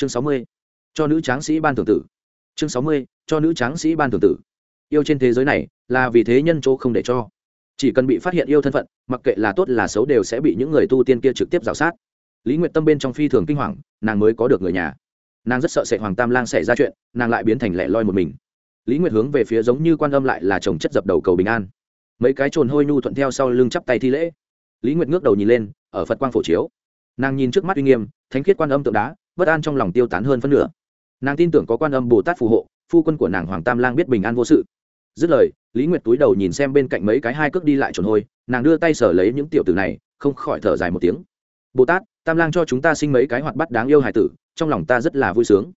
chương sáu mươi, cho nữ tráng sĩ ban thường tử. Chương sáu mươi, cho nữ tráng sĩ ban thường tử. Yêu trên thế giới này là vì thế nhân chỗ không để cho. Chỉ cần bị phát hiện yêu thân phận, mặc kệ là tốt là xấu đều sẽ bị những người tu tiên kia trực tiếp g i o sát. Lý nguyệt tâm bên trong phi thường kinh hoàng, nàng mới có được người nhà. Nàng rất sợ sệt hoàng tam lang xảy ra chuyện, nàng lại biến thành lẻ loi một mình. Lý nguyệt hướng về phía giống như quan âm lại là chồng chất dập đầu cầu bình an. Mấy cái trồn hôi nhu thuận theo sau lưng chắp tay thi lễ. Lý nguyệt ngước đầu nhìn lên, ở phật quang phổ chiếu nàng nhìn trước mắt uy nghiêm, thánh khiết quan âm tượng đá, bất an trong lòng tiêu tán hơn phân nửa. Nàng tin tưởng có quan âm bồ tát phù hộ, phu quân của nàng hoàng tam lang biết bình an vô sự. Dứt lời, lý nguyệt túi đầu nhìn xem bên cạnh mấy cái hai cước đi lại trồn hôi, nàng đưa tay sở lấy những tiểu tử này, không khỏi thở dài một tiếng. Bồ tát, tam lang cho chúng ta sinh mấy cái hoạt bắt đáng yêu hải tử, trong lòng ta rất là vui sướng.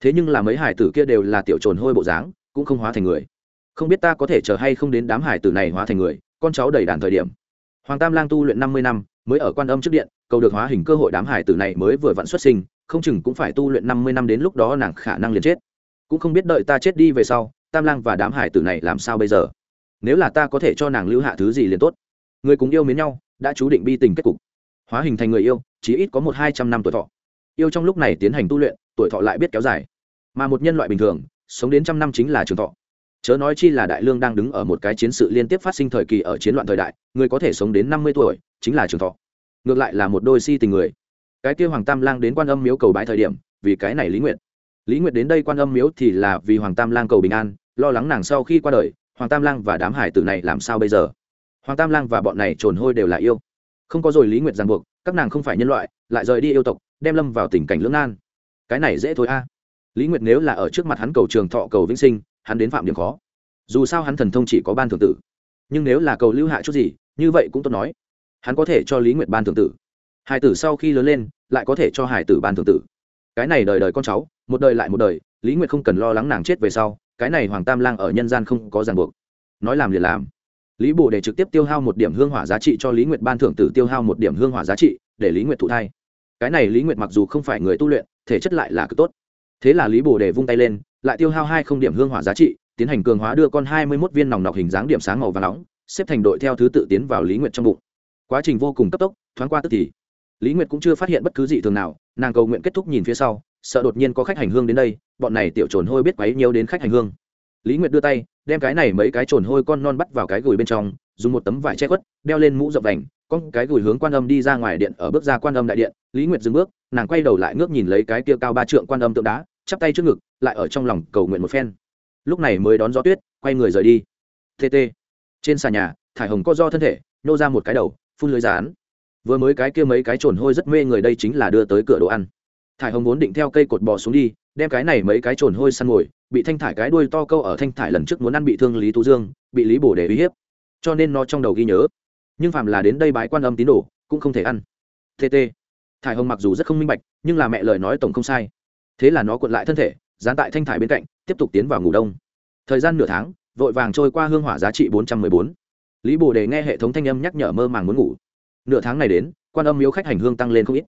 Thế nhưng là mấy hải tử kia đều là tiểu trồn hôi bộ dáng, cũng không hóa thành người. Không biết ta có thể chờ hay không đến đám hải tử này hóa thành người, con cháu đầy đàn thời điểm. Hoàng tam lang tu luyện năm mươi năm, mới ở quan âm trước điện cầu được hóa hình cơ hội đám hải tử này mới vừa vặn xuất sinh, không chừng cũng phải tu luyện năm mươi năm đến lúc đó nàng khả năng liền chết. Cũng không biết đợi ta chết đi về sau, tam lang và đám hải tử này làm sao bây giờ? Nếu là ta có thể cho nàng lưu hạ thứ gì liền tốt. Người cùng yêu mến nhau, đã chú định bi tình kết cục. Hóa hình thành người yêu chỉ ít có một hai trăm năm tuổi thọ. Yêu trong lúc này tiến hành tu luyện, tuổi thọ lại biết kéo dài. Mà một nhân loại bình thường, sống đến trăm năm chính là trường thọ. Chớ nói chi là đại lương đang đứng ở một cái chiến sự liên tiếp phát sinh thời kỳ ở chiến loạn thời đại, người có thể sống đến năm mươi tuổi, chính là trường thọ ngược lại là một đôi si tình người. Cái kia hoàng tam lang đến quan âm miếu cầu bãi thời điểm, vì cái này lý nguyện lý nguyệt đến đây quan âm miếu thì là vì hoàng tam lang cầu bình an, lo lắng nàng sau khi qua đời, hoàng tam lang và đám hải tử này làm sao bây giờ? Hoàng tam lang và bọn này trồn hôi đều là yêu. Không có rồi lý nguyệt ràng buộc, các nàng không phải nhân loại, lại rời đi yêu tộc, đem lâm vào tình cảnh lưỡng nan. Cái này dễ thôi a. Lý nguyệt nếu là ở trước mặt hắn cầu trường thọ cầu vĩnh sinh, hắn đến phạm điểm khó. Dù sao hắn thần thông chỉ có ban thường tử. Nhưng nếu là cầu lưu hạ chút gì, như vậy cũng tốt nói hắn có thể cho lý nguyệt ban thường tử. Hải tử sau khi lớn lên, lại có thể cho hải tử ban thường tử. Cái này đời đời con cháu, một đời lại một đời, lý nguyệt không cần lo lắng nàng chết về sau, cái này hoàng tam lang ở nhân gian không có ràng buộc. Nói làm liền làm. Lý bồ để trực tiếp tiêu hao một điểm hương hỏa giá trị cho lý nguyệt ban thưởng tử tiêu hao một điểm hương hỏa giá trị, để lý nguyệt thụ thai. Cái này lý nguyệt mặc dù không phải người tu luyện, thể chất lại là cực tốt. Thế là lý bồ để vung tay lên, lại tiêu hao hai không điểm hương hỏa giá trị, tiến hành cường hóa đưa con hai mươi mốt viên nòng nọc hình dáng điểm sáng màu và nóng, xếp thành đội theo thứ tự tiến vào lý nguyệt trong bụng quá trình vô cùng cấp tốc, thoáng qua tức thì. Lý nguyệt cũng chưa phát hiện bất cứ gì thường nào, nàng cầu nguyện kết thúc nhìn phía sau, sợ đột nhiên có khách hành hương đến đây, bọn này tiểu trồn hôi biết quấy nhiều đến khách hành hương. Lý nguyệt đưa tay, đem cái này mấy cái trồn hôi con non bắt vào cái gùi bên trong, dùng một tấm vải che khuất, đeo lên mũ rộng vành, con cái gùi hướng quan âm đi ra ngoài điện, ở bước ra quan âm đại điện, lý nguyệt dừng bước, nàng quay đầu lại ngước nhìn lấy cái kia cao ba trượng quan âm tượng đá, chắp tay trước ngực, lại ở trong lòng cầu nguyện một phen. Lúc này mới đón gió tuyết, quay người rời đi. Tt trên xà nhà, thải hồng co do thân thể, nhô ra một cái đầu phun lưới rán. Vừa mới cái kia mấy cái trồn hôi rất mê người đây chính là đưa tới cửa đồ ăn. Thải hồng vốn định theo cây cột bò xuống đi, đem cái này mấy cái trồn hôi săn ngồi, bị thanh thải cái đuôi to câu ở thanh thải lần trước muốn ăn bị thương lý tú dương, bị lý bổ để uy hiếp. Cho nên nó trong đầu ghi nhớ. Nhưng phạm là đến đây bái quan âm tín đồ, cũng không thể ăn. Tt thải hồng mặc dù rất không minh bạch, nhưng là mẹ lời nói tổng không sai. Thế là nó cuộn lại thân thể, dán tại thanh thải bên cạnh, tiếp tục tiến vào ngủ đông. Thời gian nửa tháng, vội vàng trôi qua hương hỏa giá trị bốn trăm mười bốn lý bồ đề nghe hệ thống thanh âm nhắc nhở mơ màng muốn ngủ. Nửa tháng này đến, quan âm miếu khách hành hương tăng lên không ít.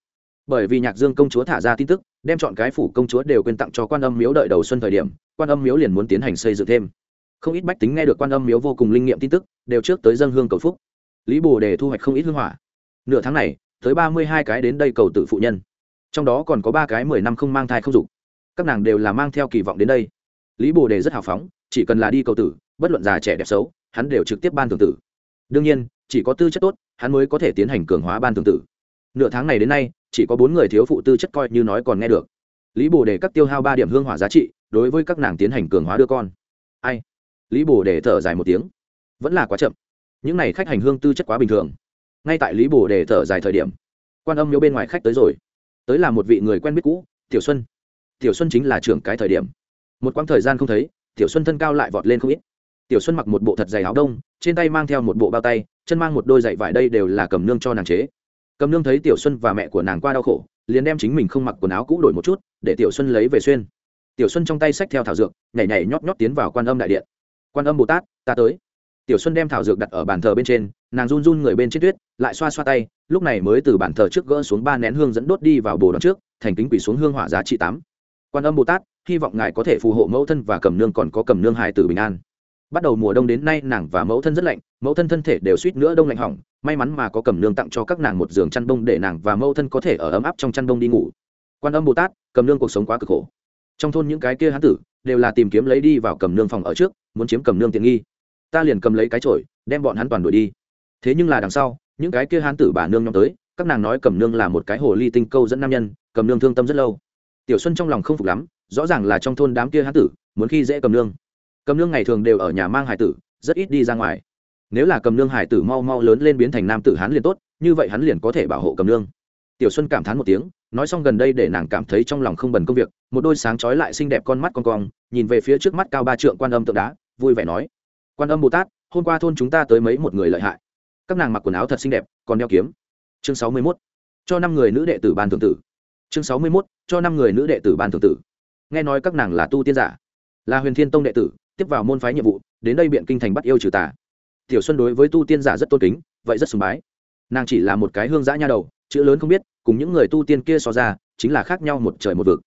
Bởi vì nhạc dương công chúa thả ra tin tức, đem chọn cái phủ công chúa đều quên tặng cho quan âm miếu đợi đầu xuân thời điểm, quan âm miếu liền muốn tiến hành xây dựng thêm. Không ít bách tính nghe được quan âm miếu vô cùng linh nghiệm tin tức, đều trước tới dân hương cầu phúc. Lý bồ đề thu hoạch không ít hương hỏa. Nửa tháng này, tới ba mươi hai cái đến đây cầu tự phụ nhân. Trong đó còn có ba cái mười năm không mang thai không dục. Các nàng đều là mang theo kỳ vọng đến đây. Lý bồ đề rất hào phóng, chỉ cần là đi cầu tử, bất luận già trẻ đẹp xấu, hắn đều trực tiếp ban thường tử đương nhiên, chỉ có tư chất tốt, hắn mới có thể tiến hành cường hóa ban tương tự nửa tháng này đến nay, chỉ có bốn người thiếu phụ tư chất coi như nói còn nghe được. Lý bồ đề các tiêu hao ba điểm hương hỏa giá trị, đối với các nàng tiến hành cường hóa đưa con. Ai? Lý bồ đề thở dài một tiếng. Vẫn là quá chậm. Những n à y khách hành hương tư chất quá bình thường. Ngay tại lý bồ đề thở dài thời điểm, quan âm miếu bên ngoài khách tới rồi. Tới là một vị người quen biết cũ, tiểu xuân. Tiểu xuân chính là trưởng cái thời điểm. Một quãng thời gian không thấy, tiểu xuân thân cao lại vọt lên không ít tiểu xuân mặc một bộ thật dày áo đông, trên tay mang theo một bộ bao tay, chân mang một đôi giày vải đây đều là cầm nương cho nàng chế. Cầm nương thấy tiểu xuân và mẹ của nàng qua đau khổ, liền đem chính mình không mặc quần áo cũ đổi một chút, để tiểu xuân lấy về xuyên. Tiểu xuân trong tay xách theo thảo dược, nhảy nhảy nhót nhót tiến vào quan âm đại điện. Quan âm bồ tát, ta tới. Tiểu xuân đem thảo dược đặt ở bàn thờ bên trên, nàng run run người bên trên tuyết, lại xoa xoa tay, lúc này mới từ bàn thờ trước gỡ xuống ba nén hương dẫn đốt đi vào bồ đón trước, thành kính quỷ xuống hương hỏa giá trị tám. Quan âm bồ tát, hy vọng ngài có thể phù hộ mẫu thân và cầm nương còn có cầm nương hài tử bình an bắt đầu mùa đông đến nay nàng và mẫu thân rất lạnh, mẫu thân thân thể đều suýt nữa đông lạnh hỏng. May mắn mà có cầm nương tặng cho các nàng một giường chăn bông để nàng và mẫu thân có thể ở ấm áp trong chăn bông đi ngủ. Quan âm bồ tát, cầm nương cuộc sống quá cực khổ. Trong thôn những cái kia hán tử đều là tìm kiếm lấy đi vào cầm nương phòng ở trước, muốn chiếm cầm nương tiện nghi. Ta liền cầm lấy cái chổi, đem bọn hắn toàn đuổi đi. Thế nhưng là đằng sau, những cái kia hán tử bà nương nhóm tới, các nàng nói cầm nương là một cái hồ ly tinh câu dẫn nam nhân, cầm nương thương tâm rất lâu. Tiểu xuân trong lòng không phục lắm, rõ ràng là trong thôn đám kia hán tử, muốn khi dễ cầm nương cầm nương ngày thường đều ở nhà mang hải tử, rất ít đi ra ngoài. Nếu là cầm nương hải tử mau mau lớn lên biến thành nam tử hán liền tốt, như vậy hắn liền có thể bảo hộ cầm nương. Tiểu xuân cảm thán một tiếng, nói xong gần đây để nàng cảm thấy trong lòng không bần công việc, một đôi sáng trói lại xinh đẹp con mắt con cong, nhìn về phía trước mắt cao ba trượng quan âm tượng đá, vui vẻ nói, quan âm bồ tát, hôm qua thôn chúng ta tới mấy một người lợi hại. Các nàng mặc quần áo thật xinh đẹp, còn đeo kiếm. Chương sáu mươi mốt, cho năm người nữ đệ tử ban thường tử. Chương sáu mươi mốt, cho năm người nữ đệ tử ban thường tử. Nghe nói các nàng là tu tiên giả. Là huyền thiên tông đệ tử tiếp vào môn phái nhiệm vụ, đến đây biện kinh thành bắt yêu trừ tà. Tiểu xuân đối với tu tiên giả rất tôn kính, vậy rất sùng bái. Nàng chỉ là một cái hương giã nha đầu, chữ lớn không biết, cùng những người tu tiên kia so ra, chính là khác nhau một trời một vực.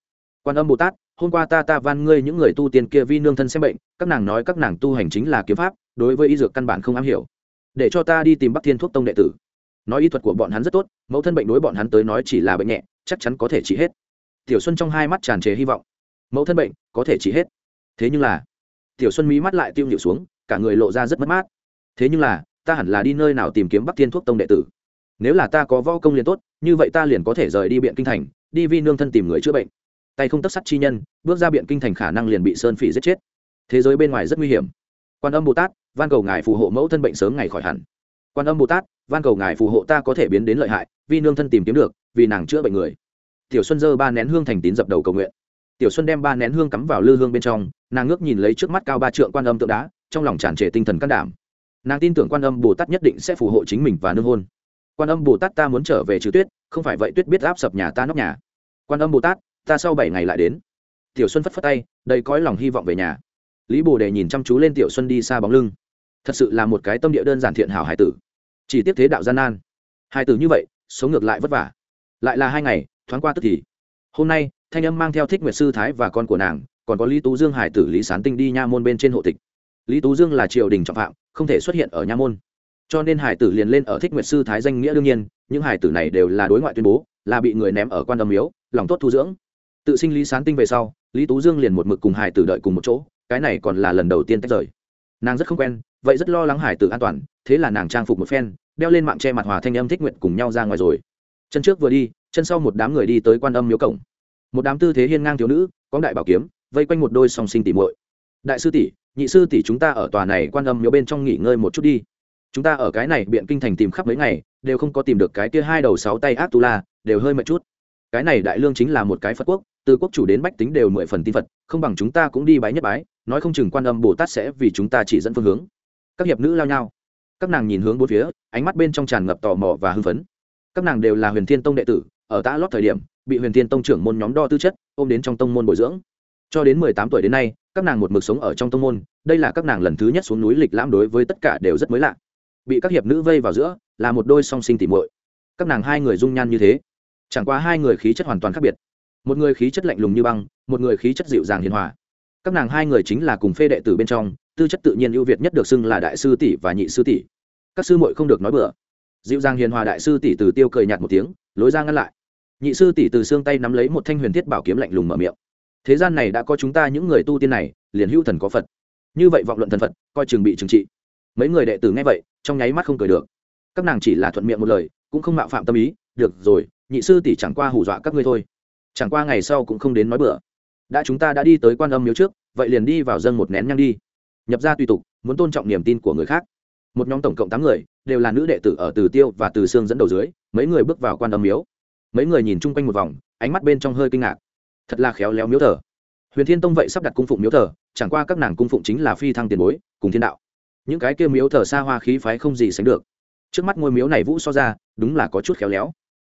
Quan âm bồ tát, hôm qua ta ta van ngươi những người tu tiên kia vi nương thân xem bệnh, các nàng nói các nàng tu hành chính là kiếm pháp, đối với y dược căn bản không am hiểu. Để cho ta đi tìm bắc thiên thuốc tông đệ tử. Nói y thuật của bọn hắn rất tốt, mẫu thân bệnh đối bọn hắn tới nói chỉ là bệnh nhẹ, chắc chắn có thể trị hết. Tiểu xuân trong hai mắt tràn trề hy vọng. Mẫu thân bệnh, có thể trị hết. Thế nhưng là tiểu xuân mí mắt lại tiêu nhịu xuống, cả người lộ ra rất mất mát. Thế nhưng là, ta hẳn là đi nơi nào tìm kiếm bắc thiên thuốc tông đệ tử? Nếu là ta có võ công liền tốt, như vậy ta liền có thể rời đi biện kinh thành, đi vi nương thân tìm người chữa bệnh. Tay không tất sắt chi nhân, bước ra biện kinh thành khả năng liền bị sơn phỉ giết chết. Thế giới bên ngoài rất nguy hiểm. Quan âm bồ tát, van cầu ngài phù hộ mẫu thân bệnh sớm ngày khỏi hẳn. Quan âm bồ tát, van cầu ngài phù hộ ta có thể biến đến lợi hại vì nương thân tìm kiếm được, vì nàng chữa bệnh người. Tiểu xuân dơ ba nén hương thành tín dập đầu cầu nguyện tiểu xuân đem ba nén hương cắm vào lư hương bên trong, nàng ngước nhìn lấy trước mắt cao ba trượng quan âm tượng đá, trong lòng tràn trề tinh thần can đảm. Nàng tin tưởng quan âm bồ tát nhất định sẽ phù hộ chính mình và nương hôn. Quan âm bồ tát ta muốn trở về trừ tuyết, không phải vậy tuyết biết áp sập nhà ta nóc nhà. Quan âm bồ tát, ta sau bảy ngày lại đến. Tiểu xuân phất phất tay, đầy cõi lòng hy vọng về nhà. Lý bồ đề nhìn chăm chú lên tiểu xuân đi xa bóng lưng. Thật sự là một cái tâm địa đơn giản thiện hảo hải tử. Chỉ tiếp thế đạo gian nan. Hải tử như vậy, sống ngược lại vất vả. Lại là hai ngày, thoáng qua tức thì. Hôm nay thanh âm mang theo thích nguyệt sư thái và con của nàng, còn có lý tú dương hải tử lý sán tinh đi nha môn bên trên hộ tịch. Lý tú dương là triều đình trọng phạm, không thể xuất hiện ở nha môn. Cho nên hải tử liền lên ở thích nguyệt sư thái danh nghĩa đương nhiên, những hải tử này đều là đối ngoại tuyên bố, là bị người ném ở quan âm miếu, lòng tốt thu dưỡng. Tự sinh lý sán tinh về sau, lý tú dương liền một mực cùng hải tử đợi cùng một chỗ, cái này còn là lần đầu tiên tách rời. Nàng rất không quen, vậy rất lo lắng hải tử an toàn, thế là nàng trang phục một phen, đeo lên mạng che mặt hòa thanh âm thích nguyện cùng nhau ra ngoài rồi. Chân trước vừa đi, chân sau một đám người đi tới quan âm miếu cổng một đám tư thế hiên ngang thiếu nữ có đại bảo kiếm, vây quanh một đôi song sinh tỉ muội. Đại sư tỷ, nhị sư tỷ chúng ta ở tòa này quan âm miếu bên trong nghỉ ngơi một chút đi. Chúng ta ở cái này biện kinh thành tìm khắp mấy ngày, đều không có tìm được cái kia hai đầu sáu tay ác tu la, đều hơi mệt chút. Cái này đại lương chính là một cái phật quốc, từ quốc chủ đến bách tính đều mười phần tin phật, không bằng chúng ta cũng đi bái nhất bái, nói không chừng quan âm bồ tát sẽ vì chúng ta chỉ dẫn phương hướng. Các hiệp nữ lao nhau. Các nàng nhìn hướng bốn phía, ánh mắt bên trong tràn ngập tò mò và hưng phấn. Các nàng đều là huyền thiên tông đệ tử, ở tã lót thời điểm bị huyền thiên tông trưởng môn nhóm đo tư chất, ôm đến trong tông môn bồi dưỡng. Cho đến mười tám tuổi đến nay, các nàng một mực sống ở trong tông môn, đây là các nàng lần thứ nhất xuống núi lịch lãm đối với tất cả đều rất mới lạ. Bị các hiệp nữ vây vào giữa, là một đôi song sinh tỉ muội. Các nàng hai người dung nhan như thế, chẳng qua hai người khí chất hoàn toàn khác biệt. Một người khí chất lạnh lùng như băng, một người khí chất dịu dàng hiền hòa. Các nàng hai người chính là cùng phê đệ tử bên trong, tư chất tự nhiên ưu việt nhất được xưng là đại sư tỷ và nhị sư tỷ. Các sư muội không được nói bừa. Dịu dàng hiền hòa đại sư tỷ từ tiêu cười nhạt một tiếng, lối ra ngăn lại nhị sư tỷ từ xương tay nắm lấy một thanh huyền thiết bảo kiếm lạnh lùng mở miệng. Thế gian này đã có chúng ta những người tu tiên này, liền hữu thần có phật. Như vậy vọng luận thần phật, coi chừng bị trừng trị. Mấy người đệ tử nghe vậy, trong nháy mắt không cười được. Các nàng chỉ là thuận miệng một lời, cũng không mạo phạm tâm ý, được rồi, nhị sư tỷ chẳng qua hù dọa các ngươi thôi. Chẳng qua ngày sau cũng không đến nói bữa đã chúng ta đã đi tới quan âm miếu trước, vậy liền đi vào dân một nén nhang đi. Nhập ra tùy tục, muốn tôn trọng niềm tin của người khác. Một nhóm tổng cộng tám người, đều là nữ đệ tử ở từ tiêu và từ sương dẫn đầu dưới, mấy người bước vào quan âm miếu mấy người nhìn chung quanh một vòng, ánh mắt bên trong hơi kinh ngạc. Thật là khéo léo miếu thờ. Huyền thiên tông vậy sắp đặt cung phụng miếu thờ, chẳng qua các nàng cung phụng chính là phi thăng tiền bối, cùng thiên đạo. Những cái kia miếu thờ xa hoa khí phái không gì sánh được. Trước mắt ngôi miếu này vũ so ra, đúng là có chút khéo léo.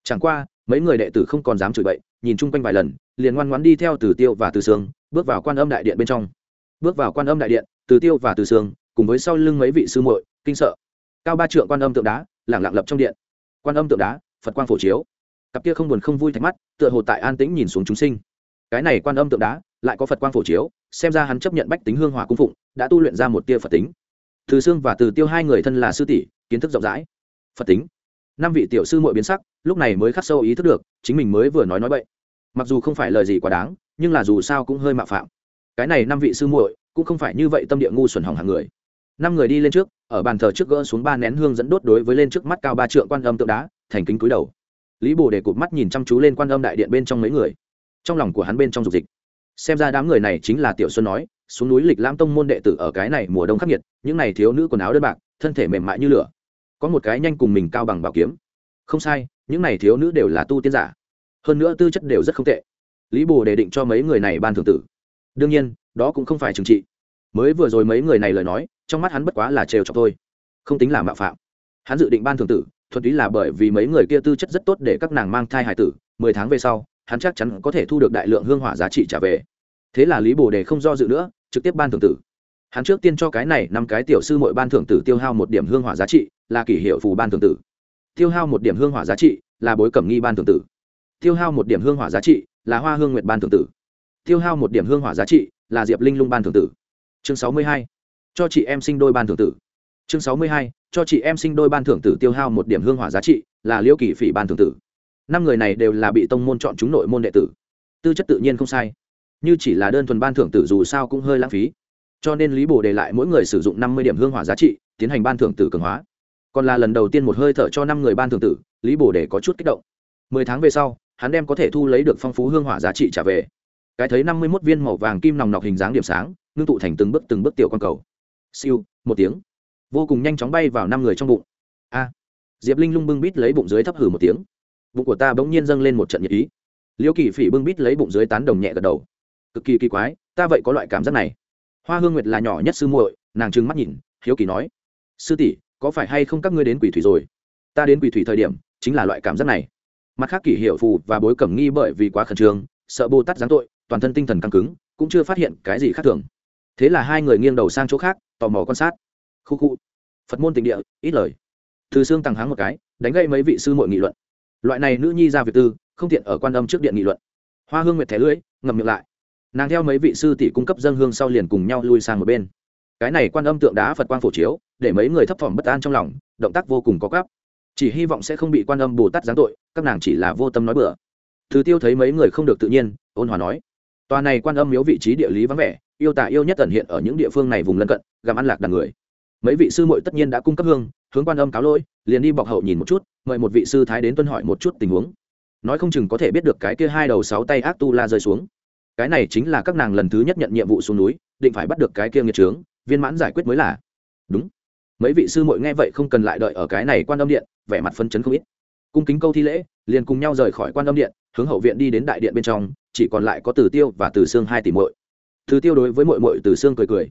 Chẳng qua, mấy người đệ tử không còn dám chửi bậy, nhìn chung quanh vài lần, liền ngoan ngoãn đi theo từ tiêu và từ sương, bước vào quan âm đại điện bên trong. Bước vào quan âm đại điện, từ tiêu và từ sương, cùng với sau lưng mấy vị sư muội, kinh sợ. Cao ba trượng quan âm tượng đá lẳng lặng lập trong điện. Quan âm tượng đá, phật quang phổ chiếu cặp kia không buồn không vui thạch mắt, tựa hồ tại an tĩnh nhìn xuống chúng sinh. Cái này quan âm tượng đá, lại có phật quang phổ chiếu, xem ra hắn chấp nhận bách tính hương hỏa cung phụng, đã tu luyện ra một tia phật tính. Từ xương và từ tiêu hai người thân là sư tỷ, kiến thức rộng rãi. Phật tính. Năm vị tiểu sư muội biến sắc, lúc này mới khắc sâu ý thức được, chính mình mới vừa nói nói vậy mặc dù không phải lời gì quá đáng, nhưng là dù sao cũng hơi mạo phạm. Cái này năm vị sư muội cũng không phải như vậy tâm địa ngu xuẩn hỏng hàng người. Năm người đi lên trước, ở bàn thờ trước gỡ xuống ba nén hương dẫn đốt đối với lên trước mắt cao ba trượng quan âm tượng đá, thành kính cúi đầu lý bồ để cụp mắt nhìn chăm chú lên quan âm đại điện bên trong mấy người trong lòng của hắn bên trong dục dịch xem ra đám người này chính là tiểu xuân nói xuống núi lịch lãm tông môn đệ tử ở cái này mùa đông khắc nghiệt những này thiếu nữ quần áo đơn bạc thân thể mềm mại như lửa có một cái nhanh cùng mình cao bằng bảo kiếm không sai những này thiếu nữ đều là tu tiên giả hơn nữa tư chất đều rất không tệ lý bồ đề định cho mấy người này ban thường tử đương nhiên đó cũng không phải trừng trị mới vừa rồi mấy người này lời nói trong mắt hắn bất quá là trêu chọc thôi không tính là mạo phạm hắn dự định ban thường tử thuần túy là bởi vì mấy người kia tư chất rất tốt để các nàng mang thai hải tử, mười tháng về sau, hắn chắc chắn có thể thu được đại lượng hương hỏa giá trị trả về. Thế là lý bồ đề không do dự nữa, trực tiếp ban thưởng tử. Hắn trước tiên cho cái này năm cái tiểu sư mỗi ban thưởng tử tiêu hao một điểm hương hỏa giá trị, là kỷ hiệu phù ban thưởng tử. Tiêu hao một điểm hương hỏa giá trị, là bối cẩm nghi ban thưởng tử. Tiêu hao một điểm hương hỏa giá trị, là hoa hương nguyệt ban thưởng tử. Tiêu hao một điểm hương hỏa giá trị, là diệp linh lung ban thưởng tử. Chương sáu mươi hai. Cho chị em sinh đôi ban thưởng tử chương sáu mươi hai, cho chị em sinh đôi ban thưởng tử tiêu hao một điểm hương hỏa giá trị, là liêu kỳ phỉ ban thưởng tử. Năm người này đều là bị tông môn chọn chúng nội môn đệ tử. Tư chất tự nhiên không sai. Như chỉ là đơn thuần ban thưởng tử dù sao cũng hơi lãng phí. Cho nên lý bồ đề lại mỗi người sử dụng năm mươi điểm hương hỏa giá trị, tiến hành ban thưởng tử cường hóa. Còn là lần đầu tiên một hơi thở cho năm người ban thưởng tử, lý bồ đề có chút kích động. Mười tháng về sau, hắn đem có thể thu lấy được phong phú hương hỏa giá trị trả về. Cái thấy năm mươi mốt viên màu vàng kim nòng nọc hình dáng điểm sáng, ngưng tụ thành từng bước từng bước tiểu q cầu. Siêu, một tiếng vô cùng nhanh chóng bay vào năm người trong bụng. A, diệp linh lung bưng bít lấy bụng dưới thấp hử một tiếng. Bụng của ta bỗng nhiên dâng lên một trận nhiệt ý. Liêu kỳ phỉ bưng bít lấy bụng dưới tán đồng nhẹ gật đầu. Cực kỳ kỳ quái, ta vậy có loại cảm giác này. Hoa hương nguyệt là nhỏ nhất sư muội, nàng trừng mắt nhìn, hiếu kỳ nói, sư tỷ, có phải hay không các ngươi đến quỷ thủy rồi? Ta đến quỷ thủy thời điểm, chính là loại cảm giác này. Mặt khác kỷ hiệu phù và bối cẩm nghi bởi vì quá khẩn trương, sợ bồ tát giáng tội, toàn thân tinh thần căng cứng, cũng chưa phát hiện cái gì khác thường. Thế là hai người nghiêng đầu sang chỗ khác, tò mò quan sát khu khu. Phật môn tình địa, ít lời. Từ xương tăng háng một cái, đánh gây mấy vị sư muội nghị luận. Loại này nữ nhi ra việc tư, không tiện ở quan âm trước điện nghị luận. Hoa hương nguyệt thẻ lưỡi, ngậm miệng lại. Nàng theo mấy vị sư tỷ cung cấp dân hương sau liền cùng nhau lui sang một bên. Cái này quan âm tượng đá phật quang phổ chiếu, để mấy người thấp thỏm bất an trong lòng, động tác vô cùng có gấp. Chỉ hy vọng sẽ không bị quan âm bồ tát giáng tội, các nàng chỉ là vô tâm nói bừa. Thứ tiêu thấy mấy người không được tự nhiên, ôn hòa nói, tòa này quan âm miếu vị trí địa lý vắng vẻ, yêu tả yêu nhất tận hiện ở những địa phương này vùng lân cận, gặm ăn lạc đàn người mấy vị sư muội tất nhiên đã cung cấp hương, hướng quan âm cáo lỗi, liền đi bọc hậu nhìn một chút, mời một vị sư thái đến tuân hỏi một chút tình huống. Nói không chừng có thể biết được cái kia hai đầu sáu tay ác tu la rơi xuống. Cái này chính là các nàng lần thứ nhất nhận nhiệm vụ xuống núi, định phải bắt được cái kia nghiệt trướng, viên mãn giải quyết mới là. Đúng. Mấy vị sư muội nghe vậy không cần lại đợi ở cái này quan âm điện, vẻ mặt phân chấn không ít. Cung kính câu thi lễ, liền cùng nhau rời khỏi quan âm điện, hướng hậu viện đi đến đại điện bên trong, chỉ còn lại có từ tiêu và từ xương hai tỷ muội. Từ tiêu đối với muội muội từ xương cười cười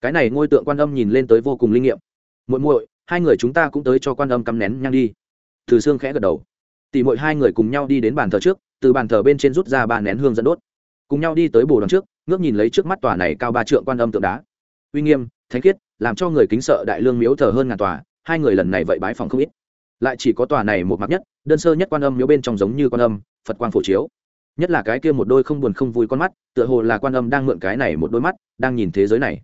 cái này ngôi tượng quan âm nhìn lên tới vô cùng linh nghiệm. Muội muội, hai người chúng ta cũng tới cho quan âm cắm nén nhang đi. Từ xương khẽ gật đầu. Tỉ mỗi hai người cùng nhau đi đến bàn thờ trước, từ bàn thờ bên trên rút ra ba nén hương dẫn đốt. Cùng nhau đi tới bồ đằng trước, ngước nhìn lấy trước mắt tòa này cao ba trượng quan âm tượng đá. Uy nghiêm, thánh khiết, làm cho người kính sợ đại lương miếu thờ hơn ngàn tòa, hai người lần này vậy bái phòng không ít. Lại chỉ có tòa này một mặt nhất, đơn sơ nhất quan âm miếu bên trong giống như quan âm, phật quang phổ chiếu. Nhất là cái kia một đôi không buồn không vui con mắt, tựa hồ là quan âm đang mượn cái này một đôi mắt, đang nhìn thế giới này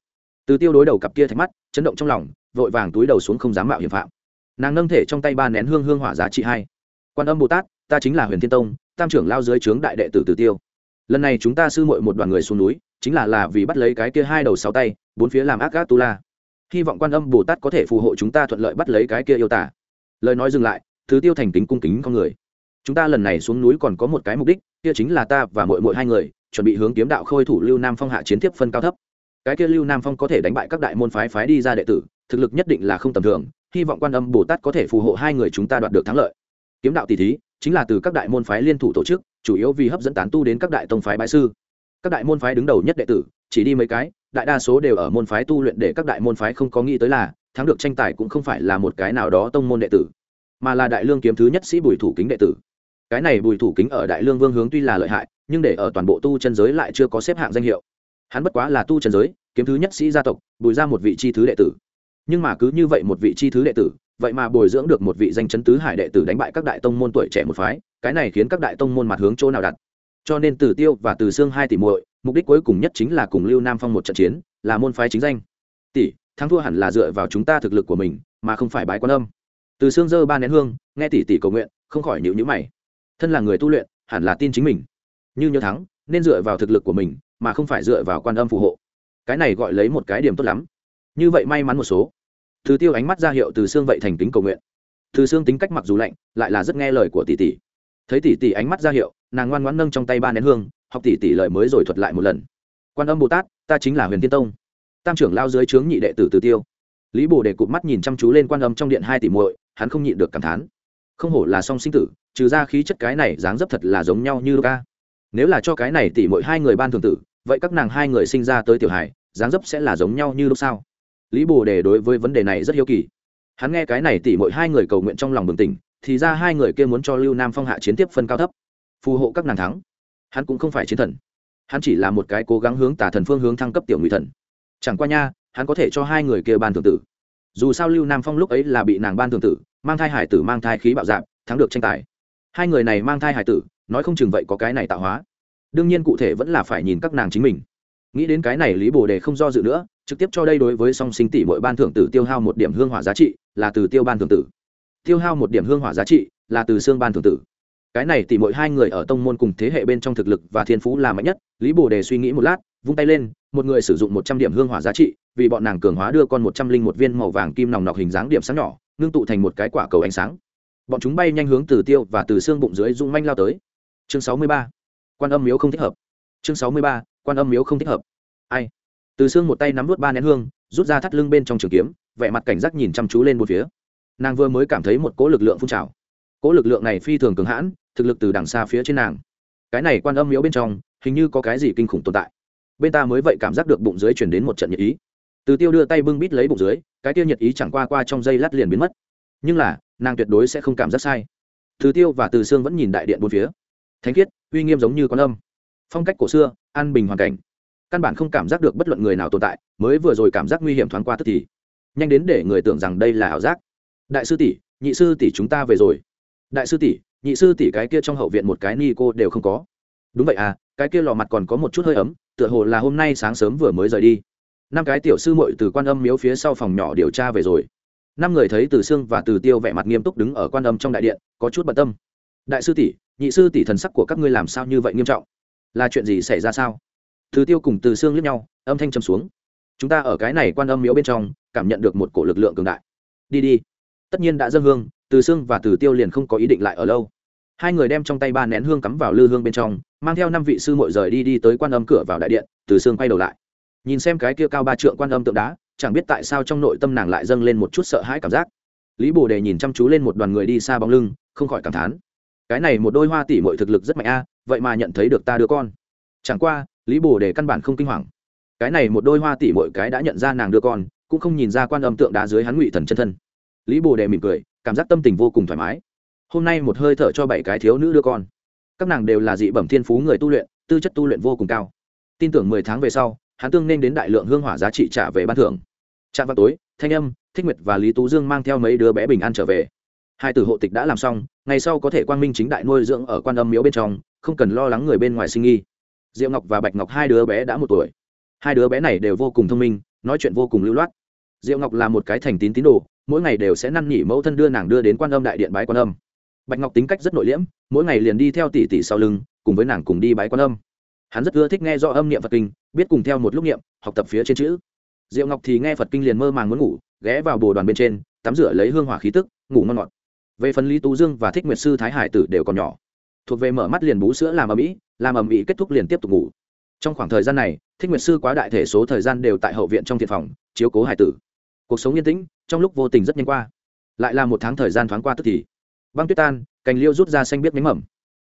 từ tiêu đối đầu cặp kia thạch mắt, chấn động trong lòng, vội vàng túi đầu xuống không dám mạo hiểm phạm. Nàng nâng thể trong tay ba nén hương hương hỏa giá trị hai. Quan âm bồ tát, ta chính là huyền thiên tông, tam trưởng lao dưới trướng đại đệ tử tử tiêu. Lần này chúng ta sư muội một đoàn người xuống núi, chính là là vì bắt lấy cái kia hai đầu sáu tay, bốn phía làm ác gác tu la. Hy vọng quan âm bồ tát có thể phù hộ chúng ta thuận lợi bắt lấy cái kia yêu tả lời nói dừng lại thứ tiêu thành kính cung kính con người. Chúng ta lần này xuống núi còn có một cái mục đích, kia chính là ta và mội mội hai người, chuẩn bị hướng kiếm đạo khôi thủ lưu nam phong hạ chiến tiếp phân cao thấp cái kia lưu nam phong có thể đánh bại các đại môn phái phái đi ra đệ tử, thực lực nhất định là không tầm thường, hy vọng quan âm bồ tát có thể phù hộ hai người chúng ta đoạt được thắng lợi. Kiếm đạo tỷ thí, chính là từ các đại môn phái liên thủ tổ chức, chủ yếu vì hấp dẫn tán tu đến các đại tông phái bãi sư. Các đại môn phái đứng đầu nhất đệ tử, chỉ đi mấy cái, đại đa số đều ở môn phái tu luyện để các đại môn phái không có nghĩ tới là, thắng được tranh tài cũng không phải là một cái nào đó tông môn đệ tử, mà là đại lương kiếm thứ nhất sĩ bùi thủ kính đệ tử. Cái này bùi thủ kính ở đại lương vương hướng tuy là lợi hại, nhưng để ở toàn bộ tu chân giới lại chưa có xếp hạng danh hiệu hắn bất quá là tu trần giới, kiếm thứ nhất sĩ gia tộc bùi ra một vị chi thứ đệ tử. Nhưng mà cứ như vậy một vị chi thứ đệ tử, vậy mà bồi dưỡng được một vị danh chấn tứ hải đệ tử đánh bại các đại tông môn tuổi trẻ một phái, cái này khiến các đại tông môn mặt hướng chỗ nào đặt. Cho nên từ tiêu và từ xương hai tỷ muội, mục đích cuối cùng nhất chính là cùng lưu nam phong một trận chiến, là môn phái chính danh. Tỷ, thắng thua hẳn là dựa vào chúng ta thực lực của mình, mà không phải bái quan âm. Từ xương dơ ba nén hương, nghe tỷ tỷ cầu nguyện, không khỏi nhịu nhữ mày. Thân là người tu luyện, hẳn là tin chính mình. Như nhớ thắng, nên dựa vào thực lực của mình mà không phải dựa vào quan âm phù hộ. Cái này gọi lấy một cái điểm tốt lắm. Như vậy may mắn một số. Từ tiêu ánh mắt ra hiệu từ xương vậy thành tính cầu nguyện. Từ xương tính cách mặc dù lạnh, lại là rất nghe lời của tỷ tỷ. Thấy tỷ tỷ ánh mắt ra hiệu, nàng ngoan ngoãn nâng trong tay ba nén hương, học tỷ tỷ lời mới rồi thuật lại một lần. Quan âm bồ tát, ta chính là huyền tiên tông. Tam trưởng lao dưới trướng nhị đệ tử từ tiêu. Lý bồ để cụt mắt nhìn chăm chú lên quan âm trong điện hai tỷ muội, hắn không nhịn được cảm thán. Không hổ là song sinh tử, trừ ra khí chất cái này dáng dấp thật là giống nhau như ca nếu là cho cái này tỷ muội hai người ban thường tử vậy các nàng hai người sinh ra tới tiểu hải dáng dấp sẽ là giống nhau như lúc sao lý bồ đề đối với vấn đề này rất hiếu kỳ. Hắn nghe cái này tỷ muội hai người cầu nguyện trong lòng bừng tỉnh, thì ra hai người kia muốn cho lưu nam phong hạ chiến tiếp phân cao thấp, phù hộ các nàng thắng. Hắn cũng không phải chiến thần. Hắn chỉ là một cái cố gắng hướng tả thần phương hướng thăng cấp tiểu ngụy thần. Chẳng qua nha, hắn có thể cho hai người kia ban thường tử. Dù sao lưu nam phong lúc ấy là bị nàng ban thường tử, mang thai hải tử mang thai khí bạo dạp thắng được tranh tài. Hai người này mang thai hải tử, nói không chừng vậy có cái này tạo hóa đương nhiên cụ thể vẫn là phải nhìn các nàng chính mình. Nghĩ đến cái này, lý bồ đề không do dự nữa, trực tiếp cho đây đối với song sinh tỷ mỗi ban thưởng tử tiêu hao một điểm hương hỏa giá trị, là từ tiêu ban thưởng tử. Tiêu hao một điểm hương hỏa giá trị, là từ xương ban thưởng tử. Cái này tỷ mỗi hai người ở tông môn cùng thế hệ bên trong thực lực và thiên phú là mạnh nhất, lý bồ đề suy nghĩ một lát, vung tay lên, một người sử dụng một trăm điểm hương hỏa giá trị, vì bọn nàng cường hóa đưa con một trăm linh một viên màu vàng kim nòng nọc hình dáng điểm sáng nhỏ, ngưng tụ thành một cái quả cầu ánh sáng. Bọn chúng bay nhanh hướng từ tiêu và từ xương bụng dưới rung manh lao tới. Chương sáu mươi ba quan âm miếu không thích hợp. Chương sáu mươi ba, quan âm miếu không thích hợp. Ai? Từ xương một tay nắm vút ba nén hương, rút ra thắt lưng bên trong trường kiếm, vẻ mặt cảnh giác nhìn chăm chú lên một phía. Nàng vừa mới cảm thấy một cỗ lực lượng phun trào. Cỗ lực lượng này phi thường cường hãn, thực lực từ đằng xa phía trên nàng. Cái này quan âm miếu bên trong, hình như có cái gì kinh khủng tồn tại. Bên ta mới vậy cảm giác được bụng dưới chuyển đến một trận nhiệt ý. Từ tiêu đưa tay bưng bít lấy bụng dưới, cái tiêu nhiệt ý chẳng qua qua trong dây lát liền biến mất. Nhưng là, nàng tuyệt đối sẽ không cảm giác sai. Từ tiêu và từ sương vẫn nhìn đại điện bốn phía. Thánh khiết uy nghiêm giống như con âm. Phong cách cổ xưa, an bình hoàn cảnh. Căn bản không cảm giác được bất luận người nào tồn tại, mới vừa rồi cảm giác nguy hiểm thoáng qua tức thì. Nhanh đến để người tưởng rằng đây là ảo giác. Đại sư tỷ, nhị sư tỷ chúng ta về rồi. Đại sư tỷ, nhị sư tỷ cái kia trong hậu viện một cái ni cô đều không có. Đúng vậy à cái kia lò mặt còn có một chút hơi ấm, tựa hồ là hôm nay sáng sớm vừa mới rời đi. Năm cái tiểu sư muội từ quan âm miếu phía sau phòng nhỏ điều tra về rồi. Năm người thấy từ sương và từ tiêu vẻ mặt nghiêm túc đứng ở quan âm trong đại điện, có chút bận tâm. Đại sư tỷ nhị sư tỷ thần sắc của các ngươi làm sao như vậy nghiêm trọng? Là chuyện gì xảy ra sao? Từ tiêu cùng từ sương liếc nhau, âm thanh trầm xuống. Chúng ta ở cái này quan âm miếu bên trong, cảm nhận được một cổ lực lượng cường đại. Đi đi. Tất nhiên đã dâng hương, từ sương và từ tiêu liền không có ý định lại ở lâu. Hai người đem trong tay ba nén hương cắm vào lư hương bên trong, mang theo năm vị sư mội rời đi đi tới quan âm cửa vào đại điện, từ sương quay đầu lại. Nhìn xem cái kia cao ba trượng quan âm tượng đá, chẳng biết tại sao trong nội tâm nàng lại dâng lên một chút sợ hãi cảm giác. Lý bồ đề nhìn chăm chú lên một đoàn người đi xa bóng lưng, không khỏi cảm thán cái này một đôi hoa tỷ mọi thực lực rất mạnh a, vậy mà nhận thấy được ta đứa con. Chẳng qua, lý bồ đề căn bản không kinh hoàng. Cái này một đôi hoa tỷ mọi cái đã nhận ra nàng đưa con, cũng không nhìn ra quan âm tượng đá dưới hắn ngụy thần chân thân. Lý bồ đề mỉm cười, cảm giác tâm tình vô cùng thoải mái. Hôm nay một hơi thở cho bảy cái thiếu nữ đưa con. Các nàng đều là dị bẩm thiên phú người tu luyện, tư chất tu luyện vô cùng cao. Tin tưởng mười tháng về sau, hắn tương nên đến đại lượng hương hỏa giá trị trả về ban thưởng. Trạm vào tối, thanh âm, thích nguyệt và lý tú dương mang theo mấy đứa bé bình an trở về hai tử hộ tịch đã làm xong, ngày sau có thể quang minh chính đại nuôi dưỡng ở quan âm miếu bên trong, không cần lo lắng người bên ngoài sinh nghi. Diệu ngọc và bạch ngọc hai đứa bé đã một tuổi. Hai đứa bé này đều vô cùng thông minh, nói chuyện vô cùng lưu loát. Diệu ngọc là một cái thành tín tín đồ, mỗi ngày đều sẽ năn nỉ mẫu thân đưa nàng đưa đến quan âm đại điện bái quan âm. Bạch ngọc tính cách rất nội liễm, mỗi ngày liền đi theo tỷ tỷ sau lưng, cùng với nàng cùng đi bái quan âm. Hắn rất ưa thích nghe do âm niệm phật kinh, biết cùng theo một lúc niệm, học tập phía trên chữ. Diệu ngọc thì nghe phật kinh liền mơ màng muốn ngủ, ghé vào bồ đoàn bên trên, tắm rửa lấy hương hỏa khí tức, ngủ ngon ngọt về phần lý tú dương và thích nguyệt sư thái hải tử đều còn nhỏ. Thuộc về mở mắt liền bú sữa làm ầm ĩ, làm ầm ĩ kết thúc liền tiếp tục ngủ. Trong khoảng thời gian này, thích nguyệt sư quá đại thể số thời gian đều tại hậu viện trong thiện phòng, chiếu cố hải tử. Cuộc sống yên tĩnh, trong lúc vô tình rất nhanh qua. Lại là một tháng thời gian thoáng qua tức thì. Băng tuyết tan, cành liêu rút ra xanh biết nhánh mầm.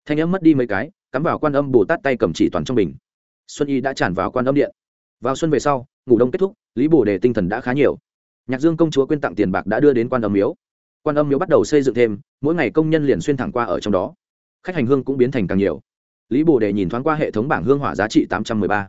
Thanh âm mất đi mấy cái, cắm vào quan âm bồ tát tay cầm chỉ toàn trong bình. Xuân y đã tràn vào quan âm điện. Vào xuân về sau, ngủ đông kết thúc, lý bồ đề tinh thần đã khá nhiều. Nhạc dương công chúa quyên tặng tiền bạc đã đưa đến quan âm miếu quan âm miếu bắt đầu xây dựng thêm, mỗi ngày công nhân liền xuyên thẳng qua ở trong đó. Khách hành hương cũng biến thành càng nhiều. Lý bồ đề nhìn thoáng qua hệ thống bảng hương hỏa giá trị tám trăm m ư ơ i ba.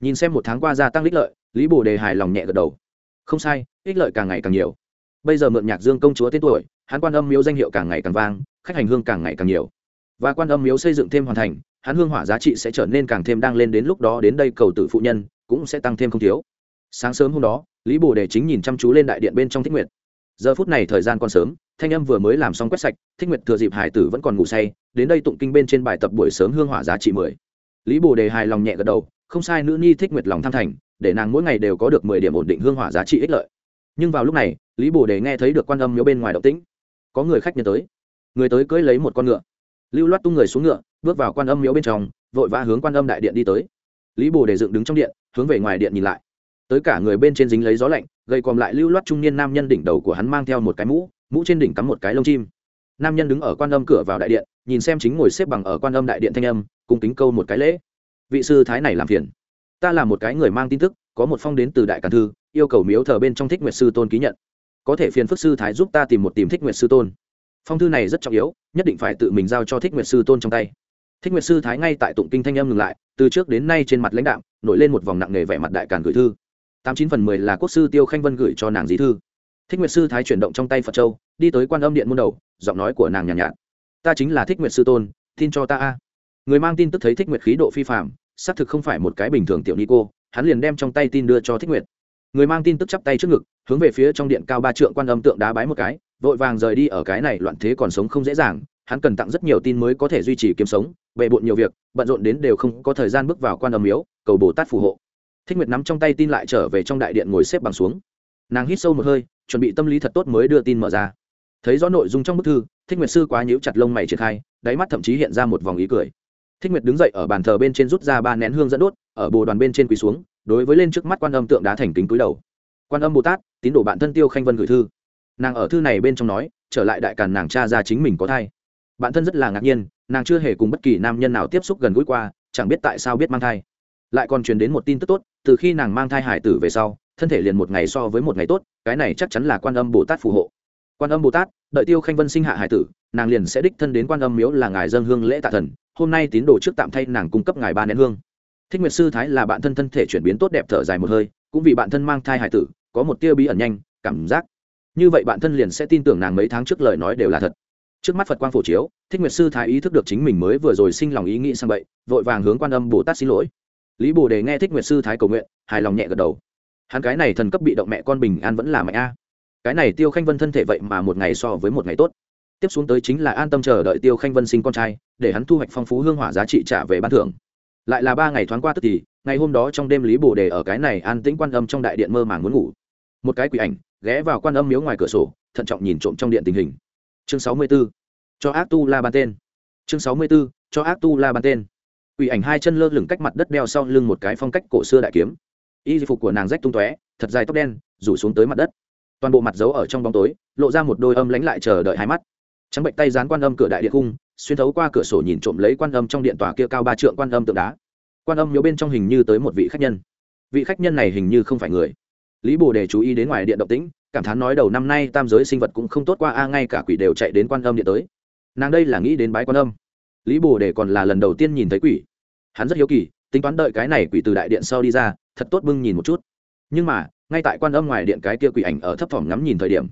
Nhìn xem một tháng qua gia tăng ích lợi, lý bồ đề hài lòng nhẹ gật đầu. Không sai, ích lợi càng ngày càng nhiều. Bây giờ mượn nhạc dương công chúa tên tuổi, hắn quan âm miếu danh hiệu càng ngày càng vang, khách hành hương càng ngày càng nhiều. Và quan âm miếu xây dựng thêm hoàn thành, hắn hương hỏa giá trị sẽ trở nên càng thêm đang lên đến lúc đó đến đây cầu tử phụ nhân cũng sẽ tăng thêm không thiếu. Sáng sớm hôm đó, lý bồ đề chính nhìn chăm chú lên đại điện bên trong thích nguyệt giờ phút này thời gian còn sớm, thanh âm vừa mới làm xong quét sạch, thích nguyệt thừa dịp hải tử vẫn còn ngủ say, đến đây tụng kinh bên trên bài tập buổi sớm hương hỏa giá trị mười. Lý bồ đề hài lòng nhẹ gật đầu, không sai nữ nhi thích nguyệt lòng tham thành, để nàng mỗi ngày đều có được mười điểm ổn định hương hỏa giá trị ích lợi. Nhưng vào lúc này, lý bồ đề nghe thấy được quan âm miếu bên ngoài động tĩnh. Có người khách nhân tới. Người tới cưỡi lấy một con ngựa. Lưu loát tung người xuống ngựa, bước vào quan âm miếu bên trong, vội vã hướng quan âm đại điện đi tới. Lý bồ đề dựng đứng trong điện, hướng về ngoài điện nhìn lại. Tới cả người bên trên dính lấy gió lạnh gây còm lại lưu loát trung niên nam nhân đỉnh đầu của hắn mang theo một cái mũ mũ trên đỉnh cắm một cái lông chim. Nam nhân đứng ở quan âm cửa vào đại điện, nhìn xem chính ngồi xếp bằng ở quan âm đại điện thanh âm, cùng kính câu một cái lễ. Vị sư thái này làm phiền. Ta là một cái người mang tin tức, có một phong đến từ đại càn thư, yêu cầu miếu thờ bên trong thích nguyệt sư tôn ký nhận. Có thể phiền phức sư thái giúp ta tìm một tìm thích nguyệt sư tôn. Phong thư này rất trọng yếu, nhất định phải tự mình giao cho thích nguyệt sư tôn trong tay. Thích nguyệt sư thái ngay tại tụng kinh thanh âm ngừng lại, từ trước đến nay trên mặt lãnh đạo nổi lên một vòng nặng nề vẻ mặt đại càn gửi thư tám chín phần mười là quốc sư tiêu khanh vân gửi cho nàng dí thư. Thích nguyệt sư thái chuyển động trong tay phật châu đi tới quan âm điện môn đầu giọng nói của nàng nhàn nhạt, nhạt. Ta chính là thích nguyệt sư tôn tin cho ta a. Người mang tin tức thấy thích nguyệt khí độ phi phạm xác thực không phải một cái bình thường tiểu ni cô hắn liền đem trong tay tin đưa cho thích nguyệt. Người mang tin tức chắp tay trước ngực hướng về phía trong điện cao ba trượng quan âm tượng đá bái một cái vội vàng rời đi ở cái này loạn thế còn sống không dễ dàng hắn cần tặng rất nhiều tin mới có thể duy trì kiếm sống bề bộn nhiều việc bận rộn đến đều không có thời gian bước vào quan âm miếu cầu bồ tát phù hộ thích nguyệt nắm trong tay tin lại trở về trong đại điện ngồi xếp bằng xuống. Nàng hít sâu một hơi, chuẩn bị tâm lý thật tốt mới đưa tin mở ra. Thấy rõ nội dung trong bức thư, thích nguyệt sư quá nhíu chặt lông mày triển khai, đáy mắt thậm chí hiện ra một vòng ý cười. Thích nguyệt đứng dậy ở bàn thờ bên trên rút ra ba nén hương dẫn đốt, ở bồ đoàn bên trên quỳ xuống, đối với lên trước mắt quan âm tượng đá thành kính cúi đầu. Quan âm bồ tát, tín đồ bạn thân tiêu khanh vân gửi thư. Nàng ở thư này bên trong nói, trở lại đại càn nàng cha ra chính mình có thai. Bạn thân rất là ngạc nhiên, nàng chưa hề cùng bất kỳ nam nhân nào tiếp xúc gần gũi qua, chẳng biết tại sao biết mang thai. Lại còn truyền đến một tin tức tốt từ khi nàng mang thai hải tử về sau, thân thể liền một ngày so với một ngày tốt, cái này chắc chắn là quan âm bồ tát phù hộ. Quan âm bồ tát, đợi tiêu khanh vân sinh hạ hải tử, nàng liền sẽ đích thân đến quan âm miếu là ngài dân hương lễ tạ thần, hôm nay tín đồ trước tạm thay nàng cung cấp ngài ba nén hương. Thích nguyệt sư thái là bạn thân thân thể chuyển biến tốt đẹp thở dài một hơi, cũng vì bạn thân mang thai hải tử, có một tia bí ẩn nhanh, cảm giác. Như vậy bạn thân liền sẽ tin tưởng nàng mấy tháng trước lời nói đều là thật. Trước mắt phật quang phổ chiếu, thích nguyệt sư thái ý thức được chính mình mới vừa rồi sinh lòng ý nghĩ sang bậy, vội vàng hướng quan âm bồ tát xin lỗi lý bồ đề nghe thích nguyệt sư thái cầu nguyện, hài lòng nhẹ gật đầu. Hắn cái này thần cấp bị động mẹ con bình an vẫn là mạnh a. Cái này tiêu khanh vân thân thể vậy mà một ngày so với một ngày tốt. Tiếp xuống tới chính là an tâm chờ đợi tiêu khanh vân sinh con trai, để hắn thu hoạch phong phú hương hỏa giá trị trả về ban thưởng. Lại là ba ngày thoáng qua tức thì, ngày hôm đó trong đêm lý bồ đề ở cái này an tĩnh quan âm trong đại điện mơ màng muốn ngủ. Một cái quỷ ảnh, ghé vào quan âm miếu ngoài cửa sổ, thận trọng nhìn trộm trong điện tình hình. Chương sáu mươi 64. cho ác tu la ban tên. Chương sáu mươi 64. cho ác tu la ban tên quỷ ảnh hai chân lơ lửng cách mặt đất đeo sau lưng một cái phong cách cổ xưa đại kiếm. Y phục của nàng rách tung tóe, thật dài tóc đen, rủ xuống tới mặt đất. Toàn bộ mặt giấu ở trong bóng tối, lộ ra một đôi âm lánh lại chờ đợi hai mắt. Trắng bệnh tay dán quan âm cửa đại điện cung, xuyên thấu qua cửa sổ nhìn trộm lấy quan âm trong điện tòa kia cao ba trượng quan âm tượng đá. Quan âm nhớ bên trong hình như tới một vị khách nhân. Vị khách nhân này hình như không phải người. Lý bồ đề chú ý đến ngoài điện động tĩnh, cảm thán nói đầu năm nay tam giới sinh vật cũng không tốt qua, a, ngay cả quỷ đều chạy đến quan âm điện tới. Nàng đây là nghĩ đến bái quan âm lý bồ đề còn là lần đầu tiên nhìn thấy quỷ. Hắn rất hiếu kỳ tính toán đợi cái này quỷ từ đại điện sau đi ra thật tốt bưng nhìn một chút. Nhưng mà ngay tại quan âm ngoài điện cái kia quỷ ảnh ở thấp thỏm ngắm nhìn thời điểm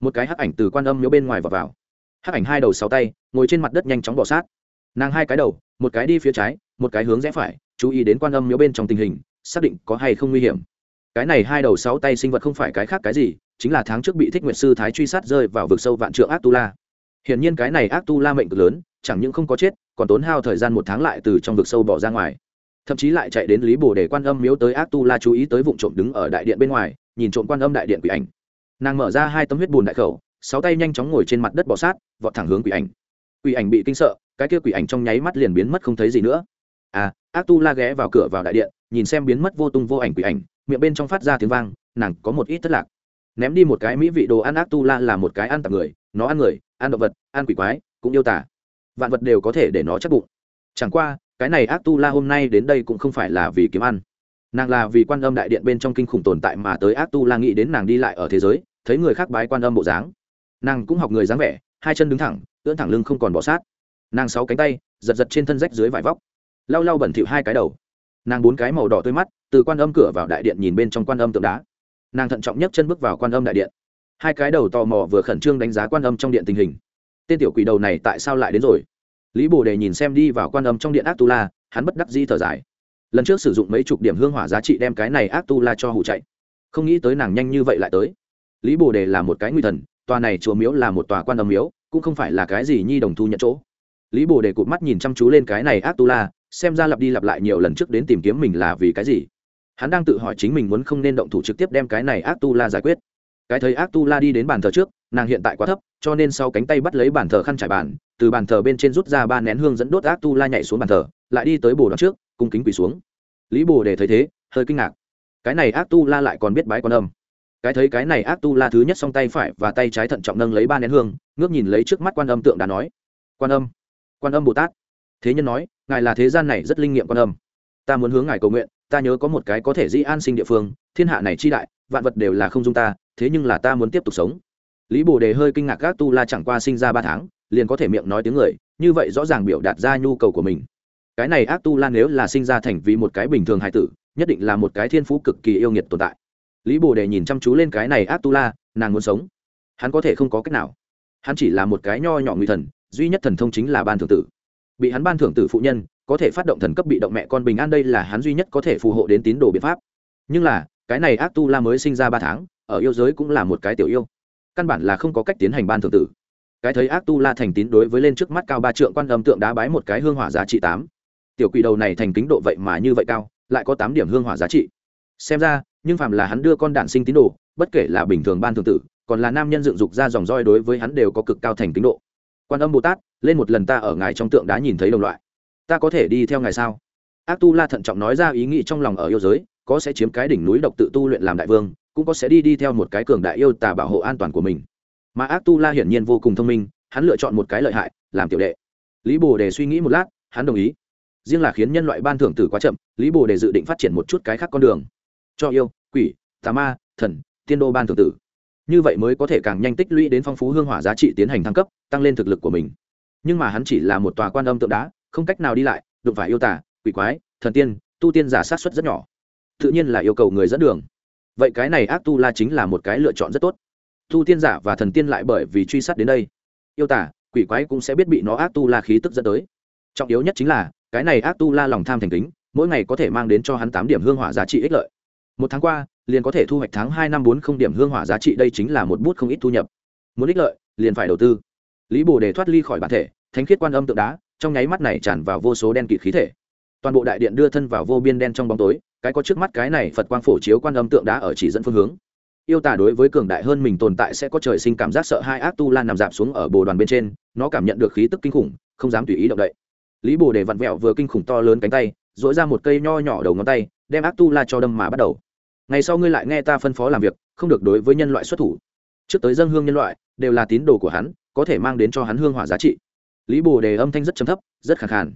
một cái hắc ảnh từ quan âm miếu bên ngoài vào, vào. hắc ảnh hai đầu sáu tay ngồi trên mặt đất nhanh chóng bỏ sát. Nàng hai cái đầu một cái đi phía trái một cái hướng rẽ phải chú ý đến quan âm miếu bên trong tình hình xác định có hay không nguy hiểm. Cái này hai đầu sáu tay sinh vật không phải cái khác cái gì chính là tháng trước bị thích nguyệt sư thái truy sát rơi vào vực sâu vạn trượng ác tu la. Hiển nhiên cái này ác tu la mệnh cực lớn chẳng những không có chết, còn tốn hao thời gian một tháng lại từ trong vực sâu bỏ ra ngoài. Thậm chí lại chạy đến lý bồ để quan âm miếu tới ác tu la chú ý tới vụ trộm đứng ở đại điện bên ngoài, nhìn trộm quan âm đại điện quỷ ảnh. Nàng mở ra hai tấm huyết bùn đại khẩu, sáu tay nhanh chóng ngồi trên mặt đất bỏ sát, vọt thẳng hướng quỷ ảnh. Quỷ ảnh bị kinh sợ, cái kia quỷ ảnh trong nháy mắt liền biến mất không thấy gì nữa. À ác tu la ghé vào cửa vào đại điện, nhìn xem biến mất vô tung vô ảnh quỷ ảnh, miệng bên trong phát ra tiếng vang, nàng có một ít thất lạc. Ném đi một cái mỹ vị đồ ăn ác tu la là một cái ăn tạp người, nó ăn người, ăn động vật, ăn quỷ quái, cũng yêu tả vạn vật đều có thể để nó chắc bụng. Chẳng qua, cái này ác tu la hôm nay đến đây cũng không phải là vì kiếm ăn. Nàng là vì quan âm đại điện bên trong kinh khủng tồn tại mà tới ác tu la nghĩ đến nàng đi lại ở thế giới, thấy người khác bái quan âm bộ dáng. Nàng cũng học người dáng vẻ, hai chân đứng thẳng, ưỡn thẳng lưng không còn bỏ sát. Nàng sáu cánh tay, giật giật trên thân rách dưới vải vóc. Lau lau bẩn thỉu hai cái đầu. Nàng bốn cái màu đỏ tươi mắt, từ quan âm cửa vào đại điện nhìn bên trong quan âm tượng đá. Nàng thận trọng nhất chân bước vào quan âm đại điện. Hai cái đầu tò mò vừa khẩn trương đánh giá quan âm trong điện tình hình tên tiểu quỷ đầu này tại sao lại đến rồi? Lý bồ đề nhìn xem đi vào quan âm trong điện ác tu la, hắn bất đắc di thở dài. Lần trước sử dụng mấy chục điểm hương hỏa giá trị đem cái này ác tu la cho hủ chạy. Không nghĩ tới nàng nhanh như vậy lại tới. Lý bồ đề là một cái nguy thần, tòa này chùa miếu là một tòa quan âm miếu, cũng không phải là cái gì nhi đồng thu nhận chỗ. Lý bồ đề cụt mắt nhìn chăm chú lên cái này ác tu la, xem ra lặp đi lặp lại nhiều lần trước đến tìm kiếm mình là vì cái gì. Hắn đang tự hỏi chính mình muốn không nên động thủ trực tiếp đem cái này ác tu la giải quyết. Cái thấy ác tu la đi đến bàn thờ trước nàng hiện tại quá thấp, cho nên sau cánh tay bắt lấy bàn thờ khăn trải bàn, từ bàn thờ bên trên rút ra ba nén hương dẫn đốt ác tu la nhảy xuống bàn thờ, lại đi tới bồ đoạn trước, cung kính quỳ xuống. Lý bồ để thấy thế, hơi kinh ngạc. Cái này ác tu la lại còn biết bái quan âm. Cái thấy cái này ác tu la thứ nhất song tay phải và tay trái thận trọng nâng lấy ba nén hương, ngước nhìn lấy trước mắt quan âm tượng đã nói, quan âm quan âm bồ tát. Thế nhân nói, ngài là thế gian này rất linh nghiệm quan âm. Ta muốn hướng ngài cầu nguyện, ta nhớ có một cái có thể di an sinh địa phương, thiên hạ này chi đại, vạn vật đều là không dung ta, thế nhưng là ta muốn tiếp tục sống lý bồ đề hơi kinh ngạc các tu la chẳng qua sinh ra ba tháng, liền có thể miệng nói tiếng người, như vậy rõ ràng biểu đạt ra nhu cầu của mình. Cái này ác tu la nếu là sinh ra thành vì một cái bình thường hài tử, nhất định là một cái thiên phú cực kỳ yêu nghiệt tồn tại. Lý bồ đề nhìn chăm chú lên cái này ác tu la nàng muốn sống. Hắn có thể không có cách nào. Hắn chỉ là một cái nho nhỏ nguy thần, duy nhất thần thông chính là ban thưởng tử. Bị hắn ban thưởng tử phụ nhân, có thể phát động thần cấp bị động mẹ con bình an đây là hắn duy nhất có thể phù hộ đến tín đồ biện pháp. Nhưng là, cái này ác tu la mới sinh ra ba tháng, ở yêu giới cũng là một cái tiểu yêu căn bản là không có cách tiến hành ban thượng tử. Cái thấy ác tu la thành tín đối với lên trước mắt cao ba trượng quan âm tượng đá bái một cái hương hỏa giá trị tám. Tiểu quỷ đầu này thành kính độ vậy mà như vậy cao, lại có tám điểm hương hỏa giá trị. Xem ra, nhưng phàm là hắn đưa con đản sinh tín đồ, bất kể là bình thường ban thường tử, còn là nam nhân dựng dục ra dòng roi đối với hắn đều có cực cao thành kính độ. Quan âm bồ tát, lên một lần ta ở ngài trong tượng đá nhìn thấy đồng loại. Ta có thể đi theo ngài sao? Ác tu la thận trọng nói ra ý nghĩ trong lòng ở yêu giới, có sẽ chiếm cái đỉnh núi độc tự tu luyện làm đại vương cũng có sẽ đi đi theo một cái cường đại yêu tà bảo hộ an toàn của mình. Mà ác tu la hiển nhiên vô cùng thông minh, hắn lựa chọn một cái lợi hại, làm tiểu đệ. Lý bồ đề suy nghĩ một lát, hắn đồng ý. Riêng là khiến nhân loại ban thưởng tử quá chậm, lý bồ đề dự định phát triển một chút cái khác con đường. Cho yêu, quỷ, tà ma, thần, tiên đô ban thưởng tử. Như vậy mới có thể càng nhanh tích lũy đến phong phú hương hỏa giá trị tiến hành thăng cấp, tăng lên thực lực của mình. Nhưng mà hắn chỉ là một tòa quan âm tượng đá, không cách nào đi lại, đụng phải yêu tả quỷ quái, thần tiên, tu tiên giả sát xuất rất nhỏ. Tự nhiên là yêu cầu người dẫn đường vậy cái này ác tu la chính là một cái lựa chọn rất tốt. Tu tiên giả và thần tiên lại bởi vì truy sát đến đây. Yêu tả, quỷ quái cũng sẽ biết bị nó ác tu la khí tức dẫn tới. Trọng yếu nhất chính là, cái này ác tu la lòng tham thành kính, mỗi ngày có thể mang đến cho hắn tám điểm hương hỏa giá trị ích lợi. Một tháng qua, liền có thể thu hoạch tháng hai năm bốn không điểm hương hỏa giá trị, đây chính là một bút không ít thu nhập. Muốn ích lợi, liền phải đầu tư. Lý bồ đề thoát ly khỏi bản thể, thánh khiết quan âm tượng đá, trong nháy mắt này tràn vào vô số đen kịt khí thể. Toàn bộ đại điện đưa thân vào vô biên đen trong bóng tối cái có trước mắt cái này phật quang phổ chiếu quan âm tượng đá ở chỉ dẫn phương hướng. Yêu tả đối với cường đại hơn mình tồn tại sẽ có trời sinh cảm giác sợ hai ác tu lan nằm dạp xuống ở bồ đoàn bên trên, nó cảm nhận được khí tức kinh khủng, không dám tùy ý động đậy. Lý bồ để vặn vẹo vừa kinh khủng to lớn cánh tay dỗi ra một cây nho nhỏ đầu ngón tay, đem ác tu la cho đâm mà bắt đầu. Ngày sau ngươi lại nghe ta phân phó làm việc, không được đối với nhân loại xuất thủ. Trước tới dân hương nhân loại, đều là tín đồ của hắn, có thể mang đến cho hắn hương hỏa giá trị. Lý bồ đề âm thanh rất chấm thấp, rất khẳng khàn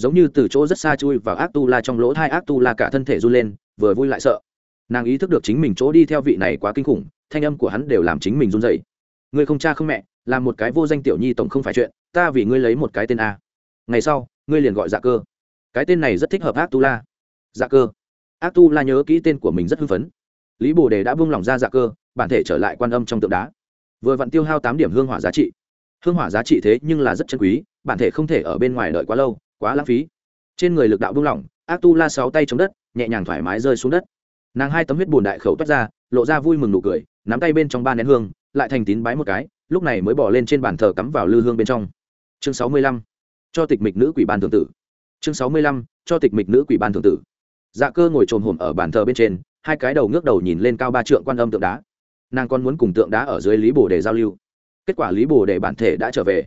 giống như từ chỗ rất xa chui vào ác tu la trong lỗ thai ác tu la cả thân thể run lên, vừa vui lại sợ. Nàng ý thức được chính mình chỗ đi theo vị này quá kinh khủng, thanh âm của hắn đều làm chính mình run dậy ngươi không cha không mẹ làm một cái vô danh tiểu nhi tổng không phải chuyện, ta vì ngươi lấy một cái tên a. Ngày sau, ngươi liền gọi dạ cơ. Cái tên này rất thích hợp ác tu la. Dạ cơ. Ác tu la nhớ kỹ tên của mình rất hưng phấn. Lý bồ đề đã buông lỏng ra dạ cơ, bản thể trở lại quan âm trong tượng đá. Vừa vặn tiêu hao tám điểm hương hỏa giá trị. Hương hỏa giá trị thế nhưng là rất chân quý, bản thể không thể ở bên ngoài đợi quá lâu quá lãng phí. Trên người lực đạo buông lỏng, ác tu la sáu tay chống đất, nhẹ nhàng thoải mái rơi xuống đất. Nàng hai tấm huyết bùn đại khẩu toát ra, lộ ra vui mừng nụ cười, nắm tay bên trong ba nén hương, lại thành tín bái một cái, lúc này mới bỏ lên trên bàn thờ cắm vào lư hương bên trong. Chương sáu mươi lăm, cho tịch mịch nữ quỷ ban thượng tử. Chương sáu mươi lăm, cho tịch mịch nữ quỷ ban thượng tử. Dạ cơ ngồi trồm hổm ở bàn thờ bên trên, hai cái đầu ngước đầu nhìn lên cao ba trượng quan âm tượng đá. Nàng còn muốn cùng tượng đá ở dưới lý bồ để giao lưu. Kết quả lý bồ để bản thể đã trở về.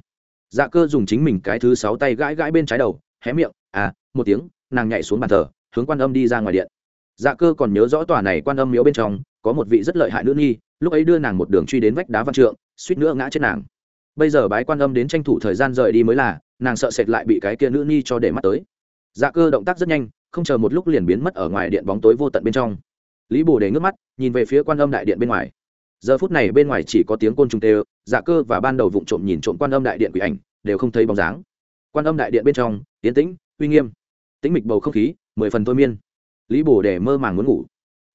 Dạ cơ dùng chính mình cái thứ sáu tay gãi gãi bên trái đầu hé miệng à một tiếng, nàng nhảy xuống bàn thờ, hướng quan âm đi ra ngoài điện. Dạ cơ còn nhớ rõ tòa này quan âm miếu bên trong, có một vị rất lợi hại nữ nhi, lúc ấy đưa nàng một đường truy đến vách đá văn trượng, suýt nữa ngã chết nàng. Bây giờ bái quan âm đến tranh thủ thời gian rời đi mới là, nàng sợ sệt lại bị cái kia nữ nhi cho để mắt tới. Dạ cơ động tác rất nhanh, không chờ một lúc liền biến mất ở ngoài điện bóng tối vô tận bên trong. Lý bồ đề ngước mắt, nhìn về phía quan âm đại điện bên ngoài. Giờ phút này bên ngoài chỉ có tiếng côn trùng tê dạ cơ và ban đầu vụng trộm nhìn trộm quan âm đại điện quỷ ảnh, đều không thấy bóng dáng quan âm đại điện bên trong tiến tĩnh, uy nghiêm, tĩnh mịch bầu không khí, mười phần thôi miên. Lý bồ đề mơ màng muốn ngủ.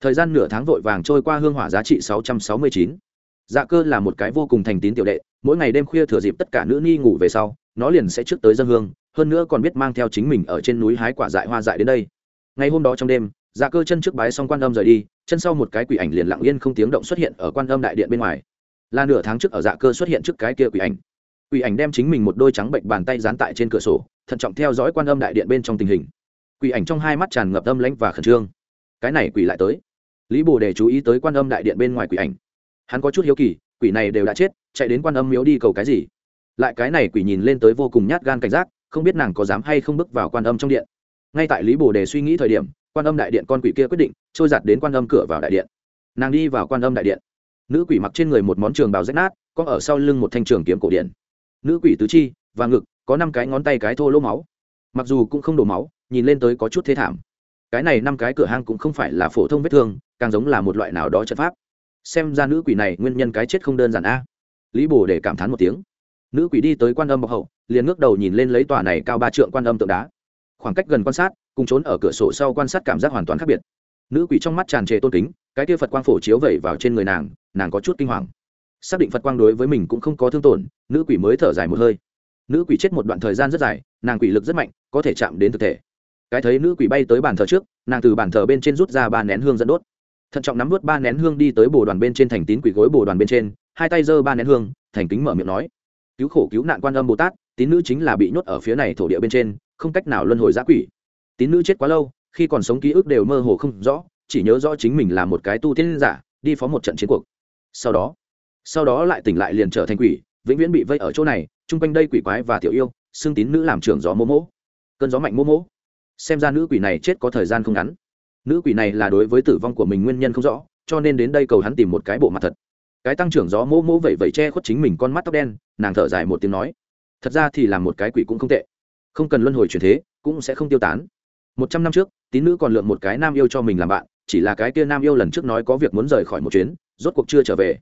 Thời gian nửa tháng vội vàng trôi qua hương hỏa giá trị sáu trăm sáu mươi chín. Dạ cơ là một cái vô cùng thành tín tiểu đệ, mỗi ngày đêm khuya thừa dịp tất cả nữ ni ngủ về sau, nó liền sẽ trước tới dân hương, hơn nữa còn biết mang theo chính mình ở trên núi hái quả dại hoa dại đến đây. Ngày hôm đó trong đêm dạ cơ chân trước bái xong quan âm rời đi, chân sau một cái quỷ ảnh liền lặng yên không tiếng động xuất hiện ở quan âm đại điện bên ngoài. Là nửa tháng trước ở dạ cơ xuất hiện trước cái kia quỷ ảnh quỷ ảnh đem chính mình một đôi trắng bệnh bàn tay dán tại trên cửa sổ, thận trọng theo dõi quan âm đại điện bên trong tình hình. Quỷ ảnh trong hai mắt tràn ngập âm lãnh và khẩn trương. Cái này quỷ lại tới. Lý bồ để chú ý tới quan âm đại điện bên ngoài quỷ ảnh. Hắn có chút hiếu kỳ, quỷ này đều đã chết, chạy đến quan âm miếu đi cầu cái gì? Lại cái này quỷ nhìn lên tới vô cùng nhát gan cảnh giác, không biết nàng có dám hay không bước vào quan âm trong điện. Ngay tại lý bồ đề suy nghĩ thời điểm, quan âm đại điện con quỷ kia quyết định, trôi giặt đến quan âm cửa vào đại điện. Nàng đi vào quan âm đại điện. Nữ quỷ mặc trên người một món trường bào rách nát, có ở sau lưng một thanh trường kiếm cổ điện nữ quỷ tứ chi, và ngực, có năm cái ngón tay cái thô lỗ máu. Mặc dù cũng không đổ máu, nhìn lên tới có chút thế thảm. Cái này năm cái cửa hang cũng không phải là phổ thông vết thương, càng giống là một loại nào đó trận pháp. Xem ra nữ quỷ này nguyên nhân cái chết không đơn giản a. Lý bồ để cảm thán một tiếng. Nữ quỷ đi tới quan âm bọc hậu, liền ngước đầu nhìn lên lấy tòa này cao ba trượng quan âm tượng đá. Khoảng cách gần quan sát, cùng trốn ở cửa sổ sau quan sát cảm giác hoàn toàn khác biệt. Nữ quỷ trong mắt tràn trề tôn kính, cái kia phật quang phổ chiếu vẩy vào trên người nàng nàng có chút kinh hoàng xác định phật quang đối với mình cũng không có thương tổn, nữ quỷ mới thở dài một hơi. Nữ quỷ chết một đoạn thời gian rất dài, nàng quỷ lực rất mạnh, có thể chạm đến thực thể. Cái thấy nữ quỷ bay tới bàn thờ trước, nàng từ bàn thờ bên trên rút ra ba nén hương dẫn đốt. Thận trọng nắm vớt ba nén hương đi tới bồ đoàn bên trên thành tín quỷ gối bồ đoàn bên trên, hai tay giơ ba nén hương, thành kính mở miệng nói, cứu khổ cứu nạn quan âm bồ tát, tín nữ chính là bị nhốt ở phía này thổ địa bên trên, không cách nào luân hồi giã quỷ. Tín nữ chết quá lâu, khi còn sống ký ức đều mơ hồ không rõ, chỉ nhớ rõ chính mình là một cái tu tiên giả, đi phó một trận chiến cuộc. Sau đó sau đó lại tỉnh lại liền trở thành quỷ, vĩnh viễn bị vây ở chỗ này, chung quanh đây quỷ quái và tiểu yêu xương tín nữ làm trưởng gió mô mỗ cơn gió mạnh mô mỗ xem ra nữ quỷ này chết có thời gian không ngắn. Nữ quỷ này là đối với tử vong của mình nguyên nhân không rõ, cho nên đến đây cầu hắn tìm một cái bộ mặt thật. Cái tăng trưởng gió mô mô vẩy vẩy che khuất chính mình con mắt tóc đen, nàng thở dài một tiếng nói. Thật ra thì làm một cái quỷ cũng không tệ. Không cần luân hồi chuyển thế, cũng sẽ không tiêu tán. Một trăm năm trước, tín nữ còn lượm một cái nam yêu cho mình làm bạn, chỉ là cái kia nam yêu lần trước nói có việc muốn rời khỏi một chuyến, rốt cuộc chưa trở về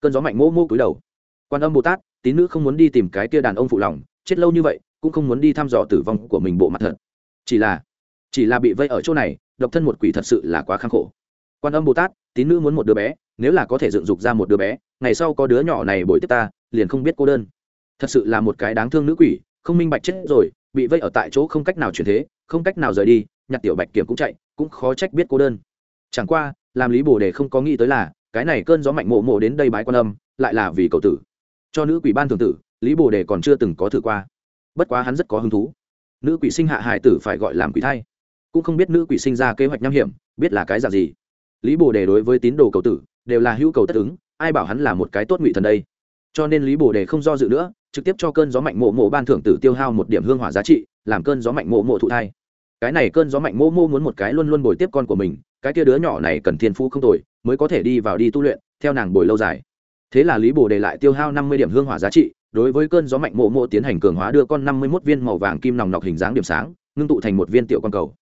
cơn gió mạnh mô mô cúi đầu. Quan âm bồ tát, tín nữ không muốn đi tìm cái kia đàn ông phụ lòng, chết lâu như vậy, cũng không muốn đi thăm dò tử vong của mình bộ mặt thật. Chỉ là chỉ là bị vây ở chỗ này, độc thân một quỷ thật sự là quá kháng khổ. Quan âm bồ tát, tín nữ muốn một đứa bé, nếu là có thể dựng dục ra một đứa bé, ngày sau có đứa nhỏ này bồi tiếp ta, liền không biết cô đơn. Thật sự là một cái đáng thương nữ quỷ, không minh bạch chết rồi, bị vây ở tại chỗ không cách nào chuyển thế, không cách nào rời đi, nhặt tiểu bạch kiểm cũng chạy, cũng khó trách biết cô đơn. Chẳng qua, làm lý bồ đề không có nghĩ tới là cái này cơn gió mạnh mộ mộ đến đây bái quan âm, lại là vì cầu tử. Cho nữ quỷ ban thường tử, lý bồ đề còn chưa từng có thử qua. Bất quá hắn rất có hứng thú. Nữ quỷ sinh hạ hải tử phải gọi làm quỷ thai. Cũng không biết nữ quỷ sinh ra kế hoạch nham hiểm, biết là cái dạng gì. Lý bồ đề đối với tín đồ cầu tử, đều là hữu cầu tất ứng, ai bảo hắn là một cái tốt ngụy thần đây. Cho nên lý bồ đề không do dự nữa, trực tiếp cho cơn gió mạnh mộ mộ ban thưởng tử tiêu hao một điểm hương hỏa giá trị, làm cơn gió mạnh mộ mộ thụ thai. Cái này cơn gió mạnh mộ mộ muốn một cái luôn luôn bồi tiếp con của mình, cái kia đứa nhỏ này cần thiên phú không tồi mới có thể đi vào đi tu luyện, theo nàng bồi lâu dài. Thế là lý bồ đề lại tiêu hao năm mươi điểm hương hỏa giá trị, đối với cơn gió mạnh mộ mộ tiến hành cường hóa đưa con năm mươi một viên màu vàng kim nòng nọc hình dáng điểm sáng, ngưng tụ thành một viên tiểu con cầu.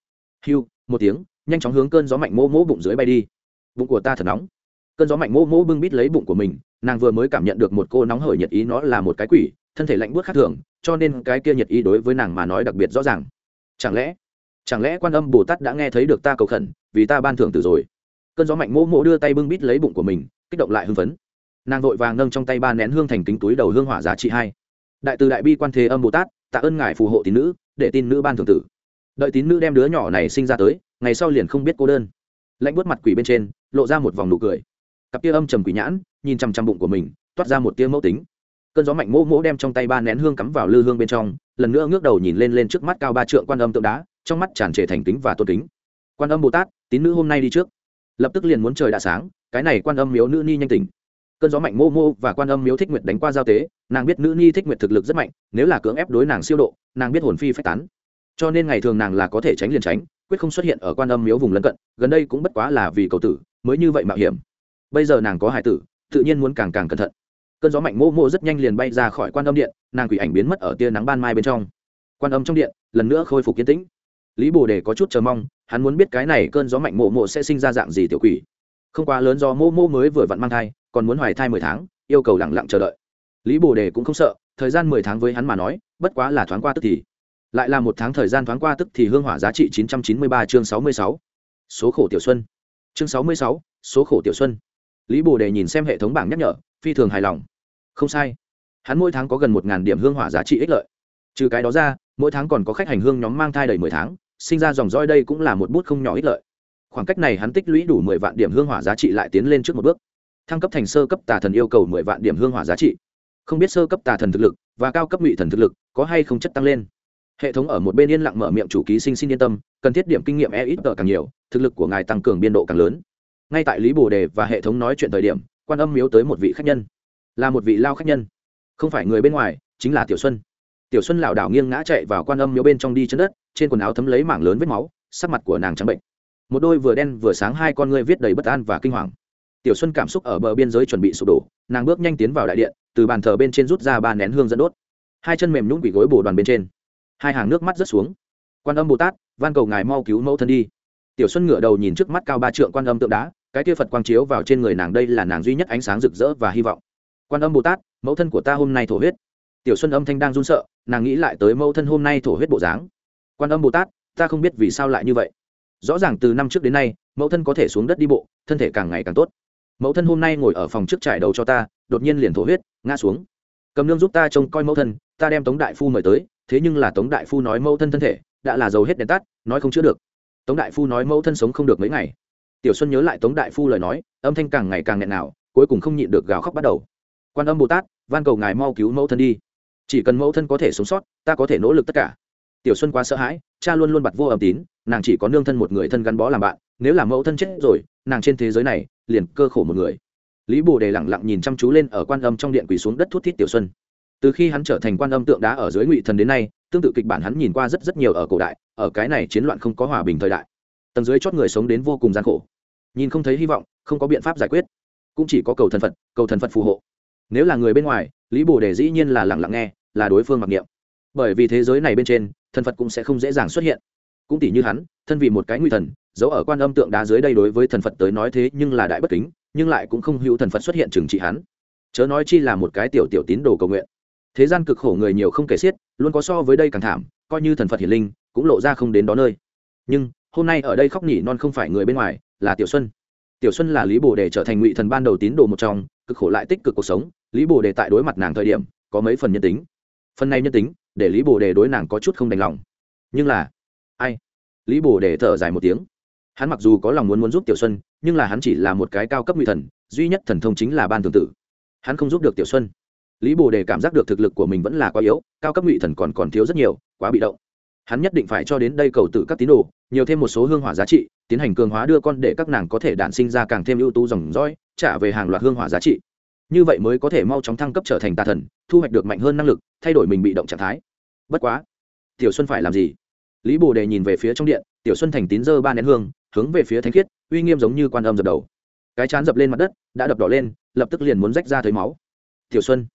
Hiu một tiếng, nhanh chóng hướng cơn gió mạnh mô mỗ bụng dưới bay đi. Bụng của ta thật nóng. Cơn gió mạnh mô mỗ bưng bít lấy bụng của mình, nàng vừa mới cảm nhận được một cô nóng hởi nhiệt ý nó là một cái quỷ, thân thể lạnh buốt khác thường, cho nên cái kia nhiệt ý đối với nàng mà nói đặc biệt rõ ràng. Chẳng lẽ chẳng lẽ quan âm bồ tát đã nghe thấy được ta cầu khẩn, vì ta ban thưởng từ rồi? Cơn gió mạnh mỗ mỗ đưa tay bưng bít lấy bụng của mình, kích động lại hưng phấn. Nàng vội vàng nâng trong tay ba nén hương thành kính túi đầu hương hỏa giá trị hai. Đại từ đại bi quan thế âm bồ tát, tạ ơn ngài phù hộ tín nữ, để tin nữ ban thường tử. Đợi tín nữ đem đứa nhỏ này sinh ra tới, ngày sau liền không biết cô đơn. Lạnh bớt mặt quỷ bên trên, lộ ra một vòng nụ cười. Cặp tia âm trầm quỷ nhãn, nhìn chằm chằm bụng của mình, toát ra một tia mẫu tính. Cơn gió mạnh mỗ mỗ đem trong tay ba nén hương cắm vào lư hương bên trong, lần nữa ngước đầu nhìn lên lên trước mắt cao ba trượng quan âm tượng đá, trong mắt tràn trề thành kính và tôn kính. Quan âm bồ tát, tín nữ hôm nay đi trước lập tức liền muốn trời đã sáng, cái này quan âm miếu nữ ni nhanh tỉnh. Cơn gió mạnh mô mô và quan âm miếu thích nguyệt đánh qua giao tế, nàng biết nữ ni thích nguyệt thực lực rất mạnh, nếu là cưỡng ép đối nàng siêu độ, nàng biết hồn phi phách tán. Cho nên ngày thường nàng là có thể tránh liền tránh, quyết không xuất hiện ở quan âm miếu vùng lân cận, gần đây cũng bất quá là vì cầu tử, mới như vậy mạo hiểm. Bây giờ nàng có hải tử, tự nhiên muốn càng càng cẩn thận. Cơn gió mạnh mô mô rất nhanh liền bay ra khỏi quan âm điện, nàng quỷ ảnh biến mất ở tia nắng ban mai bên trong. Quan âm trong điện, lần nữa khôi phục kiến tĩnh. Lý bồ đề có chút chờ mong hắn muốn biết cái này cơn gió mạnh mộ mộ sẽ sinh ra dạng gì tiểu quỷ. Không quá lớn do mô mô mới vừa vặn mang thai, còn muốn hoài thai mười tháng, yêu cầu lẳng lặng chờ đợi. Lý bồ đề cũng không sợ, thời gian mười tháng với hắn mà nói, bất quá là thoáng qua tức thì. Lại là một tháng thời gian thoáng qua tức thì hương hỏa giá trị chín trăm chín mươi ba chương sáu mươi sáu. Số khổ tiểu xuân. Chương sáu mươi sáu, số khổ tiểu xuân. Lý bồ đề nhìn xem hệ thống bảng nhắc nhở, phi thường hài lòng. Không sai. Hắn mỗi tháng có gần một điểm hương hỏa giá trị ích lợi. Trừ cái đó ra, mỗi tháng còn có khách hành hương nhóm mang thai đầy mười tháng sinh ra dòng roi đây cũng là một bút không nhỏ ích lợi. Khoảng cách này hắn tích lũy đủ mười vạn điểm hương hỏa giá trị lại tiến lên trước một bước. Thăng cấp thành sơ cấp tà thần yêu cầu mười vạn điểm hương hỏa giá trị. Không biết sơ cấp tà thần thực lực và cao cấp ngụy thần thực lực có hay không chất tăng lên. Hệ thống ở một bên yên lặng mở miệng chủ ký sinh xin yên tâm, cần thiết điểm kinh nghiệm e ít tờ càng nhiều, thực lực của ngài tăng cường biên độ càng lớn. Ngay tại lý bồ đề và hệ thống nói chuyện thời điểm, quan âm miếu tới một vị khách nhân. Là một vị lao khách nhân. Không phải người bên ngoài, chính là tiểu xuân. Tiểu xuân lảo đảo nghiêng ngã chạy vào quan âm miếu bên trong đi chân đất trên quần áo thấm lấy mảng lớn vết máu, sắc mặt của nàng trắng bệnh. Một đôi vừa đen vừa sáng hai con ngươi viết đầy bất an và kinh hoàng. Tiểu xuân cảm xúc ở bờ biên giới chuẩn bị sụp đổ, nàng bước nhanh tiến vào đại điện, từ bàn thờ bên trên rút ra ba nén hương dẫn đốt. Hai chân mềm nhũng quỷ gối bồ đoàn bên trên. Hai hàng nước mắt rớt xuống. Quan âm bồ tát, van cầu ngài mau cứu mẫu thân đi. Tiểu xuân ngửa đầu nhìn trước mắt cao ba trượng quan âm tượng đá, cái kia phật quang chiếu vào trên người nàng đây là nàng duy nhất ánh sáng rực rỡ và hy vọng. Quan âm bồ tát, mẫu thân của ta hôm nay thổ huyết. Tiểu xuân âm thanh đang run sợ, nàng nghĩ lại tới mẫu thân hôm nay thổ huyết bộ dáng quan âm bồ tát, ta không biết vì sao lại như vậy. Rõ ràng từ năm trước đến nay, mẫu thân có thể xuống đất đi bộ, thân thể càng ngày càng tốt. Mẫu thân hôm nay ngồi ở phòng trước trải đầu cho ta, đột nhiên liền thổ huyết, ngã xuống. Cầm nương giúp ta trông coi mẫu thân, ta đem tống đại phu mời tới, thế nhưng là tống đại phu nói mẫu thân thân thể, đã là dầu hết đèn tắt, nói không chữa được. Tống đại phu nói mẫu thân sống không được mấy ngày. Tiểu xuân nhớ lại tống đại phu lời nói, âm thanh càng ngày càng nghẹn nào, cuối cùng không nhịn được gào khóc bắt đầu. Quan âm bồ tát, van cầu ngài mau cứu mẫu thân đi. Chỉ cần mẫu thân có thể sống sót, ta có thể nỗ lực tất cả tiểu xuân quá sợ hãi, cha luôn luôn bặt vô âm tín, nàng chỉ có nương thân một người thân gắn bó làm bạn, nếu là mẫu thân chết rồi, nàng trên thế giới này liền cơ khổ một người. Lý bồ đề lẳng lặng nhìn chăm chú lên ở quan âm trong điện quỳ xuống đất thút thít tiểu xuân. Từ khi hắn trở thành quan âm tượng đá ở dưới ngụy thần đến nay, tương tự kịch bản hắn nhìn qua rất rất nhiều ở cổ đại, ở cái này chiến loạn không có hòa bình thời đại. Tầng dưới chót người sống đến vô cùng gian khổ. Nhìn không thấy hy vọng, không có biện pháp giải quyết. Cũng chỉ có cầu thần phật, cầu thần phật phù hộ. Nếu là người bên ngoài, lý bồ đề dĩ nhiên là lẳng lặng nghe, là đối phương mặc niệm. Bởi vì thế giới này bên trên thần phật cũng sẽ không dễ dàng xuất hiện cũng tỷ như hắn thân vì một cái nguy thần giấu ở quan âm tượng đá dưới đây đối với thần phật tới nói thế nhưng là đại bất kính nhưng lại cũng không hữu thần phật xuất hiện trừng trị hắn chớ nói chi là một cái tiểu tiểu tín đồ cầu nguyện thế gian cực khổ người nhiều không kể xiết luôn có so với đây càng thảm coi như thần phật hiển linh cũng lộ ra không đến đó nơi nhưng hôm nay ở đây khóc nhỉ non không phải người bên ngoài là tiểu xuân tiểu xuân là lý bồ đề trở thành ngụy thần ban đầu tín đồ một trong cực khổ lại tích cực cuộc sống lý bồ đề tại đối mặt nàng thời điểm có mấy phần nhân tính phần này nhân tính để lý bồ đề đối nàng có chút không đành lòng nhưng là ai lý bồ đề thở dài một tiếng hắn mặc dù có lòng muốn muốn giúp tiểu xuân nhưng là hắn chỉ là một cái cao cấp ngụy thần duy nhất thần thông chính là ban tương tự hắn không giúp được tiểu xuân lý bồ đề cảm giác được thực lực của mình vẫn là quá yếu cao cấp ngụy thần còn còn thiếu rất nhiều quá bị động hắn nhất định phải cho đến đây cầu tự các tín đồ nhiều thêm một số hương hỏa giá trị tiến hành cường hóa đưa con để các nàng có thể đản sinh ra càng thêm ưu tú dòng dõi trả về hàng loạt hương hỏa giá trị như vậy mới có thể mau chóng thăng cấp trở thành tà thần thu hoạch được mạnh hơn năng lực thay đổi mình bị động trạng thái bất quá, tiểu xuân phải làm gì? Lý bồ đề nhìn về phía trong điện, tiểu xuân thành tín dơ ba nén hương, hướng về phía thánh khiết, uy nghiêm giống như quan âm dập đầu. Cái chán dập lên mặt đất, đã đập đỏ lên, lập tức liền muốn rách ra thấy máu. Tiểu xuân,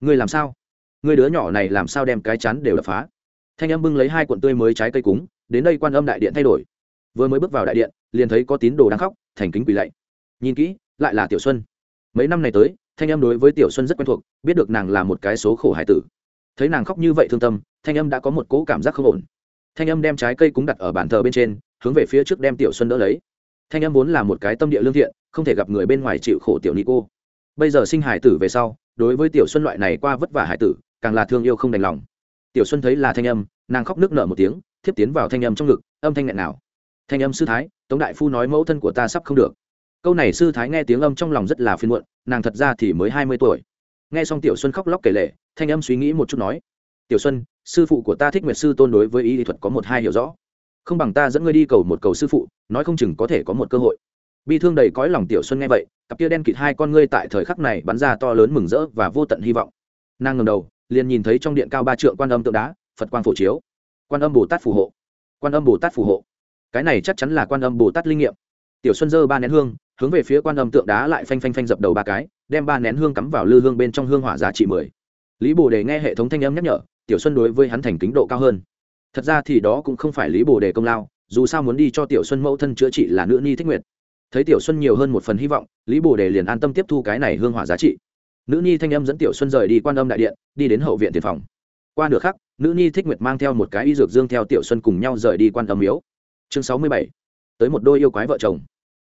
ngươi làm sao? Ngươi đứa nhỏ này làm sao đem cái chán đều đập phá? Thanh âm bưng lấy hai cuộn tươi mới trái cây cúng, đến đây quan âm đại điện thay đổi. Vừa mới bước vào đại điện, liền thấy có tín đồ đang khóc, thành kính quỳ lạy. Nhìn kỹ, lại là tiểu xuân. Mấy năm này tới, thanh âm đối với tiểu xuân rất quen thuộc, biết được nàng là một cái số khổ hải tử thấy nàng khóc như vậy thương tâm, thanh âm đã có một cỗ cảm giác không ổn. Thanh âm đem trái cây cúng đặt ở bàn thờ bên trên, hướng về phía trước đem tiểu xuân đỡ lấy. Thanh âm vốn là một cái tâm địa lương thiện, không thể gặp người bên ngoài chịu khổ tiểu ni cô bây giờ sinh hải tử về sau, đối với tiểu xuân loại này qua vất vả hải tử, càng là thương yêu không đành lòng. Tiểu xuân thấy là thanh âm, nàng khóc nước nở một tiếng, thiếp tiến vào thanh âm trong ngực, âm thanh nghẹn nào thanh âm sư thái, tống đại phu nói mẫu thân của ta sắp không được. Câu này sư thái nghe tiếng âm trong lòng rất là phiên muộn, nàng thật ra thì mới hai mươi tuổi. Nghe xong tiểu xuân khóc lóc kể lệ thanh âm suy nghĩ một chút nói, tiểu xuân, sư phụ của ta thích nguyệt sư tôn đối với y lý thuật có một hai hiểu rõ. Không bằng ta dẫn ngươi đi cầu một cầu sư phụ, nói không chừng có thể có một cơ hội. Bi thương đầy cõi lòng tiểu xuân nghe vậy, cặp kia đen kịt hai con ngươi tại thời khắc này bắn ra to lớn mừng rỡ và vô tận hy vọng. Nàng ngầm đầu, liền nhìn thấy trong điện cao ba trượng quan âm tượng đá, phật quan phổ chiếu. Quan âm bồ tát phù hộ. Quan âm bồ tát phù hộ. Cái này chắc chắn là quan âm bồ tát linh nghiệm. Tiểu xuân dơ ba nén hương, hướng về phía quan âm tượng đá lại phanh phanh phanh dập đầu ba cái, đem ba nén hương cắm vào lư hương bên trong hương hỏa giá trị mười lý bồ đề nghe hệ thống thanh âm nhắc nhở, tiểu xuân đối với hắn thành kính độ cao hơn. Thật ra thì đó cũng không phải lý bồ đề công lao, dù sao muốn đi cho tiểu xuân mẫu thân chữa trị là nữ ni thích nguyệt. Thấy tiểu xuân nhiều hơn một phần hy vọng, lý bồ đề liền an tâm tiếp thu cái này hương hỏa giá trị. Nữ ni thanh âm dẫn tiểu xuân rời đi quan âm đại điện, đi đến hậu viện tiền phòng. Qua nửa khắc, nữ ni thích nguyệt mang theo một cái y dược dương theo tiểu xuân cùng nhau rời đi quan âm miếu. Chương sáu mươi bảy, tới một đôi yêu quái vợ chồng.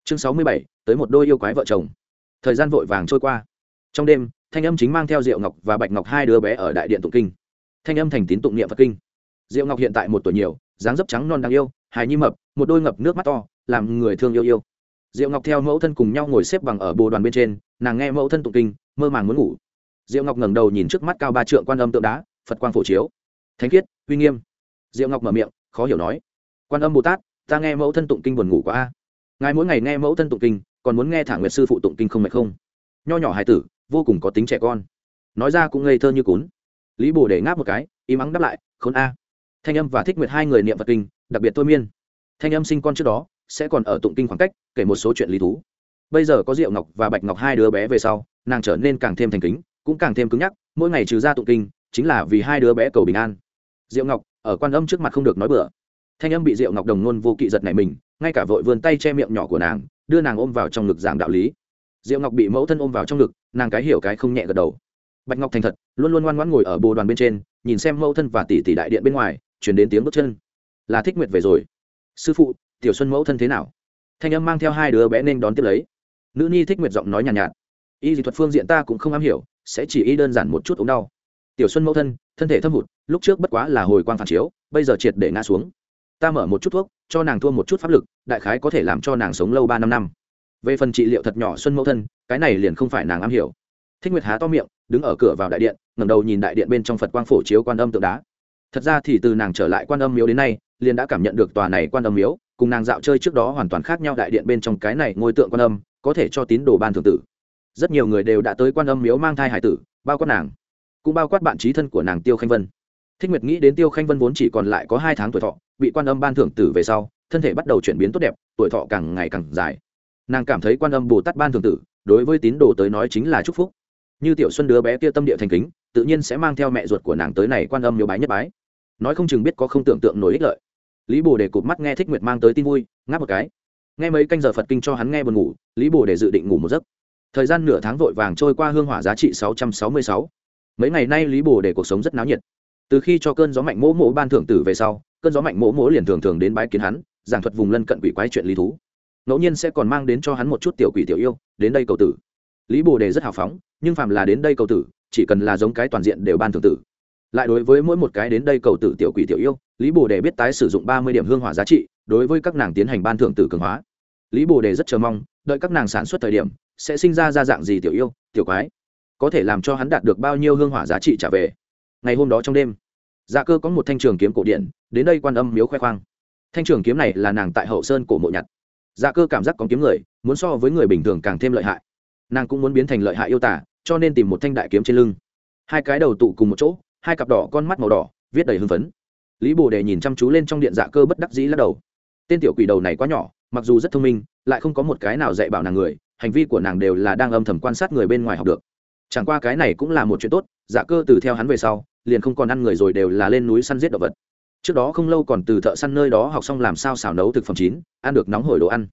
Chương sáu mươi bảy, tới một đôi yêu quái vợ chồng. Thời gian vội vàng trôi qua. Trong đêm thanh âm chính mang theo diệu ngọc và bạch ngọc hai đứa bé ở đại điện tụng kinh. Thanh âm thành tín tụng niệm phật kinh. Diệu ngọc hiện tại một tuổi nhiều, dáng dấp trắng non đáng yêu, hài nhi mập, một đôi ngập nước mắt to, làm người thương yêu yêu. Diệu ngọc theo mẫu thân cùng nhau ngồi xếp bằng ở bồ đoàn bên trên, nàng nghe mẫu thân tụng kinh, mơ màng muốn ngủ. Diệu ngọc ngẩng đầu nhìn trước mắt cao ba trượng quan âm tượng đá, phật quang phổ chiếu. Thánh khiết, uy nghiêm. Diệu ngọc mở miệng, khó hiểu nói. Quan âm bồ tát, ta nghe mẫu thân tụng kinh buồn ngủ quá a. Ngài mỗi ngày nghe mẫu thân tụng kinh, còn muốn nghe thả nguyệt sư phụ tụng kinh không mệt không? Nho nhỏ hài tử vô cùng có tính trẻ con. Nói ra cũng ngây thơ như cún. Lý bồ để ngáp một cái, im ắng đáp lại, khốn a. Thanh âm và thích nguyệt hai người niệm vật kinh, đặc biệt thôi miên. Thanh âm sinh con trước đó, sẽ còn ở tụng kinh khoảng cách, kể một số chuyện lý thú. Bây giờ có diệu ngọc và bạch ngọc hai đứa bé về sau, nàng trở nên càng thêm thành kính, cũng càng thêm cứng nhắc, mỗi ngày trừ ra tụng kinh, chính là vì hai đứa bé cầu bình an. Diệu ngọc, ở quan âm trước mặt không được nói bừa. Thanh âm bị diệu ngọc đồng nôn vô kỵ giật này mình, ngay cả vội vươn tay che miệng nhỏ của nàng, đưa nàng ôm vào trong ngực giảng đạo lý diệu ngọc bị mẫu thân ôm vào trong ngực nàng cái hiểu cái không nhẹ gật đầu. Bạch ngọc thành thật luôn luôn ngoan ngoãn ngồi ở bồ đoàn bên trên nhìn xem mẫu thân và tỷ tỷ đại điện bên ngoài chuyển đến tiếng bước chân. Là thích nguyệt về rồi. Sư phụ tiểu xuân mẫu thân thế nào? Thanh âm mang theo hai đứa bé nên đón tiếp lấy. Nữ nhi thích nguyệt giọng nói nhàn nhạt, nhạt y dị thuật phương diện ta cũng không am hiểu sẽ chỉ y đơn giản một chút ống đau. Tiểu xuân mẫu thân thân thể thâm hụt lúc trước bất quá là hồi quang phản chiếu bây giờ triệt để ngã xuống. Ta mở một chút thuốc cho nàng thua một chút pháp lực đại khái có thể làm cho nàng sống lâu ba năm năm về phần trị liệu thật nhỏ xuân mẫu thân, cái này liền không phải nàng am hiểu. Thích nguyệt há to miệng, đứng ở cửa vào đại điện, ngẩng đầu nhìn đại điện bên trong phật quang phổ chiếu quan âm tượng đá. Thật ra thì từ nàng trở lại quan âm miếu đến nay, liền đã cảm nhận được tòa này quan âm miếu, cùng nàng dạo chơi trước đó hoàn toàn khác nhau đại điện bên trong cái này ngôi tượng quan âm, có thể cho tín đồ ban thượng tử. Rất nhiều người đều đã tới quan âm miếu mang thai hải tử, bao quát nàng, cũng bao quát bạn trí thân của nàng tiêu khanh vân. Thích nguyệt nghĩ đến tiêu khanh vân vốn chỉ còn lại có hai tháng tuổi thọ, bị quan âm ban thượng tử về sau, thân thể bắt đầu chuyển biến tốt đẹp, tuổi thọ càng ngày càng dài nàng cảm thấy quan âm bồ tát ban thường tử, đối với tín đồ tới nói chính là chúc phúc. Như tiểu xuân đứa bé kia tâm địa thành kính, tự nhiên sẽ mang theo mẹ ruột của nàng tới này quan âm nhiều bái nhất bái. Nói không chừng biết có không tưởng tượng nổi ích lợi. Lý bồ để cụp mắt nghe thích nguyệt mang tới tin vui, ngáp một cái. Nghe mấy canh giờ phật kinh cho hắn nghe buồn ngủ, lý bồ để dự định ngủ một giấc. Thời gian nửa tháng vội vàng trôi qua hương hỏa giá trị sáu trăm sáu mươi sáu. Mấy ngày nay lý bồ để cuộc sống rất náo nhiệt. Từ khi cho cơn gió mạnh mỗ mỗ ban thưởng tử về sau, cơn gió mạnh mỗ mỗ liền thường thường đến bái kiến hắn, giảng thuật vùng lân cận quỷ quái chuyện lý thú ngẫu nhiên sẽ còn mang đến cho hắn một chút tiểu quỷ tiểu yêu, đến đây cầu tử. Lý bồ đề rất hào phóng, nhưng phàm là đến đây cầu tử, chỉ cần là giống cái toàn diện đều ban thưởng tử. Lại đối với mỗi một cái đến đây cầu tử tiểu quỷ tiểu yêu, lý bồ đề biết tái sử dụng ba mươi điểm hương hỏa giá trị, đối với các nàng tiến hành ban thưởng tử cường hóa. Lý bồ đề rất chờ mong, đợi các nàng sản xuất thời điểm, sẽ sinh ra ra dạng gì tiểu yêu, tiểu quái. Có thể làm cho hắn đạt được bao nhiêu hương hỏa giá trị trả về. Ngày hôm đó trong đêm dạ cơ có một thanh trường kiếm cổ điện đến đây quan âm miếu khoe khoang. Thanh trường kiếm này là nàng tại hậu sơn cổ mộ nhặt dạ cơ cảm giác có kiếm người, muốn so với người bình thường càng thêm lợi hại. Nàng cũng muốn biến thành lợi hại yêu tả cho nên tìm một thanh đại kiếm trên lưng. Hai cái đầu tụ cùng một chỗ, hai cặp đỏ con mắt màu đỏ, viết đầy hưng phấn. Lý bồ đề nhìn chăm chú lên trong điện dạ cơ bất đắc dĩ lắc đầu. Tên tiểu quỷ đầu này quá nhỏ, mặc dù rất thông minh, lại không có một cái nào dạy bảo nàng người, hành vi của nàng đều là đang âm thầm quan sát người bên ngoài học được. Chẳng qua cái này cũng là một chuyện tốt dạ cơ từ theo hắn về sau, liền không còn ăn người rồi đều là lên núi săn giết động vật trước đó không lâu còn từ thợ săn nơi đó học xong làm sao xào nấu thực phẩm chín, ăn được nóng hổi đồ ăn.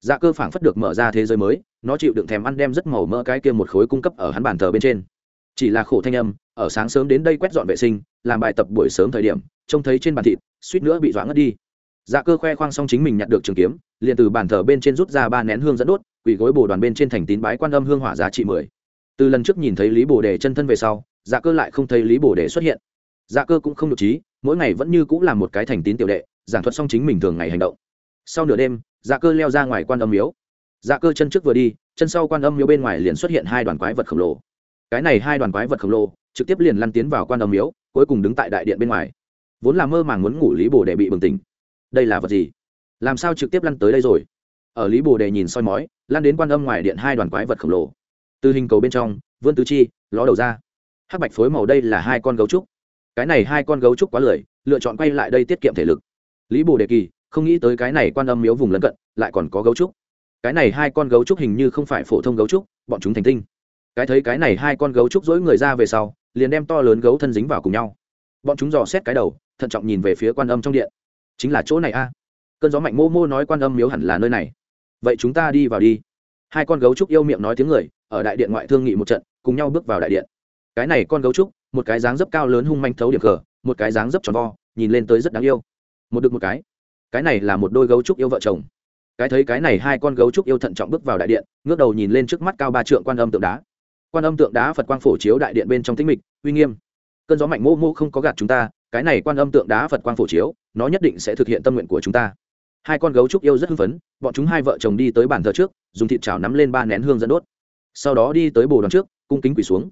Dạ cơ phảng phất được mở ra thế giới mới, nó chịu đựng thèm ăn đem rất màu mỡ cái kia một khối cung cấp ở hắn bàn thờ bên trên. Chỉ là khổ thanh âm, ở sáng sớm đến đây quét dọn vệ sinh, làm bài tập buổi sớm thời điểm, trông thấy trên bàn thịt, suýt nữa bị dọa ngất đi. Dạ cơ khoe khoang xong chính mình nhặt được trường kiếm, liền từ bàn thờ bên trên rút ra ba nén hương dẫn đốt, quỳ gối bồ đoàn bên trên thành tín bái quan âm hương hỏa giá trị mười. Từ lần trước nhìn thấy lý bồ đề chân thân về sau dạ cơ lại không thấy lý bồ đề xuất hiện dạ cơ cũng không được trí, mỗi ngày vẫn như cũng là một cái thành tín tiểu đệ, giảng thuật xong chính mình thường ngày hành động. Sau nửa đêm dạ cơ leo ra ngoài quan âm miếu. Dạ cơ chân trước vừa đi, chân sau quan âm miếu bên ngoài liền xuất hiện hai đoàn quái vật khổng lồ. Cái này hai đoàn quái vật khổng lồ, trực tiếp liền lăn tiến vào quan âm miếu, cuối cùng đứng tại đại điện bên ngoài. Vốn là mơ màng muốn ngủ lý bồ đề bị bừng tỉnh. Đây là vật gì? Làm sao trực tiếp lăn tới đây rồi? Ở lý bồ đề nhìn soi mói lan đến quan âm ngoài điện hai đoàn quái vật khổng lồ. Từ hình cầu bên trong, vươn tứ chi, ló đầu ra. Hắc bạch phối màu đây là hai con gấu trúc cái này hai con gấu trúc quá lười, lựa chọn quay lại đây tiết kiệm thể lực. Lý bồ đề kỳ, không nghĩ tới cái này quan âm miếu vùng lân cận, lại còn có gấu trúc. Cái này hai con gấu trúc hình như không phải phổ thông gấu trúc, bọn chúng thành tinh. Cái thấy cái này hai con gấu trúc dỗi người ra về sau, liền đem to lớn gấu thân dính vào cùng nhau. Bọn chúng dò xét cái đầu, thận trọng nhìn về phía quan âm trong điện. Chính là chỗ này a. Cơn gió mạnh mô mô nói quan âm miếu hẳn là nơi này. Vậy chúng ta đi vào đi. Hai con gấu trúc yêu miệng nói tiếng người, ở đại điện ngoại thương nghị một trận, cùng nhau bước vào đại điện. Cái này con gấu trúc một cái dáng dấp cao lớn hung manh thấu điểm cờ, một cái dáng dấp tròn vo, nhìn lên tới rất đáng yêu. Một được một cái. Cái này là một đôi gấu trúc yêu vợ chồng. Cái thấy cái này hai con gấu trúc yêu thận trọng bước vào đại điện, ngước đầu nhìn lên trước mắt cao ba trượng quan âm tượng đá. Quan âm tượng đá phật quang phổ chiếu đại điện bên trong tĩnh mịch, uy nghiêm. Cơn gió mạnh mô mô không có gạt chúng ta, cái này quan âm tượng đá phật quang phổ chiếu, nó nhất định sẽ thực hiện tâm nguyện của chúng ta. Hai con gấu trúc yêu rất hưng phấn, bọn chúng hai vợ chồng đi tới bàn thờ trước, dùng thịt chảo nắm lên ba nén hương dẫn đốt. Sau đó đi tới bồ đoàn trước, cung kính quỳ xuống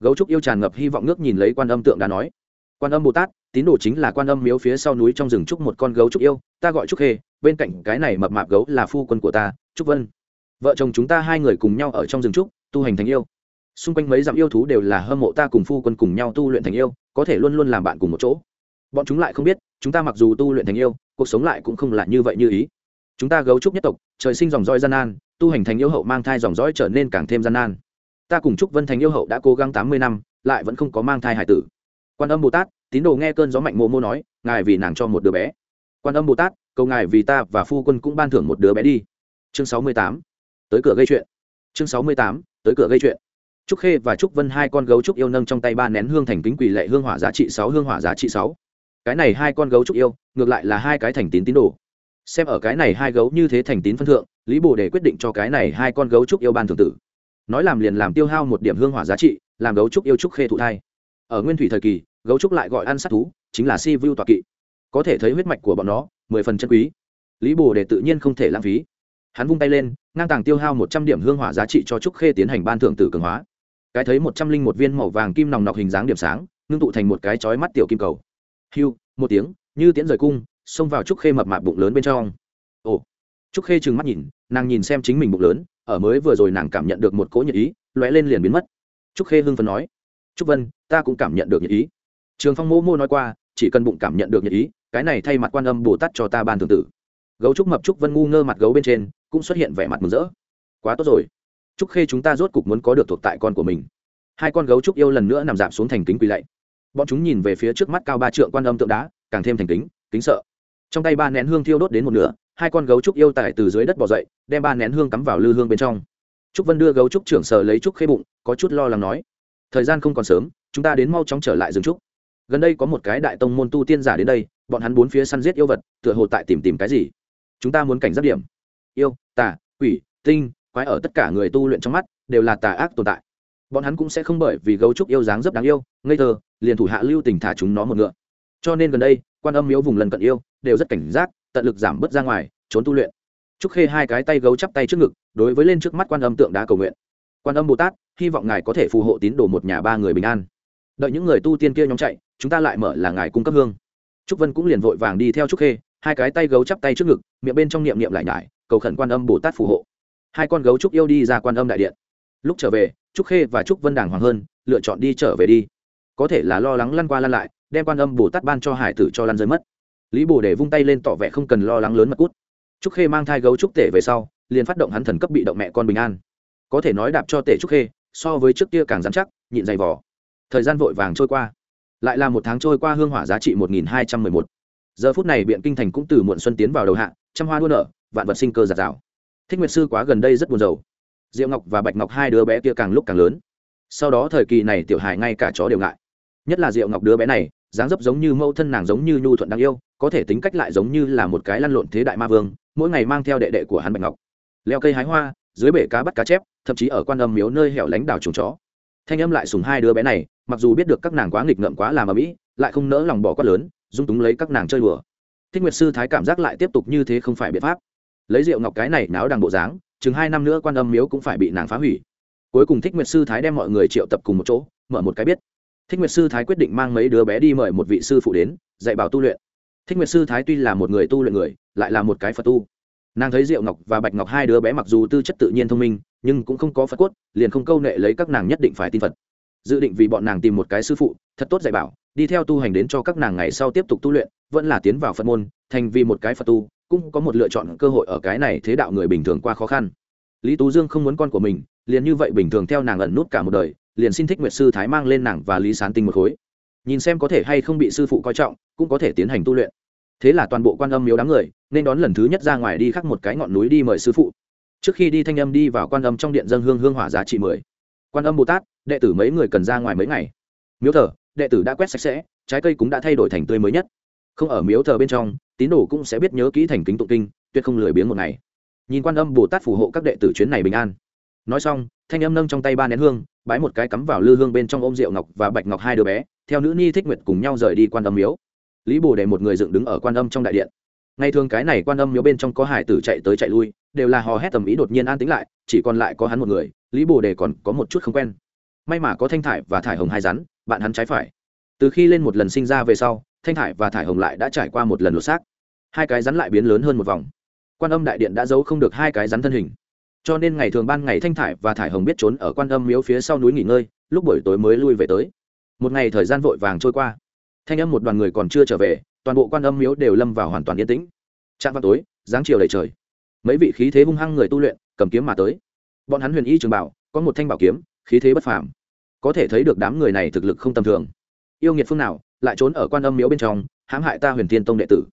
gấu trúc yêu tràn ngập hy vọng ngước nhìn lấy quan âm tượng đã nói. Quan âm bồ tát, tín đồ chính là quan âm miếu phía sau núi trong rừng trúc một con gấu trúc yêu, ta gọi trúc khê, bên cạnh cái này mập mạp gấu là phu quân của ta, trúc vân. Vợ chồng chúng ta hai người cùng nhau ở trong rừng trúc, tu hành thành yêu. Xung quanh mấy dặm yêu thú đều là hâm mộ ta cùng phu quân cùng nhau tu luyện thành yêu, có thể luôn luôn làm bạn cùng một chỗ. Bọn chúng lại không biết, chúng ta mặc dù tu luyện thành yêu, cuộc sống lại cũng không là như vậy như ý. Chúng ta gấu trúc nhất tộc, trời sinh dòng dõi gian nan, tu hành thành yêu hậu mang thai dòng dõi trở nên càng thêm gian nan ta cùng trúc vân thành yêu hậu đã cố gắng tám mươi năm, lại vẫn không có mang thai hải tử. Quan âm bồ tát, tín đồ nghe cơn gió mạnh mô mô nói, ngài vì nàng cho một đứa bé. Quan âm bồ tát, cầu ngài vì ta và phu quân cũng ban thưởng một đứa bé đi. Chương sáu mươi tám, tới cửa gây chuyện. Chương sáu mươi tám, tới cửa gây chuyện. Trúc khê và trúc vân hai con gấu trúc yêu nâng trong tay ba nén hương thành kính quỳ lệ hương hỏa giá trị sáu, hương hỏa giá trị sáu. Cái này hai con gấu trúc yêu, ngược lại là hai cái thành tín tín đồ. Xem ở cái này hai gấu như thế thành tín phân thượng, lý bồ để quyết định cho cái này hai con gấu trúc yêu ban thường tử nói làm liền làm tiêu hao một điểm hương hỏa giá trị, làm gấu trúc yêu trúc khê thụ thai. Ở nguyên thủy thời kỳ, gấu trúc lại gọi ăn sát thú, chính là si vu tọa kỵ. Có thể thấy huyết mạch của bọn nó, mười phần chân quý. Lý bồ để tự nhiên không thể lãng phí. Hắn vung tay lên, ngang tàng tiêu hao một trăm điểm hương hỏa giá trị cho trúc khê tiến hành ban thưởng tử cường hóa. Cái thấy một trăm linh một viên màu vàng kim nòng nọc hình dáng điểm sáng, ngưng tụ thành một cái chói mắt tiểu kim cầu. Hiu một tiếng, như tiễn rời cung, xông vào trúc khê mập mạp bụng lớn bên trong. Ồ trúc khê trừng mắt nhìn, nàng nhìn xem chính mình bụng lớn, ở mới vừa rồi nàng cảm nhận được một cỗ nhiệt ý, lóe lên liền biến mất. Trúc khê hưng phấn nói, trúc vân, ta cũng cảm nhận được nhiệt ý. Trường phong mô mô nói qua, chỉ cần bụng cảm nhận được nhiệt ý, cái này thay mặt quan âm bồ tát cho ta ban thường tử. Gấu trúc mập trúc vân ngu ngơ mặt gấu bên trên, cũng xuất hiện vẻ mặt mừng rỡ. Quá tốt rồi. Trúc khê chúng ta rốt cục muốn có được thuộc tại con của mình. Hai con gấu trúc yêu lần nữa nằm dạp xuống thành kính quỳ lạy. Bọn chúng nhìn về phía trước mắt cao ba trượng quan âm tượng đá, càng thêm thành kính kính sợ. Trong tay ba nén hương thiêu đốt đến một nửa hai con gấu trúc yêu tài từ dưới đất bỏ dậy, đem ba nén hương cắm vào lư hương bên trong. Trúc vân đưa gấu trúc trưởng sờ lấy trúc khê bụng, có chút lo lắng nói, thời gian không còn sớm, chúng ta đến mau chóng trở lại rừng trúc. Gần đây có một cái đại tông môn tu tiên giả đến đây, bọn hắn bốn phía săn giết yêu vật, tựa hồ tại tìm tìm cái gì. Chúng ta muốn cảnh giác điểm. Yêu, tà, quỷ, tinh, quái ở tất cả người tu luyện trong mắt, đều là tà ác tồn tại. Bọn hắn cũng sẽ không bởi vì gấu trúc yêu dáng rất đáng yêu, ngây thơ, liền thủ hạ lưu tình thả chúng nó một ngựa. Cho nên gần đây, quan âm miếu vùng lần cận yêu, đều rất cảnh giác tận lực giảm bớt ra ngoài, trốn tu luyện. Trúc khê hai cái tay gấu chắp tay trước ngực, đối với lên trước mắt quan âm tượng đá cầu nguyện. Quan âm bồ tát, hy vọng ngài có thể phù hộ tín đồ một nhà ba người bình an. Đợi những người tu tiên kia nhóm chạy, chúng ta lại mở là ngài cung cấp hương. Trúc vân cũng liền vội vàng đi theo trúc khê, hai cái tay gấu chắp tay trước ngực, miệng bên trong niệm niệm lại nhải, cầu khẩn quan âm bồ tát phù hộ. Hai con gấu trúc yêu đi ra quan âm đại điện. Lúc trở về, trúc khê và trúc vân đàng hoàng hơn, lựa chọn đi trở về đi. Có thể là lo lắng lăn qua lăn lại, đem quan âm bồ tát ban cho hải tử cho lăn rơi mất lý bồ để vung tay lên tỏ vẻ không cần lo lắng lớn mật cút. Trúc khê mang thai gấu trúc tể về sau, liền phát động hắn thần cấp bị động mẹ con bình an. Có thể nói đạp cho tể trúc khê, so với trước kia càng dám chắc, nhịn dày vỏ thời gian vội vàng trôi qua. Lại là một tháng trôi qua hương hỏa giá trị một nghìn hai trăm mười một. Giờ phút này biện kinh thành cũng từ muộn xuân tiến vào đầu hạ, trăm hoa đua nở, vạn vật sinh cơ giạt rào. Thích nguyệt sư quá gần đây rất buồn rầu. Diệu ngọc và bạch ngọc hai đứa bé kia càng lúc càng lớn. Sau đó thời kỳ này tiểu hài ngay cả chó đều ngại. Nhất là diệu ngọc đứa bé này dáng dấp giống như mẫu thân nàng giống như nhu thuận đáng yêu, có thể tính cách lại giống như là một cái lăn lộn thế đại ma vương, mỗi ngày mang theo đệ đệ của hắn bạch ngọc. Leo cây hái hoa, dưới bể cá bắt cá chép, thậm chí ở quan âm miếu nơi hẻo lánh đảo chuồng chó. Thanh âm lại sùng hai đứa bé này, mặc dù biết được các nàng quá nghịch ngợm quá làm ở mỹ, lại không nỡ lòng bỏ quát lớn, dung túng lấy các nàng chơi đùa. Thích nguyệt sư thái cảm giác lại tiếp tục như thế không phải biện pháp. Lấy rượu ngọc cái này náo đằng bộ dáng, chừng hai năm nữa quan âm miếu cũng phải bị nàng phá hủy. Cuối cùng thích nguyệt sư thái đem mọi người triệu tập cùng một chỗ, mở một cái biết thích nguyệt sư thái quyết định mang mấy đứa bé đi mời một vị sư phụ đến, dạy bảo tu luyện. Thích nguyệt sư thái tuy là một người tu luyện người, lại là một cái phật tu. Nàng thấy diệu ngọc và bạch ngọc hai đứa bé mặc dù tư chất tự nhiên thông minh, nhưng cũng không có phật cốt, liền không câu nệ lấy các nàng nhất định phải tin phật. Dự định vì bọn nàng tìm một cái sư phụ, thật tốt dạy bảo, đi theo tu hành đến cho các nàng ngày sau tiếp tục tu luyện, vẫn là tiến vào phật môn, thành vì một cái phật tu, cũng có một lựa chọn cơ hội ở cái này thế đạo người bình thường qua khó khăn. Lý tú dương không muốn con của mình, liền như vậy bình thường theo nàng ẩn nút cả một đời liền xin thích nguyệt sư thái mang lên nàng và lý sán tinh một khối. Nhìn xem có thể hay không bị sư phụ coi trọng, cũng có thể tiến hành tu luyện. Thế là toàn bộ quan âm miếu đám người, nên đón lần thứ nhất ra ngoài đi khắc một cái ngọn núi đi mời sư phụ. Trước khi đi thanh âm đi vào quan âm trong điện dân hương hương hỏa giá trị mười. Quan âm bồ tát, đệ tử mấy người cần ra ngoài mấy ngày. Miếu thờ, đệ tử đã quét sạch sẽ, trái cây cũng đã thay đổi thành tươi mới nhất. Không ở miếu thờ bên trong, tín đồ cũng sẽ biết nhớ kỹ thành kính tụng kinh, tuyệt không lười biếng một ngày. Nhìn quan âm bồ tát phù hộ các đệ tử chuyến này bình an. Nói xong, thanh âm nâng trong tay ba nén hương bãi một cái cắm vào lư hương bên trong ôm rượu ngọc và bạch ngọc hai đứa bé, theo nữ ni thích nguyệt cùng nhau rời đi quan âm miếu. Lý bồ để một người dựng đứng ở quan âm trong đại điện. Ngày thường cái này quan âm miếu bên trong có hải tử chạy tới chạy lui, đều là hò hét tầm ý đột nhiên an tính lại, chỉ còn lại có hắn một người, lý bồ đề còn có một chút không quen. May mà có thanh thải và thải hồng hai rắn, bạn hắn trái phải. Từ khi lên một lần sinh ra về sau, thanh thải và thải hồng lại đã trải qua một lần lột xác. Hai cái rắn lại biến lớn hơn một vòng. Quan âm đại điện đã giấu không được hai cái rắn thân hình cho nên ngày thường ban ngày thanh thải và thải hồng biết trốn ở quan âm miếu phía sau núi nghỉ ngơi, lúc buổi tối mới lui về tới. Một ngày thời gian vội vàng trôi qua. Thanh âm một đoàn người còn chưa trở về, toàn bộ quan âm miếu đều lâm vào hoàn toàn yên tĩnh. Trạm vào tối, dáng chiều đầy trời. Mấy vị khí thế hung hăng người tu luyện, cầm kiếm mà tới. Bọn hắn huyền y trường bảo, có một thanh bảo kiếm, khí thế bất phàm. Có thể thấy được đám người này thực lực không tầm thường. Yêu nghiệt phương nào, lại trốn ở quan âm miếu bên trong, hãm hại ta huyền thiên tông đệ tử.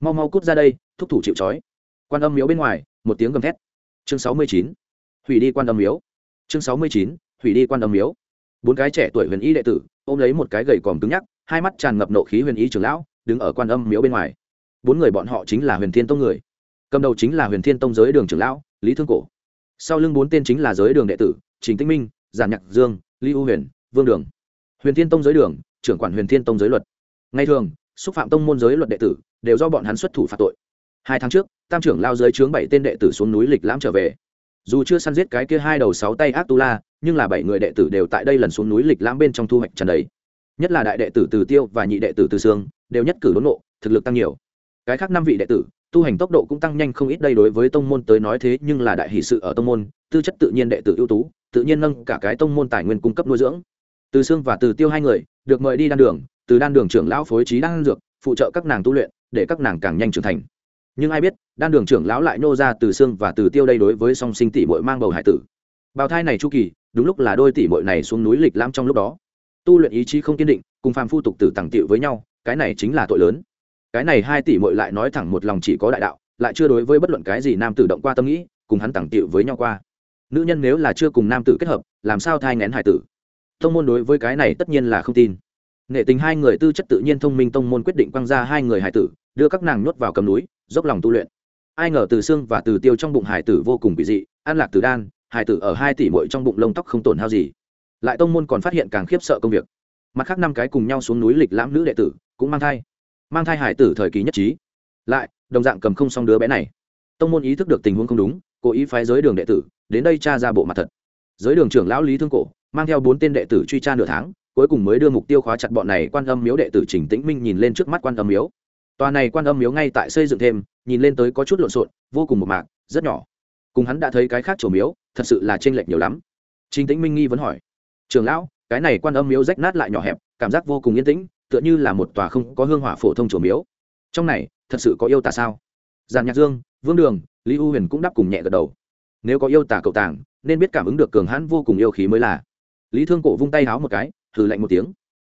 Mau mau cút ra đây, thúc thủ chịu trói. Quan âm miếu bên ngoài, một tiếng gầm thét chương sáu mươi chín. Hủy đi quan âm miếu. Chương sáu mươi chín, hủy đi quan âm miếu. Bốn cái trẻ tuổi huyền y đệ tử, ôm lấy một cái gầy còm cứng nhắc, hai mắt tràn ngập nộ khí huyền y trưởng lão, đứng ở quan âm miếu bên ngoài. Bốn người bọn họ chính là huyền thiên tông người. Cầm đầu chính là huyền thiên tông giới đường trưởng lão, lý thương cổ. Sau lưng bốn tên chính là giới đường đệ tử, trình tinh minh, giản nhạc dương, lý u huyền, vương đường. Huyền thiên tông giới đường, trưởng quản huyền thiên tông giới luật. Ngày thường, xúc phạm tông môn giới luật đệ tử, đều do bọn hắn xuất thủ phạt tội hai tháng trước, tam trưởng lao dưới chướng bảy tên đệ tử xuống núi lịch lãm trở về. Dù chưa săn giết cái kia hai đầu sáu tay ác tu la nhưng là bảy người đệ tử đều tại đây lần xuống núi lịch lãm bên trong thu hoạch trần đấy. Nhất là đại đệ tử từ tiêu và nhị đệ tử từ sương, đều nhất cử đốn nộ thực lực tăng nhiều. Cái khác năm vị đệ tử, tu hành tốc độ cũng tăng nhanh không ít đây đối với tông môn tới nói thế, nhưng là đại hỷ sự ở tông môn, tư chất tự nhiên đệ tử ưu tú, tự nhiên nâng cả cái tông môn tài nguyên cung cấp nuôi dưỡng. Từ sương và từ tiêu hai người, được mời đi đan đường, từ đan đường trưởng lão phối trí đan dược, phụ trợ các nàng tu luyện, để các nàng càng nhanh trưởng thành nhưng ai biết, đan đường trưởng lão lại nô ra từ xương và từ tiêu đây đối với song sinh tỷ mội mang bầu hải tử. Bào thai này chu kỳ, đúng lúc là đôi tỷ mội này xuống núi lịch lãm trong lúc đó. Tu luyện ý chí không kiên định, cùng phàm phu tục tử tàng tiệu với nhau, cái này chính là tội lớn. Cái này hai tỷ mội lại nói thẳng một lòng chỉ có đại đạo, lại chưa đối với bất luận cái gì nam tử động qua tâm nghĩ, cùng hắn tàng tiệu với nhau qua. Nữ nhân nếu là chưa cùng nam tử kết hợp, làm sao thai ngén hải tử? Thông môn đối với cái này tất nhiên là không tin. Nghệ tình hai người tư chất tự nhiên thông minh tông môn quyết định quăng ra hai người hải tử, đưa các nàng nhốt vào cầm núi dốc lòng tu luyện. Ai ngờ từ xương và từ tiêu trong bụng hải tử vô cùng bị dị, an lạc từ đan, hải tử ở hai tỷ muội trong bụng lông tóc không tổn hao gì. Lại tông môn còn phát hiện càng khiếp sợ công việc. Mặt khác năm cái cùng nhau xuống núi lịch lãm nữ đệ tử, cũng mang thai. Mang thai hải tử thời kỳ nhất trí. Lại, đồng dạng cầm không xong đứa bé này. Tông môn ý thức được tình huống không đúng, cố ý phái giới đường đệ tử, đến đây tra ra bộ mặt thật. Giới đường trưởng lão lý thương cổ, mang theo bốn tên đệ tử truy tra nửa tháng, cuối cùng mới đưa mục tiêu khóa chặt bọn này quan âm miếu đệ tử trình tĩnh minh nhìn lên trước mắt quan âm miếu tòa này quan âm miếu ngay tại xây dựng thêm, nhìn lên tới có chút lộn xộn, vô cùng một mạc, rất nhỏ. Cùng hắn đã thấy cái khác chỗ miếu, thật sự là t r ê n lệch nhiều lắm. Trình tĩnh minh nghi vẫn hỏi, trường lão, cái này quan âm miếu rách nát lại nhỏ hẹp, cảm giác vô cùng yên tĩnh, tựa như là một tòa không có hương hỏa phổ thông chỗ miếu. Trong này, thật sự có yêu tà sao? Giàn nhạc dương, vương đường, lý u huyền cũng đáp cùng nhẹ gật đầu. Nếu có yêu tà cậu tàng, nên biết cảm ứng được cường hãn vô cùng yêu khí mới là. Lý thương cổ vung tay háo một cái thử lạnh một tiếng,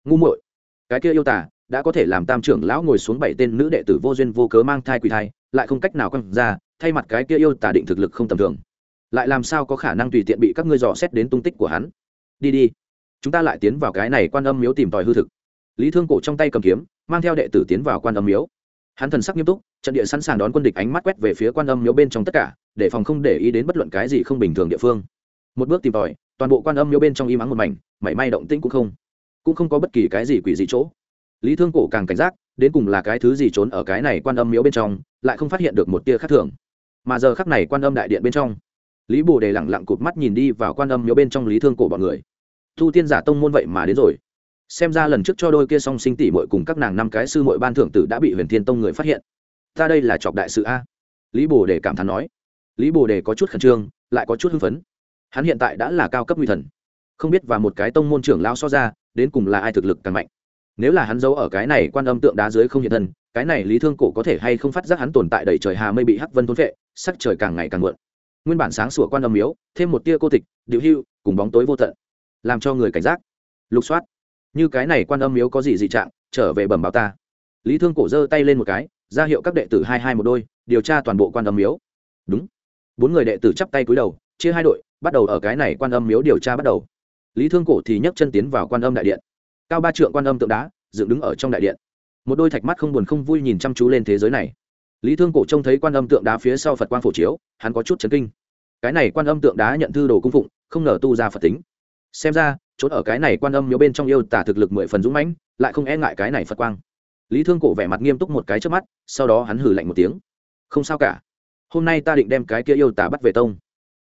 ngu muội, cái kia yêu tả đã có thể làm tam trưởng lão ngồi xuống bảy tên nữ đệ tử vô duyên vô cớ mang thai quỳ thai, lại không cách nào quăng ra, thay mặt cái kia yêu tả định thực lực không tầm thường. Lại làm sao có khả năng tùy tiện bị các ngươi dò xét đến tung tích của hắn? Đi đi, chúng ta lại tiến vào cái này quan âm miếu tìm tòi hư thực. Lý thương cổ trong tay cầm kiếm, mang theo đệ tử tiến vào quan âm miếu. Hắn thần sắc nghiêm túc, trận địa sẵn sàng đón quân địch ánh mắt quét về phía quan âm miếu bên trong tất cả, để phòng không để ý đến bất luận cái gì không bình thường địa phương. Một bước tìm tòi, toàn bộ quan âm miếu bên trong im ắng một mảnh, mảy may động tĩnh cũng không cũng không có bất kỳ cái gì quỷ dị chỗ lý thương cổ càng cảnh giác, đến cùng là cái thứ gì trốn ở cái này quan âm miếu bên trong, lại không phát hiện được một tia khác thường. Mà giờ khắc này quan âm đại điện bên trong, lý bồ đề lẳng lặng cụt mắt nhìn đi vào quan âm miếu bên trong lý thương cổ bọn người. Thu tiên giả tông môn vậy mà đến rồi. Xem ra lần trước cho đôi kia song sinh tỷ mội cùng các nàng năm cái sư mội ban thượng tử đã bị huyền thiên tông người phát hiện. Ta đây là chọc đại sự a. Lý bồ đề cảm thán nói. Lý bồ đề có chút khẩn trương, lại có chút hưng phấn. Hắn hiện tại đã là cao cấp nguy thần. Không biết và một cái tông môn trưởng lao so ra, đến cùng là ai thực lực càng mạnh nếu là hắn giấu ở cái này quan âm tượng đá dưới không hiện thân, cái này lý thương cổ có thể hay không phát giác hắn tồn tại đầy trời hà mây bị hắc vân thôn vệ sắc trời càng ngày càng muộn. Nguyên bản sáng sủa quan âm miếu, thêm một tia cô tịch, điệu hưu, cùng bóng tối vô tận, làm cho người cảnh giác. Lục soát. Như cái này quan âm miếu có gì dị trạng, trở về bẩm báo ta. Lý thương cổ giơ tay lên một cái, ra hiệu các đệ tử hai hai một đôi, điều tra toàn bộ quan âm miếu. Đúng. Bốn người đệ tử chắp tay cúi đầu, chia hai đội, bắt đầu ở cái này quan âm miếu điều tra bắt đầu. Lý thương cổ thì nhấc chân tiến vào quan âm đại điện cao ba trượng quan âm tượng đá, dựng đứng ở trong đại điện. Một đôi thạch mắt không buồn không vui nhìn chăm chú lên thế giới này. Lý thương cổ trông thấy quan âm tượng đá phía sau phật quang phổ chiếu, hắn có chút chấn kinh. Cái này quan âm tượng đá nhận thư đồ cung phụng, không ngờ tu ra phật tính. Xem ra trốn ở cái này quan âm miếu bên trong yêu tả thực lực mười phần dũng mãnh, lại không e ngại cái này phật quang. Lý thương cổ vẻ mặt nghiêm túc một cái trước mắt, sau đó hắn hử lạnh một tiếng. Không sao cả. Hôm nay ta định đem cái kia yêu tả bắt về tông.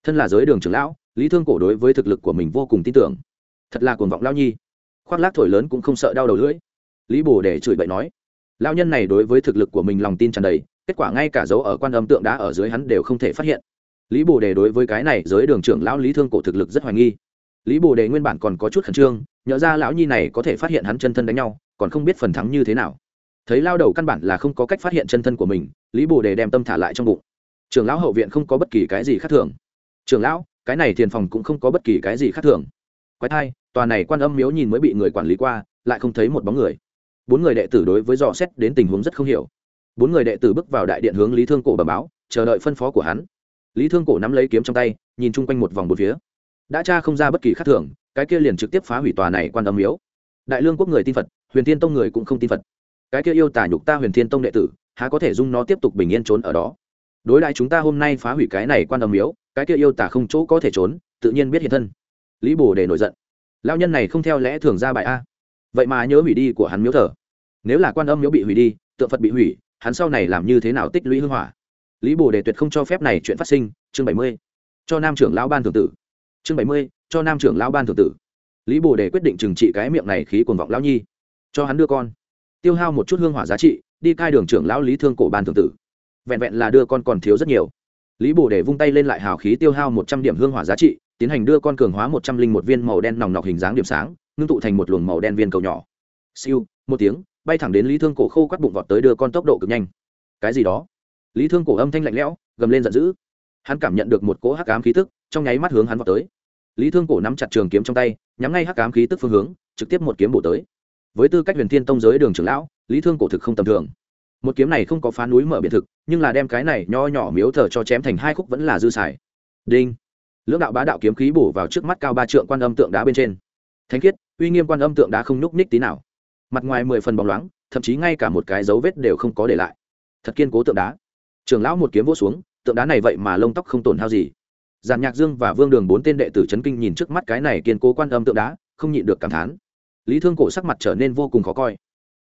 Thân là giới đường trưởng lão, lý thương cổ đối với thực lực của mình vô cùng tin tưởng. Thật là cuồng vọng lao nhi khoác lác thổi lớn cũng không sợ đau đầu lưỡi. Lý bồ để chửi bậy nói lao nhân này đối với thực lực của mình lòng tin tràn đầy, kết quả ngay cả dấu ở quan âm tượng đá ở dưới hắn đều không thể phát hiện. Lý bồ đề đối với cái này giới đường trưởng lão lý thương cổ thực lực rất hoài nghi. Lý bồ đề nguyên bản còn có chút khẩn trương, nhỡ ra lão nhi này có thể phát hiện hắn chân thân đánh nhau, còn không biết phần thắng như thế nào. Thấy lao đầu căn bản là không có cách phát hiện chân thân của mình, lý bồ đề đem tâm thả lại trong bụng. Trưởng lão hậu viện không có bất kỳ cái gì khác thường. Trưởng lão, cái này thiền phòng cũng không có bất kỳ cái gì khác thường quái thai, tòa này quan âm miếu nhìn mới bị người quản lý qua, lại không thấy một bóng người. Bốn người đệ tử đối với dò xét đến tình huống rất không hiểu. Bốn người đệ tử bước vào đại điện hướng lý thương cổ bẩm báo, chờ đợi phân phó của hắn. Lý thương cổ nắm lấy kiếm trong tay, nhìn chung quanh một vòng một phía. Đã tra không ra bất kỳ khác thường, cái kia liền trực tiếp phá hủy tòa này quan âm miếu. Đại lương quốc người tin phật, huyền thiên tông người cũng không tin phật. Cái kia yêu tả nhục ta huyền thiên tông đệ tử, há có thể dung nó tiếp tục bình yên trốn ở đó? Đối lại chúng ta hôm nay phá hủy cái này quan âm miếu, cái kia yêu tả không chỗ có thể trốn, tự nhiên biết hiện thân lý bồ để nổi giận. Lao nhân này không theo lẽ thường ra bài a. Vậy mà nhớ hủy đi của hắn miếu thờ. Nếu là quan âm miếu bị hủy đi, tượng phật bị hủy, hắn sau này làm như thế nào tích lũy hưng hỏa? Lý bồ đề tuyệt không cho phép này chuyện phát sinh, chương bảy mươi, cho nam trưởng lão ban thường tử. Chương bảy mươi, cho nam trưởng lão ban thường tử. Lý bồ đề quyết định trừng trị cái miệng này khí cuồng vọng lão nhi. Cho hắn đưa con. Tiêu hao một chút hương hỏa giá trị, đi cai đường trưởng lão lý thương cổ ban thường tử. Vẹn vẹn là đưa con còn thiếu rất nhiều. Lý bồ đề vung tay lên lại hào khí tiêu hao một trăm điểm hương hỏa giá trị tiến hành đưa con cường hóa một trăm linh một viên màu đen nòng nọc hình dáng điểm sáng, ngưng tụ thành một luồng màu đen viên cầu nhỏ. Siêu, một tiếng, bay thẳng đến lý thương cổ khô quắt bụng vọt tới đưa con tốc độ cực nhanh. Cái gì đó? Lý thương cổ âm thanh lạnh lẽo, gầm lên giận dữ. Hắn cảm nhận được một cỗ hắc ám khí tức, trong nháy mắt hướng hắn vọt tới. Lý thương cổ nắm chặt trường kiếm trong tay, nhắm ngay hắc ám khí tức phương hướng, trực tiếp một kiếm bổ tới. Với tư cách huyền thiên tông giới đường trưởng lão, lý thương cổ thực không tầm thường. Một kiếm này không có phá núi mở biệt thực, nhưng là đem cái này nho nhỏ miếu thờ cho chém thành hai khúc vẫn là dư xài. Đinh lưỡng đạo bá đạo kiếm khí bổ vào trước mắt cao ba trượng quan âm tượng đá bên trên. Thánh khiết, uy nghiêm quan âm tượng đá không nhúc ních tí nào. Mặt ngoài mười phần bóng loáng, thậm chí ngay cả một cái dấu vết đều không có để lại. Thật kiên cố tượng đá. Trường lão một kiếm vỗ xuống, tượng đá này vậy mà lông tóc không tổn hao gì. Giàn nhạc dương và vương đường bốn tên đệ tử c h ấ n kinh nhìn trước mắt cái này kiên cố quan âm tượng đá, không nhịn được cảm thán. Lý thương cổ sắc mặt trở nên vô cùng khó coi.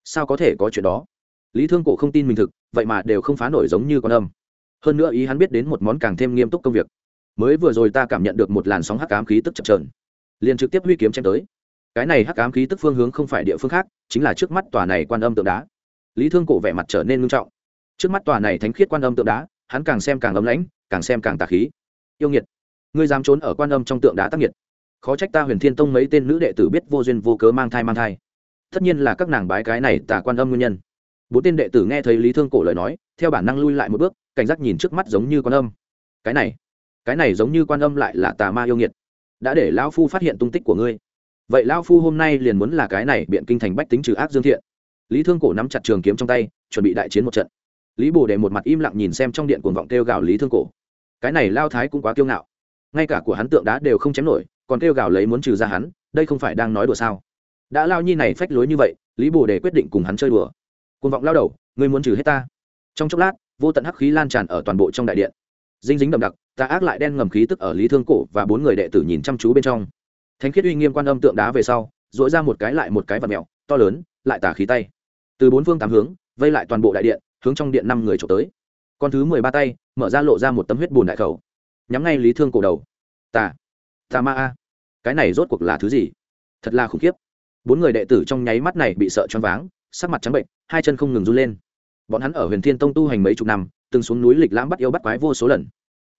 Sao có thể có chuyện đó? Lý thương cổ không tin mình thực, vậy mà đều không phá nổi giống như con âm. Hơn nữa ý hắn biết đến một món càng thêm nghiêm túc công việc mới vừa rồi ta cảm nhận được một làn sóng hắc ám khí tức chập trờn liền trực tiếp huy kiếm chém tới. Cái này hắc ám khí tức phương hướng không phải địa phương khác, chính là trước mắt tòa này quan âm tượng đá. Lý thương cổ vẻ mặt trở nên nghiêm trọng. Trước mắt tòa này thánh khiết quan âm tượng đá, hắn càng xem càng ấm lãnh, càng xem càng tà khí. Yêu nghiệt, ngươi dám trốn ở quan âm trong tượng đá tác nghiệt. Khó trách ta huyền thiên tông mấy tên nữ đệ tử biết vô duyên vô cớ mang thai mang thai. Tất nhiên là các nàng bái cái này tà quan âm nguyên nhân. Bốn tên đệ tử nghe thấy lý thương cổ lời nói, theo bản năng lui lại một bước, cảnh giác nhìn trước mắt giống như quan âm. Cái này cái này giống như quan âm lại là tà ma yêu nghiệt. Đã để lão phu phát hiện tung tích của ngươi. Vậy lão phu hôm nay liền muốn là cái này biện kinh thành bách tính trừ ác dương thiện. Lý thương cổ nắm chặt trường kiếm trong tay, chuẩn bị đại chiến một trận. Lý bồ đề một mặt im lặng nhìn xem trong điện cuồng vọng kêu gào lý thương cổ. Cái này lao thái cũng quá kiêu ngạo. Ngay cả của hắn tượng đá đều không chém nổi, còn kêu gào lấy muốn trừ ra hắn, đây không phải đang nói đùa sao? Đã lao nhi này phách lối như vậy, lý bồ đề quyết định cùng hắn chơi đùa. Cuồng vọng lao đầu, ngươi muốn trừ hết ta. Trong chốc lát, vô tận hắc khí lan tràn ở toàn bộ trong đại điện. Dinh dính đậm đặc ta ác lại đen ngầm khí tức ở lý thương cổ và bốn người đệ tử nhìn chăm chú bên trong. Thánh khiết uy nghiêm quan âm tượng đá về sau dội ra một cái lại một cái vật mẹo to lớn, lại tả khí tay. Từ bốn phương tám hướng, vây lại toàn bộ đại điện, hướng trong điện năm người trộm tới. Con thứ mười ba tay, mở ra lộ ra một tấm huyết bùn đại khẩu. Nhắm ngay lý thương cổ đầu. Tà tà ma a. Cái này rốt cuộc là thứ gì? Thật là khủng khiếp. Bốn người đệ tử trong nháy mắt này bị sợ choáng váng, sắc mặt trắng bệnh, hai chân không ngừng run lên. Bọn hắn ở huyền thiên tông tu hành mấy chục năm, từng xuống núi lịch lãm bắt yêu bắt quái vô số lần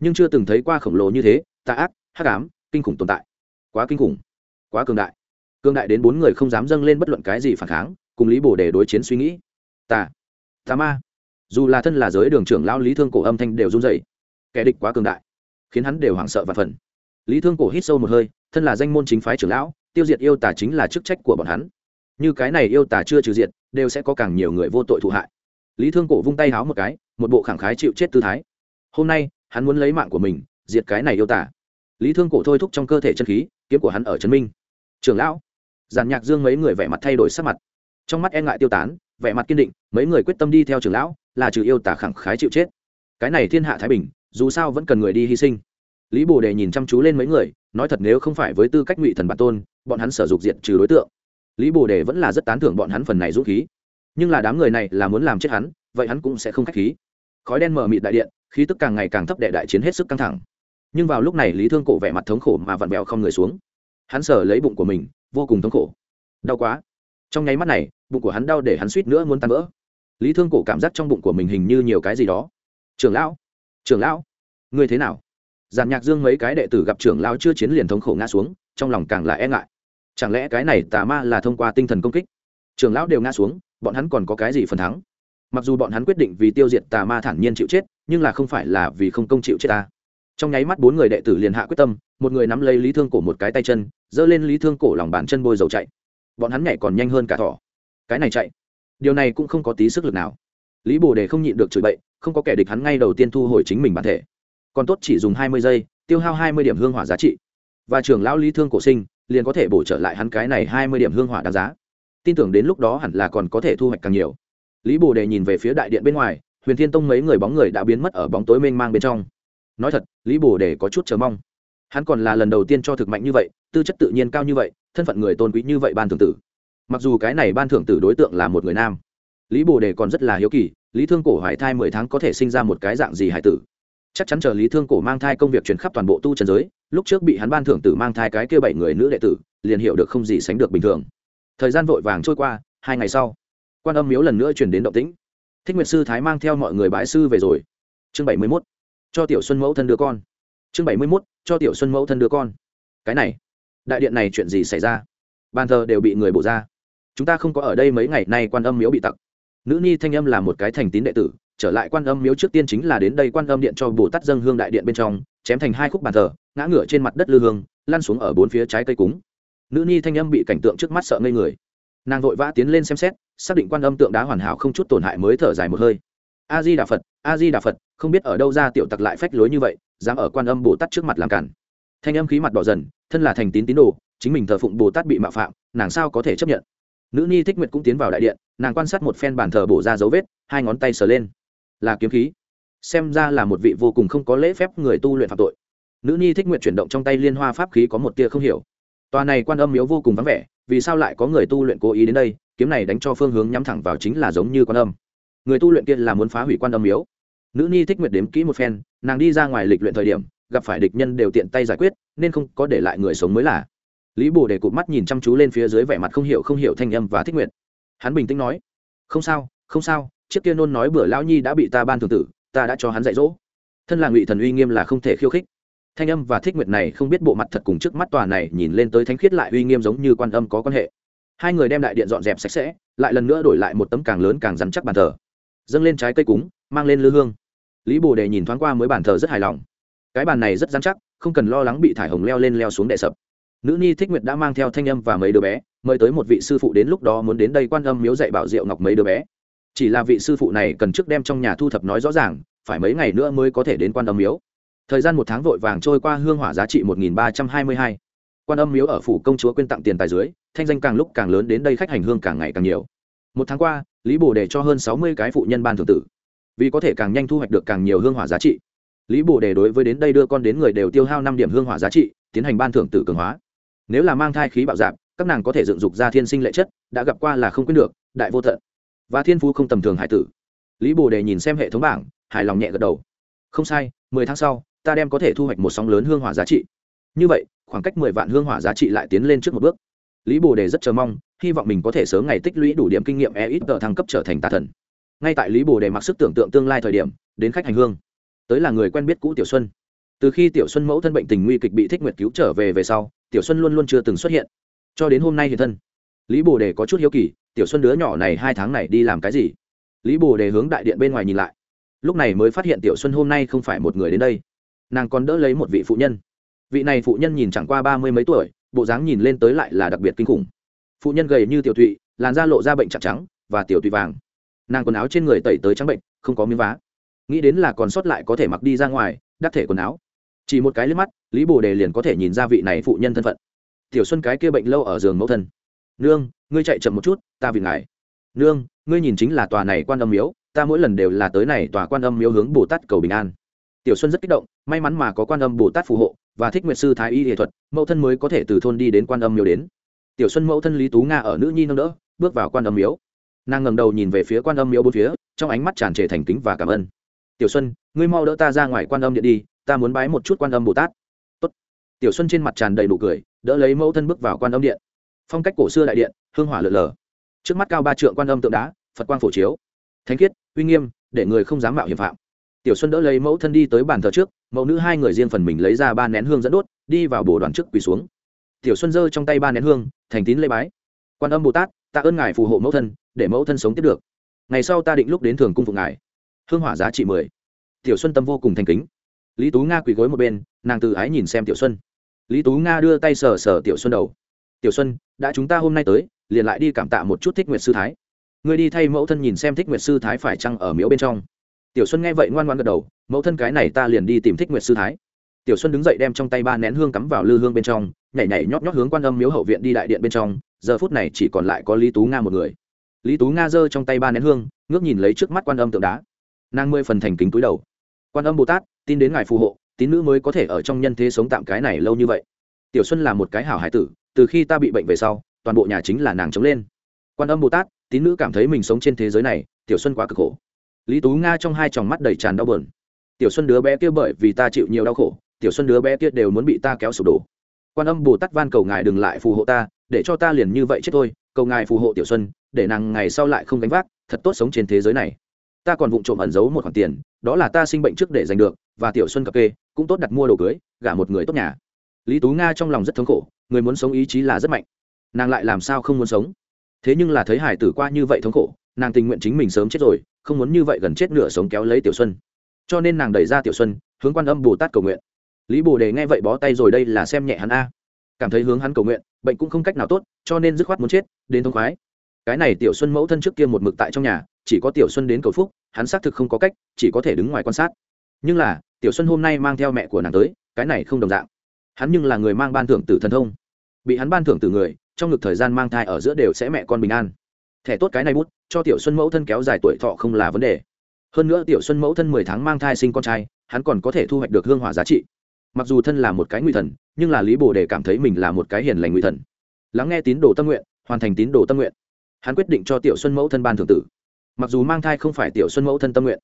nhưng chưa từng thấy qua khổng lồ như thế, tà ác, hắc ám, kinh khủng tồn tại. Quá kinh khủng, quá cường đại. Cường đại đến bốn người không dám dâng lên bất luận cái gì phản kháng, cùng lý bổ để đối chiến suy nghĩ. Tà tà ma. Dù là thân là giới đường trưởng lão, lý thương cổ âm thanh đều run dày kẻ địch quá cường đại, khiến hắn đều hoảng sợ và phần lý thương cổ hít sâu một hơi, thân là danh môn chính phái trưởng lão, tiêu diệt yêu tà chính là chức trách của bọn hắn. Như cái này yêu tà chưa trừ diệt, đều sẽ có càng nhiều người vô tội thụ hại. Lý thương cổ vung tay háo một cái, một bộ khẳng khái chịu chết tư thái. Hôm nay hắn muốn lấy mạng của mình, diệt cái này yêu tả lý thương cổ thôi thúc trong cơ thể chân khí, kiếm của hắn ở chân minh. Trưởng lão giàn nhạc dương mấy người vẻ mặt thay đổi sắc mặt. Trong mắt e ngại tiêu tán, vẻ mặt kiên định, mấy người quyết tâm đi theo trưởng lão, là trừ yêu tả khẳng khái chịu chết. Cái này thiên hạ thái bình, dù sao vẫn cần người đi hy sinh. Lý bồ đề nhìn chăm chú lên mấy người, nói thật nếu không phải với tư cách ngụy thần bản tôn, bọn hắn sở dục diện trừ đối tượng. Lý bồ đề vẫn là rất tán thưởng bọn hắn phần này dũng khí. Nhưng là đám người này là muốn làm chết hắn, vậy hắn cũng sẽ không k h á c h khí. Khói đen mở mịt đại điện khí tức càng ngày càng thấp đệ đại chiến hết sức căng thẳng. Nhưng vào lúc này lý thương cổ vẻ mặt thống khổ mà vặn vẹo không người xuống. Hắn sờ lấy bụng của mình, vô cùng thống khổ. Đau quá. Trong nháy mắt này, bụng của hắn đau để hắn suýt nữa muốn tan vỡ. Lý thương cổ cảm giác trong bụng của mình hình như nhiều cái gì đó. Trưởng lão trưởng lão người thế nào? Giàn nhạc dương mấy cái đệ tử gặp trưởng lão chưa chiến liền thống khổ ngã xuống, trong lòng càng là e ngại. Chẳng lẽ cái này tà ma là thông qua tinh thần công kích? Trưởng lão đều ngã xuống, bọn hắn còn có cái gì phần thắng? Mặc dù bọn hắn quyết định vì tiêu diệt tà ma thản nhiên chịu chết nhưng là không phải là vì không công chịu chết ta. Trong nháy mắt bốn người đệ tử liền hạ quyết tâm, một người nắm lấy lý thương cổ một cái tay chân, giơ lên lý thương cổ lòng bàn chân bôi dầu chạy. Bọn hắn nhảy còn nhanh hơn cả thỏ. Cái này chạy. Điều này cũng không có tí sức lực nào. Lý bồ đề không nhịn được chửi bậy, không có kẻ địch hắn ngay đầu tiên thu hồi chính mình bản thể. Còn tốt chỉ dùng hai mươi giây, tiêu hao hai mươi điểm hương hỏa giá trị. Và trưởng lão lý thương cổ sinh, liền có thể bổ trở lại hắn cái này hai mươi điểm hương hỏa đáng giá. Tin tưởng đến lúc đó hẳn là còn có thể thu hoạch càng nhiều. Lý bồ đề nhìn về phía đại điện bên ngoài huyền thiên tông mấy người bóng người đã biến mất ở bóng tối mênh mang bên trong. Nói thật, lý bồ đề có chút chờ mong. Hắn còn là lần đầu tiên cho thực mạnh như vậy, tư chất tự nhiên cao như vậy, thân phận người tôn quý như vậy ban thưởng tử. Mặc dù cái này ban thưởng tử đối tượng là một người nam, lý bồ đề còn rất là hiếu kỳ, lý thương cổ hoài thai mười tháng có thể sinh ra một cái dạng gì hải tử? Chắc chắn chờ lý thương cổ mang thai công việc chuyển khắp toàn bộ tu trần giới, lúc trước bị hắn ban thưởng tử mang thai cái kia bảy người nữ đệ tử, liền hiểu được không gì sánh được bình thường. Thời gian vội vàng trôi qua, hai ngày sau, quan âm miếu lần nữa chuyển đến động tĩnh thích nguyệt sư thái mang theo mọi người bãi sư về rồi. Chương bảy mươi mốt, cho tiểu xuân mẫu thân đưa con. Chương bảy mươi mốt, cho tiểu xuân mẫu thân đưa con. Cái này, đại điện này chuyện gì xảy ra? Bàn thờ đều bị người bổ ra. Chúng ta không có ở đây mấy ngày nay quan âm miếu bị tặc. Nữ ni thanh âm là một cái thành tín đệ tử, trở lại quan âm miếu trước tiên chính là đến đây quan âm điện cho bồ tát dâng hương đại điện bên trong, chém thành hai khúc bàn thờ, ngã ngửa trên mặt đất lư hương, lăn xuống ở bốn phía trái cây cúng. Nữ ni thanh âm bị cảnh tượng trước mắt sợ ngây người. Nàng vội vã tiến lên xem xét xác định quan âm tượng đá hoàn hảo không chút tổn hại mới thở dài một hơi. A di đà phật a di đà phật không biết ở đâu ra tiểu tặc lại phách lối như vậy, dám ở quan âm bồ tát trước mặt làm cản. Thanh âm khí mặt đỏ dần, thân là thành tín tín đồ, chính mình thờ phụng bồ tát bị mạo phạm, nàng sao có thể chấp nhận? Nữ ni thích nguyệt cũng tiến vào đại điện, nàng quan sát một phen bàn thờ bổ ra dấu vết, hai ngón tay sờ lên. Là kiếm khí. Xem ra là một vị vô cùng không có lễ phép người tu luyện phạm tội. Nữ ni thích nguyện chuyển động trong tay liên hoa pháp khí có một tia không hiểu. Tòa này quan âm miếu vô cùng vắng vẻ, vì sao lại có người tu luyện cố ý đến đây? Kiếm này đánh cho phương hướng nhắm thẳng vào chính là giống như quan âm. Người tu luyện kia là muốn phá hủy quan âm miếu. Nữ ni thích nguyệt đếm kỹ một phen, nàng đi ra ngoài lịch luyện thời điểm, gặp phải địch nhân đều tiện tay giải quyết, nên không có để lại người sống mới là. Lý bồ để cụt mắt nhìn chăm chú lên phía dưới vẻ mặt không hiểu không hiểu thanh âm và thích nguyện hắn bình tĩnh nói, không sao không sao, chiếc kia nôn nói bữa lão nhi đã bị ta ban thường tử, ta đã cho hắn dạy dỗ. Thân là ngụy thần uy nghiêm là không thể khiêu khích. Thanh âm và thích nguyệt này không biết bộ mặt thật cùng trước mắt tòa này nhìn lên tới thánh khiết lại uy nghiêm giống như quan âm có quan hệ hai người đem đại điện dọn dẹp sạch sẽ, lại lần nữa đổi lại một tấm càng lớn càng rắn chắc bàn thờ. Dâng lên trái cây cúng, mang lên lư hương. Lý bồ đề nhìn thoáng qua mới bàn thờ rất hài lòng. Cái bàn này rất rắn chắc, không cần lo lắng bị thải hồng leo lên leo xuống đệ sập. Nữ ni thích nguyệt đã mang theo thanh âm và mấy đứa bé, mời tới một vị sư phụ đến lúc đó muốn đến đây quan âm miếu dạy bảo diệu ngọc mấy đứa bé. Chỉ là vị sư phụ này cần trước đem trong nhà thu thập nói rõ ràng, phải mấy ngày nữa mới có thể đến quan âm miếu. Thời gian một tháng vội vàng trôi qua hương hỏa giá trị một nghìn ba trăm hai mươi hai quan âm miếu ở phủ công chúa quyên tặng tiền tài dưới, thanh danh càng lúc càng lớn đến đây khách hành hương càng ngày càng nhiều. Một tháng qua, lý bồ đề cho hơn sáu mươi cái phụ nhân ban thưởng tử, vì có thể càng nhanh thu hoạch được càng nhiều hương hỏa giá trị. Lý bồ đề đối với đến đây đưa con đến người đều tiêu hao năm điểm hương hỏa giá trị, tiến hành ban thưởng tử cường hóa. Nếu là mang thai khí bạo dạp, các nàng có thể dựng dục ra thiên sinh lệ chất, đã gặp qua là không quyết được, đại vô thận. Và thiên phú không tầm thường hải tử. Lý bồ đề nhìn xem hệ thống bảng, hài lòng nhẹ gật đầu. Không sai, mười tháng sau, ta đem có thể thu hoạch một sóng lớn hương hỏa giá trị. Như vậy khoảng cách mười vạn hương hỏa giá trị lại tiến lên trước một bước. Lý bồ đề rất chờ mong, hy vọng mình có thể sớm ngày tích lũy đủ điểm kinh nghiệm e ít tờ thăng cấp trở thành tà thần. Ngay tại lý bồ đề mặc sức tưởng tượng tương lai thời điểm, đến khách hành hương. Tới là người quen biết cũ tiểu xuân. Từ khi tiểu xuân mẫu thân bệnh tình nguy kịch bị thích nguyệt cứu trở về về sau, tiểu xuân luôn luôn chưa từng xuất hiện. Cho đến hôm nay thì thân, lý bồ đề có chút hiếu kỳ, tiểu xuân đứa nhỏ này hai tháng này đi làm cái gì? Lý bồ đề hướng đại điện bên ngoài nhìn lại. Lúc này mới phát hiện tiểu xuân hôm nay không phải một người đến đây. Nàng còn đỡ lấy một vị phụ nhân vị này phụ nhân nhìn chẳng qua ba mươi mấy tuổi, bộ dáng nhìn lên tới lại là đặc biệt kinh khủng. Phụ nhân gầy như tiểu thụy, làn da lộ ra bệnh chặt trắng và tiểu thụy vàng. Nàng quần áo trên người tẩy tới trắng bệnh, không có miếng vá. Nghĩ đến là còn sót lại có thể mặc đi ra ngoài đắc thể quần áo. Chỉ một cái liếc mắt, lý bồ đề liền có thể nhìn ra vị này phụ nhân thân phận. Tiểu xuân cái kia bệnh lâu ở giường mẫu thân. Nương, ngươi chạy chậm một chút, ta vì ngài. Nương, ngươi nhìn chính là tòa này quan âm miếu, ta mỗi lần đều là tới này tòa quan âm miếu hướng bồ tát cầu bình an. Tiểu xuân rất kích động, may mắn mà có quan âm bồ tát phù hộ và thích nguyệt sư thái y nghệ thuật, mẫu thân mới có thể từ thôn đi đến quan âm miếu đến. Tiểu xuân mẫu thân lý tú nga ở nữ nhi nâng đỡ, bước vào quan âm miếu. Nàng ngầm đầu nhìn về phía quan âm miếu bốn phía, trong ánh mắt tràn trề thành kính và cảm ơn. Tiểu xuân, ngươi mau đỡ ta ra ngoài quan âm điện đi, ta muốn bái một chút quan âm bồ tát. Tốt. tiểu xuân trên mặt tràn đầy đủ cười, đỡ lấy mẫu thân bước vào quan âm điện. Phong cách cổ xưa đại điện, hương hỏa lượn lờ. Trước mắt cao ba trượng quan âm tượng đá, phật quang phổ chiếu. Thánh khiết, uy nghiêm, để người không dám mạo hiểm phạm tiểu xuân đỡ lấy mẫu thân đi tới bàn thờ trước, mẫu nữ hai người riêng phần mình lấy ra ba nén hương dẫn đốt, đi vào bồ đoàn trước quỳ xuống. Tiểu xuân giơ trong tay ba nén hương, thành tín lê bái. Quan âm bồ tát, tạ ơn ngài phù hộ mẫu thân, để mẫu thân sống tiếp được. Ngày sau ta định lúc đến thường cung phục ngài. Hương hỏa giá trị mười. Tiểu xuân tâm vô cùng thành kính. Lý tú nga quỳ gối một bên, nàng từ ái nhìn xem tiểu xuân. Lý tú nga đưa tay sờ sờ tiểu xuân đầu. Tiểu xuân, đã chúng ta hôm nay tới, liền lại đi cảm tạ một chút thích nguyệt sư thái. Người đi thay mẫu thân nhìn xem thích nguyệt sư thái phải chăng ở miếu bên trong? Tiểu xuân nghe vậy ngoan ngoan gật đầu, mẫu thân cái này ta liền đi tìm thích nguyệt sư thái. Tiểu xuân đứng dậy đem trong tay ba nén hương cắm vào lư hương bên trong, nhảy nhảy nhót nhót hướng quan âm miếu hậu viện đi đại điện bên trong, giờ phút này chỉ còn lại có lý tú nga một người. Lý tú nga giơ trong tay ba nén hương, ngước nhìn lấy trước mắt quan âm tượng đá. Nàng mười phần thành kính túi đầu. Quan âm bồ tát, tin đến ngài phù hộ, tín nữ mới có thể ở trong nhân thế sống tạm cái này lâu như vậy. Tiểu xuân là một cái hảo hải tử, từ khi ta bị bệnh về sau, toàn bộ nhà chính là nàng chống lên. Quan âm bồ tát, tín nữ cảm thấy mình sống trên thế giới này, tiểu xuân quá cực khổ lý tú nga trong hai tròng mắt đầy tràn đau bờn tiểu xuân đứa bé kia bởi vì ta chịu nhiều đau khổ, tiểu xuân đứa bé kia đều muốn bị ta kéo sụp đổ. Quan âm bồ tát van cầu ngài đừng lại phù hộ ta, để cho ta liền như vậy chết thôi, cầu ngài phù hộ tiểu xuân, để nàng ngày sau lại không gánh vác, thật tốt sống trên thế giới này. Ta còn vụng trộm ẩn giấu một khoản tiền, đó là ta sinh bệnh trước để giành được, và tiểu xuân cập kê, cũng tốt đặt mua đồ cưới, gả một người tốt nhà. Lý tú nga trong lòng rất thống khổ, người muốn sống ý chí là rất mạnh. Nàng lại làm sao không muốn sống? Thế nhưng là thấy hải tử qua như vậy thống khổ, nàng tình nguyện chính mình sớm chết rồi không muốn như vậy gần chết nửa sống kéo lấy tiểu xuân. Cho nên nàng đẩy ra tiểu xuân, hướng quan âm bồ tát cầu nguyện. Lý bồ đề nghe vậy bó tay rồi, đây là xem nhẹ hắn a. Cảm thấy hướng hắn cầu nguyện, bệnh cũng không cách nào tốt, cho nên dứt khoát muốn chết, đến thông khoái. Cái này tiểu xuân mẫu thân trước kia một mực tại trong nhà, chỉ có tiểu xuân đến cầu phúc, hắn xác thực không có cách, chỉ có thể đứng ngoài quan sát. Nhưng là, tiểu xuân hôm nay mang theo mẹ của nàng tới, cái này không đồng dạng. Hắn nhưng là người mang ban thưởng tử thần thông. Bị hắn ban thưởng từ người, trong ngực thời gian mang thai ở giữa đều sẽ mẹ con bình an thẻ tốt cái này bút, cho tiểu xuân mẫu thân kéo dài tuổi thọ không là vấn đề. Hơn nữa tiểu xuân mẫu thân mười tháng mang thai sinh con trai, hắn còn có thể thu hoạch được hương hỏa giá trị. Mặc dù thân là một cái nguy thần, nhưng là lý bồ đề cảm thấy mình là một cái hiền lành nguy thần. Lắng nghe tín đồ tâm nguyện, hoàn thành tín đồ tâm nguyện. Hắn quyết định cho tiểu xuân mẫu thân ban thường tử. Mặc dù mang thai không phải tiểu xuân mẫu thân tâm nguyện,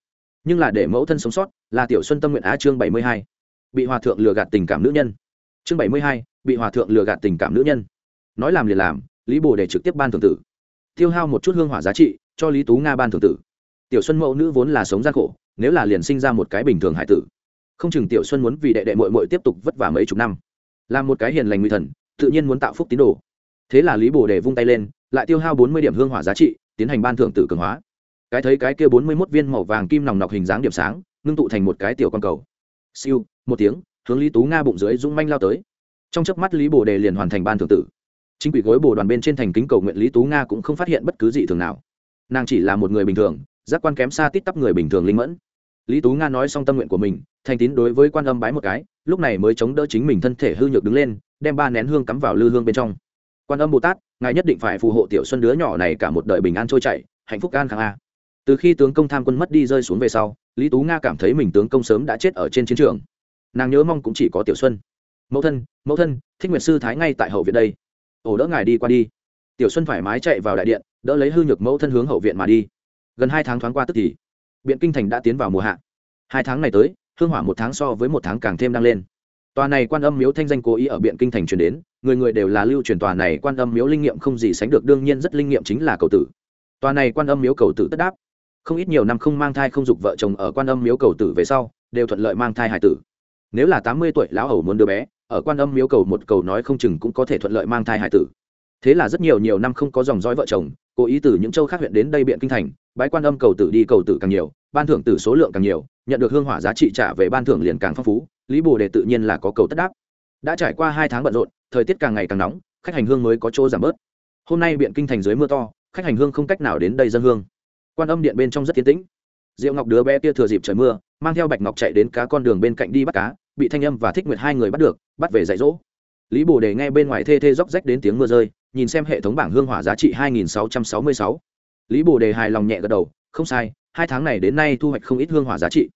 nhưng là để mẫu thân sống sót là tiểu xuân tâm nguyện á chương bảy mươi hai. Bị hòa thượng lừa gạt tình cảm nữ nhân. Chương bảy mươi hai, bị hòa thượng lừa gạt tình cảm nữ nhân. Nói làm liền làm, lý bồ đề trực tiếp ban thường tử tiêu hao một chút hương hỏa giá trị, cho lý tú nga ban thường tử. Tiểu xuân mẫu nữ vốn là sống gian khổ, nếu là liền sinh ra một cái bình thường hải tử. Không chừng tiểu xuân muốn vì đệ đệ mội mội tiếp tục vất vả mấy chục năm. Làm một cái hiền lành nguy thần, tự nhiên muốn tạo phúc tín đồ. Thế là lý bồ đề vung tay lên, lại tiêu hao bốn mươi điểm hương hỏa giá trị, tiến hành ban thưởng tử cường hóa. Cái thấy cái kia bốn mươi mốt viên màu vàng kim nòng nọc hình dáng điểm sáng, ngưng tụ thành một cái tiểu con cầu. Siêu, một tiếng, hướng lý tú nga bụng dưới rung manh lao tới. Trong chớp mắt lý bồ đề liền hoàn thành ban thưởng tử chính quỷ gối bồ đoàn bên trên thành kính cầu nguyện lý tú nga cũng không phát hiện bất cứ gì thường nào. Nàng chỉ là một người bình thường, giác quan kém xa tít tắp người bình thường linh mẫn. Lý tú nga nói xong tâm nguyện của mình, thành tín đối với quan âm bái một cái, lúc này mới chống đỡ chính mình thân thể hư nhược đứng lên, đem ba nén hương cắm vào lư hương bên trong. Quan âm bồ tát, ngài nhất định phải phù hộ tiểu xuân đứa nhỏ này cả một đời bình an trôi chảy, hạnh phúc an khang a. Từ khi tướng công tham quân mất đi rơi xuống về sau, lý tú nga cảm thấy mình tướng công sớm đã chết ở trên chiến trường. Nàng nhớ mong cũng chỉ có tiểu xuân. Mẫu thân mẫu thân, thích nguyệt sư thái ngay tại hậu viện đây ổ đỡ ngài đi qua đi. Tiểu xuân thoải mái chạy vào đại điện, đỡ lấy hư nhược mẫu thân hướng hậu viện mà đi. Gần hai tháng thoáng qua tức thì, biện kinh thành đã tiến vào mùa hạ. Hai tháng này tới, hương hỏa một tháng so với một tháng càng thêm đang lên. Tòa này quan âm miếu thanh danh cố ý ở biện kinh thành truyền đến, người người đều là lưu truyền tòa này quan âm miếu linh nghiệm không gì sánh được, đương nhiên rất linh nghiệm chính là cầu tử. Tòa này quan âm miếu cầu tử tất đáp. Không ít nhiều năm không mang thai không dục vợ chồng ở quan âm miếu cầu tử về sau, đều thuận lợi mang thai hải tử. Nếu là tám mươi tuổi, lão hầu muốn đứa bé ở quan âm miếu cầu một cầu nói không chừng cũng có thể thuận lợi mang thai hải tử. Thế là rất nhiều nhiều năm không có dòng dõi vợ chồng, cố ý từ những châu khác huyện đến đây biện kinh thành bãi quan âm cầu tử đi cầu tử càng nhiều, ban thưởng tử số lượng càng nhiều, nhận được hương hỏa giá trị trả về ban thưởng liền càng phong phú, lý bồ đề tự nhiên là có cầu tất đáp. Đã trải qua hai tháng bận rộn, thời tiết càng ngày càng nóng, khách hành hương mới có chỗ giảm bớt. Hôm nay biện kinh thành dưới mưa to, khách hành hương không cách nào đến đây dân hương. Quan âm điện bên trong rất tiến tĩnh. Diệu ngọc đứa bé kia thừa dịp trời mưa, mang theo bạch ngọc chạy đến cá con đường bên cạnh đi bắt cá bị thanh âm và thích nguyệt hai người bắt được, bắt về dạy dỗ. Lý bồ đề nghe bên ngoài thê thê róc rách đến tiếng mưa rơi, nhìn xem hệ thống bảng hương hỏa giá trị 2666. lý bồ đề hài lòng nhẹ gật đầu, không sai, hai tháng này đến nay thu hoạch không ít hương hỏa giá trị.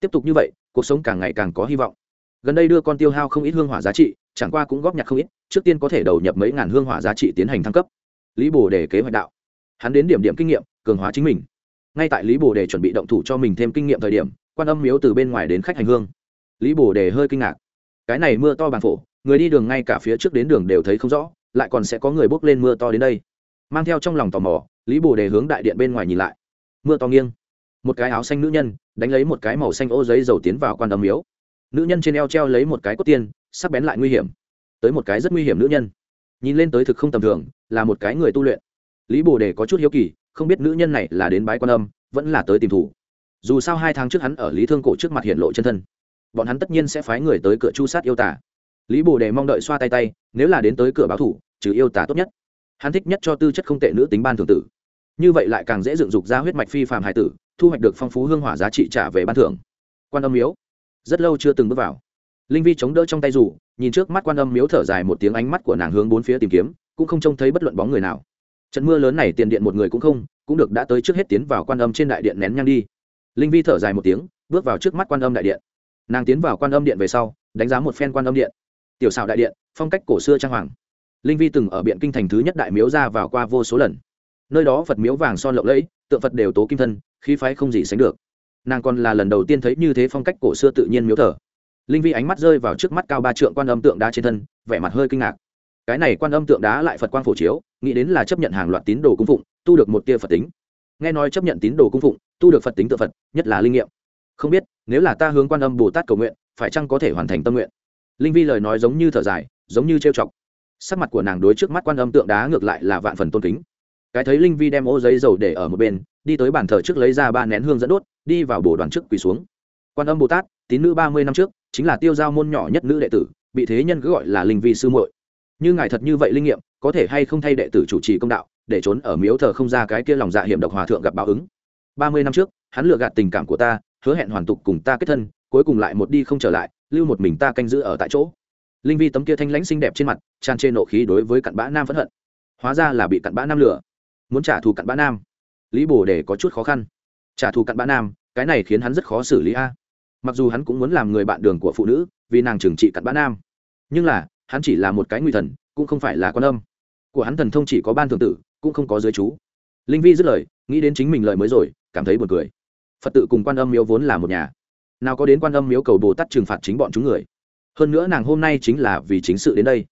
Tiếp tục như vậy, cuộc sống càng ngày càng có hy vọng. Gần đây đưa con tiêu hao không ít hương hỏa giá trị, chẳng qua cũng góp nhặt không ít, trước tiên có thể đầu nhập mấy ngàn hương hỏa giá trị tiến hành thăng cấp. Lý bồ đề kế hoạch đạo. Hắn đến điểm điểm kinh nghiệm, cường hóa chính mình. Ngay tại lý bồ đề chuẩn bị động thủ cho mình thêm kinh nghiệm thời điểm, quan âm miếu từ bên ngoài đến khách hành hương lý bồ đề hơi kinh ngạc. Cái này mưa to bàn phổ, người đi đường ngay cả phía trước đến đường đều thấy không rõ, lại còn sẽ có người bốc lên mưa to đến đây. Mang theo trong lòng tò mò, lý bồ đề hướng đại điện bên ngoài nhìn lại. Mưa to nghiêng. Một cái áo xanh nữ nhân, đánh lấy một cái màu xanh ô giấy dầu tiến vào quan âm miếu. Nữ nhân trên eo treo lấy một cái cốt tiên, sắc bén lại nguy hiểm. Tới một cái rất nguy hiểm nữ nhân. Nhìn lên tới thực không tầm thường, là một cái người tu luyện. Lý bồ đề có chút hiếu kỳ, không biết nữ nhân này là đến bái quan âm, vẫn là tới tìm thủ. Dù sao hai tháng trước hắn ở lý thương cổ trước mặt hiện lộ chân thân bọn hắn tất nhiên sẽ phái người tới cửa chu sát yêu tả. Lý bồ đề mong đợi xoa tay tay, nếu là đến tới cửa báo thủ, trừ yêu tả tốt nhất. Hắn thích nhất cho tư chất không tệ nữ tính ban thường tử. Như vậy lại càng dễ dựng dục ra huyết mạch phi phàm hải tử, thu hoạch được phong phú hương hỏa giá trị trả về ban thưởng. Quan âm miếu. Rất lâu chưa từng bước vào. Linh vi chống đỡ trong tay rủ, nhìn trước mắt quan âm miếu thở dài một tiếng ánh mắt của nàng hướng bốn phía tìm kiếm, cũng không trông thấy bất luận bóng người nào. Trận mưa lớn này tiền điện một người cũng không, cũng được đã tới trước hết tiến vào quan âm trên đại điện nén nhang đi. Linh vi thở dài một tiếng, bước vào trước mắt quan âm đại điện nàng tiến vào quan âm điện về sau, đánh giá một phen quan âm điện. Tiểu xảo đại điện, phong cách cổ xưa trang hoàng. Linh vi từng ở biện kinh thành thứ nhất đại miếu ra vào qua vô số lần. Nơi đó phật miếu vàng son lộng lẫy, tượng phật đều tố kim thân, khí phái không gì sánh được. Nàng còn là lần đầu tiên thấy như thế phong cách cổ xưa tự nhiên miếu thờ. Linh vi ánh mắt rơi vào trước mắt cao ba trượng quan âm tượng đá trên thân, vẻ mặt hơi kinh ngạc. Cái này quan âm tượng đá lại phật quang phổ chiếu, nghĩ đến là chấp nhận hàng loạt tín đồ cung phụng, tu được một tia phật tính. Nghe nói chấp nhận tín đồ cung phụng, tu được phật tính tự phật, nhất là linh nghiệm không biết, nếu là ta hướng quan âm bồ tát cầu nguyện, phải chăng có thể hoàn thành tâm nguyện? Linh vi lời nói giống như thở dài, giống như trêu chọc. Sắc mặt của nàng đối trước mắt quan âm tượng đá ngược lại là vạn phần tôn kính. Cái thấy linh vi đem ô giấy dầu để ở một bên, đi tới bàn thờ trước lấy ra ba nén hương dẫn đốt, đi vào bồ đoàn trước quỳ xuống. Quan âm bồ tát, tín nữ ba mươi năm trước, chính là tiêu giao môn nhỏ nhất nữ đệ tử, bị thế nhân cứ gọi là linh vi sư muội. Như ngài thật như vậy linh nghiệm, có thể hay không thay đệ tử chủ trì công đạo, để trốn ở miếu thờ không ra cái kia lòng dạ hiểm độc hòa thượng gặp báo ứng? Ba mươi năm trước, hắn lừa gạt tình cảm của ta hứa hẹn hoàn tục cùng ta kết thân, cuối cùng lại một đi không trở lại, lưu một mình ta canh giữ ở tại chỗ. Linh vi tấm kia thanh lãnh xinh đẹp trên mặt, tràn trên nộ khí đối với cặn bã nam phẫn hận. Hóa ra là bị cặn bã nam lừa. Muốn trả thù cặn bã nam. Lý bồ để có chút khó khăn. Trả thù cặn bã nam, cái này khiến hắn rất khó xử lý a. Mặc dù hắn cũng muốn làm người bạn đường của phụ nữ, vì nàng trừng trị cặn bã nam. Nhưng là, hắn chỉ là một cái nguy thần, cũng không phải là con âm. Của hắn thần thông chỉ có ban thường tử, cũng không có giới chú. Linh vi dứt lời, nghĩ đến chính mình lời mới rồi, cảm thấy buồn cười phật tự cùng quan âm miếu vốn là một nhà. Nào có đến quan âm miếu cầu bồ tát trừng phạt chính bọn chúng người. Hơn nữa nàng hôm nay chính là vì chính sự đến đây.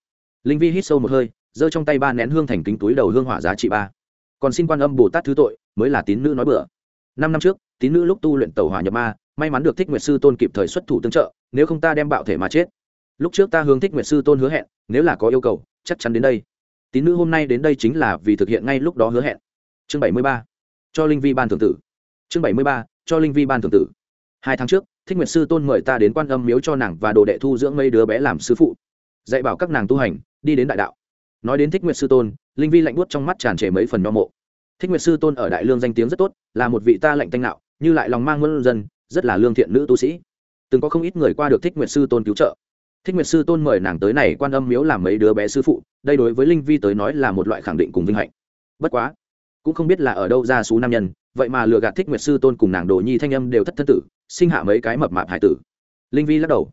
Linh vi hít sâu một hơi, giơ trong tay ba nén hương thành kính túi đầu hương hỏa giá trị ba. Còn xin quan âm bồ tát thứ tội, mới là tín nữ nói bừa. Năm năm trước, tín nữ lúc tu luyện tàu hỏa nhập ma, may mắn được thích nguyệt sư tôn kịp thời xuất thủ tương trợ, nếu không ta đem bạo thể mà chết. Lúc trước ta hướng thích nguyệt sư tôn hứa hẹn, nếu là có yêu cầu, chắc chắn đến đây. Tín nữ hôm nay đến đây chính là vì thực hiện ngay lúc đó hứa hẹn. Chương bảy mươi ba. Cho linh vi ban thường tử. Chương bảy mươi ba cho linh vi ban thường tử. Hai tháng trước, thích nguyệt sư tôn mời ta đến quan âm miếu cho nàng và đồ đệ thu dưỡng mấy đứa bé làm sư phụ. Dạy bảo các nàng tu hành, đi đến đại đạo. Nói đến thích nguyệt sư tôn, linh vi lạnh buốt trong mắt tràn trề mấy phần nho mộ. Thích nguyệt sư tôn ở đại lương danh tiếng rất tốt, là một vị ta lạnh tanh nạo, như lại lòng mang muôn dân, rất là lương thiện nữ tu sĩ. Từng có không ít người qua được thích nguyệt sư tôn cứu trợ. Thích nguyệt sư tôn mời nàng tới này quan âm miếu làm mấy đứa bé sư phụ, đây đối với linh vi tới nói là một loại khẳng định cùng vinh hạnh. Bất quá, cũng không biết là ở đâu ra số nam nhân vậy mà lừa gạt thích nguyệt sư tôn cùng nàng đồ nhi thanh âm đều thất thân tử, sinh hạ mấy cái mập mạp hải tử. Linh vi lắc đầu.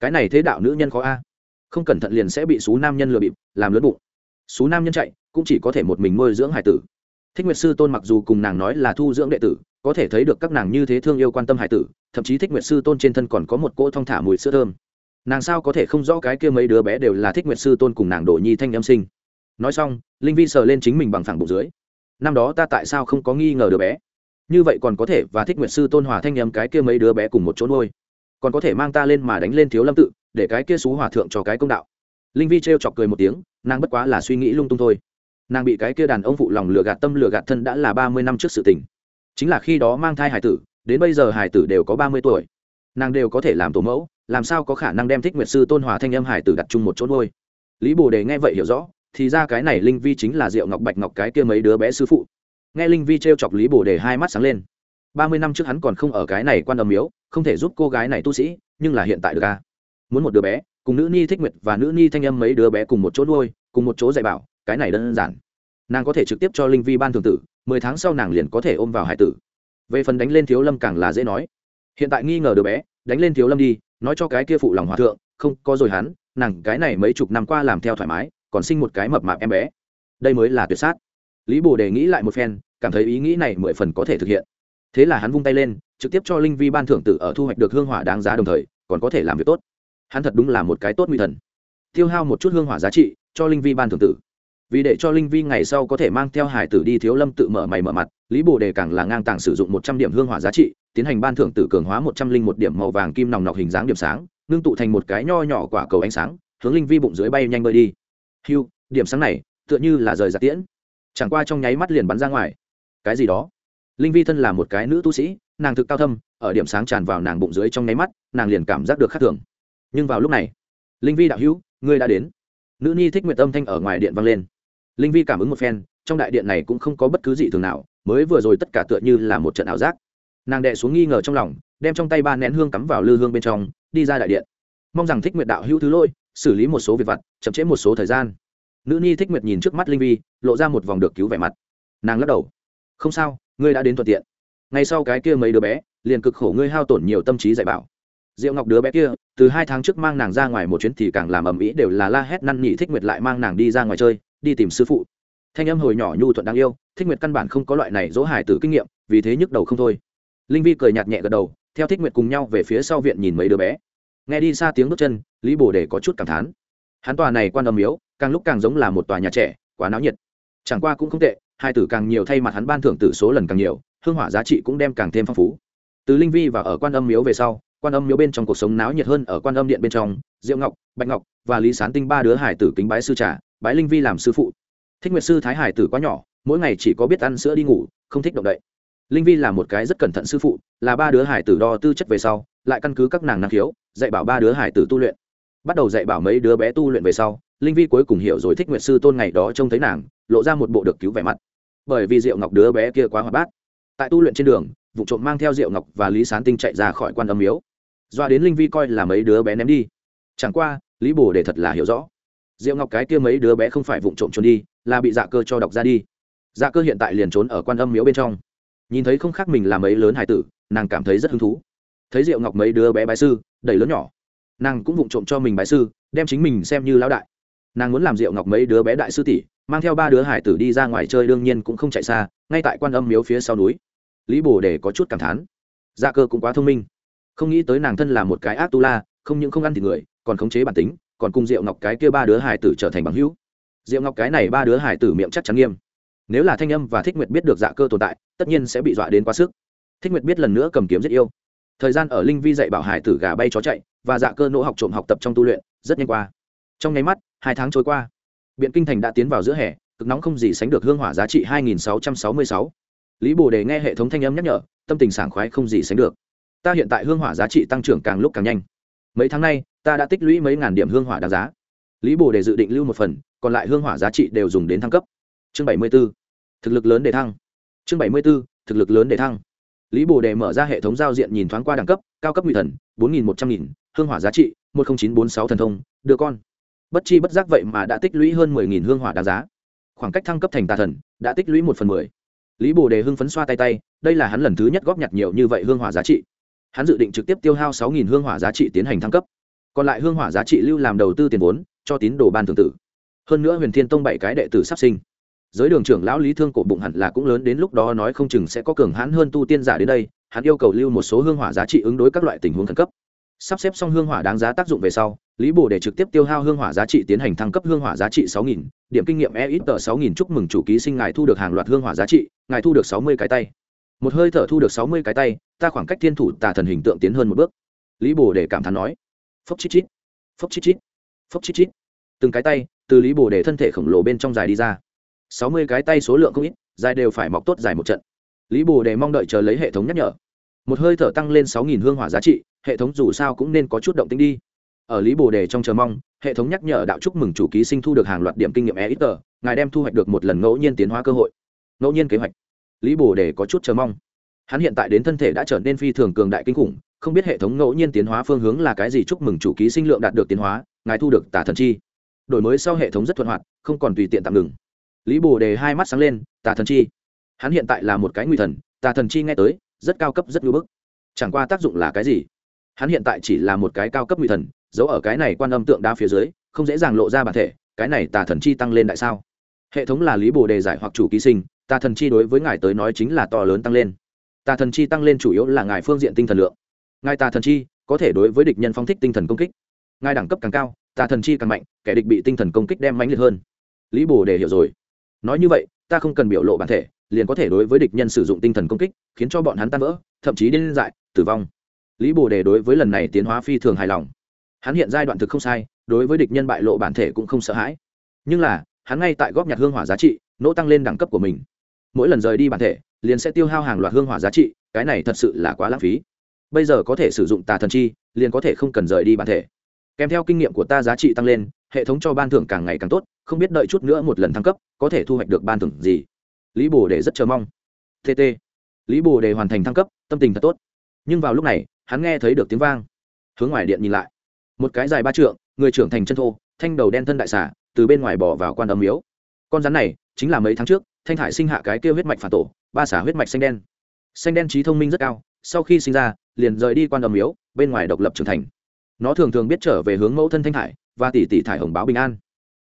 Cái này thế đạo nữ nhân khó a. Không cẩn thận liền sẽ bị số nam nhân lừa bịp, làm lớn bụng. Số nam nhân chạy, cũng chỉ có thể một mình nuôi dưỡng hải tử. Thích nguyệt sư tôn mặc dù cùng nàng nói là thu dưỡng đệ tử, có thể thấy được các nàng như thế thương yêu quan tâm hải tử, thậm chí thích nguyệt sư tôn trên thân còn có một cỗ thong thả mùi sữa thơm. Nàng sao có thể không rõ cái kia mấy đứa bé đều là thích nguyệt sư tôn cùng nàng đồ nhi thanh âm sinh. Nói xong, linh vi sờ lên chính mình bằng phẳng bụng dưới. Năm đó ta tại sao không có nghi ngờ đứa bé? Như vậy còn có thể và thích nguyện sư tôn hòa thanh nhầm cái kia mấy đứa bé cùng một chỗ nuôi. Còn có thể mang ta lên mà đánh lên thiếu lâm tự, để cái kia xú hòa thượng cho cái công đạo. Linh vi t chọc cười một tiếng, nàng bất quá là suy nghĩ lung tung thôi. Nàng bị cái kia đàn ông phụ lòng lừa gạt tâm lừa gạt thân đã là ba mươi năm trước sự tình. Chính là khi đó mang thai hải tử, đến bây giờ hải tử đều có ba mươi tuổi. Nàng đều có thể làm tổ mẫu, làm sao có khả năng đem thích nguyệt sư tôn hòa thanh âm hải tử đặt chung một chỗ nuôi? Lý bồ đề nghe vậy hiểu rõ, thì ra cái này linh vi chính là diệu ngọc bạch ngọc cái kia mấy đứa bé sư phụ nghe linh vi t r e o chọc lý bồ đề hai mắt sáng lên. Ba mươi năm trước hắn còn không ở cái này quan âm miếu, không thể giúp cô gái này tu sĩ, nhưng là hiện tại được ca muốn một đứa bé, cùng nữ ni thích nguyệt và nữ ni thanh âm mấy đứa bé cùng một chỗ nuôi, cùng một chỗ dạy bảo, cái này đơn giản. Nàng có thể trực tiếp cho linh vi ban thường tử, mười tháng sau nàng liền có thể ôm vào hải tử. Về phần đánh lên thiếu lâm càng là dễ nói. Hiện tại nghi ngờ đứa bé, đánh lên thiếu lâm đi, nói cho cái kia phụ lòng hòa thượng, không, có rồi hắn, nàng cái này mấy chục năm qua làm theo thoải mái, còn sinh một cái mập mạp em bé. Đây mới là tuyệt sát lý bồ đề nghĩ lại một phen, cảm thấy ý nghĩ này mười phần có thể thực hiện. Thế là hắn vung tay lên, trực tiếp cho linh vi ban thưởng tử ở thu hoạch được hương hỏa đáng giá đồng thời, còn có thể làm việc tốt. Hắn thật đúng là một cái tốt nguy thần. Tiêu hao một chút hương hỏa giá trị, cho linh vi ban thưởng tử. Vì để cho linh vi ngày sau có thể mang theo hải tử đi thiếu lâm tự mở mày mở mặt, lý bồ đề càng là ngang tàng sử dụng một trăm điểm hương hỏa giá trị, tiến hành ban thưởng tử cường hóa một trăm linh một điểm màu vàng kim nòng nọc hình dáng điểm sáng, ngưng tụ thành một cái nho nhỏ quả cầu ánh sáng, hướng linh vi bụng dưới bay nhanh bơi đi. Hiu điểm sáng này, tựa như là rời giặc tiễn chẳng qua trong nháy mắt liền bắn ra ngoài. Cái gì đó? Linh vi thân là một cái nữ tu sĩ, nàng thực cao thâm, ở điểm sáng tràn vào nàng bụng dưới trong nháy mắt, nàng liền cảm giác được khác thường. Nhưng vào lúc này, linh vi đạo hữu, ngươi đã đến. Nữ nhi thích nguyện âm thanh ở ngoài điện vang lên. Linh vi cảm ứng một phen, trong đại điện này cũng không có bất cứ gì thường nào, mới vừa rồi tất cả tựa như là một trận ảo giác. Nàng đệ xuống nghi ngờ trong lòng, đem trong tay ba nén hương cắm vào lư hương bên trong, đi ra đại điện. Mong rằng thích nguyện đạo hữu thứ lỗi, xử lý một số việc vặt, chậm trễ một số thời gian nữ nhi thích nguyệt nhìn trước mắt linh vi, lộ ra một vòng được cứu vẻ mặt. Nàng lắc đầu. Không sao, ngươi đã đến thuận tiện. Ngay sau cái kia mấy đứa bé, liền cực khổ ngươi hao tổn nhiều tâm trí dạy bảo. Diệu ngọc đứa bé kia, từ hai tháng trước mang nàng ra ngoài một chuyến thì càng làm ầm ĩ đều là la hét năn nỉ thích nguyệt lại mang nàng đi ra ngoài chơi, đi tìm sư phụ. Thanh âm hồi nhỏ nhu thuận đáng yêu, thích nguyệt căn bản không có loại này dỗ hải tử kinh nghiệm, vì thế nhức đầu không thôi. Linh vi cười nhạt nhẹ gật đầu, theo thích nguyệt cùng nhau về phía sau viện nhìn mấy đứa bé. Nghe đi xa tiếng bước chân, lý bồ đề có chút cảm thán. Hắn tòa này quan âm yếu càng lúc càng giống là một tòa nhà trẻ, quá náo nhiệt. Chẳng qua cũng không tệ, hai tử càng nhiều thay mặt hắn ban thưởng tử số lần càng nhiều, hương hỏa giá trị cũng đem càng thêm phong phú. Từ linh vi và ở quan âm miếu về sau, quan âm miếu bên trong cuộc sống náo nhiệt hơn ở quan âm điện bên trong, diệu ngọc, bạch ngọc và lý sán tinh ba đứa hải tử kính bái sư trà, bái linh vi làm sư phụ. Thích nguyệt sư thái hải tử quá nhỏ, mỗi ngày chỉ có biết ăn sữa đi ngủ, không thích động đậy. Linh vi là một cái rất cẩn thận sư phụ, là ba đứa hải tử đo tư chất về sau, lại căn cứ các nàng năng khiếu, dạy bảo ba đứa hải tử tu luyện. Bắt đầu dạy bảo mấy đứa bé tu luyện về sau linh vi cuối cùng hiểu rồi thích nguyệt sư tôn ngày đó trông thấy nàng, lộ ra một bộ được cứu vẻ mặt. Bởi vì diệu ngọc đứa bé kia quá hoạt bát. Tại tu luyện trên đường, vụ trộm mang theo diệu ngọc và lý sán tinh chạy ra khỏi quan âm miếu. Doa đến linh vi coi là mấy đứa bé ném đi. Chẳng qua, lý bồ để thật là hiểu rõ. Diệu ngọc cái kia mấy đứa bé không phải vụ trộm trốn đi, là bị dạ cơ cho đọc ra đi. Dạ cơ hiện tại liền trốn ở quan âm miếu bên trong. Nhìn thấy không khác mình là mấy lớn hải tử, nàng cảm thấy rất hứng thú. Thấy diệu ngọc mấy đứa bé bái sư, đầy lớn nhỏ. Nàng cũng vụng trộm cho mình bái sư, đem chính mình xem như lão đại nàng muốn làm diệu ngọc mấy đứa bé đại sư tỷ, mang theo ba đứa hải tử đi ra ngoài chơi đương nhiên cũng không chạy xa, ngay tại quan âm miếu phía sau núi. Lý bồ để có chút cảm thán. Dạ cơ cũng quá thông minh. Không nghĩ tới nàng thân là một cái ác tu la, không những không ăn thịt người, còn khống chế bản tính, còn cùng diệu ngọc cái kia ba đứa hải tử trở thành bằng hữu. Diệu ngọc cái này ba đứa hải tử miệng chắc chắn nghiêm. Nếu là thanh âm và thích nguyệt biết được dạ cơ tồn tại, tất nhiên sẽ bị dọa đến quá sức. Thích nguyệt biết lần nữa cầm kiếm giết yêu. Thời gian ở linh vi dạy bảo hải tử gà bay chó chạy, và dạ cơ nỗ học trộm học tập trong tu luyện, rất nhanh qua. Trong nháy mắt hai tháng trôi qua. Biện kinh thành đã tiến vào giữa hè, cực nóng không gì sánh được hương hỏa giá trị 2666. lý bồ đề nghe hệ thống thanh âm nhắc nhở, tâm tình sảng khoái không gì sánh được. Ta hiện tại hương hỏa giá trị tăng trưởng càng lúc càng nhanh. Mấy tháng nay, ta đã tích lũy mấy ngàn điểm hương hỏa đáng giá. Lý bồ đề dự định lưu một phần, còn lại hương hỏa giá trị đều dùng đến thăng cấp. Chương 74. thực lực lớn để thăng. Chương 74. thực lực lớn để thăng. Lý bồ đề mở ra hệ thống giao diện nhìn thoáng qua đẳng cấp, cao cấp ngụy thần, bốn nghìn một trăm nghìn, hương hỏa giá trị, một mươi chín bốn sáu thần thông, đưa con bất chi bất giác vậy mà đã tích lũy hơn mười nghìn hương hỏa đáng giá. Khoảng cách thăng cấp thành tà thần đã tích lũy một phần mười. Lý bồ đề hưng phấn xoa tay tay, đây là hắn lần thứ nhất góp nhặt nhiều như vậy hương hỏa giá trị. Hắn dự định trực tiếp tiêu hao sáu nghìn hương hỏa giá trị tiến hành thăng cấp. Còn lại hương hỏa giá trị lưu làm đầu tư tiền vốn, cho tín đồ ban thường tử. Hơn nữa huyền thiên tông bảy cái đệ tử sắp sinh. Giới đường trưởng lão lý thương cổ bụng hẳn là cũng lớn đến lúc đó nói không chừng sẽ có cường hãn hơn tu tiên giả đến đây. Hắn yêu cầu lưu một số hương hỏa giá trị ứng đối các loại tình huống khẩn cấp sắp xếp xong hương hỏa đáng giá tác dụng về sau, lý bồ để trực tiếp tiêu hao hương hỏa giá trị tiến hành thăng cấp hương hỏa giá trị sáu nghìn, điểm kinh nghiệm e ít tờ sáu nghìn chúc mừng chủ ký sinh ngài thu được hàng loạt hương hỏa giá trị, ngài thu được sáu mươi cái tay. Một hơi thở thu được sáu mươi cái tay, ta khoảng cách thiên thủ tà thần hình tượng tiến hơn một bước. Lý bồ để cảm thán nói. Phốc chít chít, phốc chít chít, phốc chít chít. Từng cái tay, từ lý bồ để thân thể khổng lồ bên trong dài đi ra. Sáu mươi cái tay số lượng không ít, dài đều phải mọc tốt dài một trận. Lý bồ để mong đợi chờ lấy hệ thống nhắc nhở. Một hơi thở tăng lên sáu nghìn hương hỏa giá trị hệ thống dù sao cũng nên có chút động tính đi. Ở lý bồ đề trong chờ mong, hệ thống nhắc nhở đạo chúc mừng chủ ký sinh thu được hàng loạt điểm kinh nghiệm e ít tờ ngài đem thu hoạch được một lần ngẫu nhiên tiến hóa cơ hội. Ngẫu nhiên kế hoạch. Lý bồ đề có chút chờ mong. Hắn hiện tại đến thân thể đã trở nên phi thường cường đại kinh khủng, không biết hệ thống ngẫu nhiên tiến hóa phương hướng là cái gì chúc mừng chủ ký sinh lượng đạt được tiến hóa, ngài thu được tả thần chi. Đổi mới sau hệ thống rất thuận hoạt, không còn tùy tiện tạm ngừng. Lý bồ đề hai mắt sáng lên tà thần chi. Hắn hiện tại là một cái nguy thần tà thần chi nghe tới, rất cao cấp, rất ngưỡng bức. Chẳng qua tác dụng là cái gì? Hắn hiện tại chỉ là một cái cao cấp nguy thần, giấu ở cái này quan âm tượng đa phía dưới, không dễ dàng lộ ra bản thể, cái này tà thần chi tăng lên đại sao? Hệ thống là lý bồ đề giải hoặc chủ ký sinh, tà thần chi đối với ngài tới nói chính là to lớn tăng lên. Tà thần chi tăng lên chủ yếu là ngài phương diện tinh thần lượng. Ngài tà thần chi có thể đối với địch nhân phong thích tinh thần công kích. Ngài đẳng cấp càng cao, tà thần chi càng mạnh, kẻ địch bị tinh thần công kích đem mãnh liệt hơn. Lý bồ đề hiểu rồi. Nói như vậy, ta không cần biểu lộ bản thể, liền có thể đối với địch nhân sử dụng tinh thần công kích, khiến cho bọn hắn tan vỡ, thậm chí điên dại, tử vong lý bồ đề đối với lần này tiến hóa phi thường hài lòng. Hắn hiện giai đoạn thực không sai, đối với địch nhân bại lộ bản thể cũng không sợ hãi. Nhưng là, hắn ngay tại góp nhặt hương hỏa giá trị, nỗ tăng lên đẳng cấp của mình. Mỗi lần rời đi bản thể, liền sẽ tiêu hao hàng loạt hương hỏa giá trị, cái này thật sự là quá lãng phí. Bây giờ có thể sử dụng tà thần chi, liền có thể không cần rời đi bản thể. Kèm theo kinh nghiệm của ta giá trị tăng lên, hệ thống cho ban thưởng càng ngày càng tốt, không biết đợi chút nữa một lần thăng cấp, có thể thu hoạch được ban thưởng gì? Lý bồ đề rất chờ mong. Tt lý bồ đề hoàn thành thăng cấp, tâm tình thật tốt. Nhưng vào lúc này hắn nghe thấy được tiếng vang. Hướng ngoài điện nhìn lại. Một cái dài ba trượng, người trưởng thành chân thô, thanh đầu đen thân đại xả từ bên ngoài bỏ vào quan âm miếu. Con rắn này, chính là mấy tháng trước, thanh thải sinh hạ cái kêu huyết mạch phản tổ, ba xả huyết mạch xanh đen. Xanh đen trí thông minh rất cao, sau khi sinh ra, liền rời đi quan âm miếu, bên ngoài độc lập trưởng thành. Nó thường thường biết trở về hướng mẫu thân thanh thải, và tỷ tỷ thải hồng báo bình an.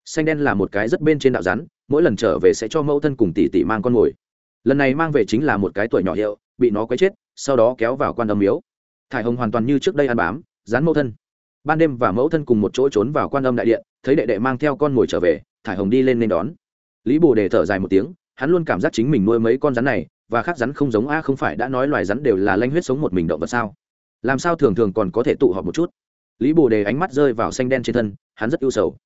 Xanh đen là một cái rất bên trên đạo rắn, mỗi lần trở về sẽ cho mẫu thân cùng tỷ tỷ mang con mồi. Lần này mang về chính là một cái tuổi nhỏ hiệu, bị nó quấy chết, sau đó kéo vào quan âm miếu thải hồng hoàn toàn như trước đây ăn bám, dán mẫu thân. Ban đêm và mẫu thân cùng một chỗ trốn vào quan âm đại điện, thấy đệ đệ mang theo con mồi trở về, thải hồng đi lên nên đón. Lý bồ đề thở dài một tiếng, hắn luôn cảm giác chính mình nuôi mấy con rắn này, và khác rắn không giống a, không phải đã nói loài rắn đều là lanh huyết sống một mình động vật sao? Làm sao thường thường còn có thể tụ họp một chút? Lý bồ đề ánh mắt rơi vào xanh đen trên thân, hắn rất ưu sầu.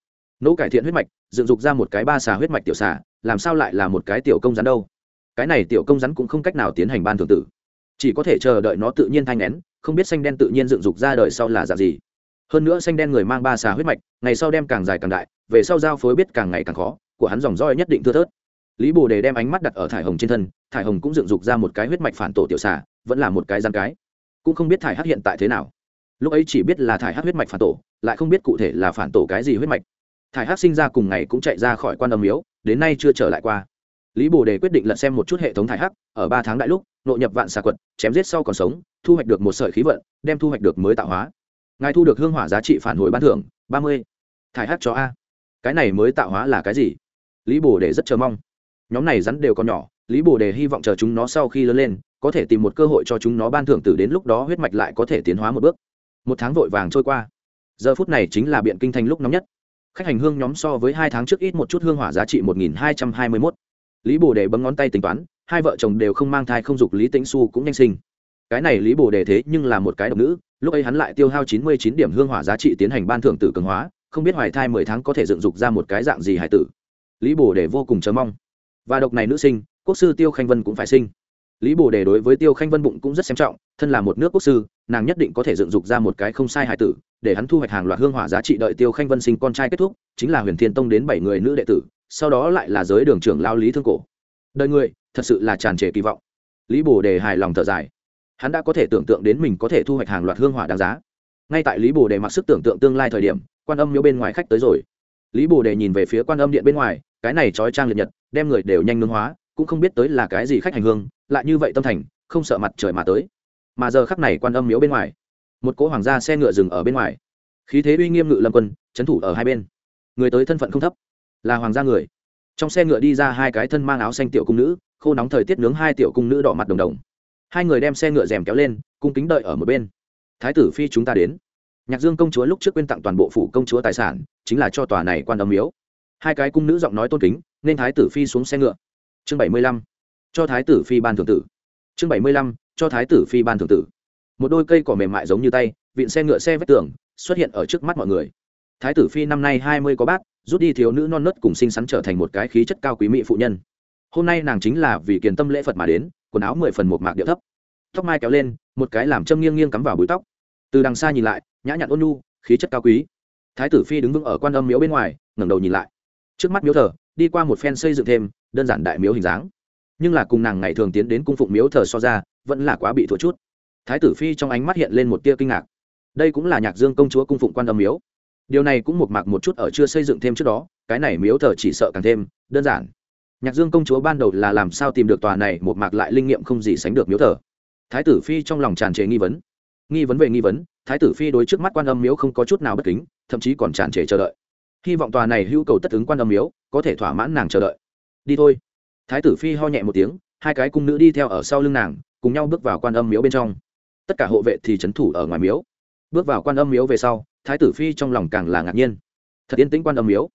Nỗ cải thiện huyết mạch, dựng dục ra một cái ba xà huyết mạch tiểu xà, làm sao lại là một cái tiểu công rắn đâu? Cái này tiểu công rắn cũng không cách nào tiến hành ban thường tử. Chỉ có thể chờ đợi nó tự nhiên thanh nén không biết xanh đen tự nhiên dựng dục ra đời sau là dạng gì. Hơn nữa xanh đen người mang ba xà huyết mạch, ngày sau đem càng dài càng đại, về sau giao phối biết càng ngày càng khó, của hắn dòng roi nhất định thưa thớt. Lý bồ đề đem ánh mắt đặt ở thải hồng trên thân, thải hồng cũng dựng dục ra một cái huyết mạch phản tổ tiểu xà, vẫn là một cái gian cái. Cũng không biết thải hát hiện tại thế nào. Lúc ấy chỉ biết là thải hát huyết mạch phản tổ, lại không biết cụ thể là phản tổ cái gì huyết mạch. Thải hát sinh ra cùng ngày cũng chạy ra khỏi quan âm miếu, đến nay chưa trở lại qua. Lý bồ đề quyết định lật xem một chút hệ thống thải hắc, ở ba tháng đại lúc, nội nhập vạn xà quật, chém giết sau còn sống thu hoạch được một sợi khí vận, đem thu hoạch được mới tạo hóa. Ngài thu được hương hỏa giá trị phản hồi ban thưởng, ba mươi. Thải hát cho a. Cái này mới tạo hóa là cái gì? Lý bồ đề rất chờ mong. Nhóm này rắn đều còn nhỏ, lý bồ đề hy vọng chờ chúng nó sau khi lớn lên, có thể tìm một cơ hội cho chúng nó ban thưởng từ đến lúc đó huyết mạch lại có thể tiến hóa một bước. Một tháng vội vàng trôi qua. Giờ phút này chính là biện kinh thành lúc nóng nhất. Khách hành hương nhóm so với hai tháng trước ít một chút hương hỏa giá trị một nghìn hai trăm hai mươi mốt. Lý bồ đề bấm ngón tay tính toán, hai vợ chồng đều không mang thai không dục lý tĩnh su cũng nhanh sinh cái này lý bồ đề thế nhưng là một cái độc nữ, lúc ấy hắn lại tiêu hao chín mươi chín điểm hương hỏa giá trị tiến hành ban thưởng tử cường hóa, không biết hoài thai mười tháng có thể dựng dục ra một cái dạng gì hải tử. Lý bồ đề vô cùng chờ mong. Và độc này nữ sinh, quốc sư tiêu khanh vân cũng phải sinh. Lý bồ đề đối với tiêu khanh vân bụng cũng rất xem trọng, thân là một nước quốc sư, nàng nhất định có thể dựng dục ra một cái không sai hải tử, để hắn thu hoạch hàng loạt hương hỏa giá trị đợi tiêu khanh vân sinh con trai kết thúc, chính là huyền thiên tông đến bảy người nữ đệ tử, sau đó lại là giới đường trưởng lao lý thương cổ. Đời người, thật sự là tràn trề kỳ vọng. Lý bồ đề hài lòng thở dài hắn đã có thể tưởng tượng đến mình có thể thu hoạch hàng loạt hương hỏa đáng giá. Ngay tại lý bồ đề mặc sức tưởng tượng tương lai thời điểm, quan âm miếu bên ngoài khách tới rồi. Lý bồ đề nhìn về phía quan âm điện bên ngoài, cái này trói trang liệt nhật, đem người đều nhanh nương hóa, cũng không biết tới là cái gì khách hành hương, lại như vậy tâm thành, không sợ mặt trời mà tới. Mà giờ khắc này quan âm miếu bên ngoài, một cỗ hoàng gia xe ngựa dừng ở bên ngoài. Khí thế uy nghiêm ngự lâm quân trấn thủ ở hai bên. Người tới thân phận không thấp, là hoàng gia người. Trong xe ngựa đi ra hai cái thân mang áo xanh tiểu cung nữ, khô nóng thời tiết nướng hai tiểu cung nữ đỏ mặt đồng đồng hai người đem xe ngựa rèm kéo lên, cung kính đợi ở một bên. Thái tử phi chúng ta đến. Nhạc dương công chúa lúc trước quên tặng toàn bộ phủ công chúa tài sản, chính là cho tòa này quan âm miếu. Hai cái cung nữ giọng nói tôn kính, nên thái tử phi xuống xe ngựa. Chương bảy mươi lăm. Cho thái tử phi ban thượng tử. Chương bảy mươi lăm. Cho thái tử phi ban thượng tử. Một đôi cây cỏ mềm mại giống như tay, vịn xe ngựa xe vách tường, xuất hiện ở trước mắt mọi người. Thái tử phi năm nay hai mươi có bát, rút đi thiếu nữ non nớt cùng xinh xắn trở thành một cái khí chất cao quý mỹ phụ nhân. Hôm nay nàng chính là vì kiền tâm lễ phật mà đến quần áo mười phần một mạc điệu thấp. Tóc mai kéo lên, một cái làm châm nghiêng nghiêng cắm vào bụi tóc. Từ đằng xa nhìn lại, nhã nhặn ôn nu khí chất cao quý. Thái tử phi đứng vững ở quan âm miếu bên ngoài, ngẩng đầu nhìn lại. Trước mắt miếu thờ, đi qua một phen xây dựng thêm, đơn giản đại miếu hình dáng. Nhưng là cùng nàng ngày thường tiến đến cung phụng miếu thờ so ra, vẫn là quá bị thua chút. Thái tử phi trong ánh mắt hiện lên một tia kinh ngạc. Đây cũng là nhạc dương công chúa cung phụng quan âm miếu. Điều này cũng một mạc một chút ở chưa xây dựng thêm trước đó, cái này miếu thờ chỉ sợ càng thêm đơn giản nhạc dương công chúa ban đầu là làm sao tìm được tòa này, một mạc lại linh nghiệm không gì sánh được miếu thờ. Thái tử phi trong lòng tràn trề nghi vấn. Nghi vấn về nghi vấn, thái tử phi đối trước mắt quan âm miếu không có chút nào bất kính, thậm chí còn tràn trề chờ đợi. Hy vọng tòa này hữu cầu tất ứng quan âm miếu, có thể thỏa mãn nàng chờ đợi. Đi thôi. Thái tử phi ho nhẹ một tiếng, hai cái cung nữ đi theo ở sau lưng nàng, cùng nhau bước vào quan âm miếu bên trong. Tất cả hộ vệ thì trấn thủ ở ngoài miếu. Bước vào quan âm miếu về sau, thái tử phi trong lòng càng là ngạc nhiên. Thật yên tĩnh quan âm miếu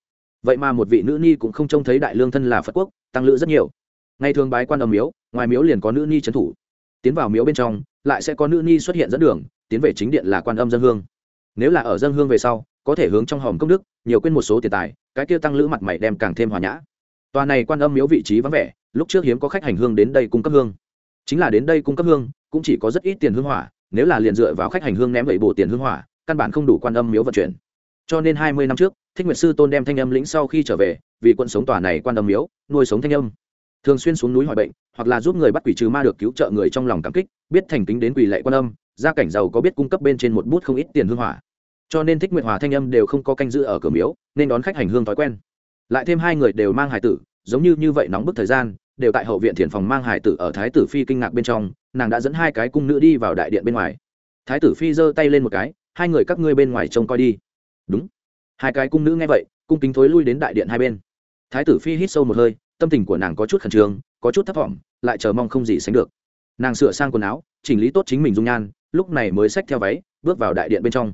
vậy mà một vị nữ ni cũng không trông thấy đại lương thân là phật quốc, tăng lữ rất nhiều. Ngày thường bái quan âm miếu, ngoài miếu liền có nữ ni trấn thủ. Tiến vào miếu bên trong, lại sẽ có nữ ni xuất hiện dẫn đường, tiến về chính điện là quan âm dân hương. Nếu là ở dân hương về sau, có thể hướng trong hòm công đức, nhiều quên một số tiền tài, cái kia tăng lữ mặt mày đem càng thêm hòa nhã. Tòa này quan âm miếu vị trí vắng vẻ, lúc trước hiếm có khách hành hương đến đây cung cấp hương. Chính là đến đây cung cấp hương, cũng chỉ có rất ít tiền hương hỏa, nếu là liền dựa vào khách hành hương ném vậy bổ tiền hương hỏa, căn bản không đủ quan âm miếu vận chuyển. Cho nên hai mươi năm trước thích nguyệt sư tôn đem thanh âm lĩnh sau khi trở về, vì quận sống tòa này quan âm miếu, nuôi sống thanh âm. Thường xuyên xuống núi hỏi bệnh, hoặc là giúp người bắt quỷ trừ ma được cứu trợ người trong lòng cảm kích, biết thành kính đến quỷ lệ quan âm, gia cảnh giàu có biết cung cấp bên trên một bút không ít tiền hương hỏa. Cho nên thích nguyệt hòa thanh âm đều không có canh giữ ở cửa miếu, nên đón khách hành hương thói quen. Lại thêm hai người đều mang hải tử, giống như như vậy nóng bức thời gian, đều tại hậu viện thiền phòng mang hải tử ở thái tử phi kinh ngạc bên trong, nàng đã dẫn hai cái cung nữ đi vào đại điện bên ngoài. Thái tử phi giơ tay lên một cái, hai người các ngươi bên ngoài trông coi đi. Đúng hai cái cung nữ nghe vậy, cung kính thối lui đến đại điện hai bên. Thái tử phi hít sâu một hơi, tâm tình của nàng có chút khẩn trương, có chút thấp thỏm, lại chờ mong không gì sánh được. Nàng sửa sang quần áo, chỉnh lý tốt chính mình dung nhan, lúc này mới xách theo váy, bước vào đại điện bên trong.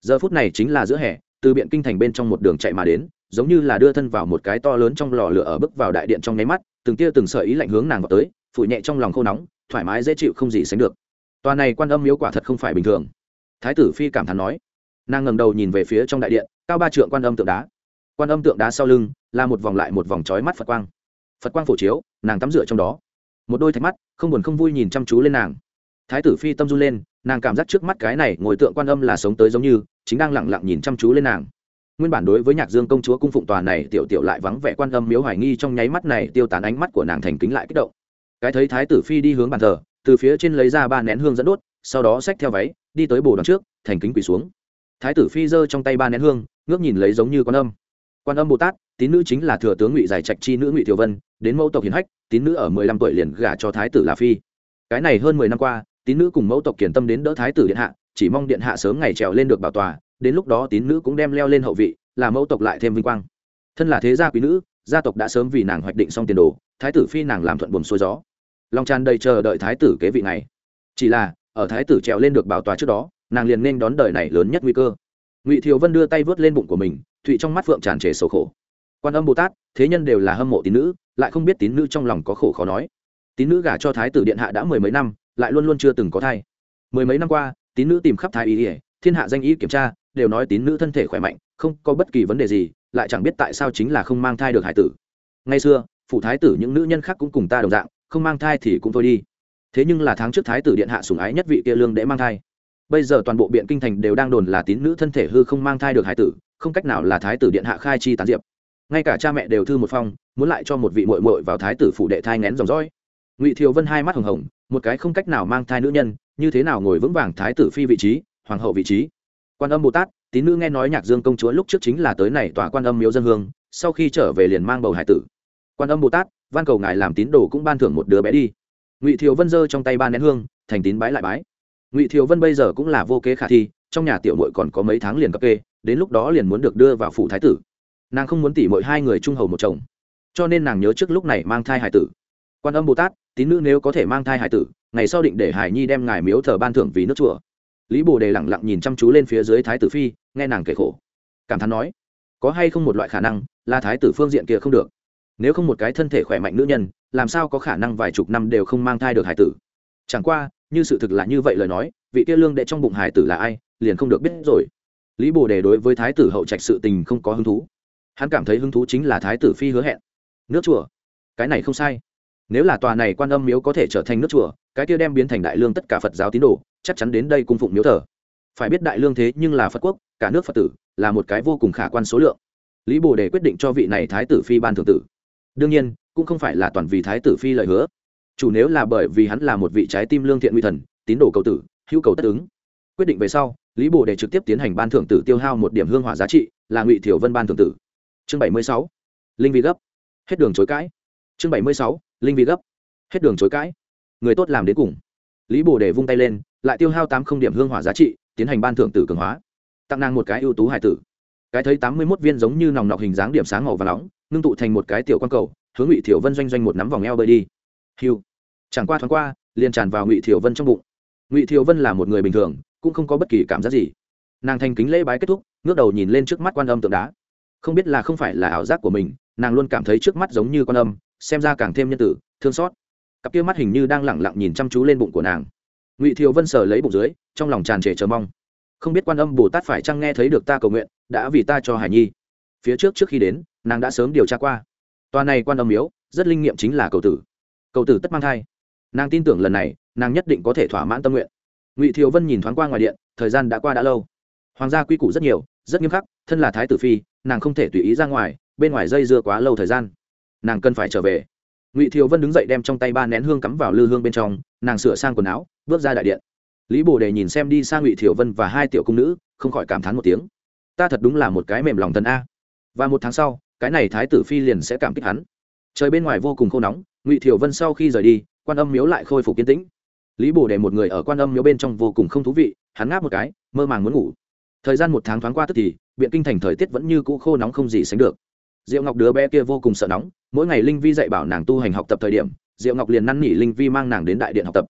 Giờ phút này chính là giữa hè, từ biện kinh thành bên trong một đường chạy mà đến, giống như là đưa thân vào một cái to lớn trong lò lửa ở bước vào đại điện trong nháy mắt, từng tia từng sợi ý lạnh hướng nàng vào tới phủ nhẹ trong lòng khô nóng, thoải mái dễ chịu không gì sánh được. Tòa này quan âm miếu quả thật không phải bình thường. Thái tử phi cảm thán nói nàng ngẩng đầu nhìn về phía trong đại điện, cao ba trượng quan âm tượng đá. Quan âm tượng đá sau lưng là một vòng lại một vòng trói mắt phật quang. Phật quang phổ chiếu, nàng tắm rửa trong đó. Một đôi thạch mắt, không buồn không vui nhìn chăm chú lên nàng. Thái tử phi tâm run lên, nàng cảm giác trước mắt cái này ngồi tượng quan âm là sống tới giống như, chính đang lặng lặng nhìn chăm chú lên nàng. Nguyên bản đối với nhạc dương công chúa cung phụng tòa này, tiểu tiểu lại vắng vẻ quan âm miếu hoài nghi trong nháy mắt này tiêu tán ánh mắt của nàng thành kính lại kích động. Cái thấy thái tử phi đi hướng bàn thờ, từ phía trên lấy ra ba nén hương dẫn đốt, sau đó xách theo váy, đi tới bồ đằng trước, thành kính quỳ xuống thái tử phi giơ trong tay ba nén hương, ngước nhìn lấy giống như quan âm. Quan âm bồ tát, tín nữ chính là thừa tướng ngụy giải trạch chi nữ ngụy tiểu vân, đến mẫu tộc hiền hách, tín nữ ở mười lăm tuổi liền gả cho thái tử là phi. Cái này hơn mười năm qua, tín nữ cùng mẫu tộc kiển tâm đến đỡ thái tử điện hạ, chỉ mong điện hạ sớm ngày trèo lên được bảo tòa, đến lúc đó tín nữ cũng đem leo lên hậu vị, là mẫu tộc lại thêm vinh quang. Thân là thế gia quý nữ, gia tộc đã sớm vì nàng hoạch định xong tiền đồ, thái tử phi nàng làm thuận buồn xuôi gió. Lòng tràn đầy chờ đợi thái tử kế vị này. Chỉ là, ở thái tử trèo lên được bảo tòa trước đó nàng liền nên đón đời này lớn nhất nguy cơ. Ngụy thiều vân đưa tay vớt lên bụng của mình, thụy trong mắt phượng tràn trề sầu khổ. Quan âm bồ tát, thế nhân đều là hâm mộ tín nữ, lại không biết tín nữ trong lòng có khổ khó nói. Tín nữ gả cho thái tử điện hạ đã mười mấy năm, lại luôn luôn chưa từng có thai. Mười mấy năm qua, tín nữ tìm khắp thái y ỉa thiên hạ danh y kiểm tra, đều nói tín nữ thân thể khỏe mạnh, không có bất kỳ vấn đề gì, lại chẳng biết tại sao chính là không mang thai được hải tử. Ngày xưa phụ thái tử những nữ nhân khác cũng cùng ta đồng dạng, không mang thai thì cũng thôi đi. Thế nhưng là tháng trước thái tử điện hạ sủng ái nhất vị kia lương để mang thai bây giờ toàn bộ biện kinh thành đều đang đồn là tín nữ thân thể hư không mang thai được hải tử, không cách nào là thái tử điện hạ khai chi tán diệp. Ngay cả cha mẹ đều thư một phong, muốn lại cho một vị mội mội vào thái tử phủ đệ thai ngén dòng dõi. Ngụy thiều vân hai mắt hồng hồng, một cái không cách nào mang thai nữ nhân, như thế nào ngồi vững vàng thái tử phi vị trí, hoàng hậu vị trí? Quan âm bồ tát, tín nữ nghe nói nhạc dương công chúa lúc trước chính là tới này tòa quan âm miếu dân hương, sau khi trở về liền mang bầu hải tử. Quan âm bồ tát, van cầu ngài làm tín đồ cũng ban thưởng một đứa bé đi. Ngụy thiều vân giơ trong tay ba nén hương, thành tín bái lại bái ngụy thiều vân bây giờ cũng là vô kế khả thi trong nhà tiểu mội còn có mấy tháng liền cấp kê đến lúc đó liền muốn được đưa vào phủ thái tử nàng không muốn tỉ mội hai người trung hầu một chồng cho nên nàng nhớ trước lúc này mang thai hải tử quan âm bồ tát tín nữ nếu có thể mang thai hải tử ngày sau định để hải nhi đem ngài miếu thờ ban thưởng vì nước chùa lý bồ đề lẳng lặng nhìn chăm chú lên phía dưới thái tử phi nghe nàng kể khổ cảm thán nói có hay không một loại khả năng là thái tử phương diện kia không được nếu không một cái thân thể khỏe mạnh nữ nhân làm sao có khả năng vài chục năm đều không mang thai được hải tử chẳng qua như sự thực là như vậy lời nói, vị kia lương đệ trong bụng hải tử là ai, liền không được biết rồi. Lý bồ đề đối với thái tử hậu trạch sự tình không có hứng thú. Hắn cảm thấy hứng thú chính là thái tử phi hứa hẹn. Nước chùa. Cái này không sai. Nếu là tòa này quan âm miếu có thể trở thành nước chùa, cái kia đem biến thành đại lương tất cả phật giáo tín đồ, chắc chắn đến đây cung phụng miếu thờ. Phải biết đại lương thế nhưng là phật quốc, cả nước phật tử, là một cái vô cùng khả quan số lượng. Lý bồ đề quyết định cho vị này thái tử phi ban thượng tử. Đương nhiên, cũng không phải là toàn vì thái tử phi lời hứa chủ nếu là bởi vì hắn là một vị trái tim lương thiện nguy thần, tín đồ cầu tử, hữu cầu tất ứng. Quyết định về sau, lý bồ đề trực tiếp tiến hành ban thưởng tử tiêu hao một điểm hương hỏa giá trị, là ngụy thiểu vân ban thưởng tử. Chương bảy mươi sáu, linh vi gấp. Hết đường chối cãi. Chương bảy mươi sáu, linh vi gấp. Hết đường chối cãi. Người tốt làm đến cùng. Lý bồ đề vung tay lên, lại tiêu hao tám không điểm hương hỏa giá trị, tiến hành ban thưởng tử cường hóa. Tặng nàng một cái ưu tú hải tử. Cái thấy tám mươi mốt viên giống như nòng nọc hình dáng điểm sáng màu và nóng, ngưng tụ thành một cái tiểu quan cầu, hướng ngụy thiểu vân doanh doanh một nắm vòng eo bơi đi. Hiu chẳng qua thoáng qua, liền tràn vào ngụy Thiều vân trong bụng. Ngụy Thiều vân là một người bình thường, cũng không có bất kỳ cảm giác gì. Nàng thành kính lễ bái kết thúc, ngước đầu nhìn lên trước mắt quan âm tượng đá. Không biết là không phải là ảo giác của mình, nàng luôn cảm thấy trước mắt giống như con âm, xem ra càng thêm nhân tử, thương xót. Cặp kia mắt hình như đang lẳng lặng nhìn chăm chú lên bụng của nàng. Ngụy thiều vân sờ lấy bụng dưới, trong lòng tràn trề chờ mong. Không biết quan âm bồ tát phải chăng nghe thấy được ta cầu nguyện, đã vì ta cho hải nhi. Phía trước trước khi đến, nàng đã sớm điều tra qua. Toàn này quan âm miếu, rất linh nghiệm chính là cầu tử. Cầu tử tất mang thai nàng tin tưởng lần này, nàng nhất định có thể thỏa mãn tâm nguyện. Ngụy thiều vân nhìn thoáng qua ngoài điện, thời gian đã qua đã lâu. Hoàng gia quy củ rất nhiều, rất nghiêm khắc, thân là thái tử phi, nàng không thể tùy ý ra ngoài, bên ngoài dây dưa quá lâu thời gian. Nàng cần phải trở về. Ngụy thiều vân đứng dậy đem trong tay ba nén hương cắm vào lư hương bên trong, nàng sửa sang quần áo, bước ra đại điện. Lý bồ đề nhìn xem đi sang ngụy thiều vân và hai tiểu cung nữ, không khỏi cảm thán một tiếng. Ta thật đúng là một cái mềm lòng thần a. Và một tháng sau, cái này thái tử phi liền sẽ cảm kích hắn. Trời bên ngoài vô cùng khô nóng, ngụy thiều vân sau khi rời đi quan âm miếu lại khôi phục kiến tĩnh. Lý bồ đề một người ở quan âm miếu bên trong vô cùng không thú vị, hắn ngáp một cái, mơ màng muốn ngủ. Thời gian một tháng thoáng qua tức thì, biện kinh thành thời tiết vẫn như cũ khô nóng không gì sánh được. Diệu ngọc đứa bé kia vô cùng sợ nóng, mỗi ngày linh vi dạy bảo nàng tu hành học tập thời điểm, diệu ngọc liền năn nỉ linh vi mang nàng đến đại điện học tập.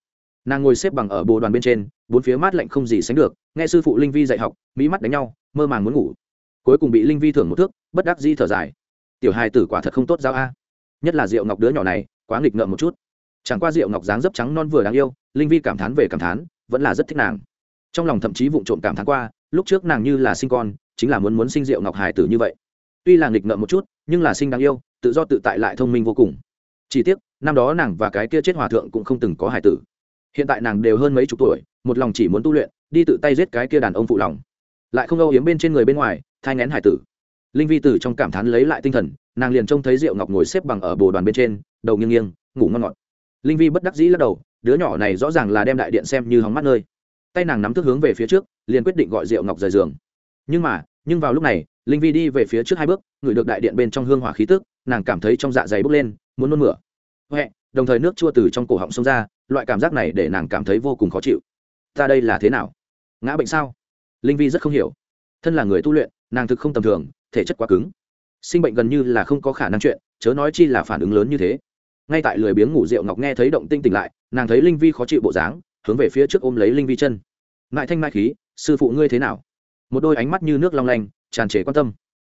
Nàng ngồi xếp bằng ở bồ đoàn bên trên, bốn phía mát lạnh không gì sánh được, nghe sư phụ linh vi dạy học mỹ mắt đánh nhau, mơ màng muốn ngủ. Cuối cùng bị linh vi thưởng một thước, bất đắc di thở dài. Tiểu hai tử quả thật không tốt giao a. Nhất là diệu ngọc đứa nhỏ này, quá nghịch ngợm một chút chẳng qua diệu ngọc dáng dấp trắng non vừa đáng yêu, linh vi cảm thán về cảm thán, vẫn là rất thích nàng. Trong lòng thậm chí vụng trộm cảm thán qua, lúc trước nàng như là sinh con, chính là muốn muốn sinh diệu ngọc hải tử như vậy. Tuy là nghịch ngợm một chút, nhưng là sinh đáng yêu, tự do tự tại lại thông minh vô cùng. Chỉ tiếc, năm đó nàng và cái kia chết hòa thượng cũng không từng có hải tử. Hiện tại nàng đều hơn mấy chục tuổi, một lòng chỉ muốn tu luyện, đi tự tay giết cái kia đàn ông phụ lòng. Lại không âu yếm bên trên người bên ngoài, thai ngén hải tử. Linh vi tử trong cảm thán lấy lại tinh thần, nàng liền trông thấy diệu ngọc ngồi xếp bằng ở bồ đoàn bên trên, đầu nghiêng nghiêng, ngủ ngon ngọt linh vi bất đắc dĩ lắc đầu, đứa nhỏ này rõ ràng là đem đại điện xem như hóng mắt nơi. Tay nàng nắm thức hướng về phía trước, liền quyết định gọi diệu ngọc rời giường. Nhưng mà, nhưng vào lúc này, linh vi đi về phía trước hai bước, ngửi được đại điện bên trong hương hỏa khí tức, nàng cảm thấy trong dạ dày bốc lên, muốn nôn mửa. Huệ, đồng thời nước chua từ trong cổ họng xông ra, loại cảm giác này để nàng cảm thấy vô cùng khó chịu. Ta đây là thế nào? Ngã bệnh sao? Linh vi rất không hiểu. Thân là người tu luyện, nàng thực không tầm thường, thể chất quá cứng. Sinh bệnh gần như là không có khả năng chuyện, chớ nói chi là phản ứng lớn như thế ngay tại lười biếng ngủ rượu ngọc nghe thấy động tinh tỉnh lại, nàng thấy linh vi khó chịu bộ dáng, hướng về phía trước ôm lấy linh vi chân. Ngại thanh mai khí, sư phụ ngươi thế nào? Một đôi ánh mắt như nước long lanh, tràn trề quan tâm.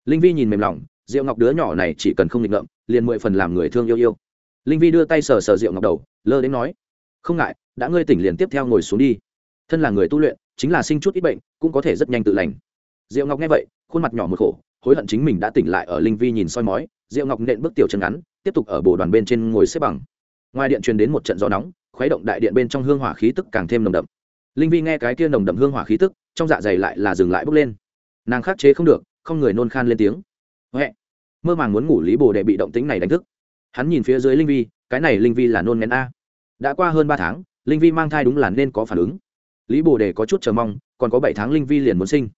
Linh vi nhìn mềm lòng, rượu ngọc đứa nhỏ này chỉ cần không nghịch ngợm, liền mười phần làm người thương yêu yêu. Linh vi đưa tay sờ sờ rượu ngọc đầu, lơ đến nói, không ngại, đã ngươi tỉnh liền tiếp theo ngồi xuống đi. Thân là người tu luyện, chính là sinh chút ít bệnh, cũng có thể rất nhanh tự lành. Diệu ngọc nghe vậy, khuôn mặt nhỏ một khổ, hối hận chính mình đã tỉnh lại ở linh vi nhìn soi mói, diệu ngọc nện bước tiểu chân ngắn tiếp tục ở bộ đoàn bên trên ngồi xếp bằng. Ngoài điện truyền đến một trận gió nóng, khuấy động đại điện bên trong hương hỏa khí tức càng thêm nồng đậm. Linh vi nghe cái kia nồng đậm hương hỏa khí tức, trong dạ dày lại là dừng lại bốc lên. Nàng khắc chế không được, không người nôn khan lên tiếng. Huệ! Mơ màng muốn ngủ lý bồ đệ bị động tính này đánh thức. Hắn nhìn phía dưới linh vi, cái này linh vi là nôn ngén a. Đã qua hơn ba tháng, linh vi mang thai đúng là nên có phản ứng. Lý bồ đề có chút chờ mong, còn có bảy tháng linh vi liền muốn sinh.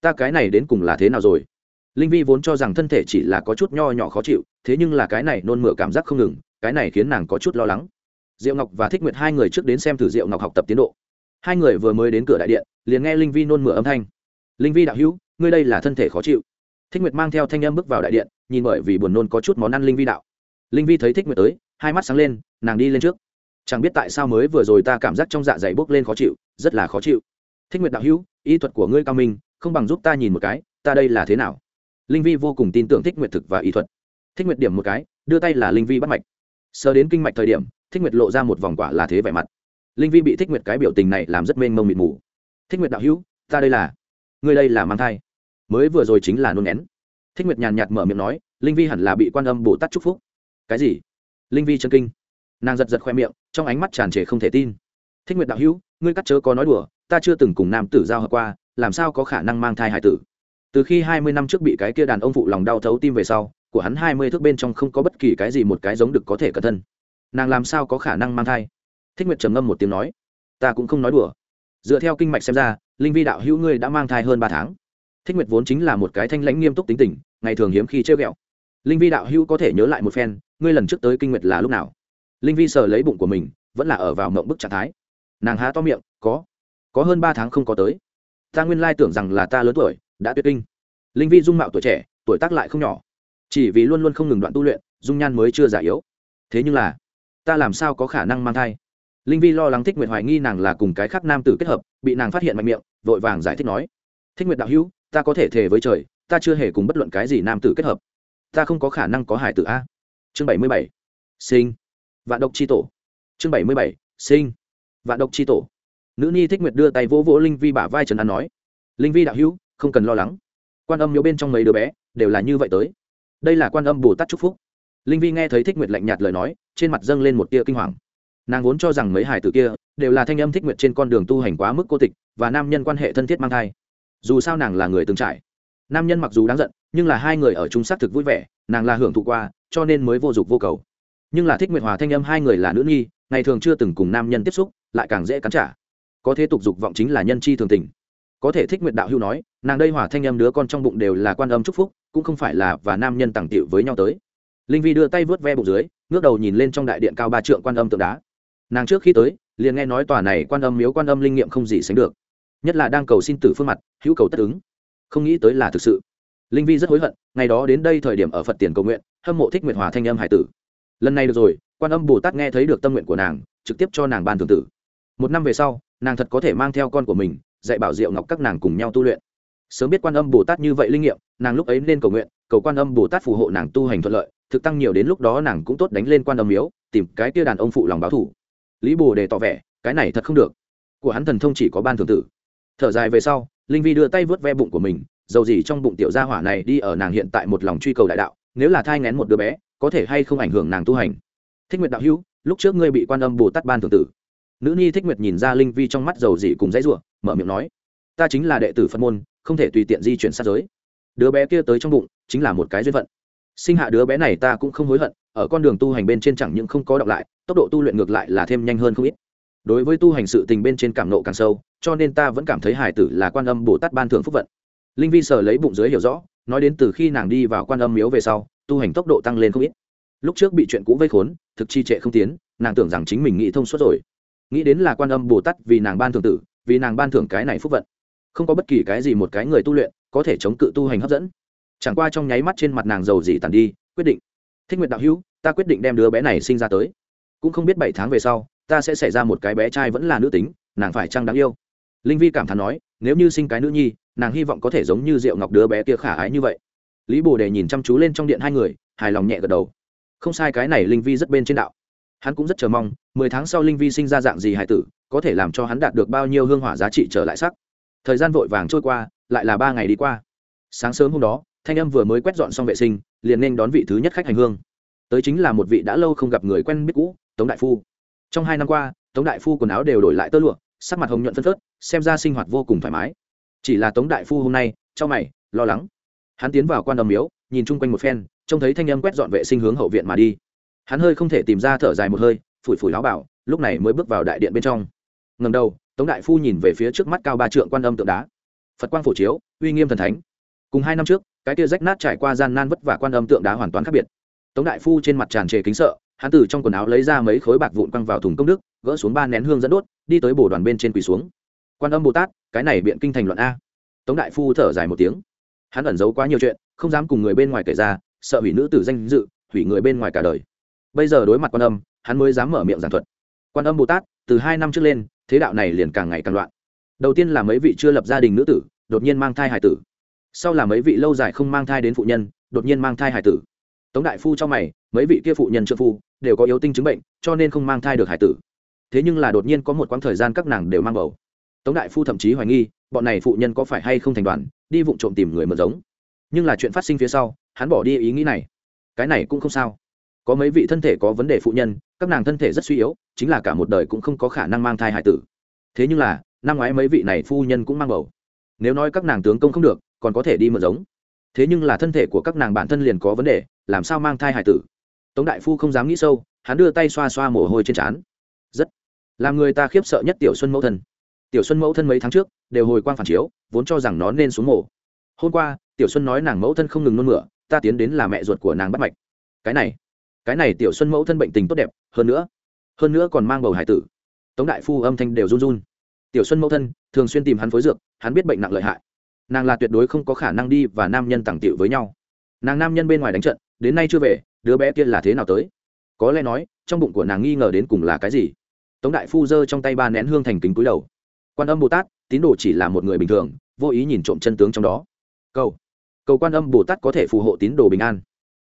Ta cái này đến cùng là thế nào rồi? Linh vi vốn cho rằng thân thể chỉ là có chút nho nhỏ khó chịu thế nhưng là cái này nôn mửa cảm giác không ngừng, cái này khiến nàng có chút lo lắng. Diệu ngọc và thích nguyệt hai người trước đến xem thử diệu ngọc học tập tiến độ. Hai người vừa mới đến cửa đại điện, liền nghe linh vi nôn mửa âm thanh. Linh vi đạo hữu, ngươi đây là thân thể khó chịu. Thích nguyệt mang theo thanh em bước vào đại điện, nhìn bởi vì buồn nôn có chút món ăn linh vi đạo. Linh vi thấy thích nguyệt tới, hai mắt sáng lên, nàng đi lên trước. Chẳng biết tại sao mới vừa rồi ta cảm giác trong dạ dày bốc lên khó chịu, rất là khó chịu. Thích nguyệt đạo hữu, y thuật của ngươi cao minh, không bằng giúp ta nhìn một cái, ta đây là thế nào? Linh vi vô cùng tin tưởng thích nguyệt thực và y thuật thích nguyệt điểm một cái, đưa tay là linh vi bắt mạch. Sờ đến kinh mạch thời điểm, thích nguyệt lộ ra một vòng quả là thế vẻ mặt. Linh vi bị thích nguyệt cái biểu tình này làm rất mênh mông mịt mù. Thích nguyệt đạo hữu, ta đây là người đây là mang thai. Mới vừa rồi chính là nôn nén. Thích nguyệt nhàn nhạt mở miệng nói, linh vi hẳn là bị quan âm bồ tát chúc phúc. Cái gì? Linh vi chân kinh. Nàng giật giật khoe miệng, trong ánh mắt tràn trề không thể tin. Thích nguyệt đạo hữu, ngươi cắt chớ có nói đùa, ta chưa từng cùng nam tử giao hợp qua, làm sao có khả năng mang thai hải tử? Từ khi hai mươi năm trước bị cái kia đàn ông phụ lòng đau thấu tim về sau của hắn hai mươi thước bên trong không có bất kỳ cái gì một cái giống được có thể cẩn thân. Nàng làm sao có khả năng mang thai? Thích nguyệt trầm ngâm một tiếng nói, ta cũng không nói đùa. Dựa theo kinh mạch xem ra, linh vi đạo hữu ngươi đã mang thai hơn ba tháng. Thích nguyệt vốn chính là một cái thanh lãnh nghiêm túc tính tình, ngày thường hiếm khi chơi ghẹo. Linh vi đạo hữu có thể nhớ lại một phen, ngươi lần trước tới kinh nguyệt là lúc nào? Linh vi sờ lấy bụng của mình, vẫn là ở vào mộng bức trạng thái. Nàng há to miệng, có. Có hơn ba tháng không có tới. Ta nguyên lai tưởng rằng là ta lớn tuổi, đã tuyệt kinh. Linh vi dung mạo tuổi trẻ, tuổi tác lại không nhỏ chỉ vì luôn luôn không ngừng đoạn tu luyện, dung nhan mới chưa già yếu. Thế nhưng là, ta làm sao có khả năng mang thai? Linh vi lo lắng thích nguyện hoài nghi nàng là cùng cái khác nam tử kết hợp, bị nàng phát hiện mạnh miệng, vội vàng giải thích nói. Thích nguyện đạo hữu, ta có thể thề với trời, ta chưa hề cùng bất luận cái gì nam tử kết hợp. Ta không có khả năng có hải tử a. Chương bảy mươi bảy. Sinh. Vạn độc c h i tổ. Chương bảy mươi bảy. Sinh. Vạn độc c h i tổ. Nữ ni thích nguyệt đưa tay vỗ vỗ linh vi bả vai trần an nói. Linh vi đạo hữu, không cần lo lắng. Quan âm miếu bên trong mấy đứa bé đều là như vậy tới đây là quan âm bồ tát trúc phúc linh vi nghe thấy thích nguyệt lạnh nhạt lời nói trên mặt dâng lên một tia kinh hoàng nàng vốn cho rằng mấy hải tử kia đều là thanh âm thích nguyệt trên con đường tu hành quá mức cô tịch và nam nhân quan hệ thân thiết mang thai dù sao nàng là người từng trải nam nhân mặc dù đáng giận nhưng là hai người ở chung xác thực vui vẻ nàng là hưởng thụ qua cho nên mới vô dụng vô cầu nhưng là thích nguyệt hòa thanh âm hai người là nữ nhi ngày thường chưa từng cùng nam nhân tiếp xúc lại càng dễ cắn trả có thế tục dục vọng chính là nhân chi thường tình có thể thích nguyệt đạo hưu nói nàng đây hòa thanh âm đứa con trong bụng đều là quan âm chúc phúc cũng không phải là và nam nhân tàng tiệu với nhau tới. Linh vi đưa tay vớt ve bụng dưới, ngước đầu nhìn lên trong đại điện cao ba trượng quan âm tượng đá. Nàng trước khi tới, liền nghe nói tòa này quan âm miếu quan âm linh nghiệm không gì sánh được. Nhất là đang cầu xin tử phương mặt, hữu cầu tất ứng. Không nghĩ tới là thực sự. Linh vi rất hối hận, ngày đó đến đây thời điểm ở phật tiền cầu nguyện, hâm mộ thích nguyệt hòa thanh âm hải tử. Lần này được rồi, quan âm bồ tát nghe thấy được tâm nguyện của nàng, trực tiếp cho nàng ban thường tử. Một năm về sau, nàng thật có thể mang theo con của mình, dạy bảo diệu ngọc các nàng cùng nhau tu luyện sớm biết quan âm bồ tát như vậy linh nghiệm, nàng lúc ấy nên cầu nguyện, cầu quan âm bồ tát phù hộ nàng tu hành thuận lợi, thực tăng nhiều đến lúc đó nàng cũng tốt đánh lên quan âm miếu, tìm cái kia đàn ông phụ lòng báo thủ. Lý bồ đề tỏ vẻ, cái này thật không được. Của hắn thần thông chỉ có ban thường tử. Thở dài về sau, linh vi đưa tay vớt ve bụng của mình, dầu gì trong bụng tiểu gia hỏa này đi ở nàng hiện tại một lòng truy cầu đại đạo, nếu là thai ngén một đứa bé, có thể hay không ảnh hưởng nàng tu hành. Thích nguyệt đạo hữu, lúc trước ngươi bị quan âm bồ tát ban thường tử. Nữ nhi thích nguyệt nhìn ra linh vi trong mắt dầu gì cùng dãy rủa, mở miệng nói, ta chính là đệ tử phật môn không thể tùy tiện di chuyển sát giới. Đứa bé kia tới trong bụng chính là một cái duyên phận. Sinh hạ đứa bé này ta cũng không hối hận, ở con đường tu hành bên trên chẳng những không có đọc lại, tốc độ tu luyện ngược lại là thêm nhanh hơn không ít. Đối với tu hành sự tình bên trên cảm nộ càng sâu, cho nên ta vẫn cảm thấy hải tử là quan âm bồ tát ban thưởng phúc vận. Linh vi sở lấy bụng dưới hiểu rõ, nói đến từ khi nàng đi vào quan âm miếu về sau, tu hành tốc độ tăng lên không ít. Lúc trước bị chuyện cũ vây khốn, thực chi trệ không tiến, nàng tưởng rằng chính mình nghĩ thông suốt rồi. Nghĩ đến là quan âm bồ tát vì nàng ban thưởng tử, vì nàng ban thưởng cái này phúc vận không có bất kỳ cái gì một cái người tu luyện có thể chống cự tu hành hấp dẫn. Chẳng qua trong nháy mắt trên mặt nàng giàu gì tàn đi, quyết định, thích nguyện đạo hữu, ta quyết định đem đứa bé này sinh ra tới. Cũng không biết bảy tháng về sau, ta sẽ xảy ra một cái bé trai vẫn là nữ tính, nàng phải chăng đáng yêu? Linh vi cảm thán nói, nếu như sinh cái nữ nhi, nàng hy vọng có thể giống như diệu ngọc đứa bé kia khả ái như vậy. Lý bồ đề nhìn chăm chú lên trong điện hai người, hài lòng nhẹ gật đầu. Không sai, cái này linh vi rất bên trên đạo. Hắn cũng rất chờ mong, mười tháng sau linh vi sinh ra dạng gì hải tử, có thể làm cho hắn đạt được bao nhiêu hương hỏa giá trị trở lại sắc thời gian vội vàng trôi qua, lại là ba ngày đi qua. Sáng sớm hôm đó, thanh âm vừa mới quét dọn xong vệ sinh, liền nên đón vị thứ nhất khách hành hương. Tới chính là một vị đã lâu không gặp người quen biết cũ, tống đại phu. Trong hai năm qua, tống đại phu quần áo đều đổi lại tơ lụa, sắc mặt hồng nhuận phân phớt, xem ra sinh hoạt vô cùng thoải mái. Chỉ là tống đại phu hôm nay, cho mày, lo lắng. Hắn tiến vào quan đồng miếu, nhìn chung quanh một phen, trông thấy thanh âm quét dọn vệ sinh hướng hậu viện mà đi. Hắn hơi không thể tìm ra thở dài một hơi, phủi phủi láo bảo, lúc này mới bước vào đại điện bên trong. Ngầm đầu tống đại phu nhìn về phía trước mắt cao ba trượng quan âm tượng đá. Phật quang phổ chiếu, uy nghiêm thần thánh. Cùng hai năm trước, cái tia rách nát trải qua gian nan vất vả quan âm tượng đá hoàn toàn khác biệt. Tống đại phu trên mặt tràn trề kính sợ, hắn từ trong quần áo lấy ra mấy khối bạc vụn quăng vào thùng công đức, gỡ xuống ba nén hương dẫn đốt, đi tới bồ đoàn bên trên quỳ xuống. Quan âm bồ tát, cái này biện kinh thành luận a. Tống đại phu thở dài một tiếng. Hắn ẩn giấu quá nhiều chuyện, không dám cùng người bên ngoài kể ra, sợ hủy nữ tử danh dự, hủy người bên ngoài cả đời. Bây giờ đối mặt quan âm, hắn mới dám mở miệng giảng thuật. Quan âm bồ tát, từ hai năm trước lên thế đạo này liền càng ngày càng loạn. Đầu tiên là mấy vị chưa lập gia đình nữ tử, đột nhiên mang thai hải tử. Sau là mấy vị lâu dài không mang thai đến phụ nhân, đột nhiên mang thai hải tử. Tống đại phu cho mày, mấy vị kia phụ nhân trợ phu, đều có yếu tinh chứng bệnh, cho nên không mang thai được hải tử. Thế nhưng là đột nhiên có một quãng thời gian các nàng đều mang bầu. Tống đại phu thậm chí hoài nghi, bọn này phụ nhân có phải hay không thành đoàn, đi vụ trộm tìm người mượn giống. Nhưng là chuyện phát sinh phía sau, hắn bỏ đi ý nghĩ này. Cái này cũng không sao có mấy vị thân thể có vấn đề phụ nhân, các nàng thân thể rất suy yếu, chính là cả một đời cũng không có khả năng mang thai hải tử. Thế nhưng là, năm ngoái mấy vị này phu nhân cũng mang bầu. Nếu nói các nàng tướng công không được, còn có thể đi mượn giống. Thế nhưng là thân thể của các nàng bản thân liền có vấn đề, làm sao mang thai hải tử? Tống đại phu không dám nghĩ sâu, hắn đưa tay xoa xoa mồ hôi trên trán. Rất làm người ta khiếp sợ nhất tiểu xuân mẫu thân. Tiểu xuân mẫu thân mấy tháng trước, đều hồi quang phản chiếu, vốn cho rằng nó nên xuống mổ hôm qua, tiểu xuân nói nàng mẫu thân không ngừng nôn mửa, ta tiến đến là mẹ ruột của nàng bắt mạch. Cái này cái này tiểu xuân mẫu thân bệnh tình tốt đẹp, hơn nữa hơn nữa còn mang bầu hải tử. Tống đại phu âm thanh đều run run. Tiểu xuân mẫu thân, thường xuyên tìm hắn phối dược, hắn biết bệnh nặng lợi hại. Nàng là tuyệt đối không có khả năng đi và nam nhân tàng tiệu với nhau. Nàng nam nhân bên ngoài đánh trận, đến nay chưa về, đứa bé kia là thế nào tới? Có lẽ nói, trong bụng của nàng nghi ngờ đến cùng là cái gì? Tống đại phu giơ trong tay ba nén hương thành kính cúi đầu. Quan âm bồ tát, tín đồ chỉ là một người bình thường, vô ý nhìn trộm chân tướng trong đó. Câu cầu quan âm bồ tát có thể phù hộ tín đồ bình an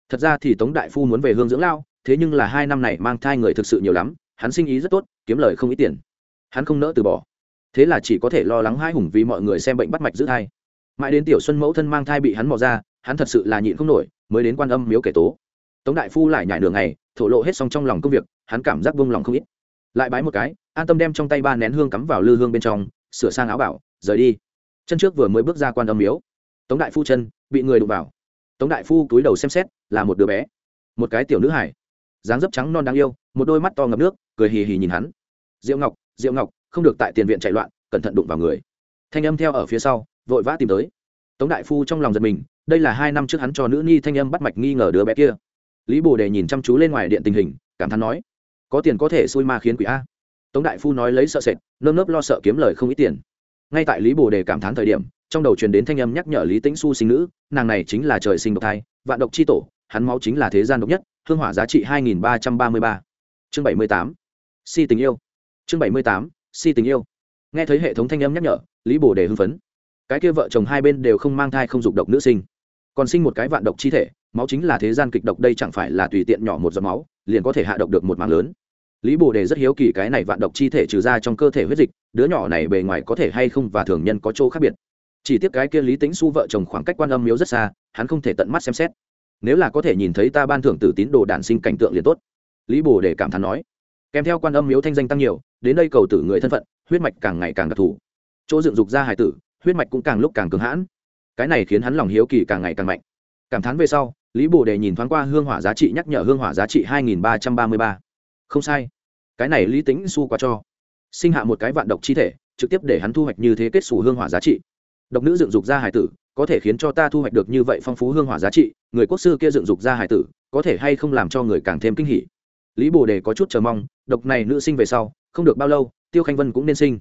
thật ra thì tống đại phu muốn về hương dưỡng lao, thế nhưng là hai năm này mang thai người thực sự nhiều lắm, hắn sinh ý rất tốt, kiếm lời không ít tiền. Hắn không nỡ từ bỏ. Thế là chỉ có thể lo lắng hai hùng vì mọi người xem bệnh bắt mạch giữ thai. Mãi đến tiểu xuân mẫu thân mang thai bị hắn mò ra, hắn thật sự là nhịn không nổi, mới đến quan âm miếu kể tố. Tống đại phu lại nhảy đường này thổ lộ hết xong trong lòng công việc, hắn cảm giác vung lòng không ít. Lại bái một cái, an tâm đem trong tay ba nén hương cắm vào lư hương bên trong, sửa sang áo bảo, rời đi. Chân trước vừa mới bước ra quan âm miếu. Tống đại phu chân, bị người đụng vào. Tống đại phu túi đầu xem xét là một đứa bé, một cái tiểu nữ hải dáng dấp trắng non đáng yêu, một đôi mắt to ngập nước, cười hì hì nhìn hắn. Diệu ngọc diệu ngọc, không được tại tiền viện chạy loạn, cẩn thận đụng vào người. Thanh âm theo ở phía sau, vội vã tìm tới. Tống đại phu trong lòng giật mình, đây là hai năm trước hắn cho nữ nhi thanh âm bắt mạch nghi ngờ đứa bé kia. Lý bồ đề nhìn chăm chú lên ngoài điện tình hình, cảm thán nói, có tiền có thể xui ma khiến quỷ a. Tống đại phu nói lấy sợ sệt, nơm nớp lo sợ kiếm lời không ít tiền. Ngay tại lý bồ đề cảm thán thời điểm, trong đầu truyền đến thanh âm nhắc nhở lý tĩnh su sinh nữ, nàng này chính là trời sinh độc thai, vạn độc c h i tổ hắn máu chính là thế gian độc nhất, hương hỏa giá trị hai nghìn ba trăm ba mươi ba. Chương bảy mươi tám. Si tình yêu. Chương bảy mươi tám, si tình yêu. Nghe thấy hệ thống thanh âm nhắc nhở, lý bồ đề hưng phấn. Cái kia vợ chồng hai bên đều không mang thai không dục độc nữ sinh. Còn sinh một cái vạn độc chi thể, máu chính là thế gian kịch độc đây chẳng phải là tùy tiện nhỏ một giọt máu, liền có thể hạ độc được một mạng lớn. Lý bồ đề rất hiếu kỳ cái này vạn độc chi thể trừ ra trong cơ thể huyết dịch, đứa nhỏ này bề ngoài có thể hay không và thường nhân có chỗ khác biệt. Chỉ tiếc cái kia lý tính su vợ chồng khoảng cách quan âm miếu rất xa, hắn không thể tận mắt xem xét nếu là có thể nhìn thấy ta ban thưởng tử tín đồ đản sinh cảnh tượng liền tốt. Lý bồ đề cảm thán nói. Kèm theo quan âm miếu thanh danh tăng nhiều, đến đây cầu tử người thân phận, huyết mạch càng ngày càng đặc thù. Chỗ dựng dục ra hải tử, huyết mạch cũng càng lúc càng cường hãn. Cái này khiến hắn lòng hiếu kỳ càng ngày càng mạnh. Cảm thán về sau, lý bồ đề nhìn thoáng qua hương hỏa giá trị nhắc nhở hương hỏa giá trị hai nghìn ba trăm ba mươi ba. Không sai. Cái này lý tính su qua cho. Sinh hạ một cái vạn độc chi thể, trực tiếp để hắn thu hoạch như thế kết xù hương hỏa giá trị. Độc nữ dựng dục ra hải tử, có thể khiến cho ta thu hoạch được như vậy phong phú hương hỏa giá trị người quốc sư kia dựng dục ra hải tử, có thể hay không làm cho người càng thêm kinh hỉ. Lý bồ đề có chút chờ mong, độc này nữ sinh về sau, không được bao lâu, tiêu khanh vân cũng nên sinh.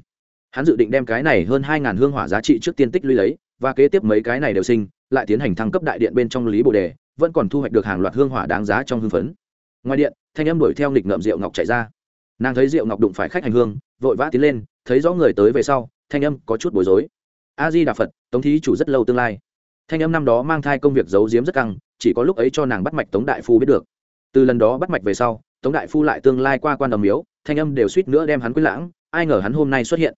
Hắn dự định đem cái này hơn hai ngàn hương hỏa giá trị trước tiên tích lũy lấy, và kế tiếp mấy cái này đều sinh, lại tiến hành thăng cấp đại điện bên trong lý bồ đề, vẫn còn thu hoạch được hàng loạt hương hỏa đáng giá trong hương phấn. Ngoài điện, thanh âm đuổi theo nghịch ngợm rượu ngọc chạy ra. Nàng thấy rượu ngọc đụng phải khách hành hương, vội vã tiến lên, thấy rõ người tới về sau, thanh âm có chút bối rối. A di đà phật, tống thí chủ rất lâu tương lai. Thanh âm năm đó mang thai công việc giấu giếm rất căng chỉ có lúc ấy cho nàng bắt mạch tống đại phu biết được. Từ lần đó bắt mạch về sau, tống đại phu lại tương lai qua quan đồng miếu, thanh âm đều suýt nữa đem hắn quyết lãng, ai ngờ hắn hôm nay xuất hiện.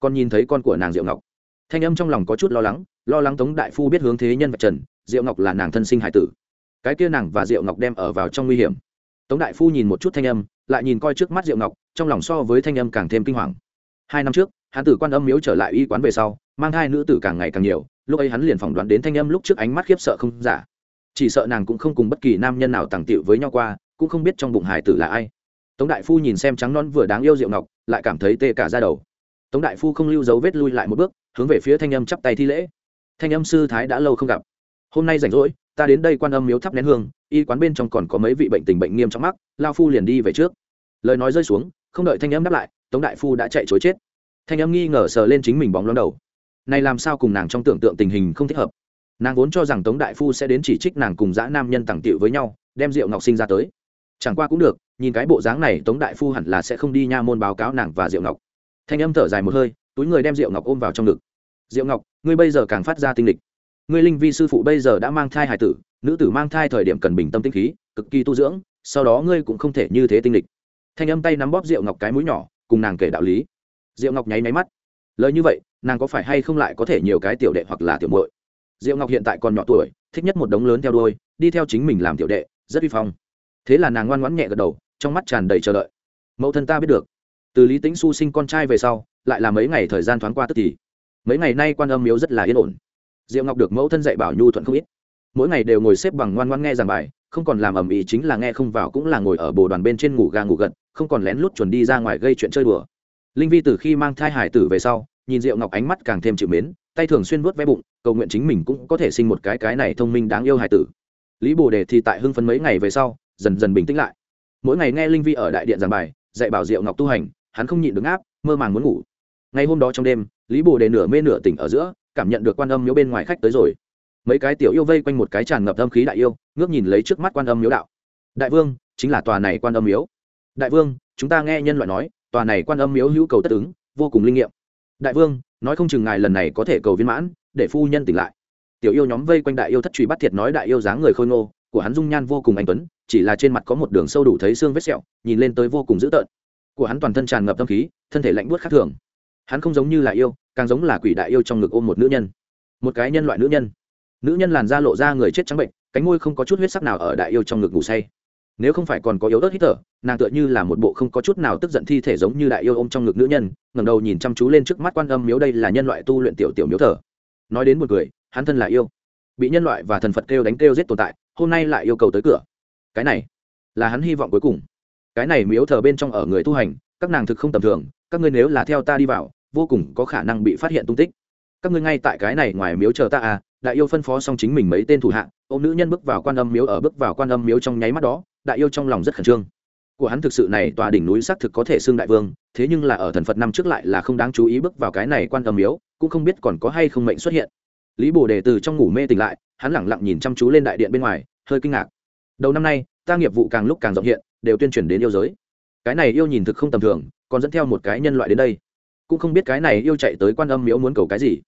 Còn nhìn thấy con của nàng diệu ngọc. Thanh âm trong lòng có chút lo lắng lo lắng tống đại phu biết hướng thế nhân vật trần, diệu ngọc là nàng thân sinh hải tử. Cái kia nàng và diệu ngọc đem ở vào trong nguy hiểm. Tống đại phu nhìn một chút thanh âm, lại nhìn coi trước mắt diệu ngọc, trong lòng so với thanh âm càng thêm kinh hoàng. Hai năm trước, hắn tử quan âm miếu trở lại y quán về sau, mang hai nữ tử càng ngày càng nhiều, lúc ấy hắn liền phỏng đoán đến thanh âm lúc trước ánh mắt khiếp sợ không giả chỉ sợ nàng cũng không cùng bất kỳ nam nhân nào tàng tiệu với nhau qua cũng không biết trong bụng hải tử là ai. Tống đại phu nhìn xem trắng non vừa đáng yêu diệu ngọc lại cảm thấy tê cả ra đầu. Tống đại phu không lưu dấu vết lui lại một bước hướng về phía thanh âm chắp tay thi lễ. Thanh âm sư thái đã lâu không gặp. Hôm nay rảnh rỗi ta đến đây quan âm miếu thắp nén hương y quán bên trong còn có mấy vị bệnh tình bệnh nghiêm trong mắt, lao phu liền đi về trước. Lời nói rơi xuống không đợi thanh âm đáp lại tống đại phu đã chạy chối chết. Thanh âm nghi ngờ sờ lên chính mình bóng lóng đầu. Này làm sao cùng nàng trong tưởng tượng tình hình không thích hợp? Nàng vốn cho rằng tống đại phu sẽ đến chỉ trích nàng cùng dã nam nhân tặng tiệu với nhau, đem rượu ngọc sinh ra tới. Chẳng qua cũng được, nhìn cái bộ dáng này tống đại phu hẳn là sẽ không đi nha môn báo cáo nàng và rượu ngọc. Thanh âm thở dài một hơi, túi người đem rượu ngọc ôm vào trong ngực. Diệu ngọc, ngươi bây giờ càng phát ra tinh lịch. Ngươi linh vi sư phụ bây giờ đã mang thai hài tử, nữ tử mang thai thời điểm cần bình tâm tinh khí, cực kỳ tu dưỡng, sau đó ngươi cũng không thể như thế tinh lịch. Thanh âm tay nắm bóp rượu ngọc cái mũi nhỏ, cùng nàng kể đạo lý. Diệu ngọc nháy máy mắt. Lời như vậy, nàng có phải hay không lại có thể nhiều cái tiểu đệ hoặc là tiểu muội? Diệu ngọc hiện tại còn nhỏ tuổi, thích nhất một đống lớn theo đuôi, đi theo chính mình làm tiểu đệ, rất uy phong. Thế là nàng ngoan ngoãn nhẹ gật đầu, trong mắt tràn đầy chờ đợi. Mẫu thân ta biết được. Từ lý tính su sinh con trai về sau, lại là mấy ngày thời gian thoáng qua tức thì. Mấy ngày nay quan âm miếu rất là yên ổn. Diệu ngọc được mẫu thân dạy bảo nhu thuận không ít. Mỗi ngày đều ngồi xếp bằng ngoan ngoan nghe giảng bài, không còn làm ầm ĩ chính là nghe không vào cũng là ngồi ở bồ đoàn bên trên ngủ gà ngủ gật, không còn lén lút chuẩn đi ra ngoài gây chuyện chơi đùa. Linh vi từ khi mang thai hải tử về sau, nhìn diệu ngọc ánh mắt càng thêm chịu mến tay thường xuyên vuốt ve bụng, cầu nguyện chính mình cũng có thể sinh một cái cái này thông minh đáng yêu hải tử. Lý bồ đề thì tại hưng phấn mấy ngày về sau, dần dần bình tĩnh lại. Mỗi ngày nghe linh vi ở đại điện giảng bài, dạy bảo diệu ngọc tu hành, hắn không nhịn được áp mơ màng muốn ngủ. Ngày hôm đó trong đêm, lý bồ đề nửa mê nửa tỉnh ở giữa, cảm nhận được quan âm miếu bên ngoài khách tới rồi. Mấy cái tiểu yêu vây quanh một cái tràn ngập âm khí đại yêu, ngước nhìn lấy trước mắt quan âm miếu đạo. Đại vương, chính là tòa này quan âm miếu. Đại vương, chúng ta nghe nhân loại nói, tòa này quan âm miếu hữu cầu tất ứng, vô cùng linh nghiệm. Đại vương nói không chừng ngài lần này có thể cầu viên mãn, để phu nhân tỉnh lại. Tiểu yêu nhóm vây quanh đại yêu thất truy bắt thiệt nói đại yêu dáng người khôi ngô, của hắn dung nhan vô cùng anh tuấn, chỉ là trên mặt có một đường sâu đủ thấy xương vết sẹo, nhìn lên tới vô cùng dữ tợn. Của hắn toàn thân tràn ngập tâm khí, thân thể lạnh buốt khác thường. Hắn không giống như là yêu, càng giống là quỷ đại yêu trong ngực ôm một nữ nhân. Một cái nhân loại nữ nhân. Nữ nhân làn da lộ ra người chết trắng bệnh, cánh môi không có chút huyết sắc nào ở đại yêu trong ngực ngủ say nếu không phải còn có yếu ớt hít thở nàng tựa như là một bộ không có chút nào tức giận thi thể giống như đại yêu ôm trong ngực nữ nhân, ngẩng đầu nhìn chăm chú lên trước mắt quan âm miếu đây là nhân loại tu luyện tiểu tiểu miếu thở. nói đến một người hắn thân là yêu. Bị nhân loại và thần phật kêu đánh kêu giết tồn tại, hôm nay lại yêu cầu tới cửa. Cái này là hắn hy vọng cuối cùng. Cái này miếu thờ bên trong ở người tu hành, các nàng thực không tầm thường, các ngươi nếu là theo ta đi vào, vô cùng có khả năng bị phát hiện tung tích. Các ngươi ngay tại cái này ngoài miếu chờ ta à đại yêu phân phó xong chính mình mấy tên thủ hạ ô nữ nhân bước vào quan âm miếu ở bước vào quan âm miếu trong nháy mắt đó đại yêu trong lòng rất khẩn trương. Của hắn thực sự này tòa đỉnh núi xác thực có thể xưng đại vương, thế nhưng là ở thần phật năm trước lại là không đáng chú ý bước vào cái này quan âm miếu, cũng không biết còn có hay không mệnh xuất hiện. Lý bồ đề từ trong ngủ mê tỉnh lại, hắn lẳng lặng nhìn chăm chú lên đại điện bên ngoài, hơi kinh ngạc. Đầu năm nay, ta nghiệp vụ càng lúc càng rộng hiện, đều tuyên truyền đến yêu giới. Cái này yêu nhìn thực không tầm thường, còn dẫn theo một cái nhân loại đến đây. Cũng không biết cái này yêu chạy tới quan âm miếu muốn cầu cái gì.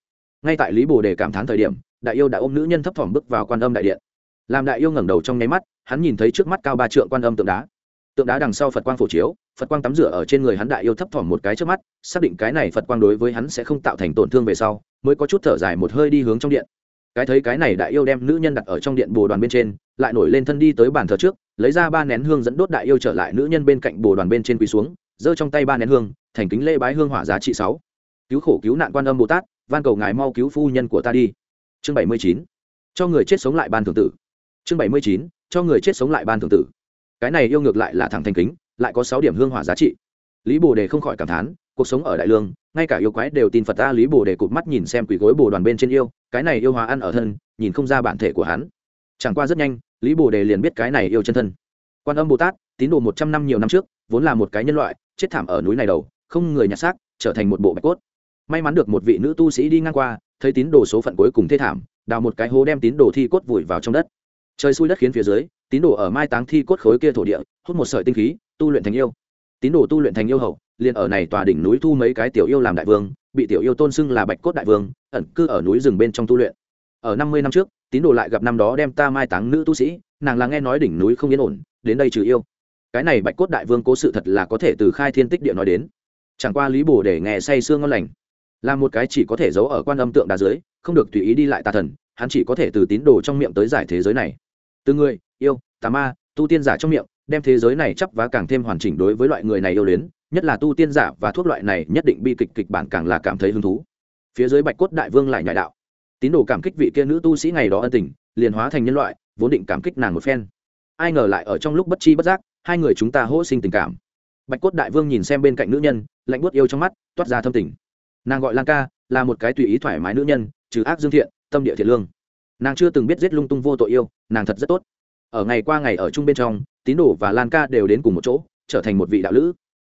Ngay tại lý bồ đề cảm thán thời điểm, đại yêu đã ôm nữ nhân thấp thỏm bước vào quan âm đại điện. Làm đại yêu ngẩng đầu trong nháy mắt hắn nhìn thấy trước mắt cao ba trượng quan âm tượng đá. Tượng đá đằng sau phật quang phổ chiếu, phật quang tắm rửa ở trên người hắn đại yêu thấp thỏm một cái trước mắt, xác định cái này phật quang đối với hắn sẽ không tạo thành tổn thương về sau, mới có chút thở dài một hơi đi hướng trong điện. Cái thấy cái này đại yêu đem nữ nhân đặt ở trong điện bồ đoàn bên trên, lại nổi lên thân đi tới bàn thờ trước, lấy ra ba nén hương dẫn đốt đại yêu trở lại nữ nhân bên cạnh bồ đoàn bên trên quỳ xuống, giơ trong tay ba nén hương, thành kính lễ bái hương hỏa giá trị sáu. Cứu khổ cứu nạn quan âm bồ tát, van cầu ngài mau cứu phu nhân của ta đi. Chương bảy mươi chín. Cho người chết sống lại ban thường tử. Chương bảy mươi chín cho người chết sống lại ban thường tử. Cái này yêu ngược lại là thẳng thành kính, lại có sáu điểm hương hỏa giá trị. Lý bồ đề không khỏi cảm thán, cuộc sống ở đại lương, ngay cả yêu quái đều tin phật ta lý bồ đề cụt mắt nhìn xem quỷ gối bồ đoàn bên trên yêu, cái này yêu hòa ăn ở thân, nhìn không ra bản thể của hắn. Chẳng qua rất nhanh, lý bồ đề liền biết cái này yêu chân thân. Quan âm bồ tát, tín đồ một trăm năm nhiều năm trước, vốn là một cái nhân loại, chết thảm ở núi này đầu, không người nhặt xác, trở thành một bộ bạch cốt. May mắn được một vị nữ tu sĩ đi ngang qua, thấy tín đồ số phận cuối cùng thê thảm, đào một cái hố đem tín đồ thi cốt vùi vào trong đất trời xui đất khiến phía dưới, tín đồ ở mai táng thi cốt khối kia thổ địa, hút một sợi tinh khí, tu luyện thành yêu. Tín đồ tu luyện thành yêu hậu, liền ở này tòa đỉnh núi thu mấy cái tiểu yêu làm đại vương, bị tiểu yêu tôn xưng là bạch cốt đại vương, ẩn cư ở núi rừng bên trong tu luyện. Ở năm mươi năm trước, tín đồ lại gặp năm đó đem ta mai táng nữ tu sĩ, nàng là nghe nói đỉnh núi không yên ổn, đến đây trừ yêu. Cái này bạch cốt đại vương cố sự thật là có thể từ khai thiên tích địa nói đến. Chẳng qua lý bồ để nghe say sương ngon lành, là một cái chỉ có thể giấu ở quan âm tượng đá dưới, không được tùy ý đi lại tà thần hắn chỉ có thể từ tín đồ trong miệng tới giải thế giới này. Từ người, yêu, tà ma, tu tiên giả trong miệng, đem thế giới này chấp và càng thêm hoàn chỉnh đối với loại người này yêu luyến, nhất là tu tiên giả và thuốc loại này nhất định bi kịch kịch bản càng là cảm thấy hứng thú. Phía dưới bạch cốt đại vương lại nhại đạo. Tín đồ cảm kích vị kia nữ tu sĩ ngày đó ân tình, liền hóa thành nhân loại, vốn định cảm kích nàng một phen. Ai ngờ lại ở trong lúc bất chi bất giác, hai người chúng ta hỗ sinh tình cảm. Bạch cốt đại vương nhìn xem bên cạnh nữ nhân, lạnh buốt yêu trong mắt, toát ra thâm tình. Nàng gọi lan ca, là một cái tùy ý thoải mái nữ nhân, trừ ác dương thiện tâm địa thiện lương. Nàng chưa từng biết giết lung tung vô tội yêu, nàng thật rất tốt. Ở ngày qua ngày ở chung bên trong, tín đồ và lan ca đều đến cùng một chỗ, trở thành một vị đạo lữ.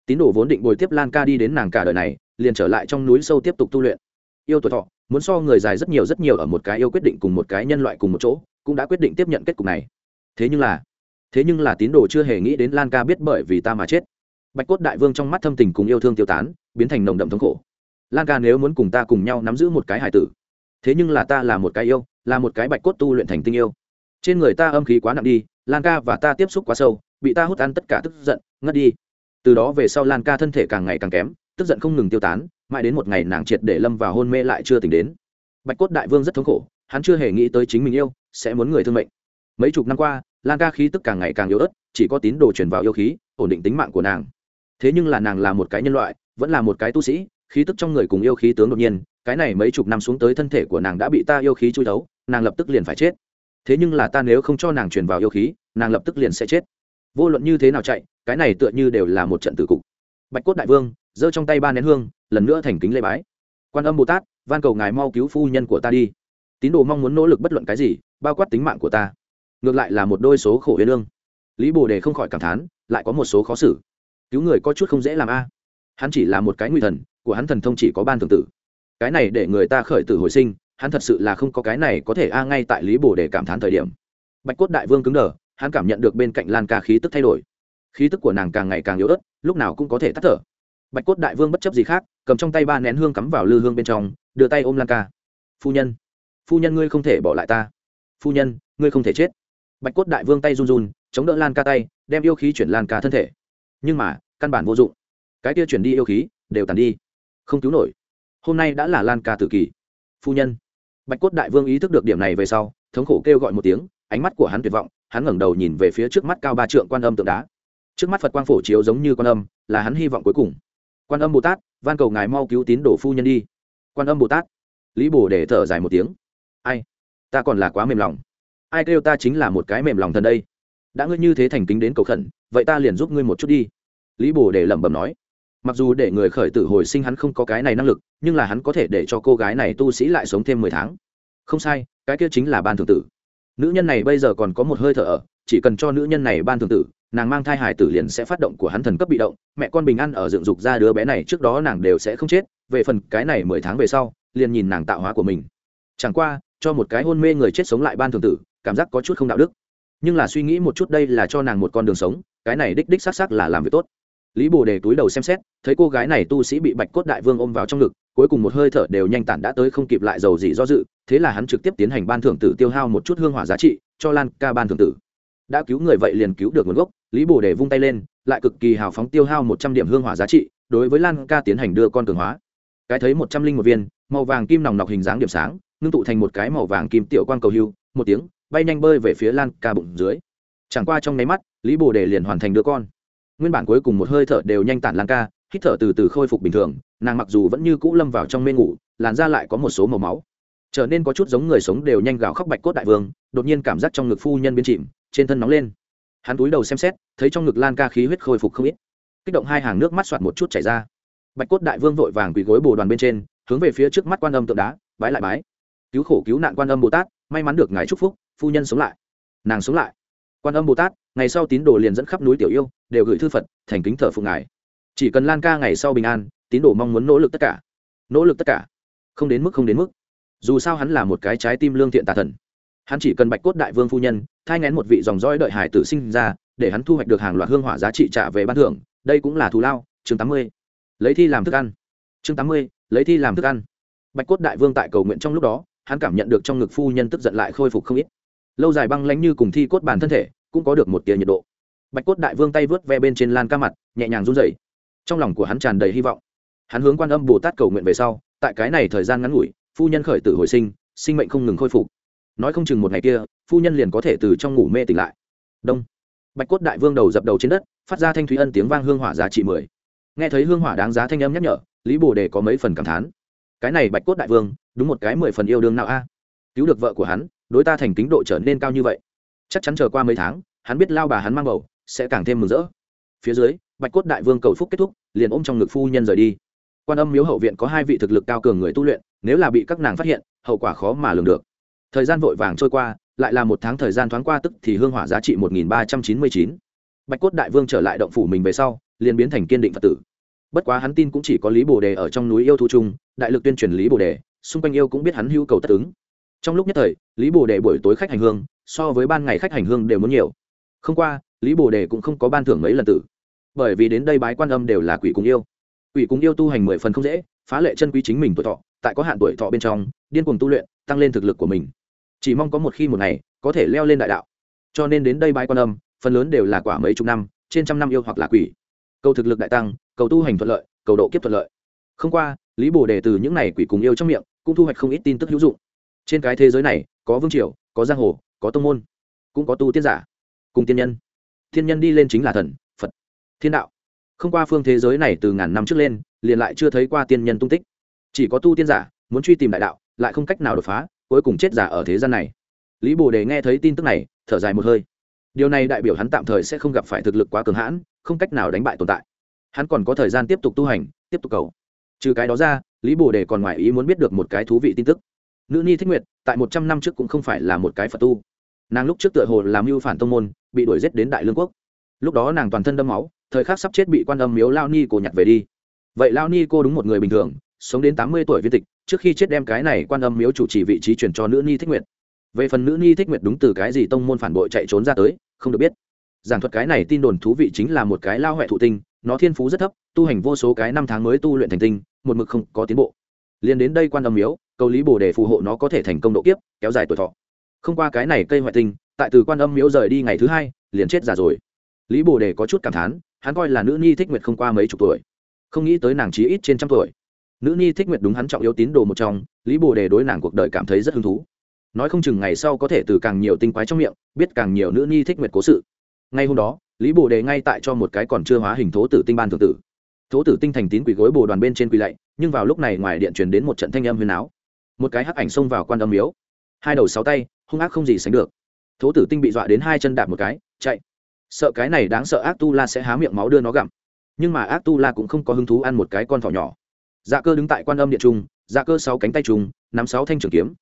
Tín đồ vốn định bồi tiếp lan ca đi đến nàng cả đời này, liền trở lại trong núi sâu tiếp tục tu luyện. Yêu tuổi thọ, muốn so người dài rất nhiều rất nhiều ở một cái yêu quyết định cùng một cái nhân loại cùng một chỗ, cũng đã quyết định tiếp nhận kết cục này. Thế nhưng là, thế nhưng là tín đồ chưa hề nghĩ đến lan ca biết bởi vì ta mà chết. Bạch cốt đại vương trong mắt thâm tình cùng yêu thương tiêu tán, biến thành nồng đậm thống khổ. Lan ca nếu muốn cùng ta cùng nhau nắm giữ một cái hải tử thế nhưng là ta là một cái yêu, là một cái bạch cốt tu luyện thành tinh yêu. Trên người ta âm khí quá nặng đi, lan ca và ta tiếp xúc quá sâu, bị ta hút ăn tất cả tức giận, ngất đi. Từ đó về sau lan ca thân thể càng ngày càng kém, tức giận không ngừng tiêu tán, mãi đến một ngày nàng triệt để lâm vào hôn mê lại chưa tỉnh đến. Bạch cốt đại vương rất thống khổ, hắn chưa hề nghĩ tới chính mình yêu, sẽ muốn người thương mệnh. Mấy chục năm qua, lan ca khí tức càng ngày càng yếu ớt, chỉ có tín đồ truyền vào yêu khí, ổn định tính mạng của nàng. Thế nhưng là nàng là một cái nhân loại, vẫn là một cái tu sĩ, khí tức trong người cùng yêu khí tướng đột nhiên cái này mấy chục năm xuống tới thân thể của nàng đã bị ta yêu khí chui thấu, nàng lập tức liền phải chết. Thế nhưng là ta nếu không cho nàng truyền vào yêu khí, nàng lập tức liền sẽ chết. Vô luận như thế nào chạy, cái này tựa như đều là một trận tử cục. Bạch cốt đại vương, giơ trong tay ba nén hương, lần nữa thành kính lê bái. Quan âm bồ tát, van cầu ngài mau cứu phu nhân của ta đi. Tín đồ mong muốn nỗ lực bất luận cái gì, bao quát tính mạng của ta. Ngược lại là một đôi số khổ yên lương lý bồ đề không khỏi cảm thán, lại có một số khó xử. Cứu người có chút không dễ làm a. Hắn chỉ là một cái nguy thần, của hắn thần thông chỉ có ban thường tử cái này để người ta khởi tử hồi sinh, hắn thật sự là không có cái này có thể a ngay tại lý bồ để cảm thán thời điểm. Bạch cốt đại vương cứng đờ, hắn cảm nhận được bên cạnh lan ca khí tức thay đổi. Khí tức của nàng càng ngày càng yếu ớt, lúc nào cũng có thể tắt thở. Bạch cốt đại vương bất chấp gì khác, cầm trong tay ba nén hương cắm vào lư hương bên trong, đưa tay ôm lan ca. Phu nhân phu nhân ngươi không thể bỏ lại ta. Phu nhân, ngươi không thể chết. Bạch cốt đại vương tay run run, chống đỡ lan ca tay, đem yêu khí chuyển lan ca thân thể. Nhưng mà, căn bản vô dụng. Cái kia chuyển đi yêu khí, đều tàn đi. Không cứu nổi hôm nay đã là lan ca tự kỷ phu nhân. Bạch cốt đại vương ý thức được điểm này về sau, thống khổ kêu gọi một tiếng, ánh mắt của hắn tuyệt vọng, hắn ngẩng đầu nhìn về phía trước mắt cao ba trượng quan âm tượng đá. Trước mắt phật quang phổ chiếu giống như quan âm, là hắn hy vọng cuối cùng. Quan âm bồ tát, van cầu ngài mau cứu tín đồ phu nhân đi. Quan âm bồ tát. Lý bồ để thở dài một tiếng. Ai? Ta còn là quá mềm lòng. Ai kêu ta chính là một cái mềm lòng thần đây? Đã ngươi như thế thành kính đến cầu khẩn, vậy ta liền giúp ngươi một chút đi. Lý bồ để lẩm bẩm nói mặc dù để người khởi tử hồi sinh hắn không có cái này năng lực, nhưng là hắn có thể để cho cô gái này tu sĩ lại sống thêm mười tháng. Không sai, cái kia chính là ban thường tử. Nữ nhân này bây giờ còn có một hơi thở ở, chỉ cần cho nữ nhân này ban thường tử, nàng mang thai hải tử liền sẽ phát động của hắn thần cấp bị động, mẹ con bình an ở dựng dục ra đứa bé này trước đó nàng đều sẽ không chết, về phần cái này mười tháng về sau, liền nhìn nàng tạo hóa của mình. Chẳng qua, cho một cái hôn mê người chết sống lại ban thường tử, cảm giác có chút không đạo đức. Nhưng là suy nghĩ một chút đây là cho nàng một con đường sống, cái này đích đích xác xác là làm việc tốt lý bồ đề túi đầu xem xét, thấy cô gái này tu sĩ bị bạch cốt đại vương ôm vào trong ngực, cuối cùng một hơi thở đều nhanh tản đã tới không kịp lại dầu gì do dự, thế là hắn trực tiếp tiến hành ban thưởng tử tiêu hao một chút hương hỏa giá trị, cho lan ca ban thưởng tử. Đã cứu người vậy liền cứu được nguồn gốc, lý bồ đề vung tay lên, lại cực kỳ hào phóng tiêu hao một trăm điểm hương hỏa giá trị, đối với lan ca tiến hành đưa con cường hóa. Cái thấy một trăm linh một viên, màu vàng kim nòng nọc hình dáng điểm sáng, ngưng tụ thành một cái màu vàng kim tiểu quan cầu hưu, một tiếng, bay nhanh bơi về phía lan ca bụng dưới. Chẳng qua trong nháy mắt, lý bồ đề liền hoàn thành đưa con nguyên bản cuối cùng một hơi thở đều nhanh tản lan ca, hít thở từ từ khôi phục bình thường, nàng mặc dù vẫn như cũ lâm vào trong mê ngủ, làn da lại có một số màu máu. Trở nên có chút giống người sống đều nhanh gào khóc bạch cốt đại vương, đột nhiên cảm giác trong ngực phu nhân biến chìm, trên thân nóng lên. Hắn túi đầu xem xét, thấy trong ngực lan ca khí huyết khôi phục không ít. Kích động hai hàng nước mắt soạt một chút chảy ra. Bạch cốt đại vương vội vàng quỳ gối bồ đoàn bên trên, hướng về phía trước mắt quan âm tượng đá, bái lại bái. Cứu khổ cứu nạn quan âm bồ tát, may mắn được ngài chúc phúc, phu nhân sống lại. Nàng sống lại. Quan âm bồ tát, ngày sau tín đồ liền dẫn khắp núi tiểu yêu đều gửi thư phật, thành kính thờ phụng ngài. Chỉ cần lan ca ngày sau bình an, tín đồ mong muốn nỗ lực tất cả. Nỗ lực tất cả. Không đến mức, không đến mức. Dù sao hắn là một cái trái tim lương thiện tà thần. Hắn chỉ cần bạch cốt đại vương phu nhân, thai ngén một vị dòng dõi đợi hải tử sinh ra, để hắn thu hoạch được hàng loạt hương hỏa giá trị trả về ban thưởng, đây cũng là thù lao. Chương tám mươi. Lấy thi làm thức ăn. Chương tám mươi, lấy thi làm thức ăn. Bạch cốt đại vương tại cầu nguyện trong lúc đó, hắn cảm nhận được trong ngực phu nhân tức giận lại khôi phục không ít. Lâu dài băng lánh như cùng thi cốt bàn thân thể, cũng có được một tia nhiệt độ bạch cốt đại vương tay vớt ve bên trên lan ca mặt, nhẹ nhàng run rẩy. Trong lòng của hắn tràn đầy hy vọng. Hắn hướng quan âm bồ tát cầu nguyện về sau, tại cái này thời gian ngắn ngủi, phu nhân khởi tử hồi sinh sinh mệnh không ngừng khôi phục. Nói không chừng một ngày kia, phu nhân liền có thể từ trong ngủ mê tỉnh lại. Đông. Bạch cốt đại vương đầu dập đầu trên đất, phát ra thanh thúy ân tiếng vang hương hỏa giá trị mười. Nghe thấy hương hỏa đáng giá thanh âm nhắc nhở, lý bồ đề có mấy phần cảm thán. Cái này bạch cốt đại vương, đúng một cái mười phần yêu đương nào a? Cứu được vợ của hắn, đối ta thành kính độ trở nên cao như vậy. Chắc chắn chờ qua mấy tháng, hắn biết lao bà hắn mang bầu sẽ càng thêm mừng rỡ. Phía dưới, bạch cốt đại vương cầu phúc kết thúc, liền ôm trong ngực phu nhân rời đi. Quan âm miếu hậu viện có hai vị thực lực cao cường người tu luyện, nếu là bị các nàng phát hiện, hậu quả khó mà lường được. Thời gian vội vàng trôi qua, lại là một tháng thời gian thoáng qua tức thì hương hỏa giá trị một nghìn ba trăm chín mươi chín. Bạch cốt đại vương trở lại động phủ mình về sau, liền biến thành kiên định phật tử. Bất quá hắn tin cũng chỉ có lý bồ đề ở trong núi yêu thu trung đại lực tuyên truyền lý bồ đề, xung quanh yêu cũng biết hắn hưu cầu tất ứng. Trong lúc nhất thời, lý bồ đề buổi tối khách hành hương, so với ban ngày khách hành hương đều muốn nhiều. Không qua lý bồ đề cũng không có ban thưởng mấy lần tử. Bởi vì đến đây bái quan âm đều là quỷ cùng yêu. Quỷ cùng yêu tu hành mười phần không dễ, phá lệ chân quý chính mình tuổi thọ, tại có hạn tuổi thọ bên trong, điên cuồng tu luyện, tăng lên thực lực của mình. Chỉ mong có một khi một ngày, có thể leo lên đại đạo. Cho nên đến đây bái quan âm, phần lớn đều là quả mấy chục năm, trên trăm năm yêu hoặc là quỷ. Cầu thực lực đại tăng, cầu tu hành thuận lợi, cầu độ kiếp thuận lợi. Không qua, lý bồ đề từ những này quỷ cùng yêu trong miệng, cũng thu hoạch không ít tin tức hữu dụng. Trên cái thế giới này, có vương triều, có giang hồ, có tông môn, cũng có tu tiên giả, cùng tiên nhân thiên nhân đi lên chính là thần, phật. Thiên đạo. Không qua phương thế giới này từ ngàn năm trước lên, liền lại chưa thấy qua tiên nhân tung tích. Chỉ có tu tiên giả muốn truy tìm đại đạo, lại không cách nào đột phá, cuối cùng chết giả ở thế gian này. Lý bồ đề nghe thấy tin tức này, thở dài một hơi. Điều này đại biểu hắn tạm thời sẽ không gặp phải thực lực quá cường hãn, không cách nào đánh bại tồn tại. Hắn còn có thời gian tiếp tục tu hành, tiếp tục cầu. Trừ cái đó ra, lý bồ đề còn ngoài ý muốn biết được một cái thú vị tin tức. Nữ ni thích nguyệt, tại một trăm năm trước cũng không phải là một cái phật tu nàng lúc trước tựa hồ làm mưu phản tông môn, bị đuổi giết đến đại lương quốc. Lúc đó nàng toàn thân đâm máu, thời khắc sắp chết bị quan âm miếu lao ni cô nhặt về đi. Vậy lao ni cô đúng một người bình thường, sống đến tám mươi tuổi viên tịch, trước khi chết đem cái này quan âm miếu chủ trì vị trí chuyển cho nữ ni thích nguyệt. Về phần nữ ni thích nguyệt đúng từ cái gì tông môn phản bội chạy trốn ra tới, không được biết. Giảng thuật cái này tin đồn thú vị chính là một cái lao huệ thụ tinh, nó thiên phú rất thấp, tu hành vô số cái năm tháng mới tu luyện thành tinh, một mực không có tiến bộ. Liên đến đây quan âm miếu, cầu lý bồ đề phù hộ nó có thể thành công độ kiếp, kéo dài tuổi thọ không qua cái này cây hoại tinh, tại từ quan âm miếu rời đi ngày thứ hai, liền chết già rồi. Lý bồ đề có chút cảm thán, hắn coi là nữ nhi thích nguyệt không qua mấy chục tuổi. Không nghĩ tới nàng chí ít trên trăm tuổi. Nữ nhi thích nguyệt đúng hắn trọng yếu tín đồ một trong, lý bồ đề đối nàng cuộc đời cảm thấy rất hứng thú. Nói không chừng ngày sau có thể từ càng nhiều tinh quái trong miệng, biết càng nhiều nữ nhi thích nguyệt cố sự. Ngay hôm đó, lý bồ đề ngay tại cho một cái còn chưa hóa hình thố tử tinh ban thượng tử. Thố tử tinh thành tín quỷ gối bồ đoàn bên trên quỳ lạy, nhưng vào lúc này ngoài điện truyền đến một trận thanh âm huyền áo. Một cái hắc ảnh xông vào quan âm miếu. Hai đầu sáu tay hung ác không gì sánh được. Thố tử tinh bị dọa đến hai chân đạp một cái, chạy. Sợ cái này đáng sợ ác tu la sẽ há miệng máu đưa nó gặm. Nhưng mà ác tu la cũng không có hứng thú ăn một cái con thỏ nhỏ. Dạ cơ đứng tại quan âm điện trung dạ cơ sáu cánh tay trung, nắm sáu thanh trường kiếm.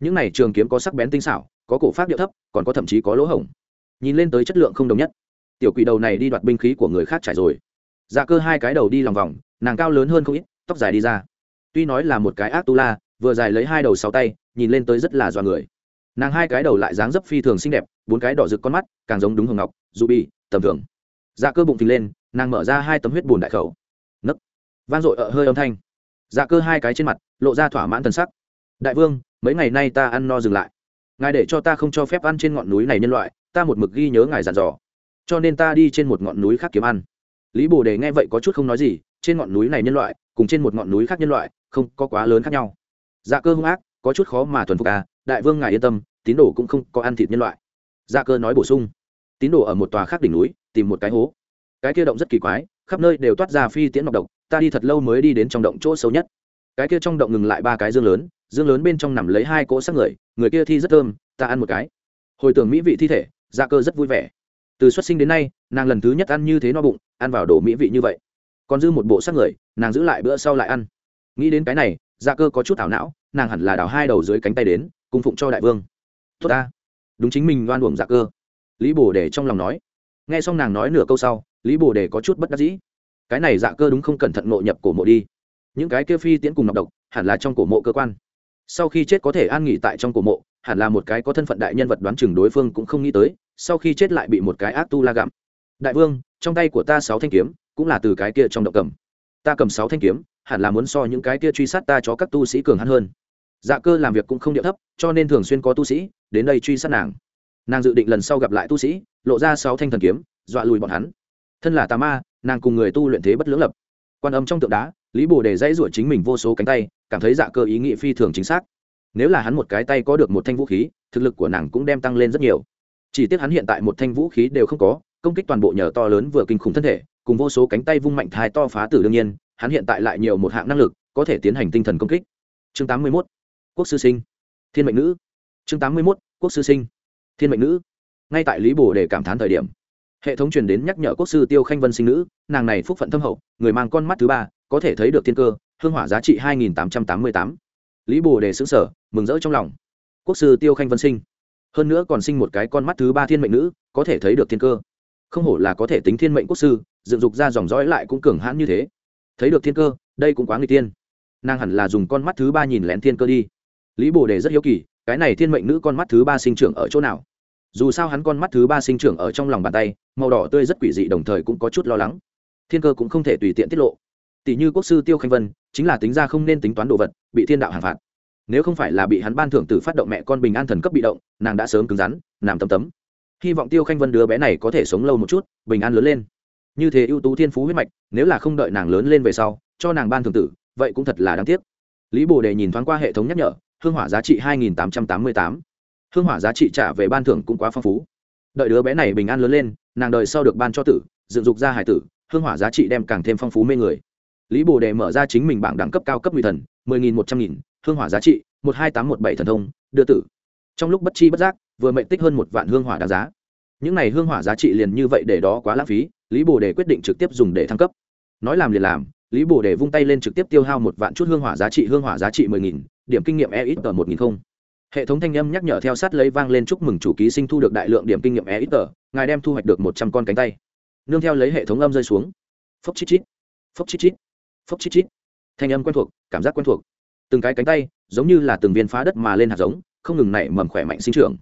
Những này trường kiếm có sắc bén tinh xảo, có cổ pháp điệu thấp, còn có thậm chí có lỗ hổng. Nhìn lên tới chất lượng không đồng nhất. Tiểu quỷ đầu này đi đoạt binh khí của người khác trải rồi. Dạ cơ hai cái đầu đi lòng vòng, nàng cao lớn hơn không ít, tóc dài đi ra. Tuy nói là một cái ác tu la vừa dài lấy hai đầu sáu tay, nhìn lên tới rất là dọa người nàng hai cái đầu lại dáng dấp phi thường xinh đẹp, bốn cái đỏ rực con mắt, càng giống đúng hồng ngọc, dù bị, tầm thường. Dạ cơ bụng phình lên, nàng mở ra hai tấm huyết bùn đại khẩu. Nấc. Vang dội ở hơi âm thanh. Dạ cơ hai cái trên mặt, lộ ra thỏa mãn thần sắc. Đại vương, mấy ngày nay ta ăn no dừng lại. Ngài để cho ta không cho phép ăn trên ngọn núi này nhân loại, ta một mực ghi nhớ ngài dặn dò. Cho nên ta đi trên một ngọn núi khác kiếm ăn. Lý bồ đề nghe vậy có chút không nói gì, trên ngọn núi này nhân loại, cùng trên một ngọn núi khác nhân loại, không có quá lớn khác nhau. Dạ cơ hung ác, có chút khó mà thuần phục à đại vương ngài yên tâm, tín đồ cũng không có ăn thịt nhân loại. Gia cơ nói bổ sung. Tín đồ ở một tòa khác đỉnh núi, tìm một cái hố. Cái kia động rất kỳ quái, khắp nơi đều toát ra phi tiễn nọc độc, ta đi thật lâu mới đi đến trong động chỗ sâu nhất. Cái kia trong động ngừng lại ba cái dương lớn dương lớn bên trong nằm lấy hai cỗ xác người người kia thi rất thơm, ta ăn một cái. Hồi tưởng mỹ vị thi thể, gia cơ rất vui vẻ. Từ xuất sinh đến nay, nàng lần thứ nhất ăn như thế no bụng, ăn vào đồ mỹ vị như vậy. Còn dư một bộ xác người, nàng giữ lại bữa sau lại ăn. Nghĩ đến cái này, gia cơ có chút ảo não, nàng hẳn là đào hai đầu dưới cánh tay đến cung phụng cho đại vương. Tốt ta. Đúng chính mình đoan uổng dạ cơ. Lý bồ đề trong lòng nói. Nghe xong nàng nói nửa câu sau, lý bồ đề có chút bất đắc dĩ. Cái này dạ cơ đúng không cẩn thận nội nhập cổ mộ đi. Những cái kia phi tiễn cùng nọc độc, hẳn là trong cổ mộ cơ quan. Sau khi chết có thể an nghỉ tại trong cổ mộ, hẳn là một cái có thân phận đại nhân vật đoán chừng đối phương cũng không nghĩ tới, sau khi chết lại bị một cái ác tu la gặm. Đại vương, trong tay của ta sáu thanh kiếm, cũng là từ cái kia trong động cầm. Ta cầm sáu thanh kiếm, hẳn là muốn so những cái kia truy sát ta cho các tu sĩ cường hắn hơn dạ cơ làm việc cũng không địa thấp, cho nên thường xuyên có tu sĩ, đến đây truy sát nàng. Nàng dự định lần sau gặp lại tu sĩ, lộ ra sáu thanh thần kiếm, dọa lùi bọn hắn. Thân là tà ma, nàng cùng người tu luyện thế bất lưỡng lập. Quan âm trong tượng đá, lý bồ đề dãy rủa chính mình vô số cánh tay, cảm thấy dạ cơ ý nghị phi thường chính xác. Nếu là hắn một cái tay có được một thanh vũ khí, thực lực của nàng cũng đem tăng lên rất nhiều. Chỉ tiếc hắn hiện tại một thanh vũ khí đều không có, công kích toàn bộ nhờ to lớn vừa kinh khủng thân thể, cùng vô số cánh tay vung mạnh thai to phá tử đương nhiên, hắn hiện tại lại nhiều một hạng năng lực, có thể tiến hành tinh thần công kích. Chương 81 quốc sư sinh. Thiên mệnh nữ. Chương 81. quốc sư sinh. Thiên mệnh nữ. Ngay tại lý bồ để cảm thán thời điểm, hệ thống truyền đến nhắc nhở quốc sư tiêu khanh vân sinh nữ, nàng này phúc phận thâm hậu, người mang con mắt thứ ba, có thể thấy được thiên cơ, hương hỏa giá trị hai nghìn tám trăm tám mươi tám. Lý bồ đề xứng sở mừng rỡ trong lòng. Quốc sư tiêu khanh vân sinh. Hơn nữa còn sinh một cái con mắt thứ ba thiên mệnh nữ, có thể thấy được thiên cơ. Không hổ là có thể tính thiên mệnh quốc sư, dựng dục ra dòng dõi lại cũng cường hãn như thế. Thấy được thiên cơ, đây cũng quá người tiên nàng hẳn là dùng con mắt thứ ba nhìn lén thiên cơ đi lý bồ đề rất hiếu kỳ, cái này thiên mệnh nữ con mắt thứ ba sinh trưởng ở chỗ nào? Dù sao hắn con mắt thứ ba sinh trưởng ở trong lòng bàn tay, màu đỏ tươi rất quỷ dị đồng thời cũng có chút lo lắng. Thiên cơ cũng không thể tùy tiện tiết lộ. Tỷ như quốc sư tiêu khanh vân, chính là tính ra không nên tính toán đồ vật, bị thiên đạo hàng phạt. Nếu không phải là bị hắn ban thưởng từ phát động mẹ con bình an thần cấp bị động, nàng đã sớm cứng rắn, nằm tấm tấm. Hy vọng tiêu khanh vân đứa bé này có thể sống lâu một chút, bình an lớn lên. Như thế ưu tú thiên phú huyết mạch, nếu là không đợi nàng lớn lên về sau, cho nàng ban thưởng tử, vậy cũng thật là đáng tiếc. Lý bồ đề nhìn thoáng qua hệ thống nhắc nhở hương hỏa giá trị hai nghìn tám trăm tám mươi tám. Hương hỏa giá trị trả về ban thưởng cũng quá phong phú. Đợi đứa bé này bình an lớn lên, nàng đợi sau được ban cho tử, dựng dục ra hải tử, hương hỏa giá trị đem càng thêm phong phú mê người. Lý bồ đề mở ra chính mình bảng đẳng cấp cao cấp nguy thần, mười nghìn một trăm nghìn, hương hỏa giá trị, một hai tám một bảy thần thông, đưa tử. Trong lúc bất chi bất giác, vừa mệnh tích hơn một vạn hương hỏa đáng giá. Những này hương hỏa giá trị liền như vậy để đó quá lãng phí, lý bồ đề quyết định trực tiếp dùng để thăng cấp. Nói làm liền làm, lý bồ đề vung tay lên trực tiếp tiêu hao một vạn chút hương hỏa giá trị, hương hỏa giá trị mười nghìn điểm kinh nghiệm e ít tờ một nghìn không. Hệ thống thanh âm nhắc nhở theo sát lấy vang lên chúc mừng chủ ký sinh thu được đại lượng điểm kinh nghiệm e ít tờ ngài đem thu hoạch được một trăm con cánh tay. Nương theo lấy hệ thống âm rơi xuống. Phốc chít chít. Phốc chít chít. Phốc chít chít. Thanh âm quen thuộc, cảm giác quen thuộc. Từng cái cánh tay, giống như là từng viên phá đất mà lên hạt giống, không ngừng nảy mầm khỏe mạnh sinh trưởng.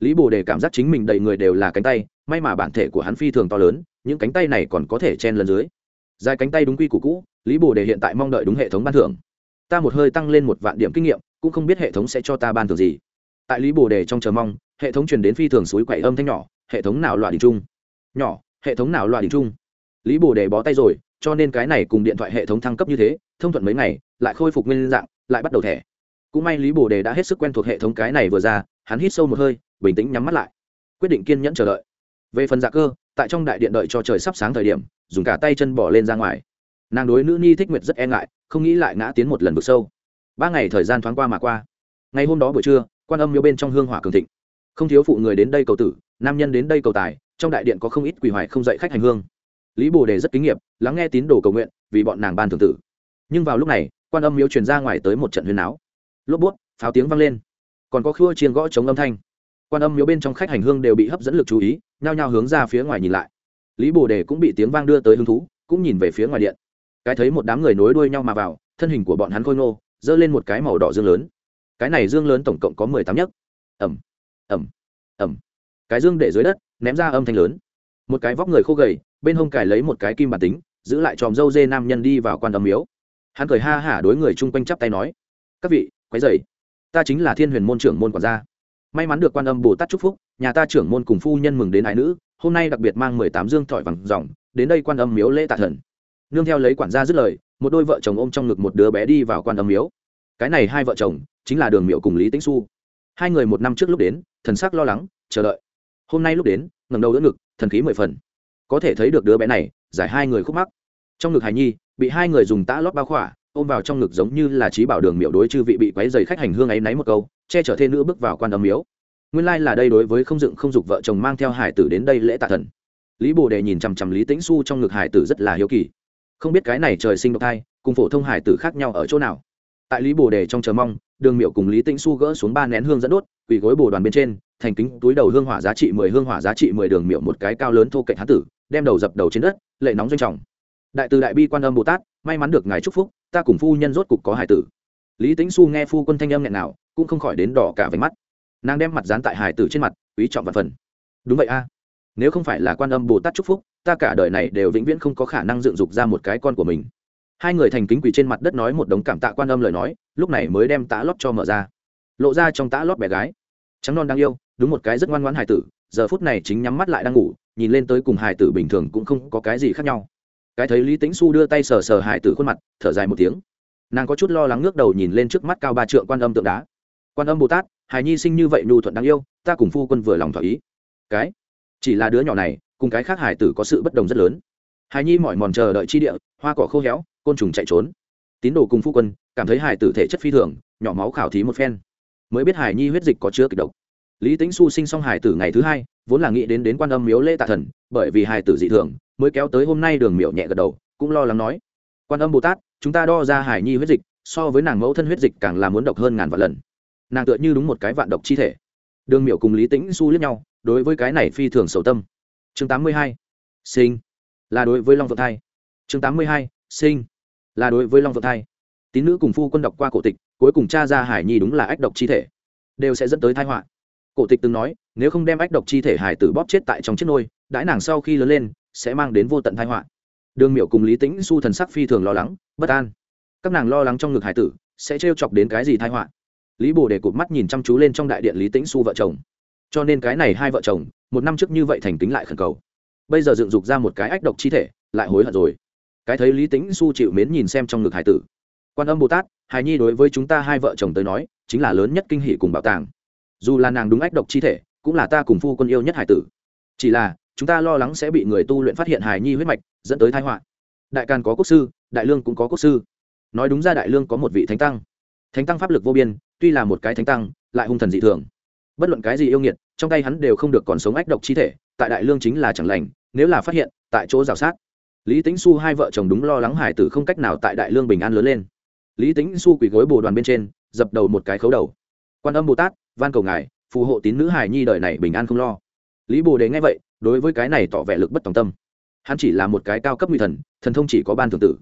Lý bồ đề cảm giác chính mình đầy người đều là cánh tay, may mà bản thể của hắn phi thường to lớn, những cánh tay này còn có thể chen lần dưới. Dài cánh tay đúng quy củ cũ, lý bồ đề hiện tại mong đợi đúng hệ thống ban thưởng ta một hơi tăng lên một vạn điểm kinh nghiệm, cũng không biết hệ thống sẽ cho ta ban thưởng gì. Tại lý bồ đề trong chờ mong, hệ thống truyền đến phi thường suối quậy âm thanh nhỏ, hệ thống nào loại đình trung? Nhỏ, hệ thống nào loại đình trung? Lý bồ đề bó tay rồi, cho nên cái này cùng điện thoại hệ thống thăng cấp như thế, thông thuận mấy ngày, lại khôi phục nguyên dạng, lại bắt đầu thẻ. Cũng may lý bồ đề đã hết sức quen thuộc hệ thống cái này vừa ra, hắn hít sâu một hơi, bình tĩnh nhắm mắt lại. Quyết định kiên nhẫn chờ đợi. Về phần dạ cơ, tại trong đại điện đợi cho trời sắp sáng thời điểm, dùng cả tay chân bỏ lên ra ngoài nàng đối nữ ni thích nguyệt rất e ngại, không nghĩ lại ngã tiến một lần vực sâu. Ba ngày thời gian thoáng qua mà qua. Ngày hôm đó buổi trưa, quan âm miếu bên trong hương hỏa cường thịnh. Không thiếu phụ người đến đây cầu tử, nam nhân đến đây cầu tài, trong đại điện có không ít quỳ hoài không dạy khách hành hương. Lý bồ đề rất kinh nghiệm lắng nghe tín đồ cầu nguyện, vì bọn nàng ban thường tử. Nhưng vào lúc này, quan âm miếu truyền ra ngoài tới một trận huyền áo lốp bút, pháo tiếng vang lên. Còn có khua chiên gõ chống âm thanh. Quan âm miếu bên trong khách hành hương đều bị hấp dẫn lực chú ý, nhao nhao hướng ra phía ngoài nhìn lại. Lý bồ đề cũng bị tiếng vang đưa tới hứng thú, cũng nhìn về phía ngoài điện cái thấy một đám người nối đuôi nhau mà vào, thân hình của bọn hắn khôi ngô, giơ lên một cái màu đỏ dương lớn. Cái này dương lớn tổng cộng có mười tám nhấc. Ẩm ẩm ẩm cái dương để dưới đất, ném ra âm thanh lớn. Một cái vóc người khô gầy, bên hông cài lấy một cái kim bản tính, giữ lại tròm dâu dê nam nhân đi vào quan âm miếu. Hắn cười ha hả đối người chung quanh chắp tay nói, các vị quái dày ta chính là thiên huyền môn trưởng môn quản gia. May mắn được quan âm bồ tát chúc phúc, nhà ta trưởng môn cùng phu nhân mừng đến ái nữ. Hôm nay đặc biệt mang mười tám dương thỏi vàng dòng đến đây quan âm miếu lễ tạ thần nương theo lấy quản gia dứt lời, một đôi vợ chồng ôm trong ngực một đứa bé đi vào quan âm miếu. Cái này hai vợ chồng chính là đường miệu cùng lý tĩnh xu. Hai người một năm trước lúc đến, thần sắc lo lắng, chờ đợi. Hôm nay lúc đến ngầm đầu đỡ ngực, thần khí mười phần. Có thể thấy được đứa bé này, giải hai người khúc mắc. Trong ngực hài nhi, bị hai người dùng tã lót bao khỏa, ôm vào trong ngực giống như là trí bảo đường miệu đối chư vị bị quấy dày khách hành hương ấy náy một câu, che chở thêm nữa bước vào quan âm miếu. Nguyên lai là đây đối với không dựng không dục vợ chồng mang theo hải tử đến đây lễ tạ thần. Lý bồ đề nhìn chằm chằm lý tĩnh su trong ngực hải tử rất là hiếu kỳ không biết cái này trời sinh độc thai, cùng phổ thông hải tử khác nhau ở chỗ nào. Tại lý bồ đề trong chờ mong, đường miệu cùng lý tĩnh su gỡ xuống ba nén hương dẫn đốt, quỳ gối bồ đoàn bên trên, thành kính, túi đầu hương hỏa giá trị mười, hương hỏa giá trị mười đường miệu một cái cao lớn thô cạnh hán tử, đem đầu dập đầu trên đất, lệ nóng doanh trọng. Đại từ đại bi quan âm bồ tát, may mắn được ngài chúc phúc, ta cùng phu nhân rốt cục có hải tử. Lý tĩnh su nghe phu quân thanh âm nghẹn nào, cũng không khỏi đến đỏ cả váy mắt. Nàng đem mặt dán tại hải tử trên mặt, quý trọng và phần. Đúng vậy a. Nếu không phải là quan âm bồ tát chúc phúc ta cả đời này đều vĩnh viễn không có khả năng dựng dục ra một cái con của mình. Hai người thành kính quỳ trên mặt đất nói một đống cảm tạ quan âm lời nói, lúc này mới đem tã lót cho mở ra. Lộ ra trong tã lót bé gái. Trắng non đang yêu, đúng một cái rất ngoan ngoãn hài tử, giờ phút này chính nhắm mắt lại đang ngủ, nhìn lên tới cùng hài tử bình thường cũng không có cái gì khác nhau. Cái thấy lý tĩnh su đưa tay sờ sờ hài tử khuôn mặt, thở dài một tiếng. Nàng có chút lo lắng ngước đầu nhìn lên trước mắt cao ba trượng quan âm tượng đá. Quan âm bồ tát, hài nhi sinh như vậy nhu thuận đáng yêu, ta cùng phu quân vừa lòng thỏa ý. Cái, chỉ là đứa nhỏ này cùng cái khác hải tử có sự bất đồng rất lớn. Hài nhi mỏi mòn chờ đợi chi địa, hoa cỏ khô héo, côn trùng chạy trốn. Tín đồ cùng phu quân, cảm thấy hải tử thể chất phi thường, nhỏ máu khảo thí một phen. Mới biết hải nhi huyết dịch có chứa kịch độc. Lý tính su sinh xong hải tử ngày thứ hai, vốn là nghĩ đến đến quan âm miếu lễ tạ thần, bởi vì hải tử dị thường, mới kéo tới hôm nay đường miểu nhẹ gật đầu, cũng lo lắng nói, quan âm bồ tát, chúng ta đo ra hải nhi huyết dịch, so với nàng mẫu thân huyết dịch càng là muốn độc hơn ngàn vạn lần. Nàng tựa như đúng một cái vạn độc chi thể. Đường miểu cùng lý tĩnh su liếc nhau, đối với cái này phi thường sầu tâm chương tám mươi hai, sinh. Là đối với long vượng thai. Chương tám mươi hai, sinh. Là đối với long vượng thai. Tín nữ cùng phu quân đọc qua cổ tịch, cuối cùng cha ra hải nhi đúng là ách độc chi thể. Đều sẽ dẫn tới thai họa. Cổ tịch từng nói, nếu không đem ách độc chi thể hải tử bóp chết tại trong chiếc nôi, đãi nàng sau khi lớn lên, sẽ mang đến vô tận thai họa. Đường miểu cùng lý tĩnh su thần sắc phi thường lo lắng, bất an. Các nàng lo lắng trong ngực hải tử, sẽ trêu chọc đến cái gì thai họa? Lý bồ để cụt mắt nhìn chăm chú lên trong đại điện lý tĩnh su vợ chồng. Cho nên cái này hai vợ chồng một năm trước như vậy thành kính lại khẩn cầu. Bây giờ dựng dục ra một cái ách độc chi thể, lại hối hận rồi. Cái thấy lý tĩnh su chịu mến nhìn xem trong ngực hải tử. Quan âm bồ tát, hài nhi đối với chúng ta hai vợ chồng tới nói, chính là lớn nhất kinh hỷ cùng bảo tàng. Dù là nàng đúng ách độc chi thể, cũng là ta cùng phu quân yêu nhất hải tử. Chỉ là, chúng ta lo lắng sẽ bị người tu luyện phát hiện hài nhi huyết mạch, dẫn tới thái họa. Đại càn có quốc sư, đại lương cũng có quốc sư. Nói đúng ra đại lương có một vị thánh tăng. Thánh tăng pháp lực vô biên, tuy là một cái thánh tăng, lại hung thần dị thường. Bất luận cái gì yêu nghiệt trong tay hắn đều không được còn sống ách độc chi thể, tại đại lương chính là chẳng lành, nếu là phát hiện, tại chỗ rào sát. Lý tính su hai vợ chồng đúng lo lắng hải tử không cách nào tại đại lương bình an lớn lên. Lý tính su quỳ gối bồ đoàn bên trên, dập đầu một cái khấu đầu. Quan âm bồ tát, van cầu ngài, phù hộ tín nữ hải nhi đời này bình an không lo. Lý bồ đề nghe vậy, đối với cái này tỏ vẻ lực bất tòng tâm. Hắn chỉ là một cái cao cấp nguy thần thần thông chỉ có ban thường tử.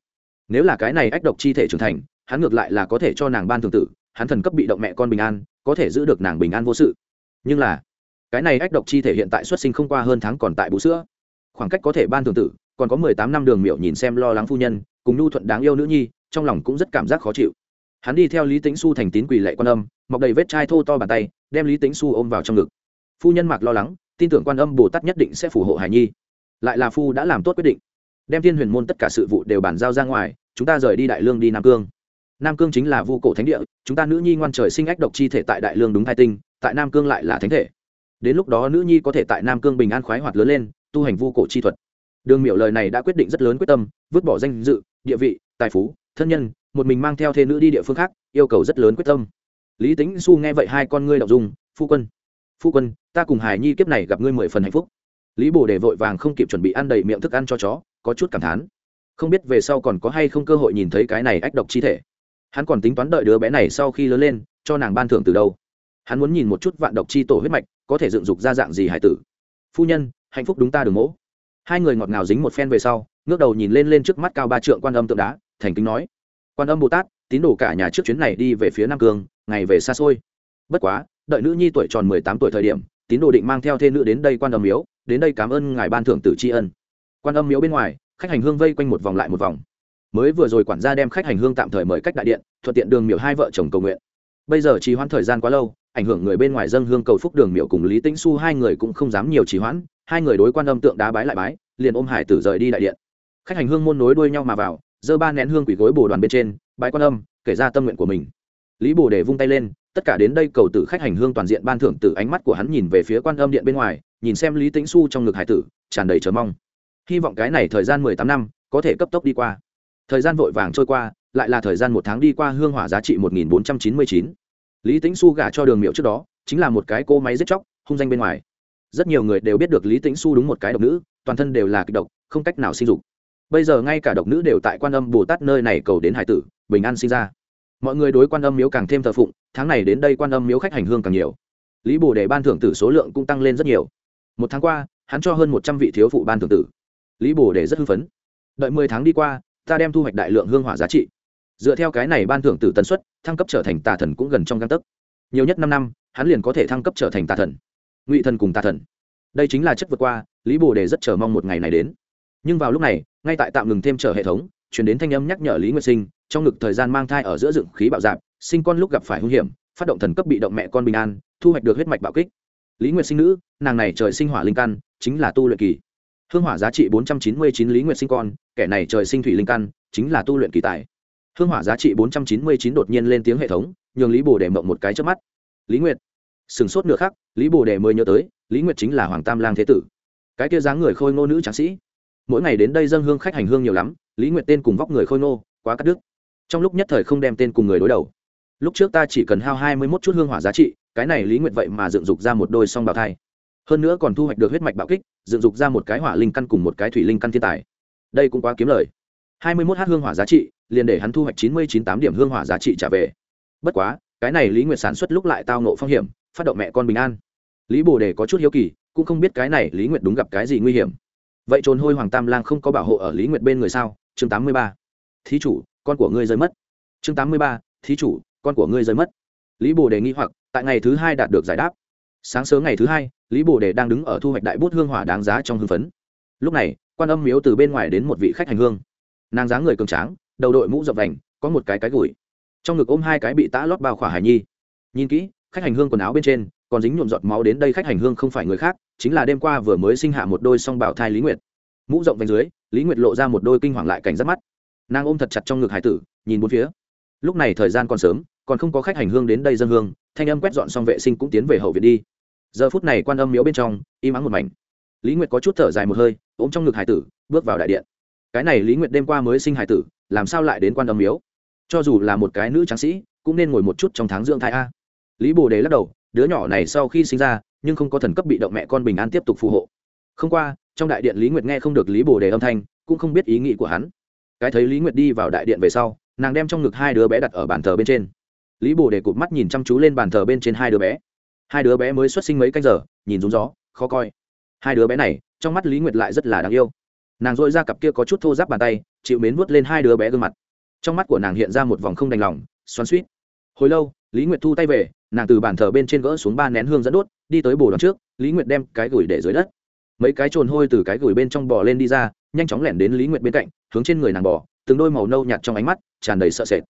Nếu là cái này ách độc chi thể trưởng thành, hắn ngược lại là có thể cho nàng ban thường tử, hắn thần cấp bị động mẹ con bình an, có thể giữ được nàng bình an vô sự. Nhưng là cái này ách độc chi thể hiện tại xuất sinh không qua hơn tháng còn tại bú sữa. Khoảng cách có thể ban thường tử, còn có mười tám năm đường miệu nhìn xem lo lắng phu nhân, cùng nhu thuận đáng yêu nữ nhi, trong lòng cũng rất cảm giác khó chịu. Hắn đi theo lý tính su thành tín quỳ lệ quan âm, mọc đầy vết chai thô to bàn tay, đem lý tính su ôm vào trong ngực. Phu nhân mạc lo lắng, tin tưởng quan âm bồ tát nhất định sẽ phù hộ hải nhi. Lại là phu đã làm tốt quyết định, đem thiên huyền môn tất cả sự vụ đều bàn giao ra ngoài, chúng ta rời đi đại lương đi nam cương. Nam cương chính là vu cổ thánh địa, chúng ta nữ nhi ngoan trời sinh ách độc chi thể tại đại lương đúng hai tinh, tại nam cương lại là thánh thể đến lúc đó nữ nhi có thể tại nam cương bình an khoái hoạt lớn lên, tu hành vu cổ chi thuật. Đường miểu lời này đã quyết định rất lớn quyết tâm, vứt bỏ danh dự, địa vị, tài phú, thân nhân, một mình mang theo thê nữ đi địa phương khác, yêu cầu rất lớn quyết tâm. Lý tính su nghe vậy hai con ngươi đọc dung, phu quân phu quân, ta cùng hải nhi kiếp này gặp ngươi mười phần hạnh phúc. Lý bồ đề vội vàng không kịp chuẩn bị ăn đầy miệng thức ăn cho chó, có chút cảm thán. Không biết về sau còn có hay không cơ hội nhìn thấy cái này ách độc chi thể. Hắn còn tính toán đợi đứa bé này sau khi lớn lên, cho nàng ban thưởng từ đâu. Hắn muốn nhìn một chút vạn độc chi tổ huyết mạch có thể dựng dục ra dạng gì hải tử? Phu nhân hạnh phúc đúng ta đường mỗ. Hai người ngọt ngào dính một phen về sau ngước đầu nhìn lên lên trước mắt cao ba trượng quan âm tượng đá thành kính nói quan âm bồ tát tín đồ cả nhà trước chuyến này đi về phía nam cường, ngày về xa xôi. Bất quá đợi nữ nhi tuổi tròn mười tám tuổi thời điểm tín đồ định mang theo thê nữ đến đây quan âm miếu đến đây cảm ơn ngài ban thưởng tử tri ân. Quan âm miếu bên ngoài khách hành hương vây quanh một vòng lại một vòng. Mới vừa rồi quản gia đem khách hành hương tạm thời mời cách đại điện thuận tiện đường miểu hai vợ chồng cầu nguyện. Bây giờ trì hoãn thời gian quá lâu ảnh hưởng người bên ngoài dân hương cầu phúc đường miệu cùng lý tĩnh su hai người cũng không dám nhiều trì hoãn, hai người đối quan âm tượng đá bái lại bái, liền ôm hải tử rời đi đại điện. Khách hành hương môn nối đuôi nhau mà vào, giơ ba nén hương quỷ gối bồ đoàn bên trên, bái quan âm, kể ra tâm nguyện của mình. Lý bồ để vung tay lên, tất cả đến đây cầu tử khách hành hương toàn diện ban thưởng từ ánh mắt của hắn nhìn về phía quan âm điện bên ngoài, nhìn xem lý tĩnh su trong ngực hải tử, tràn đầy chờ mong. Hy vọng cái này thời gian mười tám năm, có thể cấp tốc đi qua. Thời gian vội vàng trôi qua, lại là thời gian một tháng đi qua, hương hỏa giá trị một nghìn bốn trăm chín mươi chín lý tĩnh su gả cho đường miệu trước đó, chính là một cái cô máy giết chóc, hung danh bên ngoài. Rất nhiều người đều biết được lý tĩnh su đúng một cái độc nữ, toàn thân đều là kịch độc, không cách nào sinh dục. Bây giờ ngay cả độc nữ đều tại quan âm bồ tát nơi này cầu đến hải tử, bình an sinh ra. Mọi người đối quan âm miếu càng thêm thờ phụng, tháng này đến đây quan âm miếu khách hành hương càng nhiều. Lý bồ để ban thưởng tử số lượng cũng tăng lên rất nhiều. Một tháng qua, hắn cho hơn một trăm vị thiếu phụ ban thưởng tử. Lý bồ để rất hưng phấn. Đợi mười tháng đi qua, ta đem thu hoạch đại lượng hương hỏa giá trị dựa theo cái này ban thưởng tử tần suất, thăng cấp trở thành tà thần cũng gần trong găng tấc. Nhiều nhất năm năm, hắn liền có thể thăng cấp trở thành tà thần. Ngụy thần cùng tà thần. Đây chính là chất vượt qua, lý bồ đề rất chờ mong một ngày này đến. Nhưng vào lúc này, ngay tại tạm ngừng thêm trở hệ thống chuyển đến thanh âm nhắc nhở lý nguyệt sinh, trong ngực thời gian mang thai ở giữa dựng khí bạo dạp, sinh con lúc gặp phải hung hiểm, phát động thần cấp bị động mẹ con bình an, thu hoạch được huyết mạch bạo kích. Lý nguyệt sinh nữ, nàng này trời sinh hỏa linh căn, chính là tu luyện kỳ. Hương hỏa giá trị bốn trăm chín mươi chín lý nguyệt sinh con, kẻ này trời sinh thủy linh căn, chính là tu luyện kỳ tài hương hỏa giá trị bốn trăm chín mươi chín đột nhiên lên tiếng hệ thống, nhường lý bồ đề mộng một cái trước mắt. Lý nguyệt sửng sốt nửa khắc, lý bồ đề mới nhớ tới, lý nguyệt chính là hoàng tam lang thế tử. Cái kia dáng người khôi ngô nữ tráng sĩ. Mỗi ngày đến đây dân hương khách hành hương nhiều lắm, lý nguyệt tên cùng vóc người khôi ngô, quá cắt đứt. Trong lúc nhất thời không đem tên cùng người đối đầu. Lúc trước ta chỉ cần hao hai mươi mốt chút hương hỏa giá trị, cái này lý nguyệt vậy mà dựng dục ra một đôi song bào thai. Hơn nữa còn thu hoạch được huyết mạch bạo kích, dựng dục ra một cái hỏa linh căn cùng một cái thủy linh căn thiên tài. Đây cũng quá kiếm lời hai mươi mốt h hương hỏa giá trị, liền để hắn thu hoạch chín mươi chín tám điểm hương hỏa giá trị trả về. Bất quá, cái này lý nguyệt sản xuất lúc lại tao nộ phong hiểm, phát động mẹ con bình an. Lý bồ đề có chút hiếu kỳ, cũng không biết cái này lý nguyệt đúng gặp cái gì nguy hiểm. Vậy trồn hôi hoàng tam lang không có bảo hộ ở lý nguyệt bên người sao? Chương tám mươi ba. Thí chủ, con của ngươi rơi mất. Chương tám mươi ba. Thí chủ, con của ngươi rơi mất. Lý bồ đề nghi hoặc, tại ngày thứ hai đạt được giải đáp. Sáng sớm ngày thứ hai, lý bồ đề đang đứng ở thu hoạch đại bút hương hỏa đáng giá trong hưng phấn. Lúc này, quan âm miếu từ bên ngoài đến một vị khách hành hương nàng dáng người cường tráng, đầu đội mũ rộng vành, có một cái cái gùi. Trong ngực ôm hai cái bị tã lót bao khỏa hải nhi. Nhìn kỹ, khách hành hương quần áo bên trên, còn dính nhuộm giọt máu đến đây khách hành hương không phải người khác, chính là đêm qua vừa mới sinh hạ một đôi song bảo thai lý nguyệt. Mũ rộng vành dưới, lý nguyệt lộ ra một đôi kinh hoàng lại cảnh rất mắt. Nàng ôm thật chặt trong ngực hải tử, nhìn bốn phía. Lúc này thời gian còn sớm, còn không có khách hành hương đến đây dân hương, thanh âm quét dọn xong vệ sinh cũng tiến về hậu viện đi. Giờ phút này quan âm miếu bên trong, im ắng một mảnh. Lý nguyệt có chút thở dài một hơi, ôm trong ngực hải tử, bước vào đại điện cái này lý nguyệt đêm qua mới sinh hải tử, làm sao lại đến quan âm miếu? Cho dù là một cái nữ tráng sĩ, cũng nên ngồi một chút trong tháng dưỡng thai a. Lý bồ đề lắc đầu, đứa nhỏ này sau khi sinh ra, nhưng không có thần cấp bị động mẹ con bình an tiếp tục phù hộ. Không qua, trong đại điện lý nguyệt nghe không được lý bồ đề âm thanh, cũng không biết ý nghĩ của hắn. Cái thấy lý nguyệt đi vào đại điện về sau, nàng đem trong ngực hai đứa bé đặt ở bàn thờ bên trên. Lý bồ đề cụp mắt nhìn chăm chú lên bàn thờ bên trên hai đứa bé. Hai đứa bé mới xuất sinh mấy canh giờ, nhìn rúng gió, khó coi. Hai đứa bé này, trong mắt lý nguyệt lại rất là đáng yêu nàng dội ra cặp kia có chút thô giáp bàn tay, chịu mến vuốt lên hai đứa bé gương mặt. Trong mắt của nàng hiện ra một vòng không đành lòng, xoắn suýt hồi lâu, lý nguyệt thu tay về, nàng từ bàn thờ bên trên gỡ xuống ba nén hương dẫn đốt, đi tới bồ đón trước, lý nguyệt đem cái gửi để dưới đất. Mấy cái trồn hôi từ cái gửi bên trong bò lên đi ra, nhanh chóng lẻn đến lý nguyệt bên cạnh, hướng trên người nàng bò, từng đôi màu nâu nhạt trong ánh mắt, tràn đầy sợ sệt.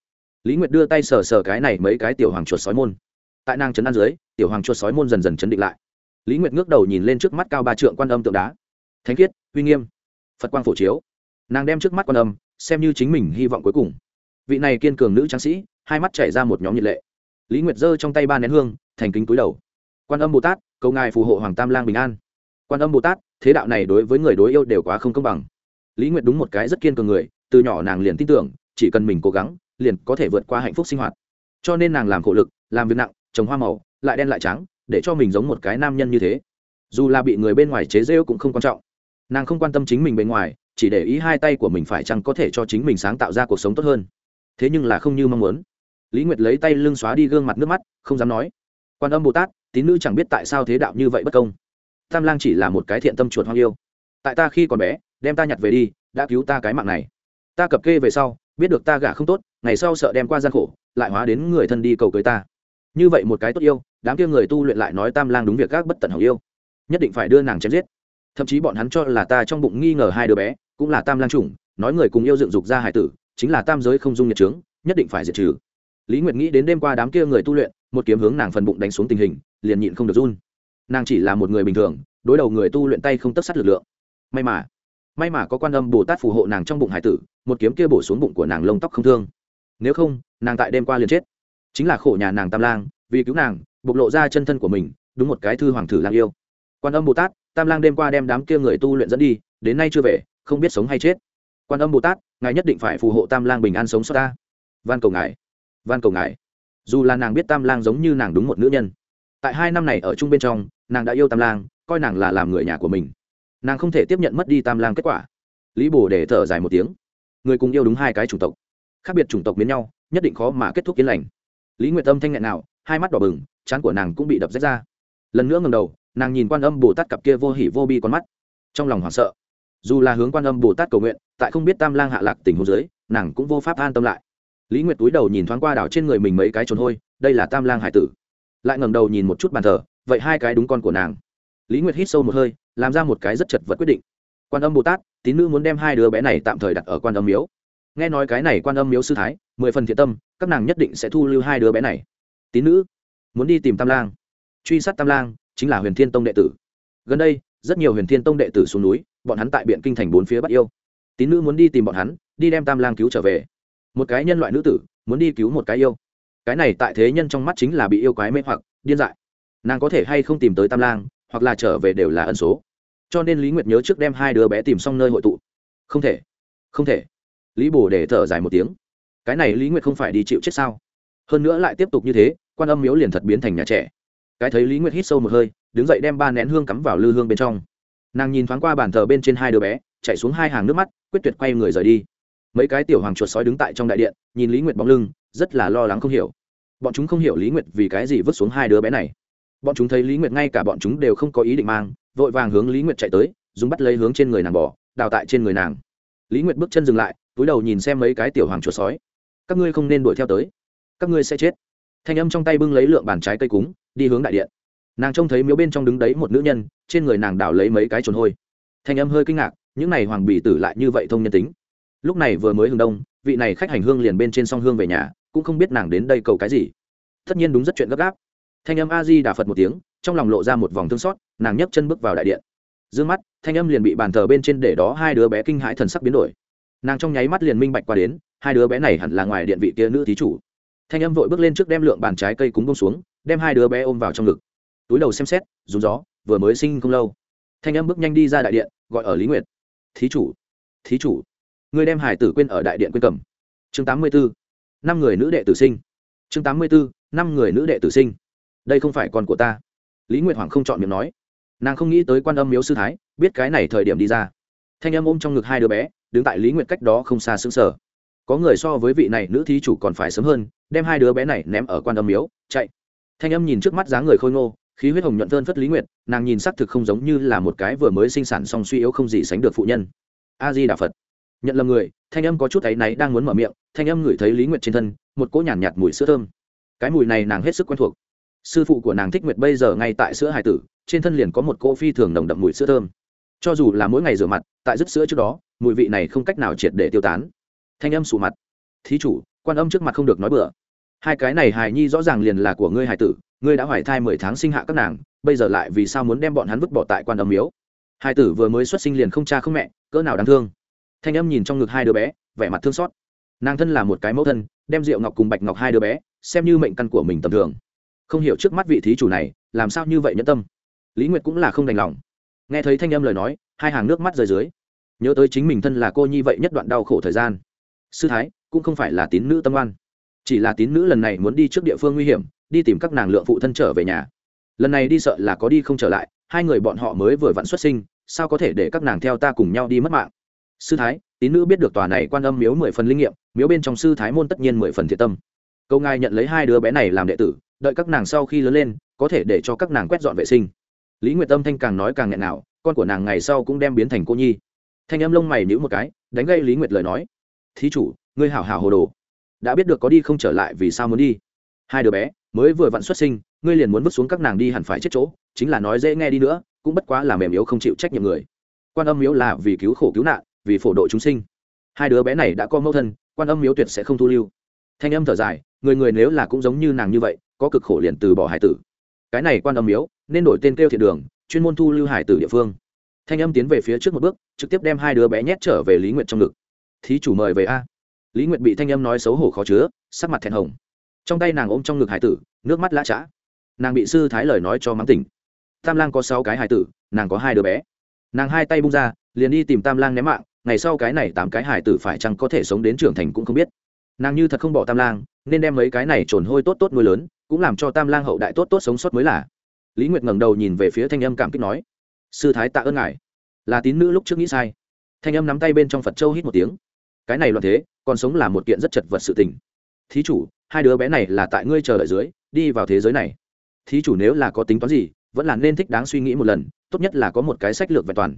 Lý nguyệt đưa tay sờ sờ cái này mấy cái tiểu hoàng chuột sói môn. Tại nàng trấn an dưới, tiểu hoàng chuột sói môn dần dần chấn định lại. Lý nguyệt ngước đầu nhìn lên trước mắt cao ba trượng quan âm tượng đá. Thánh khiết, uy nghiêm phật quang phổ chiếu nàng đem trước mắt quan âm xem như chính mình hy vọng cuối cùng vị này kiên cường nữ tráng sĩ hai mắt chảy ra một nhóm nhiệt lệ lý nguyệt giơ trong tay ba nén hương thành kính túi đầu quan âm bồ tát cầu ngài phù hộ hoàng tam lang bình an quan âm bồ tát thế đạo này đối với người đối yêu đều quá không công bằng lý nguyệt đúng một cái rất kiên cường người từ nhỏ nàng liền tin tưởng chỉ cần mình cố gắng liền có thể vượt qua hạnh phúc sinh hoạt cho nên nàng làm khổ lực làm việc nặng trồng hoa màu lại đen lại trắng để cho mình giống một cái nam nhân như thế dù là bị người bên ngoài chế rêu cũng không quan trọng nàng không quan tâm chính mình bên ngoài, chỉ để ý hai tay của mình phải chăng có thể cho chính mình sáng tạo ra cuộc sống tốt hơn. Thế nhưng là không như mong muốn. Lý nguyệt lấy tay lưng xóa đi gương mặt nước mắt, không dám nói. Quan âm bồ tát, tín nữ chẳng biết tại sao thế đạo như vậy bất công. Tam lang chỉ là một cái thiện tâm chuột hoang yêu. Tại ta khi còn bé, đem ta nhặt về đi, đã cứu ta cái mạng này. Ta cập kê về sau, biết được ta gả không tốt, ngày sau sợ đem qua gian khổ, lại hóa đến người thân đi cầu cưới ta. Như vậy một cái tốt yêu, đám kia người tu luyện lại nói tam lang đúng việc các bất tận hảo yêu. Nhất định phải đưa nàng chém giết thậm chí bọn hắn cho là ta trong bụng nghi ngờ hai đứa bé, cũng là tam lang chủng, nói người cùng yêu dựng dục ra hải tử, chính là tam giới không dung nhiệt trướng nhất định phải diệt trừ. Lý nguyệt nghĩ đến đêm qua đám kia người tu luyện, một kiếm hướng nàng phần bụng đánh xuống tình hình, liền nhịn không được run. Nàng chỉ là một người bình thường, đối đầu người tu luyện tay không tất sát lực lượng. May mà may mà có quan âm bồ tát phù hộ nàng trong bụng hải tử, một kiếm kia bổ xuống bụng của nàng lông tóc không thương. Nếu không, nàng tại đêm qua liền chết. Chính là khổ nhà nàng tam lang, vì cứu nàng, bộc lộ ra chân thân của mình, đúng một cái thư hoàng thử lang yêu. Quan âm bồ tát tam lang đêm qua đem đám kia người tu luyện dẫn đi, đến nay chưa về, không biết sống hay chết. Quan âm bồ tát, ngài nhất định phải phù hộ tam lang bình an sống sót ta. Van cầu ngài, van cầu ngài. Dù là nàng biết tam lang giống như nàng đúng một nữ nhân, tại hai năm này ở chung bên trong, nàng đã yêu tam lang, coi nàng là làm người nhà của mình. Nàng không thể tiếp nhận mất đi tam lang kết quả. Lý bồ để thở dài một tiếng. Người cùng yêu đúng hai cái chủng tộc, khác biệt chủng tộc biến nhau, nhất định khó mà kết thúc yên lành. Lý nguyệt tâm thanh nghẹn nào, hai mắt đỏ bừng, chán của nàng cũng bị đập rách ra. Lần nữa ngầm đầu nàng nhìn quan âm bồ tát cặp kia vô hỉ vô bi con mắt trong lòng hoảng sợ dù là hướng quan âm bồ tát cầu nguyện tại không biết tam lang hạ lạc tình hồ dưới nàng cũng vô pháp an tâm lại lý nguyệt túi đầu nhìn thoáng qua đảo trên người mình mấy cái trốn hôi đây là tam lang hải tử lại ngẩng đầu nhìn một chút bàn thờ vậy hai cái đúng con của nàng lý nguyệt hít sâu một hơi làm ra một cái rất chật vật quyết định quan âm bồ tát tín nữ muốn đem hai đứa bé này tạm thời đặt ở quan âm miếu nghe nói cái này quan âm miếu sư thái mười phần thiện tâm các nàng nhất định sẽ thu lưu hai đứa bé này tín nữ muốn đi tìm tam lang truy sát tam lang chính là huyền thiên tông đệ tử. Gần đây, rất nhiều huyền thiên tông đệ tử xuống núi, bọn hắn tại biện kinh thành bốn phía bắt yêu. Tín nữ muốn đi tìm bọn hắn, đi đem tam lang cứu trở về. Một cái nhân loại nữ tử muốn đi cứu một cái yêu. Cái này tại thế nhân trong mắt chính là bị yêu quái mê hoặc, điên dại. Nàng có thể hay không tìm tới tam lang, hoặc là trở về đều là ân số. Cho nên lý nguyệt nhớ trước đem hai đứa bé tìm xong nơi hội tụ. Không thể không thể. Lý bồ để thở dài một tiếng. Cái này lý nguyệt không phải đi chịu chết sao? Hơn nữa lại tiếp tục như thế, quan âm miếu liền thật biến thành nhà trẻ cái thấy lý nguyệt hít sâu một hơi đứng dậy đem ba nén hương cắm vào lư hương bên trong nàng nhìn thoáng qua bàn thờ bên trên hai đứa bé chạy xuống hai hàng nước mắt quyết tuyệt quay người rời đi mấy cái tiểu hoàng chuột sói đứng tại trong đại điện nhìn lý nguyệt bóng lưng rất là lo lắng không hiểu bọn chúng không hiểu lý nguyệt vì cái gì vứt xuống hai đứa bé này bọn chúng thấy lý nguyệt ngay cả bọn chúng đều không có ý định mang vội vàng hướng lý nguyệt chạy tới dùng bắt lấy hướng trên người nàng bỏ đào tại trên người nàng lý nguyệt bước chân dừng lại túi đầu nhìn xem mấy cái tiểu hoàng chuột sói các ngươi không nên đuổi theo tới các ngươi sẽ chết thanh âm trong tay bưng lấy lượng bàn trái cây cúng đi hướng đại điện. Nàng trông thấy miếu bên trong đứng đấy một nữ nhân, trên người nàng đảo lấy mấy cái trồn hôi. Thanh âm hơi kinh ngạc, những này hoàng bì tử lại như vậy thông nhân tính. Lúc này vừa mới hương đông, vị này khách hành hương liền bên trên song hương về nhà, cũng không biết nàng đến đây cầu cái gì. Tất nhiên đúng rất chuyện gấp gáp. Thanh âm a di đà phật một tiếng, trong lòng lộ ra một vòng thương xót, nàng nhấc chân bước vào đại điện. D ư ơ n g mắt, thanh âm liền bị bàn thờ bên trên để đó hai đứa bé kinh hãi thần sắc biến đổi. Nàng trong nháy mắt liền minh bạch qua đến, hai đứa bé này hẳn là ngoài điện vị kia nữ thí chủ. Thanh âm vội bước lên trước đem lượng bàn trái cây cúng bông xuống đem hai đứa bé ôm vào trong ngực. Túi đầu xem xét rú gió, vừa mới sinh không lâu. Thanh âm bước nhanh đi ra đại điện, gọi ở lý nguyệt. Thí chủ thí chủ người đem hải tử quên ở đại điện quên cầm. Chương tám mươi bốn năm người nữ đệ tử sinh. Chương tám mươi bốn năm người nữ đệ tử sinh. Đây không phải con của ta. Lý nguyệt hoàng không chọn miệng nói. Nàng không nghĩ tới quan âm miếu sư thái, biết cái này thời điểm đi ra. Thanh âm ôm trong ngực hai đứa bé, đứng tại lý nguyệt cách đó không xa xứng sở có người so với vị này nữ thí chủ còn phải sớm hơn, đem hai đứa bé này ném ở quan âm miếu, chạy thanh âm nhìn trước mắt dáng người khôi ngô khí huyết hồng nhuận thơn phất lý nguyệt nàng nhìn xác thực không giống như là một cái vừa mới sinh sản song suy yếu không gì sánh được phụ nhân. A di đà phật. Nhận lầm người thanh âm có chút áy náy đang muốn mở miệng thanh âm ngửi thấy lý nguyệt trên thân một cỗ nhàn nhạt, nhạt mùi sữa thơm. Cái mùi này nàng hết sức quen thuộc. Sư phụ của nàng thích nguyệt bây giờ ngay tại sữa hải tử trên thân liền có một cỗ phi thường nồng đậm mùi sữa thơm. Cho dù là mỗi ngày rửa mặt tại dứt sữa trước đó mùi vị này không cách nào triệt để tiêu tán. Thanh âm sụ mặt. Thí chủ quan âm trước mặt không được nói bừa hai cái này hài nhi rõ ràng liền là của ngươi hài tử, ngươi đã hoài thai mười tháng sinh hạ các nàng, bây giờ lại vì sao muốn đem bọn hắn vứt bỏ tại quan âm miếu? Hai tử vừa mới xuất sinh liền không cha không mẹ, cỡ nào đáng thương. Thanh âm nhìn trong ngực hai đứa bé, vẻ mặt thương xót. Nàng thân là một cái mẫu thân, đem rượu ngọc cùng bạch ngọc hai đứa bé, xem như mệnh căn của mình tầm thường. Không hiểu trước mắt vị thí chủ này, làm sao như vậy nhẫn tâm. Lý nguyệt cũng là không đành lòng. Nghe thấy thanh âm lời nói, hai hàng nước mắt rơi dưới. Nhớ tới chính mình thân là cô nhi vậy nhất đoạn đau khổ thời gian. Sư thái, cũng không phải là tín nữ tâm oan chỉ là tín nữ lần này muốn đi trước địa phương nguy hiểm, đi tìm các nàng lượng phụ thân trở về nhà. Lần này đi sợ là có đi không trở lại, hai người bọn họ mới vừa vặn xuất sinh, sao có thể để các nàng theo ta cùng nhau đi mất mạng? Sư thái, tín nữ biết được tòa này quan âm miếu mười phần linh nghiệm, miếu bên trong sư thái môn tất nhiên mười phần thiệt tâm. Câu ngài nhận lấy hai đứa bé này làm đệ tử, đợi các nàng sau khi lớn lên, có thể để cho các nàng quét dọn vệ sinh. Lý nguyệt tâm thanh càng nói càng nghẹn nào, con của nàng ngày sau cũng đem biến thành cô nhi. Thanh âm lông mày nhữ một cái, đánh gây lý nguyệt lời nói. Thí chủ, ngươi hảo hảo hồ đồ đã biết được có đi không trở lại vì sao muốn đi. Hai đứa bé, mới vừa vặn xuất sinh, ngươi liền muốn vứt xuống các nàng đi hẳn phải chết chỗ, chính là nói dễ nghe đi nữa, cũng bất quá là mềm yếu không chịu trách nhiệm người. Quan âm miếu là vì cứu khổ cứu nạn, vì phổ độ chúng sinh. Hai đứa bé này đã có mẫu thân, quan âm miếu tuyệt sẽ không thu lưu. Thanh âm thở dài, người người nếu là cũng giống như nàng như vậy, có cực khổ liền từ bỏ hải tử. Cái này quan âm miếu, nên đổi tên kêu thiện đường, chuyên môn thu lưu hải tử địa phương. Thanh âm tiến về phía trước một bước, trực tiếp đem hai đứa bé nhét trở về lý nguyện trong ngực. Thí chủ mời về a lý nguyệt bị thanh âm nói xấu hổ khó chứa, sắc mặt thẹn hồng. Trong tay nàng ôm trong ngực hải tử, nước mắt lã chã nàng bị sư thái lời nói cho mắng tỉnh. Tam lang có sáu cái hải tử, nàng có hai đứa bé. Nàng hai tay bung ra, liền đi tìm tam lang ném mạng, ngày sau cái này tám cái hải tử phải chăng có thể sống đến trưởng thành cũng không biết. Nàng như thật không bỏ tam lang, nên đem mấy cái này trồn hôi tốt tốt nuôi lớn, cũng làm cho tam lang hậu đại tốt tốt sống sót mới là. Lý nguyệt ngẩng đầu nhìn về phía thanh âm cảm kích nói, sư thái tạ ơn ngài. Là tín nữ lúc trước nghĩ sai. Thanh âm nắm tay bên trong phật châu hít một tiếng cái này loạn thế, còn sống là một kiện rất chật vật sự tình. Thí chủ, hai đứa bé này là tại ngươi chờ đợi dưới, đi vào thế giới này. Thí chủ nếu là có tính toán gì, vẫn là nên thích đáng suy nghĩ một lần, tốt nhất là có một cái sách lược vẹn toàn.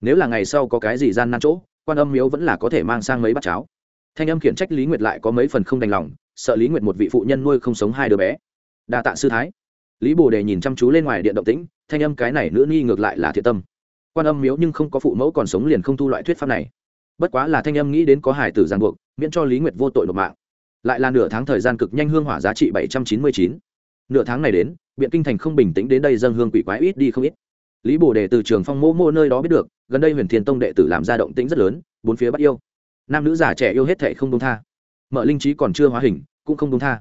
Nếu là ngày sau có cái gì gian nan chỗ, quan âm miếu vẫn là có thể mang sang mấy bát cháo. Thanh âm khiển trách lý nguyệt lại có mấy phần không đành lòng, sợ lý nguyệt một vị phụ nhân nuôi không sống hai đứa bé. Đa tạ sư thái. Lý bồ đề nhìn chăm chú lên ngoài điện động tĩnh, thanh âm cái này nữ nghi ngược lại là thiệt tâm. Quan âm miếu nhưng không có phụ mẫu còn sống liền không thu loại thuyết pháp này bất quá là thanh âm nghĩ đến có hải tử giang buộc, miễn cho lý nguyệt vô tội nộp mạng. Lại là nửa tháng thời gian cực nhanh hương hỏa giá trị bảy trăm chín mươi chín. Nửa tháng này đến, biện kinh thành không bình tĩnh đến đây dân hương quỷ quái ít đi không ít. Lý bồ đề từ trường phong mô mô nơi đó biết được, gần đây huyền thiên tông đệ tử làm ra động tĩnh rất lớn, bốn phía bắt yêu. Nam nữ già trẻ yêu hết thệ không đông tha. Mợ linh trí còn chưa hóa hình, cũng không đông tha.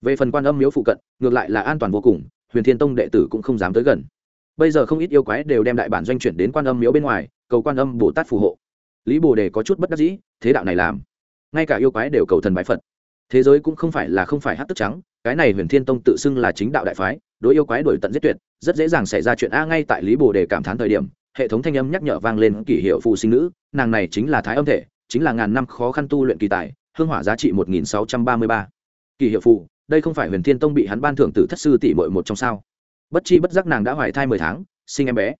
Về phần quan âm miếu phụ cận, ngược lại là an toàn vô cùng, huyền thiên tông đệ tử cũng không dám tới gần. Bây giờ không ít yêu quái đều đem đại bản doanh chuyển đến quan âm miếu bên ngoài, cầu quan âm bồ tát phù hộ lý bồ đề có chút bất đắc dĩ, thế đạo này làm. Ngay cả yêu quái đều cầu thần bái phật. Thế giới cũng không phải là không phải hát tức trắng, cái này huyền thiên tông tự xưng là chính đạo đại phái, đối yêu quái đổi tận giết tuyệt, rất dễ dàng xảy ra chuyện a ngay tại lý bồ đề cảm thán thời điểm, hệ thống thanh âm nhắc nhở vang lên kỷ hiệu phù sinh nữ, nàng này chính là thái âm thể, chính là ngàn năm khó khăn tu luyện kỳ tài, hương hỏa giá trị một nghìn sáu trăm ba mươi ba. Kỷ hiệu phù, đây không phải huyền thiên tông bị hắn ban thưởng từ thất sư tỷ mội một trong sao. Bất chi bất giác nàng đã hoài thai mười tháng, sinh em bé.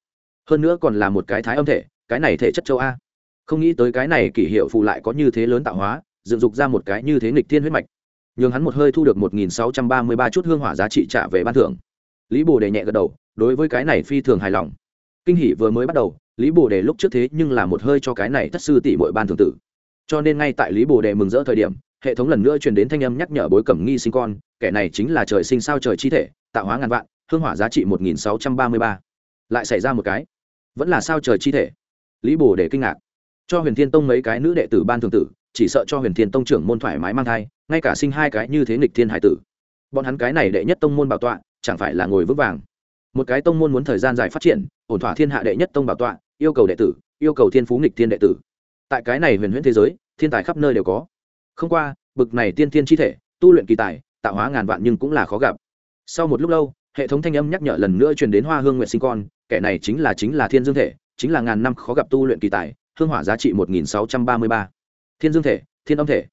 Hơn nữa còn là một cái thái âm thể, cái này thể chất châu a không nghĩ tới cái này kỷ hiệu phù lại có như thế lớn tạo hóa, dựng dục ra một cái như thế nghịch thiên huyết mạch. Nhường hắn một hơi thu được một nghìn sáu trăm ba mươi ba chút hương hỏa giá trị trả về ban thưởng. Lý bồ đề nhẹ gật đầu, đối với cái này phi thường hài lòng. Kinh hỷ vừa mới bắt đầu, lý bồ đề lúc trước thế nhưng là một hơi cho cái này thất sư tỷ bội ban thường tử. Cho nên ngay tại lý bồ đề mừng rỡ thời điểm, hệ thống lần nữa truyền đến thanh âm nhắc nhở bối cẩm nghi sinh con, kẻ này chính là trời sinh sao trời chi thể, tạo hóa ngàn vạn, hương hỏa giá trị một nghìn sáu trăm ba mươi ba. Lại xảy ra một cái. Vẫn là sao trời chi thể? Lý bồ đề kinh ngạc cho huyền thiên tông mấy cái nữ đệ tử ban thường tử, chỉ sợ cho huyền thiên tông trưởng môn thoải mái mang thai, ngay cả sinh hai cái như thế nghịch thiên hải tử. Bọn hắn cái này đệ nhất tông môn bảo tọa, chẳng phải là ngồi vững vàng. Một cái tông môn muốn thời gian dài phát triển, ổn thỏa thiên hạ đệ nhất tông bảo tọa, yêu cầu đệ tử, yêu cầu thiên phú nghịch thiên đệ tử. Tại cái này huyền huyễn thế giới, thiên tài khắp nơi đều có. Không qua, bực này tiên thiên chi thể, tu luyện kỳ tài, tạo hóa ngàn vạn nhưng cũng là khó gặp. Sau một lúc lâu, hệ thống thanh âm nhắc nhở lần nữa truyền đến hoa hương nguyện sinh con, kẻ này chính là chính là thiên dương thể, chính là ngàn năm khó gặp tu luyện kỳ tài hương hỏa giá trị một nghìn sáu trăm ba mươi ba. Thiên dương thể, thiên âm thể.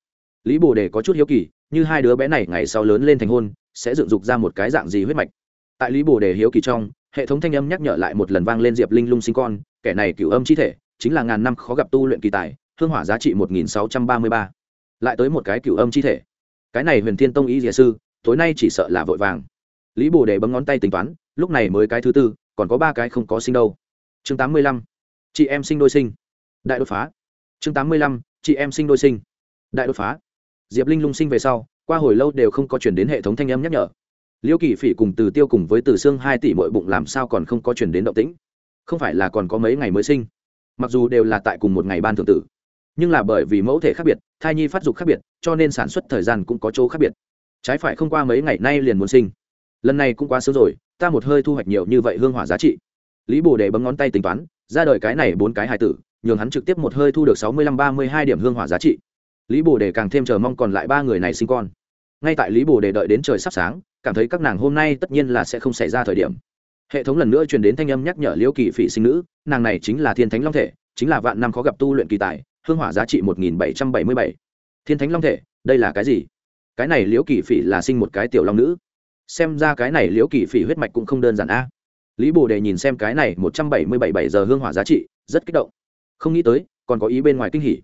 Lý bồ đề có chút hiếu kỳ, như hai đứa bé này ngày sau lớn lên thành hôn, sẽ dựng dục ra một cái dạng gì huyết mạch? Tại lý bồ đề hiếu kỳ trong, hệ thống thanh âm nhắc nhở lại một lần vang lên diệp linh lung sinh con, kẻ này cựu âm chi thể, chính là ngàn năm khó gặp tu luyện kỳ tài, hương hỏa giá trị một nghìn sáu trăm ba mươi ba. Lại tới một cái cựu âm chi thể. Cái này huyền thiên tông ý dìa sư, tối nay chỉ sợ là vội vàng. Lý bồ đề bấm ngón tay tính toán, lúc này mới cái thứ tư, còn có ba cái không có sinh đâu. Chương tám mươi lăm. Chị em sinh đôi sinh đại đột phá. Chương tám mươi lăm, chị em sinh đôi sinh. Đại đột phá. Diệp linh lung sinh về sau, qua hồi lâu đều không có chuyển đến hệ thống thanh âm nhắc nhở. Liêu kỳ phỉ cùng từ tiêu cùng với từ xương hai tỷ mỗi bụng làm sao còn không có chuyển đến động tĩnh? Không phải là còn có mấy ngày mới sinh. Mặc dù đều là tại cùng một ngày ban thượng tử, nhưng là bởi vì mẫu thể khác biệt, thai nhi phát dục khác biệt, cho nên sản xuất thời gian cũng có chỗ khác biệt. Trái phải không qua mấy ngày nay liền muốn sinh. Lần này cũng quá sớm rồi, ta một hơi thu hoạch nhiều như vậy hương hỏa giá trị lý bồ đề bấm ngón tay tính toán, ra đời cái này bốn cái hài tử, nhường hắn trực tiếp một hơi thu được sáu mươi lăm ba mươi hai điểm hương hỏa giá trị. Lý bồ đề càng thêm chờ mong còn lại ba người này sinh con. Ngay tại lý bồ đề đợi đến trời sắp sáng, cảm thấy các nàng hôm nay tất nhiên là sẽ không xảy ra thời điểm. Hệ thống lần nữa truyền đến thanh âm nhắc nhở liễu kỳ phỉ sinh nữ, nàng này chính là thiên thánh long thể, chính là vạn năm khó gặp tu luyện kỳ tài, hương hỏa giá trị một nghìn bảy trăm bảy mươi bảy. Thiên thánh long thể, đây là cái gì? Cái này liễu kỳ phỉ là sinh một cái tiểu long nữ. Xem ra cái này liễu kỳ phỉ huyết mạch cũng không đơn giản a lý bồ đề nhìn xem cái này một trăm bảy mươi bảy bảy giờ hương hỏa giá trị, rất kích động. Không nghĩ tới, còn có ý bên ngoài kinh hỉ.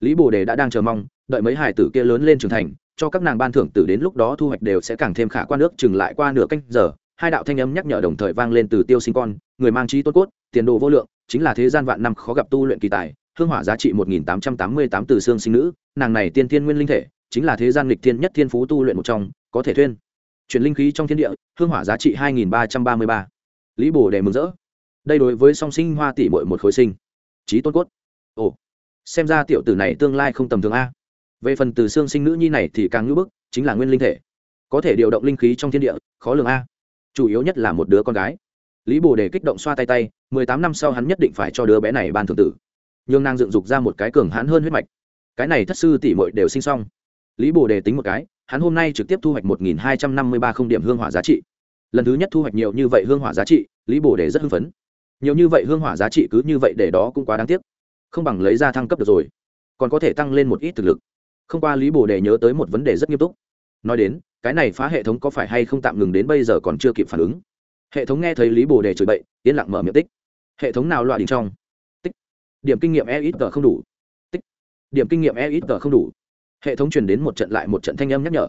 Lý bồ đề đã đang chờ mong, đợi mấy hải tử kia lớn lên trưởng thành, cho các nàng ban thưởng tử đến lúc đó thu hoạch đều sẽ càng thêm khả quan nước, chừng lại qua nửa canh giờ, hai đạo thanh âm nhắc nhở đồng thời vang lên từ tiêu sinh con, người mang trí tốt cốt, tiền đồ vô lượng, chính là thế gian vạn năm khó gặp tu luyện kỳ tài, hương hỏa giá trị một nghìn tám trăm tám mươi tám từ xương sinh nữ, nàng này tiên thiên nguyên linh thể, chính là thế gian lịch thiên nhất thiên phú tu luyện một trong, có thể thuyên. Chuyển linh khí trong thiên địa, hương hỏa giá trị hai nghìn ba trăm ba mươi ba lý bồ đề mừng rỡ. Đây đối với song sinh hoa tỷ bội một khối sinh. Trí tôn cốt. Ồ, xem ra tiểu tử này tương lai không tầm thường a. Về phần từ xương sinh nữ nhi này thì càng ngữ bức, chính là nguyên linh thể. Có thể điều động linh khí trong thiên địa, khó lường a. Chủ yếu nhất là một đứa con gái. Lý bồ đề kích động xoa tay tay, mười tám năm sau hắn nhất định phải cho đứa bé này ban thượng tử. Nhường nàng dựng dục ra một cái cường hãn hơn huyết mạch. Cái này thất sư tỷ mội đều sinh xong. Lý bồ đề tính một cái, hắn hôm nay trực tiếp thu hoạch một nghìn hai trăm năm mươi ba không điểm hương hỏa giá trị lần thứ nhất thu hoạch nhiều như vậy hương hỏa giá trị, lý bồ đề rất hưng phấn. Nhiều như vậy hương hỏa giá trị cứ như vậy để đó cũng quá đáng tiếc. Không bằng lấy ra thăng cấp được rồi, còn có thể tăng lên một ít thực lực. Không qua lý bồ đề nhớ tới một vấn đề rất nghiêm túc. Nói đến, cái này phá hệ thống có phải hay không tạm ngừng đến bây giờ còn chưa kịp phản ứng. Hệ thống nghe thấy lý bồ đề chửi bậy, yên lặng mở miệng tích. Hệ thống nào loại đình trong? Tích. Điểm kinh nghiệm e ít tờ không đủ. Tích. Điểm kinh nghiệm e ít tờ không đủ. Hệ thống truyền đến một trận lại một trận thanh âm nhắc nhở.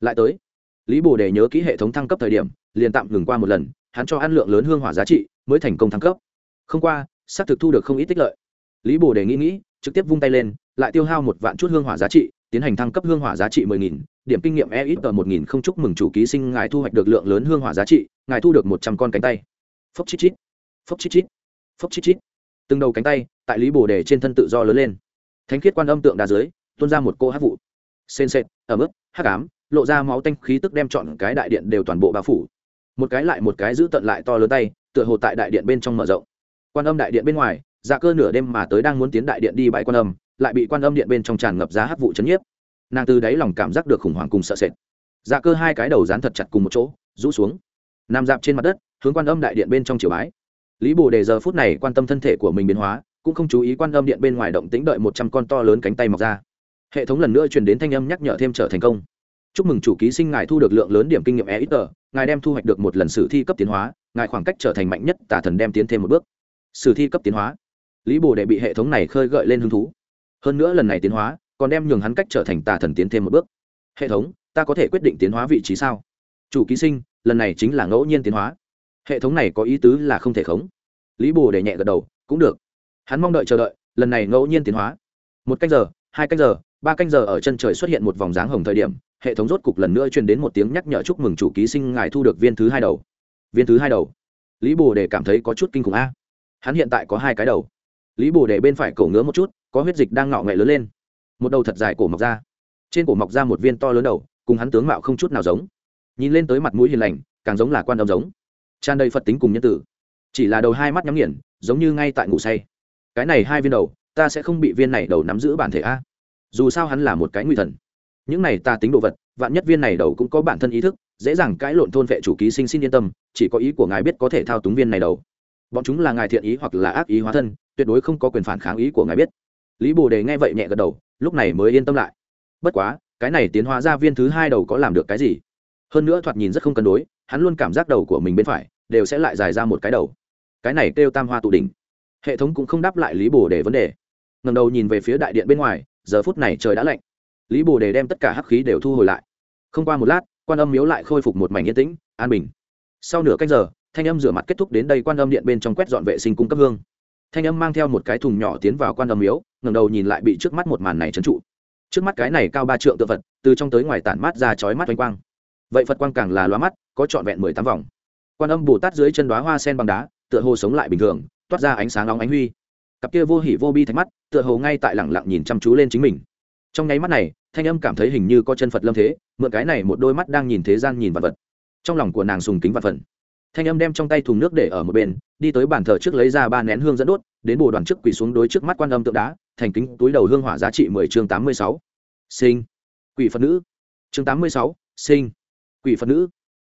Lại tới lý bồ đề nhớ kỹ hệ thống thăng cấp thời điểm, liền tạm ngừng qua một lần, hắn cho ăn lượng lớn hương hỏa giá trị, mới thành công thăng cấp. Không qua, xác thực thu được không ít tích lợi. Lý bồ đề nghĩ nghĩ, trực tiếp vung tay lên, lại tiêu hao một vạn chút hương hỏa giá trị, tiến hành thăng cấp hương hỏa giá trị mười nghìn, điểm kinh nghiệm e ít tờ một nghìn không chúc mừng chủ ký sinh ngài thu hoạch được lượng lớn hương hỏa giá trị, ngài thu được một trăm con cánh tay. Phốc chít chít, phốc chít chít, phốc chít chít. Từng đầu cánh tay tại lý bồ đề trên thân tự do lớn lên. Thánh khiết quan âm tượng đá dưới, tuôn ra một cô hát vụ. Sên sệt ở mức hát cám lộ ra máu tanh khí tức đem chọn cái đại điện đều toàn bộ bao phủ. Một cái lại một cái giữ tận lại to lớn tay, tựa hồ tại đại điện bên trong mở rộng. Quan âm đại điện bên ngoài dạ cơ nửa đêm mà tới đang muốn tiến đại điện đi bãi quan âm, lại bị quan âm điện bên trong tràn ngập giá hát vụ chấn nhiếp. Nàng từ đáy lòng cảm giác được khủng hoảng cùng sợ sệt. Dạ cơ hai cái đầu dán thật chặt cùng một chỗ, rũ xuống. Nằm dạp trên mặt đất, hướng quan âm đại điện bên trong chiều bái. Lý bồ đề giờ phút này quan tâm thân thể của mình biến hóa, cũng không chú ý quan âm điện bên ngoài động tĩnh đợi một trăm con to lớn cánh tay mọc ra. Hệ thống lần nữa truyền đến thanh âm nhắc nhở thêm trở thành công chúc mừng chủ ký sinh ngài thu được lượng lớn điểm kinh nghiệm e ít tờ, ngài đem thu hoạch được một lần sử thi cấp tiến hóa, ngài khoảng cách trở thành mạnh nhất tả thần đem tiến thêm một bước. Sử thi cấp tiến hóa. Lý bồ đệ bị hệ thống này khơi gợi lên hứng thú. Hơn nữa lần này tiến hóa, còn đem nhường hắn cách trở thành tà thần tiến thêm một bước. Hệ thống, ta có thể quyết định tiến hóa vị trí sao? Chủ ký sinh, lần này chính là ngẫu nhiên tiến hóa. Hệ thống này có ý tứ là không thể khống. Lý bồ để nhẹ gật đầu, cũng được. Hắn mong đợi chờ đợi, lần này ngẫu nhiên tiến hóa. Một canh giờ, hai canh giờ, ba canh giờ ở chân trời xuất hiện một vòng dáng hồng thời điểm hệ thống rốt cục lần nữa truyền đến một tiếng nhắc nhở chúc mừng chủ ký sinh ngài thu được viên thứ hai đầu. Viên thứ hai đầu? Lý bồ để cảm thấy có chút kinh khủng a. Hắn hiện tại có hai cái đầu. Lý bồ để bên phải cổ ngứa một chút, có huyết dịch đang ngọ nghệ lớn lên. Một đầu thật dài cổ mọc ra. Trên cổ mọc ra một viên to lớn đầu, cùng hắn tướng mạo không chút nào giống. Nhìn lên tới mặt mũi hiền lành, càng giống là quan âm giống. Tràn đầy phật tính cùng nhân tử. Chỉ là đầu hai mắt nhắm nghiền, giống như ngay tại ngủ say. Cái này hai viên đầu, ta sẽ không bị viên này đầu nắm giữ bản thể a. Dù sao hắn là một cái nguy thần những này ta tính đồ vật, vạn nhất viên này đầu cũng có bản thân ý thức, dễ dàng cãi lộn thôn vệ chủ ký sinh xin yên tâm, chỉ có ý của ngài biết có thể thao túng viên này đầu. Bọn chúng là ngài thiện ý hoặc là ác ý hóa thân, tuyệt đối không có quyền phản kháng ý của ngài biết. Lý bồ đề nghe vậy nhẹ gật đầu, lúc này mới yên tâm lại. Bất quá, cái này tiến hóa ra viên thứ hai đầu có làm được cái gì? Hơn nữa thoạt nhìn rất không cân đối, hắn luôn cảm giác đầu của mình bên phải đều sẽ lại dài ra một cái đầu. Cái này kêu tam hoa tụ đỉnh. Hệ thống cũng không đáp lại lý bồ đề vấn đề. Ngầm đầu nhìn về phía đại điện bên ngoài, giờ phút này trời đã lạnh lý bồ đề đem tất cả hắc khí đều thu hồi lại. Không qua một lát, quan âm miếu lại khôi phục một mảnh yên tĩnh, an bình. Sau nửa cách giờ, thanh âm rửa mặt kết thúc đến đây quan âm điện bên trong quét dọn vệ sinh cung cấp hương. Thanh âm mang theo một cái thùng nhỏ tiến vào quan âm miếu ngầm đầu nhìn lại bị trước mắt một màn này trấn trụ. Trước mắt cái này cao ba trượng tự vật từ trong tới ngoài tản mát ra chói mắt oanh quang. Vậy phật quang càng là loa mắt, có trọn vẹn mười tám vòng. Quan âm bồ tát dưới chân đoá hoa sen bằng đá, tựa hồ sống lại bình thường, toát ra ánh sáng nóng ánh huy. Cặp kia vô hỉ vô bi thạch mắt, tựa hồ ngay tại lẳng lặng nhìn chăm chú lên chính mình trong nháy mắt này, thanh âm cảm thấy hình như có chân phật lâm thế, mượn cái này một đôi mắt đang nhìn thế gian nhìn vật vật. Trong lòng của nàng sùng kính vật phần. Thanh âm đem trong tay thùng nước để ở một bên, đi tới bàn thờ trước lấy ra ba nén hương dẫn đốt, đến bồ đoàn trước quỳ xuống đối trước mắt quan âm tượng đá, thành kính túi đầu hương hỏa giá trị mười chương tám mươi sáu. Sinh. Quỷ phật nữ. Chương tám mươi sáu, sinh. Quỷ phật nữ.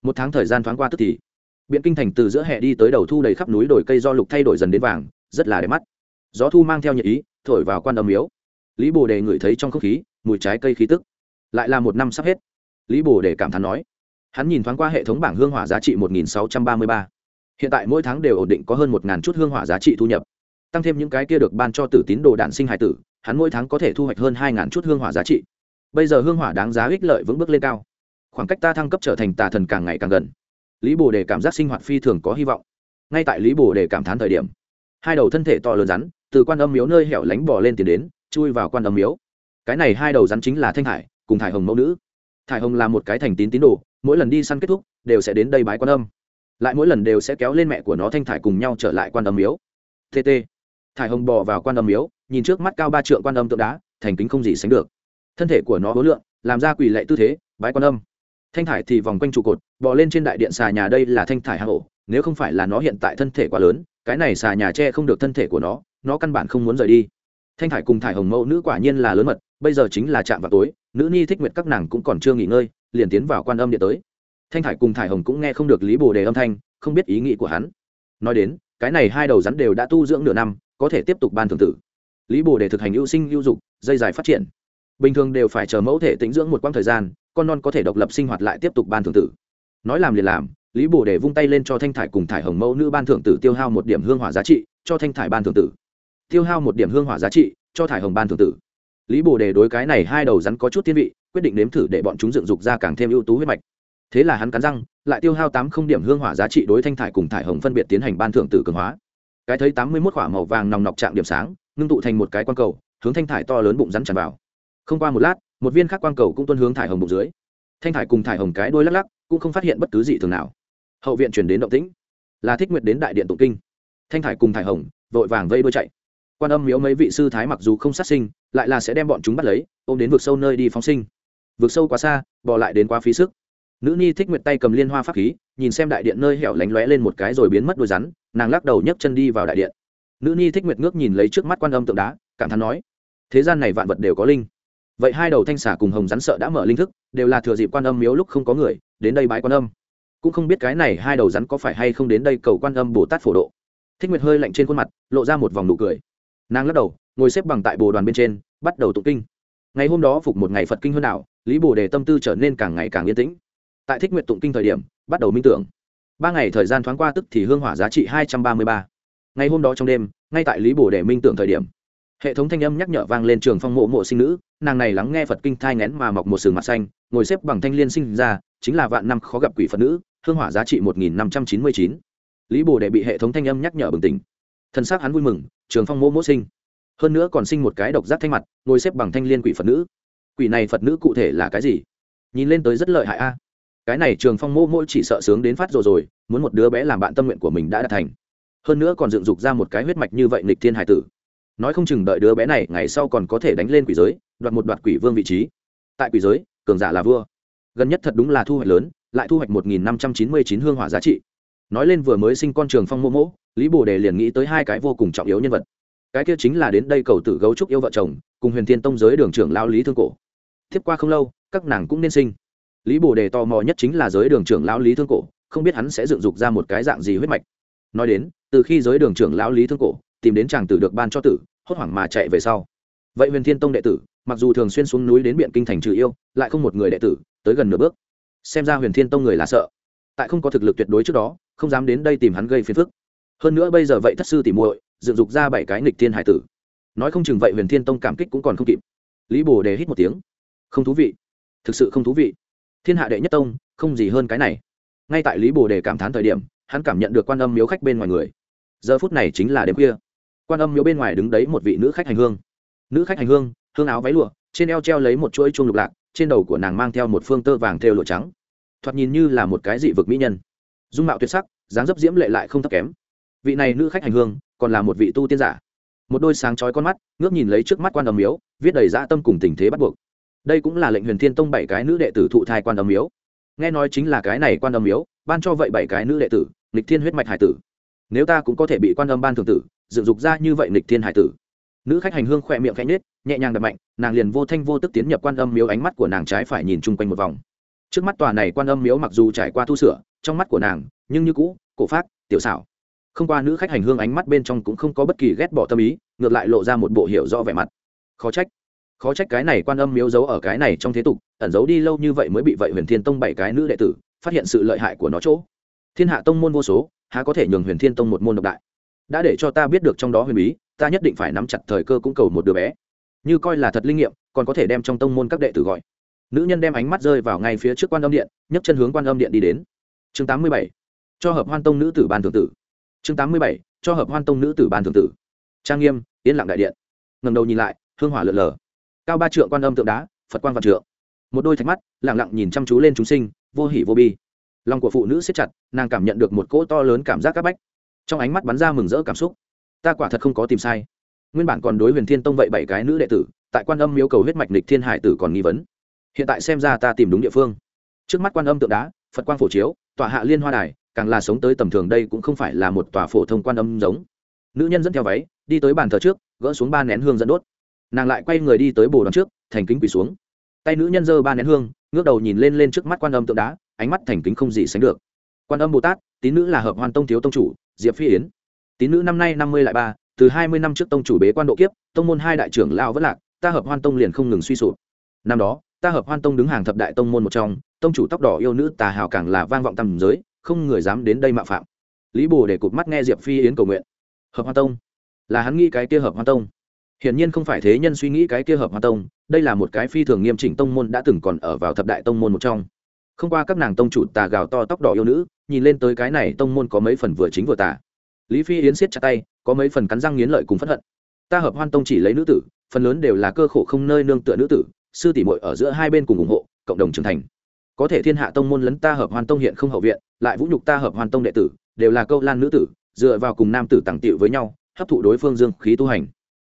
Một tháng thời gian thoáng qua tức thì, biện kinh thành từ giữa hè đi tới đầu thu đầy khắp núi đồi cây do lục thay đổi dần đến vàng, rất là đẹp mắt. Gió thu mang theo nhiệt ý, thổi vào quan âm miếu lý bồ đề ngửi thấy trong không khí, mùi trái cây khí tức. Lại là một năm sắp hết. Lý bồ đề cảm thán nói. Hắn nhìn thoáng qua hệ thống bảng hương hỏa giá trị một nghìn sáu trăm ba mươi ba. Hiện tại mỗi tháng đều ổn định có hơn một ngàn chút hương hỏa giá trị thu nhập. Tăng thêm những cái kia được ban cho tử tín đồ đạn sinh hải tử, hắn mỗi tháng có thể thu hoạch hơn hai ngàn chút hương hỏa giá trị. Bây giờ hương hỏa đáng giá ích lợi vững bước lên cao. Khoảng cách ta thăng cấp trở thành tà thần càng ngày càng gần. Lý bồ đề cảm giác sinh hoạt phi thường có hy vọng. Ngay tại lý bồ đề cảm thán thời điểm, hai đầu thân thể to lớn rắn, từ quan âm miếu nơi hẻo lánh bỏ lên tiền đến chui vào quan âm miếu. Cái này hai đầu rắn chính là thanh hải, cùng thải hồng mẫu nữ. Thải hồng là một cái thành tín tín đồ, mỗi lần đi săn kết thúc, đều sẽ đến đây bái quan âm. Lại mỗi lần đều sẽ kéo lên mẹ của nó thanh thải cùng nhau trở lại quan âm miếu. Tt thải hồng bò vào quan âm miếu, nhìn trước mắt cao ba trượng quan âm tượng đá, thành kính không gì sánh được. Thân thể của nó hối lượng, làm ra quỳ lệ tư thế, bái quan âm. Thanh thải thì vòng quanh trụ cột, bò lên trên đại điện xà nhà đây là thanh thải hạ hổ nếu không phải là nó hiện tại thân thể quá lớn, cái này xà nhà tre không được thân thể của nó nó căn bản không muốn rời đi thanh thải cùng thải hồng mẫu nữ quả nhiên là lớn mật, bây giờ chính là chạm vào tối, nữ ni thích nguyệt các nàng cũng còn chưa nghỉ ngơi, liền tiến vào quan âm điện tới. Thanh thải cùng thải hồng cũng nghe không được lý bồ đề âm thanh, không biết ý nghĩ của hắn. Nói đến, cái này hai đầu rắn đều đã tu dưỡng nửa năm, có thể tiếp tục ban thường tử. Lý bồ đề thực hành ưu sinh ưu dục, dây dài phát triển. Bình thường đều phải chờ mẫu thể tĩnh dưỡng một quãng thời gian, con non có thể độc lập sinh hoạt lại tiếp tục ban thường tử. Nói làm liền làm, lý bồ đề vung tay lên cho thanh thải cùng thải hồng mẫu nữ ban thưởng tử tiêu hao một điểm hương hỏa giá trị, cho thanh thải ban thưởng tử tiêu hao một điểm hương hỏa giá trị, cho thải hồng ban thưởng tử. Lý bồ đề đối cái này hai đầu rắn có chút thiên vị, quyết định nếm thử để bọn chúng dựng dục ra càng thêm ưu tú huyết mạch. Thế là hắn cắn răng, lại tiêu hao tám không điểm hương hỏa giá trị đối thanh thải cùng thải hồng phân biệt tiến hành ban thưởng tử cường hóa. Cái thấy tám mươi mốt quả màu vàng nòng nọc trạng điểm sáng, ngưng tụ thành một cái quang cầu, hướng thanh thải to lớn bụng rắn tràn vào. Không qua một lát, một viên khác quang cầu cũng tuân hướng thải hồng bụng dưới. Thanh thải cùng thải hồng cái đôi lắc lắc, cũng không phát hiện bất cứ gì thường nào. Hậu viện chuyển đến động tĩnh, là thích nguyệt đến đại điện tụng kinh. Thanh thải cùng thải hồng vội vàng vây đôi chạy quan âm miếu mấy vị sư thái mặc dù không sát sinh, lại là sẽ đem bọn chúng bắt lấy, ôm đến vực sâu nơi đi phóng sinh. Vực sâu quá xa, bỏ lại đến quá phí sức. Nữ ni thích nguyệt tay cầm liên hoa pháp khí, nhìn xem đại điện nơi hẻo lánh lóe lên một cái rồi biến mất đôi rắn, nàng lắc đầu nhấc chân đi vào đại điện. Nữ ni thích nguyệt ngước nhìn lấy trước mắt quan âm tượng đá, cảm thán nói, thế gian này vạn vật đều có linh. Vậy hai đầu thanh xả cùng hồng rắn sợ đã mở linh thức, đều là thừa dịp quan âm miếu lúc không có người, đến đây bãi quan âm. Cũng không biết cái này hai đầu rắn có phải hay không đến đây cầu quan âm bồ tát phổ độ. Thích nguyệt hơi lạnh trên khuôn mặt, lộ ra một vòng nụ cười nàng lắc đầu, ngồi xếp bằng tại bồ đoàn bên trên, bắt đầu tụng kinh. Ngày hôm đó phục một ngày phật kinh hơn nào, lý bồ đề tâm tư trở nên càng ngày càng yên tĩnh. Tại thích nguyện tụng kinh thời điểm, bắt đầu minh tưởng. Ba ngày thời gian thoáng qua tức thì hương hỏa giá trị hai trăm ba mươi ba. Ngày hôm đó trong đêm, ngay tại lý bồ đề minh tưởng thời điểm, hệ thống thanh âm nhắc nhở vang lên trường phong mộ mộ sinh nữ, nàng này lắng nghe phật kinh thai ngén mà mọc một sừng mặt xanh, ngồi xếp bằng thanh liên sinh ra, chính là vạn năm khó gặp quỷ phật nữ, hương hỏa giá trị một nghìn năm trăm chín mươi chín. Lý bồ đề bị hệ thống thanh âm nhắc nhở bừng tỉnh. Thân xác hắn vui mừng trường phong Mô Mô sinh. Hơn nữa còn sinh một cái độc giác thanh mặt, ngồi xếp bằng thanh liên quỷ phật nữ. Quỷ này phật nữ cụ thể là cái gì? Nhìn lên tới rất lợi hại a. Cái này trường phong mô Mô chỉ sợ sướng đến phát rồi rồi, muốn một đứa bé làm bạn tâm nguyện của mình đã đạt thành. Hơn nữa còn dựng dục ra một cái huyết mạch như vậy nịch thiên hải tử. Nói không chừng đợi đứa bé này ngày sau còn có thể đánh lên quỷ giới, đoạt một đoạt quỷ vương vị trí. Tại quỷ giới, cường giả là vua. Gần nhất thật đúng là thu hoạch lớn, lại thu hoạch một nghìn năm trăm chín mươi chín hương hỏa giá trị. Nói lên vừa mới sinh con trường phong mô mỗ lý bồ đề liền nghĩ tới hai cái vô cùng trọng yếu nhân vật. Cái kia chính là đến đây cầu tử gấu trúc yêu vợ chồng, cùng huyền thiên tông giới đường trưởng lao lý thương cổ. Tiếp qua không lâu, các nàng cũng nên sinh. Lý bồ đề tò mò nhất chính là giới đường trưởng lão lý thương cổ, không biết hắn sẽ dựng dục ra một cái dạng gì huyết mạch. Nói đến, từ khi giới đường trưởng lão lý thương cổ tìm đến chàng tử được ban cho tử, hốt hoảng mà chạy về sau. Vậy huyền thiên tông đệ tử, mặc dù thường xuyên xuống núi đến biện kinh thành trừ yêu, lại không một người đệ tử, tới gần nửa bước. Xem ra huyền thiên tông người là sợ. Tại không có thực lực tuyệt đối trước đó, không dám đến đây tìm hắn gây phiền phức hơn nữa bây giờ vậy thất sư tỉ muội, dựng dục ra bảy cái nghịch thiên hải tử. Nói không chừng vậy huyền thiên tông cảm kích cũng còn không kịp. Lý bồ đề hít một tiếng. Không thú vị. Thực sự không thú vị. Thiên hạ đệ nhất tông, không gì hơn cái này. Ngay tại lý bồ đề cảm thán thời điểm, hắn cảm nhận được quan âm miếu khách bên ngoài người. Giờ phút này chính là đêm khuya. Quan âm miếu bên ngoài đứng đấy một vị nữ khách hành hương. Nữ khách hành hương hương áo váy lụa, trên eo treo lấy một chuỗi chuông lục lạc, trên đầu của nàng mang theo một phương tơ vàng thêu lụa trắng. Thoạt nhìn như là một cái dị vực mỹ nhân. Dung mạo tuyệt sắc, dáng dấp diễm lệ lại không thấp kém vị này nữ khách hành hương còn là một vị tu tiên giả. Một đôi sáng chói con mắt, ngước nhìn lấy trước mắt quan âm miếu, viết đầy dã tâm cùng tình thế bắt buộc. Đây cũng là lệnh huyền thiên tông bảy cái nữ đệ tử thụ thai quan âm miếu. Nghe nói chính là cái này quan âm miếu, ban cho vậy bảy cái nữ đệ tử lịch thiên huyết mạch hải tử. Nếu ta cũng có thể bị quan âm ban thường tử, dựng dục ra như vậy lịch thiên hải tử. Nữ khách hành hương khỏe miệng khẽ nhết nhẹ nhàng đập mạnh, nàng liền vô thanh vô tức tiến nhập quan âm miếu, ánh mắt của nàng trái phải nhìn chung quanh một vòng. Trước mắt tòa này quan âm miếu mặc dù trải qua thu sửa, trong mắt của nàng, nhưng như cũ, cổ phát tiểu xảo không qua nữ khách hành hương ánh mắt bên trong cũng không có bất kỳ ghét bỏ tâm ý, ngược lại lộ ra một bộ hiểu rõ vẻ mặt. Khó trách. Khó trách cái này quan âm miếu giấu ở cái này trong thế tục, ẩn giấu đi lâu như vậy mới bị vậy huyền thiên tông bảy cái nữ đệ tử, phát hiện sự lợi hại của nó chỗ. Thiên hạ tông môn vô số, há có thể nhường huyền thiên tông một môn độc đại? Đã để cho ta biết được trong đó huyền bí, ta nhất định phải nắm chặt thời cơ cũng cầu một đứa bé. Như coi là thật linh nghiệm, còn có thể đem trong tông môn các đệ tử gọi. Nữ nhân đem ánh mắt rơi vào ngay phía trước quan âm điện, nhấc chân hướng quan âm điện đi đến. Chương tám mươi bảy. Cho hợp hoan tông nữ tử ban thượng tử chương tám mươi bảy, cho hợp hoan tông nữ tử ban thường tử. Trang nghiêm, yên lặng đại điện. Ngầm đầu nhìn lại, hương hỏa lượn lờ. Cao ba trượng quan âm tượng đá, phật quan vạn trượng. Một đôi thạch mắt lẳng lặng nhìn chăm chú lên chúng sinh, vô hỉ vô bi. Lòng của phụ nữ siết chặt, nàng cảm nhận được một cỗ to lớn cảm giác c áp bách. Trong ánh mắt bắn ra mừng rỡ cảm xúc. Ta quả thật không có tìm sai. Nguyên bản còn đối huyền thiên tông vậy bảy cái nữ đệ tử, tại quan âm yêu cầu huyết mạch nịch thiên hải tử còn nghi vấn. Hiện tại xem ra ta tìm đúng địa phương. Trước mắt quan âm tượng đá, phật quang phổ chiếu, tọa hạ liên hoa đài càng là sống tới tầm thường đây cũng không phải là một tòa phổ thông quan âm giống. Nữ nhân dẫn theo váy, đi tới bàn thờ trước, gỡ xuống ba nén hương dẫn đốt. Nàng lại quay người đi tới bồ đón trước, thành kính quỳ xuống. Tay nữ nhân giơ ba nén hương, ngước đầu nhìn lên lên trước mắt quan âm tượng đá, ánh mắt thành kính không gì sánh được. Quan âm bồ tát, tín nữ là hợp hoan tông thiếu tông chủ, diệp phi yến. Tín nữ năm nay năm mươi lại ba, từ hai mươi năm trước tông chủ bế quan độ kiếp, tông môn hai đại trưởng lao vẫn lạc, ta hợp hoan tông liền không ngừng suy sụp. Năm đó, ta hợp hoan tông đứng hàng thập đại tông môn một trong, tông chủ tóc đỏ yêu nữ tà hào càng là vang vọng tầm giới không người dám đến đây mạo phạm. Lý bồ để cụt mắt nghe diệp phi yến cầu nguyện. Hợp hoan tông. Là hắn nghĩ cái kia hợp hoan tông. Hiển nhiên không phải thế nhân suy nghĩ cái kia hợp hoan tông, đây là một cái phi thường nghiêm chỉnh tông môn đã từng còn ở vào thập đại tông môn một trong. Không qua các nàng tông chủ tà gào to tóc đỏ yêu nữ, nhìn lên tới cái này tông môn có mấy phần vừa chính vừa tà. Lý phi yến siết chặt tay, có mấy phần cắn răng nghiến lợi cùng phất hận. Ta hợp hoan tông chỉ lấy nữ tử, phần lớn đều là cơ khổ không nơi nương tựa nữ tử, sư tỷ muội ở giữa hai bên cùng ủng hộ, cộng đồng trưởng thành có thể thiên hạ tông môn lấn ta hợp hoan tông hiện không hậu viện, lại vũ nhục ta hợp hoàn tông đệ tử, đều là câu lan nữ tử, dựa vào cùng nam tử tặng tiệu với nhau, hấp thụ đối phương dương khí tu hành.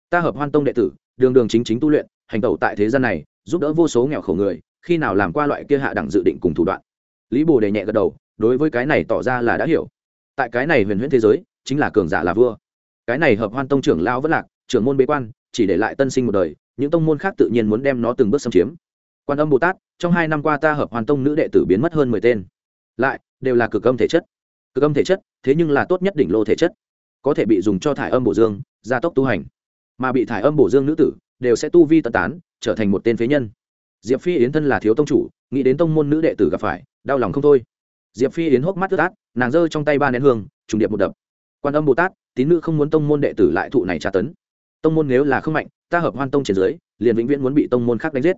Ta hợp hoan tông đệ tử, đường đường chính chính tu luyện, hành tẩu tại thế gian này, giúp đỡ vô số nghèo khổ người, khi nào làm qua loại kia hạ đẳng dự định cùng thủ đoạn. Lý bồ đề nhẹ gật đầu, đối với cái này tỏ ra là đã hiểu. Tại cái này huyền huyễn thế giới, chính là cường giả là vua. Cái này hợp hoan tông trưởng lao vẫn lạc, trưởng môn bế quan, chỉ để lại tân sinh một đời, những tông môn khác tự nhiên muốn đem nó từng bước xâm chiếm. Quan âm bồ tát trong hai năm qua ta hợp hoàn tông nữ đệ tử biến mất hơn mười tên. Lại, đều là cực âm thể chất. Cực âm thể chất, thế nhưng là tốt nhất đỉnh lô thể chất. Có thể bị dùng cho thải âm bổ dương, gia tốc tu hành. Mà bị thải âm bổ dương nữ tử, đều sẽ tu vi tận tán, trở thành một tên phế nhân. Diệp phi yến thân là thiếu tông chủ, nghĩ đến tông môn nữ đệ tử gặp phải, đau lòng không thôi. Diệp phi yến hốc mắt tức át, nàng giơ trong tay ba nén hương, trùng điệp một đập. Quan âm bồ tát, tín nữ không muốn tông môn đệ tử lại thụ này tra tấn. Tông môn nếu là không mạnh, ta hợp hoan tông trên dưới, liền vĩnh viễn muốn bị tông môn khác đánh giết.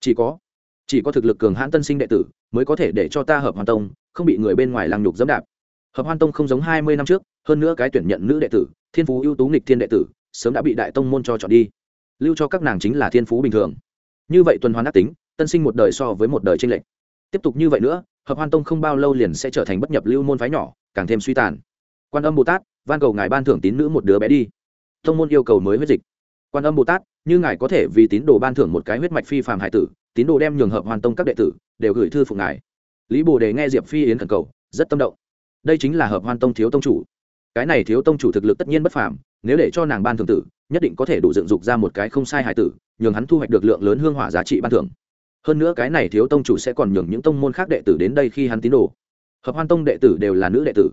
Chỉ có chỉ có thực lực cường hãn tân sinh đệ tử mới có thể để cho ta hợp hoàn tông, không bị người bên ngoài lăng nhục dẫm đạp. Hợp hoan tông không giống hai mươi năm trước, hơn nữa cái tuyển nhận nữ đệ tử, thiên phú ưu tú nghịch thiên đệ tử, sớm đã bị đại tông môn cho chọn đi. Lưu cho các nàng chính là thiên phú bình thường. Như vậy tuần hoàn ác tính, tân sinh một đời so với một đời tranh lệch. Tiếp tục như vậy nữa, hợp hoan tông không bao lâu liền sẽ trở thành bất nhập lưu môn phái nhỏ, càng thêm suy tàn. Quan âm bồ tát, van cầu ngài ban thưởng tín nữ một đứa bé đi. Tông môn yêu cầu mới huyết dịch. Quan âm bồ tát, như ngài có thể vì tín đồ ban thưởng một cái huyết mạch phi phàm hải tử tín đồ đem nhường hợp hoàn tông các đệ tử đều gửi thư phục ngài. Lý bồ đề nghe diệp phi yến khẩn cầu, rất tâm động. Đây chính là hợp hoàn tông thiếu tông chủ. Cái này thiếu tông chủ thực lực tất nhiên bất phàm, nếu để cho nàng ban thường tử, nhất định có thể đủ dựng dục ra một cái không sai hải tử, nhường hắn thu hoạch được lượng lớn hương hỏa giá trị ban thưởng. Hơn nữa cái này thiếu tông chủ sẽ còn nhường những tông môn khác đệ tử đến đây khi hắn tín đồ. Hợp hoan tông đệ tử đều là nữ đệ tử.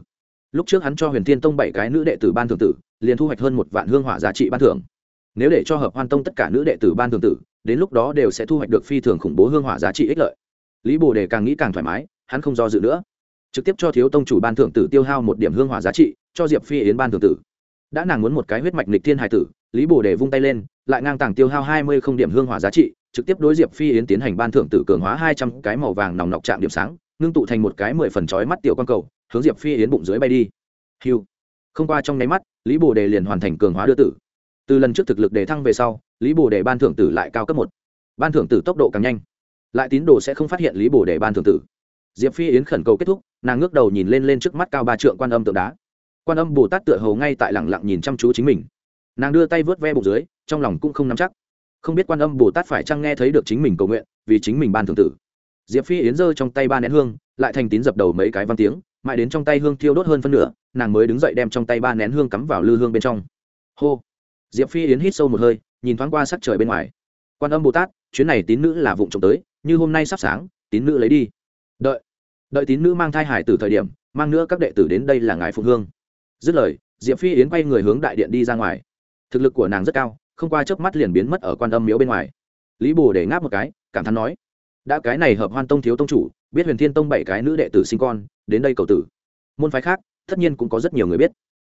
Lúc trước hắn cho huyền thiên tông bảy cái nữ đệ tử ban thường tử, liền thu hoạch hơn một vạn hương hỏa giá trị ban thưởng. Nếu để cho hợp hoan tông tất cả nữ đệ tử ban thường tử đến lúc đó đều sẽ thu hoạch được phi thường khủng bố hương hỏa giá trị ích lợi. Lý bồ đề càng nghĩ càng thoải mái, hắn không do dự nữa. Trực tiếp cho thiếu tông chủ ban thưởng tử tiêu hao một điểm hương hỏa giá trị, cho diệp phi yến ban thưởng tử. Đã nàng muốn một cái huyết mạch nịch thiên hải tử, lý bồ đề vung tay lên, lại ngang tàng tiêu hao hai mươi không điểm hương hỏa giá trị, trực tiếp đối diệp phi yến tiến hành ban thưởng tử cường hóa hai trăm cái màu vàng nòng nọc chạm điểm sáng, ngưng tụ thành một cái mười phần chói mắt tiểu quan cầu, hướng diệp phi yến bụng dưới bay đi. Hiu. Không qua trong nháy mắt, lý bồ đề liền hoàn thành cường hóa đưa tử. Từ lần trước thực lực đề thăng về sau lý bồ đề ban thưởng tử lại cao cấp một. Ban thưởng tử tốc độ càng nhanh. Lại tín đồ sẽ không phát hiện lý bồ để ban thưởng tử. Diệp phi yến khẩn cầu kết thúc, nàng ngước đầu nhìn lên lên trước mắt cao ba trượng quan âm tượng đá. Quan âm bồ tát tựa hầu ngay tại lẳng lặng nhìn chăm chú chính mình. Nàng đưa tay vớt ve bụng dưới, trong lòng cũng không nắm chắc. Không biết quan âm bồ tát phải chăng nghe thấy được chính mình cầu nguyện, vì chính mình ban thưởng tử. Diệp phi yến giơ trong tay ba nén hương, lại thành tín dập đầu mấy cái văn tiếng, mãi đến trong tay hương thiêu đốt hơn phân nửa, nàng mới đứng dậy đem trong tay ba nén hương cắm vào lư hương bên trong. Hô! Diệp phi yến hít sâu một hơi nhìn thoáng qua sắc trời bên ngoài. Quan âm bồ tát, chuyến này tín nữ là vụng trộm tới, như hôm nay sắp sáng, tín nữ lấy đi. Đợi đợi tín nữ mang thai hải từ thời điểm, mang nữa các đệ tử đến đây là ngài phụng hương. Dứt lời, diệp phi yến quay người hướng đại điện đi ra ngoài. Thực lực của nàng rất cao, không qua chớp mắt liền biến mất ở quan âm miếu bên ngoài. Lý bồ để ngáp một cái, cảm thán nói, đã cái này hợp hoan tông thiếu tông chủ, biết huyền thiên tông bảy cái nữ đệ tử sinh con, đến đây cầu tử. Môn phái khác, tất nhiên cũng có rất nhiều người biết.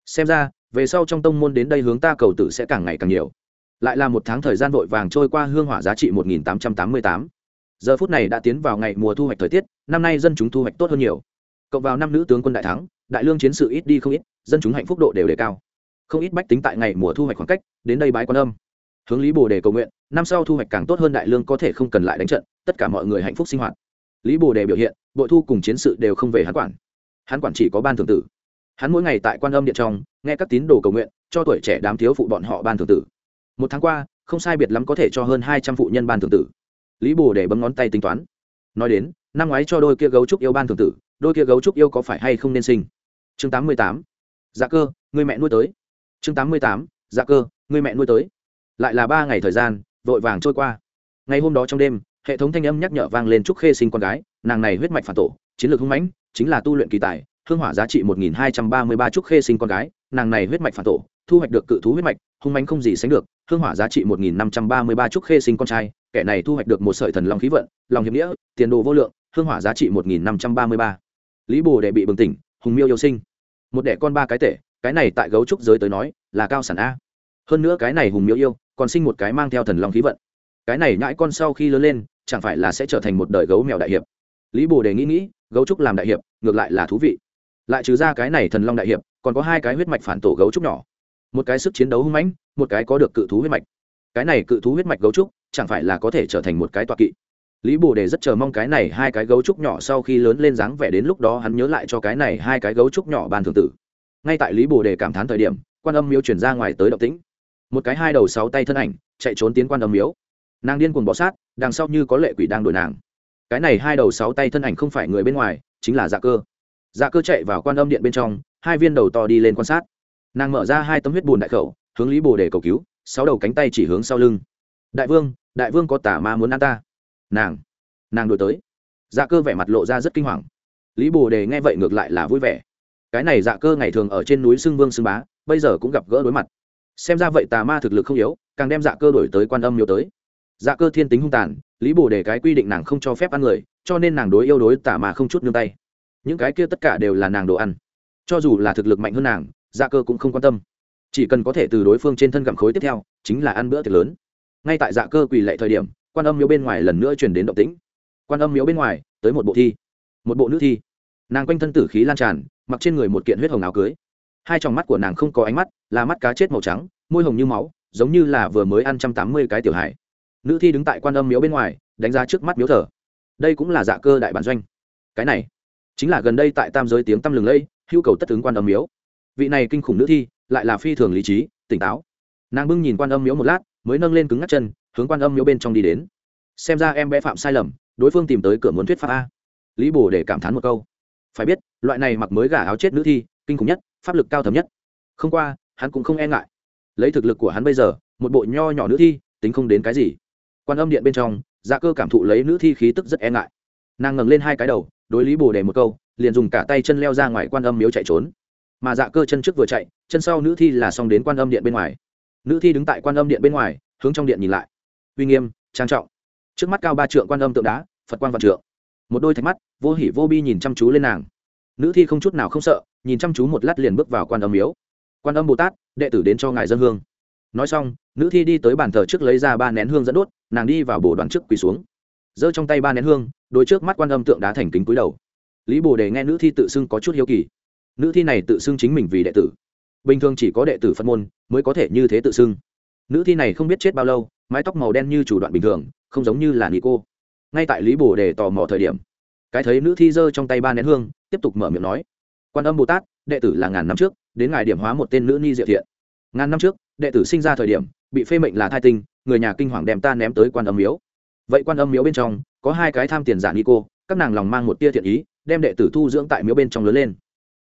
Xem ra, về sau trong tông môn đến đây hướng ta cầu tử sẽ càng ngày càng nhiều lại là một tháng thời gian vội vàng trôi qua hương hỏa giá trị một nghìn tám trăm tám mươi tám. Giờ phút này đã tiến vào ngày mùa thu hoạch thời tiết, năm nay dân chúng thu hoạch tốt hơn nhiều. Cộng vào năm nữ tướng quân đại thắng, đại lương chiến sự ít đi không ít, dân chúng hạnh phúc độ đều đề cao. Không ít bách tính tại ngày mùa thu hoạch khoảng cách, đến đây bái quan âm. Hướng lý bồ đề cầu nguyện, năm sau thu hoạch càng tốt hơn đại lương có thể không cần lại đánh trận, tất cả mọi người hạnh phúc sinh hoạt. Lý bồ đề biểu hiện, bội thu cùng chiến sự đều không về hắn quản. Hắn quản chỉ có ban thường tử. Hắn mỗi ngày tại quan âm điện trong, nghe các tín đồ cầu nguyện, cho tuổi trẻ đám thiếu phụ bọn họ ban thường tử một tháng qua, không sai biệt lắm có thể cho hơn hai trăm phụ nhân ban thường tử. Lý bồ để bấm ngón tay tính toán. Nói đến, năm ngoái cho đôi kia gấu trúc yêu ban thường tử, đôi kia gấu trúc yêu có phải hay không nên sinh? Chương tám mươi tám. Dạ cơ, người mẹ nuôi tới. Chương tám mươi tám. Dạ cơ, người mẹ nuôi tới. Lại là ba ngày thời gian, vội vàng trôi qua. Ngày hôm đó trong đêm, hệ thống thanh âm nhắc nhở vang lên trúc khê sinh con gái, nàng này huyết mạch phản tổ, chiến lược hung mãnh, chính là tu luyện kỳ tài, hương hỏa giá trị một nghìn hai trăm ba mươi ba trúc khê sinh con gái, nàng này huyết mạch phản tổ, thu hoạch được cự thú huyết mạch hung mãnh không gì sánh được, hương hỏa giá trị một nghìn năm trăm ba mươi ba trúc khê sinh con trai, kẻ này thu hoạch được một sợi thần long khí vận, lòng hiệp nghĩa, tiền đồ vô lượng, hương hỏa giá trị một nghìn năm trăm ba mươi ba. Lý bồ đệ bị bừng tỉnh, hùng miêu yêu sinh. Một đẻ con ba cái tể, cái này tại gấu trúc giới tới nói, là cao sản a. Hơn nữa cái này hùng miêu yêu, còn sinh một cái mang theo thần long khí vận. Cái này nhãi con sau khi lớn lên, chẳng phải là sẽ trở thành một đời gấu mèo đại hiệp. Lý bồ đề nghĩ nghĩ, gấu trúc làm đại hiệp, ngược lại là thú vị. Lại trừ ra cái này thần long đại hiệp, còn có hai cái huyết mạch phản tổ gấu trúc nhỏ một cái sức chiến đấu hung mãnh, một cái có được cự thú huyết mạch. Cái này cự thú huyết mạch gấu trúc, chẳng phải là có thể trở thành một cái tọa kỵ. Lý bồ đề rất chờ mong cái này hai cái gấu trúc nhỏ sau khi lớn lên dáng vẻ đến lúc đó hắn nhớ lại cho cái này hai cái gấu trúc nhỏ ban thường tử. Ngay tại lý bồ đề cảm thán thời điểm, quan âm miếu chuyển ra ngoài tới động tĩnh. Một cái hai đầu sáu tay thân ảnh, chạy trốn tiến quan âm miếu. Nàng điên cuồng bỏ sát, đằng sau như có lệ quỷ đang đuổi nàng. Cái này hai đầu sáu tay thân ảnh không phải người bên ngoài, chính là dạ cơ. Dạ cơ chạy vào quan âm điện bên trong, hai viên đầu to đi lên quan sát nàng mở ra hai tấm huyết bùn đại khẩu, hướng lý bồ để cầu cứu, sáu đầu cánh tay chỉ hướng sau lưng. Đại vương đại vương có tả ma muốn ăn ta. Nàng nàng đổi tới. Dạ cơ vẻ mặt lộ ra rất kinh hoàng. Lý bồ đề nghe vậy ngược lại là vui vẻ. Cái này dạ cơ ngày thường ở trên núi xưng vương xưng bá, bây giờ cũng gặp gỡ đối mặt. Xem ra vậy tà ma thực lực không yếu, càng đem dạ cơ đổi tới quan âm miêu tới. Dạ cơ thiên tính hung tàn, lý bồ đề cái quy định nàng không cho phép ăn người, cho nên nàng đối yêu đối tà ma không chút nương tay. Những cái kia tất cả đều là nàng đồ ăn. Cho dù là thực lực mạnh hơn nàng dạ cơ cũng không quan tâm. Chỉ cần có thể từ đối phương trên thân gặm khối tiếp theo, chính là ăn bữa tiệc lớn. Ngay tại dạ cơ quỳ lệ thời điểm, quan âm miếu bên ngoài lần nữa chuyển đến động tĩnh. Quan âm miếu bên ngoài, tới một bộ thi. Một bộ nữ thi. Nàng quanh thân tử khí lan tràn, mặc trên người một kiện huyết hồng áo cưới. Hai tròng mắt của nàng không có ánh mắt, là mắt cá chết màu trắng, môi hồng như máu, giống như là vừa mới ăn trăm tám mươi cái tiểu hải nữ thi đứng tại quan âm miếu bên ngoài, đánh giá trước mắt miếu thờ. Đây cũng là dạ cơ đại bản doanh. Cái này, chính là gần đây tại tam giới tiếng tăm lừng lây hưu cầu tất ứng quan âm miếu vị này kinh khủng nữ thi lại là phi thường lý trí, tỉnh táo. Nàng bưng nhìn quan âm miếu một lát, mới nâng lên cứng ngắt chân, hướng quan âm miếu bên trong đi đến. Xem ra em bé phạm sai lầm, đối phương tìm tới cửa muốn thuyết pháp a. Lý bồ để cảm thán một câu. Phải biết, loại này mặc mới gả áo chết nữ thi, kinh khủng nhất, pháp lực cao thầm nhất. Không qua, hắn cũng không e ngại. Lấy thực lực của hắn bây giờ, một bộ nho nhỏ nữ thi, tính không đến cái gì. Quan âm điện bên trong dạ cơ cảm thụ lấy nữ thi khí tức rất e ngại. Nàng ngẩng lên hai cái đầu, đối lý bồ đề một câu, liền dùng cả tay chân leo ra ngoài quan âm miếu chạy trốn mà dạ cơ chân trước vừa chạy, chân sau nữ thi là xong đến quan âm điện bên ngoài. Nữ thi đứng tại quan âm điện bên ngoài, hướng trong điện nhìn lại. Uy nghiêm, trang trọng. Trước mắt cao ba trượng quan âm tượng đá, phật quan vạn trượng. Một đôi thạch mắt, vô hỉ vô bi nhìn chăm chú lên nàng. Nữ thi không chút nào không sợ, nhìn chăm chú một lát liền bước vào quan âm miếu. Quan âm bồ tát, đệ tử đến cho ngài dân hương. Nói xong, nữ thi đi tới bàn thờ trước lấy ra ba nén hương dẫn đốt, nàng đi vào bồ đoàn trước quỳ xuống. Giơ trong tay ba nén hương đôi trước mắt quan âm tượng đá thành kính cúi đầu. Lý bồ đề nghe nữ thi tự xưng có chút hiếu kỳ nữ thi này tự xưng chính mình vì đệ tử. Bình thường chỉ có đệ tử phật môn mới có thể như thế tự xưng. Nữ thi này không biết chết bao lâu, mái tóc màu đen như chủ đoạn bình thường, không giống như là nico ngay tại lý bồ đề tò mò thời điểm, cái thấy nữ thi giơ trong tay ba nén hương, tiếp tục mở miệng nói, quan âm bồ tát, đệ tử là ngàn năm trước, đến ngài điểm hóa một tên nữ ni diệu thiện. Ngàn năm trước, đệ tử sinh ra thời điểm, bị phê mệnh là thai tinh, người nhà kinh hoàng đem ta ném tới quan âm miếu. Vậy quan âm miếu bên trong, có hai cái tham tiền giả ni cô, các nàng lòng mang một tia thiện ý, đem đệ tử thu dưỡng tại miếu bên trong lớn lên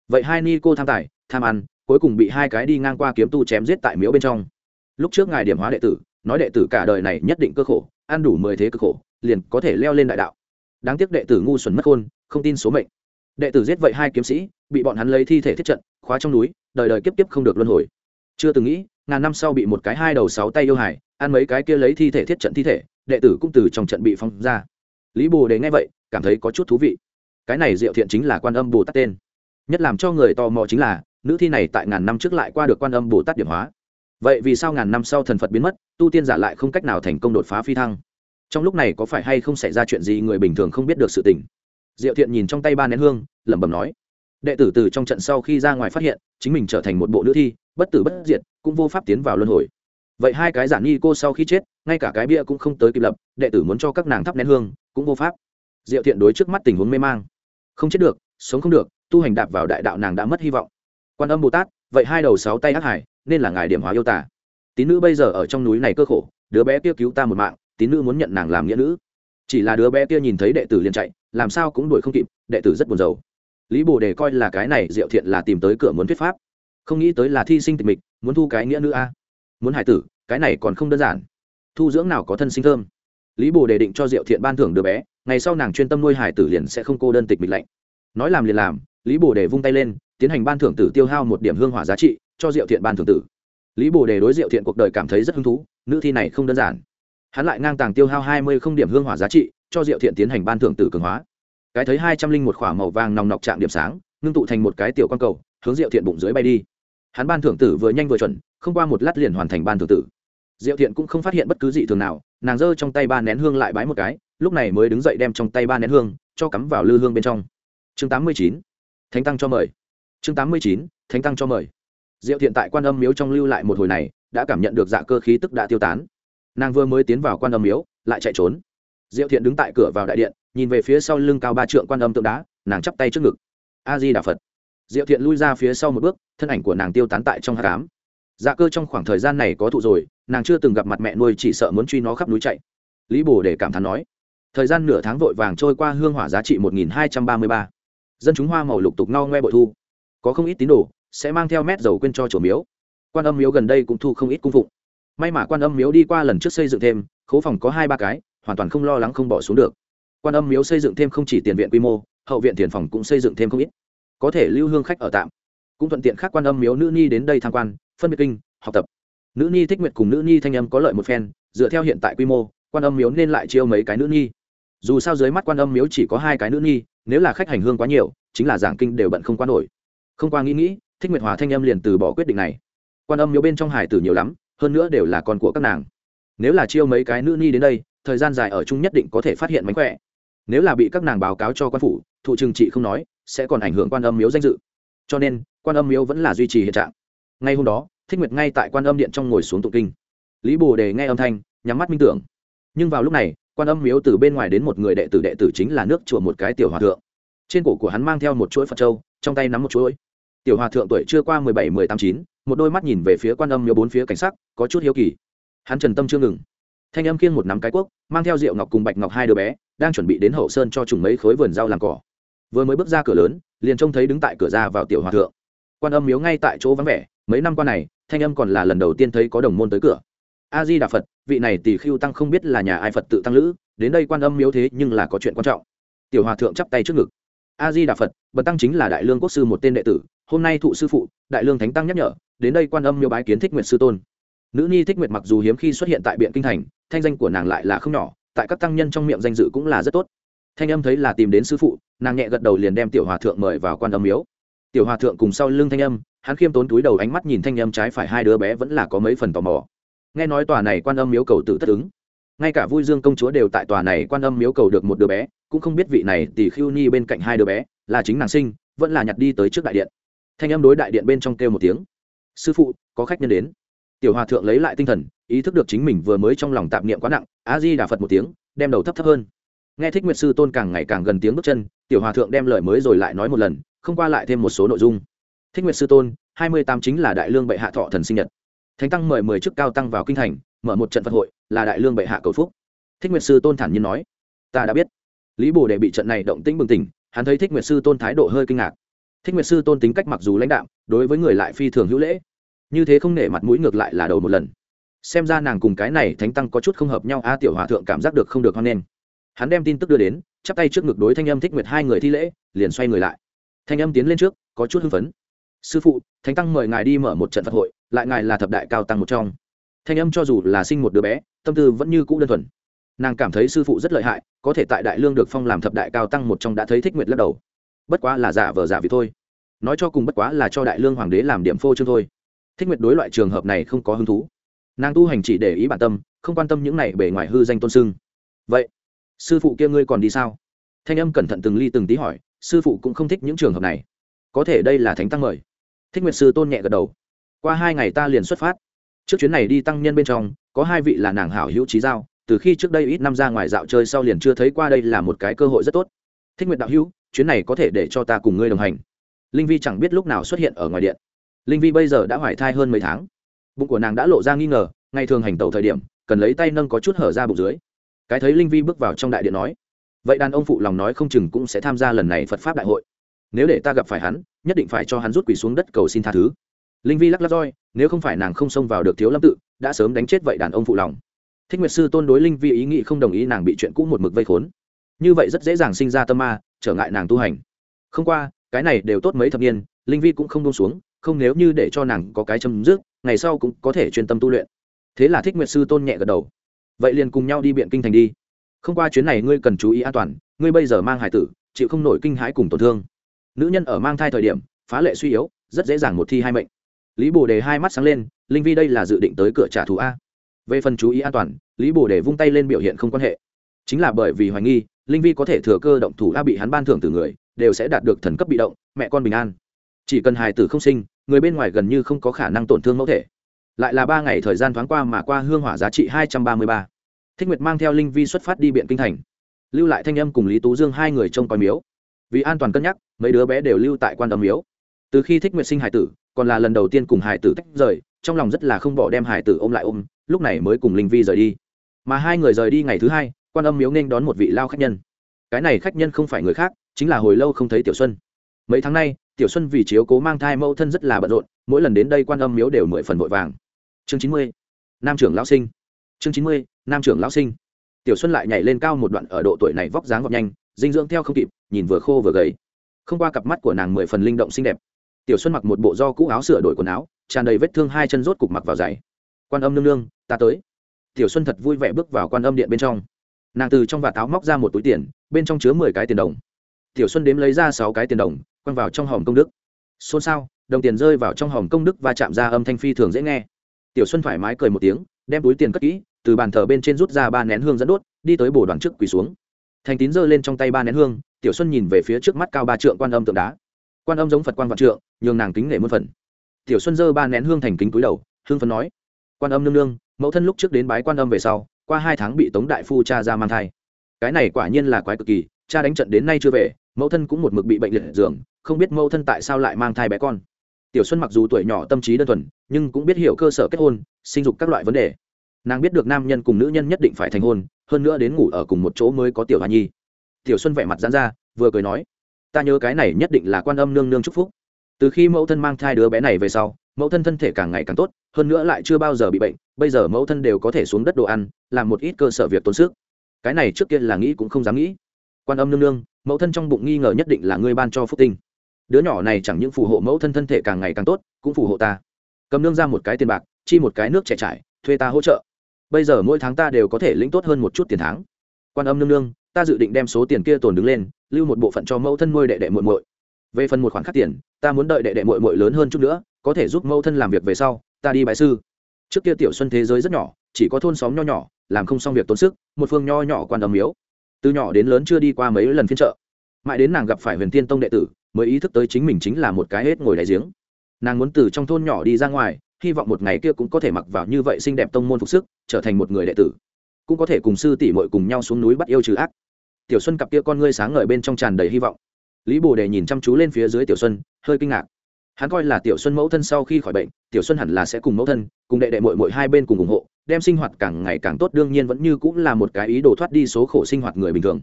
vậy hai ni cô tham tài, tham ăn, cuối cùng bị hai cái đi ngang qua kiếm tu chém giết tại miếu bên trong. Lúc trước ngài điểm hóa đệ tử, nói đệ tử cả đời này nhất định cơ khổ, ăn đủ mười thế cơ khổ, liền có thể leo lên đại đạo. Đáng tiếc đệ tử ngu xuẩn mất khôn, không tin số mệnh. Đệ tử giết vậy hai kiếm sĩ, bị bọn hắn lấy thi thể thiết trận, khóa trong núi, đời đời kiếp kiếp không được luân hồi. Chưa từng nghĩ, ngàn năm sau bị một cái hai đầu sáu tay yêu hải ăn mấy cái kia lấy thi thể thiết trận thi thể, đệ tử cũng từ trong trận bị phong ra. Lý bồ đề nghe vậy, cảm thấy có chút thú vị. Cái này diệu thiện chính là quan âm bồ tát tên nhất làm cho người tò mò chính là, nữ thi này tại ngàn năm trước lại qua được quan âm bồ tát điểm hóa. Vậy vì sao ngàn năm sau thần phật biến mất, tu tiên giả lại không cách nào thành công đột phá phi thăng? Trong lúc này có phải hay không xảy ra chuyện gì người bình thường không biết được sự tình? Diệu thiện nhìn trong tay ba nén hương, lẩm bẩm nói, đệ tử từ trong trận sau khi ra ngoài phát hiện, chính mình trở thành một bộ nữ thi, bất tử bất diệt, cũng vô pháp tiến vào luân hồi. Vậy hai cái giản nghi cô sau khi chết, ngay cả cái bia cũng không tới kịp lập, đệ tử muốn cho các nàng thắp nén hương, cũng vô pháp. Diệu thiện đối trước mắt tình huống mê mang. Không chết được, sống không được tu hành đạp vào đại đạo nàng đã mất hy vọng. Quan âm bồ tát, vậy hai đầu sáu tay ác hải, nên là ngài điểm hóa yêu tả tín nữ bây giờ ở trong núi này cơ khổ, đứa bé kia cứu ta một mạng, tín nữ muốn nhận nàng làm nghĩa nữ. Chỉ là đứa bé kia nhìn thấy đệ tử liền chạy, làm sao cũng đuổi không kịp, đệ tử rất buồn rầu. Lý bồ đề coi là cái này diệu thiện là tìm tới cửa muốn thuyết pháp. Không nghĩ tới là thi sinh tịch mịch, muốn thu cái nghĩa nữ a. Muốn hải tử, cái này còn không đơn giản. Thu dưỡng nào có thân sinh thơm. Lý bồ đề định cho diệu thiện ban thưởng đứa bé, ngày sau nàng chuyên tâm nuôi hải tử liền sẽ không cô đơn tịch mịch lạnh. Nói làm liền làm lý bồ đề vung tay lên, tiến hành ban thưởng tử tiêu hao một điểm hương hỏa giá trị, cho diệu thiện ban thưởng tử. Lý bồ đề đối diệu thiện cuộc đời cảm thấy rất hứng thú, nữ thi này không đơn giản. Hắn lại ngang tàng tiêu hao hai mươi không điểm hương hỏa giá trị, cho diệu thiện tiến hành ban thưởng tử cường hóa. Cái thấy hai trăm linh một k h ỏ a màu vàng nòng nọc chạm điểm sáng, ngưng tụ thành một cái tiểu con cầu, hướng diệu thiện bụng dưới bay đi. Hắn ban thưởng tử vừa nhanh vừa chuẩn, không qua một lát liền hoàn thành ban thưởng tử. Diệu thiện cũng không phát hiện bất cứ gì thường nào, nàng giơ trong tay ba nén hương lại bái một cái, lúc này mới đứng dậy đem trong tay ba nén hương cho cắm vào lư hương bên trong. Chương tám mươi chín thánh tăng cho mời. Chương tám mươi chín, thánh tăng cho mời. Diệu thiện tại quan âm miếu trong lưu lại một hồi này, đã cảm nhận được dạ cơ khí tức đã tiêu tán. Nàng vừa mới tiến vào quan âm miếu, lại chạy trốn. Diệu thiện đứng tại cửa vào đại điện, nhìn về phía sau lưng cao ba trượng quan âm tượng đá, nàng chắp tay trước ngực. A di đà phật. Diệu thiện lui ra phía sau một bước, thân ảnh của nàng tiêu tán tại trong hát cám dạ cơ trong khoảng thời gian này có thụ rồi, nàng chưa từng gặp mặt mẹ nuôi chỉ sợ muốn truy nó khắp núi chạy. Lý bồ để cảm thán nói, thời gian nửa tháng vội vàng trôi qua hương hỏa giá trị một nghìn hai trăm ba mươi ba dân chúng hoa màu lục tục no ngoe bội thu. Có không ít tín đồ sẽ mang theo mét dầu quên cho chủ miếu. Quan âm miếu gần đây cũng thu không ít cung phụng. May mà quan âm miếu đi qua lần trước xây dựng thêm, khố phòng có hai ba cái, hoàn toàn không lo lắng không bỏ xuống được. Quan âm miếu xây dựng thêm không chỉ tiền viện quy mô, hậu viện tiền phòng cũng xây dựng thêm không ít. Có thể lưu hương khách ở tạm. Cũng thuận tiện khác quan âm miếu nữ ni đến đây tham quan, phân biệt kinh, học tập. Nữ ni thích nguyệt cùng nữ ni thanh âm có lợi một phen, dựa theo hiện tại quy mô, quan âm miếu nên lại chiêu mấy cái nữ ni. Dù sao dưới mắt quan âm miếu chỉ có hai cái nữ ni nếu là khách hành hương quá nhiều, chính là giảng kinh đều bận không qua nổi. Không qua nghĩ nghĩ, thích nguyệt hòa thanh âm liền từ bỏ quyết định này. Quan âm miếu bên trong hải tử nhiều lắm, hơn nữa đều là con của các nàng. Nếu là chiêu mấy cái nữ ni đến đây, thời gian dài ở chung nhất định có thể phát hiện mánh khỏe. Nếu là bị các nàng báo cáo cho quan phủ thụ trừng trị không nói, sẽ còn ảnh hưởng quan âm miếu danh dự. Cho nên, quan âm miếu vẫn là duy trì hiện trạng. Ngay hôm đó, thích nguyệt ngay tại quan âm điện trong ngồi xuống tụng kinh. Lý bồ đề nghe âm thanh, nhắm mắt minh tưởng. Nhưng vào lúc này quan âm miếu từ bên ngoài đến một người đệ tử đệ tử chính là nước chùa một cái tiểu hòa thượng. Trên cổ của hắn mang theo một chuỗi phật trâu trong tay nắm một chuỗi. Tiểu hòa thượng tuổi chưa qua mười bảy, mười tám, chín, một đôi mắt nhìn về phía quan âm miếu bốn phía cảnh sắc, có chút hiếu kỳ. Hắn trần tâm chưa ngừng. Thanh âm kiêng một nắm cái cuốc, mang theo rượu ngọc cùng bạch ngọc hai đứa bé, đang chuẩn bị đến hậu sơn cho trùng mấy khối vườn rau làm cỏ. Vừa mới bước ra cửa lớn, liền trông thấy đứng tại cửa ra vào tiểu hòa thượng. Quan âm miếu ngay tại chỗ vắng vẻ, mấy năm qua này, thanh âm còn là lần đầu tiên thấy có đồng môn tới cửa a di đà phật, vị này tỷ Khưu tăng không biết là nhà ai phật tự tăng lữ, đến đây quan âm miếu thế nhưng là có chuyện quan trọng. Tiểu hòa thượng chắp tay trước ngực. A di đà phật bần tăng chính là đại lương quốc sư một tên đệ tử, hôm nay thụ sư phụ, đại lương thánh tăng nhắc nhở, đến đây quan âm miếu bái kiến thích nguyện sư tôn. Nữ nhi thích nguyệt mặc dù hiếm khi xuất hiện tại biện kinh thành, thanh danh của nàng lại là không nhỏ, tại các tăng nhân trong miệng danh dự cũng là rất tốt. Thanh âm thấy là tìm đến sư phụ, nàng nhẹ gật đầu liền đem tiểu hòa thượng mời vào quan âm miếu. Tiểu hòa thượng cùng sau lưng thanh âm, hắn khiêm tốn túi đầu ánh mắt nhìn thanh âm trái phải hai đứa bé vẫn là có mấy phần tò mò nghe nói tòa này quan âm miếu cầu tự tất ứng. Ngay cả vui dương công chúa đều tại tòa này quan âm miếu cầu được một đứa bé, cũng không biết vị này tỷ khiêu ni bên cạnh hai đứa bé là chính nàng sinh, vẫn là nhặt đi tới trước đại điện. Thanh âm đối đại điện bên trong kêu một tiếng. Sư phụ, có khách nhân đến. Tiểu hòa thượng lấy lại tinh thần, ý thức được chính mình vừa mới trong lòng tạp niệm quá nặng, a di đà phật một tiếng, đem đầu thấp thấp hơn. Nghe thích nguyệt sư tôn càng ngày càng gần tiếng bước chân, tiểu hòa thượng đem lời mới rồi lại nói một lần, không qua lại thêm một số nội dung. Thích nguyệt sư tôn, hai mươi tám chính là đại lương bệ hạ thọ thần sinh nhật thánh tăng mời mười chức cao tăng vào kinh thành, mở một trận phật hội, là đại lương bệ hạ cầu phúc. Thích nguyệt sư tôn thản nhiên nói, ta đã biết. Lý bồ đề bị trận này động tĩnh bừng tỉnh, hắn thấy thích nguyệt sư tôn thái độ hơi kinh ngạc. Thích nguyệt sư tôn tính cách mặc dù lãnh đạo đối với người lại phi thường hữu lễ. Như thế không nể mặt mũi ngược lại là đầu một lần. Xem ra nàng cùng cái này thánh tăng có chút không hợp nhau, a tiểu hòa thượng cảm giác được không được hoan nghênh. Hắn đem tin tức đưa đến, chắp tay trước ngực đối thanh âm thích nguyệt hai người thi lễ, liền xoay người lại. Thanh âm tiến lên trước, có chút hưng phấn sư phụ, thánh tăng mời ngài đi mở một trận phật hội, lại ngài là thập đại cao tăng một trong. Thanh âm cho dù là sinh một đứa bé, tâm tư vẫn như cũ đơn thuần. Nàng cảm thấy sư phụ rất lợi hại, có thể tại đại lương được phong làm thập đại cao tăng một trong đã thấy thích nguyệt lắc đầu. Bất quá là giả vờ giả vì thôi. Nói cho cùng bất quá là cho đại lương hoàng đế làm điểm phô trương thôi. Thích nguyệt đối loại trường hợp này không có hứng thú. Nàng tu hành chỉ để ý bản tâm, không quan tâm những này bề ngoài hư danh tôn sưng. Vậy, sư phụ kia ngươi còn đi sao? Thanh âm cẩn thận từng ly từng tí hỏi, sư phụ cũng không thích những trường hợp này. Có thể đây là thánh tăng mời thích nguyệt sư tôn nhẹ gật đầu. Qua hai ngày ta liền xuất phát. Trước chuyến này đi tăng nhân bên trong, có hai vị là nàng hảo hữu trí giao, từ khi trước đây ít năm ra ngoài dạo chơi sau liền chưa thấy qua đây là một cái cơ hội rất tốt. Thích nguyệt đạo hữu, chuyến này có thể để cho ta cùng ngươi đồng hành. Linh vi chẳng biết lúc nào xuất hiện ở ngoài điện. Linh vi bây giờ đã hoài thai hơn mấy tháng. Bụng của nàng đã lộ ra nghi ngờ, ngày thường hành tẩu thời điểm, cần lấy tay nâng có chút hở ra bụng dưới. Cái thấy linh vi bước vào trong đại điện nói. Vậy đàn ông phụ lòng nói không chừng cũng sẽ tham gia lần này phật pháp đại hội nếu để ta gặp phải hắn, nhất định phải cho hắn rút quỷ xuống đất cầu xin tha thứ. Linh vi lắc lắc roi, nếu không phải nàng không xông vào được thiếu lâm tự, đã sớm đánh chết vậy đàn ông phụ lòng. Thích nguyệt sư tôn đối linh vi ý nghĩ không đồng ý, nàng bị chuyện cũ một mực vây khốn. Như vậy rất dễ dàng sinh ra tâm ma, trở ngại nàng tu hành. Không qua, cái này đều tốt mấy thập niên, linh vi cũng không đông xuống, không nếu như để cho nàng có cái châm dứt, ngày sau cũng có thể chuyên tâm tu luyện. Thế là thích nguyệt sư tôn nhẹ gật đầu. Vậy liền cùng nhau đi biện kinh thành đi. Không qua chuyến này ngươi cần chú ý an toàn, ngươi bây giờ mang hải tử, chịu không nổi kinh hãi cùng tổn thương nữ nhân ở mang thai thời điểm, phá lệ suy yếu, rất dễ dàng một thi hai mệnh. Lý bồ đề hai mắt sáng lên, linh vi đây là dự định tới cửa trả thù a. Về phần chú ý an toàn, lý bồ đề vung tay lên biểu hiện không quan hệ. Chính là bởi vì hoài nghi, linh vi có thể thừa cơ động thủ a bị hắn ban thưởng từ người, đều sẽ đạt được thần cấp bị động, mẹ con bình an. Chỉ cần hài tử không sinh, người bên ngoài gần như không có khả năng tổn thương mẫu thể. Lại là ba ngày thời gian thoáng qua mà qua hương hỏa giá trị hai trăm ba mươi ba. Thích nguyệt mang theo linh vi xuất phát đi biện kinh thành. Lưu lại thanh âm cùng lý tú dương hai người trông coi miếu. Vì an toàn cân nhắc mấy đứa bé đều lưu tại quan âm miếu. Từ khi thích nguyệt sinh hải tử, còn là lần đầu tiên cùng hải tử tách rời, trong lòng rất là không bỏ đem hải tử ôm lại ôm, lúc này mới cùng linh vi rời đi. Mà hai người rời đi ngày thứ hai, quan âm miếu nên đón một vị lao khách nhân. Cái này khách nhân không phải người khác, chính là hồi lâu không thấy tiểu xuân. Mấy tháng nay, tiểu xuân vì chiếu cố mang thai mẫu thân rất là bận rộn, mỗi lần đến đây quan âm miếu đều mười phần vội vàng. Chương chín mươi, nam trưởng lão sinh. Chương chín mươi, nam trưởng lão sinh. Tiểu xuân lại nhảy lên cao một đoạn ở độ tuổi này vóc dáng vọt nhanh, dinh dưỡng theo không kịp, nhìn vừa khô vừa gầy không qua cặp mắt của nàng mười phần linh động xinh đẹp. Tiểu xuân mặc một bộ do cũ áo sửa đổi quần áo, tràn đầy vết thương hai chân rốt cục mặc vào giày. Quan âm nương nương, ta tới. Tiểu xuân thật vui vẻ bước vào quan âm điện bên trong. Nàng từ trong vạt áo móc ra một túi tiền, bên trong chứa mười cái tiền đồng. Tiểu xuân đếm lấy ra sáu cái tiền đồng, quăng vào trong hòm công đức. Xôn xao, đồng tiền rơi vào trong hòm công đức và chạm ra âm thanh phi thường dễ nghe. Tiểu xuân thoải mái cười một tiếng, đem túi tiền cất kỹ, từ bàn thờ bên trên rút ra ba nén hương dẫn đốt, đi tới bồ đoàn trước quỳ xuống thành tín giơ lên trong tay ba nén hương, tiểu xuân nhìn về phía trước mắt cao ba trượng quan âm tượng đá. Quan âm giống phật quan vạn trượng, nhường nàng kính nể muôn phần. Tiểu xuân giơ ba nén hương thành kính túi đầu hương phấn nói, quan âm nương nương, mẫu thân lúc trước đến bái quan âm về sau, qua hai tháng bị tống đại phu cha ra mang thai. Cái này quả nhiên là quái cực kỳ, cha đánh trận đến nay chưa về, mẫu thân cũng một mực bị bệnh liệt giường, không biết mẫu thân tại sao lại mang thai bé con. Tiểu xuân mặc dù tuổi nhỏ tâm trí đơn thuần, nhưng cũng biết hiểu cơ sở kết hôn, sinh dục các loại vấn đề nàng biết được nam nhân cùng nữ nhân nhất định phải thành hôn, hơn nữa đến ngủ ở cùng một chỗ mới có tiểu hoa nhi. Tiểu xuân vẻ mặt dán ra, vừa cười nói, ta nhớ cái này nhất định là quan âm nương nương chúc phúc. Từ khi mẫu thân mang thai đứa bé này về sau, mẫu thân thân thể càng ngày càng tốt, hơn nữa lại chưa bao giờ bị bệnh, bây giờ mẫu thân đều có thể xuống đất đồ ăn, làm một ít cơ sở việc tốn sức. Cái này trước kia là nghĩ cũng không dám nghĩ. Quan âm nương nương, mẫu thân trong bụng nghi ngờ nhất định là ngươi ban cho phúc tinh. Đứa nhỏ này chẳng những phù hộ mẫu thân thân thể càng ngày càng tốt, cũng phù hộ ta. Cầm nương ra một cái tiền bạc, chi một cái nước trẻ trải, thuê ta hỗ trợ bây giờ mỗi tháng ta đều có thể lĩnh tốt hơn một chút tiền tháng. Quan âm nương nương, ta dự định đem số tiền kia tồn đứng lên, lưu một bộ phận cho mẫu thân nuôi đệ đệ muội muội. Về phần một khoản khắc tiền, ta muốn đợi đệ đệ muội muội lớn hơn chút nữa, có thể giúp mẫu thân làm việc về sau, ta đi bài sư. Trước kia tiểu xuân thế giới rất nhỏ, chỉ có thôn xóm nho nhỏ, làm không xong việc tốn sức, một phương nho nhỏ quan âm miếu. Từ nhỏ đến lớn chưa đi qua mấy lần phiên chợ. Mãi đến nàng gặp phải huyền tiên tông đệ tử, mới ý thức tới chính mình chính là một cái hết ngồi đại giếng. Nàng muốn từ trong thôn nhỏ đi ra ngoài hy vọng một ngày kia cũng có thể mặc vào như vậy xinh đẹp tông môn phục sức, trở thành một người đệ tử. Cũng có thể cùng sư tỷ muội cùng nhau xuống núi bắt yêu trừ ác. Tiểu xuân cặp kia con ngươi sáng ngời bên trong tràn đầy hy vọng. Lý bồ đề nhìn chăm chú lên phía dưới tiểu xuân, hơi kinh ngạc. Hắn coi là tiểu xuân mẫu thân sau khi khỏi bệnh, tiểu xuân hẳn là sẽ cùng mẫu thân, cùng đệ đệ mội mội hai bên cùng ủng hộ, đem sinh hoạt càng ngày càng tốt, đương nhiên vẫn như cũng là một cái ý đồ thoát đi số khổ sinh hoạt người bình thường.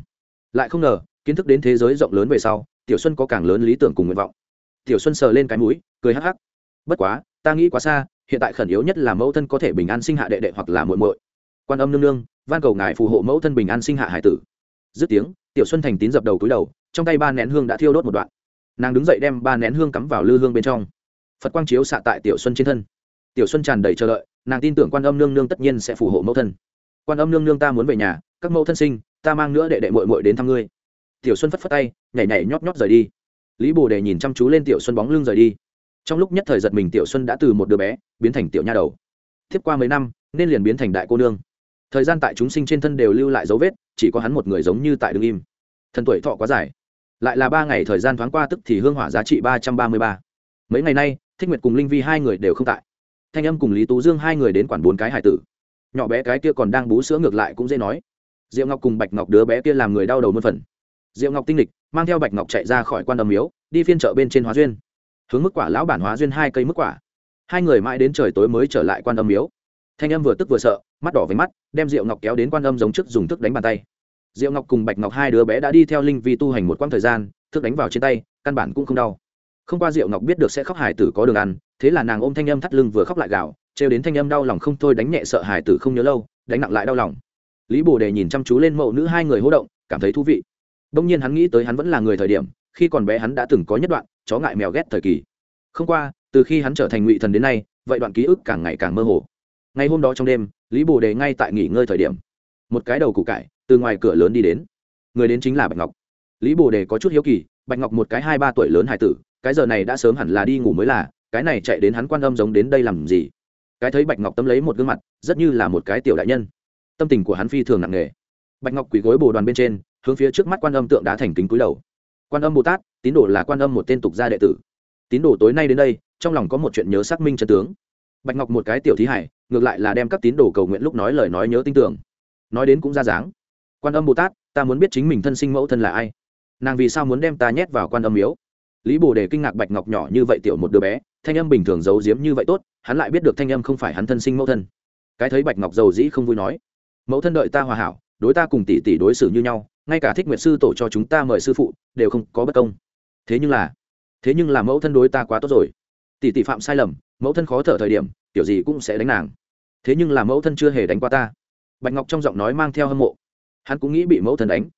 Lại không ngờ, kiến thức đến thế giới rộng lớn về sau, tiểu xuân có càng lớn lý tưởng cùng nguyện vọng. Tiểu xuân sờ lên cái mũi, cười hắc hắc. Bất quá ta nghĩ quá xa, hiện tại khẩn yếu nhất là mẫu thân có thể bình an sinh hạ đệ đệ hoặc là muội muội. Quan âm nương nương, van cầu ngài phù hộ mẫu thân bình an sinh hạ hải tử. Dứt tiếng, tiểu xuân thành tín dập đầu cúi đầu, trong tay ba nén hương đã thiêu đốt một đoạn. Nàng đứng dậy đem ba nén hương cắm vào lư hương bên trong. Phật quang chiếu xạ tại tiểu xuân trên thân. Tiểu xuân tràn đầy chờ đợi, nàng tin tưởng quan âm nương nương tất nhiên sẽ phù hộ mẫu thân. Quan âm nương nương ta muốn về nhà, các mẫu thân sinh, ta mang nữa đệ đệ mội mội đến thăm ngươi. Tiểu xuân phất phất tay, nhảy nhảy nhót nhót rời đi. Lý bồ đề nhìn chăm chú lên tiểu xuân bóng lưng rời đi trong lúc nhất thời giật mình tiểu xuân đã từ một đứa bé biến thành tiểu nha đầu. Tiếp qua mấy năm, nên liền biến thành đại cô nương. Thời gian tại chúng sinh trên thân đều lưu lại dấu vết, chỉ có hắn một người giống như tại đ ứ n g im. Thần tuổi thọ quá dài. Lại là ba ngày thời gian thoáng qua tức thì hương hỏa giá trị ba trăm ba mươi ba. Mấy ngày nay, thích nguyệt cùng linh vi hai người đều không tại. Thanh âm cùng lý tú dương hai người đến quản bốn cái hải tử. Nhỏ bé cái kia còn đang bú sữa ngược lại cũng dễ nói. Diệu ngọc cùng bạch ngọc đứa bé kia làm người đau đầu mân phần. Diệu ngọc tinh lịch, mang theo bạch ngọc chạy ra khỏi quan đầm miếu, đi phiên chợ bên trên hóa duyên hướng mức quả lão bản hóa duyên hai cây mức quả. Hai người mãi đến trời tối mới trở lại quan âm miếu. Thanh âm vừa tức vừa sợ, mắt đỏ với mắt, đem diệu ngọc kéo đến quan âm giống trước dùng thức đánh bàn tay. Diệu ngọc cùng bạch ngọc hai đứa bé đã đi theo linh vi tu hành một quãng thời gian, thức đánh vào trên tay, căn bản cũng không đau. Không qua diệu ngọc biết được sẽ khóc hải tử có đường ăn, thế là nàng ôm thanh âm thắt lưng vừa khóc lại gạo trêu đến thanh âm đau lòng không thôi đánh nhẹ sợ hải tử không nhớ lâu, đánh nặng lại đau lòng. Lý bồ đề nhìn chăm chú lên mẫu nữ hai người hỗ động, cảm thấy thú vị. Đông nhiên hắn nghĩ tới hắn vẫn là người thời điểm khi còn bé hắn đã từng có nhất đoạn, chó ngại mèo ghét thời kỳ. Không qua, từ khi hắn trở thành ngụy thần đến nay, vậy đoạn ký ức càng ngày càng mơ hồ. Ngày hôm đó trong đêm, lý bồ đề ngay tại nghỉ ngơi thời điểm. Một cái đầu củ cải, từ ngoài cửa lớn đi đến. Người đến chính là bạch ngọc. Lý bồ đề có chút hiếu kỳ, bạch ngọc một cái hai ba tuổi lớn hải tử, cái giờ này đã sớm hẳn là đi ngủ mới là, cái này chạy đến hắn quan âm giống đến đây làm gì? Cái thấy bạch ngọc tâm lấy một gương mặt, rất như là một cái tiểu đại nhân. Tâm tình của hắn phi thường nặng nề. Bạch ngọc quỳ gối bồ đoàn bên trên, hướng phía trước mắt quan âm tượng đá thành kính cúi đầu quan âm bồ tát tín đồ là quan âm một tên tục gia đệ tử. Tín đồ tối nay đến đây, trong lòng có một chuyện nhớ xác minh chân tướng. Bạch ngọc một cái tiểu thí hải, ngược lại là đem các tín đồ cầu nguyện lúc nói lời nói nhớ tin tưởng. Nói đến cũng ra dáng. Quan âm bồ tát ta muốn biết chính mình thân sinh mẫu thân là ai? Nàng vì sao muốn đem ta nhét vào quan âm miếu? Lý bồ đề kinh ngạc bạch ngọc nhỏ như vậy tiểu một đứa bé, thanh âm bình thường giấu giếm như vậy tốt, hắn lại biết được thanh âm không phải hắn thân sinh mẫu thân. Cái thấy bạch ngọc giàu dĩ không vui nói, mẫu thân đợi ta hòa hảo, đối ta cùng tỷ tỷ đối xử như nhau ngay cả thích nguyệt sư tổ cho chúng ta mời sư phụ, đều không có bất công. Thế nhưng là, thế nhưng là mẫu thân đối ta quá tốt rồi. Tỷ tỷ phạm sai lầm, mẫu thân khó thở thời điểm kiểu gì cũng sẽ đánh nàng. Thế nhưng là mẫu thân chưa hề đánh qua ta. Bạch ngọc trong giọng nói mang theo hâm mộ. Hắn cũng nghĩ bị mẫu thân đánh.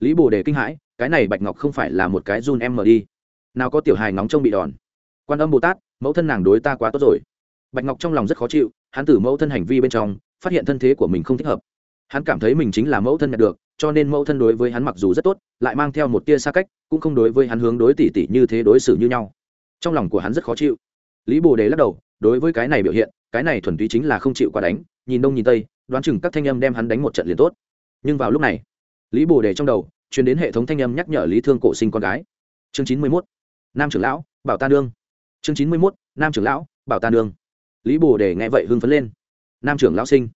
Lý bồ đề kinh hãi, cái này bạch ngọc không phải là một cái run em mờ đi. Nào có tiểu hài nóng trông bị đòn. Quan âm bồ tát, mẫu thân nàng đối ta quá tốt rồi. Bạch ngọc trong lòng rất khó chịu, hắn từ mẫu thân hành vi bên trong, phát hiện thân thế của mình không thích hợp. Hắn cảm thấy mình chính là mẫu thân nhận được cho nên mẫu thân đối với hắn mặc dù rất tốt, lại mang theo một tia xa cách, cũng không đối với hắn hướng đối tỷ tỷ như thế đối xử như nhau. Trong lòng của hắn rất khó chịu. Lý bồ đề lắc đầu, đối với cái này biểu hiện, cái này thuần túy chính là không chịu qua đánh, nhìn đông nhìn tây, đoán chừng các thanh âm đem hắn đánh một trận liền tốt. Nhưng vào lúc này, lý bồ đề trong đầu chuyển đến hệ thống thanh âm nhắc nhở lý thương cổ sinh con gái. Chương chín mươi mốt, nam trưởng lão, bảo ta nương. Chương chín mươi mốt, nam trưởng lão, bảo ta nương. Lý bồ đề nghe vậy hưng phấn lên. Nam trưởng lão sinh.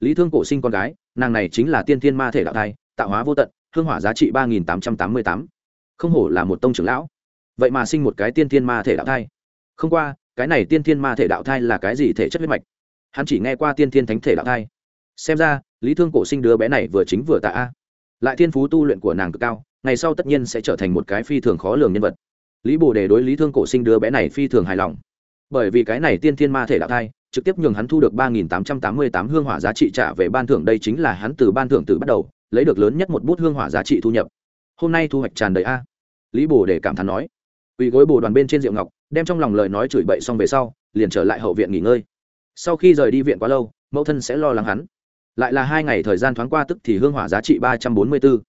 Lý thương cổ sinh con gái, nàng này chính là tiên thiên ma thể đạo thai tạo hóa vô tận, hương hỏa giá trị ba nghìn tám trăm tám mươi tám. Không hổ là một tông trưởng lão. Vậy mà sinh một cái tiên thiên ma thể đạo thai. Không qua, cái này tiên thiên ma thể đạo thai là cái gì thể chất huyết mạch? Hắn chỉ nghe qua tiên thiên thánh thể đạo thai. Xem ra, lý thương cổ sinh đứa bé này vừa chính vừa tạ a. Lại thiên phú tu luyện của nàng cực cao, ngày sau tất nhiên sẽ trở thành một cái phi thường khó lường nhân vật. Lý bồ đề đối lý thương cổ sinh đứa bé này phi thường hài lòng. Bởi vì cái này tiên thiên ma thể đạo thai, trực tiếp nhường hắn thu được ba nghìn tám trăm tám mươi tám hương hỏa giá trị trả về ban thưởng, đây chính là hắn từ ban thưởng từ bắt đầu lấy được lớn nhất một bút hương hỏa giá trị thu nhập. Hôm nay thu hoạch tràn đầy a. Lý bồ để cảm thán nói. Ủy gối bồ đoàn bên trên rượu ngọc, đem trong lòng lời nói chửi bậy xong về sau, liền trở lại hậu viện nghỉ ngơi. Sau khi rời đi viện quá lâu, mẫu thân sẽ lo lắng hắn. Lại là hai ngày thời gian thoáng qua tức thì hương hỏa giá trị ba trăm bốn mươi bốn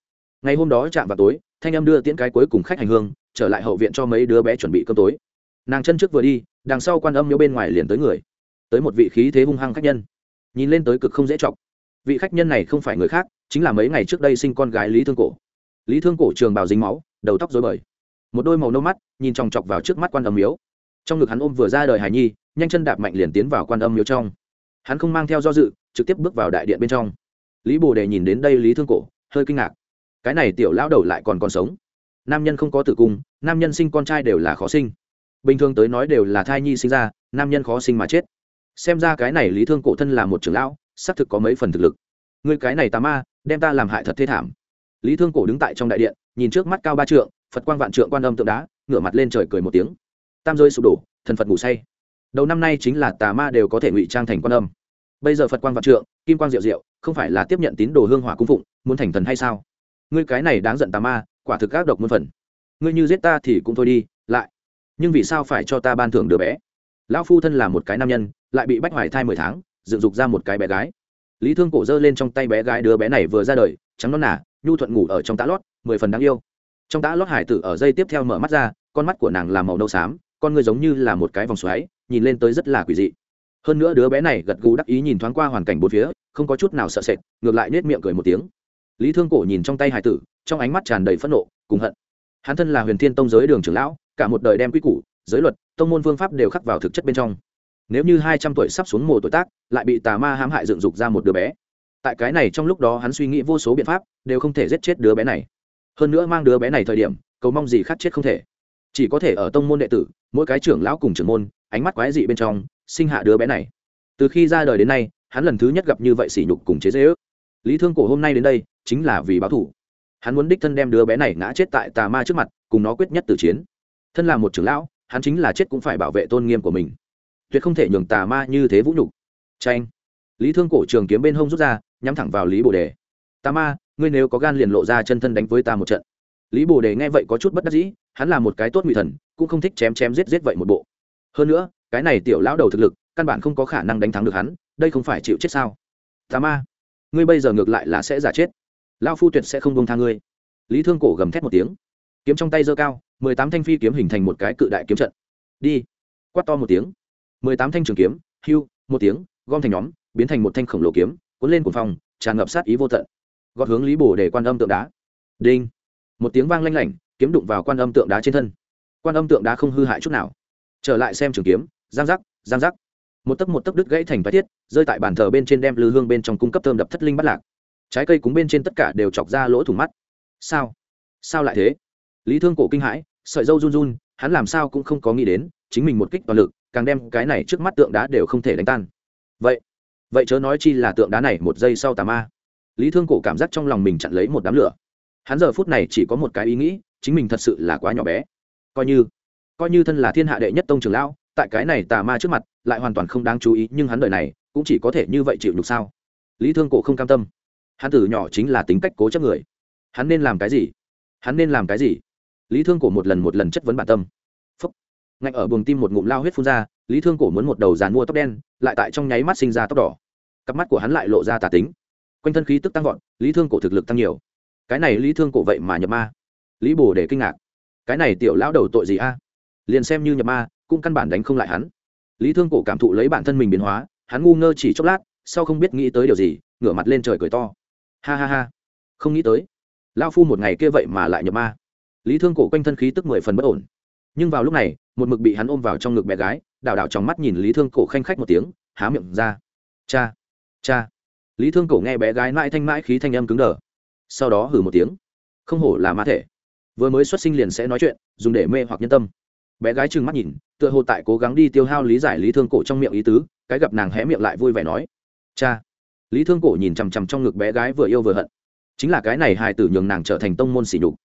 ngày hôm đó chạm vào tối, thanh em đưa tiễn cái cuối cùng khách hành hương, trở lại hậu viện cho mấy đứa bé chuẩn bị cơm tối. Nàng chân trước vừa đi, đằng sau quan âm nhớ bên ngoài liền tới người. Tới một vị khí thế hung hăng khách nhân. Nhìn lên tới cực không dễ chọc vị khách nhân này không phải người khác, chính là mấy ngày trước đây sinh con gái lý thương cổ. Lý thương cổ trường bào dính máu, đầu tóc dối bời. Một đôi màu nâu mắt, nhìn chòng chọc vào trước mắt quan âm miếu. Trong ngực hắn ôm vừa ra đời hải nhi, nhanh chân đạp mạnh liền tiến vào quan âm miếu trong. Hắn không mang theo do dự, trực tiếp bước vào đại điện bên trong. Lý bồ đề nhìn đến đây lý thương cổ, hơi kinh ngạc. Cái này tiểu lão đầu lại còn còn sống. Nam nhân không có tử cung, nam nhân sinh con trai đều là khó sinh. Bình thường tới nói đều là thai nhi sinh ra, nam nhân khó sinh mà chết. Xem ra cái này lý thương cổ thân là một trưởng lão xác thực có mấy phần thực lực. Người cái này tà ma, đem ta làm hại thật thê thảm. Lý thương cổ đứng tại trong đại điện, nhìn trước mắt cao ba trượng, phật quang vạn trượng quan âm tượng đá, ngửa mặt lên trời cười một tiếng. Tam rơi sụp đổ, thần phật ngủ say. Đầu năm nay chính là tà ma đều có thể ngụy trang thành quan âm. Bây giờ phật quang vạn trượng, kim quang diệu diệu, không phải là tiếp nhận tín đồ hương hỏa cung phụng, muốn thành thần hay sao? Ngươi cái này đáng giận tà ma, quả thực ác độc muôn phần. Ngươi như giết ta thì cũng thôi đi, lại. Nhưng vì sao phải cho ta ban thưởng đứa bé? Lão phu thân là một cái nam nhân, lại bị bách hoài thai mười tháng dựng dục ra một cái bé gái. Lý thương cổ giơ lên trong tay bé gái đứa bé này vừa ra đời, trắng non nả nhu thuận ngủ ở trong tã lót, mười phần đáng yêu. Trong tã lót hải tử ở dây tiếp theo mở mắt ra, con mắt của nàng là màu nâu xám, con người giống như là một cái vòng xoáy, nhìn lên tới rất là quỷ dị. Hơn nữa đứa bé này gật gù đắc ý nhìn thoáng qua hoàn cảnh bốn phía, không có chút nào sợ sệt, ngược lại nết miệng cười một tiếng. Lý thương cổ nhìn trong tay hải tử, trong ánh mắt tràn đầy phẫn nộ, cùng hận. Hắn thân là huyền thiên tông giới đường trưởng lão, cả một đời đem quy củ, giới luật, tông môn phương pháp đều khắc vào thực chất bên trong nếu như hai trăm tuổi sắp xuống mùa tuổi tác, lại bị tà ma hãm hại dựng dục ra một đứa bé. Tại cái này trong lúc đó hắn suy nghĩ vô số biện pháp, đều không thể giết chết đứa bé này. Hơn nữa mang đứa bé này thời điểm, cầu mong gì khác chết không thể. Chỉ có thể ở tông môn đệ tử, mỗi cái trưởng lão cùng trưởng môn, ánh mắt quái dị bên trong, sinh hạ đứa bé này. Từ khi ra đời đến nay, hắn lần thứ nhất gặp như vậy sỉ nhục cùng chế dễ ước lý thương cổ hôm nay đến đây, chính là vì báo thủ. Hắn muốn đích thân đem đứa bé này ngã chết tại tà ma trước mặt, cùng nó quyết nhất tử chiến. Thân là một trưởng lão, hắn chính là chết cũng phải bảo vệ tôn nghiêm của mình tuyệt không thể nhường tà ma như thế vũ nhục. Tranh lý thương cổ trường kiếm bên hông rút ra, nhắm thẳng vào lý bồ đề. Tà ma, ngươi nếu có gan liền lộ ra chân thân đánh với ta một trận. Lý bồ đề nghe vậy có chút bất đắc dĩ, hắn là một cái tốt ngụy thần, cũng không thích chém chém giết giết vậy một bộ. Hơn nữa, cái này tiểu lão đầu thực lực, căn bản không có khả năng đánh thắng được hắn, đây không phải chịu chết sao? Tà ma, ngươi bây giờ ngược lại là sẽ giả chết. Lao phu tuyệt sẽ không bông tha ngươi. Lý thương cổ gầm thét một tiếng. Kiếm trong tay giơ cao, mười tám thanh phi kiếm hình thành một cái cự đại kiếm trận. Đi. Quát to một tiếng mười tám thanh trường kiếm, hưu, một tiếng, gom thành nhóm, biến thành một thanh khổng lồ kiếm, cuốn lên cuồng phòng tràn ngập sát ý vô tận. Gọt hướng lý bồ để quan âm tượng đá. Đinh. Một tiếng vang lanh lảnh, kiếm đụng vào quan âm tượng đá trên thân. Quan âm tượng đá không hư hại chút nào. Trở lại xem trường kiếm, giang giác giang giác. Một tấc một tấc đứt gãy thành vài tiết, rơi tại bàn thờ bên trên đem lư hương bên trong cung cấp thơm đập thất linh bắt lạc. Trái cây cúng bên trên tất cả đều chọc ra lỗ thủng mắt. Sao? Sao lại thế? Lý thương cổ kinh hãi, sợi dâu run run, hắn làm sao cũng không có nghĩ đến, chính mình một kích toàn lực càng đem cái này trước mắt tượng đá đều không thể đánh tan. Vậy vậy chớ nói chi là tượng đá này một giây sau tà ma. Lý thương cổ cảm giác trong lòng mình chặn lấy một đám lửa. Hắn giờ phút này chỉ có một cái ý nghĩ, chính mình thật sự là quá nhỏ bé. Coi như coi như thân là thiên hạ đệ nhất tông trường lão, tại cái này tà ma trước mặt, lại hoàn toàn không đáng chú ý, nhưng hắn đời này, cũng chỉ có thể như vậy chịu nhục sao? Lý thương cổ không cam tâm. Hắn từ nhỏ chính là tính cách cố chấp người. Hắn nên làm cái gì? Hắn nên làm cái gì? Lý thương cổ một lần một lần chất vấn bản tâm ngạnh ở buồng tim một ngụm lao huyết phun ra, lý thương cổ muốn một đầu dàn mua tóc đen, lại tại trong nháy mắt sinh ra tóc đỏ. Cặp mắt của hắn lại lộ ra tà tính. Quanh thân khí tức tăng vọt, lý thương cổ thực lực tăng nhiều. Cái này lý thương cổ vậy mà nhập ma. Lý bồ để kinh ngạc. Cái này tiểu lão đầu tội gì a? Liền xem như nhập ma, cũng căn bản đánh không lại hắn. Lý thương cổ cảm thụ lấy bản thân mình biến hóa, hắn ngu ngơ chỉ chốc lát, sau không biết nghĩ tới điều gì, ngửa mặt lên trời cười to. Ha ha ha. Không nghĩ tới. Lao phu một ngày kia vậy mà lại nhập ma. Lý thương cổ quanh thân khí tức mười phần bất ổn. Nhưng vào lúc này một mực bị hắn ôm vào trong ngực bé gái, đảo đảo trong mắt nhìn lý thương cổ khanh khách một tiếng, há miệng ra. Cha cha. Lý thương cổ nghe bé gái mãi thanh mãi khí thanh âm cứng đờ. Sau đó hử một tiếng. Không hổ là mã thể. Vừa mới xuất sinh liền sẽ nói chuyện, dùng để mê hoặc nhân tâm. Bé gái trừng mắt nhìn, tựa hồ tại cố gắng đi tiêu hao lý giải lý thương cổ trong miệng ý tứ, cái gặp nàng hé miệng lại vui vẻ nói. Cha. Lý thương cổ nhìn chằm chằm trong ngực bé gái vừa yêu vừa hận. Chính là cái này hài tử nhường nàng trở thành tông môn sỉ nhục.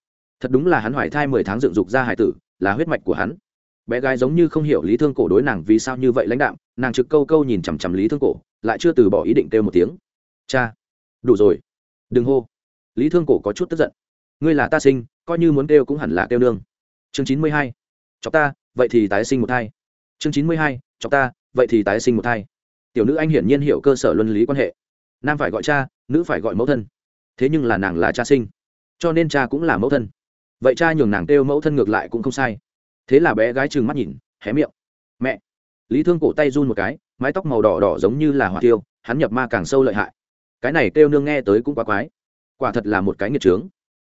Thật đúng là hắn hoài thai mười tháng dựng dục ra hài tử, là huyết mạch của hắn bé gái giống như không hiểu lý thương cổ đối nàng vì sao như vậy lãnh đạm, nàng trực câu câu nhìn chằm chằm lý thương cổ, lại chưa từ bỏ ý định kêu một tiếng. Cha, đủ rồi. Đừng hô. Lý thương cổ có chút tức giận. Ngươi là ta sinh, coi như muốn kêu cũng hẳn là kêu nương. Chương chín mươi hai. Chọc ta, vậy thì tái sinh một thai. Chương chín mươi hai. Chọc ta, vậy thì tái sinh một thai. Tiểu nữ anh hiển nhiên hiểu cơ sở luân lý quan hệ. Nam phải gọi cha, nữ phải gọi mẫu thân. Thế nhưng là nàng là cha sinh, cho nên cha cũng là mẫu thân. Vậy cha nhường nàng kêu mẫu thân ngược lại cũng không sai thế là bé gái trừng mắt nhìn, hé miệng. Mẹ. Lý thương cổ tay run một cái, mái tóc màu đỏ đỏ giống như là hỏa tiêu, hắn nhập ma càng sâu lợi hại. Cái này kêu nương nghe tới cũng quá quái. Quả thật là một cái nghiệt trướng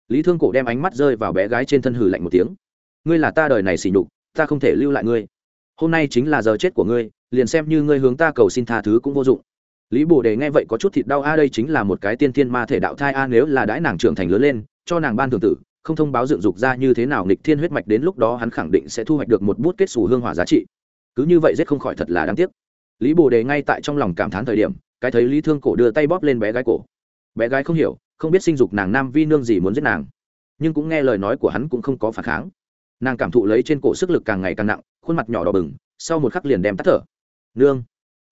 lý thương cổ đem ánh mắt rơi vào bé gái trên thân hử lạnh một tiếng. Ngươi là ta đời này xỉ nhục, ta không thể lưu lại ngươi. Hôm nay chính là giờ chết của ngươi, liền xem như ngươi hướng ta cầu xin tha thứ cũng vô dụng. Lý bồ đề nghe vậy có chút thịt đau, a, đây chính là một cái tiên thiên ma thể đạo thai, a, nếu là đãi nàng trưởng thành lớn lên, cho nàng ban thường tử không thông báo dựng dục ra như thế nào nghịch thiên huyết mạch đến lúc đó hắn khẳng định sẽ thu hoạch được một bút kết xù hương hỏa giá trị. Cứ như vậy giết không khỏi thật là đáng tiếc. Lý bồ đề ngay tại trong lòng cảm thán thời điểm, cái thấy lý thương cổ đưa tay bóp lên bé gái cổ. Bé gái không hiểu, không biết sinh dục nàng nam vi nương gì muốn giết nàng. Nhưng cũng nghe lời nói của hắn cũng không có phản kháng. Nàng cảm thụ lấy trên cổ sức lực càng ngày càng nặng, khuôn mặt nhỏ đỏ bừng, sau một khắc liền đem tắt thở. Nương!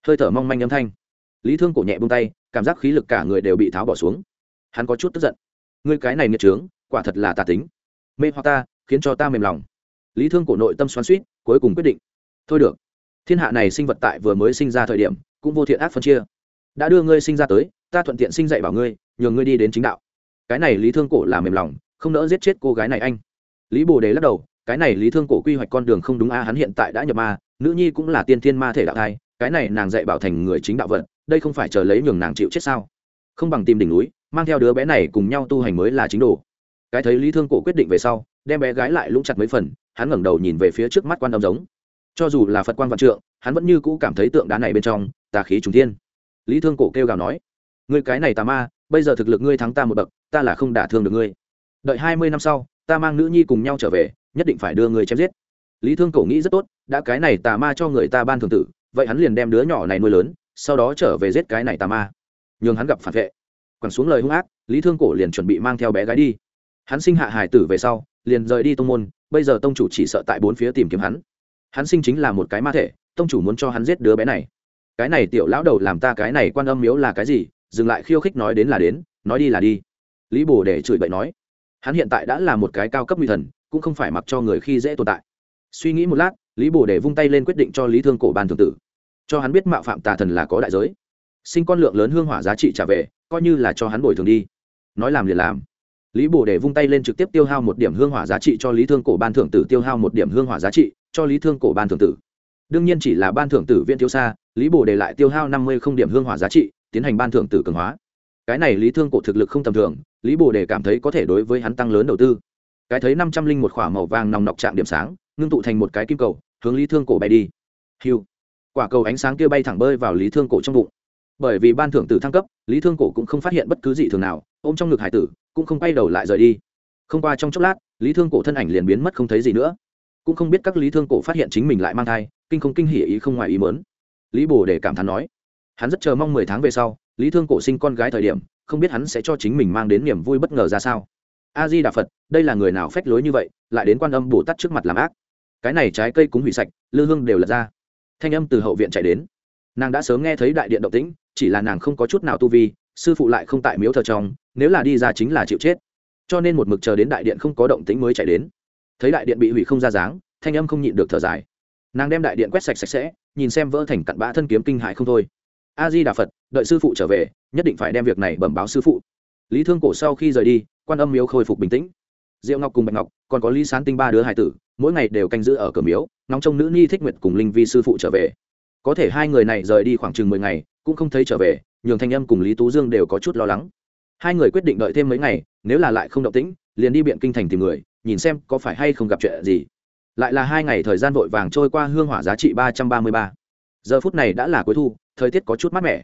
Hơi thở mong manh âm thanh. Lý thương cổ nhẹ bông tay, cảm giác khí lực cả người đều bị tháo bỏ xuống. Hắn có chút tức giận. Ngươi cái này nghiệt trướng quả thật là tà tính. Mê hoặc ta, khiến cho ta mềm lòng. Lý thương cổ nội tâm xoắn suýt cuối cùng quyết định. Thôi được. Thiên hạ này sinh vật tại vừa mới sinh ra thời điểm, cũng vô thiện ác phân chia. Đã đưa ngươi sinh ra tới, ta thuận tiện sinh dạy bảo ngươi nhường ngươi đi đến chính đạo. Cái này lý thương cổ là mềm lòng, không nỡ giết chết cô gái này anh. Lý bồ đề lắc đầu, cái này lý thương cổ quy hoạch con đường không đúng a, hắn hiện tại đã nhập ma, nữ nhi cũng là tiên thiên ma thể đạo thai, cái này nàng dạy bảo thành người chính đạo vận, đây không phải chờ lấy nhường nàng chịu chết sao? Không bằng tìm đỉnh núi, mang theo đứa bé này cùng nhau tu hành mới là chính đồ cái thấy lý thương cổ quyết định về sau, đem bé gái lại lũng chặt mấy phần, hắn ngẩng đầu nhìn về phía trước mắt quan âm giống. Cho dù là phật quan vạn trượng, hắn vẫn như cũ cảm thấy tượng đá này bên trong, tà khí trùng thiên. Lý thương cổ kêu gào nói, ngươi cái này tà ma, bây giờ thực lực ngươi thắng ta một bậc, ta là không đả thương được ngươi. Đợi hai mươi năm sau, ta mang nữ nhi cùng nhau trở về, nhất định phải đưa ngươi chém giết. Lý thương cổ nghĩ rất tốt, đã cái này tà ma cho người ta ban thường tử, vậy hắn liền đem đứa nhỏ này nuôi lớn, sau đó trở về giết cái này tà ma. Nhường hắn gặp phản vệ. Quẳng xuống lời hung ác, lý thương cổ liền chuẩn bị mang theo bé gái đi hắn sinh hạ hải tử về sau, liền rời đi tông môn, bây giờ tông chủ chỉ sợ tại bốn phía tìm kiếm hắn. Hắn sinh chính là một cái ma thể, tông chủ muốn cho hắn giết đứa bé này. Cái này tiểu lão đầu làm ta cái này quan âm miếu là cái gì? Dừng lại khiêu khích nói đến là đến, nói đi là đi. Lý bồ để chửi bậy nói, hắn hiện tại đã là một cái cao cấp nguy thần, cũng không phải mặc cho người khi dễ tồn tại. Suy nghĩ một lát, lý bồ để vung tay lên quyết định cho lý thương cổ ban thường tử. Cho hắn biết mạo phạm tà thần là có đại giới. Sinh con lượng lớn hương hỏa giá trị trả về, coi như là cho hắn bồi thường đi. Nói làm liền làm lý bồ để vung tay lên trực tiếp tiêu hao một điểm hương hỏa giá trị cho lý thương cổ ban thưởng tử, tiêu hao một điểm hương hỏa giá trị cho lý thương cổ ban thưởng tử. Đương nhiên chỉ là ban thưởng tử viên thiếu xa lý bồ để lại tiêu hao năm mươi không điểm hương hỏa giá trị, tiến hành ban thưởng tử cường hóa. Cái này lý thương cổ thực lực không tầm thường, lý bồ đề cảm thấy có thể đối với hắn tăng lớn đầu tư. Cái thấy năm trăm linh một k h ỏ a màu vàng nòng nọc chạm điểm sáng, ngưng tụ thành một cái kim cầu, hướng lý thương cổ bay đi. Hiu. Quả cầu ánh sáng kia bay thẳng bơi vào lý thương cổ trong bụng. Bởi vì ban thưởng tử thăng cấp, lý thương cổ cũng không phát hiện bất cứ gì thường nào, ôm trong ngực hải tử cũng không quay đầu lại rời đi. Không qua trong chốc lát, lý thương cổ thân ảnh liền biến mất không thấy gì nữa. Cũng không biết các lý thương cổ phát hiện chính mình lại mang thai, kinh không kinh hỉ ý không ngoài ý mớn lý bồ để cảm thán nói, hắn rất chờ mong mười tháng về sau, lý thương cổ sinh con gái thời điểm, không biết hắn sẽ cho chính mình mang đến niềm vui bất ngờ ra sao. A di đà phật, đây là người nào phách lối như vậy, lại đến quan âm bồ tát trước mặt làm ác? Cái này trái cây cũng hủy sạch, lư hương đều lật ra. Thanh âm từ hậu viện chạy đến. Nàng đã sớm nghe thấy đại điện động tĩnh, chỉ là nàng không có chút nào tu vi sư phụ lại không tại miếu thờ trong, nếu là đi ra chính là chịu chết. Cho nên một mực chờ đến đại điện không có động tĩnh mới chạy đến. Thấy đại điện bị hủy không ra dáng, thanh âm không nhịn được thở dài. Nàng đem đại điện quét sạch sạch sẽ, nhìn xem vỡ thành cặn bã thân kiếm kinh hại không thôi. A di đà phật, đợi sư phụ trở về, nhất định phải đem việc này bẩm báo sư phụ. Lý thương cổ sau khi rời đi, quan âm miếu khôi phục bình tĩnh. Diệu ngọc cùng bạch ngọc, còn có lý sán tinh ba đứa hải tử, mỗi ngày đều canh giữ ở cửa miếu, nóng trong nữ nhi thích nguyệt cùng linh vi sư phụ trở về. Có thể hai người này rời đi khoảng chừng mười ngày, cũng không thấy trở về nhường thanh âm cùng lý tú dương đều có chút lo lắng. Hai người quyết định đợi thêm mấy ngày, nếu là lại không động tĩnh, liền đi biện kinh thành tìm người, nhìn xem có phải hay không gặp chuyện gì. Lại là hai ngày thời gian vội vàng trôi qua hương hỏa giá trị ba trăm ba mươi ba. Giờ phút này đã là cuối thu, thời tiết có chút mát mẻ.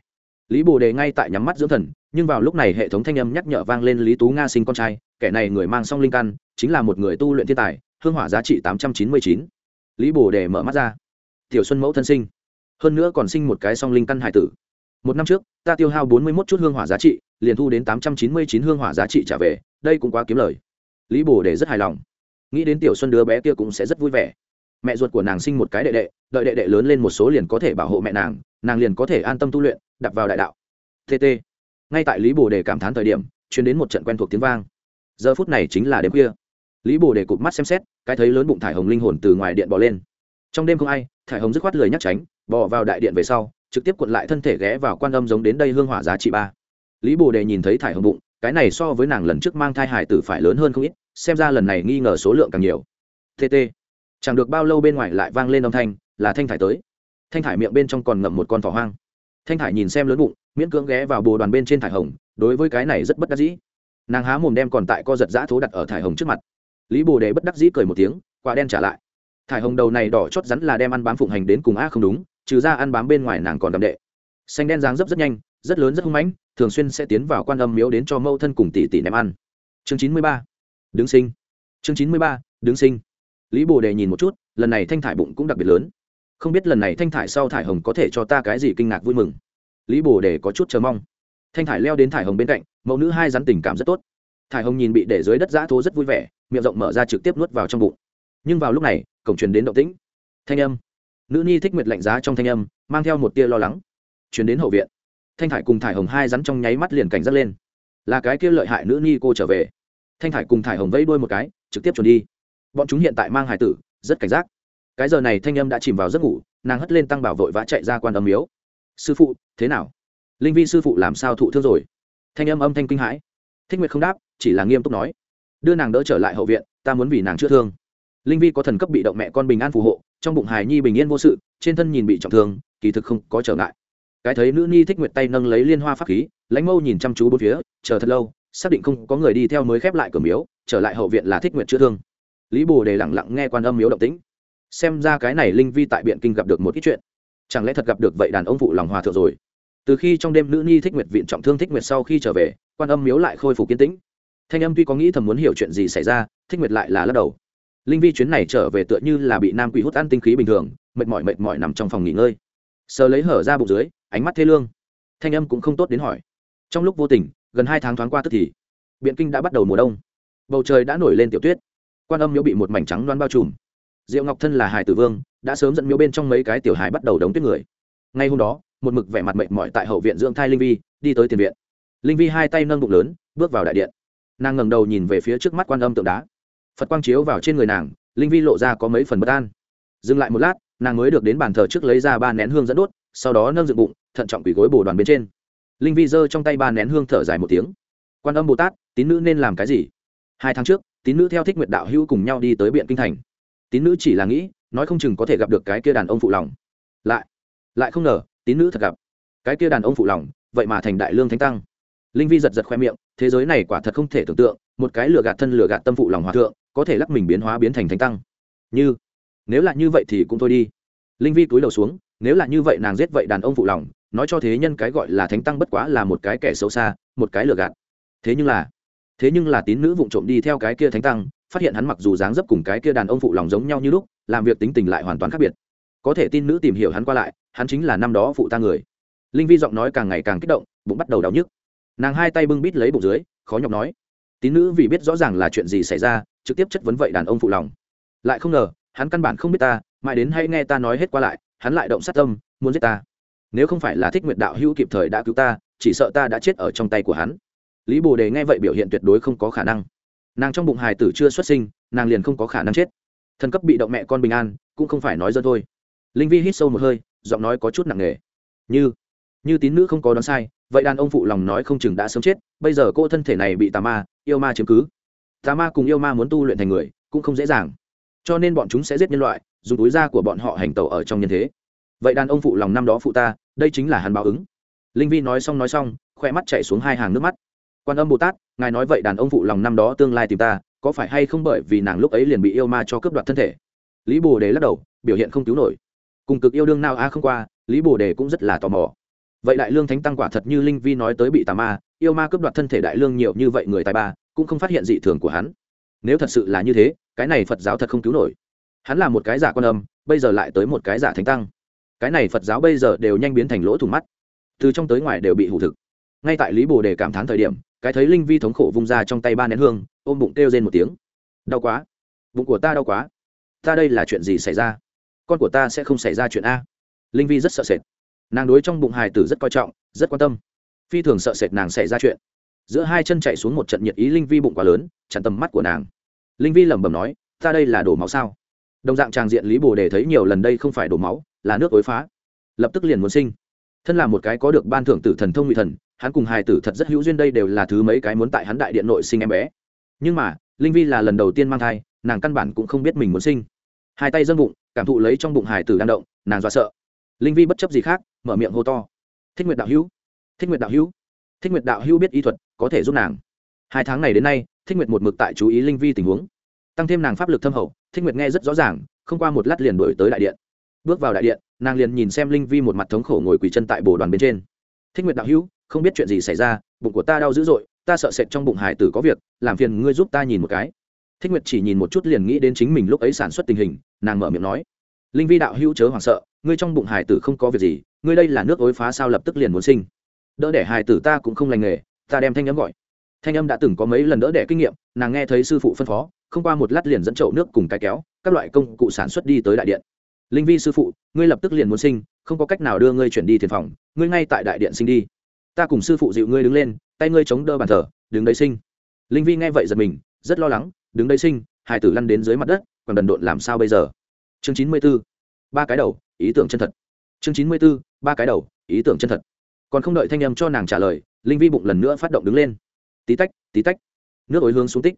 Lý bồ đề ngay tại nhắm mắt dưỡng thần, nhưng vào lúc này hệ thống thanh âm nhắc nhở vang lên lý tú nga sinh con trai, kẻ này người mang song linh căn, chính là một người tu luyện thiên tài, hương hỏa giá trị tám trăm chín mươi chín. Lý bồ đề mở mắt ra. Tiểu xuân mẫu thân sinh. Hơn nữa còn sinh một cái song linh căn hải tử một năm trước, ta tiêu hao bốn mươi một chút hương hỏa giá trị, liền thu đến tám trăm chín mươi chín hương hỏa giá trị trả về, đây cũng quá kiếm lời. Lý bồ đề rất hài lòng. Nghĩ đến tiểu xuân đứa bé kia cũng sẽ rất vui vẻ. Mẹ ruột của nàng sinh một cái đệ đệ, đợi đệ đệ lớn lên một số liền có thể bảo hộ mẹ nàng nàng liền có thể an tâm tu luyện đặt vào đại đạo. Tt ngay tại lý bồ đề cảm thán thời điểm chuyến đến một trận quen thuộc tiếng vang. Giờ phút này chính là đêm khuya. Lý bồ đề cụp mắt xem xét, cái thấy lớn bụng thải hồng linh hồn từ ngoài điện bỏ lên. Trong đêm không ai, thải hồng dứt khoát lười nhắc tránh bỏ vào đại điện về sau trực tiếp cuộn lại thân thể ghé vào quan âm giống đến đây hương hỏa giá trị ba. Lý bồ đề nhìn thấy thải hồng bụng, cái này so với nàng lần trước mang thai hải tử phải lớn hơn không ít, xem ra lần này nghi ngờ số lượng càng nhiều. Tt chẳng được bao lâu bên ngoài lại vang lên âm thanh, là thanh thải tới. Thanh thải miệng bên trong còn ngậm một con thỏ hoang. Thanh thải nhìn xem lớn bụng, miễn cưỡng ghé vào bồ đoàn bên trên thải hồng, đối với cái này rất bất đắc dĩ. Nàng há mồm đem còn tại co giật giã thố đặt ở thải hồng trước mặt. Lý bồ đề bất đắc dĩ cười một tiếng, quả đen trả lại. Thải hồng đầu này đỏ chót rắn là đem ăn bám phụng hành đến cùng a không đúng trừ ra ăn bám bên ngoài nàng còn đậm đệ. Xanh đen dáng dấp rất nhanh, rất lớn rất hung mãnh, thường xuyên sẽ tiến vào quan âm miếu đến cho mâu thân cùng tỷ tỷ ném ăn. Chương chín mươi ba. Đứng sinh. Chương chín mươi ba, đứng sinh. Lý bồ đề nhìn một chút, lần này thanh thải bụng cũng đặc biệt lớn. Không biết lần này thanh thải sau thải hồng có thể cho ta cái gì kinh ngạc vui mừng. Lý bồ đề có chút chờ mong. Thanh thải leo đến thải hồng bên cạnh, mẫu nữ hai rắn tình cảm rất tốt. Thải hồng nhìn bị để dưới đất giã thố rất vui vẻ, miệng rộng mở ra trực tiếp nuốt vào trong bụng. Nhưng vào lúc này, cổng truyền đến động tĩnh. Thanh âm nữ nhi thích nguyệt lạnh giá trong thanh âm, mang theo một tia lo lắng. Chuyển đến hậu viện. Thanh thải cùng thải hồng hai rắn trong nháy mắt liền cảnh giác lên. Là cái kia lợi hại nữ nhi cô trở về. Thanh thải cùng thải hồng vẫy đuôi một cái, trực tiếp chuẩn đi. Bọn chúng hiện tại mang hải tử, rất cảnh giác. Cái giờ này thanh âm đã chìm vào giấc ngủ, nàng hất lên tăng bảo vội vã chạy ra quan âm miếu. Sư phụ, thế nào? Linh vi sư phụ làm sao thụ thương rồi? Thanh âm âm thanh kinh hãi. Thích nguyệt không đáp, chỉ là nghiêm túc nói. Đưa nàng đỡ trở lại hậu viện, ta muốn vì nàng chữa thương. Linh vi có thần cấp bị động mẹ con bình an phù hộ trong bụng hài nhi bình yên vô sự, trên thân nhìn bị trọng thương, kỳ thực không có trở ngại. Cái thấy nữ nhi thích nguyệt tay nâng lấy liên hoa pháp khí, lãnh mâu nhìn chăm chú bốn phía, chờ thật lâu, xác định không có người đi theo mới khép lại cửa miếu, trở lại hậu viện là thích nguyệt chữa thương. Lý bồ đề lẳng lặng nghe quan âm miếu động tĩnh. Xem ra cái này linh vi tại biện kinh gặp được một ít chuyện. Chẳng lẽ thật gặp được vậy đàn ông phụ lòng hòa thượng rồi? Từ khi trong đêm nữ nhi thích nguyệt viện trọng thương thích nguyệt sau khi trở về, quan âm miếu lại khôi phục kiên tĩnh. Thanh âm tuy có nghĩ thầm muốn hiểu chuyện gì xảy ra, thích nguyệt lại là lắc đầu linh vi chuyến này trở về tựa như là bị nam quỷ hút ăn tinh khí bình thường, mệt mỏi mệt mỏi nằm trong phòng nghỉ ngơi. Sờ lấy hở ra bụng dưới, ánh mắt thê lương. Thanh âm cũng không tốt đến hỏi. Trong lúc vô tình, gần hai tháng thoáng qua tức thì, biện kinh đã bắt đầu mùa đông. Bầu trời đã nổi lên tiểu tuyết. Quan âm miếu bị một mảnh trắng loan bao trùm. Diệu ngọc thân là hải tử vương, đã sớm dẫn miếu bên trong mấy cái tiểu hải bắt đầu đóng tuyết người. Ngay hôm đó, một mực vẻ mặt mệt mỏi tại hậu viện dưỡng thai linh vi, đi tới tiền viện. Linh vi hai tay nâng bụng lớn, bước vào đại điện. Nàng ngẩng đầu nhìn về phía trước mắt quan âm tượng đá phật quang chiếu vào trên người nàng linh vi lộ ra có mấy phần bất an dừng lại một lát nàng mới được đến bàn thờ trước lấy ra ba nén hương dẫn đốt sau đó nâng dựng bụng thận trọng quỷ gối bồ đoàn bên trên linh vi giơ trong tay ba nén hương thở dài một tiếng quan âm bồ tát tín nữ nên làm cái gì hai tháng trước tín nữ theo thích nguyệt đạo hữu cùng nhau đi tới biện kinh thành tín nữ chỉ là nghĩ nói không chừng có thể gặp được cái kia đàn ông phụ lòng lại lại không ngờ tín nữ thật gặp cái kia đàn ông phụ lòng vậy mà thành đại lương thánh tăng linh vi giật giật khoe miệng thế giới này quả thật không thể tưởng tượng một cái lừa gạt thân lừa gạt tâm phụ lòng hòa thượng có thể lắc mình biến hóa biến thành thánh tăng. Như, nếu là như vậy thì cũng thôi đi. Linh vi túi đầu xuống, nếu là như vậy nàng giết vậy đàn ông phụ lòng, nói cho thế nhân cái gọi là thánh tăng bất quá là một cái kẻ xấu xa, một cái lừa gạt. Thế nhưng là, thế nhưng là tín nữ vụng trộm đi theo cái kia thánh tăng, phát hiện hắn mặc dù dáng dấp cùng cái kia đàn ông phụ lòng giống nhau như lúc, làm việc tính tình lại hoàn toàn khác biệt. Có thể tin nữ tìm hiểu hắn qua lại, hắn chính là năm đó phụ ta người. Linh vi giọng nói càng ngày càng kích động, bụng bắt đầu đau nhức. Nàng hai tay bưng bít lấy bụng dưới, khó nhọc nói tín nữ vì biết rõ ràng là chuyện gì xảy ra, trực tiếp chất vấn vậy đàn ông phụ lòng. Lại không ngờ, hắn căn bản không biết ta, mãi đến hay nghe ta nói hết qua lại, hắn lại động sát tâm, muốn giết ta. Nếu không phải là thích nguyệt đạo hữu kịp thời đã cứu ta, chỉ sợ ta đã chết ở trong tay của hắn. Lý bồ đề nghe vậy biểu hiện tuyệt đối không có khả năng. Nàng trong bụng hài tử chưa xuất sinh, nàng liền không có khả năng chết. Thần cấp bị động mẹ con bình an, cũng không phải nói dân thôi. Linh vi hít sâu một hơi, giọng nói có chút nặng nề. Như như tín nữ không có đoán sai vậy đàn ông phụ lòng nói không chừng đã sớm chết, bây giờ cô thân thể này bị tà ma, yêu ma chiếm cứ. Tà ma cùng yêu ma muốn tu luyện thành người, cũng không dễ dàng. Cho nên bọn chúng sẽ giết nhân loại, dùng túi da của bọn họ hành tẩu ở trong nhân thế. Vậy đàn ông phụ lòng năm đó phụ ta, đây chính là hắn báo ứng. Linh vi nói xong nói xong khoe mắt chạy xuống hai hàng nước mắt. Quan âm bồ tát, ngài nói vậy đàn ông phụ lòng năm đó tương lai tìm ta, có phải hay không bởi vì nàng lúc ấy liền bị yêu ma cho cướp đoạt thân thể? Lý bồ đề lắc đầu, biểu hiện không cứu nổi. Cùng cực yêu đương nào a không qua, lý bồ đề cũng rất là tò mò vậy đại lương thánh tăng quả thật như linh vi nói tới bị tà ma, yêu ma cướp đoạt thân thể đại lương nhiều như vậy người tài ba, cũng không phát hiện dị thường của hắn. Nếu thật sự là như thế, cái này phật giáo thật không cứu nổi. Hắn là một cái giả quan âm, bây giờ lại tới một cái giả thánh tăng. Cái này phật giáo bây giờ đều nhanh biến thành lỗ thủng mắt. Từ trong tới ngoài đều bị hủ thực. Ngay tại lý bồ đề cảm thán thời điểm, cái thấy linh vi thống khổ vung ra trong tay ba nén hương, ôm bụng kêu rên một tiếng. Đau quá. Bụng của ta đau quá. Ta đây là chuyện gì xảy ra? Con của ta sẽ không xảy ra chuyện a. Linh vi rất sợ sệt nàng đối trong bụng hài tử rất coi trọng, rất quan tâm. Phi thường sợ sệt nàng xảy ra chuyện. Giữa hai chân chạy xuống một trận nhiệt ý, linh vi bụng quá lớn, chặn tầm mắt của nàng. Linh vi lẩm bẩm nói, ta đây là đổ máu sao? Đồng dạng tràng diện lý bồ đề thấy nhiều lần đây không phải đổ máu, là nước ối phá. Lập tức liền muốn sinh. Thân là một cái có được ban thưởng tử thần thông ngụy thần, hắn cùng hài tử thật rất hữu duyên đây đều là thứ mấy cái muốn tại hắn đại điện nội sinh em bé. Nhưng mà, linh vi là lần đầu tiên mang thai, nàng căn bản cũng không biết mình muốn sinh. Hai tay dâng bụng, cảm thụ lấy trong bụng hài tử đang động, nàng do sợ linh vi bất chấp gì khác, mở miệng hô to. Thích nguyệt đạo hữu, thích nguyệt đạo hữu, thích nguyệt đạo hữu biết y thuật, có thể giúp nàng. Hai tháng này đến nay, thích nguyệt một mực tại chú ý linh vi tình huống. Tăng thêm nàng pháp lực thâm hậu, thích nguyệt nghe rất rõ ràng, không qua một lát liền đổi tới đại điện. Bước vào đại điện, nàng liền nhìn xem linh vi một mặt thống khổ ngồi quỳ chân tại bồ đoàn bên trên. Thích nguyệt đạo hữu, không biết chuyện gì xảy ra, bụng của ta đau dữ dội, ta sợ sệt trong bụng hải tử có việc, làm phiền ngươi giúp ta nhìn một cái. Thích nguyệt chỉ nhìn một chút liền nghĩ đến chính mình lúc ấy sản xuất tình hình, nàng mở miệng nói. Linh vi đạo hữu chớ hoảng sợ ngươi trong bụng hải tử không có việc gì, ngươi đây là nước ối phá sao lập tức liền muốn sinh. Đỡ đẻ hải tử ta cũng không lành nghề, ta đem thanh âm gọi. Thanh âm đã từng có mấy lần đỡ đẻ kinh nghiệm, nàng nghe thấy sư phụ phân phó, không qua một lát liền dẫn chậu nước cùng cái kéo, các loại công cụ sản xuất đi tới đại điện. Linh vi sư phụ, ngươi lập tức liền muốn sinh, không có cách nào đưa ngươi chuyển đi thiền phòng, ngươi ngay tại đại điện sinh đi. Ta cùng sư phụ dịu ngươi đứng lên, tay ngươi chống đỡ bàn thờ, đứng đấy sinh. Linh vi nghe vậy giật mình, rất lo lắng, đứng đấy sinh, hải tử lăn đến dưới mặt đất, còn đần độn làm sao bây giờ? Chương chín mươi b ố ba cái đầu, ý tưởng chân thật. Chương chín mươi b ố ba cái đầu, ý tưởng chân thật. Còn không đợi thanh âm cho nàng trả lời, linh vi bụng lần nữa phát động đứng lên. Tí tách tí tách. Nước ối hướng xuống tích.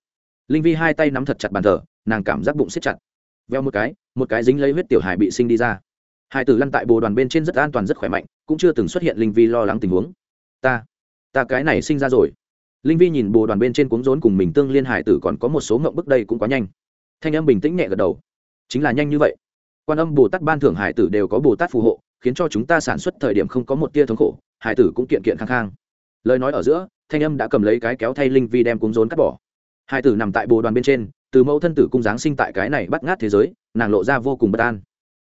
Linh vi hai tay nắm thật chặt bàn thờ, nàng cảm giác bụng xếp chặt. Veo một cái một cái dính lấy huyết tiểu hải bị sinh đi ra. Hai tử lăn tại bồ đoàn bên trên rất an toàn, rất khỏe mạnh, cũng chưa từng xuất hiện linh vi lo lắng tình huống. Ta ta cái này sinh ra rồi. Linh vi nhìn bồ đoàn bên trên cuống rốn cùng mình tương liên hải tử còn có một số ngộng bức đây cũng quá nhanh. Thanh âm bình tĩnh nhẹ gật đầu. Chính là nhanh như vậy quan âm bồ tát ban thưởng hải tử đều có bồ tát phù hộ, khiến cho chúng ta sản xuất thời điểm không có một tia thống khổ, hải tử cũng kiện kiện khang khang. Lời nói ở giữa, thanh âm đã cầm lấy cái kéo thay linh vi đem cúng rốn cắt bỏ. Hải tử nằm tại bồ đoàn bên trên, từ mẫu thân tử cung giáng sinh tại cái này bắt ngát thế giới, nàng lộ ra vô cùng bất an.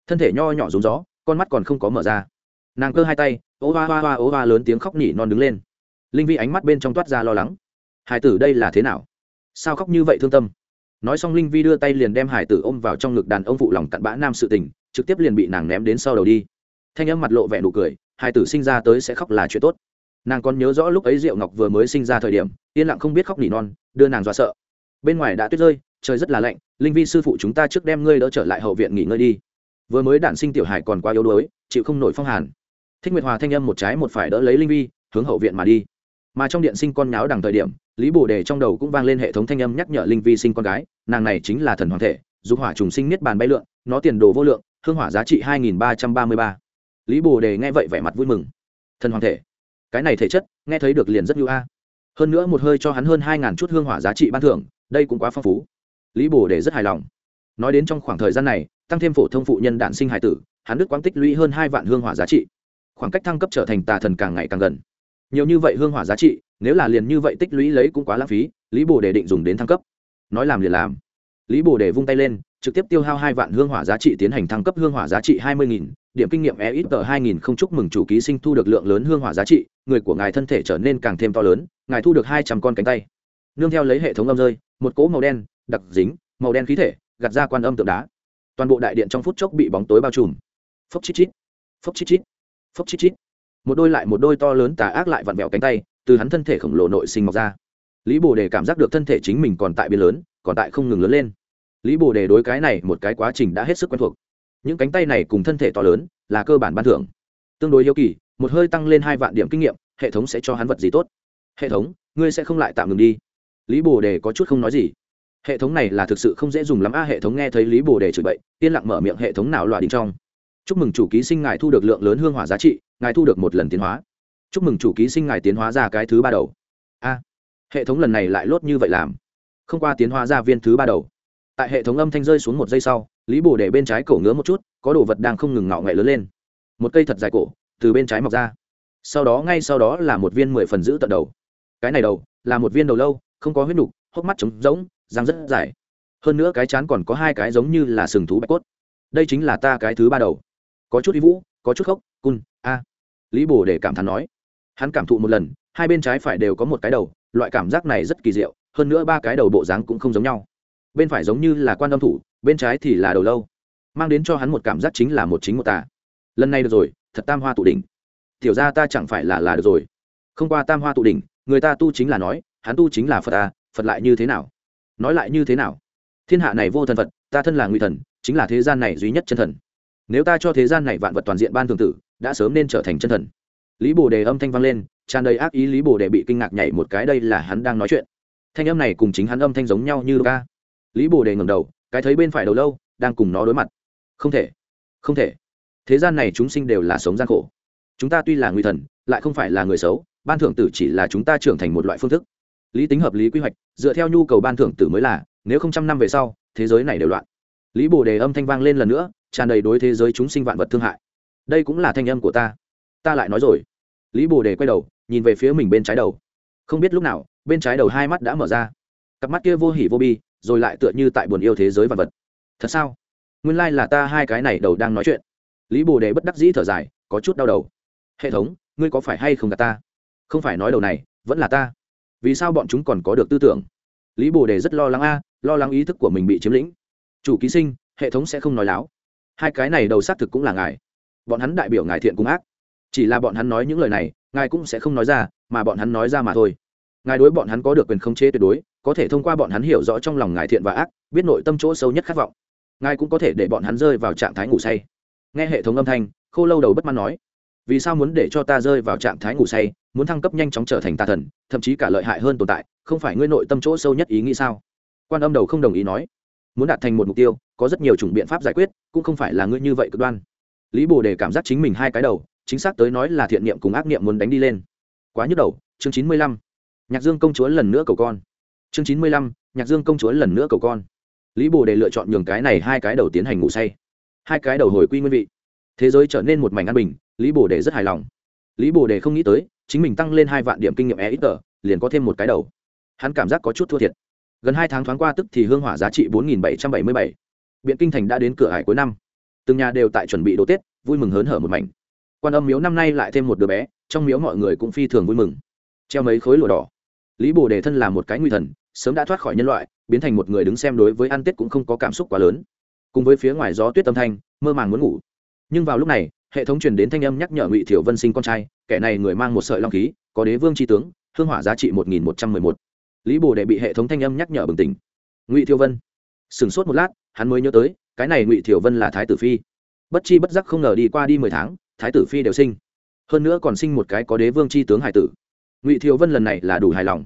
Thân thể nho nhỏ rúng gió, con mắt còn không có mở ra. Nàng cơ hai tay, ố va va va, ố va lớn tiếng khóc nhỉ non đứng lên. Linh vi ánh mắt bên trong toát ra lo lắng. Hải tử đây là thế nào? Sao khóc như vậy thương tâm? Nói xong linh vi đưa tay liền đem hải tử ôm vào trong ngực đàn ông phụ lòng cặn bã nam sự tình, trực tiếp liền bị nàng ném đến sau đầu đi. Thanh âm mặt lộ vẻ nụ cười, hải tử sinh ra tới sẽ khóc là chuyện tốt. Nàng còn nhớ rõ lúc ấy diệu ngọc vừa mới sinh ra thời điểm, yên lặng không biết khóc nỉ non, đưa nàng dọa sợ. Bên ngoài đã tuyết rơi, trời rất là lạnh, linh vi sư phụ chúng ta trước đem ngươi đỡ trở lại hậu viện nghỉ ngơi đi. Vừa mới đản sinh tiểu hải còn quá yếu đuối, chịu không nổi phong hàn. Thích nguyệt hòa thanh âm một trái một phải đỡ lấy linh vi, hướng hậu viện mà đi. Mà trong điện sinh con nháo đằng thời điểm lý bồ đề trong đầu cũng vang lên hệ thống thanh âm nhắc nhở linh vi sinh con gái, nàng này chính là thần hoàng thể, dục hỏa trùng sinh niết bàn bay lượn, nó tiền đồ vô lượng, hương hỏa giá trị hai nghìn ba trăm ba mươi ba. Lý bồ đề nghe vậy vẻ mặt vui mừng. Thần hoàng thể, cái này thể chất, nghe thấy được liền rất hữu a. Hơn nữa một hơi cho hắn hơn hai ngàn chút hương hỏa giá trị ban thưởng, đây cũng quá phong phú. Lý bồ đề rất hài lòng. Nói đến trong khoảng thời gian này, tăng thêm phổ thông phụ nhân đạn sinh hải tử, hắn đức quang tích lũy hơn hai vạn hương hỏa giá trị. Khoảng cách thăng cấp trở thành tà thần càng ngày càng gần nhiều như vậy hương hỏa giá trị, nếu là liền như vậy tích lũy lấy cũng quá lãng phí, lý bồ đề định dùng đến thăng cấp. Nói làm liền làm. Lý bồ đề vung tay lên, trực tiếp tiêu hao hai vạn hương hỏa giá trị tiến hành thăng cấp hương hỏa giá trị hai mươi nghìn, điểm kinh nghiệm e ít tờ hai nghìn không chúc mừng chủ ký sinh thu được lượng lớn hương hỏa giá trị, người của ngài thân thể trở nên càng thêm to lớn, ngài thu được hai trăm con cánh tay. Nương theo lấy hệ thống âm rơi, một cỗ màu đen, đặc dính, màu đen khí thể, gạt ra quan âm tượng đá. Toàn bộ đại điện trong phút chốc bị bóng tối bao trùm. Phốc chít chít, phốc chít chít, phốc chít chít một đôi lại một đôi to lớn tà ác lại vặn vẹo cánh tay, từ hắn thân thể khổng lồ nội sinh mọc ra. Lý bồ đề cảm giác được thân thể chính mình còn tại biến lớn, còn tại không ngừng lớn lên. Lý bồ đề đối cái này một cái quá trình đã hết sức quen thuộc. Những cánh tay này cùng thân thể to lớn, là cơ bản ban thưởng. Tương đối hiếu kỳ, một hơi tăng lên hai vạn điểm kinh nghiệm, hệ thống sẽ cho hắn vật gì tốt? Hệ thống, ngươi sẽ không lại tạm ngừng đi. Lý bồ đề có chút không nói gì. Hệ thống này là thực sự không dễ dùng lắm a hệ thống nghe thấy lý bồ đề chửi bậy, yên lặng mở miệng hệ thống nào loại đình trong. Chúc mừng chủ ký sinh ngài thu được lượng lớn hương hỏa giá trị ngài thu được một lần tiến hóa. Chúc mừng chủ ký sinh ngài tiến hóa ra cái thứ ba đầu. A, hệ thống lần này lại lốt như vậy làm. Không qua tiến hóa ra viên thứ ba đầu. Tại hệ thống âm thanh rơi xuống một giây sau, lý bồ để bên trái cổ ngứa một chút, có đồ vật đang không ngừng ngạo nghệ lớn lên. Một cây thật dài cổ, từ bên trái mọc ra. Sau đó ngay sau đó là một viên mười phần giữ tận đầu. Cái này đầu, là một viên đầu lâu, không có huyết nục, hốc mắt trống rỗng, răng rất dài. Hơn nữa cái chán còn có hai cái giống như là sừng thú bạch cốt. Đây chính là ta cái thứ ba đầu. Có chút y vũ có chút khốc cun, a. Lý bồ để cảm thán nói. Hắn cảm thụ một lần, hai bên trái phải đều có một cái đầu, loại cảm giác này rất kỳ diệu, hơn nữa ba cái đầu bộ dáng cũng không giống nhau. Bên phải giống như là quan âm thủ, bên trái thì là đầu lâu. Mang đến cho hắn một cảm giác chính là một chính một tà. Lần này được rồi, thật tam hoa tụ đỉnh. Tiểu ra ta chẳng phải là là được rồi. Không qua tam hoa tụ đỉnh, người ta tu chính là nói, hắn tu chính là phật ta phật lại như thế nào? Nói lại như thế nào? Thiên hạ này vô thần phật, ta thân là nguy thần, chính là thế gian này duy nhất chân thần nếu ta cho thế gian này vạn vật toàn diện ban thường tử, đã sớm nên trở thành chân thần. Lý bồ đề âm thanh vang lên, tràn đầy ác ý lý bồ đề bị kinh ngạc nhảy một cái đây là hắn đang nói chuyện. Thanh âm này cùng chính hắn âm thanh giống nhau như ca lý bồ đề ngầm đầu, cái thấy bên phải đầu lâu, đang cùng nó đối mặt. Không thể không thể. Thế gian này chúng sinh đều là sống gian khổ. Chúng ta tuy là nguy thần, lại không phải là người xấu, ban thưởng tử chỉ là chúng ta trưởng thành một loại phương thức. Lý tính hợp lý quy hoạch, dựa theo nhu cầu ban thưởng tử mới là, nếu không trăm năm về sau, thế giới này đều loạn. Lý bồ đề âm thanh vang lên lần nữa tràn đầy đối thế giới chúng sinh vạn vật thương hại. Đây cũng là thanh âm của ta. Ta lại nói rồi. Lý bồ đề quay đầu, nhìn về phía mình bên trái đầu. Không biết lúc nào, bên trái đầu hai mắt đã mở ra. Cặp mắt kia vô hỉ vô bi, rồi lại tựa như tại buồn yêu thế giới vạn vật. Thật sao? Nguyên lai là ta hai cái này đầu đang nói chuyện. Lý bồ đề bất đắc dĩ thở dài, có chút đau đầu. Hệ thống, ngươi có phải hay không gạt ta? Không phải nói đầu này, vẫn là ta. Vì sao bọn chúng còn có được tư tưởng? Lý bồ đề rất lo lắng a, lo lắng ý thức của mình bị chiếm lĩnh. Chủ ký sinh, hệ thống sẽ không nói láo hai cái này đầu xác thực cũng là ngài. Bọn hắn đại biểu ngài thiện cung ác. Chỉ là bọn hắn nói những lời này, ngài cũng sẽ không nói ra, mà bọn hắn nói ra mà thôi. Ngài đối bọn hắn có được quyền khống chế tuyệt đối, có thể thông qua bọn hắn hiểu rõ trong lòng ngài thiện và ác, biết nội tâm chỗ sâu nhất khát vọng. Ngài cũng có thể để bọn hắn rơi vào trạng thái ngủ say. Nghe hệ thống âm thanh, khô lâu đầu bất mãn nói, vì sao muốn để cho ta rơi vào trạng thái ngủ say, muốn thăng cấp nhanh chóng trở thành tà thần, thậm chí cả lợi hại hơn tồn tại, không phải ngươi nội tâm chỗ sâu nhất ý nghĩ sao? Quan âm đầu không đồng ý nói muốn đạt thành một mục tiêu, có rất nhiều chủng biện pháp giải quyết, cũng không phải là ngươi như vậy cực đoan. Lý bồ đề cảm giác chính mình hai cái đầu, chính xác tới nói là thiện niệm cùng ác niệm muốn đánh đi lên. Quá nhức đầu, chương chín mươi lăm. Nhạc dương công chúa lần nữa cầu con. Chương chín mươi lăm, nhạc dương công chúa lần nữa cầu con. Lý bồ đề lựa chọn nhường cái này hai cái đầu tiến hành ngủ say. Hai cái đầu hồi quy nguyên vị. Thế giới trở nên một mảnh an bình, lý bồ đề rất hài lòng. Lý bồ đề không nghĩ tới, chính mình tăng lên hai vạn điểm kinh nghiệm e ít tờ, liền có thêm một cái đầu. Hắn cảm giác có chút thua thiệt gần hai tháng thoáng qua tức thì hương hỏa giá trị bốn nghìn bảy trăm bảy mươi bảy. Biện kinh thành đã đến cửa hải cuối năm. Từng nhà đều tại chuẩn bị đồ tết, vui mừng hớn hở một mảnh. Quan âm miếu năm nay lại thêm một đứa bé, trong miếu mọi người cũng phi thường vui mừng. Treo mấy khối lụa đỏ. Lý bồ đề thân là một cái nguy thần, sớm đã thoát khỏi nhân loại, biến thành một người đứng xem đối với ăn tết cũng không có cảm xúc quá lớn. Cùng với phía ngoài gió tuyết tâm thanh, mơ màng muốn ngủ. Nhưng vào lúc này, hệ thống truyền đến thanh âm nhắc nhở ngụy thiểu vân sinh con trai, kẻ này người mang một sợi long khí, có đế vương tri tướng, hương hỏa giá trị một nghìn một trăm mười một lý bồ đệ bị hệ thống thanh âm nhắc nhở bừng tỉnh. ngụy Thiêu vân. sửng sốt một lát, hắn mới nhớ tới, cái này ngụy thiều vân là thái tử phi. bất chi bất giác không ngờ đi qua đi mười tháng, thái tử phi đều sinh. hơn nữa còn sinh một cái có đế vương tri tướng hải tử. ngụy thiều vân lần này là đủ hài lòng.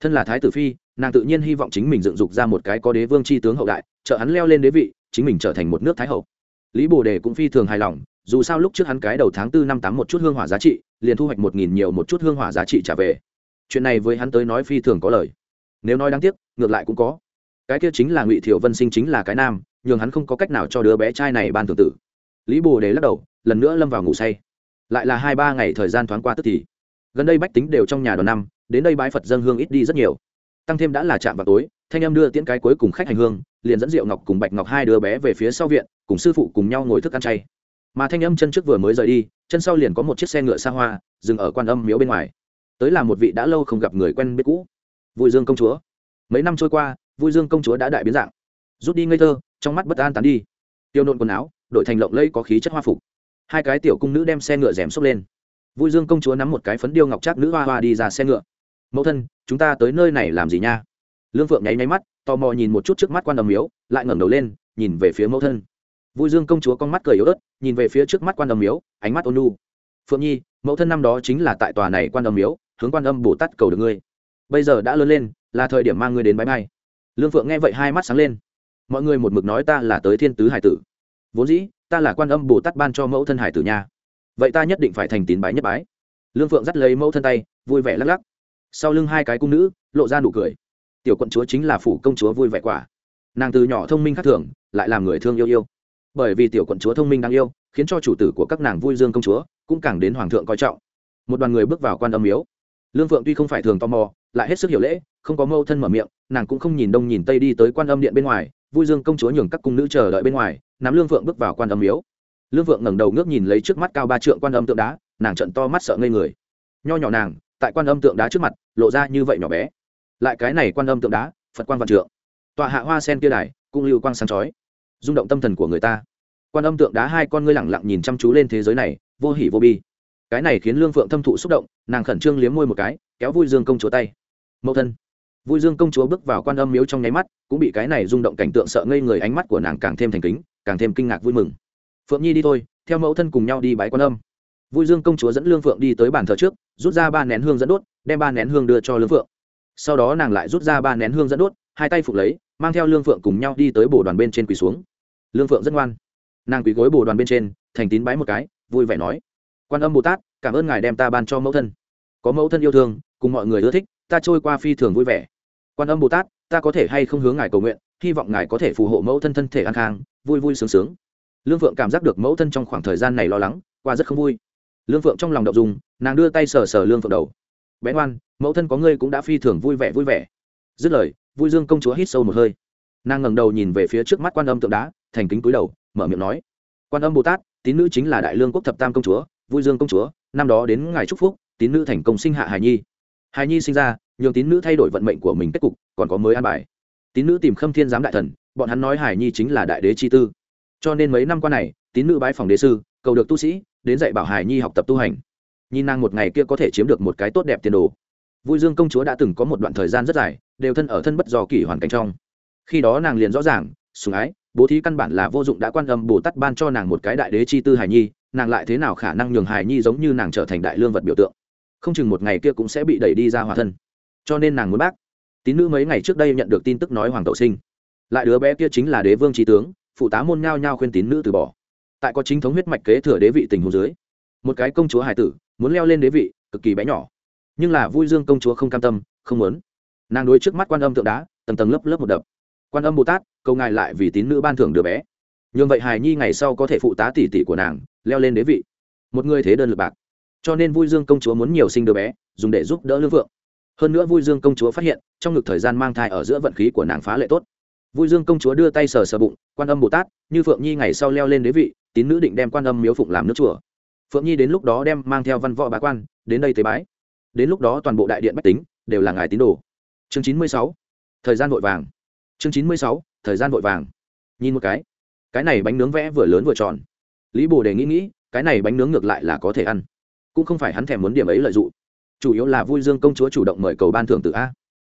thân là thái tử phi, nàng tự nhiên hy vọng chính mình dựng dục ra một cái có đế vương tri tướng hậu đại, trợ hắn leo lên đế vị, chính mình trở thành một nước thái hậu. lý bồ đề cũng phi thường hài lòng, dù sao lúc trước hắn cái đầu tháng tư năm tám một chút hương hỏa giá trị, liền thu hoạch một nghìn nhiều một chút hương hỏa giá trị trả về chuyện này với hắn tới nói phi thường có lời. Nếu nói đáng tiếc, ngược lại cũng có. Cái kia chính là ngụy thiểu vân sinh chính là cái nam, nhường hắn không có cách nào cho đứa bé trai này ban thường tử. Lý bồ đề lắc đầu, lần nữa lâm vào ngủ say. Lại là hai ba ngày thời gian thoáng qua tức thì. Gần đây bách tính đều trong nhà đoàn năm, đến đây bái phật dân hương ít đi rất nhiều. Tăng thêm đã là chạm vào tối, thanh em đưa tiễn cái cuối cùng khách hành hương, liền dẫn diệu ngọc cùng bạch ngọc hai đứa bé về phía sau viện, cùng sư phụ cùng nhau ngồi thức ăn chay. Mà thanh âm chân trước vừa mới rời đi, chân sau liền có một chiếc xe ngựa xa hoa, dừng ở quan âm miếu bên ngoài tới là một vị đã lâu không gặp người quen biết cũ. Vui dương công chúa. Mấy năm trôi qua, vui dương công chúa đã đại biến dạng. Rút đi ngây thơ, trong mắt bất an tán đi. Tiêu nộn quần áo đội thành lộng lẫy có khí chất hoa phục. Hai cái tiểu cung nữ đem xe ngựa rèm xốc lên. Vui dương công chúa nắm một cái phấn điêu ngọc trác nữ hoa hoa đi ra xe ngựa. Mẫu thân, chúng ta tới nơi này làm gì nha? Lương phượng nháy nháy mắt, tò mò nhìn một chút trước mắt quan đồng miếu, lại ngẩng đầu lên, nhìn về phía mẫu thân. Vui dương công chúa con mắt cười yếu ớt, nhìn về phía trước mắt quan đồng miếu, ánh mắt ôn nu phượng nhi, mẫu thân năm đó chính là tại tòa này quan đồng miếu hướng quan âm bồ tát cầu được ngươi. Bây giờ đã lớn lên, là thời điểm mang ngươi đến bãi bay lương phượng nghe vậy hai mắt sáng lên. Mọi người một mực nói ta là tới thiên tứ hải tử. Vốn dĩ, ta là quan âm bồ tát ban cho mẫu thân hải tử nha. Vậy ta nhất định phải thành tín bái nhất bái. Lương phượng dắt lấy mẫu thân tay, vui vẻ lắc lắc. Sau lưng hai cái cung nữ, lộ ra nụ cười. Tiểu quận chúa chính là phủ công chúa vui vẻ quả. Nàng từ nhỏ thông minh khác thường, lại làm người thương yêu yêu. Bởi vì tiểu quận chúa thông minh đáng yêu, khiến cho chủ tử của các nàng vui dương công chúa, cũng càng đến hoàng thượng coi trọng. Một đoàn người bước vào quan âm miếu lương phượng tuy không phải thường tò mò, lại hết sức hiểu lễ, không có mâu thân mở miệng, nàng cũng không nhìn đông nhìn tây đi tới quan âm điện bên ngoài, vui dương công chúa nhường các cung nữ chờ đợi bên ngoài, nắm lương phượng bước vào quan âm miếu. Lương phượng ngẩng đầu ngước nhìn lấy trước mắt cao ba trượng quan âm tượng đá, nàng trận to mắt sợ ngây người. Nho nhỏ nàng, tại quan âm tượng đá trước mặt, lộ ra như vậy nhỏ bé. Lại cái này quan âm tượng đá, phật quan văn trượng. Tọa hạ hoa sen kia đài cung lưu quang sáng chói. Rung động tâm thần của người ta. Quan âm tượng đá hai con ngươi lẳng lặng nhìn chăm chú lên thế giới này, vô hỉ vô bi cái này khiến lương phượng thâm thụ xúc động nàng khẩn trương liếm môi một cái kéo vui dương công chúa tay mẫu thân vui dương công chúa bước vào quan âm miếu trong nháy mắt cũng bị cái này rung động cảnh tượng sợ ngây người ánh mắt của nàng càng thêm thành kính càng thêm kinh ngạc vui mừng phượng nhi đi thôi theo mẫu thân cùng nhau đi bái quan âm vui dương công chúa dẫn lương phượng đi tới bàn thờ trước rút ra ba nén hương dẫn đốt đem ba nén hương đưa cho lương phượng sau đó nàng lại rút ra ba nén hương dẫn đốt hai tay phục lấy mang theo lương phượng cùng nhau đi tới bồ đoàn bên trên quỳ xuống lương phượng rất ngoan nàng quỳ gối bồ đoàn bên trên thành tín bái một cái vui vẻ nói quan âm bồ tát, cảm ơn ngài đem ta ban cho mẫu thân. Có mẫu thân yêu thương, cùng mọi người ưa thích, ta trôi qua phi thường vui vẻ. Quan âm bồ tát, ta có thể hay không hướng ngài cầu nguyện, hy vọng ngài có thể phù hộ mẫu thân thân thể an khang, vui vui sướng sướng. Lương phượng cảm giác được mẫu thân trong khoảng thời gian này lo lắng, qua rất không vui. Lương phượng trong lòng đậu dùng nàng đưa tay sờ sờ lương phượng đầu. Bé ngoan, mẫu thân có ngươi cũng đã phi thường vui vẻ vui vẻ. Dứt lời, vui dương công chúa hít sâu một hơi. Nàng ngẩng đầu nhìn về phía trước mắt quan âm tượng đá, thành kính cúi đầu, mở miệng nói, quan âm bồ tát, tín nữ chính là đại lương quốc thập tam công chúa vui dương công chúa, năm đó đến ngài chúc phúc, tín nữ thành công sinh hạ hài nhi. Hài nhi sinh ra, nhường tín nữ thay đổi vận mệnh của mình kết cục, còn có mới an bài. Tín nữ tìm khâm thiên giám đại thần, bọn hắn nói hài nhi chính là đại đế chi tư. Cho nên mấy năm qua này, tín nữ bái phòng đế sư, cầu được tu sĩ, đến dạy bảo hài nhi học tập tu hành. Nhi nàng một ngày kia có thể chiếm được một cái tốt đẹp tiền đồ. Vui dương công chúa đã từng có một đoạn thời gian rất dài, đều thân ở thân bất do kỷ hoàn cảnh trong. Khi đó nàng liền rõ ràng sùng ái, bố thí căn bản là vô dụng đã quan âm bồ tát ban cho nàng một cái đại đế chi tư hài nhi nàng lại thế nào khả năng nhường hài nhi giống như nàng trở thành đại lương vật biểu tượng? Không chừng một ngày kia cũng sẽ bị đẩy đi ra hòa thân. Cho nên nàng muốn bác. Tín nữ mấy ngày trước đây nhận được tin tức nói hoàng tậu sinh. Lại đứa bé kia chính là đế vương trí tướng, phụ tá môn nhao nhao khuyên tín nữ từ bỏ. Tại có chính thống huyết mạch kế thừa đế vị tình hồ dưới, một cái công chúa hải tử muốn leo lên đế vị, cực kỳ bé nhỏ. Nhưng là vui dương công chúa không cam tâm, không muốn. Nàng đối trước mắt quan âm tượng đá, tầng tầng lớp lớp một đập. Quan âm bồ tát câu ngài lại vì tín nữ ban thưởng đứa bé. Nhường vậy hài nhi ngày sau có thể phụ tá tỷ tỷ của nàng leo lên đế vị. Một người thế đơn lực bạc. Cho nên vui dương công chúa muốn nhiều sinh đứa bé, dùng để giúp đỡ lương vượng. Hơn nữa vui dương công chúa phát hiện, trong ngực thời gian mang thai ở giữa vận khí của nàng phá lệ tốt. Vui dương công chúa đưa tay sờ sờ bụng, quan âm bồ tát, như phượng nhi ngày sau leo lên đế vị, tín nữ định đem quan âm miếu phụng làm nước chùa. Phượng nhi đến lúc đó đem mang theo văn võ bá quan, đến đây tế bái. Đến lúc đó toàn bộ đại điện bách tính đều là ngài tín đồ. Chương chín mươi sáu, thời gian vội vàng. Chương chín mươi sáu, thời gian vội vàng. Nhìn một cái. Cái này bánh nướng vẽ vừa lớn vừa tròn lý bồ đề nghĩ nghĩ, cái này bánh nướng ngược lại là có thể ăn. Cũng không phải hắn thèm muốn điểm ấy lợi dụng. Chủ yếu là vui dương công chúa chủ động mời cầu ban thưởng tử a.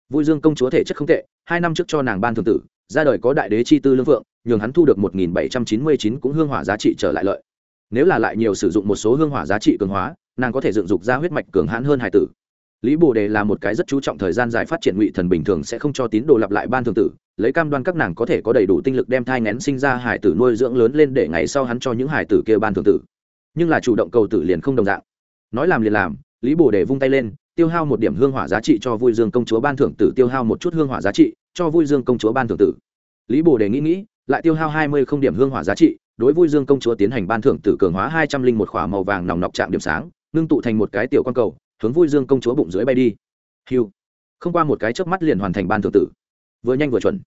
Vui dương công chúa thể chất không tệ, hai năm trước cho nàng ban thưởng tử, ra đời có đại đế chi tư lương vượng nhường hắn thu được một nghìn bảy trăm chín mươi chín cũng hương hỏa giá trị trở lại lợi. Nếu là lại nhiều sử dụng một số hương hỏa giá trị cường hóa, nàng có thể dựng dục ra huyết mạch cường hãn hơn hải tử lý bồ đề là một cái rất chú trọng thời gian dài phát triển ngụy thần bình thường sẽ không cho tín đồ lặp lại ban thường tử, lấy cam đoan các nàng có thể có đầy đủ tinh lực đem thai ngén sinh ra hải tử nuôi dưỡng lớn lên để ngày sau hắn cho những hải tử kia ban thường tử. Nhưng là chủ động cầu tử liền không đồng dạng. Nói làm liền làm, lý bồ đề vung tay lên, tiêu hao một điểm hương hỏa giá trị cho vui dương công chúa ban thưởng tử, tiêu hao một chút hương hỏa giá trị cho vui dương công chúa ban thưởng tử. Lý bồ đề nghĩ nghĩ, lại tiêu hao hai mươi không điểm hương hỏa giá trị, đối vui dương công chúa tiến hành ban thưởng tử cường hóa hai trăm linh một khỏa màu vàng nòng nọc chạm điểm sáng, ngưng tụ thành một cái tiểu quan cầu hướng vui dương công chúa bụng dưới bay đi. Hiu. Không qua một cái chớp mắt liền hoàn thành ban thượng tử. Vừa nhanh vừa chuẩn.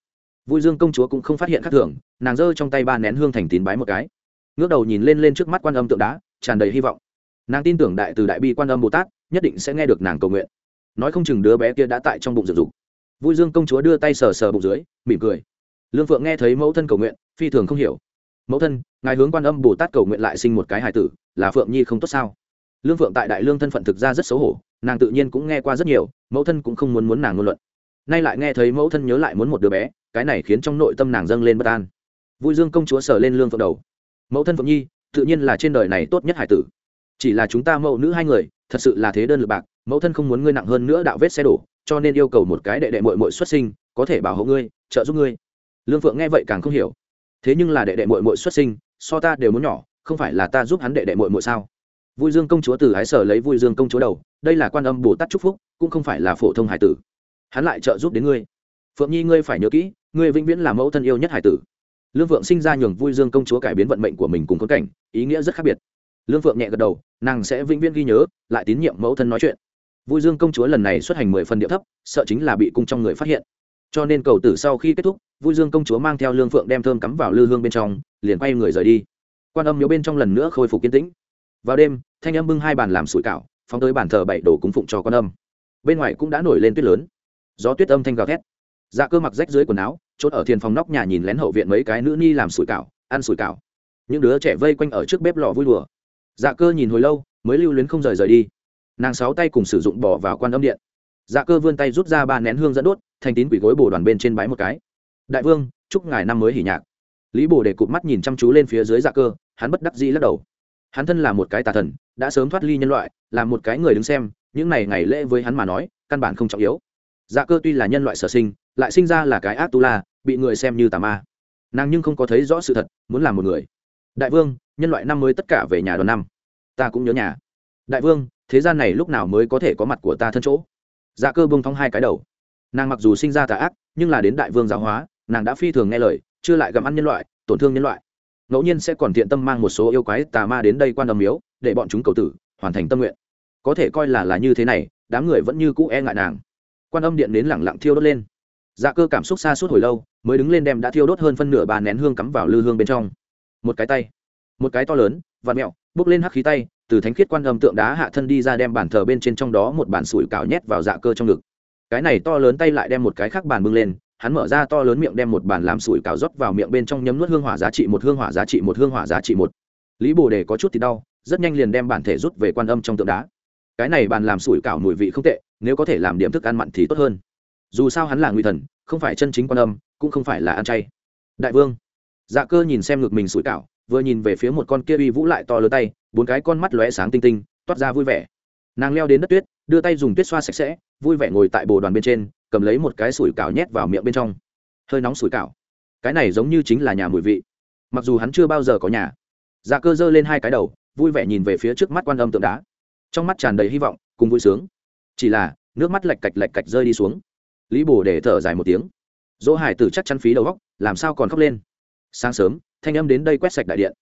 Vui dương công chúa cũng không phát hiện khác thường, nàng giơ trong tay ba nén hương thành tín bái một cái. Ngước đầu nhìn lên lên trước mắt quan âm tượng đá, tràn đầy hy vọng. Nàng tin tưởng đại từ đại bi quan âm bồ tát, nhất định sẽ nghe được nàng cầu nguyện. Nói không chừng đứa bé kia đã tại trong bụng dựng dục. Vui dương công chúa đưa tay sờ sờ bụng dưới, mỉm cười. Lương phượng nghe thấy mẫu thân cầu nguyện, phi thường không hiểu. Mẫu thân, ngài hướng quan âm bồ tát cầu nguyện lại sinh một cái hài tử, là phượng nhi không tốt sao? Lương phượng tại đại lương thân phận thực ra rất xấu hổ, nàng tự nhiên cũng nghe qua rất nhiều, mẫu thân cũng không muốn muốn nàng ngôn luận. Nay lại nghe thấy mẫu thân nhớ lại muốn một đứa bé, cái này khiến trong nội tâm nàng dâng lên bất an. Vui dương công chúa sờ lên lương phượng đầu. Mẫu thân phượng nhi, tự nhiên là trên đời này tốt nhất hải tử. Chỉ là chúng ta mẫu nữ hai người, thật sự là thế đơn lực bạc, mẫu thân không muốn ngươi nặng hơn nữa đạo vết xe đổ, cho nên yêu cầu một cái đệ đệ mội mội xuất sinh, có thể bảo hộ ngươi, trợ giúp ngươi. Lương phượng nghe vậy càng không hiểu. Thế nhưng là đệ đệ mội mội xuất sinh, so ta đều muốn nhỏ, không phải là ta giúp hắn đệ đệ mội mội sao? Vui dương công chúa từ ái sở lấy vui dương công chúa đầu, đây là quan âm bồ tát trúc phúc, cũng không phải là phổ thông hải tử. Hắn lại trợ giúp đến ngươi. Phượng nhi, ngươi phải nhớ kỹ, ngươi vĩnh viễn là mẫu thân yêu nhất hải tử. Lương phượng sinh ra nhường vui dương công chúa cải biến vận mệnh của mình cùng khốn cảnh, ý nghĩa rất khác biệt. Lương phượng nhẹ gật đầu, nàng sẽ vĩnh viễn ghi nhớ, lại tín nhiệm mẫu thân nói chuyện. Vui dương công chúa lần này xuất hành mười phần địa thấp, sợ chính là bị cung trong người phát hiện. Cho nên cầu tử sau khi kết thúc, vui dương công chúa mang theo lương phượng đem thơm cắm vào lư hương bên trong, liền quay người rời đi. Quan âm miếu bên trong lần nữa khôi phục kiên tĩnh vào đêm, thanh âm bưng hai bàn làm sủi cảo, phóng tới bàn thờ bảy đồ cúng phụng cho con âm. Bên ngoài cũng đã nổi lên tuyết lớn. Gió tuyết âm thanh gào thét. Dạ cơ mặc rách dưới quần áo, chốt ở thiền phòng nóc nhà nhìn lén hậu viện mấy cái nữ ni làm sủi cảo, ăn sủi cảo. Những đứa trẻ vây quanh ở trước bếp lò vui đùa. Dạ cơ nhìn hồi lâu, mới lưu luyến không rời rời đi. Nàng sáu tay cùng sử dụng bỏ vào quan âm điện. Dạ cơ vươn tay rút ra ba nén hương dẫn đốt, thành tín quỷ gối bồ đoàn bên trên bái một cái. Đại vương, chúc ngài năm mới hỉ nhạc. Lý bồ để cụp mắt nhìn chăm chú lên phía dưới dạ cơ, hắn bất đắc dĩ lắc đầu hắn thân là một cái tà thần, đã sớm thoát ly nhân loại, là một cái người đứng xem, những này ngày lễ với hắn mà nói, căn bản không trọng yếu. Dạ cơ tuy là nhân loại sở sinh, lại sinh ra là cái ác tu la bị người xem như tà ma. Nàng nhưng không có thấy rõ sự thật, muốn làm một người. Đại vương, nhân loại năm mới tất cả về nhà đoàn năm. Ta cũng nhớ nhà. Đại vương, thế gian này lúc nào mới có thể có mặt của ta thân chỗ? Dạ cơ bông thong hai cái đầu. Nàng mặc dù sinh ra tà ác, nhưng là đến đại vương giáo hóa, nàng đã phi thường nghe lời, chưa lại gặm ăn nhân loại, tổn thương nhân loại ngẫu nhiên sẽ còn thiện tâm mang một số yêu quái tà ma đến đây quan âm miếu, để bọn chúng cầu tử, hoàn thành tâm nguyện. Có thể coi là là như thế này, đám người vẫn như cũ e ngại nàng. Quan âm điện đến lẳng lặng thiêu đốt lên. Dạ cơ cảm xúc xa suốt hồi lâu, mới đứng lên đem đã thiêu đốt hơn phân nửa bà nén hương cắm vào lư hương bên trong. Một cái tay, một cái to lớn và mẹo, bốc lên hắc khí tay, từ thánh khiết quan âm tượng đá hạ thân đi ra đem bàn thờ bên trên trong đó một bàn sủi cảo nhét vào dạ cơ trong ngực. Cái này to lớn tay lại đem một cái khác bàn bưng lên hắn mở ra to lớn miệng đem một bàn làm sủi cảo rót vào miệng bên trong nhấm nuốt hương hỏa giá trị một, hương hỏa giá trị một, hương hỏa giá trị một. Lý bồ đề có chút thì đau, rất nhanh liền đem bản thể rút về quan âm trong tượng đá. Cái này bàn làm sủi cảo mùi vị không tệ, nếu có thể làm điểm thức ăn mặn thì tốt hơn. Dù sao hắn là nguy thần, không phải chân chính quan âm, cũng không phải là ăn chay. Đại vương. Dạ cơ nhìn xem ngực mình sủi cảo, vừa nhìn về phía một con kia uy vũ lại to lớn tay, bốn cái con mắt lóe sáng tinh tinh, toát ra vui vẻ. Nàng leo đến đất tuyết, đưa tay dùng tuyết xoa sạch sẽ, vui vẻ ngồi tại bồ đoàn bên trên cầm lấy một cái sủi cảo nhét vào miệng bên trong. Hơi nóng sủi cảo. Cái này giống như chính là nhà mùi vị. Mặc dù hắn chưa bao giờ có nhà. Dạ cơ giơ lên hai cái đầu, vui vẻ nhìn về phía trước mắt quan âm tượng đá. Trong mắt tràn đầy hy vọng, cùng vui sướng. Chỉ là, nước mắt lạch cạch lạch cạch rơi đi xuống. Lý bồ để thở dài một tiếng. Dỗ hải tử chắc chắn phí đầu góc làm sao còn khóc lên? Sáng sớm, thanh âm đến đây quét sạch đại điện.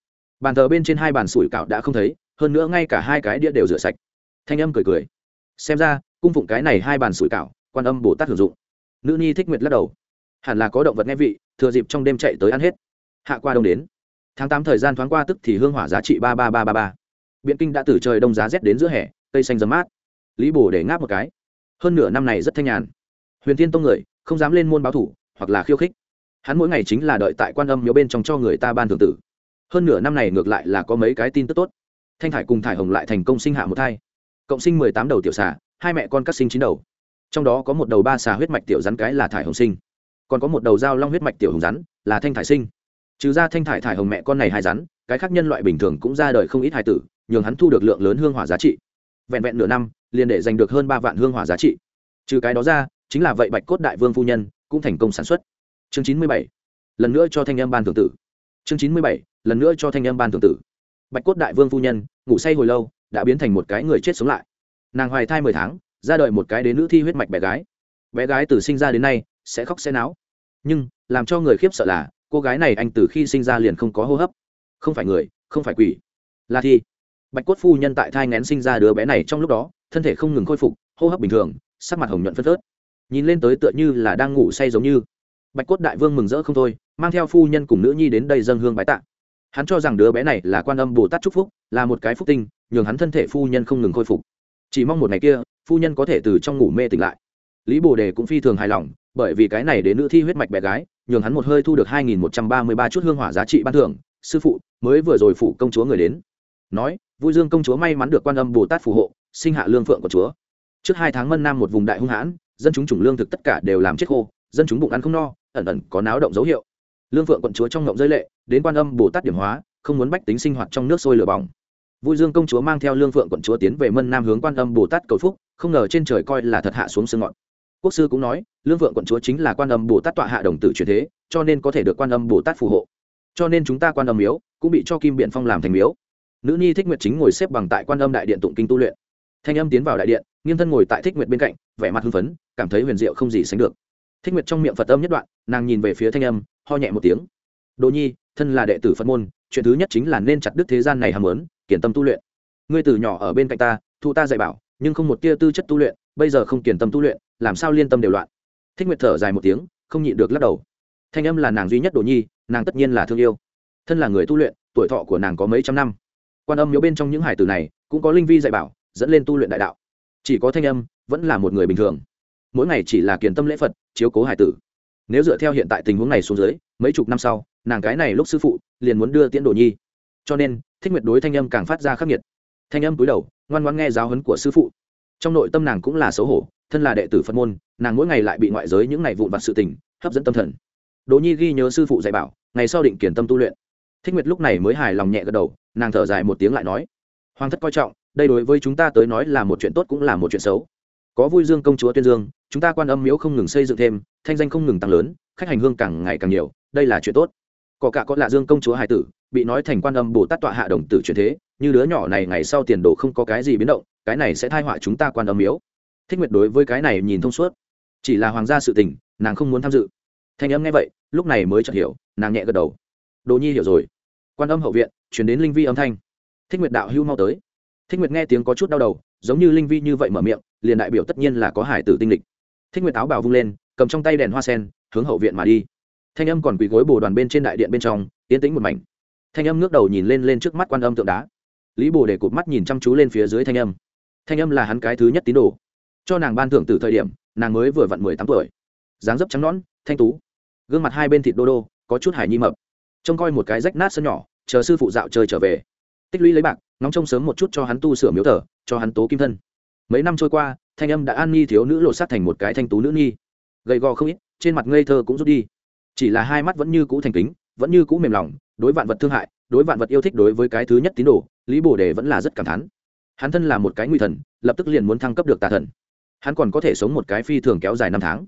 Bàn thờ bên trên hai bàn sủi cảo đã không thấy, hơn nữa ngay cả hai cái đĩa đều rửa sạch. Thanh âm cười cười. Xem ra, cung phụng cái này hai bàn sủi cảo quan âm bồ tát hưởng dụng nữ nhi thích nguyệt lắc đầu hẳn là có động vật nghe vị thừa dịp trong đêm chạy tới ăn hết hạ qua đông đến tháng tám thời gian thoáng qua tức thì hương hỏa giá trị ba ba ba ba ba biện kinh đã từ trời đông giá rét đến giữa hè cây xanh dấm mát lý bồ để ngáp một cái hơn nửa năm này rất thanh nhàn huyền thiên tông người không dám lên môn báo thủ hoặc là khiêu khích hắn mỗi ngày chính là đợi tại quan âm miếu bên trong cho người ta ban thường tử hơn nửa năm này ngược lại là có mấy cái tin tức tốt thanh thải cùng thải hồng lại thành công sinh hạ một thai cộng sinh mười tám đầu tiểu xà hai mẹ con cắt sinh chín đầu trong đó có một đầu ba xà huyết mạch tiểu rắn cái là thải hồng sinh, còn có một đầu dao long huyết mạch tiểu hồng rắn là thanh thải sinh. Trừ ra thanh thải thải hồng mẹ con này hai rắn, cái khác nhân loại bình thường cũng ra đời không ít hài tử, nhường hắn thu được lượng lớn hương hỏa giá trị. Vẹn vẹn nửa năm, liền để giành được hơn ba vạn hương hỏa giá trị. Trừ cái đó ra, chính là vậy bạch cốt đại vương phu nhân cũng thành công sản xuất. Chương chín mươi bảy, lần nữa cho thanh em ban thượng tử. Chương chín mươi bảy, lần nữa cho thanh em ban thượng tử. Bạch cốt đại vương phu nhân, ngủ say hồi lâu, đã biến thành một cái người chết sống lại. Nàng hoài thai mười tháng ra đời một cái đến nữ thi huyết mạch bé gái. Bé gái từ sinh ra đến nay sẽ khóc sẽ náo. Nhưng, làm cho người khiếp sợ là, cô gái này anh từ khi sinh ra liền không có hô hấp. Không phải người, không phải quỷ. Là thi. Bạch cốt phu nhân tại thai ngén sinh ra đứa bé này trong lúc đó, thân thể không ngừng khôi phục, hô hấp bình thường, sắc mặt hồng nhuận phân phớt. Nhìn lên tới tựa như là đang ngủ say giống như. Bạch cốt đại vương mừng rỡ không thôi, mang theo phu nhân cùng nữ nhi đến đây dân hương bái tạ. Hắn cho rằng đứa bé này là quan âm bồ tát chúc phúc, là một cái phúc tinh, nhường hắn thân thể phu nhân không ngừng khôi phục. Chỉ mong một ngày kia phu nhân có thể từ trong ngủ mê tỉnh lại. Lý bồ đề cũng phi thường hài lòng, bởi vì cái này đến nữ thi huyết mạch bé gái, nhường hắn một hơi thu được hai nghìn một trăm ba mươi ba chút hương hỏa giá trị ban thưởng, sư phụ, mới vừa rồi phụ công chúa người đến. Nói, vui dương công chúa may mắn được quan âm bồ tát phù hộ, sinh hạ lương phượng của chúa. Trước hai tháng mân nam một vùng đại hung hãn, dân chúng chủng lương thực tất cả đều làm chết khô, dân chúng bụng ăn không no, ẩn ẩn có náo động dấu hiệu. Lương phượng quận chúa trong ngộng rơi lệ, đến quan âm bồ tát điểm hóa, không muốn bách tính sinh hoạt trong nước sôi lửa bỏng. Vui dương công chúa mang theo lương phượng quận chúa tiến về mân nam hướng quan âm bồ tát cầu phúc không ngờ trên trời coi là thật hạ xuống sương ngọn. Quốc sư cũng nói, lương vượng quận chúa chính là quan âm bồ tát tọa hạ đồng tử truyền thế, cho nên có thể được quan âm bồ tát phù hộ. Cho nên chúng ta quan âm miếu cũng bị cho kim biện phong làm thành miếu. Nữ nhi thích nguyệt chính ngồi xếp bằng tại quan âm đại điện tụng kinh tu luyện. Thanh âm tiến vào đại điện, nghiêng thân ngồi tại thích nguyệt bên cạnh, vẻ mặt hưng phấn, cảm thấy huyền diệu không gì sánh được. Thích nguyệt trong miệng phật âm nhất đoạn, nàng nhìn về phía thanh âm, ho nhẹ một tiếng. Đồ nhi, thân là đệ tử phật môn, chuyện thứ nhất chính là nên chặt đứt thế gian này hàm lớn kiển tâm tu luyện. Ngươi từ nhỏ ở bên cạnh ta thu ta dạy bảo nhưng không một tia tư chất tu luyện, bây giờ không kiền tâm tu luyện, làm sao liên tâm đều loạn. Thích nguyệt thở dài một tiếng, không nhịn được lắc đầu. Thanh âm là nàng duy nhất đồ nhi, nàng tất nhiên là thương yêu. Thân là người tu luyện, tuổi thọ của nàng có mấy trăm năm. Quan âm miếu bên trong những hải tử này, cũng có linh vi dạy bảo, dẫn lên tu luyện đại đạo. Chỉ có thanh âm, vẫn là một người bình thường. Mỗi ngày chỉ là kiền tâm lễ phật, chiếu cố hải tử. Nếu dựa theo hiện tại tình huống này xuống dưới, mấy chục năm sau, nàng cái này lúc sư phụ, liền muốn đưa tiễn đồ nhi. Cho nên, thích nguyệt đối thanh âm càng phát ra khắc nghiệt. Thanh âm cúi đầu ngoan ngoan nghe giáo huấn của sư phụ. Trong nội tâm nàng cũng là xấu hổ, thân là đệ tử phật môn, nàng mỗi ngày lại bị ngoại giới những ngày vụn vặt sự tình, hấp dẫn tâm thần. Đỗ nhi ghi nhớ sư phụ dạy bảo, ngày sau định kiển tâm tu luyện. Thích nguyệt lúc này mới hài lòng nhẹ gật đầu, nàng thở dài một tiếng lại nói, hoàng thất coi trọng, đây đối với chúng ta tới nói là một chuyện tốt cũng là một chuyện xấu. Có vui dương công chúa tuyên dương, chúng ta quan âm miếu không ngừng xây dựng thêm, thanh danh không ngừng tăng lớn, khách hành hương càng ngày càng nhiều, đây là chuyện tốt. Có cả có lạ dương công chúa hải tử, bị nói thành quan âm bồ tát tọa hạ đồng tử chuyển thế như đứa nhỏ này ngày sau tiền đồ không có cái gì biến động, cái này sẽ thai họa chúng ta quan âm miếu thích nguyệt đối với cái này nhìn thông suốt. Chỉ là hoàng gia sự tình, nàng không muốn tham dự. Thanh âm nghe vậy, lúc này mới chợt hiểu, nàng nhẹ gật đầu. Đồ nhi hiểu rồi. Quan âm hậu viện, chuyển đến linh vi âm thanh. Thích nguyệt đạo hưu mau tới. Thích nguyệt nghe tiếng có chút đau đầu, giống như linh vi như vậy mở miệng, liền đại biểu tất nhiên là có hải tử tinh lịch. Thích nguyệt áo bào vung lên, cầm trong tay đèn hoa sen, hướng hậu viện mà đi. Thanh âm còn quỳ gối bồ đoàn bên trên đại điện bên trong, yên tĩnh một mảnh. Thanh âm ngước đầu nhìn lên lên trước mắt quan âm tượng đá lý bồ để cụt mắt nhìn chăm chú lên phía dưới thanh âm. Thanh âm là hắn cái thứ nhất tín đồ. Cho nàng ban thưởng từ thời điểm, nàng mới vừa vặn mười tám tuổi. Dáng dấp trắng nón thanh tú. Gương mặt hai bên thịt đô đô, có chút hải nhi mập. Trông coi một cái rách nát sân nhỏ, chờ sư phụ dạo chơi trở về. Tích lũy lấy bạc nóng trông sớm một chút cho hắn tu sửa miếu thờ, cho hắn tố kim thân. Mấy năm trôi qua, thanh âm đã an nhi thiếu nữ lột sát thành một cái thanh tú nữ nhi gầy gò không ít, trên mặt ngây thơ cũng rút đi. Chỉ là hai mắt vẫn như cũ thành kính, vẫn như cũ mềm lòng, đối vạn vật thương hại đối vạn vật yêu thích đối với cái thứ nhất tín đồ, lý bồ đề vẫn là rất cảm thán. Hắn thân là một cái nguy thần, lập tức liền muốn thăng cấp được tà thần. Hắn còn có thể sống một cái phi thường kéo dài năm tháng.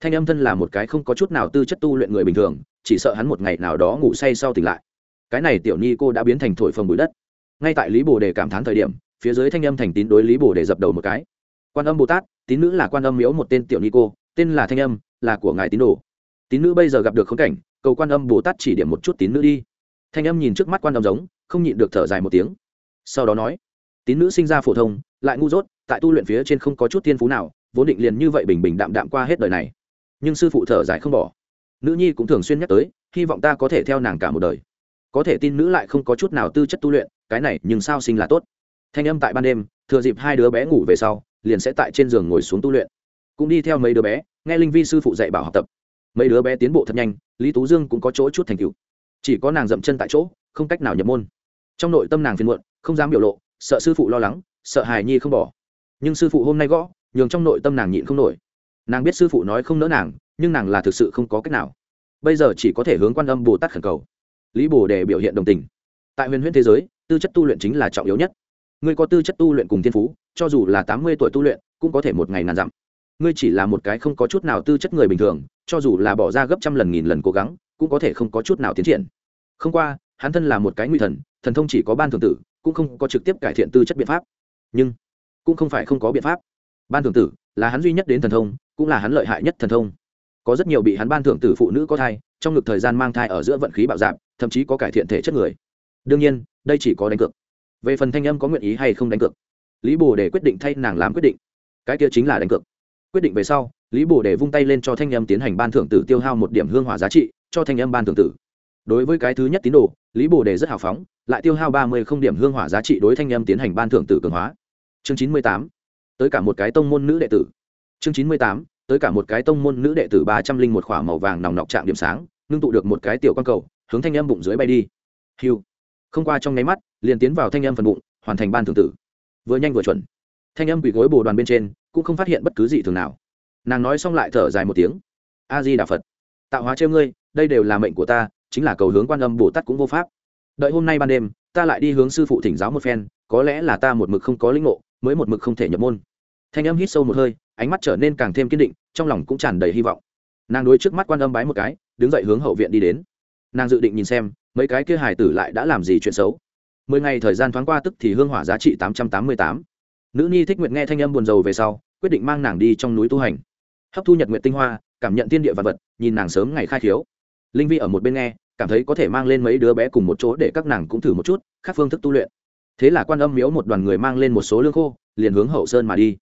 Thanh âm thân là một cái không có chút nào tư chất tu luyện người bình thường, chỉ sợ hắn một ngày nào đó ngủ say sau tỉnh lại. Cái này tiểu ni cô đã biến thành thổi phồng bụi đất. Ngay tại lý bồ đề cảm thán thời điểm, phía dưới thanh âm thành tín đối lý bồ đề dập đầu một cái. Quan âm bồ tát, tín nữ là quan âm miếu một tên tiểu ni cô, tên là thanh âm, là của ngài tín đồ. Tín nữ bây giờ gặp được khống cảnh, cầu quan âm bồ tát chỉ điểm một chút tín nữ đi thanh âm nhìn trước mắt quan đồng giống, không nhịn được thở dài một tiếng. Sau đó nói, tín nữ sinh ra phổ thông, lại ngu dốt, tại tu luyện phía trên không có chút thiên phú nào, vốn định liền như vậy bình bình đạm đạm qua hết đời này. Nhưng sư phụ thở dài không bỏ. Nữ nhi cũng thường xuyên nhắc tới, hy vọng ta có thể theo nàng cả một đời. Có thể tin nữ lại không có chút nào tư chất tu luyện, cái này nhưng sao sinh là tốt. Thanh âm tại ban đêm, thừa dịp hai đứa bé ngủ về sau, liền sẽ tại trên giường ngồi xuống tu luyện. Cũng đi theo mấy đứa bé, nghe linh vi sư phụ dạy bảo học tập. Mấy đứa bé tiến bộ thật nhanh, lý tú dương cũng có chỗ chút thành tựu chỉ có nàng dậm chân tại chỗ, không cách nào nhập môn. Trong nội tâm nàng phiền muộn, không dám biểu lộ, sợ sư phụ lo lắng, sợ hài nhi không bỏ. Nhưng sư phụ hôm nay gõ, nhường trong nội tâm nàng nhịn không nổi. Nàng biết sư phụ nói không nỡ nàng, nhưng nàng là thực sự không có cách nào. Bây giờ chỉ có thể hướng quan âm bồ tát khẩn cầu. Lý bồ để biểu hiện đồng tình. Tại huyền huyễn thế giới, tư chất tu luyện chính là trọng yếu nhất. Ngươi có tư chất tu luyện cùng thiên phú, cho dù là tám mươi tuổi tu luyện, cũng có thể một ngày nàn dặm. Ngươi chỉ là một cái không có chút nào tư chất người bình thường, cho dù là bỏ ra gấp trăm lần nghìn lần cố gắng cũng có thể không có chút nào tiến triển. Không qua, hắn thân là một cái nguy thần thần thông chỉ có ban thường tử, cũng không có trực tiếp cải thiện tư chất biện pháp. Nhưng, cũng không phải không có biện pháp. Ban thường tử là hắn duy nhất đến thần thông, cũng là hắn lợi hại nhất thần thông. Có rất nhiều bị hắn ban thưởng tử phụ nữ có thai, trong ngực thời gian mang thai ở giữa vận khí bạo dạp thậm chí có cải thiện thể chất người. Đương nhiên, đây chỉ có đánh cược. Về phần thanh âm có nguyện ý hay không đánh cược, lý bồ để quyết định thay nàng làm quyết định. Cái kia chính là đánh cược. Quyết định về sau, lý bồ để vung tay lên cho thanh âm tiến hành ban thưởng tử tiêu hao một điểm hương hỏa giá trị cho thanh âm ban thưởng tử. Đối với cái thứ nhất tín đồ, lý bồ đề rất hào phóng, lại tiêu hao ba mươi không điểm hương hỏa giá trị đối thanh âm tiến hành ban thưởng tử cường hóa. Chương chín mươi tám, tới cả một cái tông môn nữ đệ tử. Chương chín mươi tám, tới cả một cái tông môn nữ đệ tử ba trăm linh một k h ỏ a màu vàng nòng nọc trạng điểm sáng, ngưng tụ được một cái tiểu con cầu, hướng thanh âm bụng dưới bay đi. Hiu. Không qua trong nháy mắt, liền tiến vào thanh âm phần bụng, hoàn thành ban thưởng tử. Vừa nhanh vừa chuẩn. Thanh âm quỳ gối bồ đoàn bên trên, cũng không phát hiện bất cứ gì thường nào. Nàng nói xong lại thở dài một tiếng. A di đà phật, tạo hóa trêu ngươi đây đều là mệnh của ta, chính là cầu hướng quan âm bồ tát cũng vô pháp. Đợi hôm nay ban đêm, ta lại đi hướng sư phụ thỉnh giáo một phen, có lẽ là ta một mực không có linh ngộ, mới một mực không thể nhập môn. Thanh âm hít sâu một hơi, ánh mắt trở nên càng thêm kiên định, trong lòng cũng tràn đầy hy vọng. Nàng đối trước mắt quan âm bái một cái, đứng dậy hướng hậu viện đi đến. Nàng dự định nhìn xem, mấy cái kia hài tử lại đã làm gì chuyện xấu. Mười ngày thời gian thoáng qua tức thì hương hỏa giá trị tám trăm tám mươi tám. Nữ nhi thích nguyện nghe thanh âm buồn rầu về sau, quyết định mang nàng đi trong núi tu hành. Hấp thu nhật nguyện tinh hoa, cảm nhận tiên địa vật vật, nhìn nàng sớm ngày khai thiếu linh vi ở một bên nghe, cảm thấy có thể mang lên mấy đứa bé cùng một chỗ để các nàng cũng thử một chút, khác phương thức tu luyện. Thế là quan âm miếu một đoàn người mang lên một số lương khô, liền hướng hậu sơn mà đi.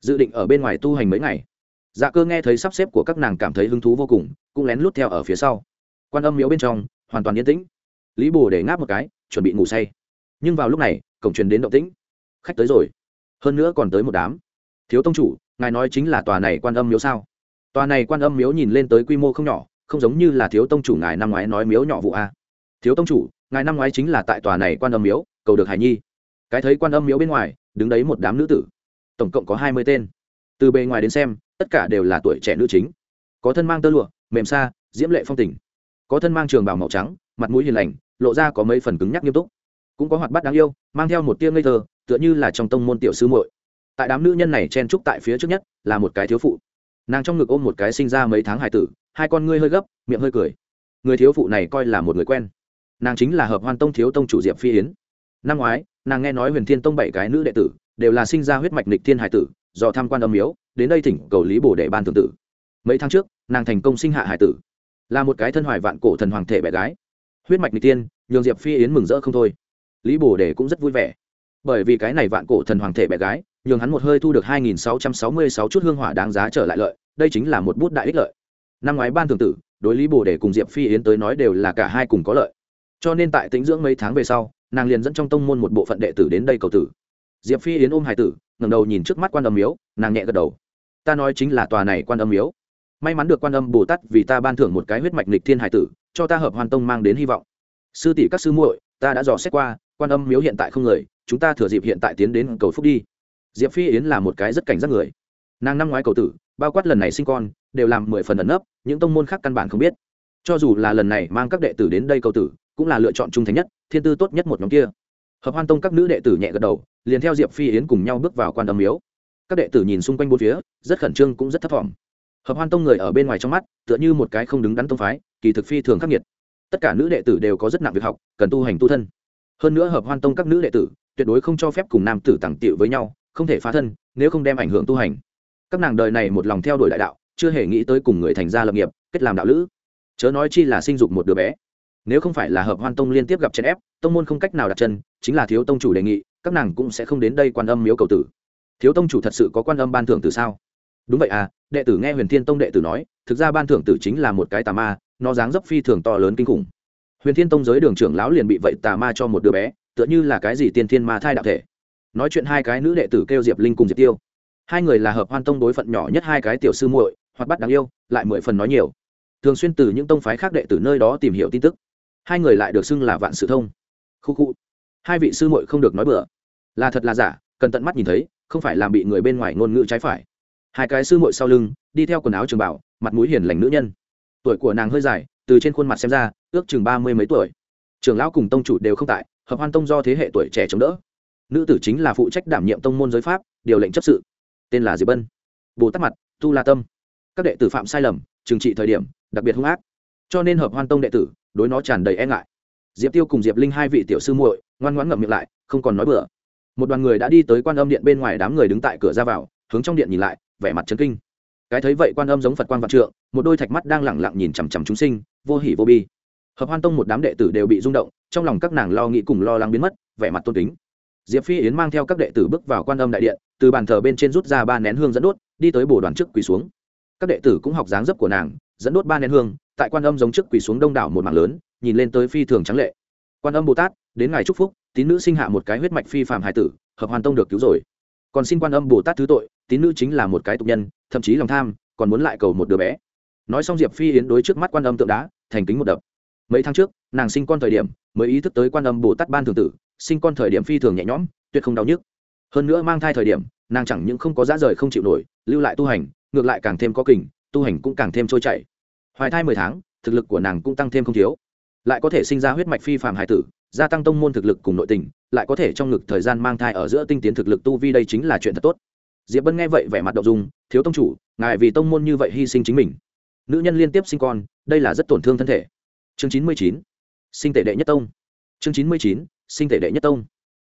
Dự định ở bên ngoài tu hành mấy ngày. Dạ cơ nghe thấy sắp xếp của các nàng cảm thấy hứng thú vô cùng, cũng lén lút theo ở phía sau. Quan âm miếu bên trong, hoàn toàn yên tĩnh. Lý bồ để ngáp một cái, chuẩn bị ngủ say. Nhưng vào lúc này, cổng truyền đến động tĩnh. Khách tới rồi. Hơn nữa còn tới một đám. Thiếu tông chủ, ngài nói chính là tòa này quan âm miếu sao? Tòa này quan âm miếu nhìn lên tới quy mô không nhỏ không giống như là thiếu tông chủ ngài năm ngoái nói miếu nhỏ vụ a. Thiếu tông chủ, ngài năm ngoái chính là tại tòa này quan âm miếu, cầu được hải nhi. Cái thấy quan âm miếu bên ngoài, đứng đấy một đám nữ tử. Tổng cộng có hai mươi tên. Từ bề ngoài đến xem, tất cả đều là tuổi trẻ nữ chính. Có thân mang tơ lụa, mềm xa, diễm lệ phong tình. Có thân mang trường bào màu trắng, mặt mũi hiền lành, lộ ra có mấy phần cứng nhắc nghiêm túc. Cũng có hoạt bát đáng yêu, mang theo một tia ngây thơ, tựa như là trong tông môn tiểu sư muội. Tại đám nữ nhân này chen trúc tại phía trước nhất, là một cái thiếu phụ. Nàng trong ngực ôm một cái sinh ra mấy tháng hải tử hai con ngươi hơi gấp, miệng hơi cười. Người thiếu phụ này coi là một người quen. Nàng chính là hợp hoan tông thiếu tông chủ diệp phi yến. Năm ngoái, nàng nghe nói huyền thiên tông bảy cái nữ đệ tử đều là sinh ra huyết mạch nịch thiên hải tử, do tham quan âm miếu, đến đây thỉnh cầu lý bổ đệ ban thượng tử. Mấy tháng trước, nàng thành công sinh hạ hải tử. Là một cái thân hoài vạn cổ thần hoàng thể bé gái. Huyết mạch nịch tiên nhường diệp phi yến mừng rỡ không thôi. Lý bồ đề cũng rất vui vẻ. Bởi vì cái này vạn cổ thần hoàng thể bé gái, nhường hắn một hơi thu được 2.666 chút hương hỏa đáng giá trở lại lợi, đây chính là một bút đại ích lợi năm ngoái ban thường tử, đối lý bồ đề cùng diệp phi yến tới nói đều là cả hai cùng có lợi. Cho nên tại tính dưỡng mấy tháng về sau, nàng liền dẫn trong tông môn một bộ phận đệ tử đến đây cầu tử. Diệp phi yến ôm hải tử, ngẩng đầu nhìn trước mắt quan âm miếu, nàng nhẹ gật đầu. Ta nói chính là tòa này quan âm miếu. May mắn được quan âm bồ tát vì ta ban thưởng một cái huyết mạch nịch thiên hải tử, cho ta hợp hoàn tông mang đến hy vọng. Sư tỷ các sư muội, ta đã dò xét qua, quan âm miếu hiện tại không người, chúng ta thừa dịp hiện tại tiến đến cầu phúc đi. Diệp phi yến là một cái rất cảnh giác người nàng năm ngoái cầu tử, bao quát lần này sinh con, đều làm mười phần ẩn nấp, những tông môn khác căn bản không biết. Cho dù là lần này mang các đệ tử đến đây cầu tử, cũng là lựa chọn trung thành nhất, thiên tư tốt nhất một nhóm kia. Hợp hoan tông các nữ đệ tử nhẹ gật đầu, liền theo diệp phi yến cùng nhau bước vào quan âm miếu. Các đệ tử nhìn xung quanh bốn phía, rất khẩn trương cũng rất thấp thỏm. Hợp hoan tông người ở bên ngoài trong mắt, tựa như một cái không đứng đắn tông phái, kỳ thực phi thường khắc nghiệt. Tất cả nữ đệ tử đều có rất nặng việc học, cần tu hành tu thân. Hơn nữa hợp hoan tông các nữ đệ tử, tuyệt đối không cho phép cùng nam tử tặng tiệu với nhau, không thể phá thân, nếu không đem ảnh hưởng tu hành các nàng đời này một lòng theo đuổi đại đạo, chưa hề nghĩ tới cùng người thành gia lập nghiệp, kết làm đạo lữ. Chớ nói chi là sinh dục một đứa bé. Nếu không phải là hợp hoan tông liên tiếp gặp chèn ép, tông môn không cách nào đặt chân, chính là thiếu tông chủ đề nghị, các nàng cũng sẽ không đến đây quan âm miếu cầu tử. Thiếu tông chủ thật sự có quan âm ban thưởng từ sao? Đúng vậy à đệ tử nghe huyền thiên tông đệ tử nói, thực ra ban thưởng tử chính là một cái tà ma, nó dáng dấp phi thường to lớn kinh khủng. Huyền thiên tông giới đường trưởng lão liền bị vậy tà ma cho một đứa bé, tựa như là cái gì tiên thiên ma thai đạo thể. Nói chuyện hai cái nữ đệ tử kêu diệp linh cùng diệp tiêu hai người là hợp hoan tông đối phận nhỏ nhất hai cái tiểu sư muội hoặc bắt đáng yêu, lại mười phần nói nhiều. Thường xuyên từ những tông phái khác đệ tử nơi đó tìm hiểu tin tức. Hai người lại được xưng là vạn sự thông. Khu khu. Hai vị sư muội không được nói bừa. Là thật là giả, cần tận mắt nhìn thấy, không phải làm bị người bên ngoài ngôn ngữ trái phải. Hai cái sư muội sau lưng, đi theo quần áo trường bảo, mặt mũi hiền lành nữ nhân. Tuổi của nàng hơi dài, từ trên khuôn mặt xem ra, ước chừng ba mươi mấy tuổi. Trường lão cùng tông chủ đều không tại, hợp hoan tông do thế hệ tuổi trẻ chống đỡ. Nữ tử chính là phụ trách đảm nhiệm tông môn giới pháp, điều lệnh chấp sự tên là diệp bân bồ tát mặt tu la tâm các đệ tử phạm sai lầm trừng trị thời điểm đặc biệt hung ác cho nên hợp hoan tông đệ tử đối nó tràn đầy e ngại diệp tiêu cùng diệp linh hai vị tiểu sư muội ngoan ngoãn ngậm miệng lại không còn nói bừa một đoàn người đã đi tới quan âm điện bên ngoài đám người đứng tại cửa ra vào hướng trong điện nhìn lại vẻ mặt chấn kinh cái thấy vậy quan âm giống phật quan vạn trượng một đôi thạch mắt đang lẳng lặng nhìn chằm chằm chúng sinh vô hỉ vô bi hợp hoan tông một đám đệ tử đều bị rung động trong lòng các nàng lo nghĩ cùng lo lắng biến mất vẻ mặt tôn kính diệp phi yến mang theo các đệ tử bước vào quan âm đại điện, từ bàn thờ bên trên rút ra ba nén hương dẫn đốt, đi tới bồ đoàn trước quỳ xuống. Các đệ tử cũng học dáng dấp của nàng, dẫn đốt ba nén hương, tại quan âm giống trước quỳ xuống đông đảo một mảng lớn, nhìn lên tới phi thường trắng lệ. Quan âm bồ tát, đến ngày chúc phúc, tín nữ sinh hạ một cái huyết mạch phi phàm hải tử, hợp hoàn tông được cứu rồi. Còn xin quan âm bồ tát thứ tội, tín nữ chính là một cái tục nhân, thậm chí lòng tham, còn muốn lại cầu một đứa bé. Nói xong diệp phi yến đối trước mắt quan âm tượng đá, thành kính một đập. Mấy tháng trước, nàng sinh con thời điểm, mới ý thức tới quan âm bồ tát ban thường tử sinh con thời điểm phi thường nhẹ nhõm, tuyệt không đau nhức. Hơn nữa mang thai thời điểm, nàng chẳng những không có giá rời không chịu nổi, lưu lại tu hành, ngược lại càng thêm có kình, tu hành cũng càng thêm trôi chảy. Hoài thai mười tháng, thực lực của nàng cũng tăng thêm không thiếu. Lại có thể sinh ra huyết mạch phi phàm hải tử, gia tăng tông môn thực lực cùng nội tình, lại có thể trong ngực thời gian mang thai ở giữa tinh tiến thực lực tu vi đây chính là chuyện thật tốt. Diệp bân nghe vậy vẻ mặt đậu dung, thiếu tông chủ, ngài vì tông môn như vậy hy sinh chính mình. Nữ nhân liên tiếp sinh con, đây là rất tổn thương thân thể. Chương chín mươi chín, sinh tể đệ nhất tông. Chương chín mươi chín sinh thể đệ nhất tông.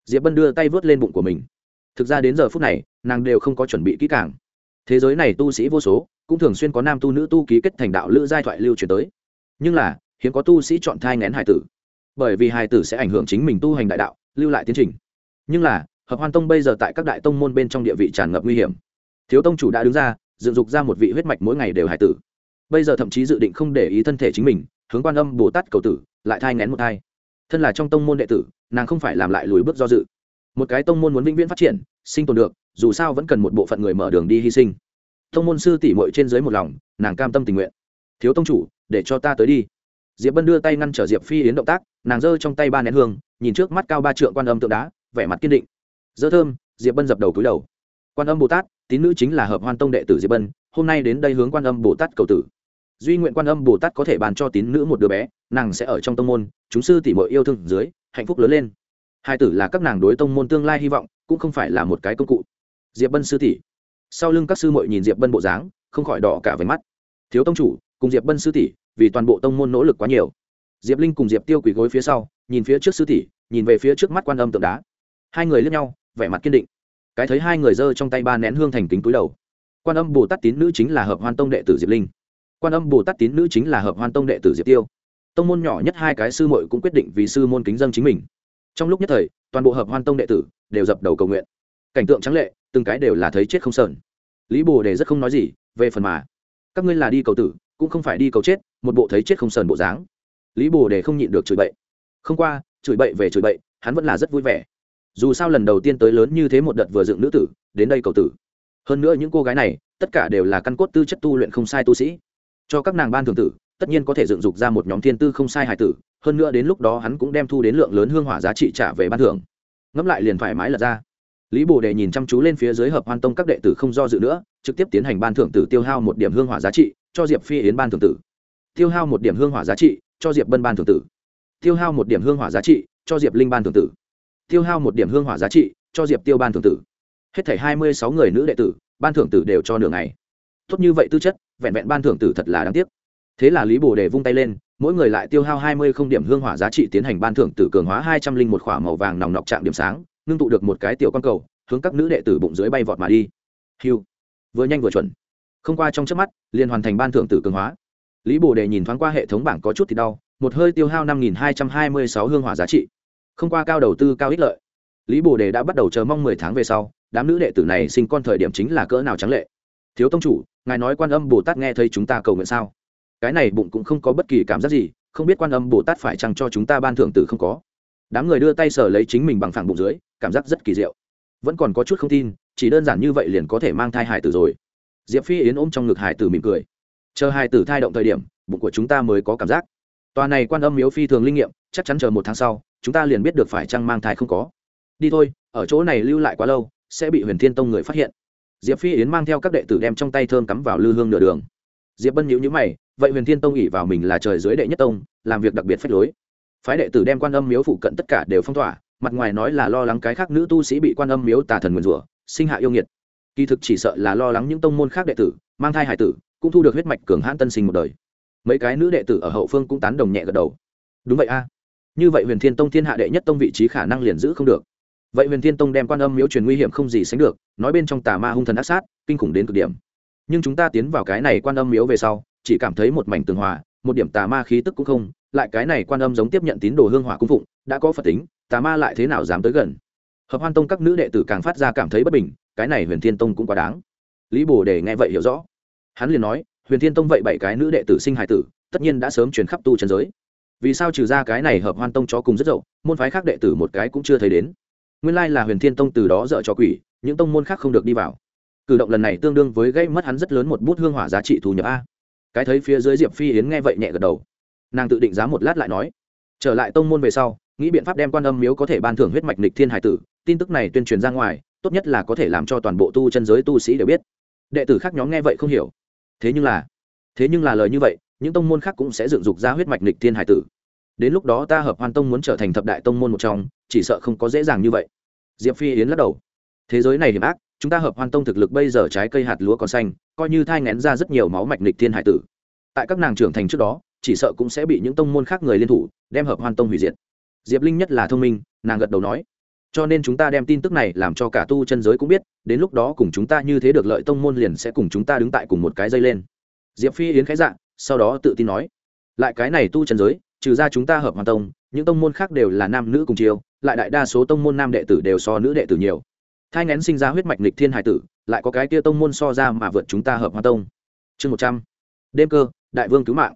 Diệp bân đưa tay vớt lên bụng của mình. Thực ra đến giờ phút này, nàng đều không có chuẩn bị kỹ càng. Thế giới này tu sĩ vô số, cũng thường xuyên có nam tu nữ tu ký kết thành đạo lữ giai thoại lưu truyền tới. Nhưng là, hiếm có tu sĩ chọn thai ngén hải tử. Bởi vì hải tử sẽ ảnh hưởng chính mình tu hành đại đạo, lưu lại tiến trình. Nhưng là, hợp hoan tông bây giờ tại các đại tông môn bên trong địa vị tràn ngập nguy hiểm. Thiếu tông chủ đã đứng ra, dựng dục ra một vị huyết mạch mỗi ngày đều hải tử. Bây giờ thậm chí dự định không để ý thân thể chính mình, hướng quan âm bồ tát cầu tử, lại thai ngén một thai thân là trong tông môn đệ tử, nàng không phải làm lại lùi bước do dự. Một cái tông môn muốn vĩnh viễn phát triển, sinh tồn được, dù sao vẫn cần một bộ phận người mở đường đi hy sinh. Tông môn sư tỉ mội trên dưới một lòng, nàng cam tâm tình nguyện. Thiếu tông chủ, để cho ta tới đi. Diệp bân đưa tay ngăn trở diệp phi yến động tác, nàng giơ trong tay ba nén hương, nhìn trước mắt cao ba trượng quan âm tượng đá, vẻ mặt kiên định. Dơ thơm. Diệp bân dập đầu cúi đầu. Quan âm bồ tát, tín nữ chính là hợp hoan tông đệ tử diệp bân, hôm nay đến đây hướng quan âm bồ tát cầu tử duy nguyện quan âm bồ tát có thể bàn cho tín nữ một đứa bé, nàng sẽ ở trong tông môn, chúng sư tỷ mọi yêu thương dưới, hạnh phúc lớn lên. Hai tử là các nàng đối tông môn tương lai hy vọng, cũng không phải là một cái công cụ. Diệp bân sư tỷ. Sau lưng các sư mội nhìn diệp bân bộ dáng, không khỏi đỏ cả váy mắt. Thiếu tông chủ, cùng diệp bân sư tỷ, vì toàn bộ tông môn nỗ lực quá nhiều. Diệp linh cùng diệp tiêu quỳ gối phía sau, nhìn phía trước sư tỷ, nhìn về phía trước mắt quan âm tượng đá. Hai người lướt nhau, vẻ mặt kiên định. Cái thấy hai người giơ trong tay ba nén hương thành kính túi đầu. Quan âm bồ tát tín nữ chính là hợp hoan tông đệ tử diệp linh quan âm bồ tát tín nữ chính là hợp hoan tông đệ tử diệp tiêu tông môn nhỏ nhất hai cái sư muội cũng quyết định vì sư môn kính dân chính mình trong lúc nhất thời toàn bộ hợp hoan tông đệ tử đều dập đầu cầu nguyện cảnh tượng trắng lệ từng cái đều là thấy chết không sờn lý bồ đề rất không nói gì về phần mà các ngươi là đi cầu tử cũng không phải đi cầu chết một bộ thấy chết không sờn bộ dáng lý bồ đề không nhịn được chửi bậy không qua chửi bậy về chửi bậy hắn vẫn là rất vui vẻ dù sao lần đầu tiên tới lớn như thế một đợt vừa dựng nữ tử đến đây cầu tử hơn nữa những cô gái này tất cả đều là căn cốt tư chất tu luyện không sai tu sĩ cho các nàng ban thường tử, tất nhiên có thể dựng dục ra một nhóm thiên tư không sai hài tử, hơn nữa đến lúc đó hắn cũng đem thu đến lượng lớn hương hỏa giá trị trả về ban thưởng. Ngẫm lại liền thoải mái lật ra. Lý bồ đề nhìn chăm chú lên phía dưới hợp hoan tông các đệ tử không do dự nữa, trực tiếp tiến hành ban thưởng tử tiêu hao một điểm hương hỏa giá trị, cho diệp phi yến ban thưởng tử. Tiêu hao một điểm hương hỏa giá trị, cho diệp bân ban thưởng tử. Tiêu hao một điểm hương hỏa giá trị, cho diệp linh ban thưởng tử. Tiêu hao một điểm hương hỏa giá trị, cho diệp tiêu ban thưởng tử. Hết thảy hai mươi sáu người nữ đệ tử, ban thưởng tử đều cho nửa ngày. Tốt như vậy tư chất vẹn vẹn ban thưởng tử thật là đáng tiếc. Thế là lý bồ đề vung tay lên, mỗi người lại tiêu hao hai mươi không điểm hương hỏa giá trị tiến hành ban thưởng tử cường hóa hai trăm linh một k h ỏ a màu vàng nòng nọc chạm điểm sáng, ngưng tụ được một cái tiểu quan cầu, hướng các nữ đệ tử bụng dưới bay vọt mà đi. Hiu. Vừa nhanh vừa chuẩn. Không qua trong trước mắt, liền hoàn thành ban thưởng tử cường hóa. Lý bồ đề nhìn thoáng qua hệ thống bảng có chút thì đau, một hơi tiêu hao năm hai trăm hai mươi sáu hương hỏa giá trị. Không qua cao đầu tư cao ích lợi. Lý bồ đề đã bắt đầu chờ mong mười tháng về sau, đám nữ đệ tử này sinh con thời điểm chính là cỡ nào trắng lệ thiếu tông chủ, ngài nói quan âm bồ tát nghe thấy chúng ta cầu nguyện sao? Cái này bụng cũng không có bất kỳ cảm giác gì, không biết quan âm bồ tát phải chăng cho chúng ta ban thưởng tử không có. Đám người đưa tay sờ lấy chính mình bằng phẳng bụng dưới, cảm giác rất kỳ diệu. Vẫn còn có chút không tin, chỉ đơn giản như vậy liền có thể mang thai hải tử rồi. Diệp phi yến ôm trong ngực hải tử mỉm cười. Chờ hải tử thai động thời điểm, bụng của chúng ta mới có cảm giác. Tòa này quan âm miếu phi thường linh nghiệm, chắc chắn chờ một tháng sau, chúng ta liền biết được phải chăng mang thai không có. Đi thôi, ở chỗ này lưu lại quá lâu, sẽ bị huyền thiên tông người phát hiện diệp phi yến mang theo các đệ tử đem trong tay thơm cắm vào lư hương nửa đường. Diệp bân nhữ nhữ mày, vậy huyền thiên tông ỉ vào mình là trời dưới đệ nhất tông, làm việc đặc biệt phách lối. Phái đệ tử đem quan âm miếu phụ cận tất cả đều phong tỏa, mặt ngoài nói là lo lắng cái khác nữ tu sĩ bị quan âm miếu tà thần nguyền rủa, sinh hạ yêu nghiệt. Kỳ thực chỉ sợ là lo lắng những tông môn khác đệ tử, mang thai hải tử, cũng thu được huyết mạch cường hãn tân sinh một đời. Mấy cái nữ đệ tử ở hậu phương cũng tán đồng nhẹ gật đầu. Đúng vậy a. Như vậy huyền thiên tông thiên hạ đệ nhất tông vị trí khả năng liền giữ không được vậy huyền thiên tông đem quan âm miếu truyền nguy hiểm không gì sánh được, nói bên trong tà ma hung thần ác sát, kinh khủng đến cực điểm. Nhưng chúng ta tiến vào cái này quan âm miếu về sau, chỉ cảm thấy một mảnh tường hòa, một điểm tà ma khí tức cũng không, lại cái này quan âm giống tiếp nhận tín đồ hương hỏa cung phụng, đã có phật tính, tà ma lại thế nào dám tới gần? Hợp hoan tông các nữ đệ tử càng phát ra cảm thấy bất bình, cái này huyền thiên tông cũng quá đáng. Lý bồ để nghe vậy hiểu rõ. Hắn liền nói, huyền thiên tông vậy bảy cái nữ đệ tử sinh hải tử, tất nhiên đã sớm truyền khắp tu trần giới. Vì sao trừ ra cái này hợp hoan tông chó cùng rất dậu, môn phái khác đệ tử một cái cũng chưa thấy đến? Nguyên lai là huyền thiên tông từ đó dợ cho quỷ, những tông môn khác không được đi vào. Cử động lần này tương đương với gây mất hắn rất lớn một bút hương hỏa giá trị thu nhập a. Cái thấy phía dưới diệp phi yến nghe vậy nhẹ gật đầu. Nàng tự định giá một lát lại nói, trở lại tông môn về sau, nghĩ biện pháp đem quan âm miếu có thể ban thưởng huyết mạch nịch thiên hải tử, tin tức này tuyên truyền ra ngoài, tốt nhất là có thể làm cho toàn bộ tu chân giới tu sĩ đều biết. Đệ tử khác nhóm nghe vậy không hiểu. Thế nhưng là, thế nhưng là lời như vậy, những tông môn khác cũng sẽ dựng dục ra huyết mạch nịch thiên hải tử đến lúc đó ta hợp hoan tông muốn trở thành thập đại tông môn một trong, chỉ sợ không có dễ dàng như vậy. Diệp phi yến lắc đầu. Thế giới này hiểm ác, chúng ta hợp hoan tông thực lực bây giờ trái cây hạt lúa còn xanh, coi như thai ngén ra rất nhiều máu mạch nịch thiên hải tử. Tại các nàng trưởng thành trước đó, chỉ sợ cũng sẽ bị những tông môn khác người liên thủ, đem hợp hoan tông hủy diệt. Diệp linh nhất là thông minh, nàng gật đầu nói. Cho nên chúng ta đem tin tức này làm cho cả tu chân giới cũng biết, đến lúc đó cùng chúng ta như thế được lợi tông môn liền sẽ cùng chúng ta đứng tại cùng một cái dây lên. Diệp phi yến khái dạ sau đó tự tin nói. Lại cái này tu chân giới trừ ra chúng ta hợp hoàn tông, những tông môn khác đều là nam nữ cùng chiều lại đại đa số tông môn nam đệ tử đều so nữ đệ tử nhiều. Thai ngén sinh ra huyết mạch lịch thiên hải tử, lại có cái kia tông môn so ra mà vượt chúng ta hợp hoa tông. Chương một trăm, đêm cơ, đại vương cứu mạng.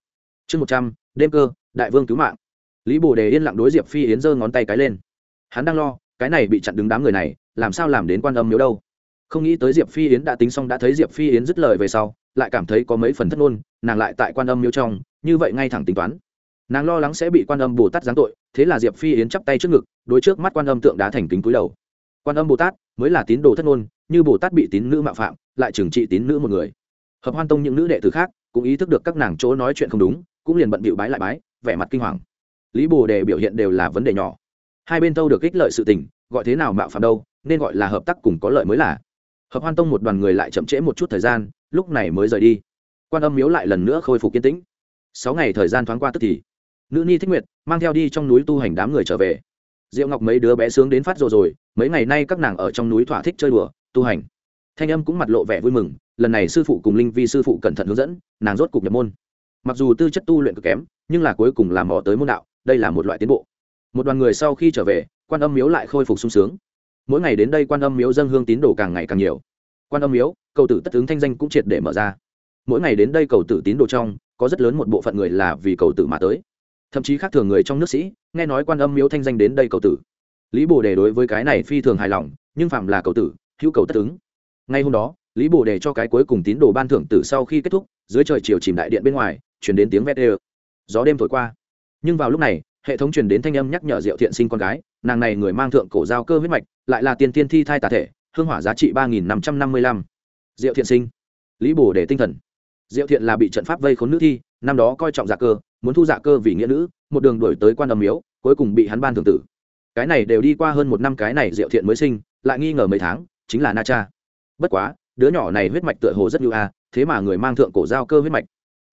Chương một trăm, đêm cơ, đại vương cứu mạng. Lý bồ đề yên lặng đối diệp phi yến giơ ngón tay cái lên. Hắn đang lo, cái này bị chặn đứng đám người này, làm sao làm đến quan âm nếu đâu? Không nghĩ tới diệp phi yến đã tính xong đã thấy diệp phi yến dứt lời về sau, lại cảm thấy có mấy phần thất ngôn, nàng lại tại quan âm miếu trong, như vậy ngay thẳng tính toán nàng lo lắng sẽ bị quan âm bồ tát giáng tội, thế là diệp phi yến chắp tay trước ngực, đối trước mắt quan âm tượng đá thành kính cúi đầu. Quan âm bồ tát mới là tín đồ thất ngôn, như bồ tát bị tín nữ mạo phạm, lại trừng trị tín nữ một người. Hợp hoan tông những nữ đệ tử khác cũng ý thức được các nàng chỗ nói chuyện không đúng, cũng liền bận bịu bái lại bái, vẻ mặt kinh hoàng. Lý bồ đề biểu hiện đều là vấn đề nhỏ. Hai bên tâu được ích lợi sự tình, gọi thế nào mạo phạm đâu, nên gọi là hợp tác cùng có lợi mới là. Hợp hoan tông một đoàn người lại chậm trễ một chút thời gian, lúc này mới rời đi. Quan âm miếu lại lần nữa khôi phục kiên tĩnh. Sáu ngày thời gian thoáng qua tức thì nữ ni thích nguyệt mang theo đi trong núi tu hành đám người trở về. Diệu ngọc mấy đứa bé sướng đến phát rồi rồi, mấy ngày nay các nàng ở trong núi thỏa thích chơi đùa, tu hành. Thanh âm cũng mặt lộ vẻ vui mừng, lần này sư phụ cùng linh vi sư phụ cẩn thận hướng dẫn, nàng rốt cục nhập môn. Mặc dù tư chất tu luyện cực kém, nhưng là cuối cùng làm mò tới môn đạo, đây là một loại tiến bộ. Một đoàn người sau khi trở về, quan âm miếu lại khôi phục sung sướng. Mỗi ngày đến đây quan âm miếu dân hương tín đồ càng ngày càng nhiều. Quan âm miếu, cầu tử tất tướng thanh danh cũng triệt để mở ra. Mỗi ngày đến đây cầu tử tín đồ trong, có rất lớn một bộ phận người là vì cầu tử mà tới thậm chí khác thường người trong nước sĩ, nghe nói quan âm miếu thanh danh đến đây cầu tử. Lý bồ đề đối với cái này phi thường hài lòng, nhưng phạm là cầu tử, hữu cầu tất ứng. Ngay hôm đó, lý bồ đề cho cái cuối cùng tín đồ ban thưởng tử sau khi kết thúc, dưới trời chiều chìm đại điện bên ngoài, chuyển đến tiếng vét ê gió đêm thổi qua. Nhưng vào lúc này, hệ thống truyền đến thanh âm nhắc nhở diệu thiện sinh con gái, nàng này người mang thượng cổ giao cơ huyết mạch, lại là tiền tiên thi thai tà thể, hương hỏa giá trị ba nghìn năm trăm năm mươi lăm. Diệu thiện sinh. Lý bồ để tinh thần. Diệu thiện là bị trận pháp vây khốn nữ thi, năm đó coi trọng giả cơ muốn thu dạ cơ vì nghĩa nữ, một đường đuổi tới quan âm miếu, cuối cùng bị hắn ban thường tử. Cái này đều đi qua hơn một năm cái này diệu thiện mới sinh, lại nghi ngờ mấy tháng, chính là na cha. Bất quá, đứa nhỏ này huyết mạch tựa hồ rất nhu a, thế mà người mang thượng cổ giao cơ huyết mạch.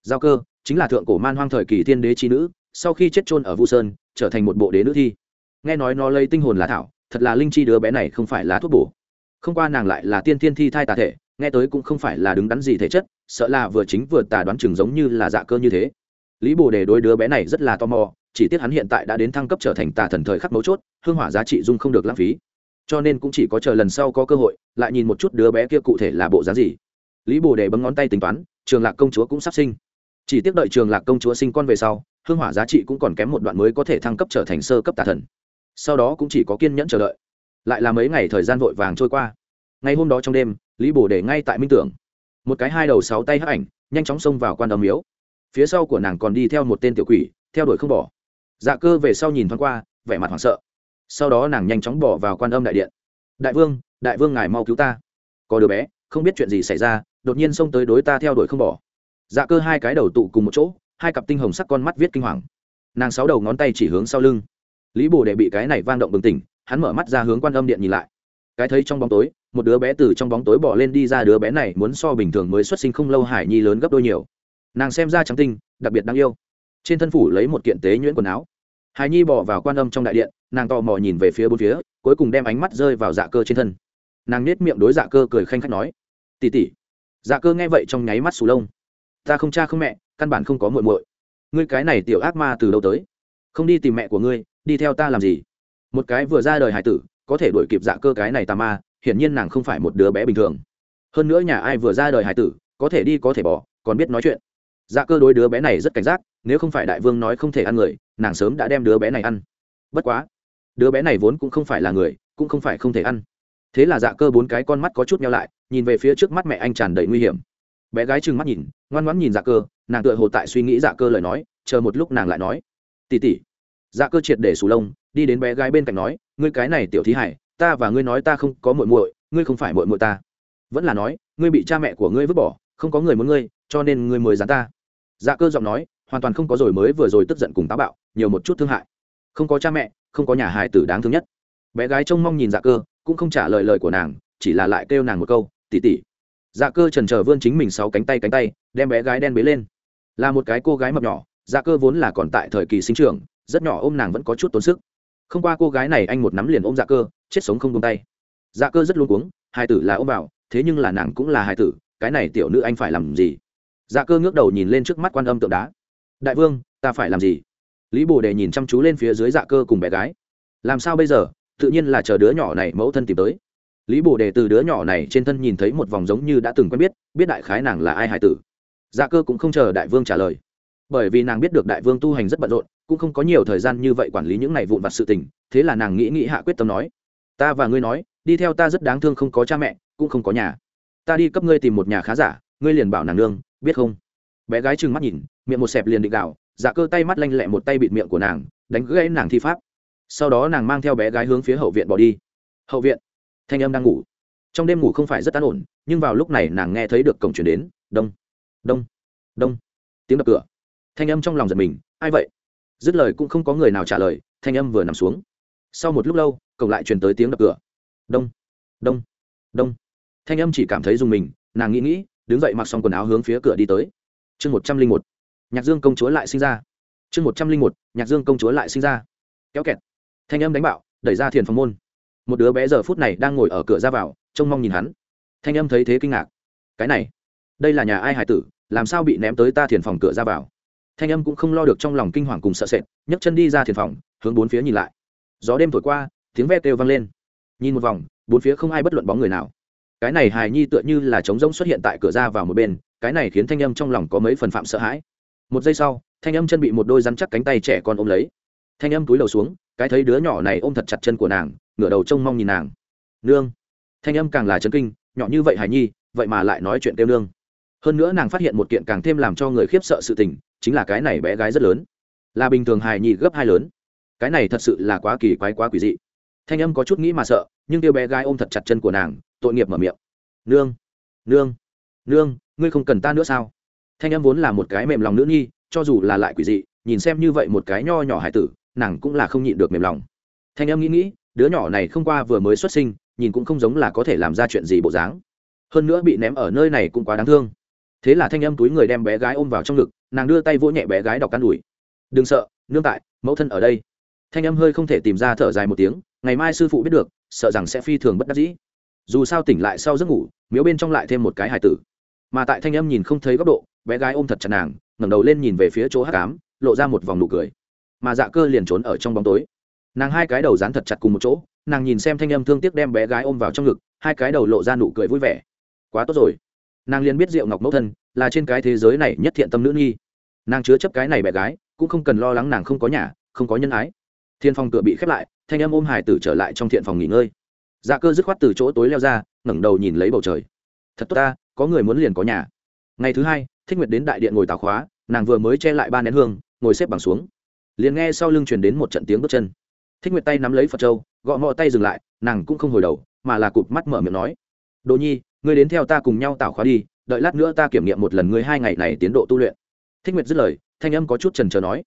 Giao cơ chính là thượng cổ man hoang thời kỳ thiên đế chi nữ, sau khi chết chôn ở vu sơn, trở thành một bộ đế nữ thi. Nghe nói nó lấy tinh hồn là thảo, thật là linh chi đứa bé này không phải là thuốc bổ. Không qua nàng lại là tiên thiên thi thai tà thể, nghe tới cũng không phải là đứng đắn gì thể chất, sợ là vừa chính vừa tà đoán chừng giống như là dạ cơ như thế lý bồ đề đối đứa bé này rất là tò mò, chỉ tiếc hắn hiện tại đã đến thăng cấp trở thành tà thần thời khắc mấu chốt, hương hỏa giá trị dung không được lãng phí. Cho nên cũng chỉ có chờ lần sau có cơ hội, lại nhìn một chút đứa bé kia cụ thể là bộ giá gì. Lý bồ đề bấm ngón tay tính toán, trường lạc công chúa cũng sắp sinh. Chỉ tiếc đợi trường lạc công chúa sinh con về sau, hương hỏa giá trị cũng còn kém một đoạn mới có thể thăng cấp trở thành sơ cấp tà thần. Sau đó cũng chỉ có kiên nhẫn chờ đợi. Lại là mấy ngày thời gian vội vàng trôi qua. Ngày hôm đó trong đêm, lý bồ để ngay tại minh tưởng. Một cái hai đầu sáu tay hấp ảnh, nhanh chóng xông vào quan âm miếu phía sau của nàng còn đi theo một tên tiểu quỷ, theo đuổi không bỏ. Dạ cơ về sau nhìn thoáng qua, vẻ mặt hoảng sợ. Sau đó nàng nhanh chóng bỏ vào quan âm đại điện. Đại vương đại vương ngài mau cứu ta. Có đứa bé, không biết chuyện gì xảy ra, đột nhiên xông tới đối ta theo đuổi không bỏ. Dạ cơ hai cái đầu tụ cùng một chỗ, hai cặp tinh hồng sắc con mắt viết kinh hoàng. Nàng sáu đầu ngón tay chỉ hướng sau lưng. Lý bồ đệ bị cái này vang động bừng tỉnh, hắn mở mắt ra hướng quan âm điện nhìn lại. Cái thấy trong bóng tối, một đứa bé từ trong bóng tối bỏ lên đi ra đứa bé này muốn so bình thường mới xuất sinh không lâu hải nhi lớn gấp đôi nhiều nàng xem ra trắng tinh, đặc biệt đáng yêu. Trên thân phủ lấy một kiện tế nhuyễn quần áo. Hải nhi bỏ vào quan âm trong đại điện, nàng tò mò nhìn về phía bốn phía, cuối cùng đem ánh mắt rơi vào dạ cơ trên thân. Nàng nết miệng đối dạ cơ cười khanh khách nói tỉ tỉ dạ cơ nghe vậy trong nháy mắt sù lông. Ta không cha không mẹ, căn bản không có muội muội. Ngươi cái này tiểu ác ma từ đâu tới? Không đi tìm mẹ của ngươi, đi theo ta làm gì? Một cái vừa ra đời hải tử, có thể đuổi kịp dạ cơ cái này tà ma, hiển nhiên nàng không phải một đứa bé bình thường. Hơn nữa nhà ai vừa ra đời hải tử, có thể đi có thể bỏ, còn biết nói chuyện dạ cơ đối đứa bé này rất cảnh giác, nếu không phải đại vương nói không thể ăn người, nàng sớm đã đem đứa bé này ăn. Bất quá, đứa bé này vốn cũng không phải là người, cũng không phải không thể ăn. Thế là dạ cơ bốn cái con mắt có chút nhau lại, nhìn về phía trước mắt mẹ anh tràn đầy nguy hiểm. Bé gái trừng mắt nhìn, ngoan ngoãn nhìn dạ cơ, nàng tựa hồ tại suy nghĩ dạ cơ lời nói, chờ một lúc nàng lại nói tỉ tỉ dạ cơ triệt để sù lông, đi đến bé gái bên cạnh nói, ngươi cái này tiểu thí hải, ta và ngươi nói ta không có muội muội, ngươi không phải muội muội ta. Vẫn là nói, ngươi bị cha mẹ của ngươi vứt bỏ, không có người muốn ngươi, cho nên ngươi mới dán ta dạ cơ giọng nói, hoàn toàn không có rồi mới vừa rồi tức giận cùng táo bạo, nhiều một chút thương hại. Không có cha mẹ, không có nhà hài tử đáng thương nhất. Bé gái trông mong nhìn dạ cơ, cũng không trả lời lời của nàng, chỉ là lại kêu nàng một câu tỉ tỉ dạ cơ trần trờ vươn chính mình sáu cánh tay cánh tay, đem bé gái đen bế lên. Là một cái cô gái mập nhỏ dạ cơ vốn là còn tại thời kỳ sinh trưởng, rất nhỏ ôm nàng vẫn có chút tốn sức. Không qua cô gái này anh một nắm liền ôm dạ cơ, chết sống không tung tay. Dạ cơ rất luôn cuống hai tử là ôm vào, thế nhưng là nàng cũng là hai tử, cái này tiểu nữ anh phải làm gì? Dạ cơ ngước đầu nhìn lên trước mắt quan âm tượng đá. Đại vương, ta phải làm gì? Lý bồ đề nhìn chăm chú lên phía dưới dạ cơ cùng bé gái. Làm sao bây giờ? Tự nhiên là chờ đứa nhỏ này mẫu thân tìm tới. Lý bồ đề từ đứa nhỏ này trên thân nhìn thấy một vòng giống như đã từng quen biết biết đại khái nàng là ai hải tử. Dạ cơ cũng không chờ đại vương trả lời. Bởi vì nàng biết được đại vương tu hành rất bận rộn, cũng không có nhiều thời gian như vậy quản lý những này vụn vặt sự tình, thế là nàng nghĩ nghĩ hạ quyết tâm nói. Ta và ngươi nói, đi theo ta rất đáng thương không có cha mẹ, cũng không có nhà. Ta đi cấp ngươi tìm một nhà khá giả, ngươi liền bảo nàng nương biết không? Bé gái trừng mắt nhìn, miệng một xẹp liền định gạo dạ cơ tay mắt lanh lẹ một tay bịt miệng của nàng, đánh gãy nàng thi pháp. Sau đó nàng mang theo bé gái hướng phía hậu viện bỏ đi. Hậu viện. Thanh âm đang ngủ. Trong đêm ngủ không phải rất an ổn, nhưng vào lúc này nàng nghe thấy được cổng chuyển đến, đông đông đông. Tiếng đập cửa. Thanh âm trong lòng giật mình, ai vậy? Dứt lời cũng không có người nào trả lời, thanh âm vừa nằm xuống. Sau một lúc lâu, cổng lại truyền tới tiếng đập cửa. Đông đông đông. Thanh âm chỉ cảm thấy dùng mình, nàng nghĩ nghĩ đứng dậy mặc xong quần áo hướng phía cửa đi tới. Chương một trăm linh một, nhạc dương công chúa lại sinh ra. Chương một trăm linh một, nhạc dương công chúa lại sinh ra. Kéo kẹt. Thanh âm đánh bạo, đẩy ra thiền phòng môn. Một đứa bé giờ phút này đang ngồi ở cửa ra vào, trông mong nhìn hắn. Thanh âm thấy thế kinh ngạc. Cái này, đây là nhà ai hải tử, làm sao bị ném tới ta thiền phòng cửa ra vào? Thanh âm cũng không lo được trong lòng kinh hoàng cùng sợ sệt, nhấc chân đi ra thiền phòng, hướng bốn phía nhìn lại. Gió đêm thổi qua, tiếng ve kêu vang lên. Nhìn một vòng, bốn phía không ai bất luận bóng người nào cái này hài nhi tựa như là trống rỗng xuất hiện tại cửa ra vào một bên, cái này khiến thanh âm trong lòng có mấy phần phạm sợ hãi. Một giây sau, thanh âm chân bị một đôi rắn chắc cánh tay trẻ con ôm lấy. Thanh âm túi đầu xuống, cái thấy đứa nhỏ này ôm thật chặt chân của nàng, ngửa đầu trông mong nhìn nàng. Nương. Thanh âm càng là chấn kinh, nhỏ như vậy hài nhi, vậy mà lại nói chuyện kêu nương. Hơn nữa nàng phát hiện một kiện càng thêm làm cho người khiếp sợ sự tình, chính là cái này bé gái rất lớn. Là bình thường hài nhi gấp hai lớn. Cái này thật sự là quá kỳ quái quá quỷ dị. Thanh âm có chút nghĩ mà sợ, nhưng tiêu bé gái ôm thật chặt chân của nàng tội nghiệp mở miệng. Nương nương nương, ngươi không cần ta nữa sao? Thanh em vốn là một cái mềm lòng nữ nhi, cho dù là lại quỷ dị, nhìn xem như vậy một cái nho nhỏ hải tử, nàng cũng là không nhịn được mềm lòng. Thanh em nghĩ nghĩ, đứa nhỏ này không qua vừa mới xuất sinh, nhìn cũng không giống là có thể làm ra chuyện gì bộ dáng. Hơn nữa bị ném ở nơi này cũng quá đáng thương. Thế là thanh em túi người đem bé gái ôm vào trong ngực, nàng đưa tay vỗ nhẹ bé gái đọc căn đùi đừng sợ, nương tại, mẫu thân ở đây. Thanh em hơi không thể tìm ra thở dài một tiếng, ngày mai sư phụ biết được, sợ rằng sẽ phi thường bất đắc dĩ dù sao tỉnh lại sau giấc ngủ, miếu bên trong lại thêm một cái hài tử. Mà tại thanh âm nhìn không thấy góc độ, bé gái ôm thật chặt nàng, ngẩng đầu lên nhìn về phía chỗ hát cám lộ ra một vòng nụ cười. Mà dạ cơ liền trốn ở trong bóng tối. Nàng hai cái đầu dán thật chặt cùng một chỗ, nàng nhìn xem thanh âm thương tiếc đem bé gái ôm vào trong ngực, hai cái đầu lộ ra nụ cười vui vẻ. Quá tốt rồi. Nàng liền biết diệu ngọc mẫu thân là trên cái thế giới này nhất thiện tâm nữ nghi nàng chứa chấp cái này bé gái, cũng không cần lo lắng nàng không có nhà, không có nhân ái. Thiên phòng cửa bị khép lại, thanh âm ôm hải tử trở lại trong thiện phòng nghỉ ngơi dạ cơ dứt khoát từ chỗ tối leo ra, ngẩng đầu nhìn lấy bầu trời. Thật tốt ta, có người muốn liền có nhà. Ngày thứ hai, thích nguyệt đến đại điện ngồi tào khóa, nàng vừa mới che lại ba nén hương, ngồi xếp bằng xuống. Liền nghe sau lưng truyền đến một trận tiếng bước chân. Thích nguyệt tay nắm lấy phật châu, gõ ngọ tay dừng lại, nàng cũng không hồi đầu, mà là cụp mắt mở miệng nói. Đồ nhi, ngươi đến theo ta cùng nhau tảo khóa đi, đợi lát nữa ta kiểm nghiệm một lần ngươi hai ngày này tiến độ tu luyện. Thích nguyệt dứt lời, thanh âm có chút trần trờ nói.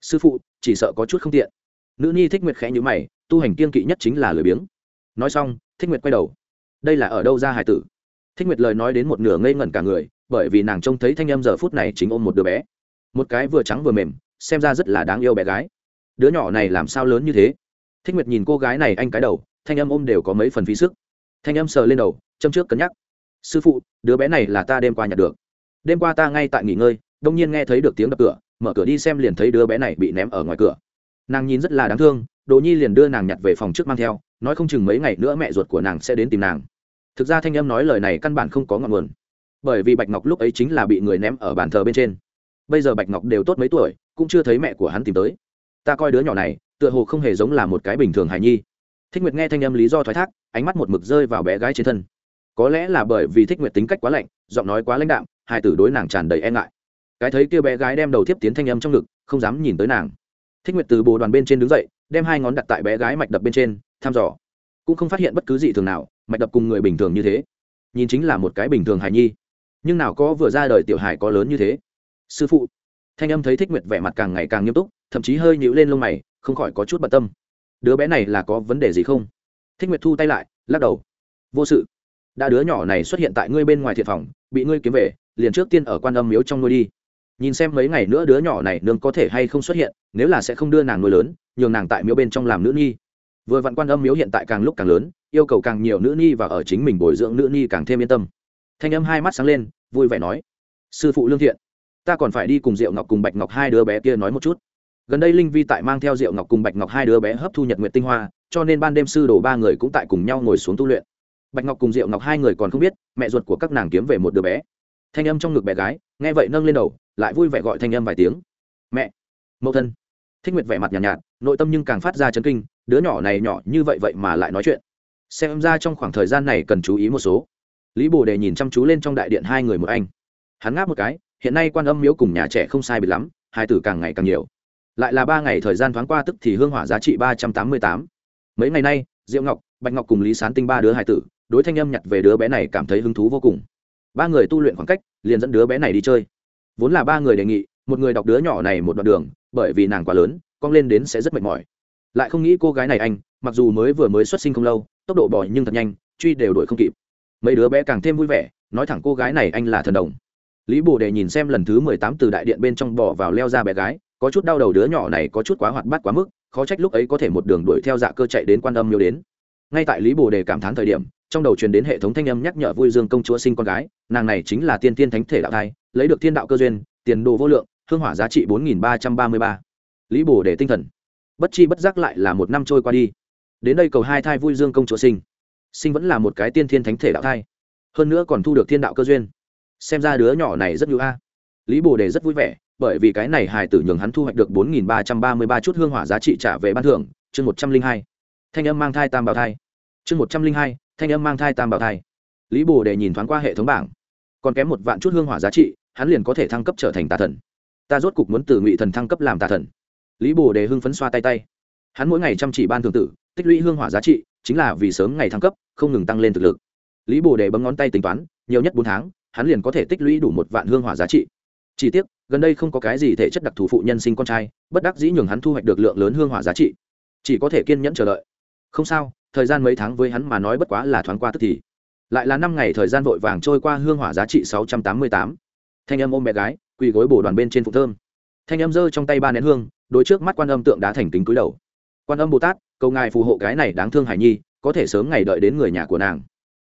Sư phụ, chỉ sợ có chút không tiện. Nữ nhi thích nguyệt khẽ nhữ mày, tu hành kiên kỵ nhất chính là lười biếng nói xong, thích nguyệt quay đầu. Đây là ở đâu ra hải tử? Thích nguyệt lời nói đến một nửa ngây ngẩn cả người, bởi vì nàng trông thấy thanh âm giờ phút này chính ôm một đứa bé. Một cái vừa trắng vừa mềm, xem ra rất là đáng yêu bé gái. Đứa nhỏ này làm sao lớn như thế? Thích nguyệt nhìn cô gái này anh cái đầu, thanh âm ôm đều có mấy phần phí sức. Thanh âm sờ lên đầu, châm trước cân nhắc. Sư phụ, đứa bé này là ta đêm qua nhặt được. Đêm qua ta ngay tại nghỉ ngơi, đông nhiên nghe thấy được tiếng đập cửa, mở cửa đi xem liền thấy đứa bé này bị ném ở ngoài cửa. Nàng nhìn rất là đáng thương đồ nhi liền đưa nàng nhặt về phòng trước mang theo, nói không chừng mấy ngày nữa mẹ ruột của nàng sẽ đến tìm nàng. Thực ra thanh âm nói lời này căn bản không có ngọn nguồn. Bởi vì bạch ngọc lúc ấy chính là bị người ném ở bàn thờ bên trên. Bây giờ bạch ngọc đều tốt mấy tuổi, cũng chưa thấy mẹ của hắn tìm tới. Ta coi đứa nhỏ này, tựa hồ không hề giống là một cái bình thường hài nhi. Thích nguyệt nghe thanh âm lý do thoái thác, ánh mắt một mực rơi vào bé gái trên thân. Có lẽ là bởi vì thích nguyệt tính cách quá lạnh, giọng nói quá lãnh đạm, hai tử đối nàng tràn đầy e ngại. Cái thấy kia bé gái đem đầu tiếp tiến thanh âm trong ngực, không dám nhìn tới nàng thích nguyệt từ bồ đoàn bên trên đứng dậy, đem hai ngón đặt tại bé gái mạch đập bên trên, thăm dò. Cũng không phát hiện bất cứ gì thường nào, mạch đập cùng người bình thường như thế. Nhìn chính là một cái bình thường hài nhi. Nhưng nào có vừa ra đời tiểu hài có lớn như thế. Sư phụ. Thanh âm thấy thích nguyệt vẻ mặt càng ngày càng nghiêm túc, thậm chí hơi nhíu lên lông mày, không khỏi có chút bận tâm. Đứa bé này là có vấn đề gì không? Thích nguyệt thu tay lại, lắc đầu. Vô sự. Đã đứa nhỏ này xuất hiện tại ngươi bên ngoài thiệt phòng, bị ngươi kiếm về, liền trước tiên ở quan âm miếu trong nuôi đi nhìn xem mấy ngày nữa đứa nhỏ này nương có thể hay không xuất hiện, nếu là sẽ không đưa nàng nuôi lớn, nhường nàng tại miếu bên trong làm nữ nhi. Vừa vặn quan âm miếu hiện tại càng lúc càng lớn, yêu cầu càng nhiều nữ nhi và ở chính mình bồi dưỡng nữ nhi càng thêm yên tâm. Thanh âm hai mắt sáng lên, vui vẻ nói, sư phụ lương thiện, ta còn phải đi cùng diệu ngọc cùng bạch ngọc hai đứa bé kia nói một chút. Gần đây linh vi tại mang theo diệu ngọc cùng bạch ngọc hai đứa bé hấp thu nhật nguyện tinh hoa, cho nên ban đêm sư đồ ba người cũng tại cùng nhau ngồi xuống tu luyện. Bạch ngọc cùng diệu ngọc hai người còn không biết, mẹ ruột của các nàng kiếm về một đứa bé thanh âm trong ngực bé gái nghe vậy nâng lên đầu lại vui vẻ gọi thanh âm vài tiếng. Mẹ mẫu thân. Thích nguyệt vẻ mặt nhàn nhạt, nhạt nội tâm nhưng càng phát ra chấn kinh đứa nhỏ này nhỏ như vậy vậy mà lại nói chuyện. Xem ra trong khoảng thời gian này cần chú ý một số. Lý bồ đề nhìn chăm chú lên trong đại điện hai người một anh. Hắn ngáp một cái hiện nay quan âm miếu cùng nhà trẻ không sai biệt lắm hai tử càng ngày càng nhiều. Lại là ba ngày thời gian thoáng qua tức thì hương hỏa giá trị ba trăm tám mươi tám. Mấy ngày nay diệu ngọc bạch ngọc cùng lý sán tinh ba đứa hai tử đối thanh âm nhặt về đứa bé này cảm thấy hứng thú vô cùng ba người tu luyện khoảng cách, liền dẫn đứa bé này đi chơi. Vốn là ba người đề nghị, một người đọc đứa nhỏ này một đoạn đường, bởi vì nàng quá lớn cong lên đến sẽ rất mệt mỏi. Lại không nghĩ cô gái này anh, mặc dù mới vừa mới xuất sinh không lâu, tốc độ bỏ nhưng thật nhanh, truy đều đuổi không kịp. Mấy đứa bé càng thêm vui vẻ, nói thẳng cô gái này anh là thần đồng. Lý bồ đề nhìn xem lần thứ mười tám từ đại điện bên trong bỏ vào leo ra bé gái, có chút đau đầu đứa nhỏ này có chút quá hoạt bát quá mức, khó trách lúc ấy có thể một đường đuổi theo dạ cơ chạy đến quan âm miêu đến ngay tại lý bồ đề cảm thán thời điểm, trong đầu truyền đến hệ thống thanh âm nhắc nhở vui dương công chúa sinh con gái, nàng này chính là tiên tiên thánh thể đạo thai, lấy được thiên đạo cơ duyên, tiền đồ vô lượng, hương hỏa giá trị bốn nghìn ba trăm ba mươi ba. Lý bồ đề tinh thần. Bất chi bất giác lại là một năm trôi qua đi. Đến đây cầu hai thai vui dương công chúa sinh. Sinh vẫn là một cái tiên thiên thánh thể đạo thai. Hơn nữa còn thu được thiên đạo cơ duyên. Xem ra đứa nhỏ này rất nhu a. Lý bồ đề rất vui vẻ, bởi vì cái này hài tử nhường hắn thu hoạch được bốn nghìn ba trăm ba mươi ba chút hương hỏa giá trị trả về ban thưởng, chương một trăm linh hai thanh âm mang thai tam bảo thai. Chương một trăm linh hai, thanh âm mang thai tam bảo thai. Lý bồ đề nhìn thoáng qua hệ thống bảng. Còn kém một vạn chút hương hỏa giá trị, hắn liền có thể thăng cấp trở thành tà thần. Ta rốt cục muốn từ ngụy thần thăng cấp làm tà thần. Lý bồ đề hưng phấn xoa tay tay. Hắn mỗi ngày chăm chỉ ban thường tử, tích lũy hương hỏa giá trị, chính là vì sớm ngày thăng cấp, không ngừng tăng lên thực lực. Lý bồ đề bấm ngón tay tính toán, nhiều nhất bốn tháng, hắn liền có thể tích lũy đủ một vạn hương hỏa giá trị. Chỉ tiếc, gần đây không có cái gì thể chất đặc thù phụ nhân sinh con trai, bất đắc dĩ nhường hắn thu hoạch được lượng lớn hương hỏa giá trị. Chỉ có thể kiên nhẫn chờ đợi không sao, thời gian mấy tháng với hắn mà nói bất quá là thoáng qua tức thì. Lại là năm ngày thời gian vội vàng trôi qua hương hỏa giá trị sáu trăm tám mươi tám. Thanh âm ôm mẹ gái, quỳ gối bổ đoàn bên trên phụ thơm. Thanh âm giơ trong tay ba nén hương, đôi trước mắt quan âm tượng đá thành kính cúi đầu. Quan âm bồ tát, cầu ngài phù hộ cái này đáng thương hải nhi, có thể sớm ngày đợi đến người nhà của nàng.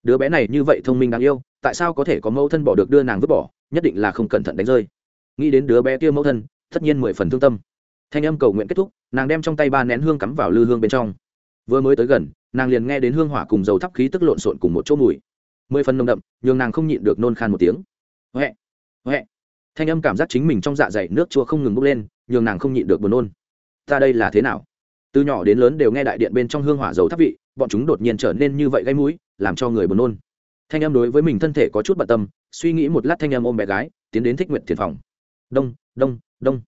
Đứa bé này như vậy thông minh đáng yêu, tại sao có thể có mẫu thân bỏ được đưa nàng vứt bỏ, nhất định là không cẩn thận đánh rơi. Nghĩ đến đứa bé kia mẫu thân, tất nhiên mười phần thương tâm. Thanh âm cầu nguyện kết thúc, nàng đem trong tay ba nén hương cắm vào lư hương bên trong vừa mới tới gần, nàng liền nghe đến hương hỏa cùng dầu thắp khí tức lộn xộn cùng một chỗ mùi. Mười phần nồng đậm, nhường nàng không nhịn được nôn khan một tiếng. Huệ huệ. Thanh âm cảm giác chính mình trong dạ dày nước chua không ngừng bốc lên, nhường nàng không nhịn được buồn nôn. Ta đây là thế nào? Từ nhỏ đến lớn đều nghe đại điện bên trong hương hỏa dầu thắp vị, bọn chúng đột nhiên trở nên như vậy gây mũi, làm cho người buồn nôn. Thanh âm đối với mình thân thể có chút bận tâm, suy nghĩ một lát thanh âm ôm bé gái, tiến đến thích nguyện thiền phòng. Đông đông đông.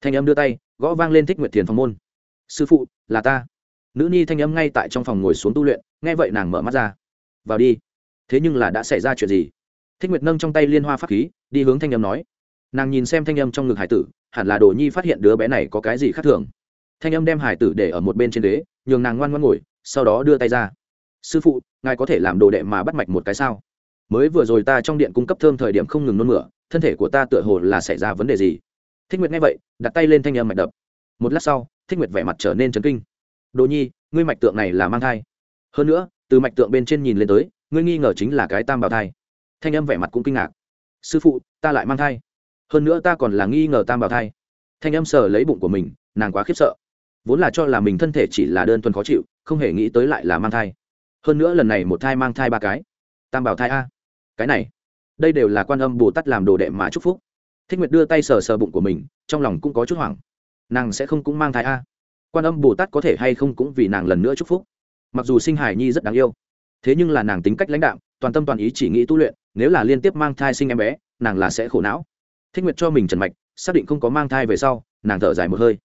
Thanh âm đưa tay, gõ vang lên thích nguyện thiền phòng môn. Sư phụ, là ta nữ nhi thanh âm ngay tại trong phòng ngồi xuống tu luyện, nghe vậy nàng mở mắt ra. Vào đi. Thế nhưng là đã xảy ra chuyện gì? Thích nguyệt nâng trong tay liên hoa pháp khí, đi hướng thanh âm nói. Nàng nhìn xem thanh âm trong ngực hải tử, hẳn là đồ nhi phát hiện đứa bé này có cái gì khác thường. Thanh âm đem hải tử để ở một bên trên đế nhường nàng ngoan ngoan ngồi, sau đó đưa tay ra. Sư phụ, ngài có thể làm đồ đệ mà bắt mạch một cái sao? Mới vừa rồi ta trong điện cung cấp thơm thời điểm không ngừng nôn mửa, thân thể của ta tựa hồ là xảy ra vấn đề gì? Thích nguyệt nghe vậy, đặt tay lên thanh âm mạch đập. Một lát sau, thích nguyệt vẻ mặt trở nên chấn kinh đồ nhi, ngươi mạch tượng này là mang thai. Hơn nữa, từ mạch tượng bên trên nhìn lên tới, ngươi nghi ngờ chính là cái tam bảo thai. Thanh âm vẻ mặt cũng kinh ngạc. Sư phụ, ta lại mang thai. Hơn nữa ta còn là nghi ngờ tam bảo thai. Thanh âm sờ lấy bụng của mình, nàng quá khiếp sợ. Vốn là cho là mình thân thể chỉ là đơn thuần khó chịu, không hề nghĩ tới lại là mang thai. Hơn nữa lần này một thai mang thai ba cái. Tam bảo thai a. Cái này, đây đều là quan âm bồ tát làm đồ đệ mà chúc phúc. Thích nguyệt đưa tay sờ sờ bụng của mình, trong lòng cũng có chút hoảng. Nàng sẽ không cũng mang thai a quan âm bồ tát có thể hay không cũng vì nàng lần nữa chúc phúc. Mặc dù sinh hải nhi rất đáng yêu, thế nhưng là nàng tính cách lãnh đạo toàn tâm toàn ý chỉ nghĩ tu luyện, nếu là liên tiếp mang thai sinh em bé, nàng là sẽ khổ não. Thích nguyệt cho mình trần mạch, xác định không có mang thai về sau, nàng thở dài một hơi.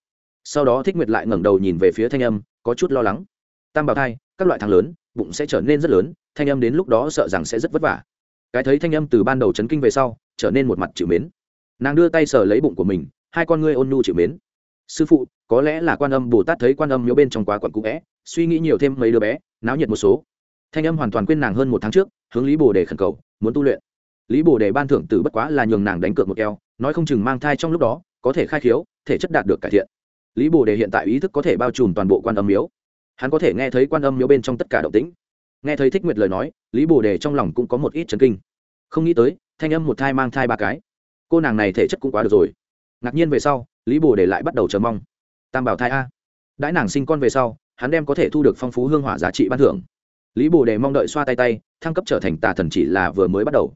Sau đó thích nguyệt lại ngẩng đầu nhìn về phía thanh âm, có chút lo lắng. Tam bảo thai, các loại thang lớn, bụng sẽ trở nên rất lớn, thanh âm đến lúc đó sợ rằng sẽ rất vất vả. Cái thấy thanh âm từ ban đầu chấn kinh về sau, trở nên một mặt chịu mến. Nàng đưa tay sờ lấy bụng của mình, hai con ngươi ôn nhu chịu mến sư phụ, có lẽ là quan âm bồ tát thấy quan âm miếu bên trong quá quặn cũ vẽ, suy nghĩ nhiều thêm mấy đứa bé, náo nhiệt một số. Thanh âm hoàn toàn quên nàng hơn một tháng trước, hướng lý bồ đề khẩn cầu, muốn tu luyện. Lý bồ đề ban thưởng từ bất quá là nhường nàng đánh cược một keo, nói không chừng mang thai trong lúc đó, có thể khai khiếu, thể chất đạt được cải thiện. Lý bồ đề hiện tại ý thức có thể bao trùm toàn bộ quan âm miếu. Hắn có thể nghe thấy quan âm miếu bên trong tất cả động tĩnh. Nghe thấy thích nguyệt lời nói, lý bồ đề trong lòng cũng có một ít chấn kinh. Không nghĩ tới, thanh âm một thai mang thai ba cái. Cô nàng này thể chất cũng quá được rồi. Ngạc nhiên về sau lý bồ để lại bắt đầu chờ mong tam bảo thai a đãi nàng sinh con về sau hắn đem có thể thu được phong phú hương hỏa giá trị ban thưởng lý bồ đề mong đợi xoa tay tay thăng cấp trở thành tà thần chỉ là vừa mới bắt đầu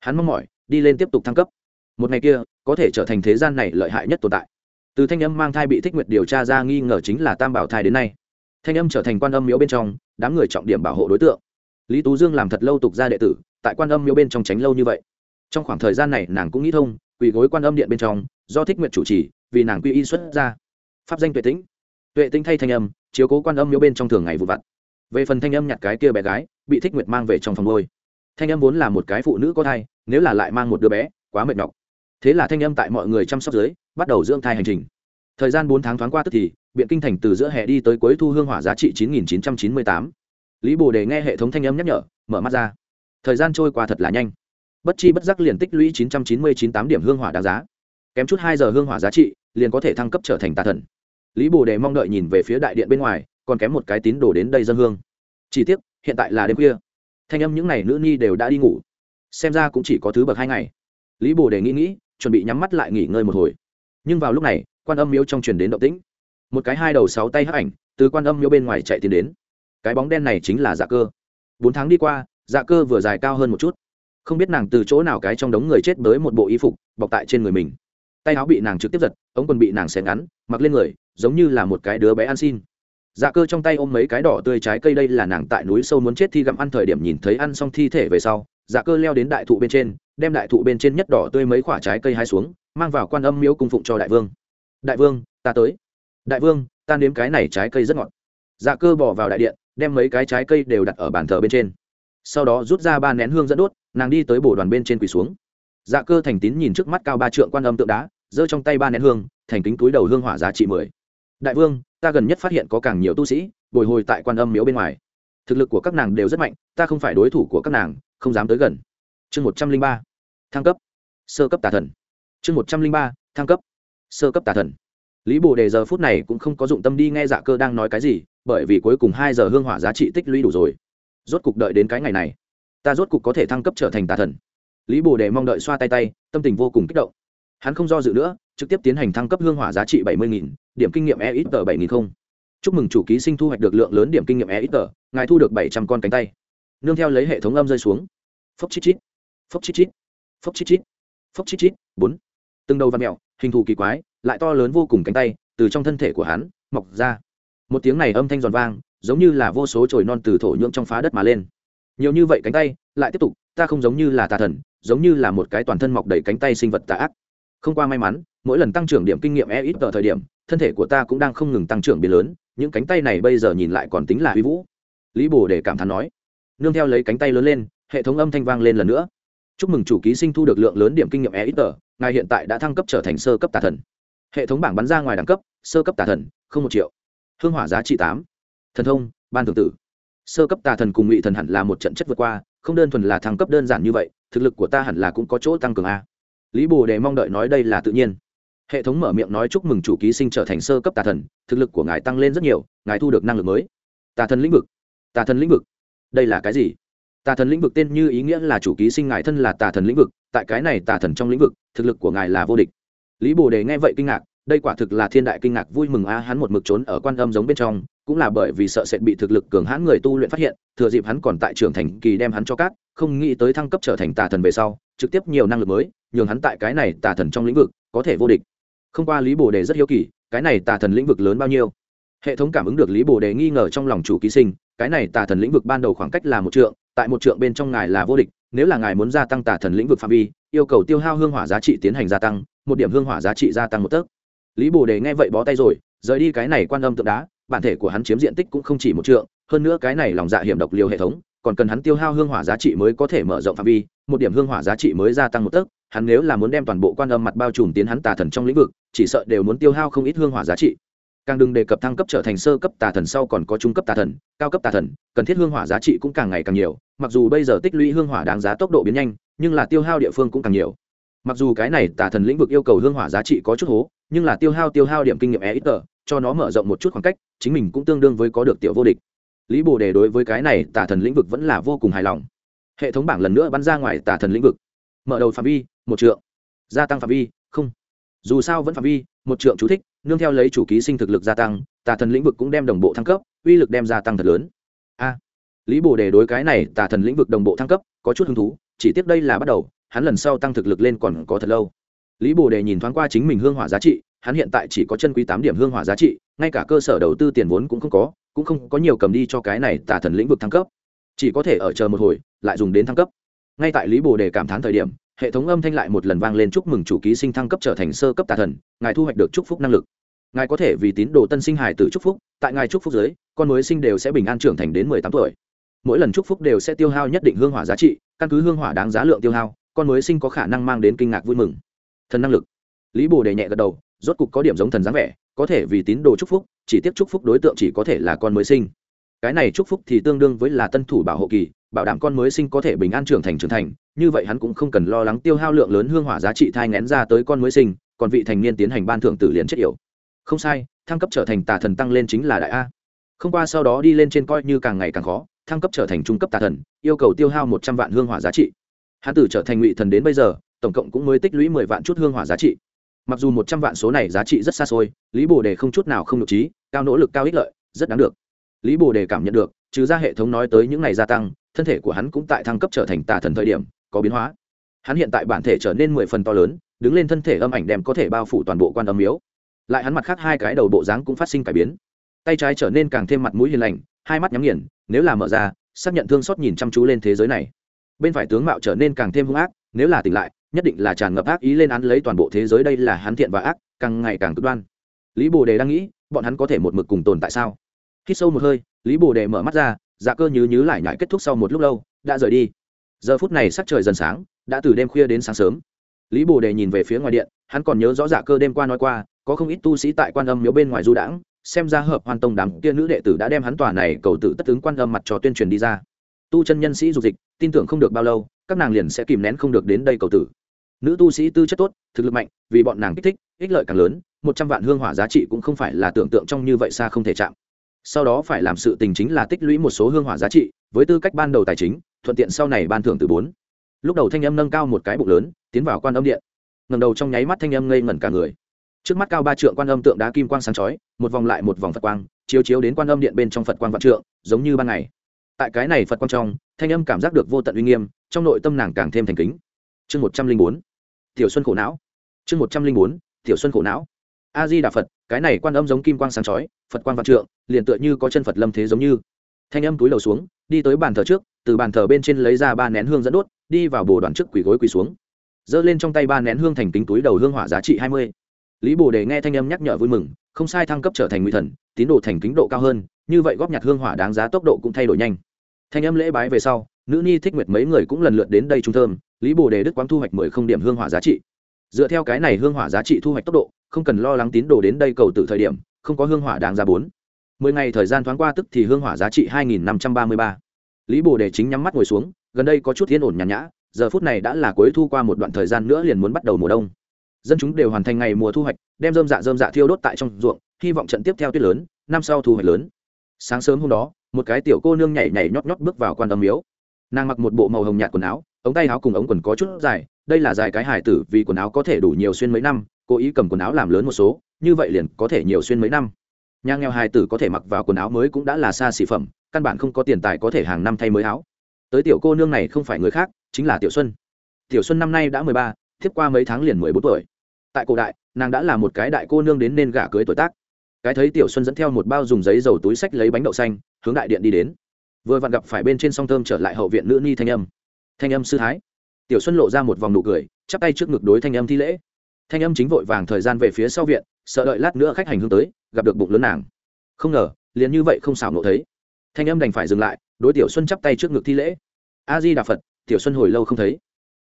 hắn mong mỏi đi lên tiếp tục thăng cấp một ngày kia có thể trở thành thế gian này lợi hại nhất tồn tại từ thanh âm mang thai bị thích nguyệt điều tra ra nghi ngờ chính là tam bảo thai đến nay thanh âm trở thành quan âm miếu bên trong đám người trọng điểm bảo hộ đối tượng lý tú dương làm thật lâu tục ra đệ tử tại quan âm miếu bên trong tránh lâu như vậy trong khoảng thời gian này nàng cũng nghĩ thông quỳ gối quan âm điện bên trong do thích nguyện chủ trì vì nàng quy y xuất ra. Pháp danh tuệ tĩnh. Tuệ tĩnh thay thanh âm, chiếu cố quan âm miếu bên trong thường ngày vụ vặt. Về phần thanh âm nhặt cái kia bé gái, bị thích nguyệt mang về trong phòng ngôi. Thanh âm vốn là một cái phụ nữ có thai, nếu là lại mang một đứa bé, quá mệt nhọc. Thế là thanh âm tại mọi người chăm sóc dưới, bắt đầu dưỡng thai hành trình. Thời gian bốn tháng thoáng qua tức thì, biện kinh thành từ giữa hè đi tới cuối thu hương hỏa giá trị chín nghìn chín trăm chín mươi tám. Lý bồ đề nghe hệ thống thanh âm nhắc nhở, mở mắt ra. Thời gian trôi qua thật là nhanh. Bất chi bất giác liền tích lũy chín trăm chín mươi chín tám điểm hương hỏa đáng giá kém chút hai giờ hương hỏa giá trị, liền có thể thăng cấp trở thành tà thần. Lý bồ đề mong đợi nhìn về phía đại điện bên ngoài, còn kém một cái tín đồ đến đây dân hương. Chỉ tiếc, hiện tại là đêm khuya. Thanh âm những n à y nữ nhi đều đã đi ngủ. Xem ra cũng chỉ có thứ bậc hai ngày. Lý bồ đề nghĩ nghĩ, chuẩn bị nhắm mắt lại nghỉ ngơi một hồi. Nhưng vào lúc này, quan âm miếu trong truyền đến động tĩnh. Một cái hai đầu sáu tay hấp ảnh, từ quan âm miếu bên ngoài chạy tiến đến. Cái bóng đen này chính là dạ cơ. Bốn tháng đi qua dạ cơ vừa dài cao hơn một chút. Không biết nàng từ chỗ nào cái trong đống người chết với một bộ y phục, bọc tại trên người mình tay áo bị nàng trực tiếp giật, ống quần bị nàng xé ngắn, mặc lên người, giống như là một cái đứa bé ăn xin. Dạ cơ trong tay ôm mấy cái đỏ tươi trái cây đây là nàng tại núi sâu muốn chết thi gặm ăn thời điểm nhìn thấy ăn xong thi thể về sau dạ cơ leo đến đại thụ bên trên, đem đại thụ bên trên nhất đỏ tươi mấy quả trái cây hai xuống, mang vào quan âm miếu cung phụng cho đại vương. Đại vương, ta tới. Đại vương, ta nếm cái này trái cây rất ngọt. Dạ cơ bỏ vào đại điện, đem mấy cái trái cây đều đặt ở bàn thờ bên trên. Sau đó rút ra ba nén hương dẫn đốt, nàng đi tới bổ đoàn bên trên quỳ xuống dạ cơ thành tín nhìn trước mắt cao ba trượng quan âm tượng đá, giơ trong tay ba nén hương, thành kính túi đầu hương hỏa giá trị mười. Đại vương, ta gần nhất phát hiện có càng nhiều tu sĩ, bồi hồi tại quan âm miếu bên ngoài. Thực lực của các nàng đều rất mạnh, ta không phải đối thủ của các nàng, không dám tới gần. Chương một trăm linh ba, thăng cấp. Sơ cấp tà thần. Chương một trăm linh ba, thăng cấp. Sơ cấp tà thần. Lý bồ đề giờ phút này cũng không có dụng tâm đi nghe dạ cơ đang nói cái gì, bởi vì cuối cùng hai giờ hương hỏa giá trị tích lũy đủ rồi. Rốt cục đợi đến cái ngày này, ta rốt cục có thể thăng cấp trở thành tà thần lý bồ đề mong đợi xoa tay tay, tâm tình vô cùng kích động. Hắn không do dự nữa, trực tiếp tiến hành thăng cấp hương hỏa giá trị bảy mươi nghìn, điểm kinh nghiệm e ít tờ bảy nghìn không. Chúc mừng chủ ký sinh thu hoạch được lượng lớn điểm kinh nghiệm e ít tờ ngài thu được bảy trăm con cánh tay. Nương theo lấy hệ thống âm rơi xuống. Phốc chít chít, phốc chít chít, phốc chít chít, phốc chít chít, bốn. Từng đầu văn mẹo, hình thù kỳ quái, lại to lớn vô cùng cánh tay, từ trong thân thể của hắn, mọc ra. Một tiếng này âm thanh giòn vang, giống như là vô số chồi non từ thổ nhưỡng trong phá đất mà lên. Nhiều như vậy cánh tay, lại tiếp tục, ta không giống như là tà thần giống như là một cái toàn thân mọc đầy cánh tay sinh vật tà ác. Không qua may mắn, mỗi lần tăng trưởng điểm kinh nghiệm e ít ở thời điểm, thân thể của ta cũng đang không ngừng tăng trưởng biến lớn, những cánh tay này bây giờ nhìn lại còn tính là huy vũ. Lý bồ để cảm thán nói, nương theo lấy cánh tay lớn lên, hệ thống âm thanh vang lên lần nữa. Chúc mừng chủ ký sinh thu được lượng lớn điểm kinh nghiệm e ít tờ, ngài hiện tại đã thăng cấp trở thành sơ cấp tà thần. Hệ thống bảng bắn ra ngoài đẳng cấp, sơ cấp tà thần, không một triệu. Hương hỏa giá trị tám. Thần thông, ban thường tử. Sơ cấp tà thần cùng ngụy thần hẳn là một trận chất vượt qua không đơn thuần là thăng cấp đơn giản như vậy, thực lực của ta hẳn là cũng có chỗ tăng cường a. Lý bồ đề mong đợi nói đây là tự nhiên. Hệ thống mở miệng nói chúc mừng chủ ký sinh trở thành sơ cấp tà thần, thực lực của ngài tăng lên rất nhiều, ngài thu được năng lực mới. Tà thần lĩnh vực. Tà thần lĩnh vực. Đây là cái gì? Tà thần lĩnh vực tên như ý nghĩa là chủ ký sinh ngài thân là tà thần lĩnh vực, tại cái này tà thần trong lĩnh vực, thực lực của ngài là vô địch. Lý bồ đề nghe vậy kinh ngạc, đây quả thực là thiên đại kinh ngạc vui mừng a, hắn một mực trốn ở quan âm giống bên trong cũng là bởi vì sợ sẽ bị thực lực cường hãn người tu luyện phát hiện, thừa dịp hắn còn tại trường thành kỳ đem hắn cho cát, không nghĩ tới thăng cấp trở thành tà thần về sau, trực tiếp nhiều năng lực mới, nhường hắn tại cái này tà thần trong lĩnh vực có thể vô địch. Không qua lý bồ đề rất hiếu kỳ, cái này tà thần lĩnh vực lớn bao nhiêu? Hệ thống cảm ứng được lý bồ đề nghi ngờ trong lòng chủ ký sinh, cái này tà thần lĩnh vực ban đầu khoảng cách là một trượng, tại một trượng bên trong ngài là vô địch, nếu là ngài muốn gia tăng tà thần lĩnh vực phạm vi, yêu cầu tiêu hao hương hỏa giá trị tiến hành gia tăng, một điểm hương hỏa giá trị gia tăng một tấc. Lý bồ đề nghe vậy bó tay rồi, rời đi cái này quan âm tượng đá bản thể của hắn chiếm diện tích cũng không chỉ một trượng, hơn nữa cái này lòng dạ hiểm độc liều hệ thống, còn cần hắn tiêu hao hương hỏa giá trị mới có thể mở rộng phạm vi, một điểm hương hỏa giá trị mới gia tăng một tấc, hắn nếu là muốn đem toàn bộ quan âm mặt bao trùm tiến hắn tà thần trong lĩnh vực, chỉ sợ đều muốn tiêu hao không ít hương hỏa giá trị. Càng đừng đề cập thăng cấp trở thành sơ cấp tà thần sau còn có trung cấp tà thần, cao cấp tà thần, cần thiết hương hỏa giá trị cũng càng ngày càng nhiều, mặc dù bây giờ tích lũy hương hỏa đáng giá tốc độ biến nhanh, nhưng là tiêu hao địa phương cũng càng nhiều. Mặc dù cái này tà thần lĩnh vực yêu cầu hương hỏa giá trị có chút hố, nhưng là tiêu hao tiêu hao điểm kinh nghiệm e ít tờ, cho nó mở rộng một chút khoảng cách chính mình cũng tương đương với có được tiểu vô địch. Lý bồ đề đối với cái này tà thần lĩnh vực vẫn là vô cùng hài lòng. Hệ thống bảng lần nữa bắn ra ngoài tà thần lĩnh vực. Mở đầu phạm vi, một trượng. Gia tăng phạm vi, không. Dù sao vẫn phạm vi, một trượng chú thích, nương theo lấy chủ ký sinh thực lực gia tăng, tà thần lĩnh vực cũng đem đồng bộ thăng cấp, uy lực đem gia tăng thật lớn. A. Lý bồ đề đối cái này tà thần lĩnh vực đồng bộ thăng cấp, có chút hứng thú, chỉ tiếp đây là bắt đầu, hắn lần sau tăng thực lực lên còn có thật lâu. Lý bồ đề nhìn thoáng qua chính mình hương hỏa giá trị hắn hiện tại chỉ có chân quý tám điểm hương hỏa giá trị, ngay cả cơ sở đầu tư tiền vốn cũng không có, cũng không có nhiều cầm đi cho cái này tà thần lĩnh vực thăng cấp. Chỉ có thể ở chờ một hồi, lại dùng đến thăng cấp. Ngay tại lý bồ đề cảm thán thời điểm, hệ thống âm thanh lại một lần vang lên chúc mừng chủ ký sinh thăng cấp trở thành sơ cấp tà thần, ngài thu hoạch được chúc phúc năng lực. Ngài có thể vì tín đồ tân sinh hải tử chúc phúc, tại ngài chúc phúc giới, con mới sinh đều sẽ bình an trưởng thành đến mười tám tuổi. Mỗi lần chúc phúc đều sẽ tiêu hao nhất định hương hỏa giá trị, căn cứ hương hỏa đáng giá lượng tiêu hao, con mới sinh có khả năng mang đến kinh ngạc vui mừng. Thần năng lực. Lý bồ đề nhẹ gật đầu rốt cục có điểm giống thần dáng vẻ, có thể vì tín đồ chúc phúc, chỉ tiếp chúc phúc đối tượng chỉ có thể là con mới sinh. Cái này chúc phúc thì tương đương với là tân thủ bảo hộ kỳ, bảo đảm con mới sinh có thể bình an trưởng thành trưởng thành, như vậy hắn cũng không cần lo lắng tiêu hao lượng lớn hương hỏa giá trị thai ngén ra tới con mới sinh, còn vị thành niên tiến hành ban thưởng tử liền chết yểu. Không sai, thăng cấp trở thành tà thần tăng lên chính là đại a. Không qua sau đó đi lên trên coi như càng ngày càng khó, thăng cấp trở thành trung cấp tà thần, yêu cầu tiêu hao một trăm vạn hương hỏa giá trị. Hắn tử trở thành ngụy thần đến bây giờ, tổng cộng cũng mới tích lũy mười vạn chút hương hỏa giá trị mặc dù một trăm vạn số này giá trị rất xa xôi, lý bồ đề không chút nào không nội trí, cao nỗ lực cao ích lợi, rất đáng được. Lý bồ đề cảm nhận được, trừ ra hệ thống nói tới những ngày gia tăng, thân thể của hắn cũng tại thăng cấp trở thành tà thần thời điểm, có biến hóa. Hắn hiện tại bản thể trở nên mười phần to lớn, đứng lên thân thể âm ảnh đem có thể bao phủ toàn bộ quan âm miếu. Lại hắn mặt khác hai cái đầu bộ dáng cũng phát sinh cải biến. Tay trái trở nên càng thêm mặt mũi hiền lành, hai mắt nhắm nghiền, nếu là mở ra, xác nhận thương xót nhìn chăm chú lên thế giới này. Bên phải tướng mạo trở nên càng thêm hung ác, nếu là tỉnh lại nhất định là tràn ngập ác ý lên án lấy toàn bộ thế giới, đây là hắn thiện và ác, càng ngày càng cực đoan. Lý bồ đề đang nghĩ, bọn hắn có thể một mực cùng tồn tại sao? Khi sâu một hơi, lý bồ đề mở mắt ra dạ cơ nhứ nhứ lại nhải kết thúc sau một lúc lâu, đã rời đi. Giờ phút này sắc trời dần sáng, đã từ đêm khuya đến sáng sớm. Lý bồ đề nhìn về phía ngoài điện, hắn còn nhớ rõ dạ cơ đêm qua nói qua, có không ít tu sĩ tại quan âm miếu bên ngoài du đãng, xem ra hợp hoàn tông đám kia nữ đệ tử đã đem hắn tòa này cầu tự tất ứng quan âm mặt trò tuyên truyền đi ra. Tu chân nhân sĩ dục dịch, tin tưởng không được bao lâu, các nàng liền sẽ kìm nén không được đến đây cầu tử nữ tu sĩ tư chất tốt, thực lực mạnh, vì bọn nàng kích thích, ích lợi càng lớn, một trăm vạn hương hỏa giá trị cũng không phải là tưởng tượng trong như vậy xa không thể chạm. Sau đó phải làm sự tình chính là tích lũy một số hương hỏa giá trị, với tư cách ban đầu tài chính, thuận tiện sau này ban thưởng từ bốn. Lúc đầu thanh âm nâng cao một cái bụng lớn, tiến vào quan âm điện. Ngầm đầu trong nháy mắt thanh âm ngây ngẩn cả người. Trước mắt cao ba trượng quan âm tượng đá kim quang sáng chói, một vòng lại một vòng phật quang, chiếu chiếu đến quan âm điện bên trong phật quang vạn trượng, giống như ban ngày. Tại cái này phật quang trong, thanh âm cảm giác được vô tận uy nghiêm, trong nội tâm nàng càng thêm thành kính. Chương một trăm linh bốn tiểu xuân khổ não. Chương một trăm linh bốn, tiểu xuân khổ não. A di đà phật, cái này quan âm giống kim quang sáng chói, phật quang vạn trượng, liền tựa như có chân phật lâm thế giống như. Thanh âm túi đầu xuống, đi tới bàn thờ trước, từ bàn thờ bên trên lấy ra ba nén hương dẫn đốt, đi vào bồ đoàn trước quỳ gối quỳ xuống. Giơ lên trong tay ba nén hương thành kính túi đầu hương hỏa giá trị hai mươi. Lý bồ đề nghe thanh âm nhắc nhở vui mừng, không sai thăng cấp trở thành ngụy thần, tín đồ thành kính độ cao hơn, như vậy góp nhặt hương hỏa đáng giá tốc độ cũng thay đổi nhanh. Thanh âm lễ bái về sau, nữ ni thích nguyệt mấy người cũng lần lượt đến đây trung thơm lý bồ đề đức quang thu hoạch mười không điểm hương hỏa giá trị. Dựa theo cái này hương hỏa giá trị thu hoạch tốc độ, không cần lo lắng tín đồ đến đây cầu từ thời điểm, không có hương hỏa đáng giá bốn. Mười ngày thời gian thoáng qua tức thì hương hỏa giá trị hai nghìn năm trăm ba mươi ba. Lý bồ đề chính nhắm mắt ngồi xuống, gần đây có chút yên ổn nhàn nhã, giờ phút này đã là cuối thu qua một đoạn thời gian nữa liền muốn bắt đầu mùa đông. Dân chúng đều hoàn thành ngày mùa thu hoạch, đem dơm dạ dơm dạ thiêu đốt tại trong ruộng, hy vọng trận tiếp theo tuyết lớn, năm sau thu hoạch lớn. Sáng sớm hôm đó, một cái tiểu cô nương nhảy nhảy nhót nhót bước vào quan tâm miếu. Nàng mặc một bộ màu hồng nhạt quần áo ống tay áo cùng ống quần có chút dài, đây là dài cái hải tử vì quần áo có thể đủ nhiều xuyên mấy năm, cố ý cầm quần áo làm lớn một số, như vậy liền có thể nhiều xuyên mấy năm. Nhà nghèo hải tử có thể mặc vào quần áo mới cũng đã là xa xỉ phẩm, căn bản không có tiền tài có thể hàng năm thay mới áo. Tới tiểu cô nương này không phải người khác, chính là tiểu xuân. Tiểu xuân năm nay đã mười ba tiếp qua mấy tháng liền mười bốn tuổi. Tại cổ đại, nàng đã là một cái đại cô nương đến nên gả cưới tuổi tác. Cái thấy tiểu xuân dẫn theo một bao dùng giấy dầu túi sách lấy bánh đậu xanh, hướng đại điện đi đến. Vừa vặn gặp phải bên trên song thơm trở lại hậu viện nữ ni thanh âm thanh âm sư thái. Tiểu xuân lộ ra một vòng nụ cười, chắp tay trước ngực đối thanh âm thi lễ. Thanh âm chính vội vàng thời gian về phía sau viện, sợ đợi lát nữa khách hành hương tới, gặp được bụng lớn nàng. Không ngờ, liền như vậy không xảo nộ thấy. Thanh âm đành phải dừng lại, đối tiểu xuân chắp tay trước ngực thi lễ. A di đà phật, tiểu xuân hồi lâu không thấy.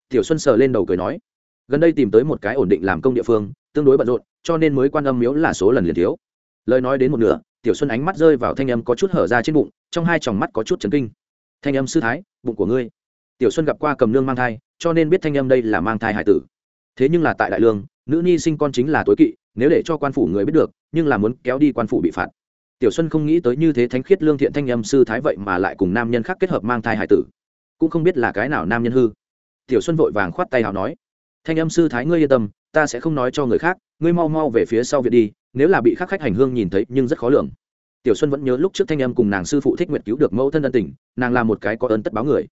Tiểu xuân sờ lên đầu cười nói, gần đây tìm tới một cái ổn định làm công địa phương, tương đối bận rộn, cho nên mới quan âm miếu là số lần liền thiếu. Lời nói đến một nửa, tiểu xuân ánh mắt rơi vào thanh âm có chút hở ra trên bụng, trong hai tròng mắt có chút chấn kinh. Thanh âm sư thái, bụng của ngươi tiểu xuân gặp qua cầm nương mang thai, cho nên biết thanh âm đây là mang thai hải tử. Thế nhưng là tại đại lương, nữ nhi sinh con chính là tối kỵ, nếu để cho quan phủ người biết được, nhưng là muốn kéo đi quan phủ bị phạt. Tiểu xuân không nghĩ tới như thế thánh khiết lương thiện thanh âm sư thái vậy mà lại cùng nam nhân khác kết hợp mang thai hải tử. Cũng không biết là cái nào nam nhân hư. Tiểu xuân vội vàng khoát tay hào nói, thanh âm sư thái ngươi yên tâm, ta sẽ không nói cho người khác, ngươi mau mau về phía sau viện đi, nếu là bị khắc khách hành hương nhìn thấy nhưng rất khó lường. Tiểu xuân vẫn nhớ lúc trước thanh âm cùng nàng sư phụ thích nguyện cứu được mẫu thân ân tình, nàng là một cái có ơn tất báo người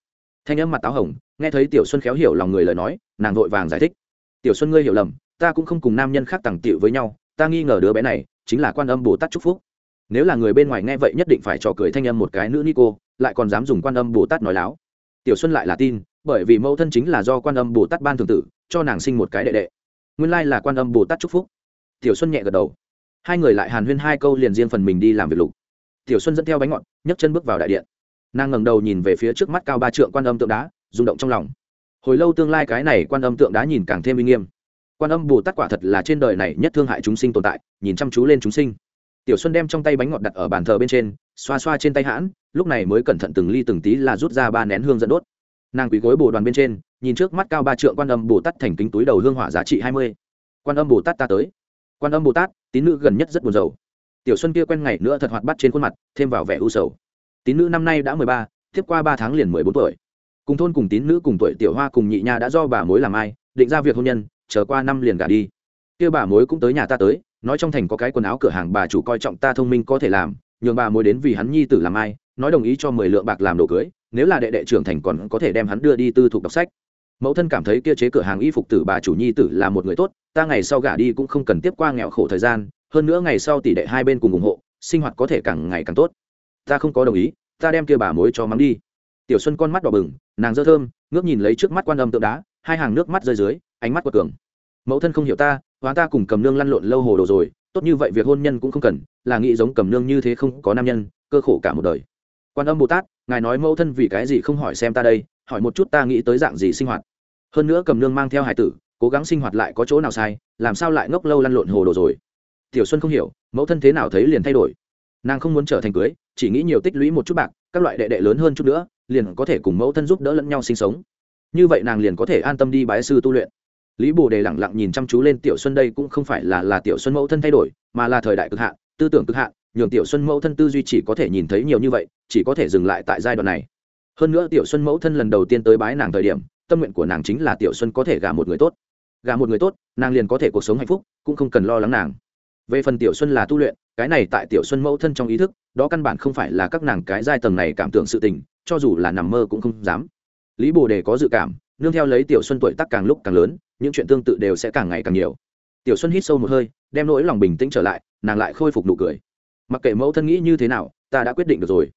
thanh âm mặt táo hồng, nghe thấy tiểu xuân khéo hiểu lòng người lời nói, nàng vội vàng giải thích. Tiểu xuân ngươi hiểu lầm, ta cũng không cùng nam nhân khác tặng tiệu với nhau, ta nghi ngờ đứa bé này chính là quan âm bồ tát trúc phúc. Nếu là người bên ngoài nghe vậy nhất định phải trò cười thanh âm một cái nữ ni cô, lại còn dám dùng quan âm bồ tát nói láo. Tiểu xuân lại là tin, bởi vì mẫu thân chính là do quan âm bồ tát ban thường tử, cho nàng sinh một cái đệ đệ. Nguyên lai là quan âm bồ tát chúc phúc. Tiểu xuân nhẹ gật đầu. Hai người lại hàn huyên hai câu liền riêng phần mình đi làm việc lục. Tiểu xuân dẫn theo bánh ngọt, nhấc chân bước vào đại điện nàng ngẩng đầu nhìn về phía trước mắt cao ba trượng quan âm tượng đá, rung động trong lòng. Hồi lâu tương lai cái này quan âm tượng đá nhìn càng thêm uy nghiêm. Quan âm bồ tát quả thật là trên đời này nhất thương hại chúng sinh tồn tại, nhìn chăm chú lên chúng sinh. Tiểu xuân đem trong tay bánh ngọt đặt ở bàn thờ bên trên, xoa xoa trên tay hãn, lúc này mới cẩn thận từng ly từng tí là rút ra ba nén hương dẫn đốt. Nàng quý gối bồ đoàn bên trên, nhìn trước mắt cao ba trượng quan âm bồ tát thành kính túi đầu hương hỏa giá trị hai mươi. Quan âm bồ tát ta tới. Quan âm bồ tát, tín nữ gần nhất rất buồn rầu. Tiểu xuân kia quen ngày nữa thật hoạt bắt trên khuôn mặt, thêm vào vẻ u sầu tín nữ năm nay đã mười ba, tiếp qua ba tháng liền mười bốn tuổi. Cùng thôn cùng tín nữ cùng tuổi tiểu hoa cùng nhị nha đã do bà mối làm ai, định ra việc hôn nhân, chờ qua năm liền gả đi. Kia bà mối cũng tới nhà ta tới, nói trong thành có cái quần áo cửa hàng bà chủ coi trọng ta thông minh có thể làm, nhường bà mối đến vì hắn nhi tử làm ai, nói đồng ý cho mười lượng bạc làm đồ cưới, nếu là đệ đệ trưởng thành còn có thể đem hắn đưa đi tư thục đọc sách. Mẫu thân cảm thấy kia chế cửa hàng y phục tử bà chủ nhi tử là một người tốt, ta ngày sau gả đi cũng không cần tiếp qua nghèo khổ thời gian, hơn nữa ngày sau tỷ đệ hai bên cùng ủng hộ, sinh hoạt có thể càng ngày càng tốt ta không có đồng ý, ta đem kia bà mối cho mắng đi. Tiểu xuân con mắt đỏ bừng, nàng dơ thơm, ngước nhìn lấy trước mắt quan âm tượng đá, hai hàng nước mắt rơi dưới, ánh mắt quật cường. Mẫu thân không hiểu ta, hóa ta cùng cầm nương lăn lộn lâu hồ đồ rồi, tốt như vậy việc hôn nhân cũng không cần, là nghĩ giống cầm nương như thế không có nam nhân, cơ khổ cả một đời. Quan âm bồ tát, ngài nói mẫu thân vì cái gì không hỏi xem ta đây, hỏi một chút ta nghĩ tới dạng gì sinh hoạt. Hơn nữa cầm nương mang theo hải tử, cố gắng sinh hoạt lại có chỗ nào sai, làm sao lại ngốc lâu lăn lộn hồ đồ rồi. Tiểu xuân không hiểu, mẫu thân thế nào thấy liền thay đổi. Nàng không muốn trở thành cưới chỉ nghĩ nhiều tích lũy một chút bạc, các loại đệ đệ lớn hơn chút nữa, liền có thể cùng mẫu thân giúp đỡ lẫn nhau sinh sống. Như vậy nàng liền có thể an tâm đi bái sư tu luyện. Lý bồ đề lẳng lặng nhìn chăm chú lên tiểu xuân đây cũng không phải là là tiểu xuân mẫu thân thay đổi, mà là thời đại cực hạn, tư tưởng cực hạn, nhường tiểu xuân mẫu thân tư duy chỉ có thể nhìn thấy nhiều như vậy, chỉ có thể dừng lại tại giai đoạn này. Hơn nữa tiểu xuân mẫu thân lần đầu tiên tới bái nàng thời điểm, tâm nguyện của nàng chính là tiểu xuân có thể gả một người tốt. Gả một người tốt, nàng liền có thể cuộc sống hạnh phúc, cũng không cần lo lắng nàng về phần tiểu xuân là tu luyện, cái này tại tiểu xuân mẫu thân trong ý thức, đó căn bản không phải là các nàng cái giai tầng này cảm tưởng sự tình, cho dù là nằm mơ cũng không dám. Lý bồ đề có dự cảm, nương theo lấy tiểu xuân tuổi tác càng lúc càng lớn, những chuyện tương tự đều sẽ càng ngày càng nhiều. Tiểu xuân hít sâu một hơi, đem nỗi lòng bình tĩnh trở lại, nàng lại khôi phục nụ cười. Mặc kệ mẫu thân nghĩ như thế nào, ta đã quyết định được rồi.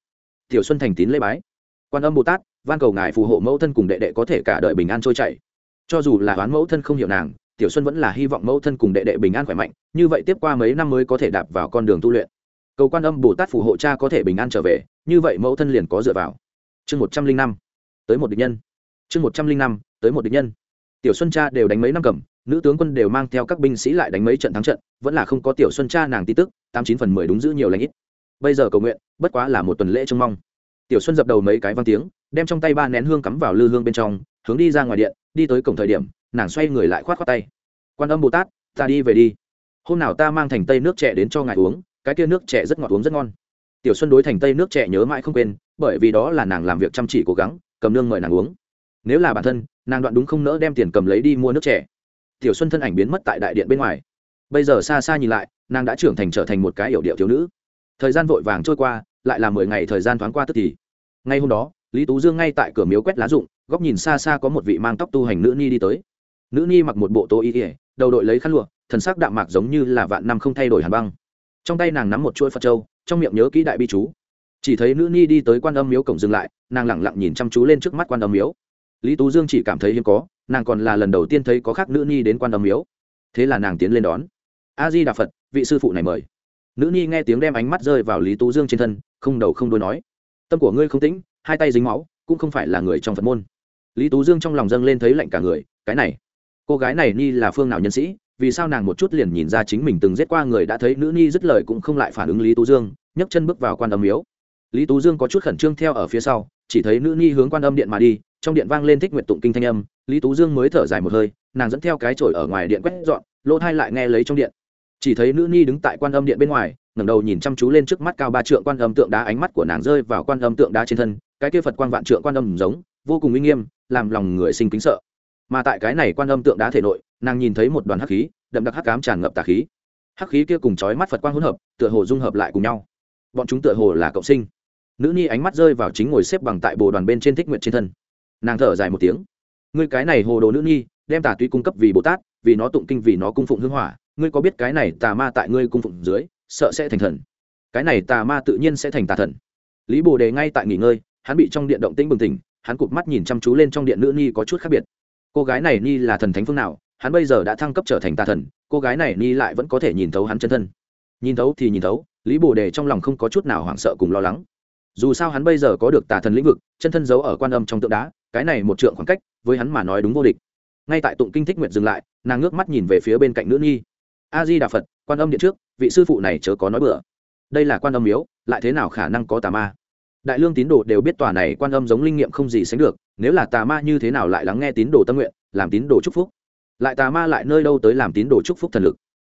Tiểu xuân thành tín lễ bái. Quan âm bồ tát, van cầu ngài phù hộ mẫu thân cùng đệ đệ có thể cả đời bình an trôi chảy. Cho dù là oán mẫu thân không hiểu nàng tiểu xuân vẫn là hy vọng mẫu thân cùng đệ đệ bình an khỏe mạnh, như vậy tiếp qua mấy năm mới có thể đạp vào con đường tu luyện. Cầu quan âm bồ tát phù hộ cha có thể bình an trở về, như vậy mẫu thân liền có dựa vào. Chương một trăm linh năm, tới một địch nhân. Chương một trăm linh năm, tới một địch nhân. Tiểu xuân cha đều đánh mấy năm cầm, nữ tướng quân đều mang theo các binh sĩ lại đánh mấy trận thắng trận, vẫn là không có tiểu xuân cha nàng tin tức, tám chín phần mười đúng giữ nhiều lãnh ít. Bây giờ cầu nguyện, bất quá là một tuần lễ trông mong. Tiểu xuân dập đầu mấy cái văn tiếng, đem trong tay ba nén hương cắm vào lư hương bên trong, hướng đi ra ngoài điện, đi tới cổng thời điểm nàng xoay người lại khoát khoát tay. Quan âm bồ tát, ta đi về đi. Hôm nào ta mang thành tây nước trẻ đến cho ngài uống, cái kia nước trẻ rất ngọt uống rất ngon. Tiểu xuân đối thành tây nước trẻ nhớ mãi không quên, bởi vì đó là nàng làm việc chăm chỉ cố gắng, cầm nương mời nàng uống. Nếu là bản thân, nàng đoạn đúng không nỡ đem tiền cầm lấy đi mua nước trẻ tiểu xuân thân ảnh biến mất tại đại điện bên ngoài. Bây giờ xa xa nhìn lại, nàng đã trưởng thành trở thành một cái yểu điệu thiếu nữ. Thời gian vội vàng trôi qua, lại là mười ngày thời gian thoáng qua tức thì. Ngay hôm đó, lý tú dương ngay tại cửa miếu quét lá rụng, góc nhìn xa xa có một vị mang tóc tu hành nữ ni đi tới nữ nhi mặc một bộ tô y ỉa đầu đội lấy khăn lụa, thần sắc đạm mạc giống như là vạn năm không thay đổi hàn băng. Trong tay nàng nắm một chuỗi phật trâu trong miệng nhớ kỹ đại bi chú. Chỉ thấy nữ nhi đi tới quan âm miếu cổng dừng lại, nàng lẳng lặng nhìn chăm chú lên trước mắt quan âm miếu. Lý tú dương chỉ cảm thấy hiếm có, nàng còn là lần đầu tiên thấy có khác nữ nhi đến quan âm miếu. Thế là nàng tiến lên đón. A di đà phật, vị sư phụ này mời. Nữ nhi nghe tiếng đem ánh mắt rơi vào lý tú dương trên thân, không đầu không đôi nói. Tâm của ngươi không tĩnh, hai tay dính máu, cũng không phải là người trong phật môn. Lý tú dương trong lòng dâng lên thấy lạnh cả người, cái này cô gái này ni là phương nào nhân sĩ? Vì sao nàng một chút liền nhìn ra chính mình từng giết qua người đã thấy nữ ni dứt lời cũng không lại phản ứng lý tú dương, nhấc chân bước vào quan âm miếu. Lý tú dương có chút khẩn trương theo ở phía sau, chỉ thấy nữ ni hướng quan âm điện mà đi, trong điện vang lên thích nguyện tụng kinh thanh âm, lý tú dương mới thở dài một hơi, nàng dẫn theo cái chổi ở ngoài điện quét dọn, lỗ thai lại nghe lấy trong điện. Chỉ thấy nữ ni đứng tại quan âm điện bên ngoài, ngẩng đầu nhìn chăm chú lên trước mắt cao ba trượng quan âm tượng đá, ánh mắt của nàng rơi vào quan âm tượng đá trên thân, cái kia phật quan vạn trượng quan âm giống, vô cùng uy nghiêm, làm lòng người sinh kính sợ mà tại cái này quan âm tượng đá thể nội, nàng nhìn thấy một đoàn hắc khí, đậm đặc hắc cám tràn ngập tà khí. Hắc khí kia cùng chói mắt phật quang hỗn hợp, tựa hồ dung hợp lại cùng nhau. Bọn chúng tựa hồ là cộng sinh. Nữ ni ánh mắt rơi vào chính ngồi xếp bằng tại bồ đoàn bên trên thích nguyện trên thân. Nàng thở dài một tiếng. Ngươi cái này hồ đồ nữ ni đem tà túy cung cấp vì bồ tát, vì nó tụng kinh vì nó cung phụng hương hỏa, ngươi có biết cái này tà ma tại ngươi cung phụng dưới, sợ sẽ thành thần? Cái này tà ma tự nhiên sẽ thành tà thần. Lý bồ đề ngay tại nghỉ ngơi, hắn bị trong điện động tĩnh bừng tỉnh, hắn cụp mắt nhìn chăm chú lên trong điện nữ ni có chút khác biệt cô gái này ni là thần thánh phương nào? Hắn bây giờ đã thăng cấp trở thành tà thần, cô gái này ni lại vẫn có thể nhìn thấu hắn chân thân. Nhìn thấu thì nhìn thấu, lý bồ đề trong lòng không có chút nào hoảng sợ cùng lo lắng. Dù sao hắn bây giờ có được tà thần lĩnh vực, chân thân giấu ở quan âm trong tượng đá, cái này một trượng khoảng cách, với hắn mà nói đúng vô địch. Ngay tại tụng kinh thích nguyện dừng lại, nàng ngước mắt nhìn về phía bên cạnh nữ nghi a di đà phật, quan âm điện trước, vị sư phụ này chớ có nói bừa. Đây là quan âm miếu, lại thế nào khả năng có tà ma? Đại lương tín đồ đều biết tòa này quan âm giống linh nghiệm không gì sánh được nếu là tà ma như thế nào lại lắng nghe tín đồ tâm nguyện, làm tín đồ chúc phúc? Lại tà ma lại nơi đâu tới làm tín đồ chúc phúc thần lực?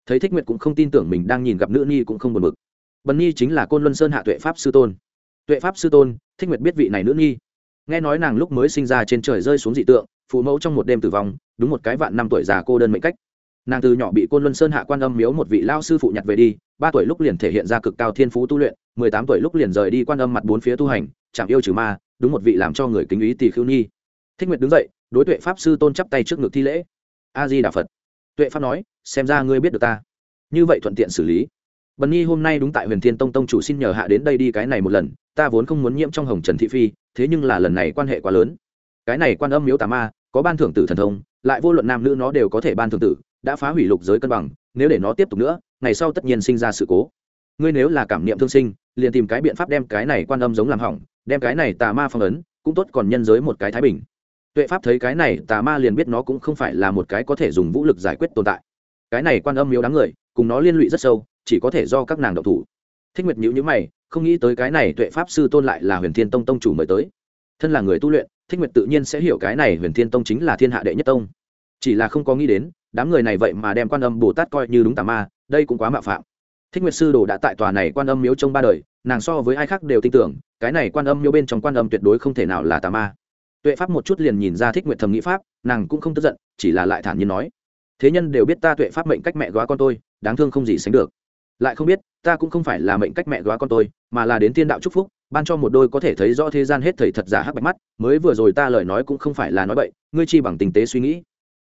Thấy thích nguyện cũng không tin tưởng mình đang nhìn gặp nữ nhi cũng không buồn bực. Bần nhi chính là côn luân sơn hạ tuệ pháp sư tôn. Tuệ pháp sư tôn, thích nguyệt biết vị này nữ nhi. Nghe nói nàng lúc mới sinh ra trên trời rơi xuống dị tượng, phụ mẫu trong một đêm tử vong, đúng một cái vạn năm tuổi già cô đơn mệnh cách. Nàng từ nhỏ bị côn luân sơn hạ quan âm miếu một vị lao sư phụ nhặt về đi, ba tuổi lúc liền thể hiện ra cực cao thiên phú tu luyện, mười tám tuổi lúc liền rời đi quan âm mặt bốn phía tu hành, chẳng yêu trừ ma đúng một vị làm cho người kính ý tỷ khưu nhi thích nguyệt đứng dậy, đối tuệ pháp sư tôn chắp tay trước ngực thi lễ. A di đà phật. Tuệ pháp nói, xem ra ngươi biết được ta. Như vậy thuận tiện xử lý. Bần nhi hôm nay đúng tại huyền thiên tông tông chủ xin nhờ hạ đến đây đi cái này một lần, ta vốn không muốn nhiễm trong hồng trần thị phi, thế nhưng là lần này quan hệ quá lớn. Cái này quan âm miếu tà ma, có ban thưởng tử thần thông, lại vô luận nam nữ nó đều có thể ban thưởng tử, đã phá hủy lục giới cân bằng, nếu để nó tiếp tục nữa, ngày sau tất nhiên sinh ra sự cố. Ngươi nếu là cảm niệm thương sinh, liền tìm cái biện pháp đem cái này quan âm giống làm hỏng đem cái này tà ma phong ấn, cũng tốt còn nhân giới một cái thái bình. Tuệ pháp thấy cái này tà ma liền biết nó cũng không phải là một cái có thể dùng vũ lực giải quyết tồn tại. Cái này quan âm miếu đáng người, cùng nó liên lụy rất sâu, chỉ có thể do các nàng độc thủ. Thích nguyệt nhữ nhữ mày, không nghĩ tới cái này tuệ pháp sư tôn lại là huyền thiên tông tông chủ mời tới. Thân là người tu luyện, thích nguyệt tự nhiên sẽ hiểu cái này huyền thiên tông chính là thiên hạ đệ nhất tông. Chỉ là không có nghĩ đến, đám người này vậy mà đem quan âm bồ tát coi như đúng tà ma, đây cũng quá mạo phạm thích nguyệt sư đồ đã tại tòa này quan âm miếu trong ba đời, nàng so với ai khác đều tin tưởng, cái này quan âm miếu bên trong quan âm tuyệt đối không thể nào là tà ma. Tuệ pháp một chút liền nhìn ra thích nguyệt thầm nghĩ pháp, nàng cũng không tức giận, chỉ là lại thản nhiên nói, thế nhân đều biết ta tuệ pháp mệnh cách mẹ góa con tôi, đáng thương không gì sánh được. Lại không biết, ta cũng không phải là mệnh cách mẹ góa con tôi, mà là đến tiên đạo chúc phúc, ban cho một đôi có thể thấy rõ thế gian hết thầy thật giả hắc bạch mắt, mới vừa rồi ta lời nói cũng không phải là nói bậy, ngươi chi bằng tình tế suy nghĩ.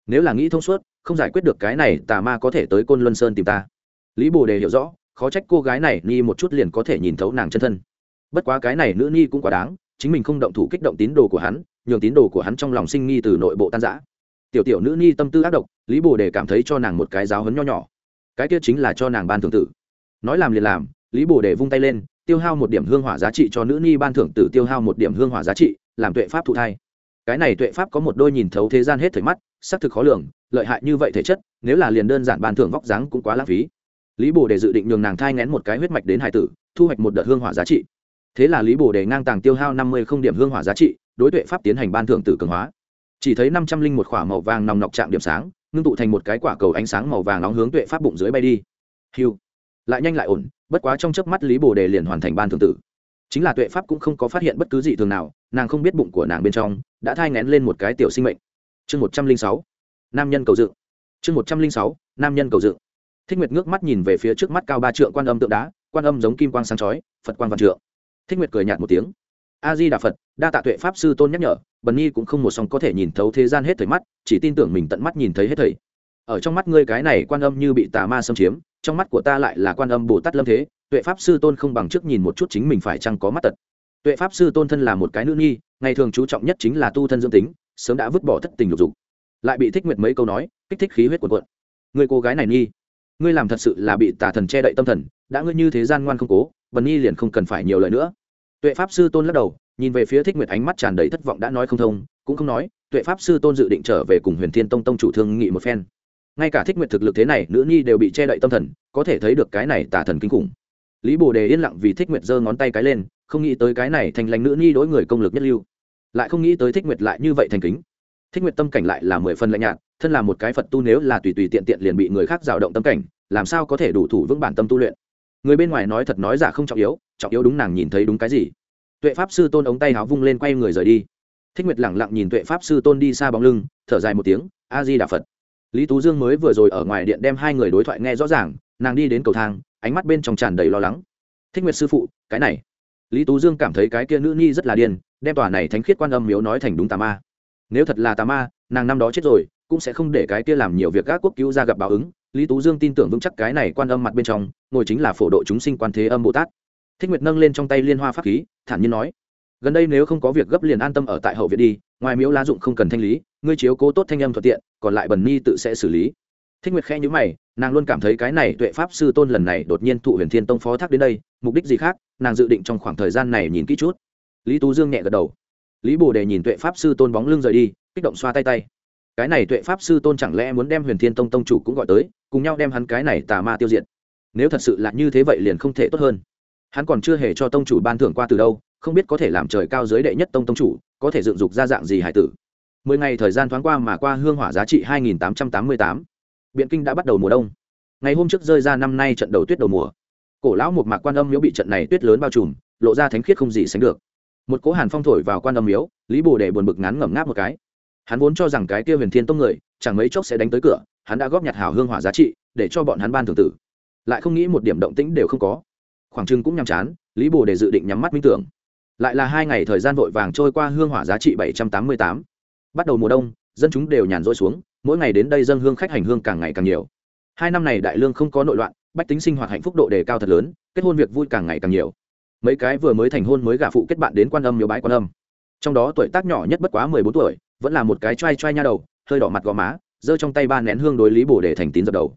Nếu là nghĩ thông suốt, không giải quyết được cái này, tà ma có thể tới côn luân sơn tìm ta lý bồ đề hiểu rõ, khó trách cô gái này ni một chút liền có thể nhìn thấu nàng chân thân. Bất quá cái này nữ ni cũng quá đáng, chính mình không động thủ kích động tín đồ của hắn, nhường tín đồ của hắn trong lòng sinh nghi từ nội bộ tan giã tiểu tiểu nữ ni tâm tư ác độc, lý bồ đề cảm thấy cho nàng một cái giáo hấn nho nhỏ. Cái kia chính là cho nàng ban thưởng tử. Nói làm liền làm, lý bồ đề vung tay lên, tiêu hao một điểm hương hỏa giá trị cho nữ ni ban thưởng tử tiêu hao một điểm hương hỏa giá trị, làm tuệ pháp thụ thai. Cái này tuệ pháp có một đôi nhìn thấu thế gian hết thời mắt, xác thực khó lường, lợi hại như vậy thể chất, nếu là liền đơn giản ban thưởng vóc dáng cũng quá lãng phí lý bồ đề dự định nhường nàng thai ngén một cái huyết mạch đến hải tử, thu hoạch một đợt hương hỏa giá trị. Thế là lý bồ đề ngang tàng tiêu hao năm mươi không điểm hương hỏa giá trị, đối tuệ pháp tiến hành ban thưởng tử cường hóa. Chỉ thấy năm trăm linh một k h ỏ a màu vàng nòng nọc chạm điểm sáng, ngưng tụ thành một cái quả cầu ánh sáng màu vàng nóng hướng tuệ pháp bụng dưới bay đi. Hiu. Lại nhanh lại ổn, bất quá trong chớp mắt lý bồ đề liền hoàn thành ban thưởng tử. Chính là tuệ pháp cũng không có phát hiện bất cứ gì thường nào, nàng không biết bụng của nàng bên trong đã thai ngén lên một cái tiểu sinh mệnh. Chương một trăm linh sáu, nam nhân cầu dự. Chương một trăm linh sáu, nam nhân cầu dự thích nguyệt ngước mắt nhìn về phía trước mắt cao ba trượng quan âm tượng đá, quan âm giống kim quang sáng chói, phật quang văn trượng. Thích nguyệt cười nhạt một tiếng. A di đà phật, đa tạ tuệ pháp sư tôn nhắc nhở, bần nhi cũng không một song có thể nhìn thấu thế gian hết thời mắt, chỉ tin tưởng mình tận mắt nhìn thấy hết thầy. Ở trong mắt ngươi cái này quan âm như bị tà ma xâm chiếm, trong mắt của ta lại là quan âm bồ tát lâm thế, tuệ pháp sư tôn không bằng trước nhìn một chút chính mình phải chăng có mắt tật. Tuệ pháp sư tôn thân là một cái nữ nhi, ngày thường chú trọng nhất chính là tu thân dưỡng tính, sớm đã vứt bỏ thất tình lục dục. Lại bị thích nguyệt mấy câu nói, kích thích khí huyết cuộn quận người cô gái này nghi ngươi làm thật sự là bị tà thần che đậy tâm thần, đã ngươi như thế gian ngoan không cố, bần nhi liền không cần phải nhiều lời nữa. Tuệ pháp sư tôn lắc đầu, nhìn về phía thích nguyệt ánh mắt tràn đầy thất vọng đã nói không thông, cũng không nói, tuệ pháp sư tôn dự định trở về cùng huyền thiên tông tông chủ thương nghị một phen. Ngay cả thích nguyệt thực lực thế này, nữ nhi đều bị che đậy tâm thần, có thể thấy được cái này tà thần kinh khủng. Lý bồ đề yên lặng vì thích nguyệt giơ ngón tay cái lên, không nghĩ tới cái này thành lành nữ nhi đối người công lực nhất lưu. Lại không nghĩ tới thích nguyệt lại như vậy thành kính. Thích nguyệt tâm cảnh lại là mười phần lạnh nhạt thân là một cái phật tu nếu là tùy tùy tiện tiện liền bị người khác rào động tâm cảnh, làm sao có thể đủ thủ vững bản tâm tu luyện? Người bên ngoài nói thật nói giả không trọng yếu trọng yếu đúng nàng nhìn thấy đúng cái gì. Tuệ pháp sư tôn ống tay háo vung lên quay người rời đi. Thích nguyệt lẳng lặng nhìn tuệ pháp sư tôn đi xa bóng lưng, thở dài một tiếng, a di đà phật. Lý tú dương mới vừa rồi ở ngoài điện đem hai người đối thoại nghe rõ ràng, nàng đi đến cầu thang, ánh mắt bên trong tràn đầy lo lắng. Thích nguyệt sư phụ, cái này. Lý tú dương cảm thấy cái kia nữ nhi rất là điên, đem tòa này thánh khiết quan âm miếu nói thành đúng tà ma. Nếu thật là tà ma, nàng năm đó chết rồi cũng sẽ không để cái kia làm nhiều việc các quốc cứu ra gặp báo ứng. Lý tú dương tin tưởng vững chắc cái này quan âm mặt bên trong, ngồi chính là phổ độ chúng sinh quan thế âm bồ tát. Thích nguyệt nâng lên trong tay liên hoa pháp khí, thản nhiên nói, gần đây nếu không có việc gấp liền an tâm ở tại hậu viện đi, ngoài miếu lá dụng không cần thanh lý, ngươi chiếu cố tốt thanh âm thuận tiện, còn lại bần ni tự sẽ xử lý. Thích nguyệt khe nhữ mày, nàng luôn cảm thấy cái này tuệ pháp sư tôn lần này đột nhiên thụ huyền thiên tông phó thác đến đây, mục đích gì khác, nàng dự định trong khoảng thời gian này nhìn kỹ chút. Lý tú dương nhẹ gật đầu. Lý bồ đề nhìn tuệ pháp sư tôn bóng lưng rời đi, kích động xoa tay tay cái này tuệ pháp sư tôn chẳng lẽ muốn đem huyền thiên tông tông chủ cũng gọi tới, cùng nhau đem hắn cái này tà ma tiêu diệt? Nếu thật sự là như thế vậy liền không thể tốt hơn. Hắn còn chưa hề cho tông chủ ban thưởng qua từ đâu, không biết có thể làm trời cao dưới đệ nhất tông tông chủ, có thể dựng dục ra dạng gì hải tử. Mười ngày thời gian thoáng qua mà qua hương hỏa giá trị hai nghìn tám trăm tám mươi tám. Biện kinh đã bắt đầu mùa đông. Ngày hôm trước rơi ra năm nay trận đầu tuyết đầu mùa. Cổ lão một mạc quan âm miếu bị trận này tuyết lớn bao trùm, lộ ra thánh khiết không gì sánh được. Một cỗ hàn phong thổi vào quan âm miếu, lý bồ để buồn bực ngắn ngẩm ngáp một cái hắn vốn cho rằng cái kia huyền thiên tông người, chẳng mấy chốc sẽ đánh tới cửa, hắn đã góp nhặt hào hương hỏa giá trị, để cho bọn hắn ban thường tử. Lại không nghĩ một điểm động tĩnh đều không có. Khoảng trưng cũng nhàm chán, lý bồ để dự định nhắm mắt minh tưởng. Lại là hai ngày thời gian vội vàng trôi qua hương hỏa giá trị bảy trăm tám mươi tám. Bắt đầu mùa đông, dân chúng đều nhàn rỗi xuống, mỗi ngày đến đây dân hương khách hành hương càng ngày càng nhiều. Hai năm này đại lương không có nội loạn, bách tính sinh hoạt hạnh phúc độ đề cao thật lớn, kết hôn việc vui càng ngày càng nhiều. Mấy cái vừa mới thành hôn mới gả phụ kết bạn đến quan âm miếu bãi quan âm. Trong đó tuổi tác nhỏ nhất bất quá mười bốn tuổi vẫn là một cái t r a i t r a i nha đầu, hơi đỏ mặt gò má, giơ trong tay ba nén hương đối lý bổ để thành tín dập đầu.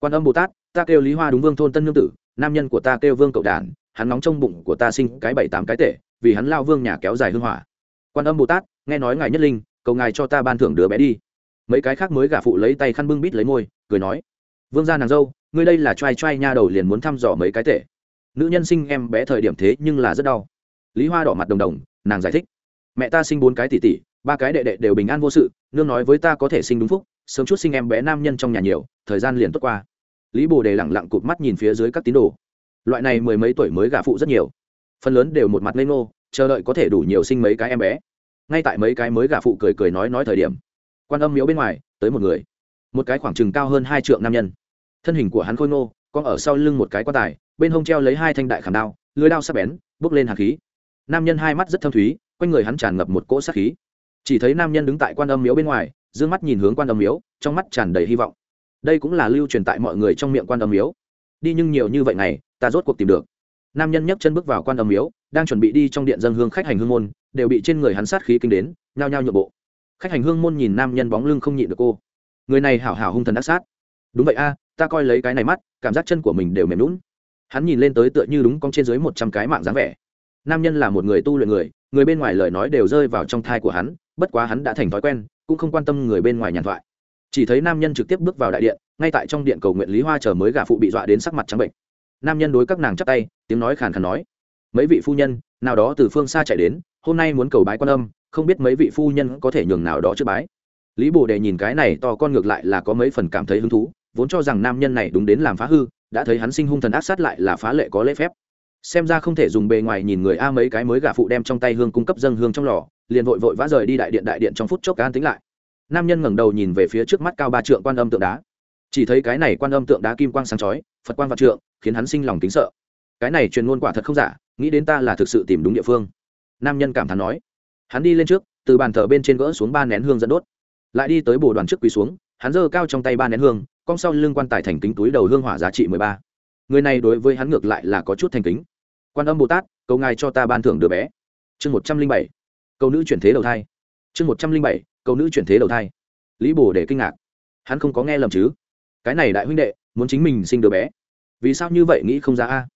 Quan âm bồ tát, ta kêu lý hoa đúng vương thôn tân nương tử, nam nhân của ta kêu vương cậu đản, hắn nóng trong bụng của ta sinh cái bảy tám cái tệ vì hắn lao vương nhà kéo dài hương hỏa. Quan âm bồ tát, nghe nói ngài nhất linh, cầu ngài cho ta ban thưởng đứa bé đi. Mấy cái khác mới gả phụ lấy tay khăn bưng bít lấy môi, cười nói, vương gia nàng dâu, ngươi đây là t r a i t r a i nha đầu liền muốn thăm dò mấy cái tệ nữ nhân sinh em bé thời điểm thế nhưng là rất đau. Lý hoa đỏ mặt đồng đồng, nàng giải thích, mẹ ta sinh bốn cái tỷ tỷ ba cái đệ đệ đều bình an vô sự, nương nói với ta có thể sinh đúng phúc, sớm chút sinh em bé nam nhân trong nhà nhiều, thời gian liền tốt qua. Lý bồ đề lẳng lặng cụp mắt nhìn phía dưới các tín đồ. Loại này mười mấy tuổi mới gả phụ rất nhiều. Phần lớn đều một mặt lên ngô, chờ đợi có thể đủ nhiều sinh mấy cái em bé. Ngay tại mấy cái mới gả phụ cười cười nói nói thời điểm, quan âm miếu bên ngoài, tới một người. Một cái khoảng chừng cao hơn hai trượng nam nhân. Thân hình của hắn khôi ngô con ở sau lưng một cái quan tài, bên hông treo lấy hai thanh đại khảm đao, lưới đao sắp bén, bước lên hạt khí. Nam nhân hai mắt rất thâm thúy, quanh người hắn tràn ngập một cỗ sát khí chỉ thấy nam nhân đứng tại quan âm miếu bên ngoài d ư ơ n g mắt nhìn hướng quan âm miếu, trong mắt tràn đầy hy vọng. Đây cũng là lưu truyền tại mọi người trong miệng quan âm miếu. Đi nhưng nhiều như vậy này ta rốt cuộc tìm được. Nam nhân nhấc chân bước vào quan âm miếu, đang chuẩn bị đi trong điện dân hương khách hành hương môn, đều bị trên người hắn sát khí kinh đến, nhao nhao nhượng bộ. Khách hành hương môn nhìn nam nhân bóng lưng không nhịn được cô. Người này hảo hảo hung thần đắc sát. Đúng vậy a, ta coi lấy cái này mắt, cảm giác chân của mình đều mềm lún hắn nhìn lên tới tựa như đúng con trên dưới một trăm cái mạng dáng vẻ. Nam nhân là một người tu luyện người người bên ngoài lời nói đều rơi vào trong thai của hắn bất quá hắn đã thành thói quen, cũng không quan tâm người bên ngoài nhàn thoại. Chỉ thấy nam nhân trực tiếp bước vào đại điện, ngay tại trong điện cầu nguyện lý hoa chờ mới gả phụ bị dọa đến sắc mặt trắng bệnh. Nam nhân đối các nàng chắp tay, tiếng nói khàn khàn nói, mấy vị phu nhân, nào đó từ phương xa chạy đến, hôm nay muốn cầu bái quan âm, không biết mấy vị phu nhân có thể nhường nào đó trước bái. Lý bồ đề nhìn cái này to con ngược lại là có mấy phần cảm thấy hứng thú, vốn cho rằng nam nhân này đúng đến làm phá hư, đã thấy hắn sinh hung thần ác sát lại là phá lệ có lễ phép. Xem ra không thể dùng bề ngoài nhìn người a mấy cái mới gả phụ đem trong tay hương cung cấp dâng hương trong lò liền vội vội vã rời đi đại điện đại điện trong phút chốc an tính lại. Nam nhân ngẩng đầu nhìn về phía trước mắt cao ba trượng quan âm tượng đá. Chỉ thấy cái này quan âm tượng đá kim quang sáng chói, phật quan vạn trượng, khiến hắn sinh lòng kính sợ. Cái này truyền ngôn quả thật không giả, nghĩ đến ta là thực sự tìm đúng địa phương. Nam nhân cảm thán nói. Hắn đi lên trước, từ bàn thờ bên trên gỡ xuống ba nén hương dẫn đốt. Lại đi tới bồ đoàn trước quỳ xuống, hắn giơ cao trong tay ba nén hương, cong sau lưng quan tài thành kính túi đầu hương hỏa giá trị mười ba. Người này đối với hắn ngược lại là có chút thành kính. Quan âm bồ tát, cầu ngài cho ta ban thưởng đứa bé. Chương một trăm linh bảy cầu nữ chuyển thế đầu thai. Chương một trăm linh bảy cầu nữ chuyển thế đầu thai. Lý bồ để kinh ngạc. Hắn không có nghe lầm chứ? Cái này đại huynh đệ, muốn chính mình sinh đứa bé. Vì sao như vậy nghĩ không ra a?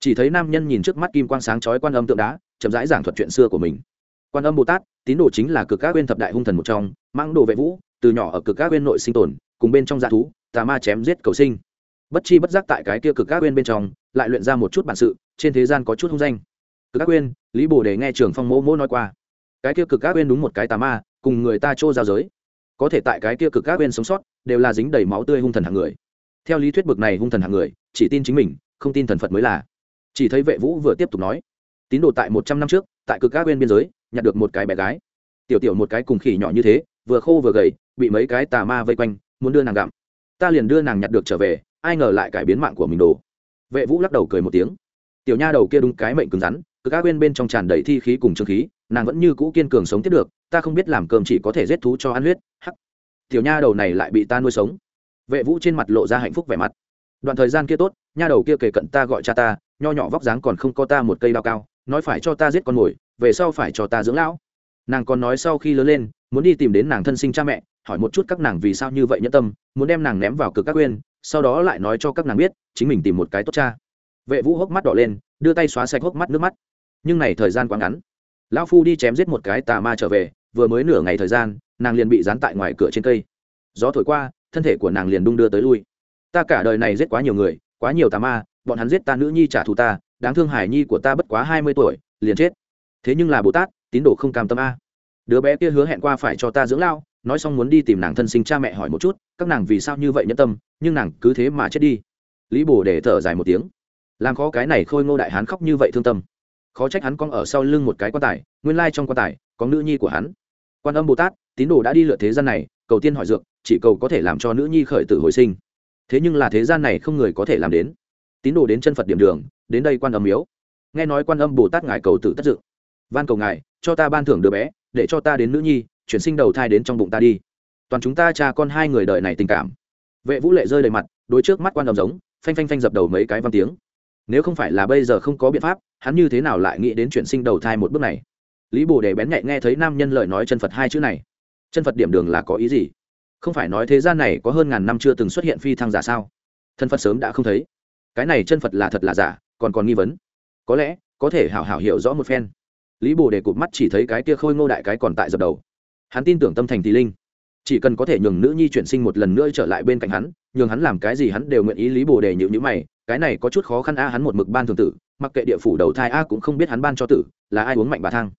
Chỉ thấy nam nhân nhìn trước mắt kim quang sáng chói quan âm tượng đá, chậm rãi giảng thuật chuyện xưa của mình. Quan âm bồ tát, tín đồ chính là cực các bên thập đại hung thần một trong, mang đồ vệ vũ, từ nhỏ ở cực các bên nội sinh tồn, cùng bên trong dạ thú, tà ma chém giết cầu sinh. Bất chi bất giác tại cái kia cực các bên bên trong, lại luyện ra một chút bản sự, trên thế gian có chút hung danh. Cực các bên lý bồ đề nghe trường phong mẫu mẫu nói qua cái kia cực các bên đúng một cái tà ma, cùng người ta trô giao giới. Có thể tại cái kia cực các bên sống sót, đều là dính đầy máu tươi hung thần hạng người. Theo lý thuyết bực này hung thần hạng người, chỉ tin chính mình, không tin thần phật mới là. Chỉ thấy vệ vũ vừa tiếp tục nói, tín đồ tại một trăm năm trước, tại cực các bên biên giới, nhặt được một cái bé gái. Tiểu tiểu một cái cùng khỉ nhỏ như thế, vừa khô vừa gầy, bị mấy cái tà ma vây quanh, muốn đưa nàng gặm. Ta liền đưa nàng nhặt được trở về, ai ngờ lại cải biến mạng của mình đồ. Vệ vũ lắc đầu cười một tiếng, tiểu nha đầu kia đúng cái mệnh cứng rắn, cực các bên bên trong tràn đầy thi khí cùng trương khí nàng vẫn như cũ kiên cường sống tiếp được, ta không biết làm cơm chỉ có thể giết thú cho ăn huyết, hắc. Tiểu nha đầu này lại bị ta nuôi sống. Vệ vũ trên mặt lộ ra hạnh phúc vẻ mặt. Đoạn thời gian kia tốt, nha đầu kia kể cận ta gọi cha ta, nho nhỏ vóc dáng còn không có ta một cây đao cao, nói phải cho ta giết con mồi, về sau phải cho ta dưỡng lão. Nàng còn nói sau khi lớn lên, muốn đi tìm đến nàng thân sinh cha mẹ, hỏi một chút các nàng vì sao như vậy nhẫn tâm, muốn đem nàng ném vào cực các quên, sau đó lại nói cho các nàng biết, chính mình tìm một cái tốt cha. Vệ vũ hốc mắt đỏ lên, đưa tay xóa sạch hốc mắt nước mắt. Nhưng này thời gian quá ngắn lão phu đi chém giết một cái tà ma trở về, vừa mới nửa ngày thời gian, nàng liền bị dán tại ngoài cửa trên cây. Gió thổi qua, thân thể của nàng liền đung đưa tới lui. Ta cả đời này giết quá nhiều người, quá nhiều tà ma, bọn hắn giết ta nữ nhi trả thù ta, đáng thương hải nhi của ta bất quá hai mươi tuổi, liền chết. Thế nhưng là bồ tát, tín đồ không cam tâm a. Đứa bé kia hứa hẹn qua phải cho ta dưỡng lao nói xong muốn đi tìm nàng thân sinh cha mẹ hỏi một chút, các nàng vì sao như vậy nhẫn tâm, nhưng nàng cứ thế mà chết đi. Lý bồ để thở dài một tiếng. Làm khó cái này khôi ngô đại hán khóc như vậy thương tâm khó trách hắn cong ở sau lưng một cái quan tài, nguyên lai trong quan tài có nữ nhi của hắn. Quan âm bồ tát, tín đồ đã đi lượt thế gian này, cầu tiên hỏi dược, chỉ cầu có thể làm cho nữ nhi khởi tử hồi sinh. Thế nhưng là thế gian này không người có thể làm đến. Tín đồ đến chân phật điểm đường, đến đây quan âm miếu. Nghe nói quan âm bồ tát ngài cầu tử tất dự. Van cầu ngài, cho ta ban thưởng đứa bé, để cho ta đến nữ nhi, chuyển sinh đầu thai đến trong bụng ta đi. Toàn chúng ta cha con hai người đợi này tình cảm. Vệ vũ lệ rơi đầy mặt đôi trước mắt quan âm giống, phanh phanh phanh dập đầu mấy cái văn tiếng nếu không phải là bây giờ không có biện pháp, hắn như thế nào lại nghĩ đến chuyển sinh đầu thai một bước này? Lý bồ đề bén nhạy nghe thấy nam nhân lời nói chân phật hai chữ này. Chân phật điểm đường là có ý gì? Không phải nói thế gian này có hơn ngàn năm chưa từng xuất hiện phi thăng giả sao? Thân phật sớm đã không thấy. Cái này chân phật là thật là giả, còn còn nghi vấn. Có lẽ, có thể hảo hảo hiểu rõ một phen. Lý bồ đề cụp mắt chỉ thấy cái kia khôi ngô đại cái còn tại dập đầu. Hắn tin tưởng tâm thành thì linh. Chỉ cần có thể nhường nữ nhi chuyển sinh một lần nữa trở lại bên cạnh hắn, nhường hắn làm cái gì hắn đều nguyện ý lý bồ đề nhịu nhữ mày cái này có chút khó khăn a, hắn một mực ban thường tử, mặc kệ địa phủ đầu thai a cũng không biết hắn ban cho tử, là ai uống mạnh bà thang.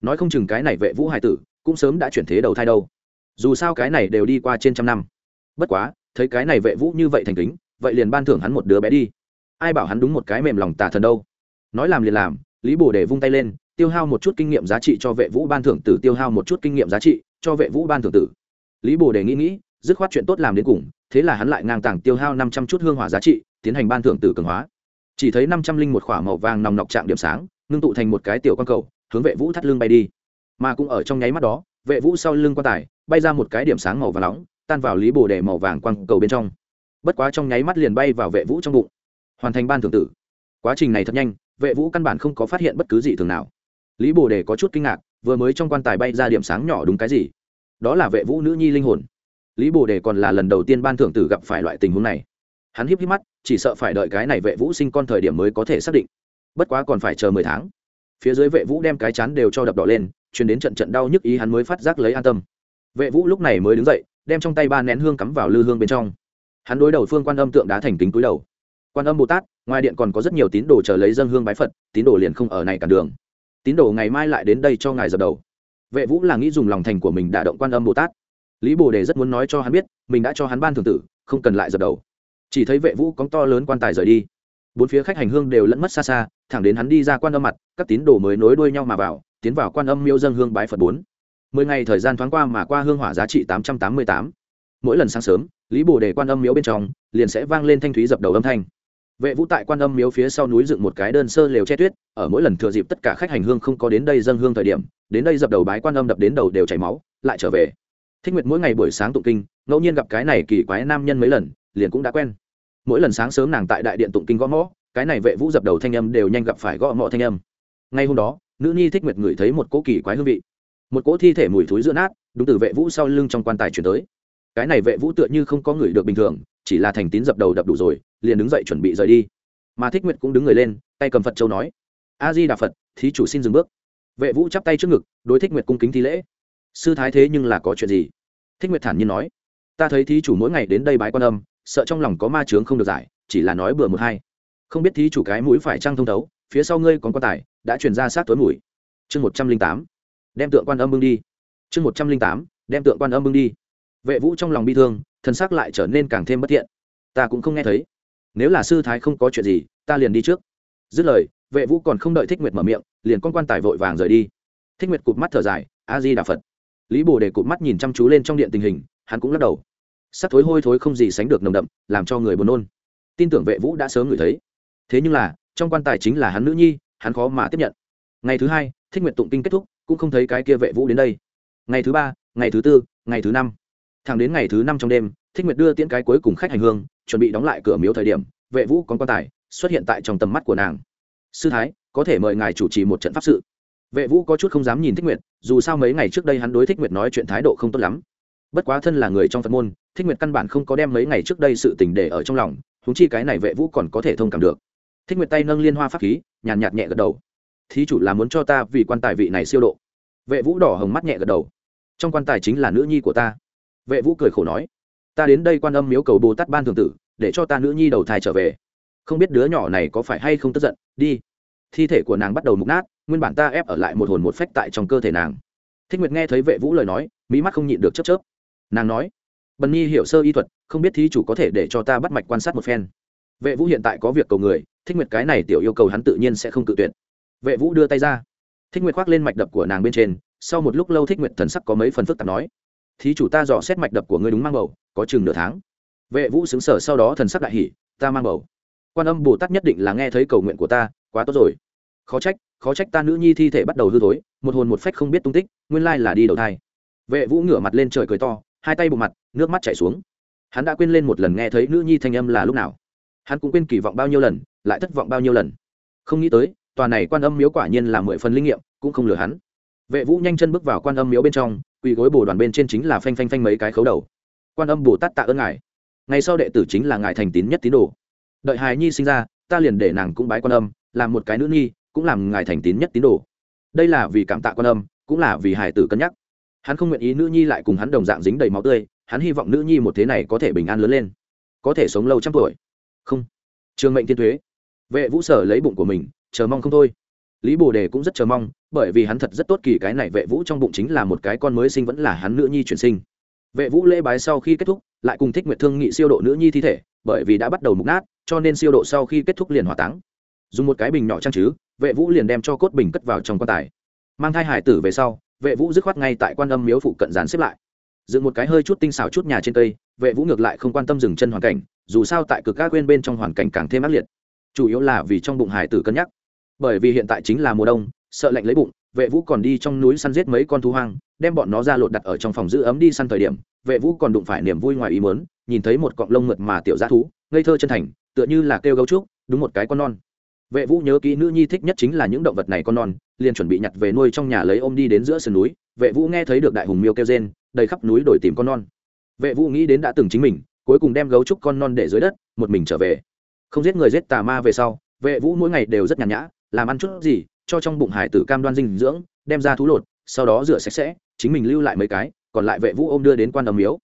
Nói không chừng cái này vệ vũ hải tử, cũng sớm đã chuyển thế đầu thai đâu. Dù sao cái này đều đi qua trên trăm năm. Bất quá, thấy cái này vệ vũ như vậy thành kính, vậy liền ban thưởng hắn một đứa bé đi. Ai bảo hắn đúng một cái mềm lòng tà thần đâu. Nói làm liền làm, lý bồ để vung tay lên, tiêu hao một chút kinh nghiệm giá trị cho vệ vũ ban thưởng tử, tiêu hao một chút kinh nghiệm giá trị cho vệ vũ ban thưởng tử. Lý bồ đề nghĩ nghĩ, dứt khoát chuyện tốt làm đến cùng, thế là hắn lại ngang tàng tiêu hao năm trăm chút hương hỏa giá trị tiến hành ban thưởng tử cường hóa. Chỉ thấy năm trăm linh một k h ỏ a màu vàng nòng nọc trạng điểm sáng, ngưng tụ thành một cái tiểu con cầu, hướng vệ vũ thắt lưng bay đi. Mà cũng ở trong nháy mắt đó, vệ vũ sau lưng quan tài, bay ra một cái điểm sáng màu vàng nóng, tan vào lý bồ đề màu vàng quang cầu bên trong. Bất quá trong nháy mắt liền bay vào vệ vũ trong bụng. Hoàn thành ban thưởng tử. Quá trình này thật nhanh, vệ vũ căn bản không có phát hiện bất cứ gì thường nào. Lý bồ đề có chút kinh ngạc, vừa mới trong quan tài bay ra điểm sáng nhỏ đúng cái gì? Đó là vệ vũ nữ nhi linh hồn. Lý bồ đề còn là lần đầu tiên ban thưởng tử gặp phải loại tình huống này hắn híp híp mắt, chỉ sợ phải đợi cái này vệ vũ sinh con thời điểm mới có thể xác định. Bất quá còn phải chờ mười tháng. Phía dưới vệ vũ đem cái chán đều cho đập đỏ lên chuyển đến trận trận đau nhức ý hắn mới phát giác lấy an tâm. Vệ vũ lúc này mới đứng dậy, đem trong tay ba nén hương cắm vào lư hương bên trong. Hắn đối đầu phương quan âm tượng đá thành kính túi đầu. Quan âm bồ tát, ngoài điện còn có rất nhiều tín đồ chờ lấy dân hương bái phật, tín đồ liền không ở này cả đường. Tín đồ ngày mai lại đến đây cho ngài dập đầu. Vệ vũ là nghĩ dùng lòng thành của mình đả động quan âm bồ tát. Lý bồ đề rất muốn nói cho hắn biết, mình đã cho hắn ban thường tử, không cần lại dập đầu chỉ thấy vệ vũ cóng to lớn quan tài rời đi. Bốn phía khách hành hương đều lẫn mất xa xa, thẳng đến hắn đi ra quan âm mặt, các tín đồ mới nối đuôi nhau mà vào, tiến vào quan âm miêu dân hương bái phật bốn. Mười ngày thời gian thoáng qua mà qua hương hỏa giá trị tám trăm tám mươi tám. Mỗi lần sáng sớm, lý bồ đề quan âm miếu bên trong, liền sẽ vang lên thanh thúy dập đầu âm thanh. Vệ vũ tại quan âm miếu phía sau núi dựng một cái đơn sơ lều che tuyết, ở mỗi lần thừa dịp tất cả khách hành hương không có đến đây dân hương thời điểm, đến đây dập đầu bái quan âm đập đến đầu đều chảy máu, lại trở về. Thích nguyệt mỗi ngày buổi sáng tụng kinh, ngẫu nhiên gặp cái này kỳ quái nam nhân mấy lần, liền cũng đã quen mỗi lần sáng sớm nàng tại đại điện tụng kinh gõ mõ, cái này vệ vũ dập đầu thanh âm đều nhanh gặp phải gõ mõ thanh âm. Ngay hôm đó, nữ nhi thích nguyệt ngửi thấy một cỗ kỳ quái hương vị. Một cỗ thi thể mùi thúi giữa nát, đúng từ vệ vũ sau lưng trong quan tài chuyển tới. Cái này vệ vũ tựa như không có người được bình thường, chỉ là thành tín dập đầu đập đủ rồi, liền đứng dậy chuẩn bị rời đi. Mà thích nguyệt cũng đứng người lên, tay cầm phật châu nói, a di đà phật, thí chủ xin dừng bước. Vệ vũ chắp tay trước ngực, đối thích nguyệt cung kính thi lễ. Sư thái thế nhưng là có chuyện gì? Thích nguyệt thản nhiên nói, ta thấy thí chủ mỗi ngày đến đây bái quan âm sợ trong lòng có ma chướng không được giải, chỉ là nói bừa một hai. Không biết thí chủ cái mũi phải trăng thông thấu, phía sau ngươi còn quan tài, đã truyền ra sát tối mũi chương một trăm linh tám, đem tượng quan âm bưng đi. Chương một trăm linh tám, đem tượng quan âm bưng đi. Vệ vũ trong lòng bi thương, thân xác lại trở nên càng thêm bất thiện. Ta cũng không nghe thấy. Nếu là sư thái không có chuyện gì, ta liền đi trước. Dứt lời, vệ vũ còn không đợi thích nguyệt mở miệng, liền con quan tài vội vàng rời đi. Thích nguyệt cụp mắt thở dài, a di đà phật. Lý bồ đề cụp mắt nhìn chăm chú lên trong điện tình hình, hắn cũng lắc đầu sắc thối hôi thối không gì sánh được nồng đậm, làm cho người buồn nôn. Tin tưởng vệ vũ đã sớm ngửi thấy. Thế nhưng là, trong quan tài chính là hắn nữ nhi, hắn khó mà tiếp nhận. Ngày thứ hai, thích nguyện tụng kinh kết thúc, cũng không thấy cái kia vệ vũ đến đây. Ngày thứ ba, ngày thứ tư, ngày thứ năm. Thẳng đến ngày thứ năm trong đêm, thích nguyệt đưa tiễn cái cuối cùng khách hành hương, chuẩn bị đóng lại cửa miếu thời điểm, vệ vũ con quan tài xuất hiện tại trong tầm mắt của nàng. Sư thái, có thể mời ngài chủ trì một trận pháp sự. Vệ vũ có chút không dám nhìn thích nguyệt, dù sao mấy ngày trước đây hắn đối thích nguyệt nói chuyện thái độ không tốt lắm. Bất quá thân là người trong phật môn thích nguyệt căn bản không có đem mấy ngày trước đây sự tình để ở trong lòng húng chi cái này vệ vũ còn có thể thông cảm được. Thích nguyệt tay nâng liên hoa pháp khí, nhàn nhạt nhẹ gật đầu. Thí chủ là muốn cho ta vì quan tài vị này siêu độ. Vệ vũ đỏ hồng mắt nhẹ gật đầu. Trong quan tài chính là nữ nhi của ta. Vệ vũ cười khổ nói. Ta đến đây quan âm miếu cầu bồ tát ban thường tử, để cho ta nữ nhi đầu thai trở về. Không biết đứa nhỏ này có phải hay không tức giận. Đi. Thi thể của nàng bắt đầu mục nát, nguyên bản ta ép ở lại một hồn một phách tại trong cơ thể nàng. Thích nguyệt nghe thấy vệ vũ lời nói mỹ mắt không nhịn được chớp chớp. Nàng nói bần nhi hiểu sơ y thuật, không biết thí chủ có thể để cho ta bắt mạch quan sát một phen. Vệ vũ hiện tại có việc cầu người, thích nguyệt cái này tiểu yêu cầu hắn tự nhiên sẽ không cự tuyệt. Vệ vũ đưa tay ra. Thích nguyệt khoác lên mạch đập của nàng bên trên, sau một lúc lâu thích nguyệt thần sắc có mấy phần phức tạp nói, thí chủ ta dò xét mạch đập của ngươi đúng mang bầu, có chừng nửa tháng. Vệ vũ xứng sở sau đó thần sắc đại hỉ, ta mang bầu. Quan âm bồ tát nhất định là nghe thấy cầu nguyện của ta, quá tốt rồi. Khó trách khó trách ta nữ nhi thi thể bắt đầu hư thối, một hồn một phách không biết tung tích, nguyên lai là đi đầu thai. Vệ vũ ngửa mặt lên trời cười to, hai tay bộ mặt nước mắt chảy xuống. Hắn đã quên lên một lần nghe thấy nữ nhi thanh âm là lúc nào. Hắn cũng quên kỳ vọng bao nhiêu lần, lại thất vọng bao nhiêu lần. Không nghĩ tới, tòa này quan âm miếu quả nhiên là mười phần linh nghiệm, cũng không lừa hắn. Vệ vũ nhanh chân bước vào quan âm miếu bên trong, quỳ gối bồ đoàn bên trên chính là phanh phanh phanh mấy cái khấu đầu. Quan âm bồ tát tạ ơn ngài. Ngày sau đệ tử chính là ngài thành tín nhất tín đồ. Đợi hài nhi sinh ra, ta liền để nàng cũng bái quan âm, làm một cái nữ nhi, cũng làm ngài thành tín nhất tín đồ. Đây là vì cảm tạ quan âm, cũng là vì hài tử cân nhắc. Hắn không nguyện ý nữ nhi lại cùng hắn đồng dạng dính đầy máu tươi hắn hy vọng nữ nhi một thế này có thể bình an lớn lên, có thể sống lâu trăm tuổi. Không. Trường mệnh thiên thuế. Vệ vũ sở lấy bụng của mình, chờ mong không thôi. Lý bồ đề cũng rất chờ mong, bởi vì hắn thật rất tốt kỳ cái này vệ vũ trong bụng chính là một cái con mới sinh vẫn là hắn nữ nhi chuyển sinh. Vệ vũ lễ bái sau khi kết thúc, lại cùng thích nguyệt thương nghị siêu độ nữ nhi thi thể, bởi vì đã bắt đầu mục nát, cho nên siêu độ sau khi kết thúc liền hỏa táng. Dùng một cái bình nhỏ trang trứ vệ vũ liền đem cho cốt bình cất vào trong quan tài. Mang thai hải tử về sau, vệ vũ dứt khoát ngay tại quan âm miếu phụ cận dàn xếp lại dựng một cái hơi chút tinh xảo chút nhà trên cây, vệ vũ ngược lại không quan tâm dừng chân hoàn cảnh, dù sao tại cực các quên bên trong hoàn cảnh càng thêm ác liệt. Chủ yếu là vì trong bụng hải tử cân nhắc. Bởi vì hiện tại chính là mùa đông, sợ lạnh lấy bụng, vệ vũ còn đi trong núi săn giết mấy con thú hoang, đem bọn nó ra lột đặt ở trong phòng giữ ấm đi săn thời điểm, vệ vũ còn đụng phải niềm vui ngoài ý mớn nhìn thấy một cọng lông mượt mà tiểu giá thú, ngây thơ chân thành, tựa như là kêu gấu trúc, đúng một cái con non. Vệ vũ nhớ kỹ nữ nhi thích nhất chính là những động vật này con non, liền chuẩn bị nhặt về nuôi trong nhà lấy ôm đi đến giữa sườn núi. Vệ vũ nghe thấy được đại hùng miêu kêu rên đầy khắp núi đổi tìm con non. Vệ vũ nghĩ đến đã từng chính mình, cuối cùng đem gấu trúc con non để dưới đất, một mình trở về. Không giết người giết tà ma về sau, vệ vũ mỗi ngày đều rất nhàn nhã, làm ăn chút gì, cho trong bụng hải tử cam đoan dinh dưỡng, đem ra thú lột, sau đó rửa sạch sẽ, chính mình lưu lại mấy cái, còn lại vệ vũ ôm đưa đến quan âm miếu.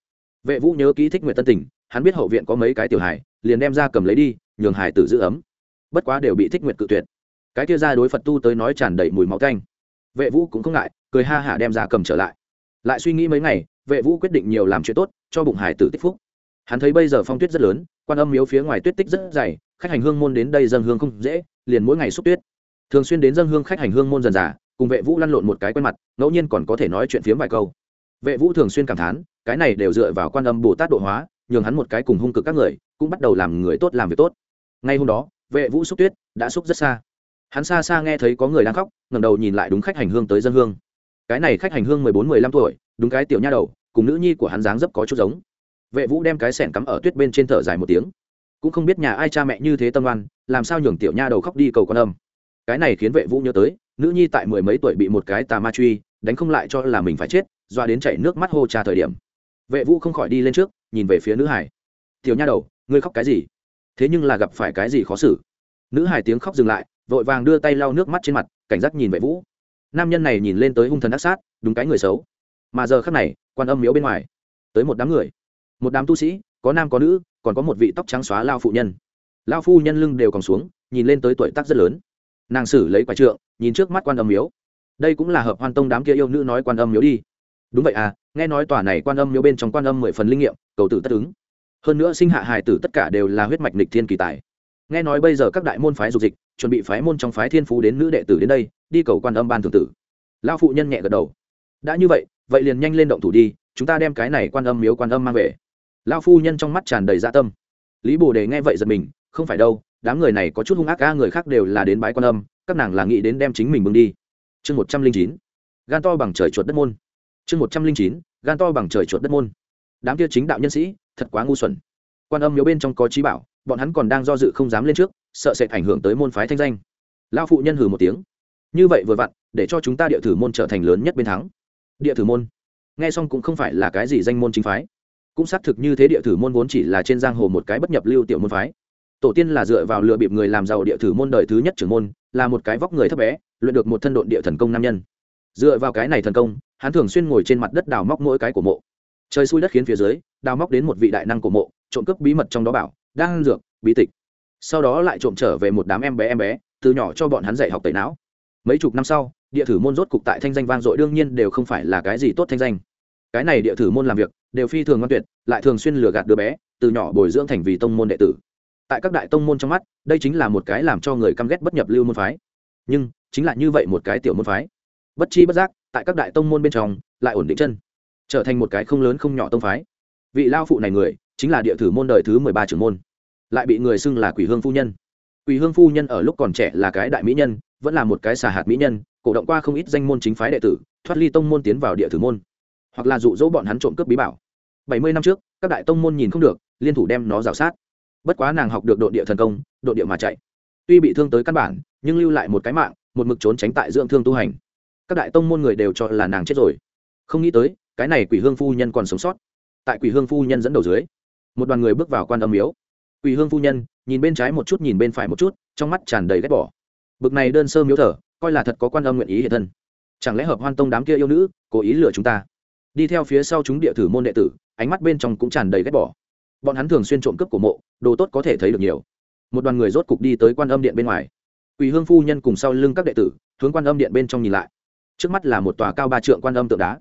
Vệ vũ nhớ ký thích nguyện tân tình hắn biết hậu viện có mấy cái tiểu hải liền đem ra cầm lấy đi, nhường hải tử giữ ấm. Bất quá đều bị thích nguyện cự tuyệt. Cái kia ra đối phật tu tới nói tràn đầy mùi máu canh vệ vũ cũng không ngại, cười ha hả đem ra cầm trở lại lại suy nghĩ mấy ngày, vệ vũ quyết định nhiều làm chuyện tốt, cho bụng hải tử tích phúc. Hắn thấy bây giờ phong tuyết rất lớn, quan âm miếu phía ngoài tuyết tích rất dày, khách hành hương môn đến đây dân hương không dễ, liền mỗi ngày xúc tuyết. Thường xuyên đến dân hương khách hành hương môn dần dà, cùng vệ vũ lăn lộn một cái quen mặt, ngẫu nhiên còn có thể nói chuyện phiếm vài câu. Vệ vũ thường xuyên cảm thán, cái này đều dựa vào quan âm bồ tát độ hóa, nhường hắn một cái cùng hung cực các người, cũng bắt đầu làm người tốt làm việc tốt. Ngay hôm đó, vệ vũ xúc tuyết, đã xúc rất xa. Hắn xa xa nghe thấy có người đang khóc, ngẩng đầu nhìn lại đúng khách hành hương tới dân hương cái này khách hành hương mười bốn, mười lăm tuổi, đúng cái tiểu nha đầu, cùng nữ nhi của hắn dáng dấp có chút giống. Vệ vũ đem cái sẻn cắm ở tuyết bên trên thở dài một tiếng. Cũng không biết nhà ai cha mẹ như thế tâm oan, làm sao nhường tiểu nha đầu khóc đi cầu con âm. Cái này khiến vệ vũ nhớ tới, nữ nhi tại mười mấy tuổi bị một cái tà ma truy, đánh không lại cho là mình phải chết, doa đến chảy nước mắt hô trà thời điểm. Vệ vũ không khỏi đi lên trước, nhìn về phía nữ hải. Tiểu nha đầu, ngươi khóc cái gì? Thế nhưng là gặp phải cái gì khó xử? Nữ hải tiếng khóc dừng lại, vội vàng đưa tay lau nước mắt trên mặt, cảnh giác nhìn vệ vũ nam nhân này nhìn lên tới hung thần ác sát, đúng cái người xấu. Mà giờ khắc này, quan âm miếu bên ngoài, tới một đám người. Một đám tu sĩ, có nam có nữ, còn có một vị tóc trắng xóa lao phụ nhân. Lao phu nhân lưng đều còn xuống, nhìn lên tới tuổi tác rất lớn. Nàng xử lấy quả trượng, nhìn trước mắt quan âm miếu. Đây cũng là hợp hoan tông đám kia yêu nữ nói quan âm miếu đi. Đúng vậy à nghe nói tòa này quan âm miếu bên trong quan âm mười phần linh nghiệm, cầu tử tất ứng. Hơn nữa sinh hạ hài tử tất cả đều là huyết mạch nịch thiên kỳ tài nghe nói bây giờ các đại môn phái dục dịch, chuẩn bị phái môn trong phái thiên phú đến nữ đệ tử đến đây, đi cầu quan âm ban thường tử. Lao phụ nhân nhẹ gật đầu. Đã như vậy vậy liền nhanh lên động thủ đi, chúng ta đem cái này quan âm miếu quan âm mang về. Lao phu nhân trong mắt tràn đầy dạ tâm. Lý bồ đề nghe vậy giật mình, không phải đâu, đám người này có chút hung ác ca người khác đều là đến bái quan âm, các nàng là nghĩ đến đem chính mình bưng đi. Chương một trăm linh chín, gan to bằng trời chuột đất môn. Chương một trăm linh chín, gan to bằng trời chuột đất môn. Đám kia chính đạo nhân sĩ, thật quá ngu xuẩn. Quan âm miếu bên trong có trí bảo bọn hắn còn đang do dự không dám lên trước, sợ sẽ ảnh hưởng tới môn phái thanh danh. Lao phụ nhân hừ một tiếng. Như vậy vừa vặn, để cho chúng ta địa thử môn trở thành lớn nhất bên thắng. Địa thử môn. Nghe xong cũng không phải là cái gì danh môn chính phái. Cũng xác thực như thế địa thử môn vốn chỉ là trên giang hồ một cái bất nhập lưu tiểu môn phái. Tổ tiên là dựa vào lựa bịp người làm giàu địa thử môn đời thứ nhất trưởng môn, là một cái vóc người thấp bé, luyện được một thân độn địa thần công nam nhân. Dựa vào cái này thần công, hắn thường xuyên ngồi trên mặt đất đào móc mỗi cái của mộ. Trời xui đất khiến phía dưới, đào móc đến một vị đại năng của mộ, trộm cướp bí mật trong đó bảo đang dược, bí tịch. Sau đó lại trộm trở về một đám em bé em bé, từ nhỏ cho bọn hắn dạy học tẩy não. Mấy chục năm sau, địa thử môn rốt cục tại thanh danh vang dội đương nhiên đều không phải là cái gì tốt thanh danh. Cái này địa thử môn làm việc, đều phi thường ngoan tuyệt, lại thường xuyên lừa gạt đứa bé, từ nhỏ bồi dưỡng thành vì tông môn đệ tử. Tại các đại tông môn trong mắt, đây chính là một cái làm cho người căm ghét bất nhập lưu môn phái. Nhưng, chính là như vậy một cái tiểu môn phái. Bất chi bất giác, tại các đại tông môn bên trong, lại ổn định chân, trở thành một cái không lớn không nhỏ tông phái. Vị lao phụ này người chính là địa thử môn đời thứ mười ba trưởng môn. Lại bị người xưng là quỷ hương phu nhân. Quỷ hương phu nhân ở lúc còn trẻ là cái đại mỹ nhân, vẫn là một cái xà hạt mỹ nhân, cổ động qua không ít danh môn chính phái đệ tử, thoát ly tông môn tiến vào địa thử môn. Hoặc là dụ dỗ bọn hắn trộm cướp bí bảo. Bảy mươi năm trước, các đại tông môn nhìn không được, liên thủ đem nó rào sát. Bất quá nàng học được độ địa thần công, độ địa mà chạy. Tuy bị thương tới căn bản, nhưng lưu lại một cái mạng, một mực trốn tránh tại dưỡng thương tu hành. Các đại tông môn người đều cho là nàng chết rồi. Không nghĩ tới, cái này quỷ hương phu nhân còn sống sót. Tại quỷ hương phu nhân dẫn đầu dưới một đoàn người bước vào quan âm miếu. Quỳ hương phu nhân, nhìn bên trái một chút, nhìn bên phải một chút, trong mắt tràn đầy ghét bỏ. Bực này đơn sơ miếu thở coi là thật có quan âm nguyện ý hiện thân. Chẳng lẽ hợp hoan tông đám kia yêu nữ, cố ý lừa chúng ta? Đi theo phía sau chúng địa thử môn đệ tử, ánh mắt bên trong cũng tràn đầy ghét bỏ. Bọn hắn thường xuyên trộm cướp của mộ, đồ tốt có thể thấy được nhiều. Một đoàn người rốt cục đi tới quan âm điện bên ngoài. Quỳ hương phu nhân cùng sau lưng các đệ tử, hướng quan âm điện bên trong nhìn lại. Trước mắt là một tòa cao ba trượng quan âm tượng đá.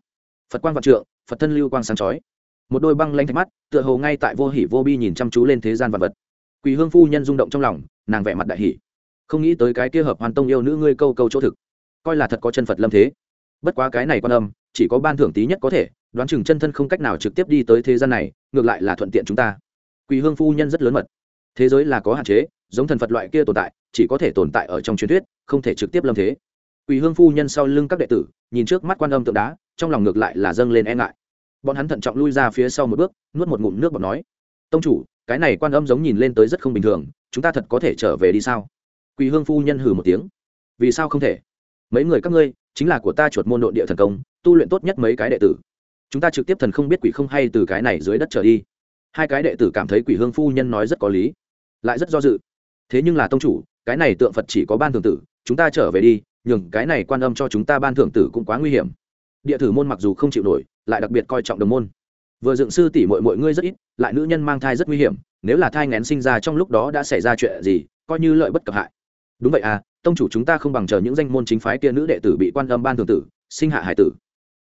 Phật quang vạn trượng, phật thân lưu quang sáng chói một đôi băng lanh thạch mắt, tựa hồ ngay tại vô hỉ vô bi nhìn chăm chú lên thế gian vật vật. Quỳ hương phu nhân rung động trong lòng, nàng vẻ mặt đại hỉ. Không nghĩ tới cái kia hợp hoàn tông yêu nữ ngươi câu câu chỗ thực. Coi là thật có chân phật lâm thế. Bất quá cái này quan âm, chỉ có ban thưởng tí nhất có thể, đoán chừng chân thân không cách nào trực tiếp đi tới thế gian này, ngược lại là thuận tiện chúng ta. Quỳ hương phu nhân rất lớn mật. Thế giới là có hạn chế, giống thần phật loại kia tồn tại, chỉ có thể tồn tại ở trong truyền thuyết, không thể trực tiếp lâm thế. Quỳ hương phu nhân sau lưng các đệ tử, nhìn trước mắt quan âm tượng đá, trong lòng ngược lại là dâng lên e ngại bọn hắn thận trọng lui ra phía sau một bước, nuốt một ngụm nước bọt nói, tông chủ, cái này quan âm giống nhìn lên tới rất không bình thường, chúng ta thật có thể trở về đi sao? Quỷ hương phu nhân hừ một tiếng, vì sao không thể? Mấy người các ngươi, chính là của ta chuột môn nội địa thần công, tu luyện tốt nhất mấy cái đệ tử. Chúng ta trực tiếp thần không biết quỷ không hay từ cái này dưới đất trở đi. Hai cái đệ tử cảm thấy quỷ hương phu nhân nói rất có lý, lại rất do dự. Thế nhưng là tông chủ, cái này tượng phật chỉ có ban thường tử, chúng ta trở về đi, nhường cái này quan âm cho chúng ta ban thưởng tử cũng quá nguy hiểm. Địa thử môn mặc dù không chịu nổi lại đặc biệt coi trọng đồng môn. Vừa dựng sư tỷ mội mội ngươi rất ít lại nữ nhân mang thai rất nguy hiểm nếu là thai ngén sinh ra trong lúc đó đã xảy ra chuyện gì coi như lợi bất cập hại. Đúng vậy à tông chủ chúng ta không bằng chờ những danh môn chính phái kia nữ đệ tử bị quan âm ban thường tử sinh hạ hải tử.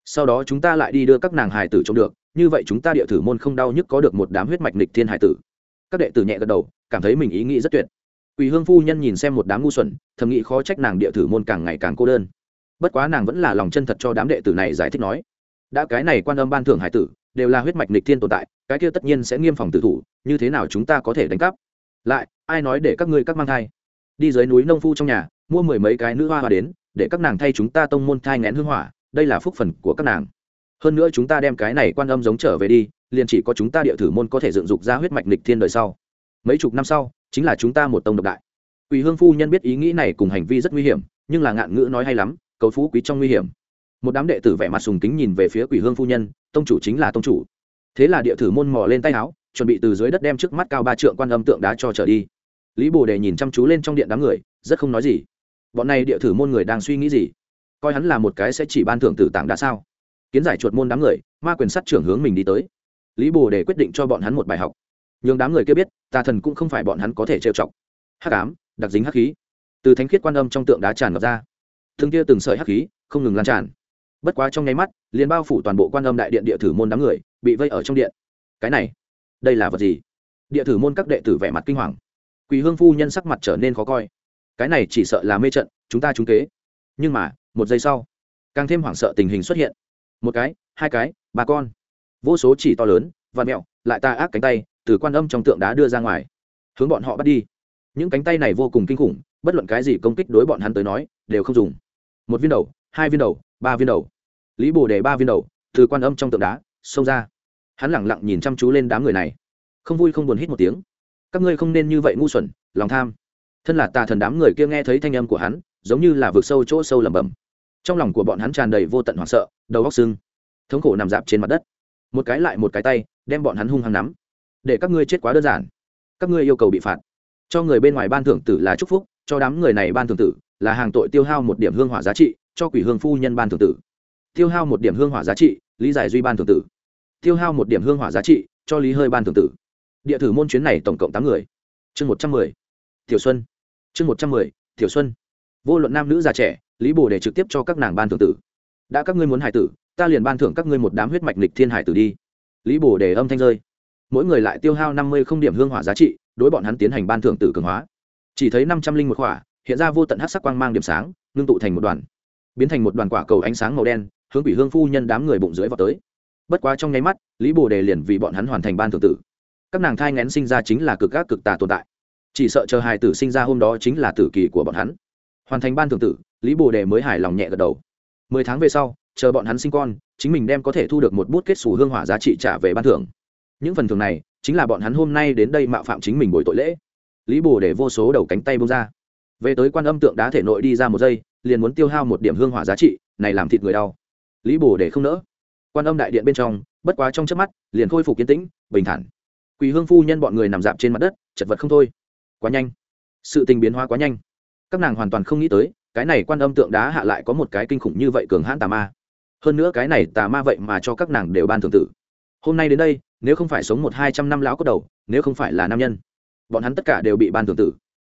Sau đó chúng ta lại đi đưa các nàng hải tử trông được như vậy chúng ta địa thử môn không đau nhức có được một đám huyết mạch nịch thiên hải tử. Các đệ tử nhẹ gật đầu cảm thấy mình ý nghĩ rất tuyệt. Quỷ Hương phu nhân nhìn xem một đám ngu xuẩn, thầm nghĩ khó trách nàng địa thử môn càng ngày càng cô đơn. Bất quá nàng vẫn là lòng chân thật cho đám đệ tử này giải thích nói, đã cái này quan âm ban thưởng hải tử, đều là huyết mạch nịch thiên tồn tại, cái kia tất nhiên sẽ nghiêm phòng tử thủ, như thế nào chúng ta có thể đánh cắp? Lại, ai nói để các ngươi các mang thai? Đi dưới núi nông phu trong nhà, mua mười mấy cái nữ hoa hoa đến, để các nàng thay chúng ta tông môn thai nghén hương hỏa, đây là phúc phần của các nàng. Hơn nữa chúng ta đem cái này quan âm giống trở về đi, liền chỉ có chúng ta địa thử môn có thể dựng dục ra huyết mạch nịch thiên đời sau. Mấy chục năm sau, chính là chúng ta một tông độc đại quỷ hương phu nhân biết ý nghĩ này cùng hành vi rất nguy hiểm nhưng là ngạn ngữ nói hay lắm cầu phú quý trong nguy hiểm một đám đệ tử vẻ mặt sùng kính nhìn về phía quỷ hương phu nhân, tông chủ chính là tông chủ. Thế là địa thử môn mò lên tay áo, chuẩn bị từ dưới đất đem trước mắt cao ba trượng quan âm tượng đá cho trở đi. Lý bồ đề nhìn chăm chú lên trong điện đám người, rất không nói gì. Bọn này địa thử môn người đang suy nghĩ gì? Coi hắn là một cái sẽ chỉ ban thưởng tử tảng đá sao? Kiến giải chuột môn đám người, ma quyền sắt trưởng hướng mình đi tới. Lý bồ đề quyết định cho bọn hắn một bài học. Nhường đám người kia biết, tà thần cũng không phải bọn hắn có thể trêu chọc. Hắc ám, đặc dính hắc khí. Từ thánh khiết quan âm trong tượng đá tràn ngập ra. Thương kia từng sợi hắc khí, không ngừng lan tràn bất quá trong nháy mắt, liền bao phủ toàn bộ quan âm đại điện địa thử môn đám người, bị vây ở trong điện. Cái này, đây là vật gì? Địa thử môn các đệ tử vẻ mặt kinh hoàng. Quỳ hương phu nhân sắc mặt trở nên khó coi. Cái này chỉ sợ là mê trận, chúng ta trúng kế. Nhưng mà, một giây sau, càng thêm hoảng sợ tình hình xuất hiện. Một cái, hai cái, ba con. Vô số chỉ to lớn và mẹo, lại ta ác cánh tay, từ quan âm trong tượng đá đưa ra ngoài. Hướng bọn họ bắt đi. Những cánh tay này vô cùng kinh khủng, bất luận cái gì công kích đối bọn hắn tới nói, đều không dùng. Một viên đầu, hai viên đầu, ba viên đầu lý bồ đề ba viên đầu, từ quan âm trong tượng đá, xông ra. Hắn lẳng lặng nhìn chăm chú lên đám người này. Không vui không buồn hít một tiếng. Các ngươi không nên như vậy ngu xuẩn, lòng tham. Thân là tà thần đám người kia nghe thấy thanh âm của hắn, giống như là vượt sâu chỗ sâu lầm bầm. trong lòng của bọn hắn tràn đầy vô tận hoảng sợ, đầu góc xương thống khổ nằm dạp trên mặt đất. Một cái lại một cái tay, đem bọn hắn hung hăng nắm. Để các ngươi chết quá đơn giản. Các ngươi yêu cầu bị phạt. Cho người bên ngoài ban thưởng tử là chúc phúc, cho đám người này ban thưởng tử là hàng tội tiêu hao một điểm hương hỏa giá trị, cho quỷ hương phu nhân ban thưởng tử tiêu hao một điểm hương hỏa giá trị, lý giải duy ban thưởng tử. Tiêu hao một điểm hương hỏa giá trị, cho lý hơi ban thưởng tử. Địa thử môn chuyến này tổng cộng tám người. Chương một trăm mười. Tiểu xuân. Chương một trăm mười, tiểu xuân. Vô luận nam nữ già trẻ, lý bồ để trực tiếp cho các nàng ban thưởng tử. Đã các ngươi muốn hải tử, ta liền ban thưởng các ngươi một đám huyết mạch nịch thiên hải tử đi. Lý bồ để âm thanh rơi. Mỗi người lại tiêu hao năm mươi không điểm hương hỏa giá trị, đối bọn hắn tiến hành ban thưởng tử cường hóa. Chỉ thấy năm trăm linh một khỏa hiện ra vô tận hát sắc quang mang điểm sáng, ngưng tụ thành một đoàn. Biến thành một đoàn quả cầu ánh sáng màu đen hướng quỷ hương phu nhân đám người bụng dưới vào tới. Bất quá trong nháy mắt, lý bồ đề liền vì bọn hắn hoàn thành ban thượng tử. Các nàng thai ngén sinh ra chính là cực ác cực tà tồn tại. Chỉ sợ chờ hài tử sinh ra hôm đó chính là tử kỳ của bọn hắn. Hoàn thành ban thượng tử, lý bồ đề mới hài lòng nhẹ gật đầu. Mười tháng về sau, chờ bọn hắn sinh con, chính mình đem có thể thu được một bút kết xù hương hỏa giá trị trả về ban thưởng. Những phần thưởng này, chính là bọn hắn hôm nay đến đây mạo phạm chính mình bồi tội lễ. Lý bồ để vô số đầu cánh tay bông ra. Về tới quan âm tượng đá thể nội đi ra một giây, liền muốn tiêu hao một điểm hương hỏa giá trị, này làm thịt người đau lý bồ để không nỡ. Quan âm đại điện bên trong, bất quá trong chớp mắt, liền khôi phục kiến tĩnh, bình thản. Quỳ hương phu nhân bọn người nằm dạp trên mặt đất, chật vật không thôi. Quá nhanh. Sự tình biến hóa quá nhanh. Các nàng hoàn toàn không nghĩ tới, cái này quan âm tượng đá hạ lại có một cái kinh khủng như vậy cường hãn tà ma. Hơn nữa cái này tà ma vậy mà cho các nàng đều ban thường tử. Hôm nay đến đây, nếu không phải sống một hai trăm năm lão có đầu, nếu không phải là nam nhân, bọn hắn tất cả đều bị ban thường tử.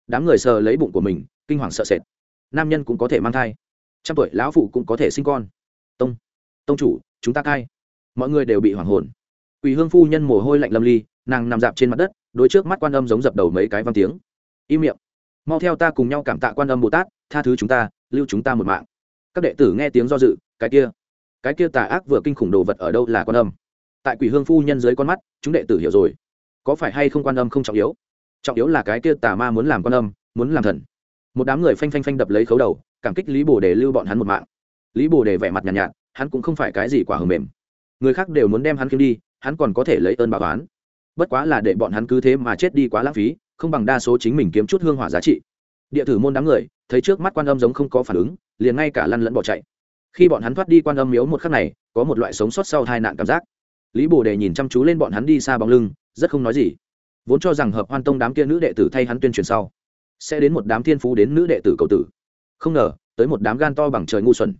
Đám người sờ lấy bụng của mình, kinh hoàng sợ sệt. Nam nhân cũng có thể mang thai. Trăm tuổi lão phụ cũng có thể sinh con tông tông chủ, chúng ta cai. Mọi người đều bị hoảng hồn. Quỷ hương phu nhân mồ hôi lạnh lâm ly, nàng nằm dạp trên mặt đất, đôi trước mắt quan âm giống dập đầu mấy cái văn tiếng. Im miệng. Mau theo ta cùng nhau cảm tạ quan âm bồ tát, tha thứ chúng ta, lưu chúng ta một mạng. Các đệ tử nghe tiếng do dự, cái kia cái kia tà ác vừa kinh khủng đồ vật ở đâu là quan âm? Tại quỷ hương phu nhân dưới con mắt, chúng đệ tử hiểu rồi. Có phải hay không quan âm không trọng yếu? Trọng yếu là cái kia tà ma muốn làm quan âm, muốn làm thần. Một đám người phanh phanh phanh đập lấy khấu đầu, cảm kích lý bồ để lưu bọn hắn một mạng lý bồ đề vẻ mặt nhàn nhạt, nhạt hắn cũng không phải cái gì quả hờ mềm. Người khác đều muốn đem hắn kiếm đi hắn còn có thể lấy ơn báo toán bất quá là để bọn hắn cứ thế mà chết đi quá lãng phí không bằng đa số chính mình kiếm chút hương hỏa giá trị. Địa tử môn đám người thấy trước mắt quan âm giống không có phản ứng liền ngay cả lăn lẫn bỏ chạy. Khi bọn hắn thoát đi quan âm miếu một khắc này có một loại sống sót sau tai nạn cảm giác. Lý bồ đề nhìn chăm chú lên bọn hắn đi xa bóng lưng rất không nói gì. Vốn cho rằng hợp hoan tông đám kia nữ đệ tử thay hắn tuyên truyền sau sẽ đến một đám thiên phú đến nữ đệ tử cầu tử. Không ngờ tới một đám gan to bằng trời ngu xuẩn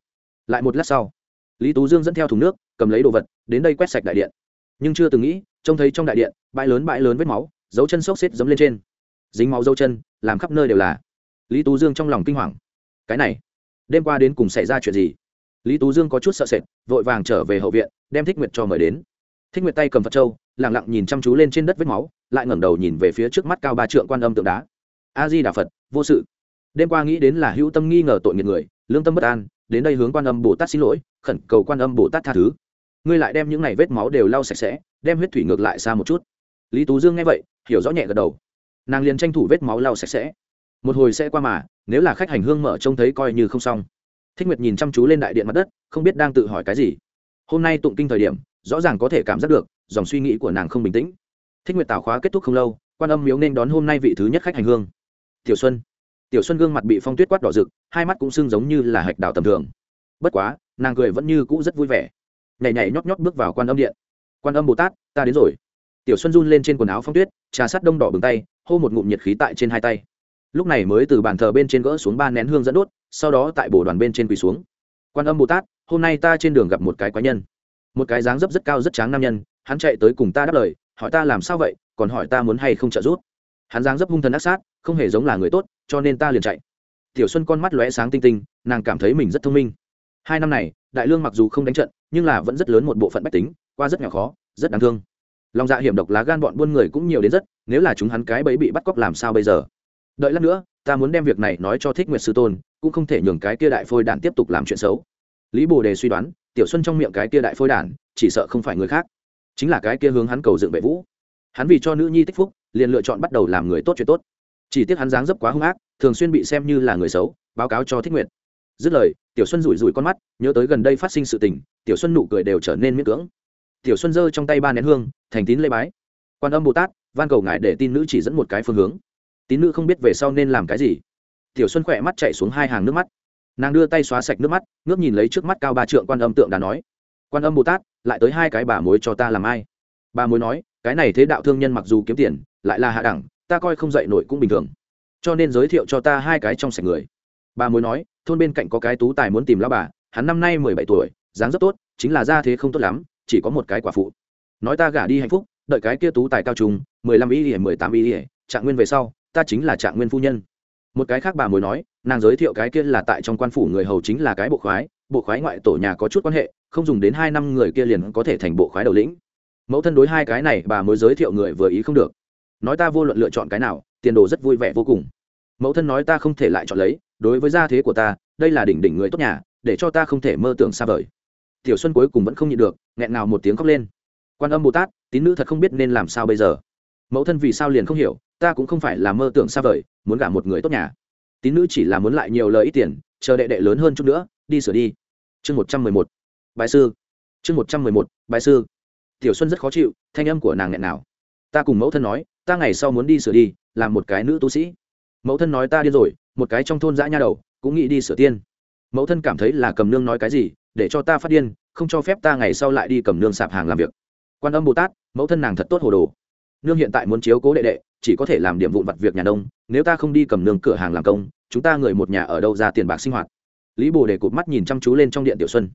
lại một lát sau, lý tú dương dẫn theo thùng nước, cầm lấy đồ vật, đến đây quét sạch đại điện. Nhưng chưa từng nghĩ, trông thấy trong đại điện, bãi lớn bãi lớn vết máu, dấu chân xốc xếp dấm lên trên. Dính máu dấu chân, làm khắp nơi đều là. Lý tú dương trong lòng kinh hoàng. Cái này, đêm qua đến cùng xảy ra chuyện gì? Lý tú dương có chút sợ sệt, vội vàng trở về hậu viện, đem thích nguyệt cho mời đến. Thích nguyệt tay cầm phật trâu lẳng lặng nhìn chăm chú lên trên đất vết máu, lại ngẩng đầu nhìn về phía trước mắt cao ba trượng quan âm tượng đá. A di đà phật, vô sự. Đêm qua nghĩ đến là hữu tâm nghi ngờ tội nghiệt người, lương tâm bất an đến đây hướng quan âm bồ tát xin lỗi, khẩn cầu quan âm bồ tát tha thứ. Ngươi lại đem những này vết máu đều lau sạch sẽ, đem huyết thủy ngược lại xa một chút. Lý tú dương nghe vậy, hiểu rõ nhẹ gật đầu. Nàng liền tranh thủ vết máu lau sạch sẽ. Một hồi sẽ qua mà, nếu là khách hành hương mở trông thấy coi như không xong. Thích nguyệt nhìn chăm chú lên đại điện mặt đất, không biết đang tự hỏi cái gì. Hôm nay tụng kinh thời điểm, rõ ràng có thể cảm giác được, dòng suy nghĩ của nàng không bình tĩnh. Thích nguyệt tảo khóa kết thúc không lâu, quan âm miếu nên đón hôm nay vị thứ nhất khách hành hương. Tiểu xuân tiểu xuân gương mặt bị phong tuyết quát đỏ rực, hai mắt cũng sưng giống như là hạch đào tầm thường. Bất quá, nàng cười vẫn như cũ rất vui vẻ. Nhảy nhảy nhót nhót bước vào quan âm điện. Quan âm bồ tát, ta đến rồi. Tiểu xuân run lên trên quần áo phong tuyết, trà sát đông đỏ bừng tay, hô một ngụm nhiệt khí tại trên hai tay. Lúc này mới từ bàn thờ bên trên gỡ xuống ba nén hương dẫn đốt, sau đó tại bồ đoàn bên trên quỳ xuống. Quan âm bồ tát, hôm nay ta trên đường gặp một cái quái nhân. Một cái dáng dấp rất cao rất tráng nam nhân, hắn chạy tới cùng ta đáp lời, hỏi ta làm sao vậy, còn hỏi ta muốn hay không trợ giúp. Hắn dáng dấp hung thần ác sát, không hề giống là người tốt cho nên ta liền chạy. Tiểu xuân con mắt lóe sáng tinh tinh, nàng cảm thấy mình rất thông minh. Hai năm này, đại lương mặc dù không đánh trận, nhưng là vẫn rất lớn một bộ phận bách tính, qua rất nhỏ khó, rất đáng thương. Lòng dạ hiểm độc lá gan bọn buôn người cũng nhiều đến rất, nếu là chúng hắn cái bẫy bị bắt cóc làm sao bây giờ? Đợi lát nữa, ta muốn đem việc này nói cho thích nguyệt sư tôn, cũng không thể nhường cái kia đại phôi đản tiếp tục làm chuyện xấu. Lý bồ đề suy đoán, tiểu xuân trong miệng cái kia đại phôi đản, chỉ sợ không phải người khác, chính là cái kia hướng hắn cầu dựng vệ vũ. Hắn vì cho nữ nhi tích phúc, liền lựa chọn bắt đầu làm người tốt chuyện tốt chỉ tiếc hắn dáng dấp quá hung ác, thường xuyên bị xem như là người xấu, báo cáo cho thích nguyện. dứt lời, tiểu xuân rủi rủi con mắt, nhớ tới gần đây phát sinh sự tình, tiểu xuân nụ cười đều trở nên miễn cưỡng. Tiểu xuân giơ trong tay ba nén hương, thành tín lê bái. Quan âm bồ tát, van cầu ngài để tin nữ chỉ dẫn một cái phương hướng. Tín nữ không biết về sau nên làm cái gì. Tiểu xuân khỏe mắt chạy xuống hai hàng nước mắt. Nàng đưa tay xóa sạch nước mắt, ngước nhìn lấy trước mắt cao ba trượng quan âm tượng đã nói. Quan âm bồ tát, lại tới hai cái bà mối cho ta làm ai? Bà mối nói, cái này thế đạo thương nhân mặc dù kiếm tiền, lại là hạ đẳng ta coi không dậy nổi cũng bình thường. Cho nên giới thiệu cho ta hai cái trong sạch người. Bà mối nói, thôn bên cạnh có cái tú tài muốn tìm lao bà, hắn năm nay mười bảy tuổi, dáng rất tốt, chính là ra thế không tốt lắm, chỉ có một cái quả phụ. Nói ta gả đi hạnh phúc, đợi cái kia tú tài cao trùng mười lăm ý ỉa mười tám ý ỉa trạng nguyên về sau, ta chính là trạng nguyên phu nhân. Một cái khác bà mối nói, nàng giới thiệu cái kia là tại trong quan phủ người hầu chính là cái bộ khoái bộ khoái ngoại tổ nhà có chút quan hệ, không dùng đến hai năm người kia liền có thể thành bộ khoái đầu lĩnh. Mẫu thân đối hai cái này bà mới giới thiệu người vừa ý không được nói ta vô luận lựa chọn cái nào, tiền đồ rất vui vẻ vô cùng. Mẫu thân nói ta không thể lại chọn lấy, đối với gia thế của ta, đây là đỉnh đỉnh người tốt nhà, để cho ta không thể mơ tưởng xa vời. Tiểu xuân cuối cùng vẫn không nhịn được, nghẹn ngào một tiếng khóc lên. Quan âm bồ tát, tín nữ thật không biết nên làm sao bây giờ. Mẫu thân vì sao liền không hiểu, ta cũng không phải là mơ tưởng xa vời, muốn gả một người tốt nhà. Tín nữ chỉ là muốn lại nhiều lời ít tiền, chờ đệ đệ lớn hơn chút nữa, đi sửa đi. Chương một trăm mười một. Bài sư. Chương một trăm mười một bài sư. Tiểu xuân rất khó chịu, thanh âm của nàng nghẹn nào ta cùng mẫu thân nói ta ngày sau muốn đi sửa đi, làm một cái nữ tu sĩ. Mẫu thân nói ta điên rồi, một cái trong thôn dã nha đầu, cũng nghĩ đi sửa tiên. Mẫu thân cảm thấy là cầm nương nói cái gì, để cho ta phát điên, không cho phép ta ngày sau lại đi cầm nương sạp hàng làm việc. Quan âm bồ tát, mẫu thân nàng thật tốt hồ đồ. Nương hiện tại muốn chiếu cố đệ đệ, chỉ có thể làm điểm vụn vặt việc nhà nông, nếu ta không đi cầm nương cửa hàng làm công, chúng ta người một nhà ở đâu ra tiền bạc sinh hoạt? Lý bồ để cụt mắt nhìn chăm chú lên trong điện tiểu xuân.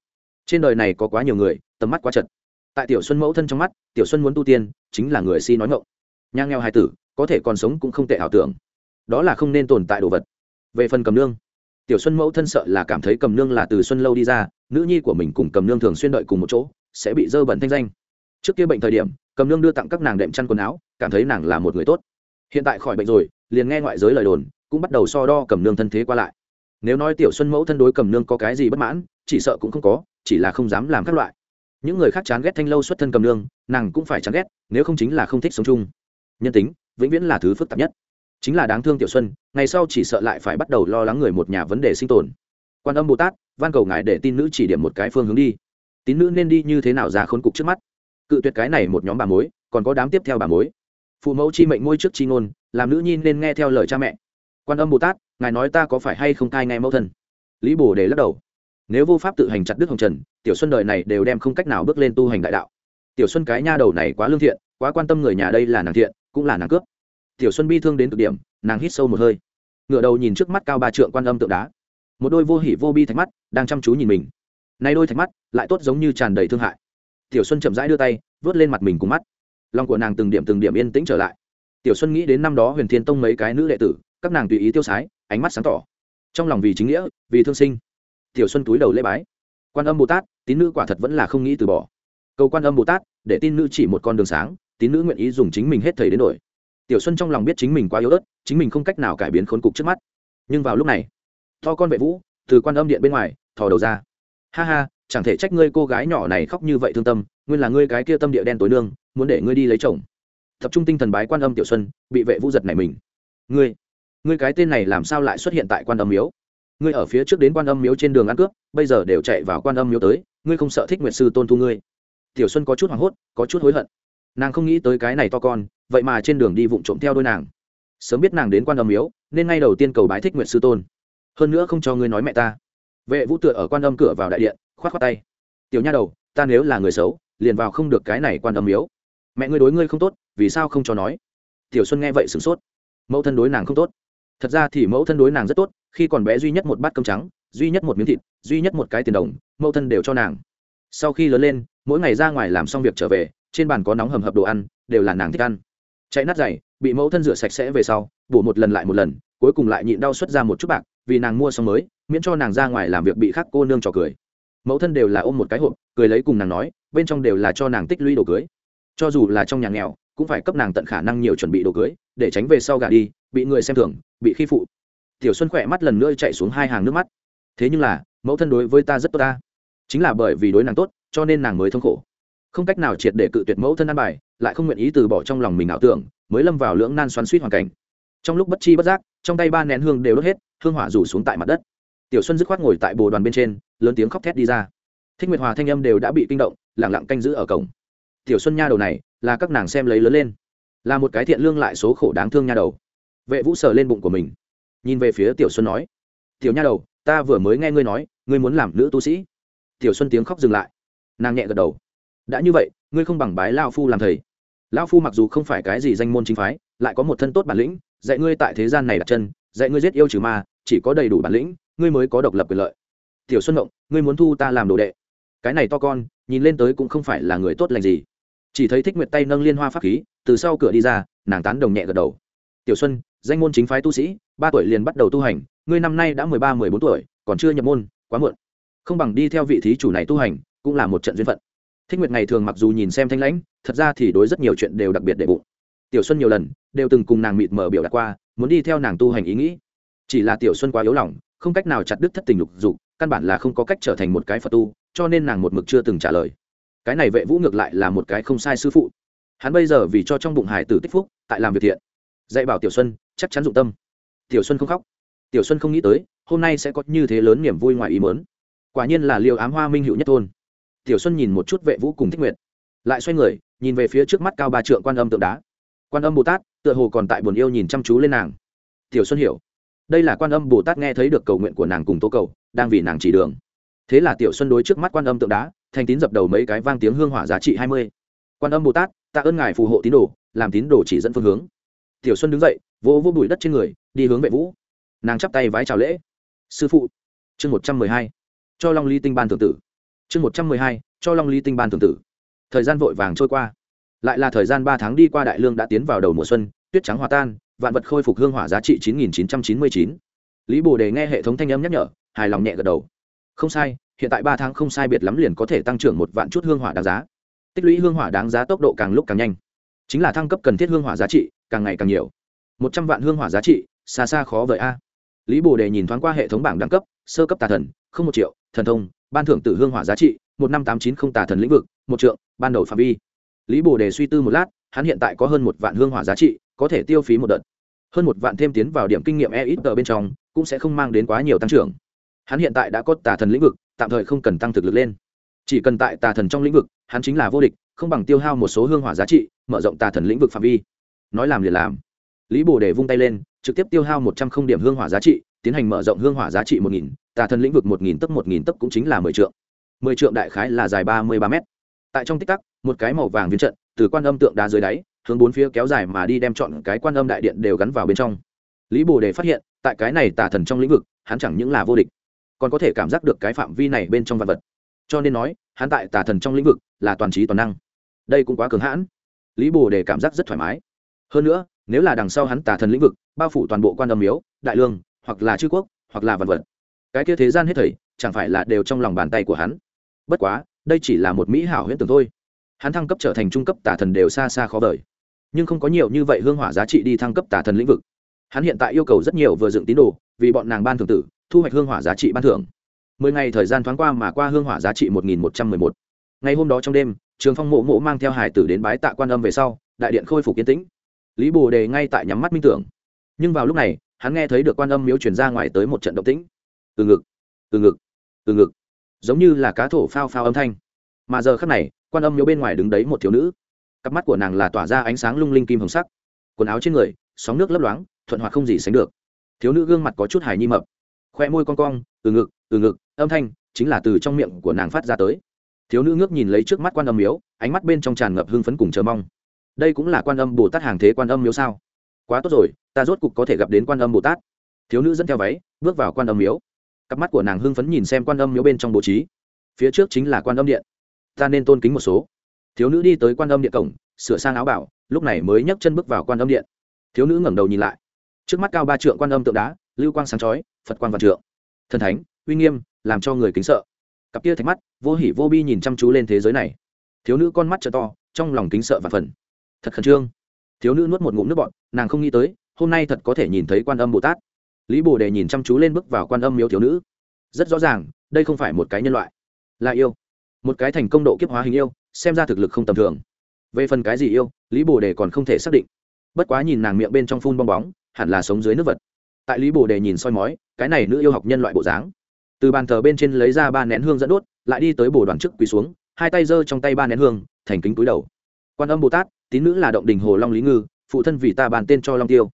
Trên đời này có quá nhiều người, tầm mắt quá chật. Tại tiểu xuân mẫu thân trong mắt, tiểu xuân muốn tu tiên, chính là người si nói ngộng nhà nghèo hai tử, có thể còn sống cũng không tệ ảo tưởng. Đó là không nên tồn tại đồ vật. Về phần cầm nương, tiểu xuân mẫu thân sợ là cảm thấy cầm nương là từ xuân lâu đi ra, nữ nhi của mình cùng cầm nương thường xuyên đợi cùng một chỗ, sẽ bị dơ bẩn thanh danh. Trước kia bệnh thời điểm, cầm nương đưa tặng các nàng đệm chăn quần áo, cảm thấy nàng là một người tốt. Hiện tại khỏi bệnh rồi, liền nghe ngoại giới lời đồn, cũng bắt đầu so đo cầm nương thân thế qua lại. Nếu nói tiểu xuân mẫu thân đối cầm nương có cái gì bất mãn, chỉ sợ cũng không có, chỉ là không dám làm các loại. Những người khác chán ghét thanh lâu xuất thân cầm nương, nàng cũng phải chán ghét, nếu không chính là không thích sống chung nhân tính, vĩnh viễn là thứ phức tạp nhất. Chính là đáng thương tiểu xuân, ngày sau chỉ sợ lại phải bắt đầu lo lắng người một nhà vấn đề sinh tồn. Quan âm bồ tát, van cầu ngài để tin nữ chỉ điểm một cái phương hướng đi. Tín nữ nên đi như thế nào ra khốn cục trước mắt? Cự tuyệt cái này một nhóm bà mối, còn có đám tiếp theo bà mối. Phụ mẫu chi mệnh ngôi trước chi ngôn, làm nữ nhi nên nghe theo lời cha mẹ. Quan âm bồ tát, ngài nói ta có phải hay không cai nghe mẫu thân? Lý bồ đề lắc đầu. Nếu vô pháp tự hành chặt đức hồng trần, tiểu xuân đời này đều đem không cách nào bước lên tu hành đại đạo. Tiểu xuân cái nha đầu này quá lương thiện, quá quan tâm người nhà đây là nàng thiện cũng là nàng cướp. Tiểu xuân bi thương đến cực điểm, nàng hít sâu một hơi. Ngựa đầu nhìn trước mắt cao ba trượng quan âm tượng đá. Một đôi vô hỉ vô bi thạch mắt đang chăm chú nhìn mình. Nay đôi thạch mắt lại tốt giống như tràn đầy thương hại. Tiểu xuân chậm rãi đưa tay, vớt lên mặt mình cùng mắt. Lòng của nàng từng điểm từng điểm yên tĩnh trở lại. Tiểu xuân nghĩ đến năm đó huyền thiên tông mấy cái nữ đệ tử, các nàng tùy ý tiêu sái, ánh mắt sáng tỏ. Trong lòng vì chính nghĩa, vì thương sinh, tiểu xuân túi đầu lễ bái. Quan âm bồ tát, tín nữ quả thật vẫn là không nghĩ từ bỏ. Cầu quan âm bồ tát, để tin nữ chỉ một con đường sáng tín nữ nguyện ý dùng chính mình hết thầy đến đổi. Tiểu xuân trong lòng biết chính mình quá yếu ớt, chính mình không cách nào cải biến khốn cục trước mắt. Nhưng vào lúc này, to con vệ vũ, từ quan âm điện bên ngoài, thò đầu ra. Ha ha, chẳng thể trách ngươi cô gái nhỏ này khóc như vậy thương tâm, nguyên là ngươi cái kia tâm địa đen tối nương, muốn để ngươi đi lấy chồng. Tập trung tinh thần bái quan âm tiểu xuân, bị vệ vũ giật này mình. Ngươi ngươi cái tên này làm sao lại xuất hiện tại quan âm miếu? Ngươi ở phía trước đến quan âm miếu trên đường ăn cướp, bây giờ đều chạy vào quan âm miếu tới, ngươi không sợ thích nguyệt sư tôn thu ngươi. Tiểu xuân có chút hoảng hốt, có chút hối hận nàng không nghĩ tới cái này to con, vậy mà trên đường đi vụng trộm theo đôi nàng. Sớm biết nàng đến quan âm miếu, nên ngay đầu tiên cầu bái thích nguyện sư tôn. Hơn nữa không cho ngươi nói mẹ ta. Vệ vũ tựa ở quan âm cửa vào đại điện k h o á t k h o á tay. Tiểu nha đầu, ta nếu là người xấu, liền vào không được cái này quan âm miếu. Mẹ ngươi đối ngươi không tốt, vì sao không cho nói? Tiểu xuân nghe vậy sửng sốt. Mẫu thân đối nàng không tốt. Thật ra thì mẫu thân đối nàng rất tốt, khi còn bé duy nhất một bát cơm trắng, duy nhất một miếng thịt, duy nhất một cái tiền đồng, mẫu thân đều cho nàng. Sau khi lớn lên, mỗi ngày ra ngoài làm xong việc trở về trên bàn có nóng hầm hập đồ ăn, đều là nàng thích ăn. Chạy nát dày bị mẫu thân rửa sạch sẽ về sau, bổ một lần lại một lần, cuối cùng lại nhịn đau xuất ra một chút bạc, vì nàng mua xong mới, miễn cho nàng ra ngoài làm việc bị khắc cô nương trò cười. Mẫu thân đều là ôm một cái hộp, cười lấy cùng nàng nói, bên trong đều là cho nàng tích lũy đồ cưới. Cho dù là trong nhà nghèo, cũng phải cấp nàng tận khả năng nhiều chuẩn bị đồ cưới, để tránh về sau gà đi, bị người xem thường, bị khi phụ. Tiểu xuân khỏe mắt lần nữa chạy xuống hai hàng nước mắt. Thế nhưng là, mẫu thân đối với ta rất tốt ta. Chính là bởi vì đối nàng tốt, cho nên nàng mới thống khổ không cách nào triệt để cự tuyệt mẫu thân ăn bài, lại không nguyện ý từ bỏ trong lòng mình ảo tưởng, mới lâm vào lưỡng nan xoắn suýt hoàn cảnh. Trong lúc bất chi bất giác, trong tay ba nén hương đều đốt hết, hương hỏa rủ xuống tại mặt đất. Tiểu xuân dứt khoát ngồi tại bồ đoàn bên trên, lớn tiếng khóc thét đi ra. Thích nguyệt hòa thanh âm đều đã bị kinh động lẳng lặng canh giữ ở cổng. Tiểu xuân nha đầu này, là các nàng xem lấy lớn lên. Là một cái thiện lương lại số khổ đáng thương nha đầu. Vệ vũ sờ lên bụng của mình. Nhìn về phía tiểu xuân nói, tiểu nha đầu, ta vừa mới nghe ngươi nói, ngươi muốn làm nữ tu sĩ. Tiểu xuân tiếng khóc dừng lại. Nàng nhẹ gật đầu đã như vậy, ngươi không bằng bái lao phu làm thầy. Lao phu mặc dù không phải cái gì danh môn chính phái, lại có một thân tốt bản lĩnh, dạy ngươi tại thế gian này đặt chân, dạy ngươi giết yêu trừ ma, chỉ có đầy đủ bản lĩnh, ngươi mới có độc lập quyền lợi. Tiểu xuân động ngươi muốn thu ta làm đồ đệ. Cái này to con, nhìn lên tới cũng không phải là người tốt lành gì. Chỉ thấy thích nguyệt tay nâng liên hoa pháp khí, từ sau cửa đi ra, nàng tán đồng nhẹ gật đầu. Tiểu xuân, danh môn chính phái tu sĩ, ba tuổi liền bắt đầu tu hành, ngươi năm nay đã mười ba, mười bốn tuổi, còn chưa nhập môn, quá muộn. Không bằng đi theo vị thí chủ này tu hành, cũng là một trận duyên phận thích nguyệt ngày thường mặc dù nhìn xem thanh lãnh, thật ra thì đối rất nhiều chuyện đều đặc biệt đệ bụng. Tiểu xuân nhiều lần đều từng cùng nàng mịt mờ biểu đạt qua, muốn đi theo nàng tu hành ý nghĩ. Chỉ là tiểu xuân quá yếu lòng, không cách nào chặt đứt thất tình lục dục, căn bản là không có cách trở thành một cái phật tu, cho nên nàng một mực chưa từng trả lời. Cái này vệ vũ ngược lại là một cái không sai sư phụ. Hắn bây giờ vì cho trong bụng hải tử tích phúc, tại làm việc thiện. Dạy bảo tiểu xuân, chắc chắn dụng tâm. Tiểu xuân không khóc. Tiểu xuân không nghĩ tới, hôm nay sẽ có như thế lớn niềm vui ngoài ý mớn quả nhiên là liều ám hoa minh hữu nhất thôn tiểu xuân nhìn một chút vệ vũ cùng thích nguyện lại xoay người, nhìn về phía trước mắt cao ba trượng quan âm tượng đá. Quan âm bồ tát, tựa hồ còn tại buồn yêu nhìn chăm chú lên nàng. Tiểu xuân hiểu. Đây là quan âm bồ tát nghe thấy được cầu nguyện của nàng cùng tố cầu, đang vì nàng chỉ đường. Thế là tiểu xuân đối trước mắt quan âm tượng đá, thành tín dập đầu mấy cái vang tiếng hương hỏa giá trị hai mươi. Quan âm bồ tát, tạ ơn ngài phù hộ tín đồ, làm tín đồ chỉ dẫn phương hướng. Tiểu xuân đứng dậy, vỗ vỗ bụi đất trên người, đi hướng vệ vũ. Nàng chắp tay vái chào lễ. Sư phụ. Chương một trăm mười hai. Cho long ly tinh ban thượng tử chương một trăm mười hai, cho long ly tinh ban Thường tử. Thời gian vội vàng trôi qua. Lại là thời gian ba tháng đi qua đại lương đã tiến vào đầu mùa xuân, tuyết trắng hòa tan, vạn vật khôi phục hương hỏa giá trị chín nghìn chín trăm chín mươi chín. Lý bồ đề nghe hệ thống thanh âm nhắc nhở, hài lòng nhẹ gật đầu. Không sai, hiện tại ba tháng không sai biệt lắm liền có thể tăng trưởng một vạn chút hương hỏa đáng giá. Tích lũy hương hỏa đáng giá tốc độ càng lúc càng nhanh. Chính là thăng cấp cần thiết hương hỏa giá trị càng ngày càng nhiều. Một trăm vạn hương hỏa giá trị, xa xa khó vời a. Lý bồ đề nhìn thoáng qua hệ thống bảng đẳng cấp, sơ cấp tà thần, không một triệu, thần thông ban thưởng tử hương hỏa giá trị, một năm tám chín không tà thần lĩnh vực, một trượng, ban đầu phạm vi. Lý bồ đề suy tư một lát, hắn hiện tại có hơn một vạn hương hỏa giá trị, có thể tiêu phí một đợt. Hơn một vạn thêm tiến vào điểm kinh nghiệm e ít ở bên trong, cũng sẽ không mang đến quá nhiều tăng trưởng. Hắn hiện tại đã có tà thần lĩnh vực, tạm thời không cần tăng thực lực lên. Chỉ cần tại tà thần trong lĩnh vực, hắn chính là vô địch, không bằng tiêu hao một số hương hỏa giá trị, mở rộng tà thần lĩnh vực phạm vi. Nói làm liền làm. Lý bồ đề vung tay lên, trực tiếp tiêu hao một trăm không điểm hương hỏa giá trị, tiến hành mở rộng hương hỏa giá trị một nghìn tà thần lĩnh vực một nghìn tấc một nghìn tấc cũng chính là mười trượng. Mười trượng đại khái là dài ba mươi ba mét. Tại trong tích tắc, một cái màu vàng viên trận, từ quan âm tượng đá dưới đáy, hướng bốn phía kéo dài mà đi đem chọn cái quan âm đại điện đều gắn vào bên trong. Lý bồ đề phát hiện, tại cái này tà thần trong lĩnh vực, hắn chẳng những là vô địch, còn có thể cảm giác được cái phạm vi này bên trong vật vật. Cho nên nói, hắn tại tà thần trong lĩnh vực là toàn trí toàn năng. Đây cũng quá cường hãn. Lý bồ đề cảm giác rất thoải mái. Hơn nữa, nếu là đằng sau hắn tà thần lĩnh vực, bao phủ toàn bộ quan âm miếu, đại lương, hoặc là chư quốc, hoặc là vật vật cái kia thế gian hết thảy chẳng phải là đều trong lòng bàn tay của hắn. Bất quá, đây chỉ là một mỹ hảo huyễn tưởng thôi. Hắn thăng cấp trở thành trung cấp tả thần đều xa xa khó vời. Nhưng không có nhiều như vậy hương hỏa giá trị đi thăng cấp tả thần lĩnh vực. Hắn hiện tại yêu cầu rất nhiều vừa dựng tín đồ, vì bọn nàng ban thường tử, thu hoạch hương hỏa giá trị ban thưởng. Mười ngày thời gian thoáng qua mà qua hương hỏa giá trị một nghìn một trăm mười một. Ngày hôm đó trong đêm, trường phong mộ mộ mang theo hải tử đến bái tạ quan âm về sau, đại điện khôi phục yên tĩnh. Lý bồ đề ngay tại nhắm mắt minh tưởng. Nhưng vào lúc này, hắn nghe thấy được quan âm miếu chuyển ra ngoài tới một trận động tĩnh từ ngực từ ngực từ ngực, giống như là cá thổ phao phao âm thanh. Mà giờ khắc này, quan âm miếu bên ngoài đứng đấy một thiếu nữ. Cặp mắt của nàng là tỏa ra ánh sáng lung linh kim hồng sắc. Quần áo trên người, sóng nước lấp loáng, thuận hoạt không gì sánh được. Thiếu nữ gương mặt có chút hài nhi mập. Khoe môi con cong, từ ngực từ ngực, âm thanh chính là từ trong miệng của nàng phát ra tới. Thiếu nữ ngước nhìn lấy trước mắt quan âm miếu, ánh mắt bên trong tràn ngập hưng phấn cùng chờ mong. Đây cũng là quan âm bồ tát hàng thế quan âm miếu sao? Quá tốt rồi, ta rốt cục có thể gặp đến quan âm bồ tát. Thiếu nữ dẫn theo váy, bước vào quan âm miếu cặp mắt của nàng hưng phấn nhìn xem quan âm miếu bên trong bố trí. Phía trước chính là quan âm điện. Ta nên tôn kính một số. Thiếu nữ đi tới quan âm điện cổng, sửa sang áo bảo, lúc này mới nhấc chân bước vào quan âm điện. Thiếu nữ ngẩng đầu nhìn lại. Trước mắt cao ba trượng quan âm tượng đá, lưu quang sáng chói, phật quan văn trượng. Thần thánh, uy nghiêm, làm cho người kính sợ. Cặp kia thạch mắt, vô hỉ vô bi nhìn chăm chú lên thế giới này. Thiếu nữ con mắt t to, trong lòng kính sợ và phần. Thật khẩn trương. Thiếu nữ nuốt một ngụm nước bọn nàng không nghĩ tới, hôm nay thật có thể nhìn thấy quan âm bồ tát lý bồ đề nhìn chăm chú lên bước vào quan âm miếu thiếu nữ. Rất rõ ràng, đây không phải một cái nhân loại. Là yêu. Một cái thành công độ kiếp hóa hình yêu, xem ra thực lực không tầm thường. Về phần cái gì yêu, lý bồ đề còn không thể xác định. Bất quá nhìn nàng miệng bên trong phun bong bóng, hẳn là sống dưới nước vật. Tại lý bồ đề nhìn soi mói, cái này nữ yêu học nhân loại bộ dáng. Từ bàn thờ bên trên lấy ra ba nén hương dẫn đốt, lại đi tới bồ đoàn trước quỳ xuống, hai tay giơ trong tay ba nén hương, thành kính túi đầu. Quan âm bồ tát, tín nữ là động đình hồ long lý ngư, phụ thân vì ta bàn tên cho long tiêu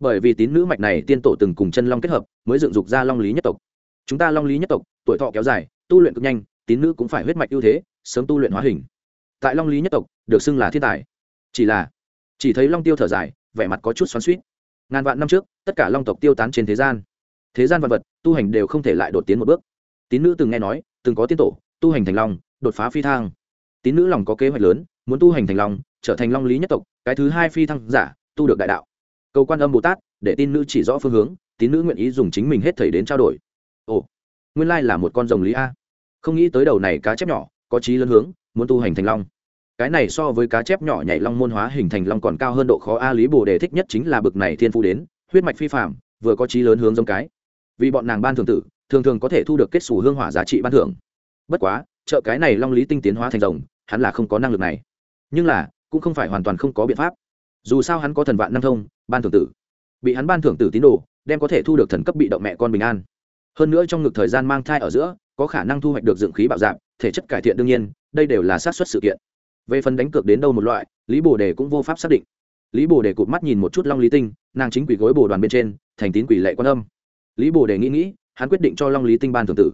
bởi vì tín nữ mạch này tiên tổ từng cùng chân long kết hợp, mới dựng dục ra long lý nhất tộc. Chúng ta long lý nhất tộc, tuổi thọ kéo dài, tu luyện cực nhanh, tín nữ cũng phải huyết mạch ưu thế, sớm tu luyện hóa hình. Tại long lý nhất tộc, được xưng là thiên tài. Chỉ là, chỉ thấy long tiêu thở dài, vẻ mặt có chút xoắn suýt ngàn vạn năm trước, tất cả long tộc tiêu tán trên thế gian. Thế gian vật vật, tu hành đều không thể lại đột tiến một bước. Tín nữ từng nghe nói, từng có tiên tổ, tu hành thành long, đột phá phi thăng. Tín nữ lòng có kế hoạch lớn, muốn tu hành thành long, trở thành long lý nhất tộc, cái thứ hai phi thăng giả, tu được đại đạo cầu quan âm bồ tát, để tin nữ chỉ rõ phương hướng, tín nữ nguyện ý dùng chính mình hết thầy đến trao đổi. Ồ, nguyên lai là một con rồng lý a. Không nghĩ tới đầu này cá chép nhỏ, có trí lớn hướng, muốn tu hành thành long. Cái này so với cá chép nhỏ nhảy long môn hóa hình thành long còn cao hơn độ khó a lý bồ đề thích nhất chính là bực này thiên phu đến, huyết mạch phi phạm vừa có trí lớn hướng giống cái. Vì bọn nàng ban thường tử, thường thường có thể thu được kết xù hương hỏa giá trị ban thưởng. Bất quá chợ cái này long lý tinh tiến hóa thành rồng, hắn là không có năng lực này. Nhưng là, cũng không phải hoàn toàn không có biện pháp dù sao hắn có thần vạn năm thông, ban thưởng tử. Bị hắn ban thưởng tử tín đồ, đem có thể thu được thần cấp bị động mẹ con bình an. Hơn nữa trong ngực thời gian mang thai ở giữa, có khả năng thu hoạch được dựng khí bạo dạng thể chất cải thiện đương nhiên, đây đều là sát xuất sự kiện. Về phần đánh cược đến đâu một loại, lý bồ đề cũng vô pháp xác định. Lý bồ đề cụt mắt nhìn một chút long lý tinh, nàng chính quỷ gối bồ đoàn bên trên, thành tín quỷ lệ quan âm. Lý bồ đề nghĩ nghĩ, hắn quyết định cho long lý tinh ban thường tử.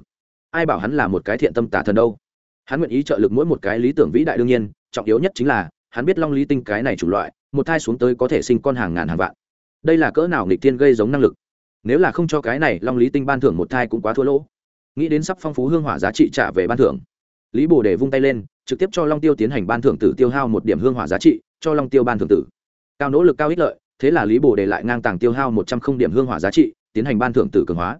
Ai bảo hắn là một cái thiện tâm tả thần đâu. Hắn nguyện ý trợ lực mỗi một cái lý tưởng vĩ đại đương nhiên, trọng yếu nhất chính là, hắn biết long lý tinh cái này chủ loại một thai xuống tới có thể sinh con hàng ngàn hàng vạn. Đây là cỡ nào nghịch tiên gây giống năng lực? Nếu là không cho cái này, long lý tinh ban thưởng một thai cũng quá thua lỗ. Nghĩ đến sắp phong phú hương hỏa giá trị trả về ban thưởng, lý bồ đề vung tay lên, trực tiếp cho long tiêu tiến hành ban thưởng tử tiêu hao một điểm hương hỏa giá trị, cho long tiêu ban thưởng tử. Cao nỗ lực cao ích lợi, thế là lý bồ đề lại ngang tàng tiêu hao một trăm không điểm hương hỏa giá trị, tiến hành ban thưởng tử cường hóa.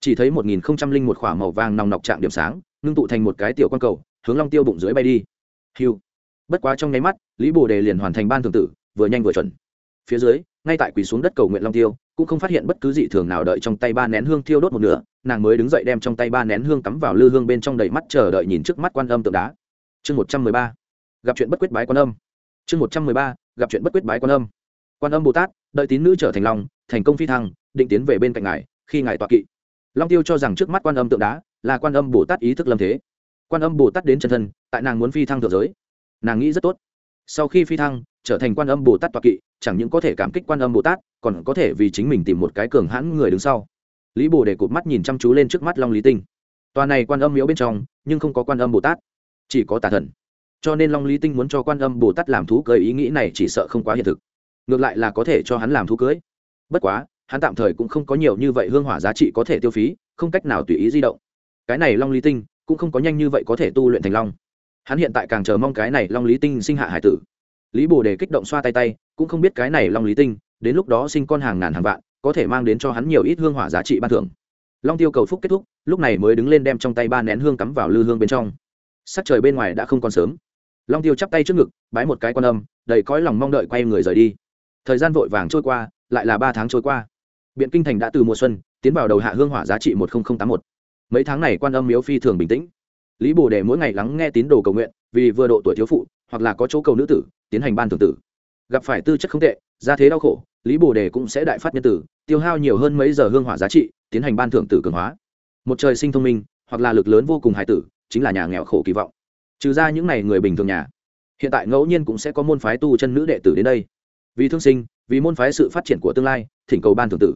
Chỉ thấy một nghìn không trăm linh một k h ỏ a màu vàng nòng nọc chạm điểm sáng, ngưng tụ thành một cái tiểu q u a n cầu, hướng long tiêu bụng dưới bay đi. Hiu. Bất quá trong nháy mắt, lý bồ đề liền hoàn thành ban thưởng tử vừa nhanh vừa chuẩn. Phía dưới, ngay tại quỳ xuống đất cầu nguyện long tiêu, cũng không phát hiện bất cứ dị thường nào đợi trong tay ba nén hương thiêu đốt một nửa, nàng mới đứng dậy đem trong tay ba nén hương cắm vào lư hương bên trong đầy mắt chờ đợi nhìn trước mắt quan âm tượng đá. Chương một trăm mười ba, gặp chuyện bất quyết bái quan âm. Chương một trăm mười ba, gặp chuyện bất quyết bái quan âm. Quan âm bồ tát, đợi tín nữ trở thành lòng thành công phi thăng, định tiến về bên cạnh ngài, khi ngài tọa kỵ. Long tiêu cho rằng trước mắt quan âm tượng đá là quan âm bồ tát ý thức lâm thế. Quan âm bồ tát đến chân thân, tại nàng muốn phi thăng thượng giới. Nàng nghĩ rất tốt. Sau khi phi thăng trở thành quan âm bồ tát toạc kỵ, chẳng những có thể cảm kích quan âm bồ tát, còn có thể vì chính mình tìm một cái cường hãn người đứng sau. Lý bồ để cụt mắt nhìn chăm chú lên trước mắt long lý tinh. Tòa này quan âm miếu bên trong, nhưng không có quan âm bồ tát, chỉ có tà thần. Cho nên long lý tinh muốn cho quan âm bồ tát làm thú cưới ý nghĩ này chỉ sợ không quá hiện thực. Ngược lại là có thể cho hắn làm thú cưới bất quá, hắn tạm thời cũng không có nhiều như vậy hương hỏa giá trị có thể tiêu phí, không cách nào tùy ý di động. Cái này long lý tinh cũng không có nhanh như vậy có thể tu luyện thành long. Hắn hiện tại càng chờ mong cái này long lý tinh sinh hạ hải tử lý bồ đề kích động xoa tay tay, cũng không biết cái này long lý tinh, đến lúc đó sinh con hàng ngàn hàng vạn, có thể mang đến cho hắn nhiều ít hương hỏa giá trị ban thưởng. Long tiêu cầu phúc kết thúc, lúc này mới đứng lên đem trong tay ba nén hương cắm vào lư hương bên trong. Sắc trời bên ngoài đã không còn sớm. Long tiêu chắp tay trước ngực, bái một cái quan âm, đầy cõi lòng mong đợi quay người rời đi. Thời gian vội vàng trôi qua, lại là ba tháng trôi qua. Biện kinh thành đã từ mùa xuân, tiến vào đầu hạ hương hỏa giá trị một nghìn tám một. Mấy tháng này quan âm miếu phi thường bình tĩnh. Lý bồ đề mỗi ngày lắng nghe tín đồ cầu nguyện, vì vừa độ tuổi thiếu phụ, hoặc là có chỗ cầu nữ tử tiến hành ban thưởng tử. Gặp phải tư chất không tệ ra thế đau khổ, lý bồ đề cũng sẽ đại phát nhân tử, tiêu hao nhiều hơn mấy giờ hương hỏa giá trị, tiến hành ban thưởng tử cường hóa. Một trời sinh thông minh, hoặc là lực lớn vô cùng hải tử, chính là nhà nghèo khổ kỳ vọng. Trừ ra những n à y người bình thường nhà, hiện tại ngẫu nhiên cũng sẽ có môn phái tu chân nữ đệ tử đến đây. Vì thương sinh, vì môn phái sự phát triển của tương lai, thỉnh cầu ban thưởng tử.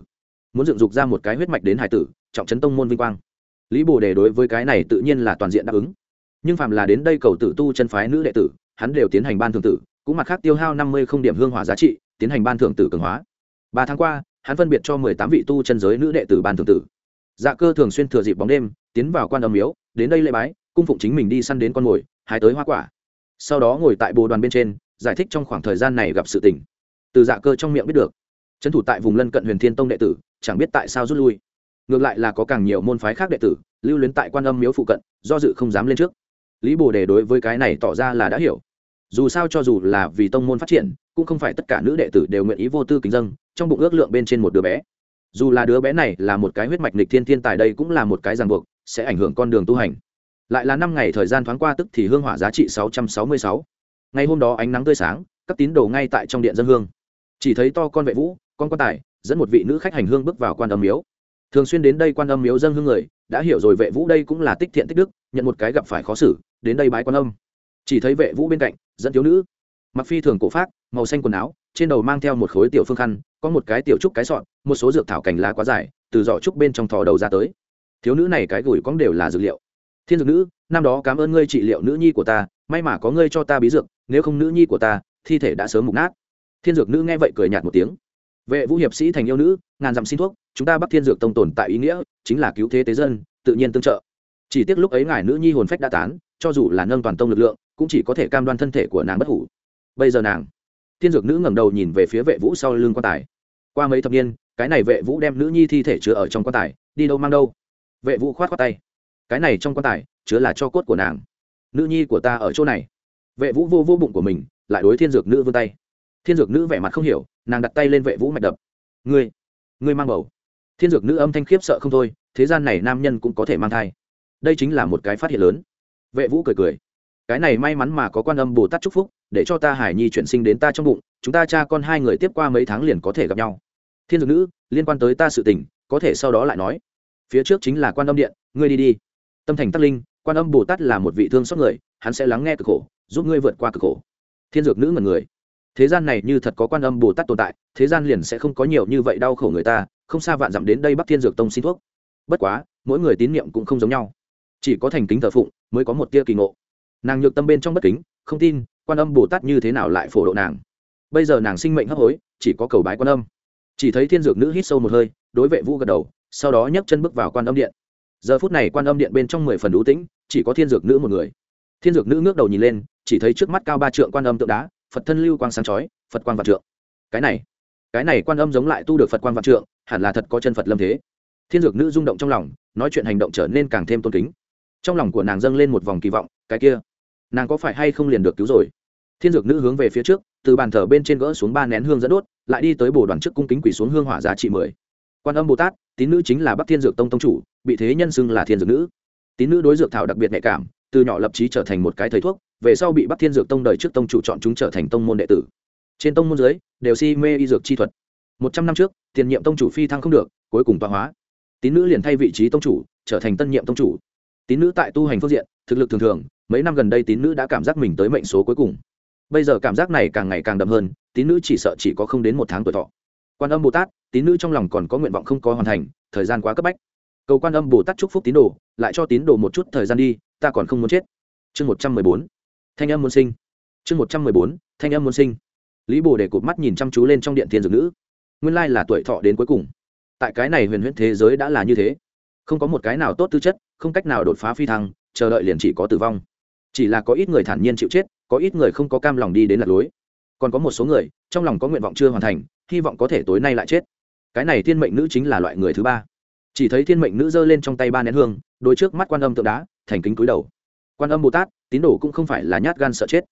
Muốn dựng dục ra một cái huyết mạch đến hải tử, trọng trấn tông môn vinh quang. Lý bồ đề đối với cái này tự nhiên là toàn diện đáp ứng. Nhưng phạm là đến đây cầu tử tu chân phái nữ đệ tử, hắn đều tiến hành ban thưởng tử cũng mặt khác tiêu hao năm mươi không điểm hương hỏa giá trị, tiến hành ban thưởng tử cường hóa. Ba tháng qua, hắn phân biệt cho mười tám vị tu chân giới nữ đệ tử ban thưởng tử. Dạ cơ thường xuyên thừa dịp bóng đêm, tiến vào quan âm miếu, đến đây lễ bái, cung phụng chính mình đi săn đến con mồi, hái tới hoa quả. Sau đó ngồi tại bồ đoàn bên trên, giải thích trong khoảng thời gian này gặp sự tình. Từ dạ cơ trong miệng biết được, trấn thủ tại vùng lân cận huyền thiên tông đệ tử, chẳng biết tại sao rút lui. Ngược lại là có càng nhiều môn phái khác đệ tử, lưu luyến tại quan âm miếu phụ cận, do dự không dám lên trước. Lý bồ đề đối với cái này tỏ ra là đã hiểu dù sao cho dù là vì tông môn phát triển, cũng không phải tất cả nữ đệ tử đều nguyện ý vô tư kính dân trong bụng ước lượng bên trên một đứa bé. Dù là đứa bé này là một cái huyết mạch nịch thiên thiên tài đây cũng là một cái ràng buộc, sẽ ảnh hưởng con đường tu hành. Lại là năm ngày thời gian thoáng qua tức thì hương hỏa giá trị sáu trăm sáu mươi sáu. Ngày hôm đó ánh nắng tươi sáng, các tín đồ ngay tại trong điện dân hương. Chỉ thấy to con vệ vũ, con quan tài, dẫn một vị nữ khách hành hương bước vào quan âm miếu. Thường xuyên đến đây quan âm miếu dân hương người, đã hiểu rồi vệ vũ đây cũng là tích thiện tích đức, nhận một cái gặp phải khó xử, đến đây bái quan âm chỉ thấy vệ vũ bên cạnh, dẫn thiếu nữ. Mặc phi thường cổ phát màu xanh quần áo, trên đầu mang theo một khối tiểu phương khăn, có một cái tiểu trúc cái sọn một số dược thảo cành lá quá dài, từ giỏ trúc bên trong thò đầu ra tới. Thiếu nữ này cái gửi cóng đều là dược liệu. Thiên dược nữ, năm đó cảm ơn ngươi trị liệu nữ nhi của ta, may mà có ngươi cho ta bí dược, nếu không nữ nhi của ta, thi thể đã sớm mục nát. Thiên dược nữ nghe vậy cười nhạt một tiếng. Vệ vũ hiệp sĩ thành yêu nữ, ngàn dặm xin thuốc, chúng ta bắc thiên dược tông tồn tại ý nghĩa, chính là cứu thế tế dân, tự nhiên tương trợ. Chỉ tiếc lúc ấy ngài nữ nhi hồn phách đã tán, cho dù là nâng toàn tông lực lượng cũng chỉ có thể cam đoan thân thể của nàng bất hủ. Bây giờ nàng, thiên dược nữ ngẩng đầu nhìn về phía vệ vũ sau lưng quan tài. Qua mấy thập niên, cái này vệ vũ đem nữ nhi thi thể chứa ở trong quan tài, đi đâu mang đâu. Vệ vũ khoát khoát tay. Cái này trong quan tài chứa là cho cốt của nàng. Nữ nhi của ta ở chỗ này. Vệ vũ vô vô bụng của mình, lại đối thiên dược nữ vươn tay. Thiên dược nữ vẻ mặt không hiểu, nàng đặt tay lên vệ vũ mạch đập. Ngươi ngươi mang bầu. Thiên dược nữ âm thanh khiếp sợ không thôi, thế gian này nam nhân cũng có thể mang thai. Đây chính là một cái phát hiện lớn. Vệ vũ cười cười cái này may mắn mà có quan âm bồ tát chúc phúc, để cho ta hải nhi chuyển sinh đến ta trong bụng, chúng ta cha con hai người tiếp qua mấy tháng liền có thể gặp nhau. Thiên dược nữ, liên quan tới ta sự tình, có thể sau đó lại nói. Phía trước chính là quan âm điện, ngươi đi đi. Tâm thành tắc linh, quan âm bồ tát là một vị thương xót người, hắn sẽ lắng nghe cực khổ, giúp ngươi vượt qua cực khổ. Thiên dược nữ ngần người. Thế gian này như thật có quan âm bồ tát tồn tại, thế gian liền sẽ không có nhiều như vậy đau khổ người ta, không xa vạn dặm đến đây bắc thiên dược tông xin thuốc. Bất quá, mỗi người tín niệm cũng không giống nhau. Chỉ có thành kính thờ phụng, mới có một tia kỳ ngộ nàng nhược tâm bên trong bất kính, không tin, quan âm bồ tát như thế nào lại phổ độ nàng. Bây giờ nàng sinh mệnh hấp hối, chỉ có cầu bái quan âm. Chỉ thấy thiên dược nữ hít sâu một hơi, đối vệ vũ gật đầu, sau đó nhấc chân bước vào quan âm điện. Giờ phút này quan âm điện bên trong mười phần đủ tĩnh, chỉ có thiên dược nữ một người. Thiên dược nữ ngước đầu nhìn lên, chỉ thấy trước mắt cao ba trượng quan âm tượng đá, phật thân lưu quang sáng chói, phật quan vạn trượng. Cái này cái này quan âm giống lại tu được phật quan vạn trượng, hẳn là thật có chân phật lâm thế. Thiên dược nữ rung động trong lòng, nói chuyện hành động trở nên càng thêm tôn kính. Trong lòng của nàng dâng lên một vòng kỳ vọng cái kia, nàng có phải hay không liền được cứu rồi? Thiên dược nữ hướng về phía trước, từ bàn thờ bên trên gỡ xuống ba nén hương dẫn đốt, lại đi tới bồ đoàn trước cung kính quỷ xuống hương hỏa giá trị mười. Quan âm bồ tát, tín nữ chính là bắc thiên dược tông tông chủ, bị thế nhân xưng là thiên dược nữ. Tín nữ đối dược thảo đặc biệt nhạy cảm, từ nhỏ lập trí trở thành một cái thầy thuốc, về sau bị bắc thiên dược tông đời trước tông chủ chọn chúng trở thành tông môn đệ tử. Trên tông môn dưới, đều si mê y dược chi thuật. Một trăm năm trước, tiền nhiệm tông chủ phi thăng không được, cuối cùng tọa hóa. Tín nữ liền thay vị trí tông chủ, trở thành tân nhiệm tông chủ. Tín nữ tại tu hành phương diện, thực lực thường thường mấy năm gần đây tín nữ đã cảm giác mình tới mệnh số cuối cùng. Bây giờ cảm giác này càng ngày càng đậm hơn, tín nữ chỉ sợ chỉ có không đến một tháng tuổi thọ. Quan âm bồ tát, tín nữ trong lòng còn có nguyện vọng không có hoàn thành, thời gian quá cấp bách. Cầu quan âm bồ tát chúc phúc tín đồ, lại cho tín đồ một chút thời gian đi, ta còn không muốn chết. Chương một trăm mười bốn. Thanh âm muốn sinh. Chương một trăm mười bốn, thanh âm muốn sinh. Lý bồ để cụt mắt nhìn chăm chú lên trong điện thiên dược nữ. Nguyên lai là tuổi thọ đến cuối cùng. Tại cái này huyền huyễn thế giới đã là như thế. Không có một cái nào tốt tư chất, không cách nào đột phá phi thăng, chờ đợi liền chỉ có tử vong chỉ là có ít người thản nhiên chịu chết, có ít người không có cam lòng đi đến lạc lối. Còn có một số người, trong lòng có nguyện vọng chưa hoàn thành, hy vọng có thể tối nay lại chết. Cái này thiên mệnh nữ chính là loại người thứ ba. Chỉ thấy thiên mệnh nữ giơ lên trong tay ba nén hương, đôi trước mắt quan âm tượng đá, thành kính cúi đầu. Quan âm bồ tát, tín đồ cũng không phải là nhát gan sợ chết.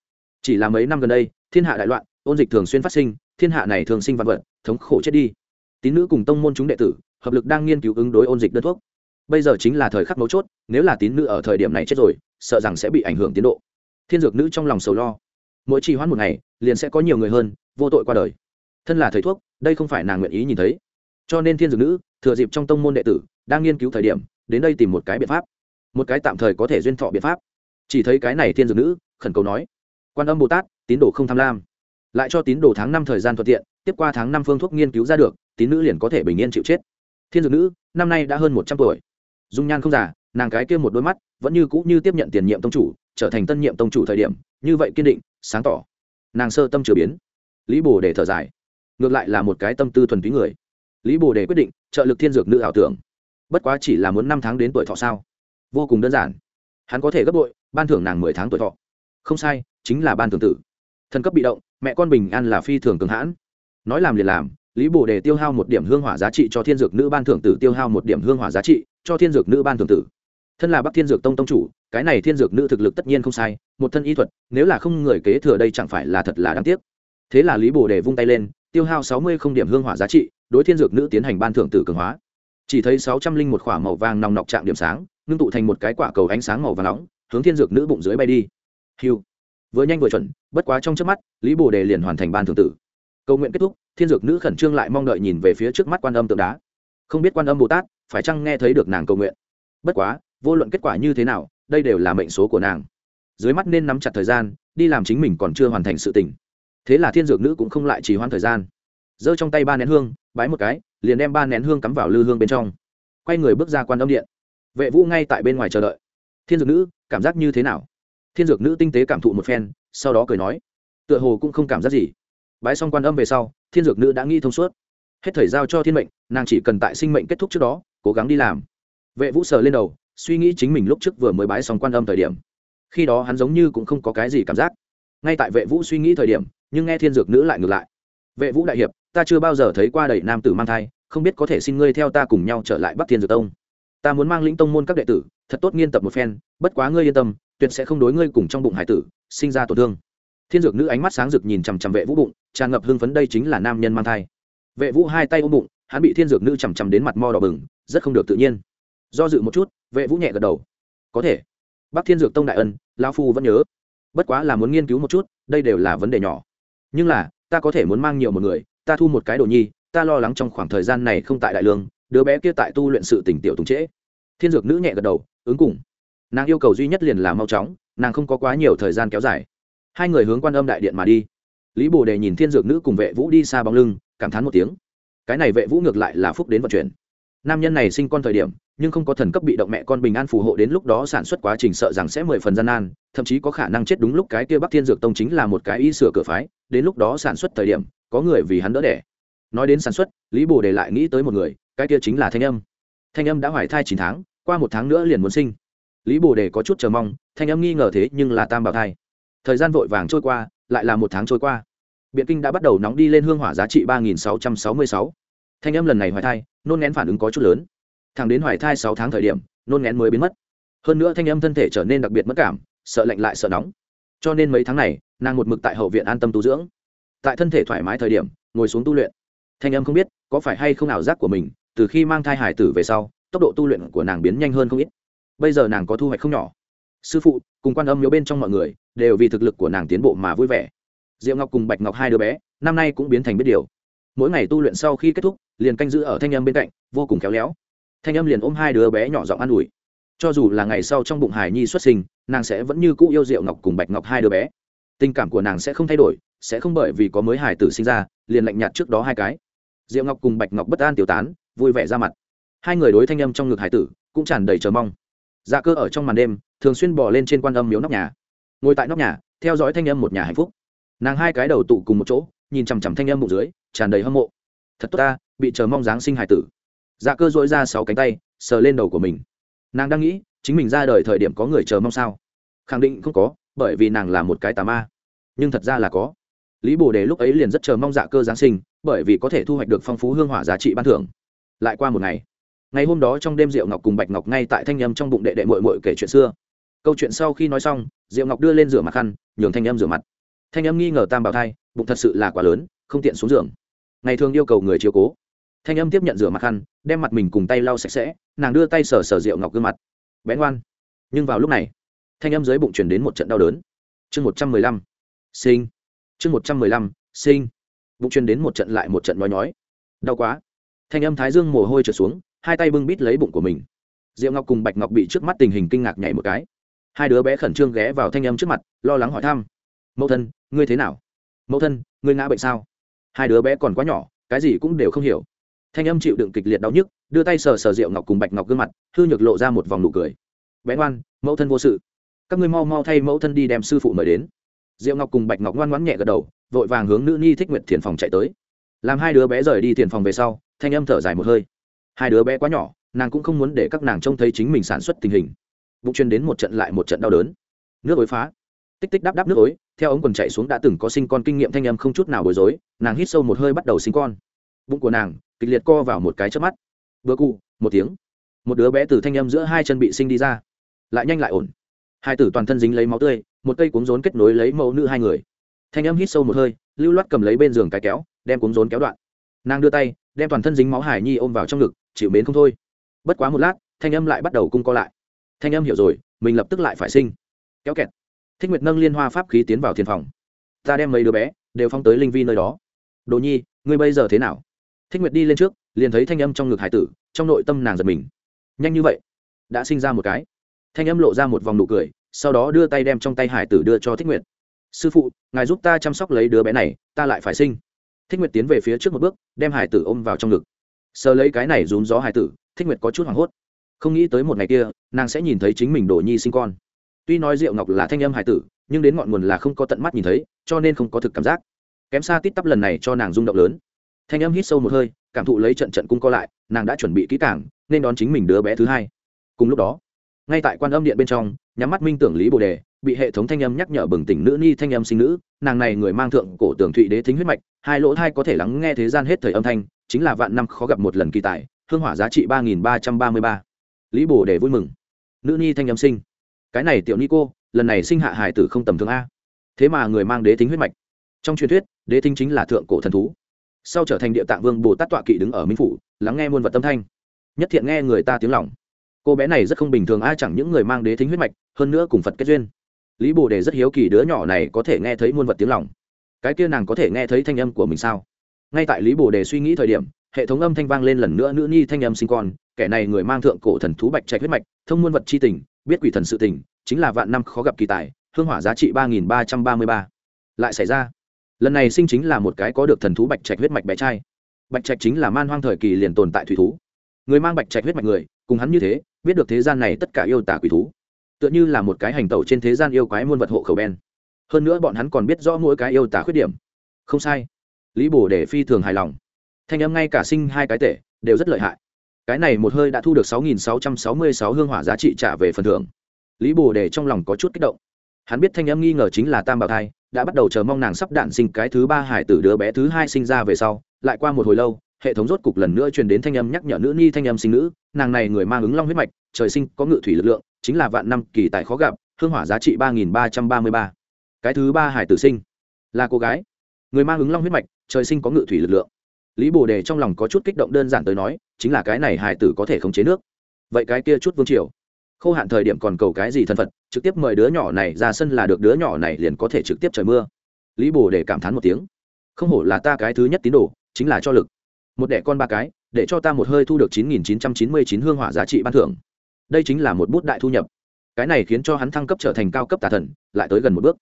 Chỉ là mấy năm gần đây, thiên hạ đại loạn, ôn dịch thường xuyên phát sinh, thiên hạ này thường sinh văn vật, thống khổ chết đi. Tín nữ cùng tông môn chúng đệ tử, hợp lực đang nghiên cứu ứng đối ôn dịch đơn thuốc. Bây giờ chính là thời khắc mấu chốt, nếu là tín nữ ở thời điểm này chết rồi sợ rằng sẽ bị ảnh hưởng tiến độ. Thiên dược nữ trong lòng sầu lo. Mỗi trì hoãn một ngày, liền sẽ có nhiều người hơn, vô tội qua đời. Thân là thầy thuốc, đây không phải nàng nguyện ý nhìn thấy. Cho nên thiên dược nữ, thừa dịp trong tông môn đệ tử, đang nghiên cứu thời điểm, đến đây tìm một cái biện pháp. Một cái tạm thời có thể duyên thọ biện pháp. Chỉ thấy cái này thiên dược nữ, khẩn cầu nói, quan âm bồ tát, tín đồ không tham lam. Lại cho tín đồ tháng năm thời gian thuận tiện, tiếp qua tháng năm phương thuốc nghiên cứu ra được, tín nữ liền có thể bình yên chịu chết. Thiên dược nữ, năm nay đã hơn một trăm tuổi. Dung nhan không già nàng cái kia một đôi mắt vẫn như cũ như tiếp nhận tiền nhiệm tông chủ, trở thành tân nhiệm tông chủ thời điểm, như vậy kiên định, sáng tỏ. Nàng sơ tâm chửa biến. Lý bồ để thở dài. Ngược lại là một cái tâm tư thuần túy người. Lý bồ để quyết định, trợ lực thiên dược nữ ảo tưởng. Bất quá chỉ là muốn năm tháng đến tuổi thọ sao? Vô cùng đơn giản. Hắn có thể gấp bội, ban thưởng nàng mười tháng tuổi thọ. Không sai, chính là ban thưởng tử. Thần cấp bị động, mẹ con bình an là phi thường cường hãn. Nói làm liền làm, lý bồ đề tiêu hao một điểm hương hỏa giá trị cho thiên dược nữ ban thưởng tử, tiêu hao một điểm hương hỏa giá trị cho thiên dược nữ ban thưởng tử thân là bắc thiên dược tông tông chủ, cái này thiên dược nữ thực lực tất nhiên không sai, một thân y thuật, nếu là không người kế thừa đây chẳng phải là thật là đáng tiếc. Thế là lý bồ đề vung tay lên, tiêu hao sáu mươi không điểm hương hỏa giá trị, đối thiên dược nữ tiến hành ban thưởng tử cường hóa. Chỉ thấy sáu trăm linh một k h ỏ a màu vàng nòng nọc chạm điểm sáng, ngưng tụ thành một cái quả cầu ánh sáng màu vàng nóng, hướng thiên dược nữ bụng dưới bay đi. Hiu. Vừa nhanh vừa chuẩn, bất quá trong trước mắt, lý bồ đề liền hoàn thành ban thưởng tử. Cầu nguyện kết thúc, thiên dược nữ khẩn trương lại mong đợi nhìn về phía trước mắt quan âm tượng đá. Không biết quan âm bồ tát, phải chăng nghe thấy được nàng cầu nguyện? Bất quá vô luận kết quả như thế nào, đây đều là mệnh số của nàng. Dưới mắt nên nắm chặt thời gian, đi làm chính mình còn chưa hoàn thành sự tình. Thế là thiên dược nữ cũng không lại trì hoãn thời gian. Giơ trong tay ba nén hương, bái một cái, liền đem ba nén hương cắm vào lư hương bên trong. Quay người bước ra quan âm điện. Vệ vũ ngay tại bên ngoài chờ đợi. Thiên dược nữ, cảm giác như thế nào? Thiên dược nữ tinh tế cảm thụ một phen, sau đó cười nói. Tựa hồ cũng không cảm giác gì. Bái xong quan âm về sau, thiên dược nữ đã nghi thông suốt. Hết thời giao cho thiên mệnh, nàng chỉ cần tại sinh mệnh kết thúc trước đó, cố gắng đi làm. Vệ vũ sờ lên đầu suy nghĩ chính mình lúc trước vừa mới bái xong quan âm thời điểm. Khi đó hắn giống như cũng không có cái gì cảm giác. Ngay tại vệ vũ suy nghĩ thời điểm, nhưng nghe thiên dược nữ lại ngược lại. Vệ vũ đại hiệp, ta chưa bao giờ thấy qua đầy nam tử mang thai, không biết có thể xin ngươi theo ta cùng nhau trở lại bắc thiên dược tông. Ta muốn mang lĩnh tông môn các đệ tử, thật tốt nghiên tập một phen, bất quá ngươi yên tâm, tuyệt sẽ không đối ngươi cùng trong bụng hải tử, sinh ra tổn thương. Thiên dược nữ ánh mắt sáng rực nhìn chằm chằm vệ vũ bụng, tràn ngập hưng phấn đây chính là nam nhân mang thai. Vệ vũ hai tay ôm bụng, hắn bị thiên dược nữ chằm chằm đến mặt mo đỏ bừng, rất không được tự nhiên do dự một chút, vệ vũ nhẹ gật đầu. Có thể. Bắc thiên dược tông đại ân lao phu vẫn nhớ. Bất quá là muốn nghiên cứu một chút, đây đều là vấn đề nhỏ. Nhưng là, ta có thể muốn mang nhiều một người, ta thu một cái đồ nhi, ta lo lắng trong khoảng thời gian này không tại đại lương, đứa bé kia tại tu luyện sự tỉnh tiểu tùng trễ. Thiên dược nữ nhẹ gật đầu, ứng cùng. Nàng yêu cầu duy nhất liền là mau chóng, nàng không có quá nhiều thời gian kéo dài. Hai người hướng quan âm đại điện mà đi. Lý bồ đề nhìn thiên dược nữ cùng vệ vũ đi xa bóng lưng, cảm thán một tiếng. Cái này vệ vũ ngược lại là phúc đến vận chuyển nam nhân này sinh con thời điểm, nhưng không có thần cấp bị động mẹ con bình an phù hộ đến lúc đó sản xuất quá trình sợ rằng sẽ mười phần gian nan, thậm chí có khả năng chết đúng lúc cái kia bắc thiên dược tông chính là một cái y sửa cửa phái, đến lúc đó sản xuất thời điểm, có người vì hắn đỡ đẻ. Nói đến sản xuất, lý bồ đề lại nghĩ tới một người, cái kia chính là thanh âm. Thanh âm đã hoài thai chín tháng, qua một tháng nữa liền muốn sinh. Lý bồ đề có chút chờ mong, thanh âm nghi ngờ thế nhưng là tam bảo thai. Thời gian vội vàng trôi qua, lại là một tháng trôi qua. Biện kinh đã bắt đầu nóng đi lên hương hỏa giá trị ba nghìn sáu trăm sáu mươi sáu thanh âm lần này hoài thai, nôn ngén phản ứng có chút lớn. Thẳng đến hoài thai sáu tháng thời điểm, nôn ngén mới biến mất. Hơn nữa thanh âm thân thể trở nên đặc biệt mất cảm, sợ lạnh lại sợ nóng. Cho nên mấy tháng này, nàng một mực tại hậu viện an tâm tu dưỡng. Tại thân thể thoải mái thời điểm, ngồi xuống tu luyện. Thanh âm không biết, có phải hay không ảo giác của mình, từ khi mang thai hải tử về sau, tốc độ tu luyện của nàng biến nhanh hơn không ít. Bây giờ nàng có thu hoạch không nhỏ. Sư phụ, cùng quan âm yếu bên trong mọi người, đều vì thực lực của nàng tiến bộ mà vui vẻ. Diệu ngọc cùng bạch ngọc hai đứa bé, năm nay cũng biến thành biết điều mỗi ngày tu luyện sau khi kết thúc, liền canh giữ ở thanh âm bên cạnh, vô cùng khéo léo. Thanh âm liền ôm hai đứa bé nhỏ giọng an ủi. Cho dù là ngày sau trong bụng hải nhi xuất sinh, nàng sẽ vẫn như cũ yêu diệu ngọc cùng bạch ngọc hai đứa bé. Tình cảm của nàng sẽ không thay đổi, sẽ không bởi vì có mới hải tử sinh ra, liền lạnh nhạt trước đó hai cái. Diệu ngọc cùng bạch ngọc bất an tiêu tán, vui vẻ ra mặt. Hai người đối thanh âm trong ngực hải tử cũng tràn đầy chờ mong. Dạ cơ ở trong màn đêm, thường xuyên bỏ lên trên quan âm miếu nóc nhà. Ngồi tại nóc nhà, theo dõi thanh âm một nhà hạnh phúc. Nàng hai cái đầu tụ cùng một chỗ, nhìn chằm chằm thanh âm bụng dưới tràn đầy hâm mộ. Thật tốt ta, bị chờ mong dáng sinh hải tử. Dạ cơ dỗi ra sáu cánh tay, sờ lên đầu của mình. Nàng đang nghĩ, chính mình ra đời thời điểm có người chờ mong sao? Khẳng định không có, bởi vì nàng là một cái tà ma. Nhưng thật ra là có. Lý bồ đề lúc ấy liền rất chờ mong dạ cơ giáng sinh, bởi vì có thể thu hoạch được phong phú hương hỏa giá trị ban thưởng. Lại qua một ngày ngày hôm đó trong đêm diệu ngọc cùng bạch ngọc ngay tại thanh âm trong bụng đệ đệ mội mội kể chuyện xưa. Câu chuyện sau khi nói xong, diệu ngọc đưa lên rửa mặt khăn, nhường thanh âm rửa mặt. Thanh âm nghi ngờ tam bảo thai, bụng thật sự là quá lớn, không tiện xuống giường ngày thường yêu cầu người chiếu cố. Thanh âm tiếp nhận rửa mặt khăn, đem mặt mình cùng tay lau sạch sẽ, nàng đưa tay sờ sờ rượu ngọc gương mặt. Bén ngoan. Nhưng vào lúc này, thanh âm dưới bụng chuyển đến một trận đau đớn. Chương một trăm mười lăm. Sinh. Chương một trăm mười lăm. Sinh. Bụng truyền đến một trận lại một trận nói nhói. Đau quá. Thanh âm thái dương mồ hôi trượt xuống, hai tay bưng bít lấy bụng của mình. Diệu ngọc cùng bạch ngọc bị trước mắt tình hình kinh ngạc nhảy một cái. Hai đứa bé khẩn trương ghé vào thanh âm trước mặt, lo lắng hỏi thăm. Mẫu thân, ngươi thế nào? Mẫu thân, ngươi ngã bệnh sao? Hai đứa bé còn quá nhỏ, cái gì cũng đều không hiểu. Thanh âm chịu đựng kịch liệt đau nhức, đưa tay sờ sờ rượu ngọc cùng bạch ngọc gương mặt, hư nhược lộ ra một vòng nụ cười. Bé ngoan, mẫu thân vô sự. Các ngươi mau mau thay mẫu thân đi đem sư phụ mời đến. Diệu ngọc cùng bạch ngọc ngoan ngoãn nhẹ gật đầu, vội vàng hướng nữ nhi thích nguyện thiền phòng chạy tới. Làm hai đứa bé rời đi tiền phòng về sau, thanh âm thở dài một hơi. Hai đứa bé quá nhỏ, nàng cũng không muốn để các nàng trông thấy chính mình sản xuất tình hình. Bụng chuyên đến một trận lại một trận đau đớn. Nước ối phá. Tích tích đắp đắp nước ối theo ống quần chạy xuống đã từng có sinh con kinh nghiệm thanh âm không chút nào bối rối, nàng hít sâu một hơi bắt đầu sinh con. Bụng của nàng kịch liệt co vào một cái chớp mắt. Vừa cụ, một tiếng. Một đứa bé từ thanh âm giữa hai chân bị sinh đi ra. Lại nhanh lại ổn. Hai tử toàn thân dính lấy máu tươi, một cây cuống rốn kết nối lấy mẫu nữ hai người. Thanh âm hít sâu một hơi, lưu loát cầm lấy bên giường cái kéo, đem cuống rốn kéo đoạn. Nàng đưa tay, đem toàn thân dính máu hải nhi ôm vào trong ngực, chịu mến không thôi. Bất quá một lát, thanh âm lại bắt đầu cung co lại. Thanh âm hiểu rồi, mình lập tức lại phải sinh. Kéo kẹt thích nguyệt nâng liên hoa pháp khí tiến vào thiên phòng. Ta đem mấy đứa bé đều phong tới linh vi nơi đó. Đồ nhi, ngươi bây giờ thế nào? Thích nguyệt đi lên trước, liền thấy thanh âm trong ngực hải tử, trong nội tâm nàng giật mình. Nhanh như vậy, đã sinh ra một cái. Thanh âm lộ ra một vòng nụ cười, sau đó đưa tay đem trong tay hải tử đưa cho thích nguyệt. Sư phụ, ngài giúp ta chăm sóc lấy đứa bé này, ta lại phải sinh. Thích nguyệt tiến về phía trước một bước, đem hải tử ôm vào trong ngực. Sờ lấy cái này rún gió hải tử, thích nguyệt có chút hoảng hốt. Không nghĩ tới một ngày kia, nàng sẽ nhìn thấy chính mình đổ nhi sinh con tuy nói diệu ngọc là thanh âm hải tử, nhưng đến ngọn nguồn là không có tận mắt nhìn thấy, cho nên không có thực cảm giác. Kém xa tít tắp lần này cho nàng rung động lớn. Thanh âm hít sâu một hơi, cảm thụ lấy trận trận cung co lại, nàng đã chuẩn bị kỹ cảng nên đón chính mình đứa bé thứ hai. Cùng lúc đó, ngay tại quan âm điện bên trong, nhắm mắt minh tưởng lý bồ đề, bị hệ thống thanh âm nhắc nhở bừng tỉnh nữ ni thanh âm sinh nữ, nàng này người mang thượng cổ tưởng thụy đế thính huyết mạch, hai lỗ thai có thể lắng nghe thế gian hết thời âm thanh, chính là vạn năm khó gặp một lần kỳ tài, hương hỏa giá trị ba nghìn ba trăm ba mươi ba. Lý bồ đề vui mừng. Nữ ni thanh âm sinh cái này tiểu ni cô lần này sinh hạ hải tử không tầm thường a. Thế mà người mang đế thính huyết mạch. Trong truyền thuyết, đế thính chính là thượng cổ thần thú. Sau trở thành địa tạng vương bồ tát tọa kỵ đứng ở minh phủ, lắng nghe muôn vật tâm thanh. Nhất thiện nghe người ta tiếng lòng. Cô bé này rất không bình thường ai chẳng những người mang đế thính huyết mạch, hơn nữa cùng phật kết duyên. Lý bồ đề rất hiếu kỳ đứa nhỏ này có thể nghe thấy muôn vật tiếng lòng. Cái kia nàng có thể nghe thấy thanh âm của mình sao? Ngay tại lý bồ đề suy nghĩ thời điểm, hệ thống âm thanh vang lên lần nữa, nữ nhi thanh âm sinh con, kẻ này người mang thượng cổ thần thú bạch trạch huyết mạch, thông muôn vật c h i tình biết quỷ thần sự tình, chính là vạn năm khó gặp kỳ tài, hương hỏa giá trị ba nghìn ba trăm ba mươi ba. Lại xảy ra. Lần này sinh chính là một cái có được thần thú bạch trạch huyết mạch bé trai. Bạch trạch chính là man hoang thời kỳ liền tồn tại thủy thú. Người mang bạch trạch huyết mạch người, cùng hắn như thế, biết được thế gian này tất cả yêu tả quỷ thú. Tựa như là một cái hành tẩu trên thế gian yêu quái muôn vật hộ khẩu ben. Hơn nữa bọn hắn còn biết rõ mỗi cái yêu tả khuyết điểm. Không sai. Lý bồ để phi thường hài lòng. Thanh âm ngay cả sinh hai cái tệ đều rất lợi hại cái này một hơi đã thu được sáu nghìn sáu trăm sáu mươi sáu hương hỏa giá trị trả về phần thưởng. Lý bồ để trong lòng có chút kích động. Hắn biết thanh âm nghi ngờ chính là tam bảo thai, đã bắt đầu chờ mong nàng sắp đạn sinh cái thứ ba hải tử đứa bé thứ hai sinh ra về sau. Lại qua một hồi lâu, hệ thống rốt cục lần nữa truyền đến thanh âm nhắc nhở nữ ni thanh âm sinh nữ, nàng này người mang ứng long huyết mạch, trời sinh có ngự thủy lực lượng, chính là vạn năm kỳ tài khó gặp, hương hỏa giá trị ba nghìn ba trăm ba mươi ba. Cái thứ ba hải tử sinh là cô gái. Người mang ứng long huyết mạch, trời sinh có ngự thủy lực lượng lý bồ đề trong lòng có chút kích động đơn giản tới nói, chính là cái này hải tử có thể khống chế nước. Vậy cái kia chút vương triều, khô hạn thời điểm còn cầu cái gì thân phật trực tiếp mời đứa nhỏ này ra sân là được, đứa nhỏ này liền có thể trực tiếp trời mưa. Lý bồ để cảm thán một tiếng. Không hổ là ta cái thứ nhất tín đồ, chính là cho lực. Một đẻ con ba cái, để cho ta một hơi thu được chín nghìn chín trăm chín mươi chín hương hỏa giá trị ban thưởng. Đây chính là một bút đại thu nhập. Cái này khiến cho hắn thăng cấp trở thành cao cấp tà thần, lại tới gần một bước.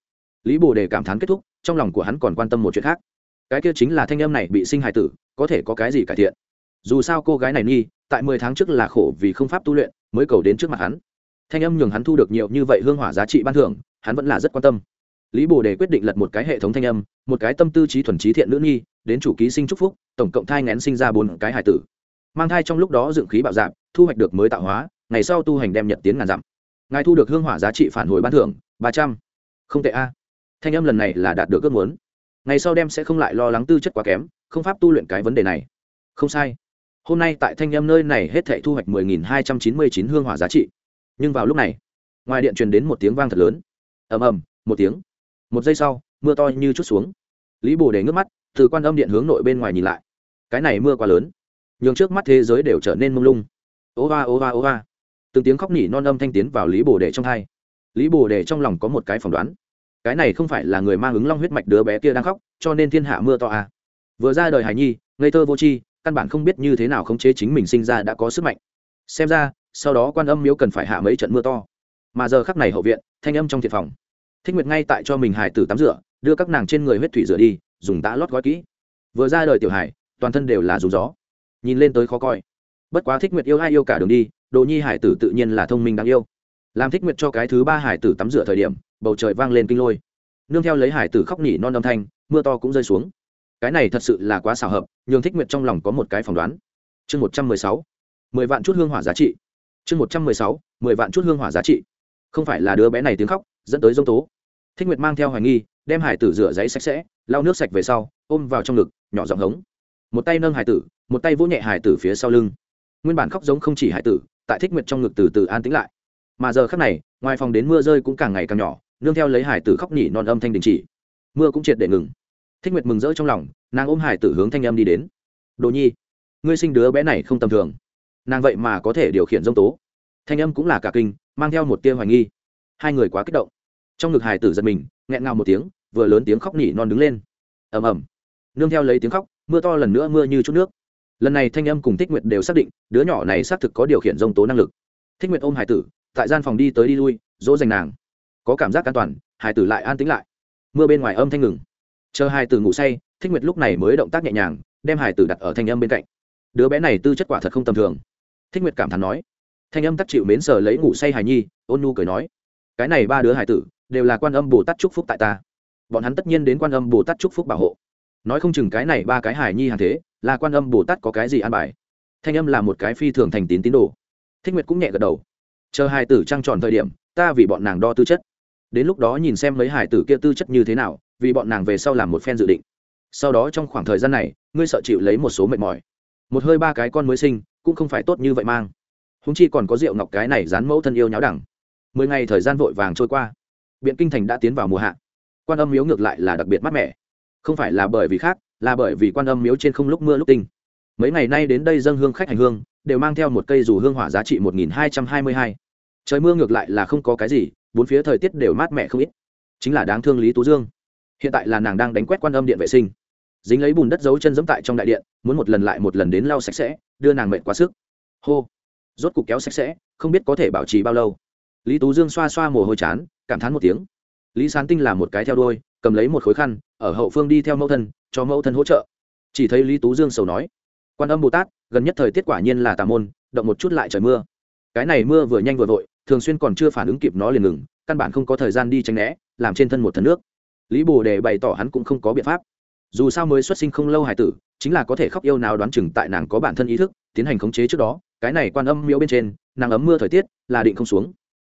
Lý bồ đề cảm thán kết thúc, trong lòng của hắn còn quan tâm một chuyện khác. Cái kia chính là thanh âm này bị sinh hài tử có thể có cái gì cải thiện. Dù sao cô gái này nghi tại mười tháng trước là khổ vì không pháp tu luyện, mới cầu đến trước mặt hắn. Thanh âm nhường hắn thu được nhiều như vậy hương hỏa giá trị ban thưởng, hắn vẫn là rất quan tâm. Lý bồ đề quyết định lật một cái hệ thống thanh âm, một cái tâm tư trí thuần trí thiện nữ nghi đến chủ ký sinh trúc phúc, tổng cộng thai ngén sinh ra bốn cái hải tử. Mang thai trong lúc đó dựng khí bạo dạp thu hoạch được mới tạo hóa, ngày sau tu hành đem nhật tiến ngàn dặm. Ngài thu được hương hỏa giá trị phản hồi ban thưởng, ba trăm. Không tệ a. Thanh âm lần này là đạt được ước muốn ngày sau đem sẽ không lại lo lắng tư chất quá kém, không pháp tu luyện cái vấn đề này. Không sai. Hôm nay tại thanh âm nơi này hết thệ thu hoạch mười nghìn hai trăm chín mươi chín hương hỏa giá trị. Nhưng vào lúc này, ngoài điện truyền đến một tiếng vang thật lớn. Ầm ầm, một tiếng. Một giây sau, mưa to như chút xuống. Lý bồ để ngước mắt, từ quan âm điện hướng nội bên ngoài nhìn lại. Cái này mưa quá lớn. Nhường trước mắt thế giới đều trở nên mông lung. Ô va ô va ô va. Từng tiếng khóc nỉ non âm thanh tiến vào lý bồ đề trong hai lý bồ đề trong lòng có một cái phỏng đoán cái này không phải là người mang ứng long huyết mạch đứa bé kia đang khóc, cho nên thiên hạ mưa to à. vừa ra đời hải nhi, ngây thơ vô tri căn bản không biết như thế nào khống chế chính mình sinh ra đã có sức mạnh. Xem ra, sau đó quan âm miếu cần phải hạ mấy trận mưa to. Mà giờ khắc này hậu viện, thanh âm trong thiệt phòng. Thích nguyệt ngay tại cho mình hải tử tắm rửa, đưa các nàng trên người huyết thủy rửa đi, dùng tã lót gói kỹ. Vừa ra đời tiểu hải toàn thân đều là dù gió. Nhìn lên tới khó coi. Bất quá thích nguyệt yêu ai yêu cả đường đi, đồ nhi hải tử tự nhiên là thông minh đáng yêu làm thích nguyệt cho cái thứ ba hải tử tắm rửa thời điểm, bầu trời vang lên kinh lôi. Nương theo lấy hải tử khóc nỉ non âm thanh, mưa to cũng rơi xuống. Cái này thật sự là quá xảo hợp, nhường thích nguyệt trong lòng có một cái phỏng đoán. Chương một trăm mười sáu, mười vạn chút hương hỏa giá trị. Chương một trăm mười sáu, mười vạn chút hương hỏa giá trị. Không phải là đứa bé này tiếng khóc, dẫn tới dông tố. Thích nguyệt mang theo hoài nghi, đem hải tử rửa giấy sạch sẽ, lau nước sạch về sau, ôm vào trong ngực, nhỏ giọng hống. Một tay nâng hải tử, một tay vỗ nhẹ hải tử phía sau lưng. Nguyên bản khóc giống không chỉ hải tử, tại thích nguyệt trong ngực từ từ an tĩnh lại mà giờ khắc này, ngoài phòng đến mưa rơi cũng càng ngày càng nhỏ, nương theo lấy hải tử khóc nhỉ non âm thanh đình chỉ. Mưa cũng triệt để ngừng. Thích nguyệt mừng rỡ trong lòng, nàng ôm hải tử hướng thanh âm đi đến. Đồ nhi, ngươi sinh đứa bé này không tầm thường. Nàng vậy mà có thể điều khiển dông tố. Thanh âm cũng là cả kinh, mang theo một tia hoài nghi. Hai người quá kích động. Trong ngực hải tử giật mình, nghẹn ngào một tiếng, vừa lớn tiếng khóc nhỉ non đứng lên. Ầm ầm. Nương theo lấy tiếng khóc, mưa to lần nữa mưa như chút nước. Lần này thanh âm cùng thích nguyệt đều xác định, đứa nhỏ này xác thực có điều khiển dông tố năng lực. Thích nguyệt ôm hải tử tại gian phòng đi tới đi lui, dỗ dành nàng. Có cảm giác an toàn hải tử lại an tính lại. Mưa bên ngoài âm thanh ngừng. Chờ hải tử ngủ say, thích nguyệt lúc này mới động tác nhẹ nhàng, đem hải tử đặt ở thanh âm bên cạnh. Đứa bé này tư chất quả thật không tầm thường. Thích nguyệt cảm thán nói. Thanh âm tắt chịu mến sờ lấy ngủ say hài nhi, ôn nu cười nói. Cái này ba đứa hải tử, đều là quan âm bồ tát chúc phúc tại ta. Bọn hắn tất nhiên đến quan âm bồ tát chúc phúc bảo hộ. Nói không chừng cái này ba cái hải nhi hàng thế, là quan âm bồ tát có cái gì an bài. Thanh âm là một cái phi thường thành tín tín đồ. Thích nguyệt cũng nhẹ gật đầu chờ hai tử trăng tròn thời điểm, ta vì bọn nàng đo tư chất. Đến lúc đó nhìn xem mấy hải tử kia tư chất như thế nào, vì bọn nàng về sau làm một phen dự định. Sau đó trong khoảng thời gian này, ngươi sợ chịu lấy một số mệt mỏi. Một hơi ba cái con mới sinh, cũng không phải tốt như vậy mang. Húng chi còn có rượu ngọc cái này dán mẫu thân yêu nháo đẳng. Mười ngày thời gian vội vàng trôi qua. Biện kinh thành đã tiến vào mùa hạ. Quan âm miếu ngược lại là đặc biệt mát mẻ. Không phải là bởi vì khác, là bởi vì quan âm miếu trên không lúc mưa lúc tinh. Mấy ngày nay đến đây dân hương khách hành hương đều mang theo một cây dù hương hỏa giá trị một nghìn hai trăm hai mươi hai. Trời mưa ngược lại là không có cái gì, bốn phía thời tiết đều mát mẻ không ít. Chính là đáng thương lý tú dương. Hiện tại là nàng đang đánh quét quan âm điện vệ sinh. Dính lấy bùn đất giấu chân dẫm tại trong đại điện, muốn một lần lại một lần đến lau sạch sẽ, đưa nàng mệt quá sức. Hô. Rốt cục kéo sạch sẽ, không biết có thể bảo trì bao lâu. Lý tú dương xoa xoa mồ hôi chán, cảm thán một tiếng. Lý sán tinh làm một cái theo đôi cầm lấy một khối khăn, ở hậu phương đi theo mẫu thân, cho mẫu thân hỗ trợ. Chỉ thấy lý tú dương sầu nói quan âm bồ tát gần nhất thời tiết quả nhiên là tà môn, động một chút lại trời mưa. Cái này mưa vừa nhanh vừa vội, thường xuyên còn chưa phản ứng kịp nó liền ngừng, căn bản không có thời gian đi tránh né, làm trên thân một thân nước. Lý bồ đề bày tỏ hắn cũng không có biện pháp. Dù sao mới xuất sinh không lâu hải tử, chính là có thể khóc yêu nào đoán chừng tại nàng có bản thân ý thức, tiến hành khống chế trước đó, cái này quan âm miễu bên trên, nàng ấm mưa thời tiết là định không xuống.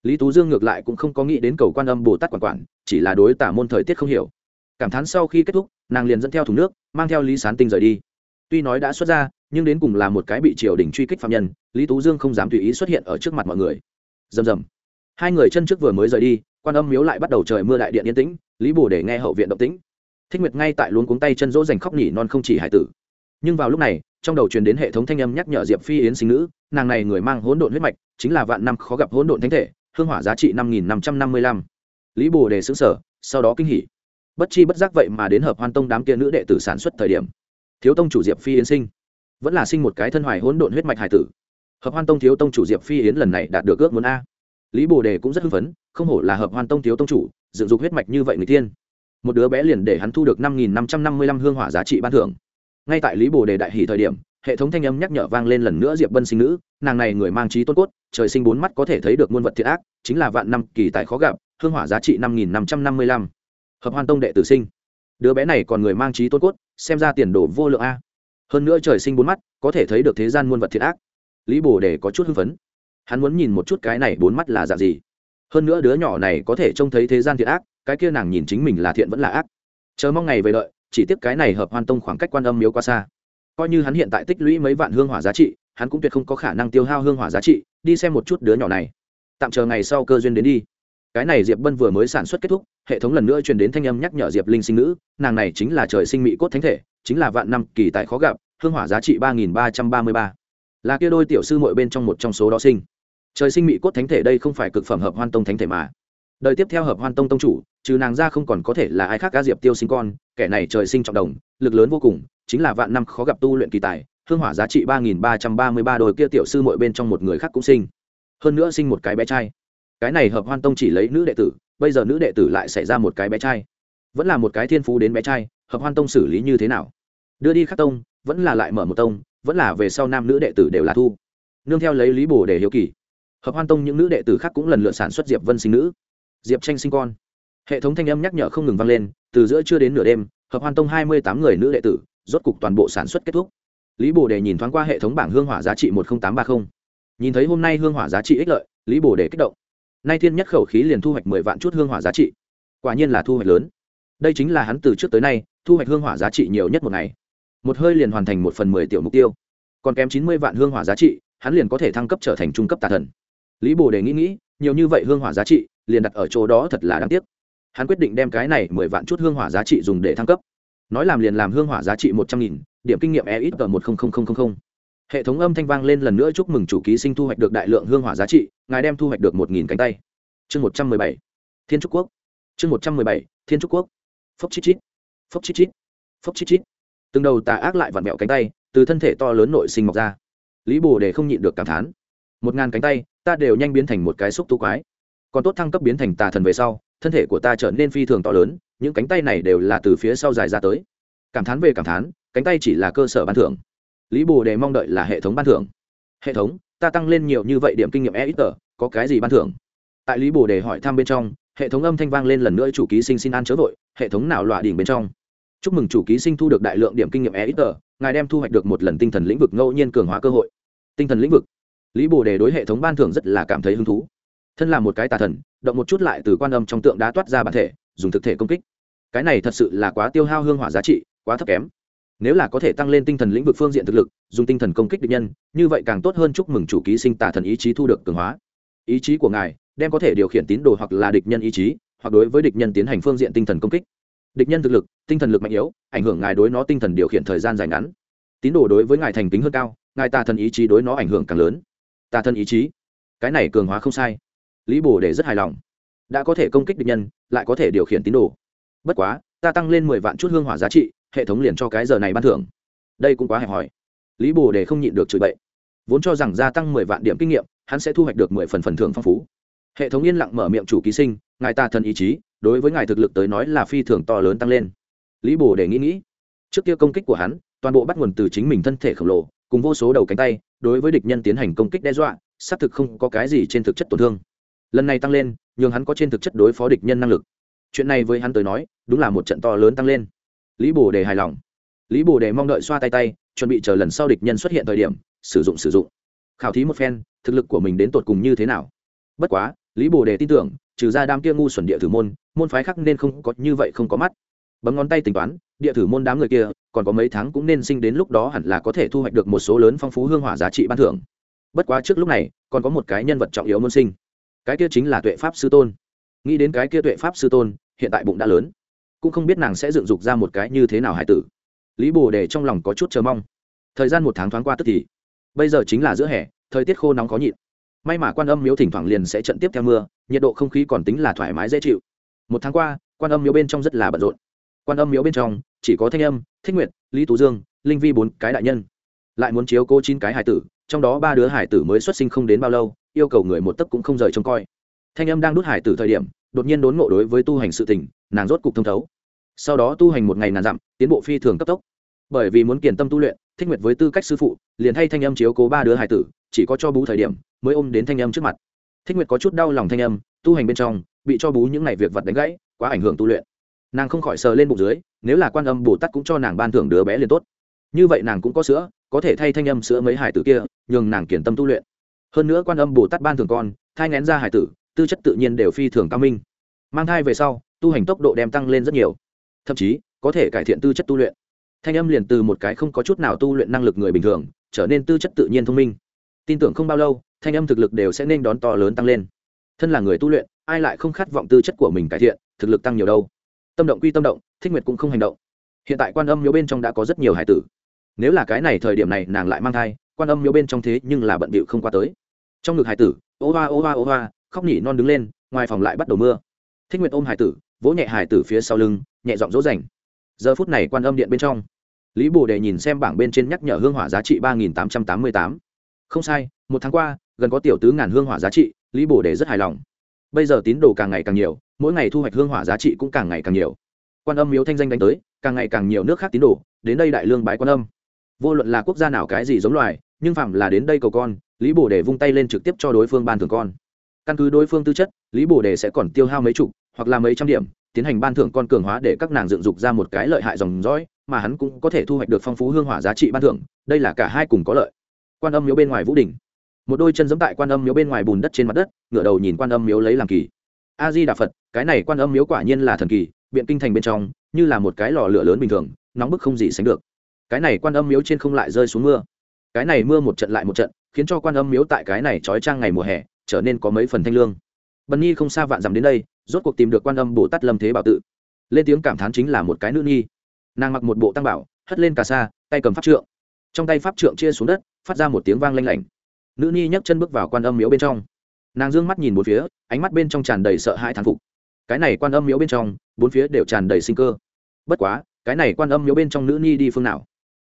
Lý tú dương ngược lại cũng không có nghĩ đến cầu quan âm bồ tát quản quản, chỉ là đối tả môn thời tiết không hiểu. Cảm thán sau khi kết thúc, nàng liền dẫn theo thùng nước, mang theo lý sán tinh rời đi tuy nói đã xuất ra, nhưng đến cùng là một cái bị triều đình truy kích phạm nhân, lý tú dương không dám tùy ý xuất hiện ở trước mặt mọi người. Dầm dầm hai người chân trước vừa mới rời đi, quan âm miếu lại bắt đầu trời mưa đại điện yên tĩnh, lý bồ để nghe hậu viện động tĩnh. Thích nguyệt ngay tại luống cuống tay chân dỗ dành khóc nhỉ non không chỉ hải tử. Nhưng vào lúc này, trong đầu truyền đến hệ thống thanh âm nhắc nhở diệp phi yến sinh nữ, nàng này người mang hỗn độn huyết mạch, chính là vạn năm khó gặp hỗn độn thánh thể, hương hỏa giá trị năm nghìn năm trăm năm mươi lăm. Lý bồ đề xứng sở sau đó kinh hỉ. Bất chi bất giác vậy mà đến hợp hoan tông đám kia nữ đệ tử sản xuất thời điểm thiếu tông chủ diệp phi yến sinh. Vẫn là sinh một cái thân hoài hỗn độn huyết mạch hải tử. Hợp hoan tông thiếu tông chủ diệp phi yến lần này đạt được ước muốn a. Lý bồ đề cũng rất hưng phấn, không hổ là hợp hoan tông thiếu tông chủ, dựng dục huyết mạch như vậy người tiên. Một đứa bé liền để hắn thu được năm nghìn năm trăm năm mươi lăm hương hỏa giá trị ban thưởng. Ngay tại lý bồ đề đại hỷ thời điểm, hệ thống thanh âm nhắc nhở vang lên lần nữa diệp bân sinh nữ, nàng này người mang trí tôn cốt, trời sinh bốn mắt có thể thấy được muôn vật thiệt ác, chính là vạn năm kỳ tài khó gặp, hương hỏa giá trị năm nghìn năm trăm năm mươi lăm. Hợp hoan tông đệ tử sinh. Đứa bé này còn người mang trí tôn cốt xem ra tiền đồ vô lượng a. Hơn nữa trời sinh bốn mắt, có thể thấy được thế gian muôn vật thiệt ác. Lý bồ đề có chút hưng phấn. Hắn muốn nhìn một chút cái này bốn mắt là dạng gì. Hơn nữa đứa nhỏ này có thể trông thấy thế gian thiện ác, cái kia nàng nhìn chính mình là thiện vẫn là ác. Chờ mong ngày về đợi, chỉ tiếp cái này hợp hoan tông khoảng cách quan âm miếu quá xa. Coi như hắn hiện tại tích lũy mấy vạn hương hỏa giá trị, hắn cũng tuyệt không có khả năng tiêu hao hương hỏa giá trị, đi xem một chút đứa nhỏ này. Tạm chờ ngày sau cơ duyên đến đi cái này diệp bân vừa mới sản xuất kết thúc, hệ thống lần nữa truyền đến thanh âm nhắc nhở diệp linh sinh nữ, nàng này chính là trời sinh mỹ cốt thánh thể, chính là vạn năm kỳ tại khó gặp, hương hỏa giá trị ba nghìn ba trăm ba mươi ba. Là kia đôi tiểu sư mội bên trong một trong số đó sinh. Trời sinh mỹ cốt thánh thể đây không phải cực phẩm hợp hoan tông thánh thể mà. Đời tiếp theo hợp hoan tông tông chủ, trừ nàng ra không còn có thể là ai khác cá diệp tiêu sinh con, kẻ này trời sinh trọng đồng, lực lớn vô cùng, chính là vạn năm khó gặp tu luyện kỳ tài, hương hỏa giá trị ba nghìn ba trăm ba mươi ba đôi kia tiểu sư mội bên trong một người khác cũng sinh. Hơn nữa sinh một cái bé trai cái này hợp hoan tông chỉ lấy nữ đệ tử, bây giờ nữ đệ tử lại xảy ra một cái bé trai. Vẫn là một cái thiên phú đến bé trai, hợp hoan tông xử lý như thế nào? Đưa đi khắc tông, vẫn là lại mở một tông, vẫn là về sau nam nữ đệ tử đều là thu. Nương theo lấy lý bồ để hiếu kỳ. Hợp hoan tông những nữ đệ tử khác cũng lần lượt sản xuất diệp vân sinh nữ. Diệp tranh sinh con. Hệ thống thanh âm nhắc nhở không ngừng vang lên, từ giữa trưa đến nửa đêm, hợp hoan tông hai mươi tám người nữ đệ tử, rốt cục toàn bộ sản xuất kết thúc. Lý bồ đề nhìn thoáng qua hệ thống bảng hương hỏa giá trị một nghìn tám ba mươi nhìn thấy hôm nay hương hỏa giá trị ích lợi, lý bồ đề kích động nay thiên nhất khẩu khí liền thu hoạch mười vạn chút hương hỏa giá trị. Quả nhiên là thu hoạch lớn. Đây chính là hắn từ trước tới nay, thu hoạch hương hỏa giá trị nhiều nhất một ngày. Một hơi liền hoàn thành một phần mười tiểu mục tiêu. Còn kém chín mươi vạn hương hỏa giá trị, hắn liền có thể thăng cấp trở thành trung cấp tà thần. Lý bồ đề nghĩ nghĩ, nhiều như vậy hương hỏa giá trị, liền đặt ở chỗ đó thật là đáng tiếc. Hắn quyết định đem cái này mười vạn chút hương hỏa giá trị dùng để thăng cấp. Nói làm liền làm hương hỏa giá trị một trăm nghìn, điểm kinh nghiệm e ít ở một hệ thống âm thanh vang lên lần nữa chúc mừng chủ ký sinh thu hoạch được đại lượng hương hỏa giá trị, ngài đem thu hoạch được một nghìn cánh tay. Chương một trăm mười bảy. Thiên trúc quốc. Chương một trăm mười bảy. Thiên trúc quốc. Phốc chít chít. Phốc chít chít. Phốc chít chít. Từng đầu tà ác lại vặn vẹo cánh tay, từ thân thể to lớn nội sinh mọc ra. Lý bồ để không nhịn được cảm thán. Một ngàn cánh tay, ta đều nhanh biến thành một cái xúc tu quái. Còn tốt thăng cấp biến thành tà thần về sau, thân thể của ta trở nên phi thường to lớn, những cánh tay này đều là từ phía sau dài ra tới. Cảm thán về cảm thán, cánh tay chỉ là cơ sở ban thưởng lý bồ đề mong đợi là hệ thống ban thưởng. Hệ thống, ta tăng lên nhiều như vậy điểm kinh nghiệm e ít tờ có cái gì ban thưởng? Tại lý bồ đề hỏi thăm bên trong, hệ thống âm thanh vang lên lần nữa chủ ký sinh xin ăn chớ vội, hệ thống nào loại đỉnh bên trong? Chúc mừng chủ ký sinh thu được đại lượng điểm kinh nghiệm e ít tờ ngài đem thu hoạch được một lần tinh thần lĩnh vực ngẫu nhiên cường hóa cơ hội. Tinh thần lĩnh vực. Lý bồ đề đối hệ thống ban thưởng rất là cảm thấy hứng thú. Thân là một cái tà thần, động một chút lại từ quan âm trong tượng đá toát ra bản thể, dùng thực thể công kích. Cái này thật sự là quá tiêu hao hương hỏa giá trị, quá thấp kém nếu là có thể tăng lên tinh thần lĩnh vực phương diện thực lực, dùng tinh thần công kích địch nhân, như vậy càng tốt hơn chúc mừng chủ ký sinh tà thần ý chí thu được cường hóa. Ý chí của ngài, đem có thể điều khiển tín đồ hoặc là địch nhân ý chí, hoặc đối với địch nhân tiến hành phương diện tinh thần công kích. Địch nhân thực lực, tinh thần lực mạnh yếu, ảnh hưởng ngài đối nó tinh thần điều khiển thời gian dài ngắn. Tín đồ đối với ngài thành kính hơn cao, ngài tà thần ý chí đối nó ảnh hưởng càng lớn. Tà thần ý chí? Cái này cường hóa không sai. Lý bồ để rất hài lòng. Đã có thể công kích địch nhân, lại có thể điều khiển tín đồ. Bất quá ta tăng lên mười vạn chút hương hỏa giá trị, hệ thống liền cho cái giờ này ban thưởng. Đây cũng quá hẹp hòi. Lý bồ đề không nhịn được chửi bậy. Vốn cho rằng gia tăng mười vạn điểm kinh nghiệm, hắn sẽ thu hoạch được mười phần phần thưởng phong phú. Hệ thống yên lặng mở miệng chủ ký sinh, ngài ta thần ý chí, đối với ngài thực lực tới nói là phi thường to lớn tăng lên. Lý bồ đề nghĩ nghĩ. Trước kia công kích của hắn, toàn bộ bắt nguồn từ chính mình thân thể khổng lồ, cùng vô số đầu cánh tay, đối với địch nhân tiến hành công kích đe dọa, xác thực không có cái gì trên thực chất tổn thương. Lần này tăng lên, nhường hắn có trên thực chất đối phó địch nhân năng lực chuyện này với hắn tới nói, đúng là một trận to lớn tăng lên. Lý bồ đề hài lòng. Lý bồ đề mong đợi xoa tay tay, chuẩn bị chờ lần sau địch nhân xuất hiện thời điểm, sử dụng sử dụng. Khảo thí một phen, thực lực của mình đến tột cùng như thế nào? Bất quá, lý bồ đề tin tưởng, trừ ra đám kia ngu xuẩn địa thử môn môn phái khác nên không có, như vậy không có mắt. Bấm ngón tay tính toán, địa thử môn đám người kia, còn có mấy tháng cũng nên sinh đến lúc đó hẳn là có thể thu hoạch được một số lớn phong phú hương hỏa giá trị ban thưởng. Bất quá trước lúc này, còn có một cái nhân vật trọng yếu môn sinh. Cái kia chính là tuệ pháp sư tôn. Nghĩ đến cái kia tuệ pháp sư tôn hiện tại bụng đã lớn. Cũng không biết nàng sẽ dựng dục ra một cái như thế nào hải tử. Lý bồ đề trong lòng có chút chờ mong. Thời gian một tháng thoáng qua tức thì. Bây giờ chính là giữa hè thời tiết khô nóng khó nhịn. May mà quan âm miếu thỉnh thoảng liền sẽ trận tiếp theo mưa nhiệt độ không khí còn tính là thoải mái dễ chịu. Một tháng qua quan âm miếu bên trong rất là bận rộn. Quan âm miếu bên trong chỉ có thanh âm thích nguyện, lý tú dương linh vi bốn cái đại nhân. Lại muốn chiếu cố chín cái hải tử trong đó ba đứa hải tử mới xuất sinh không đến bao lâu yêu cầu người một tấc cũng không rời trông coi. Thanh âm đang đút hải tử thời điểm đột nhiên đốn ngộ đối với tu hành sự tình, nàng rốt cục thông thấu. Sau đó tu hành một ngày nàng dặm, tiến bộ phi thường cấp tốc. Bởi vì muốn kiền tâm tu luyện, thích nguyệt với tư cách sư phụ, liền thay thanh âm chiếu cố ba đứa hải tử, chỉ có cho bú thời điểm, mới ôm đến thanh âm trước mặt. Thích nguyệt có chút đau lòng thanh âm, tu hành bên trong, bị cho bú những ngày việc vật đánh gãy, quá ảnh hưởng tu luyện. Nàng không khỏi sờ lên bụng dưới, nếu là quan âm bồ tát cũng cho nàng ban thưởng đứa bé liền tốt. Như vậy nàng cũng có sữa, có thể thay thanh âm sữa mấy hải tử kia, nhường nàng kiển tâm tu luyện. Hơn nữa quan âm bồ tát ban thưởng con, thai ngén ra hải tử tư chất tự nhiên đều phi thường cao minh. Mang thai về sau, tu hành tốc độ đem tăng lên rất nhiều. Thậm chí, có thể cải thiện tư chất tu luyện. Thanh âm liền từ một cái không có chút nào tu luyện năng lực người bình thường, trở nên tư chất tự nhiên thông minh. Tin tưởng không bao lâu, thanh âm thực lực đều sẽ nên đón to lớn tăng lên. Thân là người tu luyện, ai lại không khát vọng tư chất của mình cải thiện, thực lực tăng nhiều đâu. Tâm động quy tâm động, thích nguyệt cũng không hành động. Hiện tại quan âm miếu bên trong đã có rất nhiều hải tử. Nếu là cái này thời điểm này nàng lại mang thai, quan âm miếu bên trong thế nhưng là bận bịu không qua tới. Trong ngực hải tử, ô hoa ô hoa ô hoa khóc nỉ non đứng lên, ngoài phòng lại bắt đầu mưa. Thích nguyệt ôm hải tử, vỗ nhẹ hải tử phía sau lưng, nhẹ giọng dỗ dành. Giờ phút này quan âm điện bên trong, lý bồ đề nhìn xem bảng bên trên nhắc nhở hương hỏa giá trị ba nghìn tám trăm tám mươi tám. Không sai, một tháng qua, gần có tiểu tứ ngàn hương hỏa giá trị, lý bồ đề rất hài lòng. Bây giờ tín đồ càng ngày càng nhiều, mỗi ngày thu hoạch hương hỏa giá trị cũng càng ngày càng nhiều. Quan âm miếu thanh danh đánh tới, càng ngày càng nhiều nước khác tín đồ, đến đây đại lương bái quan âm. Vô luận là quốc gia nào cái gì giống loài, nhưng phạm là đến đây cầu con, lý bồ đề vung tay lên trực tiếp cho đối phương ban thưởng con căn cứ đối phương tư chất, lý bồ đề sẽ còn tiêu hao mấy chục, hoặc là mấy trăm điểm, tiến hành ban thưởng con cường hóa để các nàng dựng dục ra một cái lợi hại dòng dõi, mà hắn cũng có thể thu hoạch được phong phú hương hỏa giá trị ban thưởng, đây là cả hai cùng có lợi. Quan âm miếu bên ngoài vũ đỉnh một đôi chân giẫm tại quan âm miếu bên ngoài bùn đất trên mặt đất, ngửa đầu nhìn quan âm miếu lấy làm kỳ. A di đà phật, cái này quan âm miếu quả nhiên là thần kỳ, biện kinh thành bên trong, như là một cái lò lửa lớn bình thường, nóng bức không gì sánh được. Cái này quan âm miếu trên không lại rơi xuống mưa. Cái này mưa một trận lại một trận, khiến cho quan âm miếu tại cái này trói trang ngày mùa hè trở nên có mấy phần thanh lương. Bần nhi không xa vạn dằm đến đây, rốt cuộc tìm được quan âm bồ tát lâm thế bảo tự. Lên tiếng cảm thán chính là một cái nữ nhi. Nàng mặc một bộ tăng bảo, hất lên cà sa, tay cầm pháp trượng. Trong tay pháp trượng chia xuống đất, phát ra một tiếng vang lanh lảnh. Nữ nhi nhấc chân bước vào quan âm miếu bên trong. Nàng d ư ơ n g mắt nhìn bốn phía, ánh mắt bên trong tràn đầy sợ hãi thán phục. Cái này quan âm miếu bên trong, bốn phía đều tràn đầy sinh cơ. Bất quá, cái này quan âm miếu bên trong nữ nhi đi phương nào?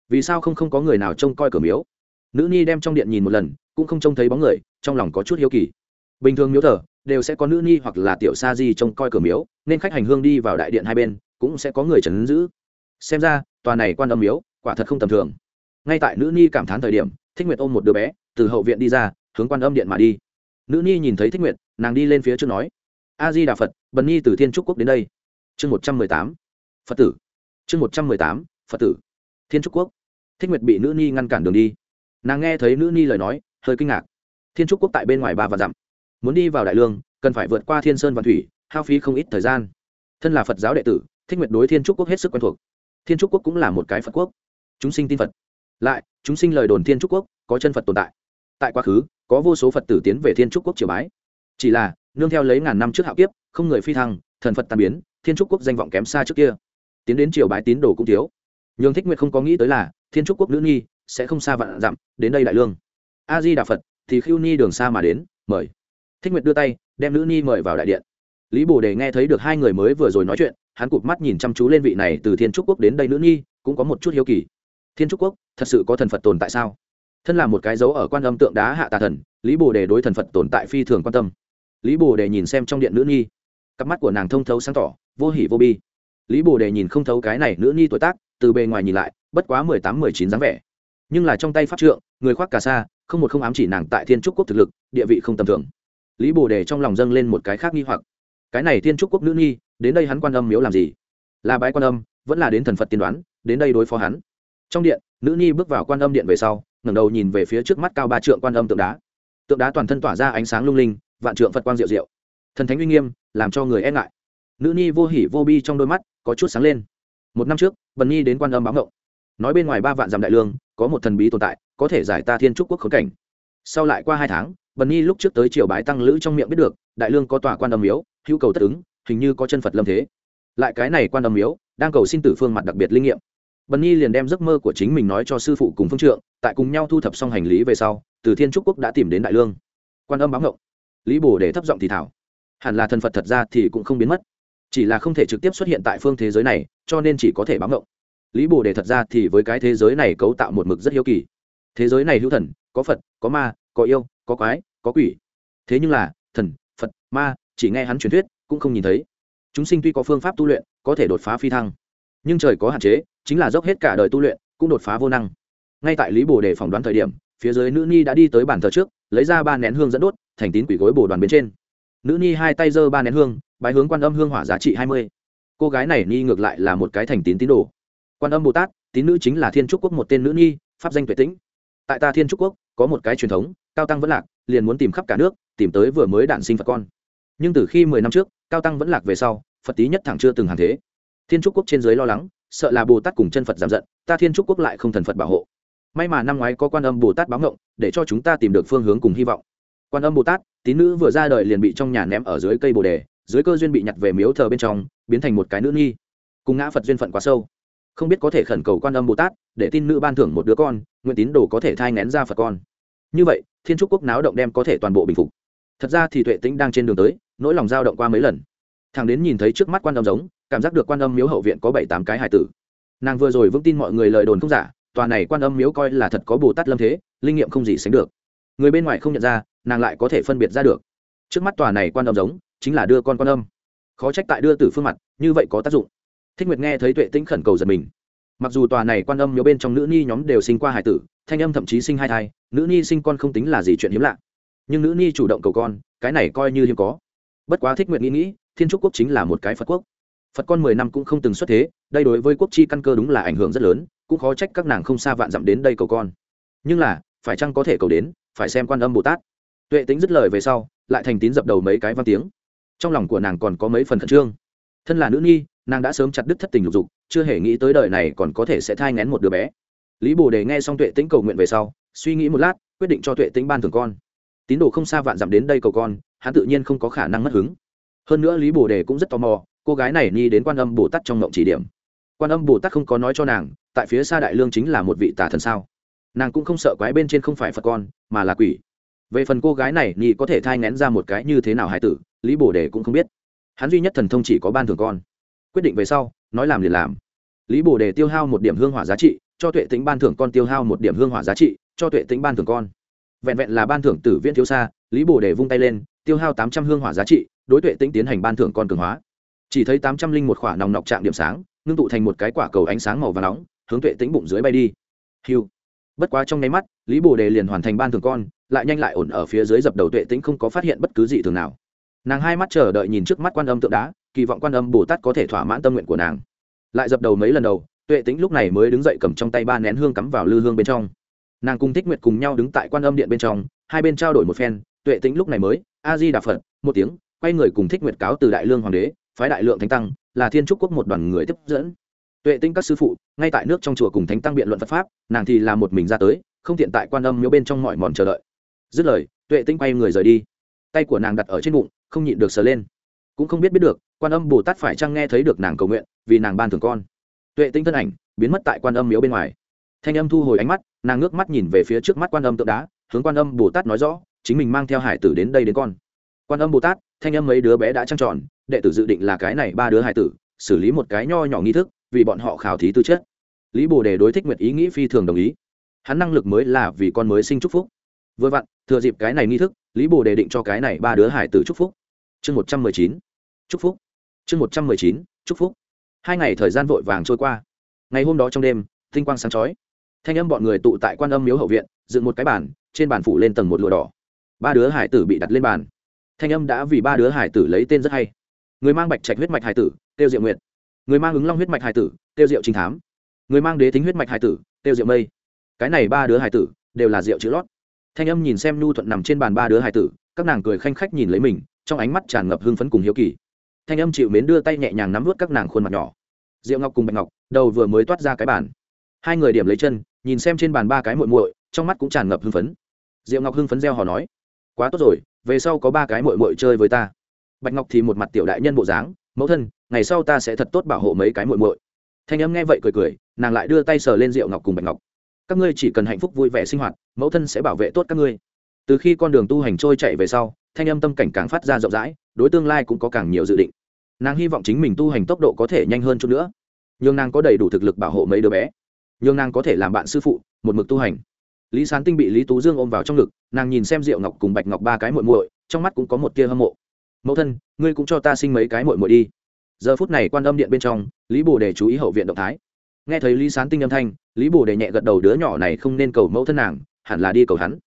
Vì sao không không có người nào trông coi cửa miếu? Nữ nhi đem trong điện nhìn một lần cũng không trông thấy bóng người, trong lòng có chút hiếu kỳ. Bình thường miếu thờ đều sẽ có nữ nhi hoặc là tiểu sa di trông coi cửa miếu, nên khách hành hương đi vào đại điện hai bên cũng sẽ có người trấn giữ. Xem ra, tòa này quan âm miếu quả thật không tầm thường. Ngay tại nữ nhi cảm thán thời điểm, thích nguyệt ôm một đứa bé, từ hậu viện đi ra, hướng quan âm điện mà đi. Nữ nhi nhìn thấy thích nguyệt, nàng đi lên phía trước nói a di đà phật, bần nhi từ thiên trúc quốc đến đây. Chương một trăm mười tám, phật tử. Chương một trăm mười tám, phật tử. Thiên trúc quốc. Thích nguyệt bị nữ nhi ngăn cản đường đi. Nàng nghe thấy nữ nhi lời nói hơi kinh ngạc. Thiên trúc quốc tại bên ngoài ba và dặm. Muốn đi vào đại lương, cần phải vượt qua thiên sơn và thủy, hao phí không ít thời gian. Thân là phật giáo đệ tử, thích nguyệt đối thiên trúc quốc hết sức quen thuộc. Thiên trúc quốc cũng là một cái phật quốc. Chúng sinh tin phật. Lại, chúng sinh lời đồn thiên trúc quốc có chân phật tồn tại. Tại quá khứ, có vô số phật tử tiến về thiên trúc quốc triều bái. Chỉ là, nương theo lấy ngàn năm trước hạo kiếp, không người phi thăng, thần phật tàn biến, thiên trúc quốc danh vọng kém xa trước kia. Tiến đến triều bái tín đồ cũng thiếu. Nhường thích nguyệt không có nghĩ tới là, thiên trúc quốc nữ nhi sẽ không xa vạn dặm đến đây đại lương a di đà phật thì khiêu ni đường xa mà đến, mời. Thích nguyệt đưa tay, đem nữ Ni mời vào đại điện. Lý bồ đề nghe thấy được hai người mới vừa rồi nói chuyện, hắn cụp mắt nhìn chăm chú lên vị này từ thiên trúc quốc đến đây nữ nhi cũng có một chút hiếu kỳ. Thiên trúc quốc, thật sự có thần phật tồn tại sao? Thân là một cái dấu ở quan âm tượng đá hạ tà thần, lý bồ đề đối thần phật tồn tại phi thường quan tâm. Lý bồ đề nhìn xem trong điện nữ nhi cặp mắt của nàng thông thấu sáng tỏ, vô hỉ vô bi. Lý bồ đề nhìn không thấu cái này nữ nhi tuổi tác, từ bề ngoài nhìn lại, bất quá mười tám, mười chín dáng vẻ. Nhưng là trong tay pháp trượng, người khoác cà sa không một không ám chỉ nàng tại thiên trúc quốc thực lực, địa vị không tầm thường. Lý bồ đề trong lòng dâng lên một cái khác nghi hoặc. Cái này thiên trúc quốc nữ nghi đến đây hắn quan âm miếu làm gì? Là bái quan âm, vẫn là đến thần phật tiên đoán, đến đây đối phó hắn. Trong điện, nữ nhi bước vào quan âm điện về sau, ngẩng đầu nhìn về phía trước mắt cao ba trượng quan âm tượng đá. Tượng đá toàn thân tỏa ra ánh sáng lung linh, vạn trượng phật quang diệu diệu. Thần thánh uy nghiêm, làm cho người e ngại. Nữ nhi vô hỉ vô bi trong đôi mắt, có chút sáng lên. Một năm trước, bần nhi đến quan âm báo ngộng nói bên ngoài ba vạn dặm đại lương, có một thần bí tồn tại có thể giải ta thiên trúc quốc khốn cảnh. Sau lại qua hai tháng, bần nhi lúc trước tới triều bái tăng lữ trong miệng biết được, đại lương có tòa quan âm miếu, hữu cầu tất ứng, hình như có chân phật lâm thế. Lại cái này quan âm miếu, đang cầu xin tử phương mặt đặc biệt linh nghiệm. Bần nhi liền đem giấc mơ của chính mình nói cho sư phụ cùng phương trượng, tại cùng nhau thu thập xong hành lý về sau, từ thiên trúc quốc đã tìm đến đại lương. Quan âm báo ngộng lý bồ để thấp giọng thì thảo. Hẳn là thần phật thật ra thì cũng không biến mất. Chỉ là không thể trực tiếp xuất hiện tại phương thế giới này, cho nên chỉ có thể báo ngộng lý bồ đề thật ra thì với cái thế giới này cấu tạo một mực rất hiếu kỳ thế giới này hữu thần, có phật, có ma, có yêu, có quái, có quỷ. Thế nhưng là, thần, phật, ma, chỉ nghe hắn truyền thuyết, cũng không nhìn thấy. Chúng sinh tuy có phương pháp tu luyện, có thể đột phá phi thăng, nhưng trời có hạn chế, chính là dốc hết cả đời tu luyện, cũng đột phá vô năng. Ngay tại lý bồ đề phỏng đoán thời điểm, phía dưới nữ ni đã đi tới bàn thờ trước, lấy ra ba nén hương dẫn đốt, thành tín quỷ gối bồ đoàn bên trên. Nữ ni hai tay giơ ba nén hương, bái hướng quan âm hương hỏa giá trị hai mươi. Cô gái này ni ngược lại là một cái thành tín tín đồ. Quan âm bồ tát, tín nữ chính là thiên trúc quốc một tên nữ ni, pháp danh tuệ tĩnh tại ta thiên trúc quốc, có một cái truyền thống, cao tăng vẫn lạc, liền muốn tìm khắp cả nước, tìm tới vừa mới đản sinh phật con. Nhưng từ khi mười năm trước, cao tăng vẫn lạc về sau, phật tý nhất thẳng chưa từng hàng thế. Thiên trúc quốc trên giới lo lắng, sợ là bồ tát cùng chân phật giảm giận, ta thiên trúc quốc lại không thần phật bảo hộ. May mà năm ngoái có quan âm bồ tát báo ngộng, để cho chúng ta tìm được phương hướng cùng hy vọng. Quan âm bồ tát tín nữ vừa ra đời liền bị trong nhà ném ở dưới cây bồ đề, dưới cơ duyên bị nhặt về miếu thờ bên trong, biến thành một cái nữ nghi. Cùng ngã phật duyên phận quá sâu không biết có thể khẩn cầu quan âm bồ tát để tin nữ ban thưởng một đứa con nguyện tín đồ có thể thai ngén ra phật con như vậy thiên trúc quốc náo động đem có thể toàn bộ bình phục thật ra thì tuệ tĩnh đang trên đường tới nỗi lòng dao động qua mấy lần thằng đến nhìn thấy trước mắt quan âm giống cảm giác được quan âm miếu hậu viện có bảy tám cái hải tử nàng vừa rồi vững tin mọi người lời đồn không giả tòa này quan âm miếu coi là thật có bồ tát lâm thế linh nghiệm không gì sánh được người bên ngoài không nhận ra nàng lại có thể phân biệt ra được trước mắt tòa này quan âm giống chính là đưa con quan âm khó trách tại đưa tử phương mặt như vậy có tác dụng thích nguyệt nghe thấy tuệ tĩnh khẩn cầu giật mình. Mặc dù tòa này quan âm nhớ bên trong nữ ni nhóm đều sinh qua hải tử, thanh âm thậm chí sinh hai thai, nữ ni sinh con không tính là gì chuyện hiếm lạ. Nhưng nữ ni chủ động cầu con, cái này coi như hiếm có. Bất quá thích nguyện nghĩ nghĩ, thiên trúc quốc chính là một cái phật quốc. Phật con mười năm cũng không từng xuất thế, đây đối với quốc chi căn cơ đúng là ảnh hưởng rất lớn, cũng khó trách các nàng không xa vạn dặm đến đây cầu con. Nhưng là, phải chăng có thể cầu đến, phải xem quan âm bồ tát. Tuệ tính dứt lời về sau, lại thành tín dập đầu mấy cái văn tiếng. Trong lòng của nàng còn có mấy phần khẩn trương. Thân là nữ nhi nàng đã sớm chặt đứt thất tình lục dục, chưa hề nghĩ tới đời này còn có thể sẽ thai ngén một đứa bé. Lý bồ đề nghe xong tuệ tĩnh cầu nguyện về sau, suy nghĩ một lát, quyết định cho tuệ tĩnh ban thường con. Tín đồ không xa vạn dặm đến đây cầu con, hắn tự nhiên không có khả năng mất hứng. Hơn nữa lý bồ đề cũng rất tò mò, cô gái này ni đến quan âm bồ tát trong ngộng chỉ điểm. Quan âm bồ tát không có nói cho nàng, tại phía xa đại lương chính là một vị tà thần sao? Nàng cũng không sợ quái bên trên không phải phật con, mà là quỷ. Về phần cô gái này, ni có thể thai ngén ra một cái như thế nào hải tử, lý bồ đề cũng không biết. Hắn duy nhất thần thông chỉ có ban thường con quyết định về sau, nói làm liền làm. Lý bồ đề tiêu hao một điểm hương hỏa giá trị, cho tuệ tính ban thưởng con tiêu hao một điểm hương hỏa giá trị, cho tuệ tính ban thưởng con. Vẹn vẹn là ban thưởng tử viễn thiếu xa, lý bồ đề vung tay lên, tiêu hao tám trăm hương hỏa giá trị, đối tuệ tính tiến hành ban thưởng con cường hóa. Chỉ thấy tám trăm linh một khỏa nòng nọc trạng điểm sáng, ngưng tụ thành một cái quả cầu ánh sáng màu và nóng, hướng tuệ tính bụng dưới bay đi. Hiu. Bất quá trong nháy mắt, lý bồ đề liền hoàn thành ban thưởng con, lại nhanh lại ổn ở phía dưới dập đầu tuệ tính không có phát hiện bất cứ gì thường nào. Nàng hai mắt chờ đợi nhìn trước mắt quan âm tượng đá kỳ vọng quan âm bồ tát có thể thỏa mãn tâm nguyện của nàng. Lại dập đầu mấy lần đầu, tuệ tĩnh lúc này mới đứng dậy cầm trong tay ba nén hương cắm vào lư hương bên trong. Nàng cùng thích nguyệt cùng nhau đứng tại quan âm điện bên trong, hai bên trao đổi một phen, tuệ tĩnh lúc này mới a di đà phật, một tiếng, quay người cùng thích nguyệt cáo từ đại lương hoàng đế, phái đại lượng thánh tăng, là thiên trúc quốc một đoàn người tiếp dẫn. Tuệ tĩnh các sư phụ, ngay tại nước trong chùa cùng thánh tăng biện luận phật pháp, nàng thì là một mình ra tới, không tiện tại quan âm miếu bên trong mọi mòn chờ đợi. Dứt lời, tuệ tĩnh quay người rời đi. Tay của nàng đặt ở trên bụng, không nhịn được sờ lên cũng không biết biết được, quan âm bồ tát phải chăng nghe thấy được nàng cầu nguyện, vì nàng ban thường con. Tuệ tinh thân ảnh biến mất tại quan âm miếu bên ngoài. Thanh âm thu hồi ánh mắt, nàng ngước mắt nhìn về phía trước mắt quan âm tượng đá, hướng quan âm bồ tát nói rõ, chính mình mang theo hải tử đến đây đến con. Quan âm bồ tát, thanh âm mấy đứa bé đã trăng tròn, đệ tử dự định là cái này ba đứa hải tử, xử lý một cái nho nhỏ nghi thức, vì bọn họ khảo thí tư chất. Lý bồ đề đối thích nguyệt ý nghĩ phi thường đồng ý. Hắn năng lực mới là vì con mới sinh chúc phúc. Vừa vặn, thừa dịp cái này nghi thức, lý bồ đề định cho cái này ba đứa hải tử chúc phúc. Chương một trăm mười chín chúc phúc. Chương một trăm mười chín, chúc phúc. Hai ngày thời gian vội vàng trôi qua. Ngày hôm đó trong đêm, tinh quang sáng chói. Thanh âm bọn người tụ tại quan âm miếu hậu viện, dựng một cái bàn, trên bàn phủ lên tầng một lụa đỏ. Ba đứa hải tử bị đặt lên bàn. Thanh âm đã vì ba đứa hải tử lấy tên rất hay. Người mang bạch trạch huyết mạch hải tử, tiêu diệu nguyện người mang ứng long huyết mạch hải tử, tiêu diệu trình thám. Người mang đế tính huyết mạch hải tử, tiêu diệu mây. Cái này ba đứa hải tử, đều là rượu chữ lót. Thanh âm nhìn xem nhu thuận nằm trên bàn ba đứa hải tử, các nàng cười khanh khách nhìn lấy mình, trong ánh mắt tràn ngập hưng phấn cùng hiếu kỳ thanh âm chịu mến đưa tay nhẹ nhàng nắm vút các nàng khuôn mặt nhỏ. Diệu ngọc cùng bạch ngọc đầu vừa mới toát ra cái bàn. Hai người điểm lấy chân, nhìn xem trên bàn ba cái muội muội, trong mắt cũng tràn ngập hưng phấn. Diệu ngọc hưng phấn reo hò nói, quá tốt rồi, về sau có ba cái muội muội chơi với ta. Bạch ngọc thì một mặt tiểu đại nhân bộ dáng, mẫu thân, ngày sau ta sẽ thật tốt bảo hộ mấy cái muội muội. Thanh âm nghe vậy cười cười, nàng lại đưa tay sờ lên diệu ngọc cùng bạch ngọc. Các ngươi chỉ cần hạnh phúc vui vẻ sinh hoạt, mẫu thân sẽ bảo vệ tốt các ngươi. Từ khi con đường tu hành trôi chạy về sau, thanh âm tâm cảnh càng phát ra rộng rãi đối tương lai cũng có càng nhiều dự định. Nàng hy vọng chính mình tu hành tốc độ có thể nhanh hơn chút nữa. Nhưng nàng có đầy đủ thực lực bảo hộ mấy đứa bé. Nhưng nàng có thể làm bạn sư phụ, một mực tu hành. Lý sán tinh bị lý tú dương ôm vào trong ngực, nàng nhìn xem diệu ngọc cùng bạch ngọc ba cái muội muội, trong mắt cũng có một tia hâm mộ. Mẫu thân, ngươi cũng cho ta sinh mấy cái muội muội đi. Giờ phút này quan âm điện bên trong, lý bồ để chú ý hậu viện động thái. Nghe thấy lý sán tinh âm thanh, lý bồ để nhẹ gật đầu, đứa nhỏ này không nên cầu mẫu thân nàng, hẳn là đi cầu hắn.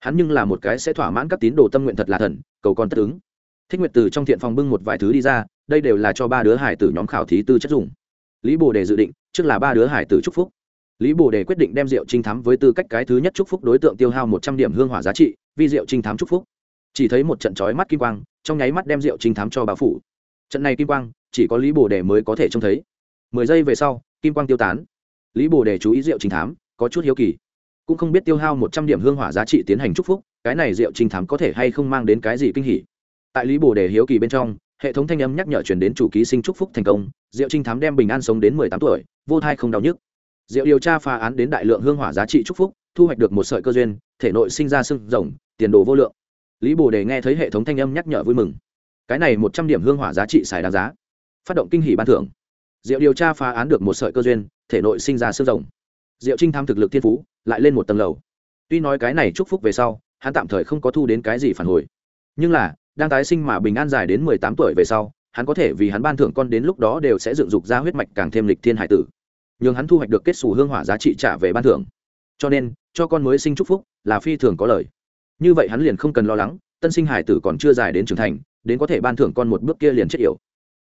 Hắn nhưng là một cái sẽ thỏa mãn các tín đồ tâm nguyện thật là thần, cầu con tất ứng thích nguyệt từ trong thiện phòng bưng một vài thứ đi ra, đây đều là cho ba đứa hải tử nhóm khảo thí tư chất dùng. Lý bồ đề dự định, trước là ba đứa hải tử chúc phúc. Lý bồ đề quyết định đem rượu trinh thám với tư cách cái thứ nhất chúc phúc đối tượng tiêu hao một trăm điểm hương hỏa giá trị, vì rượu trinh thám chúc phúc. Chỉ thấy một trận trói mắt kim quang, trong nháy mắt đem rượu trinh thám cho bà phủ. Trận này kim quang, chỉ có lý bồ đề mới có thể trông thấy. Mười giây về sau, kim quang tiêu tán. Lý bồ đề chú ý rượu trinh thám, có chút hiếu kỳ. Cũng không biết tiêu hao một trăm điểm hương hỏa giá trị tiến hành chúc phúc, cái này rượu trinh thám có thể hay không mang đến cái gì kinh hỉ tại lý bồ đề hiếu kỳ bên trong, hệ thống thanh âm nhắc nhở chuyển đến chủ ký sinh chúc phúc thành công, diệu trinh thám đem bình an sống đến mười tám tuổi, vô thai không đau nhức. Diệu điều tra phá án đến đại lượng hương hỏa giá trị chúc phúc, thu hoạch được một sợi cơ duyên, thể nội sinh ra sưng rồng, tiền đồ vô lượng. Lý bồ đề nghe thấy hệ thống thanh âm nhắc nhở vui mừng. Cái này một trăm điểm hương hỏa giá trị xài đáng giá. Phát động kinh hỷ ban thưởng. Diệu điều tra phá án được một sợi cơ duyên, thể nội sinh ra sưng rồng. Diệu trinh tham thực lực thiên phú, lại lên một tầng lầu. Tuy nói cái này chúc phúc về sau, hắn tạm thời không có thu đến cái gì phản hồi. Nhưng là đang tái sinh mà bình an dài đến mười tám tuổi về sau, hắn có thể vì hắn ban thưởng con đến lúc đó đều sẽ dựng dục ra huyết mạch càng thêm lịch thiên hải tử. Nhưng hắn thu hoạch được kết xù hương hỏa giá trị trả về ban thưởng. Cho nên, cho con mới sinh chúc phúc là phi thường có lời như vậy hắn liền không cần lo lắng, tân sinh hải tử còn chưa dài đến trưởng thành, đến có thể ban thưởng con một bước kia liền chết yểu.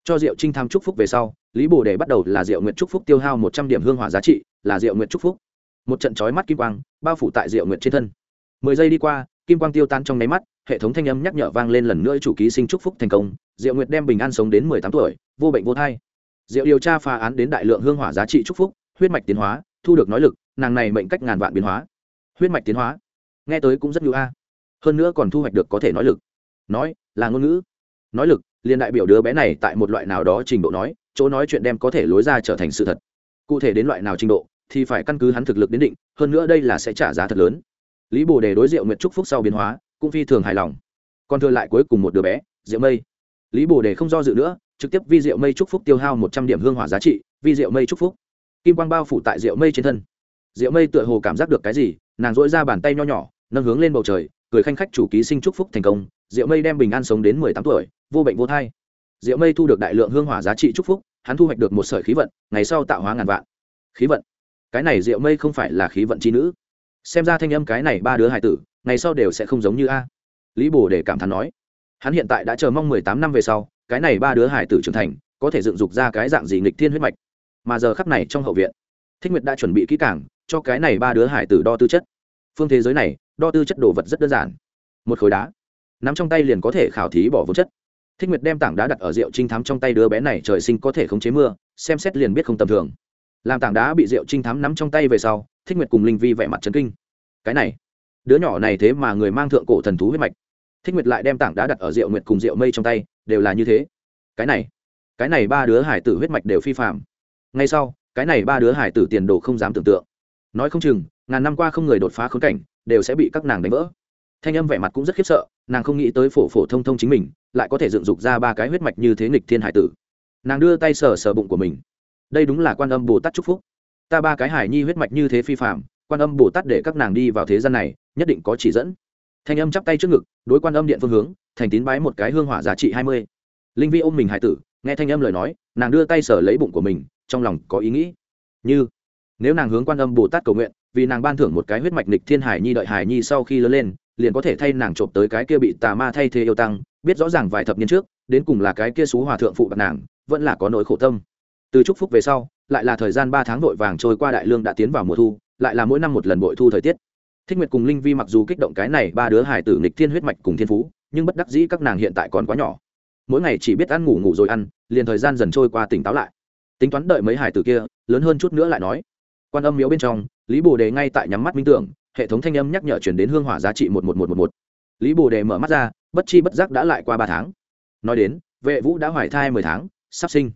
Cho diệu trinh tham chúc phúc về sau, lý bồ đề bắt đầu là diệu nguyện chúc phúc tiêu hao một trăm điểm hương hỏa giá trị, là diệu nguyện chúc phúc. Một trận trói mắt kim quang, bao phủ tại diệu nguyện trên thân. Mười giây đi qua kim quang tiêu tan trong nháy mắt, hệ thống thanh âm nhắc nhở vang lên lần nữa chủ ký sinh chúc phúc thành công, diệu nguyệt đem bình an sống đến mười tám tuổi, vô bệnh vô thai. Diệu điều tra phá án đến đại lượng hương hỏa giá trị chúc phúc, huyết mạch tiến hóa, thu được nói lực, nàng này mệnh cách ngàn vạn biến hóa. Huyết mạch tiến hóa. Nghe tới cũng rất ngữ a. Hơn nữa còn thu hoạch được có thể nói lực. Nói, là ngôn ngữ. Nói lực liên đại biểu đứa bé này tại một loại nào đó trình độ nói, chỗ nói chuyện đem có thể lối ra trở thành sự thật. Cụ thể đến loại nào trình độ, thì phải căn cứ hắn thực lực đến định, hơn nữa đây là sẽ trả giá thật lớn lý bồ đề đối diệu nguyện trúc phúc sau biến hóa, cũng phi thường hài lòng. Còn thừa lại cuối cùng một đứa bé diệu mây. Lý bồ đề không do dự nữa, trực tiếp vi diệu mây trúc phúc tiêu hao một trăm điểm hương hỏa giá trị, vi diệu mây trúc phúc. Kim quang bao phủ tại diệu mây trên thân. Diệu mây tựa hồ cảm giác được cái gì, nàng dỗi ra bàn tay nho nhỏ, nâng hướng lên bầu trời, cười khanh khách chủ ký sinh trúc phúc thành công diệu mây đem bình an sống đến mười tám tuổi, vô bệnh vô thai. Diệu mây thu được đại lượng hương hỏa giá trị trúc phúc, hắn thu hoạch được một sợi khí vận, ngày sau tạo hóa ngàn vạn. Khí vận. Cái này diệu mây không phải là khí vận chi nữ xem ra thanh âm cái này ba đứa hải tử, ngày sau đều sẽ không giống như a. Lý bồ để cảm thán nói. Hắn hiện tại đã chờ mong mười tám năm về sau, cái này ba đứa hải tử trưởng thành, có thể dựng dục ra cái dạng gì nghịch thiên huyết mạch. Mà giờ khắp này trong hậu viện, thích nguyệt đã chuẩn bị kỹ càng, cho cái này ba đứa hải tử đo tư chất. Phương thế giới này, đo tư chất đồ vật rất đơn giản. Một khối đá, nắm trong tay liền có thể khảo thí bỏ vốn chất. Thích nguyệt đem tảng đá đặt ở rượu trinh thám trong tay đứa bé này trời sinh có thể khống chế mưa, xem xét liền biết không tầm thường. Làm tảng đá bị rượu trinh thám nắm trong tay về sau thích nguyệt cùng linh vi vẻ mặt trấn kinh. Cái này, đứa nhỏ này thế mà người mang thượng cổ thần thú huyết mạch. Thích nguyệt lại đem tảng đá đặt ở rượu nguyệt cùng rượu mây trong tay, đều là như thế. Cái này cái này ba đứa hải tử huyết mạch đều phi phạm ngay sau, cái này ba đứa hải tử tiền đồ không dám tưởng tượng. Nói không chừng, ngàn năm qua không người đột phá khốn cảnh, đều sẽ bị các nàng đánh vỡ. Thanh âm vẻ mặt cũng rất khiếp sợ, nàng không nghĩ tới phổ phổ thông thông chính mình, lại có thể dựng dục ra ba cái huyết mạch như thế nghịch thiên hải tử. Nàng đưa tay sờ sờ bụng của mình. Đây đúng là quan âm bồ tát chúc phúc ta ba cái hải nhi huyết mạch như thế phi phạm, quan âm bồ tát để các nàng đi vào thế gian này, nhất định có chỉ dẫn. Thanh âm chắp tay trước ngực, đối quan âm điện phương hướng, thành tín bái một cái hương hỏa giá trị hai mươi. Linh vi ôm mình hải tử, nghe thanh âm lời nói, nàng đưa tay sở lấy bụng của mình, trong lòng có ý nghĩ. Như, nếu nàng hướng quan âm bồ tát cầu nguyện, vì nàng ban thưởng một cái huyết mạch nịch thiên hải nhi đợi hải nhi sau khi lớn lên, liền có thể thay nàng trộm tới cái kia bị tà ma thay thế yêu tăng, biết rõ ràng vài thập niên trước, đến cùng là cái kia xú hòa thượng phụ bạc nàng, vẫn là có nỗi khổ tâm. Từ chúc phúc về sau lại là thời gian ba tháng vội vàng trôi qua đại lương đã tiến vào mùa thu, lại là mỗi năm một lần bội thu thời tiết. Thích nguyệt cùng linh vi mặc dù kích động cái này ba đứa hải tử nghịch thiên huyết mạch cùng thiên phú, nhưng bất đắc dĩ các nàng hiện tại còn quá nhỏ. Mỗi ngày chỉ biết ăn ngủ ngủ rồi ăn, liền thời gian dần trôi qua tỉnh táo lại. Tính toán đợi mấy hải tử kia, lớn hơn chút nữa lại nói. Quan âm miếu bên trong, lý bồ đề ngay tại nhắm mắt minh tưởng, hệ thống thanh âm nhắc nhở chuyển đến hương hỏa giá trị một một một một một. Lý bồ đề mở mắt ra, bất chi bất giác đã lại qua ba tháng. Nói đến, vệ vũ đã hoài thai mười tháng, sắp sinh.